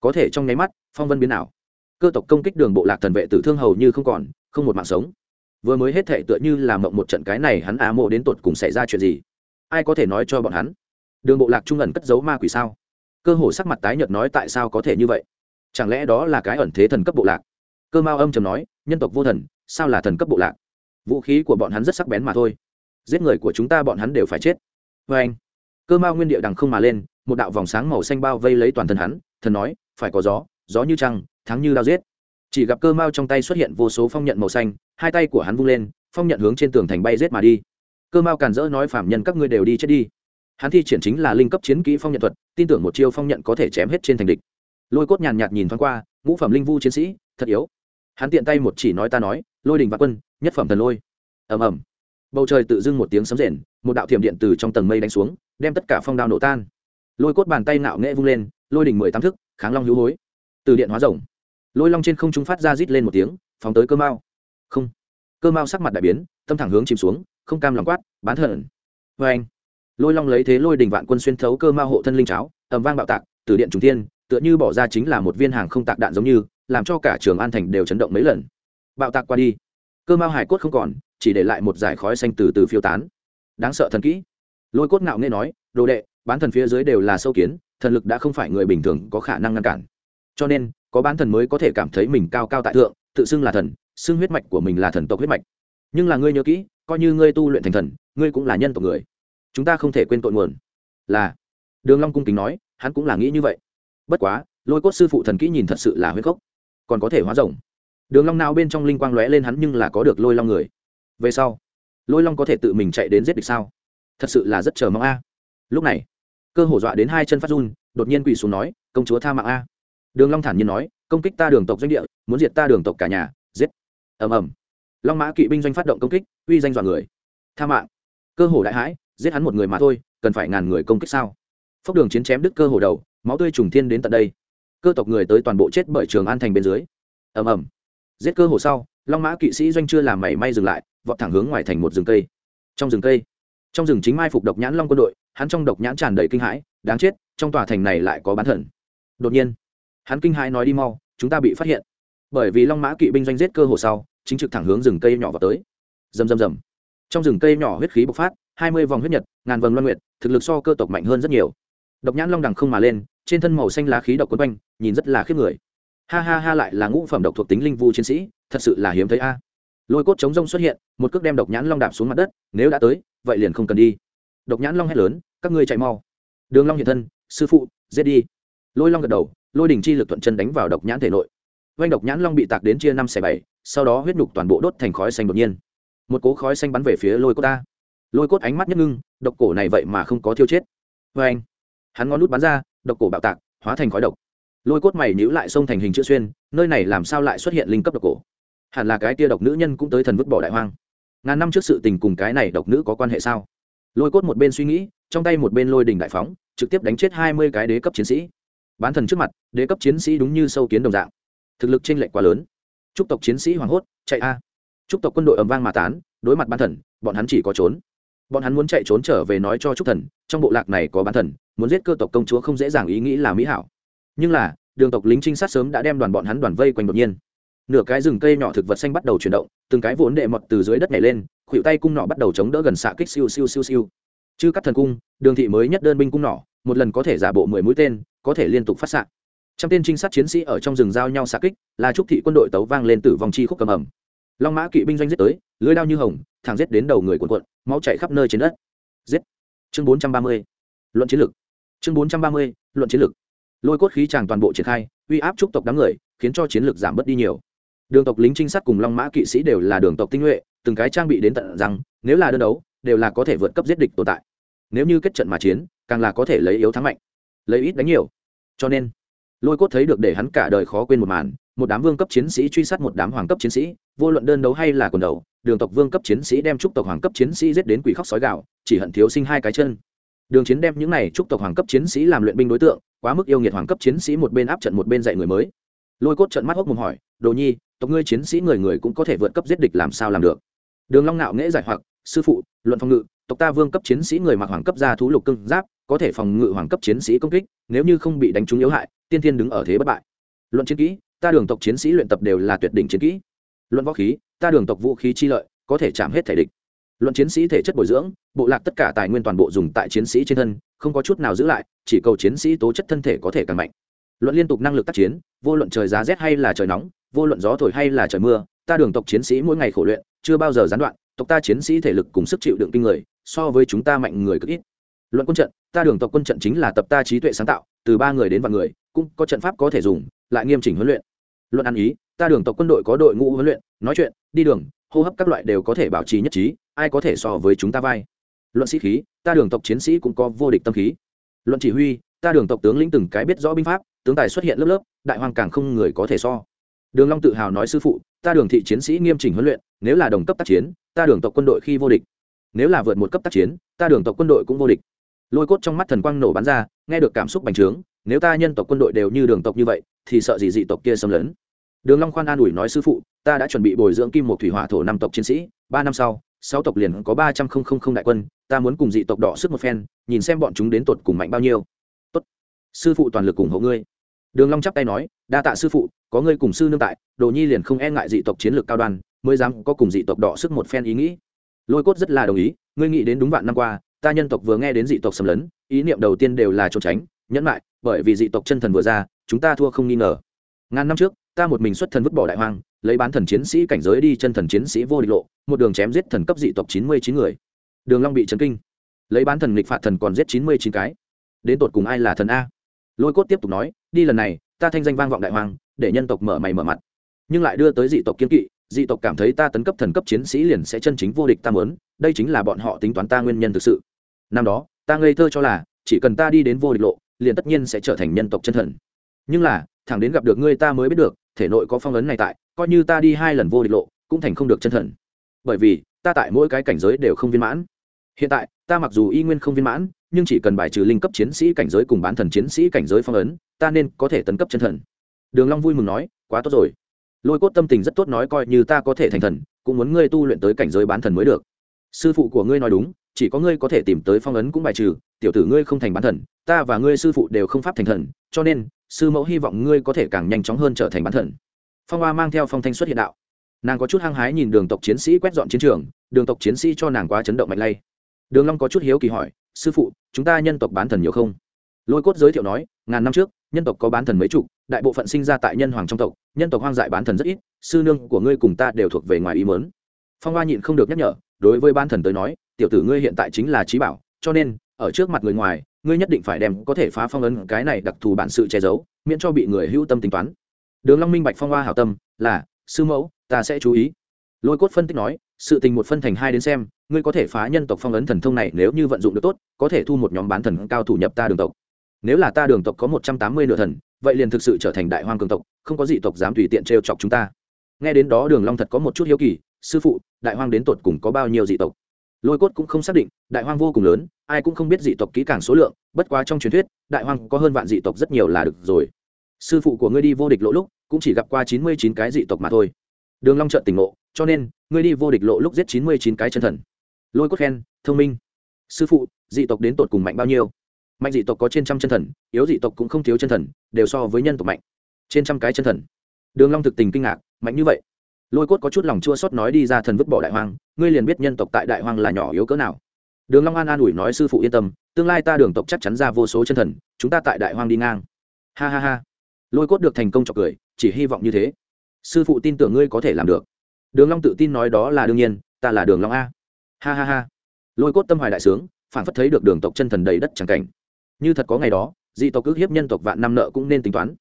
Có thể trong nháy mắt, phong vân biến nào cơ tộc công kích đường bộ lạc thần vệ tử thương hầu như không còn, không một mạng sống. Vừa mới hết thệ tựa như là mộng một trận cái này hắn á mộ đến tột cùng xảy ra chuyện gì? Ai có thể nói cho bọn hắn? Đường bộ lạc trung ẩn cất giấu ma quỷ sao? Cơ hồ sắc mặt tái nhợt nói tại sao có thể như vậy? Chẳng lẽ đó là cái ẩn thế thần cấp bộ lạc? Cơ mao âm trầm nói, nhân tộc vô thần, sao là thần cấp bộ lạc? Vũ khí của bọn hắn rất sắc bén mà thôi. Giết người của chúng ta bọn hắn đều phải chết. Vê anh, cơ mao nguyên địa đằng không mà lên, một đạo vòng sáng màu xanh bao vây lấy toàn thân hắn, thần nói, phải có gió gió như trăng, thắng như lao giết. Chỉ gặp cơ mao trong tay xuất hiện vô số phong nhận màu xanh, hai tay của hắn vung lên, phong nhận hướng trên tường thành bay rết mà đi. Cơ mao càn rỡ nói, phạm nhân, các ngươi đều đi chết đi. Hắn thi triển chính là linh cấp chiến kỹ phong nhận thuật, tin tưởng một chiêu phong nhận có thể chém hết trên thành địch. Lôi cốt nhàn nhạt nhìn thoáng qua, ngũ phẩm linh vu chiến sĩ, thật yếu. Hắn tiện tay một chỉ nói, ta nói, lôi đình và quân nhất phẩm thần lôi. Ầm ầm. Bầu trời tự dưng một tiếng sấm rền, một đạo thiểm điện từ trong tầng mây đánh xuống, đem tất cả phong đao nổ tan. Lôi cốt bàn tay nạo nghệ vung lên, lôi đỉnh mười tám thức, kháng long hữu hối. Từ điện hóa rồng. Lôi long trên không trung phát ra rít lên một tiếng, phóng tới cơ mao không. Cơ mao sắc mặt đại biến, tâm thẳng hướng chìm xuống, không cam lòng quát, bán thần. Vê anh, lôi long lấy thế lôi đỉnh vạn quân xuyên thấu cơ mao hộ thân linh cháo ẩm vang bạo tạc, từ điện trùng thiên, tựa như bỏ ra chính là một viên hàng không tạc đạn giống như, làm cho cả trường an thành đều chấn động mấy lần. Bạo tạc qua đi cơ mao hải cốt không còn, chỉ để lại một giải khói xanh từ từ phiêu tán. Đáng sợ thần kỹ. Lôi cốt ngạo nghe nói, đồ đệ, bán thần phía dưới đều là sâu kiến, thần lực đã không phải người bình thường có khả năng ngăn cản. Cho nên, có bán thần mới có thể cảm thấy mình cao cao tại thượng, tự xưng là thần, xưng huyết mạch của mình là thần tộc huyết mạch. Nhưng là ngươi nhớ kỹ, coi như ngươi tu luyện thành thần, ngươi cũng là nhân tộc người. Chúng ta không thể quên tội nguồn. Là. Đường long cung kính nói, hắn cũng là nghĩ như vậy. Bất quá, lôi cốt sư phụ thần kỹ nhìn thật sự là huyết gốc, còn có thể hóa rồng đường long nào bên trong linh quang lóe lên hắn nhưng là có được lôi long người. Về sau, lôi long có thể tự mình chạy đến giết địch sao? Thật sự là rất chờ mong a. Lúc này, cơ hổ dọa đến hai chân phát run, đột nhiên quỳ xuống nói, công chúa tha mạng a. Đường long thản nhiên nói, công kích ta đường tộc doanh địa, muốn diệt ta đường tộc cả nhà, giết. Ầm ầm. Long mã kỵ binh doanh phát động công kích, uy danh dọa người. Tha mạng. Cơ hồ đại hãi, giết hắn một người mà thôi, cần phải ngàn người công kích sao? Phốc đường chiến chém đứt cơ hồ đầu, máu tươi trùng thiên đến tận đây. Cơ tộc người tới toàn bộ chết bởi trường an thành bên dưới. Ầm ầm giết cơ hồ sau, long mã kỵ sĩ doanh chưa làm mảy may dừng lại, vọt thẳng hướng ngoài thành một rừng cây. Trong rừng cây, trong rừng chính mai phục độc nhãn long quân đội, hắn trong độc nhãn tràn đầy kinh hãi, đáng chết, trong tòa thành này lại có bán thần. Đột nhiên, hắn kinh hãi nói đi mau, chúng ta bị phát hiện. Bởi vì long mã kỵ binh doanh giết cơ hồ sau, chính trực thẳng hướng rừng cây nhỏ vào tới. Rầm rầm rầm. Trong rừng cây nhỏ huyết khí bộc phát, hai mươi vòng huyết nhật, ngàn vầng loan nguyệt, thực lực so cơ tộc mạnh hơn rất nhiều. Độc nhãn long đằng không mà lên, trên thân màu xanh lá khí độc quấn quanh, nhìn rất là khiếp người ha ha ha lại là ngũ phẩm độc thuộc tính linh vu chiến sĩ, thật sự là hiếm thấy a. Lôi cốt chống rông xuất hiện, một cước đem độc nhãn long đạp xuống mặt đất, nếu đã tới, vậy liền không cần đi. Độc nhãn long hét lớn, các ngươi chạy mau. Đường long hiện thân, sư phụ, giết đi. Lôi long gật đầu, lôi đỉnh chi lực thuận chân đánh vào độc nhãn thể nội. Vanh độc nhãn long bị tạc đến chia năm xẻ bảy, sau đó huyết nhục toàn bộ đốt thành khói xanh đột nhiên. Một cố khói xanh bắn về phía lôi cốt ta. Lôi cốt ánh mắt nhất ngưng, độc cổ này vậy mà không có thiêu chết. Vê anh hắn ngón nút bắn ra, độc cổ bạo tạc, hóa thành khói độc lôi cốt mày nhữ lại xông thành hình chữ xuyên, nơi này làm sao lại xuất hiện linh cấp độc cổ? Hẳn là cái tia độc nữ nhân cũng tới thần vứt bỏ đại hoang. Ngàn năm trước sự tình cùng cái này độc nữ có quan hệ sao? Lôi cốt một bên suy nghĩ, trong tay một bên lôi đình đại phóng, trực tiếp đánh chết hai mươi cái đế cấp chiến sĩ. Bán thần trước mặt, đế cấp chiến sĩ đúng như sâu kiến đồng dạng. Thực lực t r ê n lệch quá lớn. Chúc tộc chiến sĩ hoảng hốt, chạy a. Chúc tộc quân đội ầm vang mà tán, đối mặt bán thần, bọn hắn chỉ có trốn. Bọn hắn muốn chạy trốn trở về nói cho chúc thần, trong bộ lạc này có bán thần, muốn giết cơ tộc công chúa không dễ dàng ý nghĩ là mỹ hảo nhưng là, đường tộc lính trinh sát sớm đã đem đoàn bọn hắn đoàn vây quanh đột nhiên. Nửa cái rừng cây nhỏ thực vật xanh bắt đầu chuyển động, từng cái vốn đệ mọt từ dưới đất nhảy lên, khuỷu tay cung nỏ bắt đầu chống đỡ gần xạ kích siêu siêu siêu siêu. Chứ cắt thần cung, đường thị mới nhất đơn binh cung nỏ, một lần có thể giả bộ mười mũi tên, có thể liên tục phát xạ. Trăm tên trinh sát chiến sĩ ở trong rừng giao nhau xạ kích, là trúc thị quân đội tấu vang lên tử vòng chi khúc cầm ẩm. Long mã kỵ binh doanh giết tới, lưới đao như hồng, thẳng giết đến đầu người quần quận máu chạy khắp nơi trên đất. Giết. Chương bốn trăm ba mươi. Luận chiến lược. Chương bốn trăm ba mươi, luận chiến lược lôi cốt khí tràng toàn bộ triển khai, uy áp trúc tộc đám người, khiến cho chiến lược giảm bớt đi nhiều. Đường tộc lính trinh sát cùng long mã kỵ sĩ đều là đường tộc tinh nhuệ, từng cái trang bị đến tận rằng, nếu là đơn đấu, đều là có thể vượt cấp giết địch tồn tại. Nếu như kết trận mà chiến, càng là có thể lấy yếu thắng mạnh, lấy ít đánh nhiều. Cho nên, lôi cốt thấy được để hắn cả đời khó quên một màn, một đám vương cấp chiến sĩ truy sát một đám hoàng cấp chiến sĩ, vô luận đơn đấu hay là quần đầu, đường tộc vương cấp chiến sĩ đem trúc tộc hoàng cấp chiến sĩ giết đến quỷ khóc sói gạo chỉ hận thiếu sinh hai cái chân đường chiến đem những này chúc tộc hoàng cấp chiến sĩ làm luyện binh đối tượng, quá mức yêu nghiệt hoàng cấp chiến sĩ một bên áp trận một bên dạy người mới. Lôi cốt trận mắt hốc mồm hỏi, đồ nhi, tộc ngươi chiến sĩ người người cũng có thể vượt cấp giết địch làm sao làm được? Đường long nạo nghễ giải hoặc, sư phụ, luận phòng ngự, tộc ta vương cấp chiến sĩ người mặc hoàng cấp ra thú lục cưng giáp, có thể phòng ngự hoàng cấp chiến sĩ công kích, nếu như không bị đánh trúng yếu hại, tiên thiên đứng ở thế bất bại. Luận chiến kỹ, ta đường tộc chiến sĩ luyện tập đều là tuyệt đỉnh chiến kỹ. Luận võ khí, ta đường tộc vũ khí chi lợi, có thể chạm hết thể địch luận chiến sĩ thể chất bồi dưỡng, bộ lạc tất cả tài nguyên toàn bộ dùng tại chiến sĩ trên thân, không có chút nào giữ lại, chỉ cầu chiến sĩ tố chất thân thể có thể càng mạnh. Luận liên tục năng lực tác chiến, vô luận trời giá rét hay là trời nóng, vô luận gió thổi hay là trời mưa, ta đường tộc chiến sĩ mỗi ngày khổ luyện, chưa bao giờ gián đoạn, tộc ta chiến sĩ thể lực cùng sức chịu đựng kinh người, so với chúng ta mạnh người cực ít. Luận quân trận, ta đường tộc quân trận chính là tập ta trí tuệ sáng tạo, từ ba người đến vạn người, cũng có trận pháp có thể dùng, lại nghiêm chỉnh huấn luyện. Luận ăn ý, ta đường tộc quân đội có đội ngũ huấn luyện, nói chuyện, đi đường hô hấp các loại đều có thể bảo trì nhất trí, ai có thể so với chúng ta vai? Luận sĩ khí, ta đường tộc chiến sĩ cũng có vô địch tâm khí. Luận chỉ huy, ta đường tộc tướng lĩnh từng cái biết rõ binh pháp, tướng tài xuất hiện lớp lớp, đại hoàng càng không người có thể so. Đường long tự hào nói sư phụ, ta đường thị chiến sĩ nghiêm chỉnh huấn luyện, nếu là đồng cấp tác chiến, ta đường tộc quân đội khi vô địch. Nếu là vượt một cấp tác chiến, ta đường tộc quân đội cũng vô địch. Lôi cốt trong mắt thần quang nổ bắn ra, nghe được cảm xúc bành trướng, nếu ta nhân tộc quân đội đều như đường tộc như vậy, thì sợ gì dị tộc kia xâm lấn? Đường long khoan an ủi nói, sư phụ, ta đã chuẩn bị bồi dưỡng kim một thủy hỏa thổ năm tộc chiến sĩ, ba năm sau, sáu tộc liền có ba trăm không đại quân, ta muốn cùng dị tộc đỏ sức một phen, nhìn xem bọn chúng đến tột cùng mạnh bao nhiêu. Tốt, sư phụ toàn lực ủng hộ ngươi. Đường long chắp tay nói, đa tạ sư phụ, có ngươi cùng sư nương tại, đồ nhi liền không e ngại dị tộc chiến lược cao đoan, mới dám có cùng dị tộc đỏ sức một phen ý nghĩ. Lôi cốt rất là đồng ý, ngươi nghĩ đến đúng vạn năm qua, ta nhân tộc vừa nghe đến dị tộc xâm lấn, ý niệm đầu tiên đều là trốn tránh, nhẫn lại bởi vì dị tộc chân thần vừa ra, chúng ta thua không nghi ngờ. Ngàn năm trước ta một mình xuất thần vứt bỏ đại hoang, lấy bán thần chiến sĩ cảnh giới đi chân thần chiến sĩ vô địch lộ, một đường chém giết thần cấp dị tộc chín mươi chín người. Đường long bị chấn kinh. Lấy bán thần nghịch phạt thần còn giết chín mươi chín cái. Đến tột cùng ai là thần a? Lôi cốt tiếp tục nói, đi lần này, ta thanh danh vang vọng đại hoang, để nhân tộc mở mày mở mặt. Nhưng lại đưa tới dị tộc kiên kỵ, dị tộc cảm thấy ta tấn cấp thần cấp chiến sĩ liền sẽ chân chính vô địch ta muốn, đây chính là bọn họ tính toán ta nguyên nhân thực sự. Năm đó, ta ngây thơ cho là, chỉ cần ta đi đến vô địch lộ, liền tất nhiên sẽ trở thành nhân tộc chân thần. Nhưng là, thẳng đến gặp được ngươi ta mới biết được thể nội có phong ấn này tại, coi như ta đi hai lần vô địch lộ, cũng thành không được chân thần. Bởi vì, ta tại mỗi cái cảnh giới đều không viên mãn. Hiện tại, ta mặc dù y nguyên không viên mãn, nhưng chỉ cần bài trừ linh cấp chiến sĩ cảnh giới cùng bán thần chiến sĩ cảnh giới phong ấn, ta nên có thể tấn cấp chân thần. Đường long vui mừng nói, quá tốt rồi. Lôi cốt tâm tình rất tốt nói coi như ta có thể thành thần, cũng muốn ngươi tu luyện tới cảnh giới bán thần mới được. Sư phụ của ngươi nói đúng, chỉ có ngươi có thể tìm tới phong ấn cũng bài trừ, tiểu tử ngươi không thành bán thần, ta và ngươi sư phụ đều không pháp thành thần, cho nên sư mẫu hy vọng ngươi có thể càng nhanh chóng hơn trở thành bán thần. Phong hoa mang theo phong thanh xuất hiện đạo. Nàng có chút hăng hái nhìn đường tộc chiến sĩ quét dọn chiến trường, đường tộc chiến sĩ cho nàng quá chấn động mạnh lay. Đường long có chút hiếu kỳ hỏi, sư phụ, chúng ta nhân tộc bán thần nhiều không? Lôi cốt giới thiệu nói, ngàn năm trước, nhân tộc có bán thần mấy chục, đại bộ phận sinh ra tại nhân hoàng trong tộc, nhân tộc hoang dại bán thần rất ít, sư nương của ngươi cùng ta đều thuộc về ngoài ý mớn phong hoa nhịn không được nhắc nhở, đối với bán thần tới nói, tiểu tử ngươi hiện tại chính là trí bảo, cho nên, ở trước mặt người ngoài ngươi nhất định phải đem có thể phá phong ấn cái này đặc thù bản sự che giấu, miễn cho bị người hữu tâm tính toán. Đường long minh bạch phong hoa hảo tâm, là, sư mẫu, ta sẽ chú ý. Lôi cốt phân tích nói, sự tình một phân thành hai đến xem, ngươi có thể phá nhân tộc phong ấn thần thông này nếu như vận dụng được tốt, có thể thu một nhóm bán thần cao thủ nhập ta đường tộc. Nếu là ta đường tộc có một trăm tám mươi nửa thần, vậy liền thực sự trở thành đại hoang cường tộc, không có dị tộc dám tùy tiện trêu chọc chúng ta. Nghe đến đó đường long thật có một chút hiếu kỳ, sư phụ, đại hoang đến tột cùng có bao nhiêu dị tộc? Lôi cốt cũng không xác định, đại hoang vô cùng lớn, ai cũng không biết dị tộc kỹ càng số lượng, bất quá trong truyền thuyết, đại hoang có hơn vạn dị tộc rất nhiều là được rồi. Sư phụ của ngươi đi vô địch lộ lúc, cũng chỉ gặp qua chín mươi chín cái dị tộc mà thôi. Đường long trợn tỉnh ngộ, cho nên, ngươi đi vô địch lộ lúc giết chín mươi chín cái chân thần. Lôi cốt khen, thông minh. Sư phụ, dị tộc đến tột cùng mạnh bao nhiêu? Mạnh dị tộc có trên trăm chân thần, yếu dị tộc cũng không thiếu chân thần, đều so với nhân tộc mạnh. Trên trăm cái chân thần. Đường long thực tình kinh ngạc, mạnh như vậy lôi cốt có chút lòng chua xót nói đi ra thần vứt bỏ đại hoang, ngươi liền biết nhân tộc tại đại hoang là nhỏ yếu cỡ nào. Đường long an an ủi nói sư phụ yên tâm, tương lai ta đường tộc chắc chắn ra vô số chân thần, chúng ta tại đại hoang đi ngang. Ha ha ha. Lôi cốt được thành công chọc cười, chỉ hy vọng như thế. Sư phụ tin tưởng ngươi có thể làm được. Đường long tự tin nói đó là đương nhiên, ta là đường long a. Ha ha ha. Lôi cốt tâm hoài đại sướng, phản phất thấy được đường tộc chân thần đầy đất chẳng cảnh. Như thật có ngày đó, dị tộc ước hiếp nhân tộc vạn năm nợ cũng nên tính toán.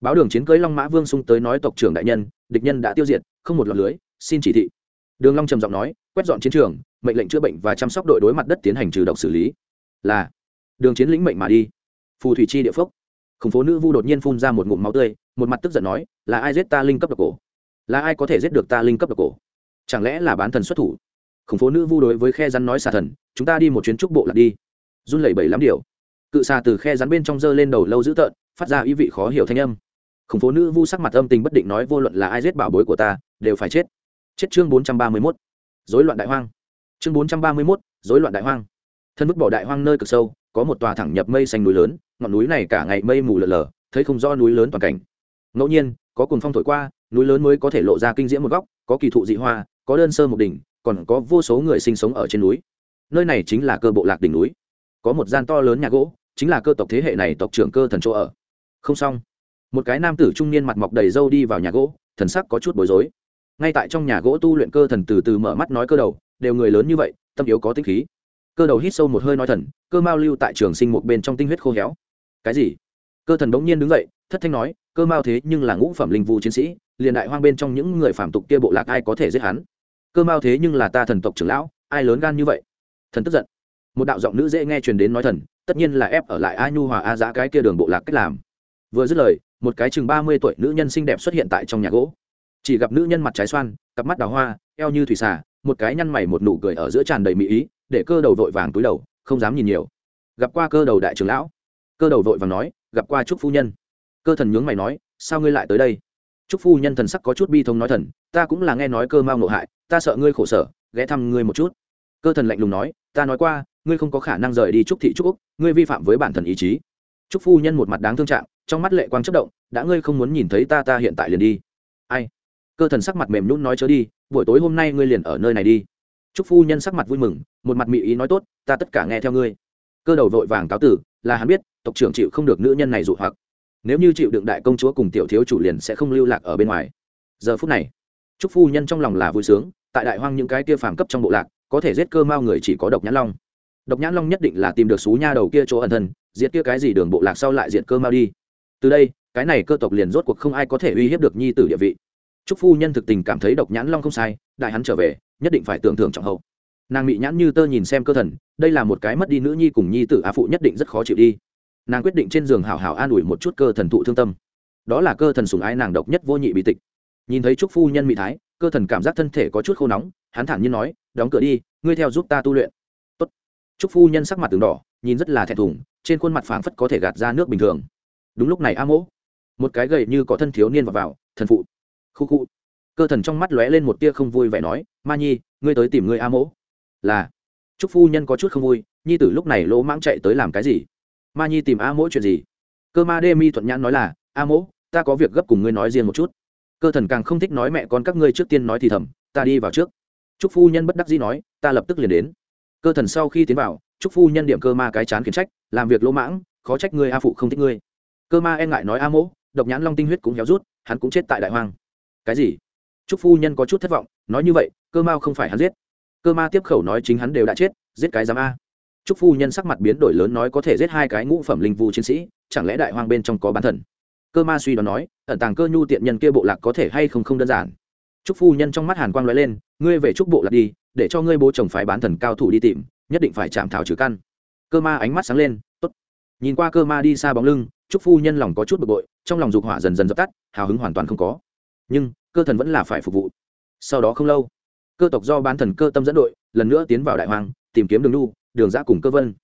Báo đường chiến cưới long mã vương sung tới nói tộc trưởng đại nhân, địch nhân đã tiêu diệt không một lọt lưới, xin chỉ thị. Đường long trầm giọng nói, quét dọn chiến trường, mệnh lệnh chữa bệnh và chăm sóc đội đối mặt đất tiến hành trừ độc xử lý. Là, đường chiến lĩnh mệnh mà đi. Phù thủy chi địa phúc khủng phố nữ vu đột nhiên phun ra một ngụm máu tươi, một mặt tức giận nói, là ai giết ta linh cấp độc cổ? Là ai có thể giết được ta linh cấp độc cổ? Chẳng lẽ là bán thần xuất thủ? Khủng phố nữ vu đối với khe rắn nói xà thần, chúng ta đi một chuyến trúc bộ lạc đi. Run lẩy bẩy lắm điều. Cự xà từ khe rắn bên trong dơ lên đầu lâu dữ tợn, phát ra ý vị khó hiểu thanh âm. Khủng phố nữ vu sắc mặt âm tình bất định nói, vô luận là ai giết bảo bối của ta đều phải chết. Chết chương bốn trăm ba mươi mốt. Dối loạn đại hoang. Chương bốn trăm ba mươi mốt dối loạn đại hoang. Thân vứt bỏ đại hoang nơi cực sâu, có một tòa thẳng nhập mây xanh núi lớn, ngọn núi này cả ngày mây mù lờ lờ, thấy không rõ núi lớn toàn cảnh. Ngẫu nhiên, có cồn phong thổi qua, núi lớn mới có thể lộ ra kinh diễm một góc, có kỳ thụ dị hoa, có đơn sơ một đỉnh, còn có vô số người sinh sống ở trên núi. Nơi này chính là cơ bộ lạc đỉnh núi. Có một gian to lớn nhà gỗ, chính là cơ tộc thế hệ này tộc trưởng cơ thần chỗ ở. Không xong. Một cái nam tử trung niên mặt mọc đầy râu đi vào nhà gỗ, thần sắc có chút bối rối ngay tại trong nhà gỗ tu luyện cơ thần từ từ mở mắt nói cơ đầu, đều người lớn như vậy, tâm yếu có tinh khí. Cơ đầu hít sâu một hơi nói thần, cơ mao lưu tại trường sinh một bên trong tinh huyết khô héo. Cái gì? Cơ thần bỗng nhiên đứng dậy, thất thanh nói, cơ mao thế nhưng là ngũ phẩm linh vu chiến sĩ, liền đại hoang bên trong những người phạm tục kia bộ lạc ai có thể giết hắn? Cơ mao thế nhưng là ta thần tộc trưởng lão, ai lớn gan như vậy? Thần tức giận. Một đạo giọng nữ dễ nghe truyền đến nói thần, tất nhiên là ép ở lại a nhu hòa a giã cái kia đường bộ lạc cách làm. Vừa dứt lời, một cái chừng ba mươi tuổi nữ nhân xinh đẹp xuất hiện tại trong nhà gỗ chỉ gặp nữ nhân mặt trái xoan, cặp mắt đào hoa, eo như thủy xà, một cái nhăn mày một nụ cười ở giữa tràn đầy mỹ ý, để cơ đầu vội vàng túi đầu, không dám nhìn nhiều. Gặp qua cơ đầu đại trưởng lão. Cơ đầu vội vàng nói, gặp qua trúc phu nhân. Cơ thần nhướng mày nói, sao ngươi lại tới đây? Trúc phu nhân thần sắc có chút bi thông nói thần, ta cũng là nghe nói cơ mau nộ hại, ta sợ ngươi khổ sở, ghé thăm ngươi một chút. Cơ thần lạnh lùng nói, ta nói qua, ngươi không có khả năng rời đi trúc thị trúc úc, ngươi vi phạm với bản thần ý chí. Trúc phu nhân một mặt đáng thương trạng, trong mắt lệ quang chất động, đã ngươi không muốn nhìn thấy ta ta hiện tại liền đi. Ai? Cơ thần sắc mặt mềm nhún nói chớ đi, buổi tối hôm nay ngươi liền ở nơi này đi. Trúc phu nhân sắc mặt vui mừng, một mặt mị ý nói tốt, ta tất cả nghe theo ngươi. Cơ đầu vội vàng cáo tử, là hắn biết, tộc trưởng chịu không được nữ nhân này dụ hoặc. Nếu như chịu đựng đại công chúa cùng tiểu thiếu chủ liền sẽ không lưu lạc ở bên ngoài. Giờ phút này trúc phu nhân trong lòng là vui sướng, tại đại hoang những cái kia phàm cấp trong bộ lạc, có thể giết cơ mao người chỉ có độc nhãn long. Độc nhãn long nhất định là tìm được xú nha đầu kia chỗ ẩn thân diệt kia cái gì đường bộ lạc sau lại diệt cơ mao đi. Từ đây, cái này cơ tộc liền rốt cuộc không ai có thể uy hiếp được nhi tử địa vị trúc phu nhân thực tình cảm thấy độc nhãn long không sai đại hắn trở về nhất định phải tưởng thưởng trọng hậu. Nàng bị nhãn như tơ nhìn xem cơ thần đây là một cái mất đi nữ nhi cùng nhi tử á phụ nhất định rất khó chịu đi. Nàng quyết định trên giường hảo hảo an ủi một chút cơ thần thụ thương tâm. Đó là cơ thần sùng ái nàng độc nhất vô nhị bị tịch. Nhìn thấy trúc phu nhân mỹ thái cơ thần cảm giác thân thể có chút khô nóng hắn thản nhiên nói đóng cửa đi ngươi theo giúp ta tu luyện. Tốt. trúc phu nhân sắc mặt từng đỏ nhìn rất là thẹn thùng trên khuôn mặt phảng phất có thể gạt ra nước bình thường. Đúng lúc này a mỗ một cái gầy như có thân thiếu niên vào, vào thần phụ khu khu. Cơ thần trong mắt lóe lên một tia không vui vẻ nói, ma nhi, ngươi tới tìm ngươi a mỗ. Là. Trúc phu nhân có chút không vui, nhi tử lúc này lỗ mãng chạy tới làm cái gì? Ma nhi tìm a mỗ chuyện gì? Cơ ma đê mi thuận nhãn nói là, a mỗ, ta có việc gấp cùng ngươi nói riêng một chút. Cơ thần càng không thích nói mẹ con các ngươi trước tiên nói thì thầm, ta đi vào trước. Trúc phu nhân bất đắc dĩ nói, ta lập tức liền đến. Cơ thần sau khi tiến vào trúc phu nhân điểm cơ ma cái chán khiến trách, làm việc lỗ mãng, khó trách ngươi a phụ không thích ngươi. Cơ ma e ngại nói, a mỗ, độc nhãn long tinh huyết cũng héo rút, hắn cũng chết tại đại hoang cái gì? Trúc phu nhân có chút thất vọng, nói như vậy, cơ mao không phải hắn giết. Cơ ma tiếp khẩu nói chính hắn đều đã chết, giết cái giám a. Trúc phu nhân sắc mặt biến đổi lớn nói có thể giết hai cái ngũ phẩm linh vu chiến sĩ, chẳng lẽ đại hoang bên trong có bán thần? Cơ ma suy đoán nói, ẩn tàng cơ nhu tiện nhân kia bộ lạc có thể hay không không đơn giản. Trúc phu nhân trong mắt hàn quang lóe lên, ngươi về trúc bộ lạc đi, để cho ngươi bố chồng phái bán thần cao thủ đi tìm, nhất định phải chạm thảo trừ căn. Cơ ma ánh mắt sáng lên, tốt. Nhìn qua cơ ma đi xa bóng lưng trúc phu nhân lòng có chút bực bội, trong lòng dục hỏa dần dần dập tắt, hào hứng hoàn toàn không có nhưng cơ thần vẫn là phải phục vụ. Sau đó không lâu, cơ tộc do bán thần cơ tâm dẫn đội, lần nữa tiến vào đại hoàng tìm kiếm đường lu đường giã cùng cơ vân.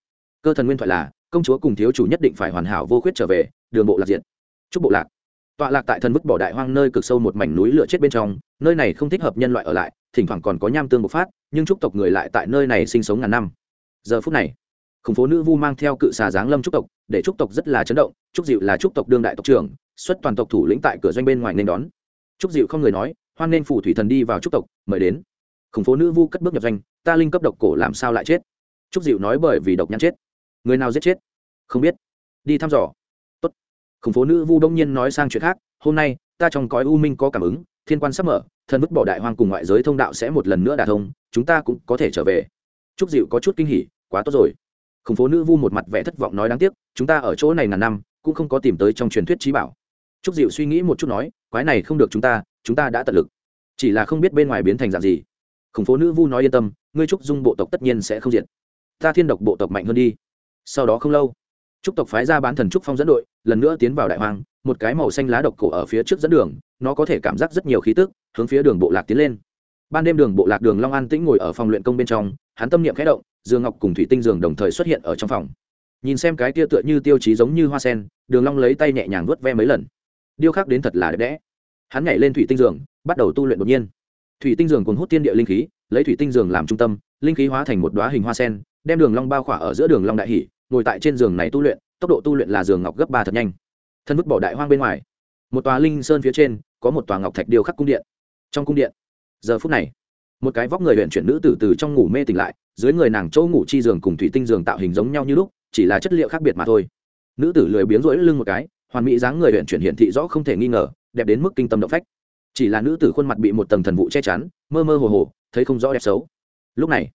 Cơ thần nguyên thoại là, công chúa cùng thiếu chủ nhất định phải hoàn hảo vô khuyết trở về, đường bộ lạc diện chúc bộ lạc. Tọa lạc tại thần vứt bỏ đại hoang nơi cực sâu một mảnh núi lửa chết bên trong, nơi này không thích hợp nhân loại ở lại, thỉnh thoảng còn có nham tương bộc phát, nhưng chúc tộc người lại tại nơi này sinh sống ngàn năm. Giờ phút này, khủng phố nữ vu mang theo cự xà giáng lâm trúc tộc, để trúc tộc rất là chấn động trúc dịu là trúc tộc đương đại tộc trưởng, xuất toàn tộc thủ lĩnh tại cửa doanh bên ngoài nên đón trúc dịu không người nói hoan nên phủ thủy thần đi vào trúc tộc mời đến. Khủng phố nữ vu cất bước nhập danh, ta linh cấp độc cổ làm sao lại chết? Trúc dịu nói bởi vì độc nhãn chết. Người nào giết chết? Không biết. Đi thăm dò. Tốt. khủng phố nữ vu đông nhiên nói sang chuyện khác hôm nay ta trong cõi u minh có cảm ứng thiên quan sắp mở thân vứt bỏ đại hoang cùng ngoại giới thông đạo sẽ một lần nữa đả thông chúng ta cũng có thể trở về. Trúc dịu có chút kinh hỉ quá tốt rồi. Khủng phố nữ vu một mặt vẻ thất vọng nói đáng tiếc chúng ta ở chỗ này ngàn năm cũng không có tìm tới trong truyền thuyết trí bảo trúc dịu suy nghĩ một chút nói, quái này không được chúng ta chúng ta đã tận lực. Chỉ là không biết bên ngoài biến thành dạng gì. Khủng phố nữ vu nói yên tâm, ngươi trúc dung bộ tộc tất nhiên sẽ không diệt. Ta thiên độc bộ tộc mạnh hơn đi. Sau đó không lâu, trúc tộc phái ra bán thần trúc phong dẫn đội, lần nữa tiến vào đại hoang, một cái màu xanh lá độc cổ ở phía trước dẫn đường, nó có thể cảm giác rất nhiều khí tức, hướng phía đường bộ lạc tiến lên. Ban đêm đường bộ lạc đường long an tĩnh ngồi ở phòng luyện công bên trong, hắn tâm niệm khẽ động, dương ngọc cùng thủy tinh giường đồng thời xuất hiện ở trong phòng. Nhìn xem cái kia tựa như tiêu chí giống như hoa sen, đường long lấy tay nhẹ nhàng vuốt ve mấy lần điêu khắc đến thật là đẹp đẽ. Hắn nhảy lên thủy tinh giường, bắt đầu tu luyện đột nhiên. Thủy tinh giường cuốn hút tiên địa linh khí, lấy thủy tinh giường làm trung tâm, linh khí hóa thành một đóa hình hoa sen, đem đường long bao khỏa ở giữa đường long đại hỉ, ngồi tại trên giường này tu luyện, tốc độ tu luyện là giường ngọc gấp ba thật nhanh. Thân vứt bỏ đại hoang bên ngoài, một tòa linh sơn phía trên, có một tòa ngọc thạch điêu khắc cung điện. Trong cung điện, giờ phút này, một cái vóc người huyện chuyển nữ tử từ trong ngủ mê tỉnh lại, dưới người nàng chỗ ngủ chi giường cùng thủy tinh giường tạo hình giống nhau như lúc, chỉ là chất liệu khác biệt mà thôi. Nữ tử lười biếng rỗi lưng một cái hoàn mỹ dáng người huyện chuyển hiện thị rõ không thể nghi ngờ, đẹp đến mức kinh tâm động phách. Chỉ là nữ tử khuôn mặt bị một tầng thần vụ che chắn, mơ mơ hồ hồ, thấy không rõ đẹp xấu. Lúc này,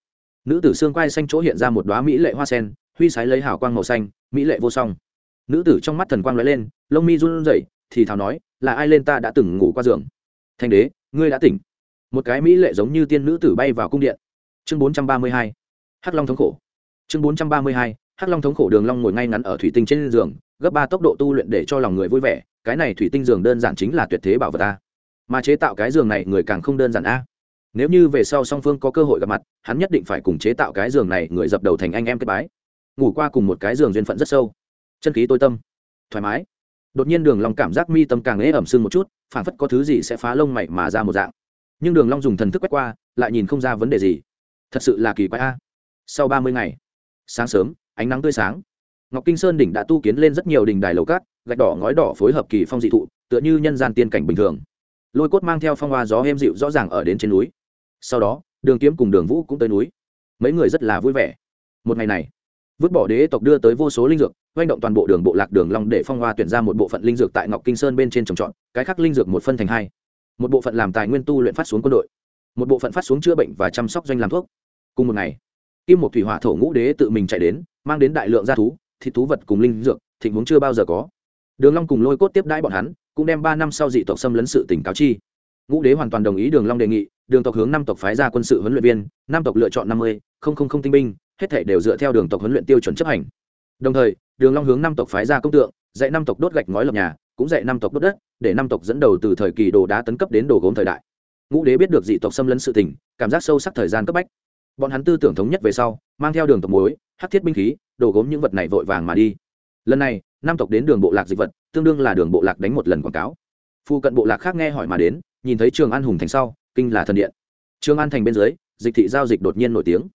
nữ tử xương quai xanh chỗ hiện ra một đoá mỹ lệ hoa sen, huy sái lấy hào quang màu xanh, mỹ lệ vô song. Nữ tử trong mắt thần quang lóe lên, lông mi run rẩy, thì thào nói, là ai lên ta đã từng ngủ qua giường? Thanh đế, ngươi đã tỉnh. Một cái mỹ lệ giống như tiên nữ tử bay vào cung điện. Chương bốn trăm ba mươi hai, hắc long thống khổ. Chương bốn trăm ba mươi hai, hắc long thống khổ đường long ngồi ngay ngắn ở thủy tinh trên giường gấp ba tốc độ tu luyện để cho lòng người vui vẻ, cái này thủy tinh giường đơn giản chính là tuyệt thế bảo vật ta mà chế tạo cái giường này, người càng không đơn giản a. Nếu như về sau song phương có cơ hội gặp mặt, hắn nhất định phải cùng chế tạo cái giường này, người dập đầu thành anh em kết bái. Ngủ qua cùng một cái giường duyên phận rất sâu. Chân khí tôi tâm. Thoải mái. Đột nhiên đường long cảm giác mi tâm càng ế ẩm sưng một chút phản phất có thứ gì sẽ phá lông mày mà ra một dạng. Nhưng đường long dùng thần thức quét qua, lại nhìn không ra vấn đề gì. Thật sự là kỳ quái a. Sau ba mươi ngày, sáng sớm, ánh nắng tươi sáng ngọc kinh sơn đỉnh đã tu kiến lên rất nhiều đỉnh đài lầu cát, gạch đỏ ngói đỏ phối hợp kỳ phong dị thụ, tựa như nhân gian tiên cảnh bình thường. Lôi cốt mang theo phong hoa gió êm dịu rõ ràng ở đến trên núi. Sau đó, đường kiếm cùng đường vũ cũng tới núi. Mấy người rất là vui vẻ. Một ngày này, vứt bỏ đế tộc đưa tới vô số linh dược oanh động toàn bộ đường bộ lạc đường long để phong hoa tuyển ra một bộ phận linh dược tại ngọc kinh sơn bên trên trồng trọt, cái khác linh dược một phân thành hai. Một bộ phận làm tài nguyên tu luyện phát xuống quân đội, một bộ phận phát xuống chữa bệnh và chăm sóc doanh làm thuốc. Cùng một ngày, kim một thủy hỏa thổ ngũ đế tự mình chạy đến, mang đến đại lượng gia thú thịt thú vật cùng linh dược, thịnh huống chưa bao giờ có. Đường long cùng lôi cốt tiếp đãi bọn hắn, cũng đem ba năm sau dị tộc xâm lấn sự tỉnh cáo chi. Ngũ đế hoàn toàn đồng ý đường long đề nghị, đường tộc hướng năm tộc phái ra quân sự huấn luyện viên, năm tộc lựa chọn năm mươi, không không không tinh binh, hết thảy đều dựa theo đường tộc huấn luyện tiêu chuẩn chấp hành. Đồng thời, đường long hướng năm tộc phái ra công tượng, dạy năm tộc đốt gạch ngói lập nhà, cũng dạy năm tộc đốt đất, để năm tộc dẫn đầu từ thời kỳ đồ đá tấn cấp đến đồ gốm thời đại. Ngũ đế biết được dị tộc xâm lấn sự tình, cảm giác sâu sắc thời gian cấp bách. Bọn hắn tư tưởng thống nhất về sau, mang theo đường tộc muối hắc thiết binh khí, đồ gốm những vật này vội vàng mà đi. Lần này, năm tộc đến đường bộ lạc dịch vật, tương đương là đường bộ lạc đánh một lần quảng cáo. Phu cận bộ lạc khác nghe hỏi mà đến, nhìn thấy trường an hùng thành sau, kinh là thần điện. Trường an thành bên dưới, dịch thị giao dịch đột nhiên nổi tiếng.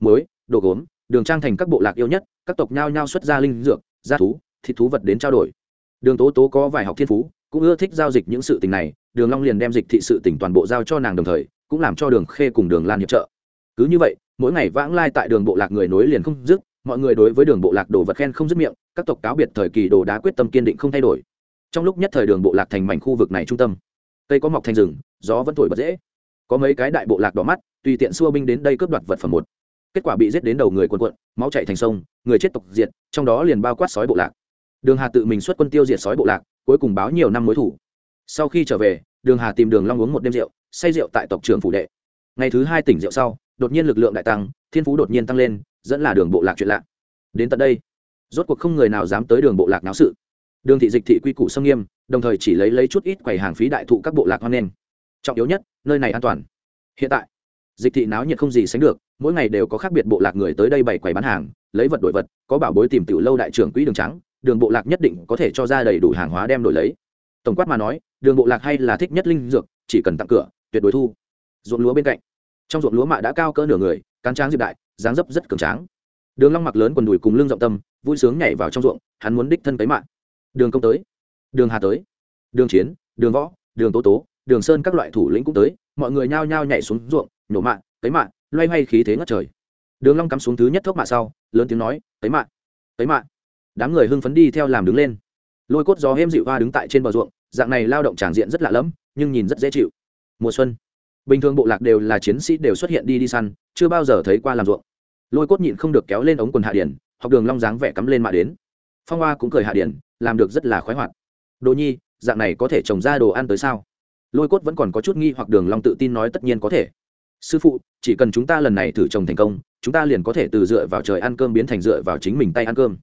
Muối, đồ gốm, đường trang thành các bộ lạc yêu nhất, các tộc nhao nhao xuất ra linh dược, gia thú, thịt thú vật đến trao đổi. Đường tố tố có vài học thiên phú, cũng ưa thích giao dịch những sự tình này, đường long liền đem dịch thị sự tỉnh toàn bộ giao cho nàng đồng thời, cũng làm cho đường khê cùng đường lan hiệp trợ. Cứ như vậy mỗi ngày vãng lai tại đường bộ lạc người nối liền không dứt, mọi người đối với đường bộ lạc đồ vật khen không dứt miệng, các tộc cáo biệt thời kỳ đồ đá quyết tâm kiên định không thay đổi. Trong lúc nhất thời đường bộ lạc thành mảnh khu vực này trung tâm, cây có mọc thành rừng, gió vẫn thổi bật dễ. Có mấy cái đại bộ lạc đỏ mắt, tùy tiện xua binh đến đây cướp đoạt vật phẩm một. Kết quả bị giết đến đầu người quần quận máu chạy thành sông, người chết tộc diệt, trong đó liền bao quát sói bộ lạc. Đường hà tự mình xuất quân tiêu diệt sói bộ lạc, cuối cùng báo nhiều năm mối thủ. Sau khi trở về, đường hà tìm đường long uống một đêm rượu, say rượu tại tộc trưởng phủ đệ. Ngày thứ hai tỉnh rượu sau đột nhiên lực lượng đại tăng, thiên phú đột nhiên tăng lên, dẫn là đường bộ lạc chuyện lạ. Đến tận đây, rốt cuộc không người nào dám tới đường bộ lạc náo sự. Đường thị dịch thị quy củ sâm nghiêm, đồng thời chỉ lấy lấy chút ít quầy hàng phí đại thụ các bộ lạc hoan nghênh. Trọng yếu nhất, nơi này an toàn. Hiện tại, dịch thị náo nhiệt không gì sánh được, mỗi ngày đều có khác biệt bộ lạc người tới đây bày quầy bán hàng, lấy vật đổi vật, có bảo bối tìm tiểu lâu đại trưởng quỹ đường trắng, đường bộ lạc nhất định có thể cho ra đầy đủ hàng hóa đem đổi lấy. Tổng quát mà nói, đường bộ lạc hay là thích nhất linh dược, chỉ cần tặng cửa, tuyệt đối thu. Ruộng lúa bên cạnh trong ruộng lúa mạ đã cao cỡ nửa người, cán tráng diệp đại, dáng dấp rất cường tráng. Đường long mặc lớn quần đùi cùng lưng rộng tâm vui sướng nhảy vào trong ruộng, hắn muốn đích thân cấy mạ. Đường công tới, đường hà tới, đường chiến, đường võ, đường tố tố, đường sơn các loại thủ lĩnh cũng tới, mọi người nhao nhao nhảy xuống ruộng, nhổ mạ, cấy mạ, loay hoay khí thế ngất trời. Đường long cắm xuống thứ nhất thốc mạ sau, lớn tiếng nói, cấy mạ cấy mạ. Đám người hưng phấn đi theo làm đứng lên. Lôi cốt gió hêm dịu hoa đứng tại trên bờ ruộng, dạng này lao động tràng diện rất lạ lẫm, nhưng nhìn rất dễ chịu. Mùa xuân bình thường bộ lạc đều là chiến sĩ đều xuất hiện đi đi săn, chưa bao giờ thấy qua làm ruộng. Lôi cốt nhịn không được kéo lên ống quần hạ điển, học đường long dáng vẻ cắm lên mạ đến. Phong hoa cũng cười hạ điển, làm được rất là khoái hoạt. Đồ nhi, dạng này có thể trồng ra đồ ăn tới sao? Lôi cốt vẫn còn có chút nghi hoặc đường long tự tin nói tất nhiên có thể. Sư phụ, chỉ cần chúng ta lần này thử trồng thành công, chúng ta liền có thể từ dựa vào trời ăn cơm biến thành dựa vào chính mình tay ăn cơm.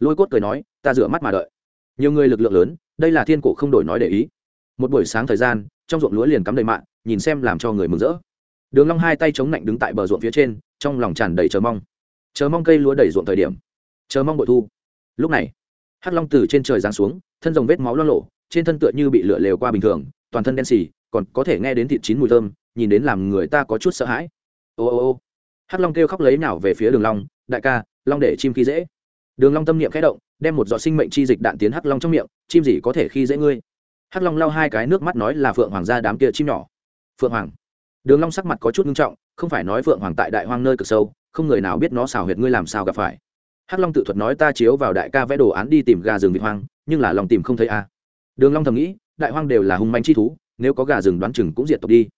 Lôi cốt cười nói, ta dựa mắt mà đợi. Nhiều người lực lượng lớn, đây là thiên cổ không đổi nói để ý. Một buổi sáng thời gian, trong ruộng lúa liền cắm đầy mạng nhìn xem làm cho người mừng rỡ. Đường long hai tay chống lạnh đứng tại bờ ruộng phía trên, trong lòng tràn đầy chờ mong. Chờ mong cây lúa đầy ruộng thời điểm, chờ mong bội thu. Lúc này, hắc long từ trên trời giáng xuống, thân rồng vết máu loang lộ trên thân tựa như bị lửa lều qua bình thường, toàn thân đen xì, còn có thể nghe đến thịt chín mùi thơm, nhìn đến làm người ta có chút sợ hãi. Ô ô ô, hắc long kêu khóc lấy nào về phía đường long, đại ca, long để chim khi dễ. Đường long tâm niệm khẽ động, đem một giọt sinh mệnh chi dịch đạn tiến hắc long trong miệng, chim gì có thể khi dễ ngươi? Hắc long lau hai cái nước mắt nói là phượng hoàng gia đám kia chim nhỏ phượng hoàng. Đường long sắc mặt có chút nghiêm trọng, không phải nói phượng hoàng tại đại hoang nơi cực sâu, không người nào biết nó xào huyệt ngươi làm sao gặp phải. Hắc long tự thuật nói ta chiếu vào đại ca vẽ đồ án đi tìm gà rừng vịt hoang, nhưng là lòng tìm không thấy a. Đường long thầm nghĩ, đại hoang đều là hung manh chi thú, nếu có gà rừng đoán chừng cũng diệt tộc đi.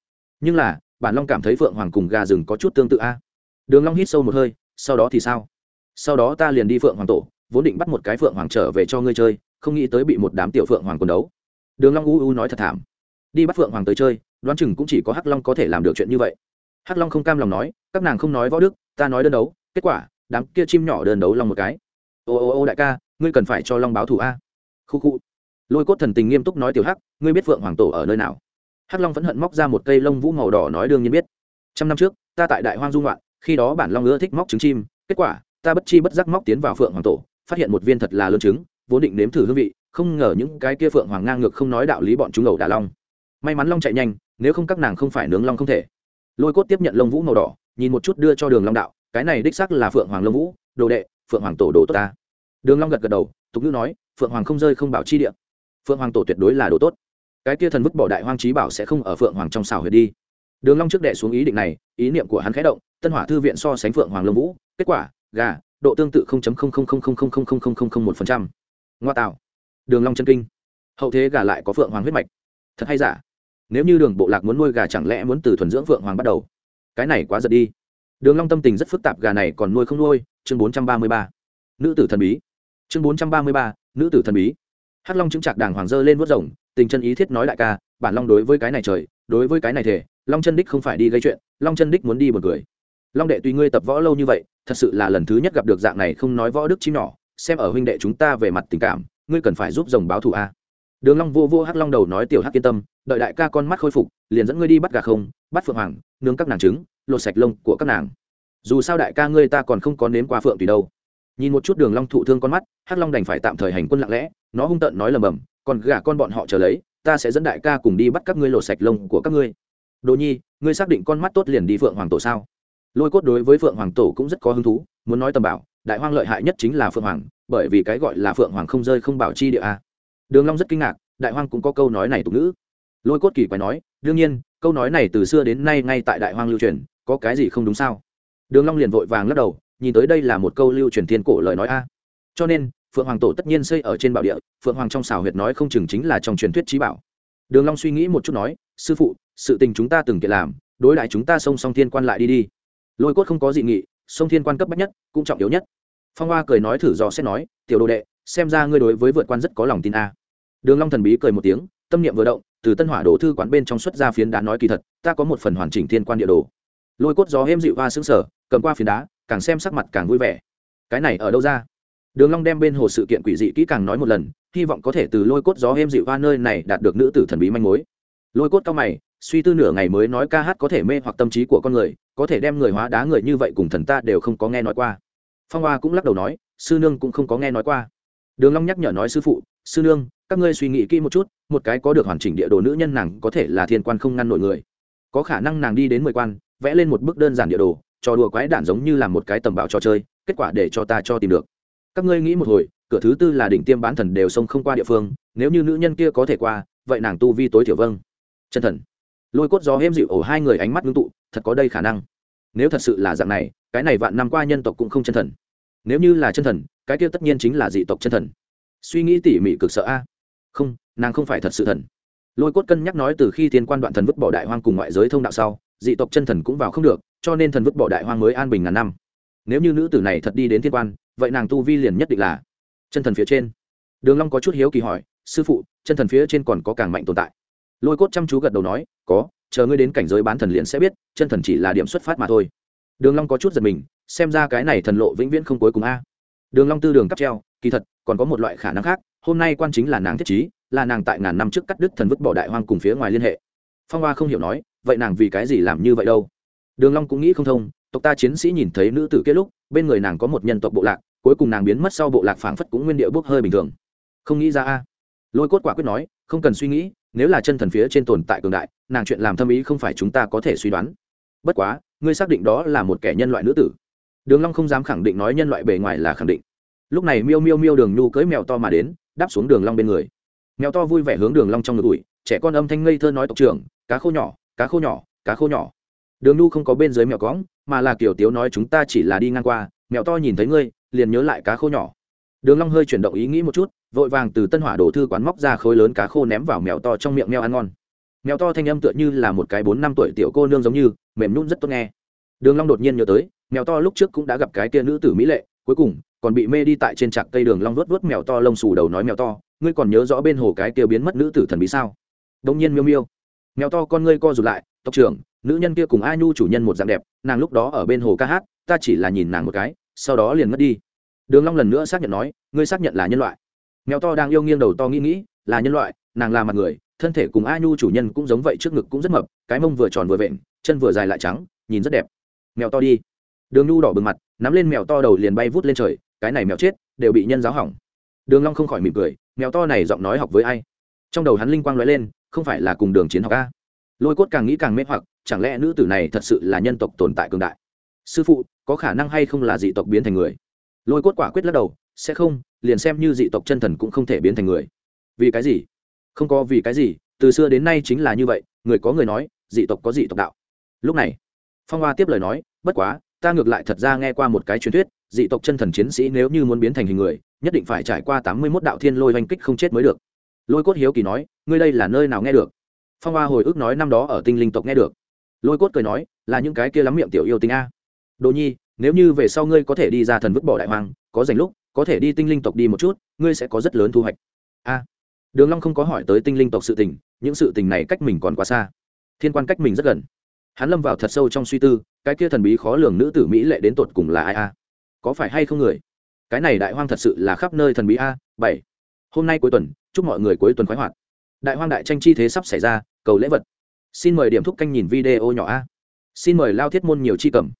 Nhưng là, bản long cảm thấy phượng hoàng cùng gà rừng có chút tương tự a. Đường long hít sâu một hơi, sau đó thì sao? Sau đó ta liền đi phượng hoàng tổ, vốn định bắt một cái phượng hoàng trở về cho ngươi chơi, không nghĩ tới bị một đám tiểu phượng hoàng quần đấu. Đường long u u nói thật thảm. Đi bắt phượng hoàng tới chơi đoán chừng cũng chỉ có hắc long có thể làm được chuyện như vậy. Hắc long không cam lòng nói, các nàng không nói võ đức, ta nói đơn đấu, kết quả, đám kia chim nhỏ đơn đấu long một cái. Ô ô ô đại ca, ngươi cần phải cho long báo thù a. Khu khu. Lôi cốt thần tình nghiêm túc nói tiểu hắc, ngươi biết phượng hoàng tổ ở nơi nào? Hắc long vẫn hận móc ra một cây lông vũ màu đỏ nói đương nhiên biết. Trăm năm trước, ta tại đại hoang dung loạn khi đó bản long ưa thích móc trứng chim, kết quả, ta bất chi bất giác móc tiến vào phượng hoàng tổ, phát hiện một viên thật là lớn trứng, vốn định nếm thử hương vị, không ngờ những cái kia phượng hoàng ngang ngược không nói đạo lý bọn chúng ẩu đà long may mắn long chạy nhanh nếu không các nàng không phải nướng long không thể lôi cốt tiếp nhận lông vũ màu đỏ nhìn một chút đưa cho đường long đạo cái này đích xác là phượng hoàng lông vũ đồ đệ phượng hoàng tổ đồ tốt ta đường long gật gật đầu tục ngữ nói phượng hoàng không rơi không bảo chi địa phượng hoàng tổ tuyệt đối là đồ tốt cái kia thần vứt bỏ đại hoang trí bảo sẽ không ở phượng hoàng trong xào huyệt đi đường long trước đệ xuống ý định này ý niệm của hắn khẽ động tân hỏa thư viện so sánh phượng hoàng lông vũ kết quả gà độ tương tự một phần trăm ngoa tạo đường long chân kinh hậu thế gà lại có phượng hoàng huyết mạch thật hay giả nếu như đường bộ lạc muốn nuôi gà chẳng lẽ muốn từ thuần dưỡng phượng hoàng bắt đầu? Cái này quá giật đi. Đường long tâm tình rất phức tạp, gà này còn nuôi không nuôi? Chương bốn trăm ba mươi ba. Nữ tử thần bí. Chương bốn trăm ba mươi ba, nữ tử thần bí. Hắc long chứng chặt đàng hoàng dơ lên vuốt rồng, tình chân ý thiết nói đại ca, bản long đối với cái này trời, đối với cái này thể, long chân đích không phải đi gây chuyện, long chân đích muốn đi một người long đệ tùy ngươi tập võ lâu như vậy, thật sự là lần thứ nhất gặp được dạng này không nói võ đức chim nhỏ, xem ở huynh đệ chúng ta về mặt tình cảm, ngươi cần phải giúp rồng báo thù a đường long vô vô hắc long đầu nói, tiểu hắc yên tâm, đợi đại ca con mắt khôi phục, liền dẫn ngươi đi bắt gà không, bắt phượng hoàng, nướng các nàng trứng, lột sạch lông của các nàng. Dù sao đại ca ngươi ta còn không có nếm qua phượng tùy đâu. Nhìn một chút đường long thụ thương con mắt, hắc long đành phải tạm thời hành quân lặng lẽ, nó hung tợn nói lầm bầm, còn gà con bọn họ chờ lấy, ta sẽ dẫn đại ca cùng đi bắt các ngươi lột sạch lông của các ngươi. Đồ nhi, ngươi xác định con mắt tốt liền đi phượng hoàng tổ sao? Lôi cốt đối với phượng hoàng tổ cũng rất có hứng thú, muốn nói tầm bảo, đại hoang lợi hại nhất chính là phượng hoàng, bởi vì cái gọi là phượng hoàng không rơi không bảo chi địa a đường long rất kinh ngạc, đại hoang cũng có câu nói này tục ngữ. Lôi cốt kỳ quái nói, đương nhiên, câu nói này từ xưa đến nay ngay tại đại hoang lưu truyền, có cái gì không đúng sao? Đường long liền vội vàng lắc đầu, nhìn tới đây là một câu lưu truyền thiên cổ lời nói a. Cho nên, phượng hoàng tổ tất nhiên xây ở trên bảo địa, phượng hoàng trong xào huyệt nói không chừng chính là trong truyền thuyết trí bảo. Đường long suy nghĩ một chút nói, sư phụ, sự tình chúng ta từng kiện làm, đối đại chúng ta song song thiên quan lại đi đi. Lôi cốt không có dị nghị, song thiên quan cấp bách nhất, cũng trọng yếu nhất. Phong hoa cười nói thử dò xét nói, tiểu đồ đệ xem ra ngươi đối với vượt quan rất có lòng tin a. Đường long thần bí cười một tiếng, tâm niệm vừa động, từ tân hỏa đồ thư quán bên trong xuất ra phiến đá nói kỳ thật, ta có một phần hoàn chỉnh thiên quan địa đồ. Lôi cốt gió êm dịu hoa sững sờ, cầm qua phiến đá, càng xem sắc mặt càng vui vẻ. Cái này ở đâu ra? Đường long đem bên hồ sự kiện quỷ dị kỹ càng nói một lần, hy vọng có thể từ lôi cốt gió êm dịu hoa nơi này đạt được nữ tử thần bí manh mối. Lôi cốt cao mày, suy tư nửa ngày mới nói ca hát có thể mê hoặc tâm trí của con người, có thể đem người hóa đá người như vậy cùng thần ta đều không có nghe nói qua. Phong hoa cũng lắc đầu nói, sư nương cũng không có nghe nói qua đường long nhắc nhở nói, sư phụ, sư nương, các ngươi suy nghĩ kỹ một chút, một cái có được hoàn chỉnh địa đồ nữ nhân nàng có thể là thiên quan không ngăn nổi người. Có khả năng nàng đi đến mười quan, vẽ lên một bức đơn giản địa đồ, trò đùa quái đản giống như là một cái tầm bảo trò chơi, kết quả để cho ta cho tìm được. Các ngươi nghĩ một hồi, cửa thứ tư là đỉnh tiêm bán thần đều sông không qua địa phương, nếu như nữ nhân kia có thể qua, vậy nàng tu vi tối thiểu vâng. Chân thần. Lôi cốt gió hêm dịu ổ hai người ánh mắt ngưng tụ, thật có đây khả năng. Nếu thật sự là dạng này, cái này vạn năm qua nhân tộc cũng không chân thần. Nếu như là chân thần cái kia tất nhiên chính là dị tộc chân thần. Suy nghĩ tỉ mỉ cực sợ a. Không, nàng không phải thật sự thần. Lôi cốt cân nhắc nói từ khi thiên quan đoạn thần vứt bỏ đại hoang cùng ngoại giới thông đạo sau, dị tộc chân thần cũng vào không được, cho nên thần vứt bỏ đại hoang mới an bình ngàn năm. Nếu như nữ tử này thật đi đến thiên quan, vậy nàng tu vi liền nhất định là chân thần phía trên. Đường long có chút hiếu kỳ hỏi, sư phụ, chân thần phía trên còn có càng mạnh tồn tại? Lôi cốt chăm chú gật đầu nói, có, chờ ngươi đến cảnh giới bán thần liền sẽ biết, chân thần chỉ là điểm xuất phát mà thôi. Đường long có chút giật mình, xem ra cái này thần lộ vĩnh viễn không cuối cùng a đường long tư đường cắp treo, kỳ thật, còn có một loại khả năng khác, hôm nay quan chính là nàng thiết trí, là nàng tại ngàn năm trước cắt đứt thần vứt bỏ đại hoang cùng phía ngoài liên hệ. Phong hoa không hiểu nói, vậy nàng vì cái gì làm như vậy đâu? Đường long cũng nghĩ không thông, tộc ta chiến sĩ nhìn thấy nữ tử kia lúc, bên người nàng có một nhân tộc bộ lạc, cuối cùng nàng biến mất sau bộ lạc phảng phất cũng nguyên địa bốc hơi bình thường. Không nghĩ ra a. Lôi cốt quả quyết nói, không cần suy nghĩ, nếu là chân thần phía trên tồn tại cường đại, nàng chuyện làm thâm ý không phải chúng ta có thể suy đoán. Bất quá, ngươi xác định đó là một kẻ nhân loại nữ tử đường long không dám khẳng định nói nhân loại bề ngoài là khẳng định. Lúc này miêu miêu miêu đường nhu cưỡi mèo to mà đến, đáp xuống đường long bên người. Mèo to vui vẻ hướng đường long trong ngực ủi, trẻ con âm thanh ngây thơ nói tộc trưởng, cá khô nhỏ, cá khô nhỏ, cá khô nhỏ. Đường nhu không có bên dưới mèo cõng, mà là kiểu tiếu nói, chúng ta chỉ là đi ngang qua, mèo to nhìn thấy ngươi, liền nhớ lại cá khô nhỏ. Đường long hơi chuyển động ý nghĩ một chút, vội vàng từ tân hỏa đổ thư quán móc ra khối lớn cá khô ném vào mèo to trong miệng mèo ăn ngon. Mèo to thanh âm tựa như là một cái bốn năm tuổi tiểu cô nương giống như, mềm nhún rất tốt nghe. Đường long đột nhiên nhớ tới mèo to lúc trước cũng đã gặp cái kia nữ tử mỹ lệ, cuối cùng còn bị mê đi tại trên trạc cây đường long vuốt vuốt mèo to lông xù đầu nói mèo to, ngươi còn nhớ rõ bên hồ cái kia biến mất nữ tử thần bí sao? Đông nhiên miêu miêu. Mèo to con ngươi co rụt lại, tộc trưởng, nữ nhân kia cùng ai nhu chủ nhân một dạng đẹp, nàng lúc đó ở bên hồ ca hát, ta chỉ là nhìn nàng một cái, sau đó liền mất đi. Đường long lần nữa xác nhận nói, ngươi xác nhận là nhân loại. Mèo to đang yêu nghiêng đầu to nghĩ nghĩ, là nhân loại, nàng là mặt người, thân thể cùng ai nhu chủ nhân cũng giống vậy trước ngực cũng rất mập, cái mông vừa tròn vừa vện, chân vừa dài lại trắng, nhìn rất đẹp. Mèo to đi đường nhu đỏ bừng mặt, nắm lên mèo to đầu liền bay vút lên trời, cái này mèo chết, đều bị nhân giáo hỏng. Đường long không khỏi mỉm cười, mèo to này giọng nói học với ai? Trong đầu hắn linh quang lóe lên, không phải là cùng đường chiến học a? Lôi cốt càng nghĩ càng mê hoặc, chẳng lẽ nữ tử này thật sự là nhân tộc tồn tại cường đại? Sư phụ, có khả năng hay không là dị tộc biến thành người? Lôi cốt quả quyết lắc đầu, sẽ không, liền xem như dị tộc chân thần cũng không thể biến thành người. Vì cái gì? Không có vì cái gì, từ xưa đến nay chính là như vậy, người có người nói, dị tộc có dị tộc đạo. Lúc này, phong hoa tiếp lời nói, bất quá ta ngược lại thật ra nghe qua một cái truyền thuyết, dị tộc chân thần chiến sĩ nếu như muốn biến thành hình người, nhất định phải trải qua tám mươi mốt đạo thiên lôi oanh kích không chết mới được. Lôi cốt hiếu kỳ nói, ngươi đây là nơi nào nghe được? Phong hoa hồi ức nói năm đó ở tinh linh tộc nghe được. Lôi cốt cười nói, là những cái kia lắm miệng tiểu yêu tinh a. Đồ nhi, nếu như về sau ngươi có thể đi ra thần vứt bỏ đại hoàng, có dành lúc, có thể đi tinh linh tộc đi một chút, ngươi sẽ có rất lớn thu hoạch. A. Đường long không có hỏi tới tinh linh tộc sự tình, những sự tình này cách mình còn quá xa. Thiên quan cách mình rất gần hắn lâm vào thật sâu trong suy tư, cái kia thần bí khó lường nữ tử mỹ lệ đến tột cùng là ai a? Có phải hay không người? Cái này đại hoang thật sự là khắp nơi thần bí a, bảy. Hôm nay cuối tuần, chúc mọi người cuối tuần khoái hoạt. Đại hoang đại tranh chi thế sắp xảy ra, cầu lễ vật. Xin mời điểm thúc canh nhìn video nhỏ a. Xin mời lao thiết môn nhiều chi cầm.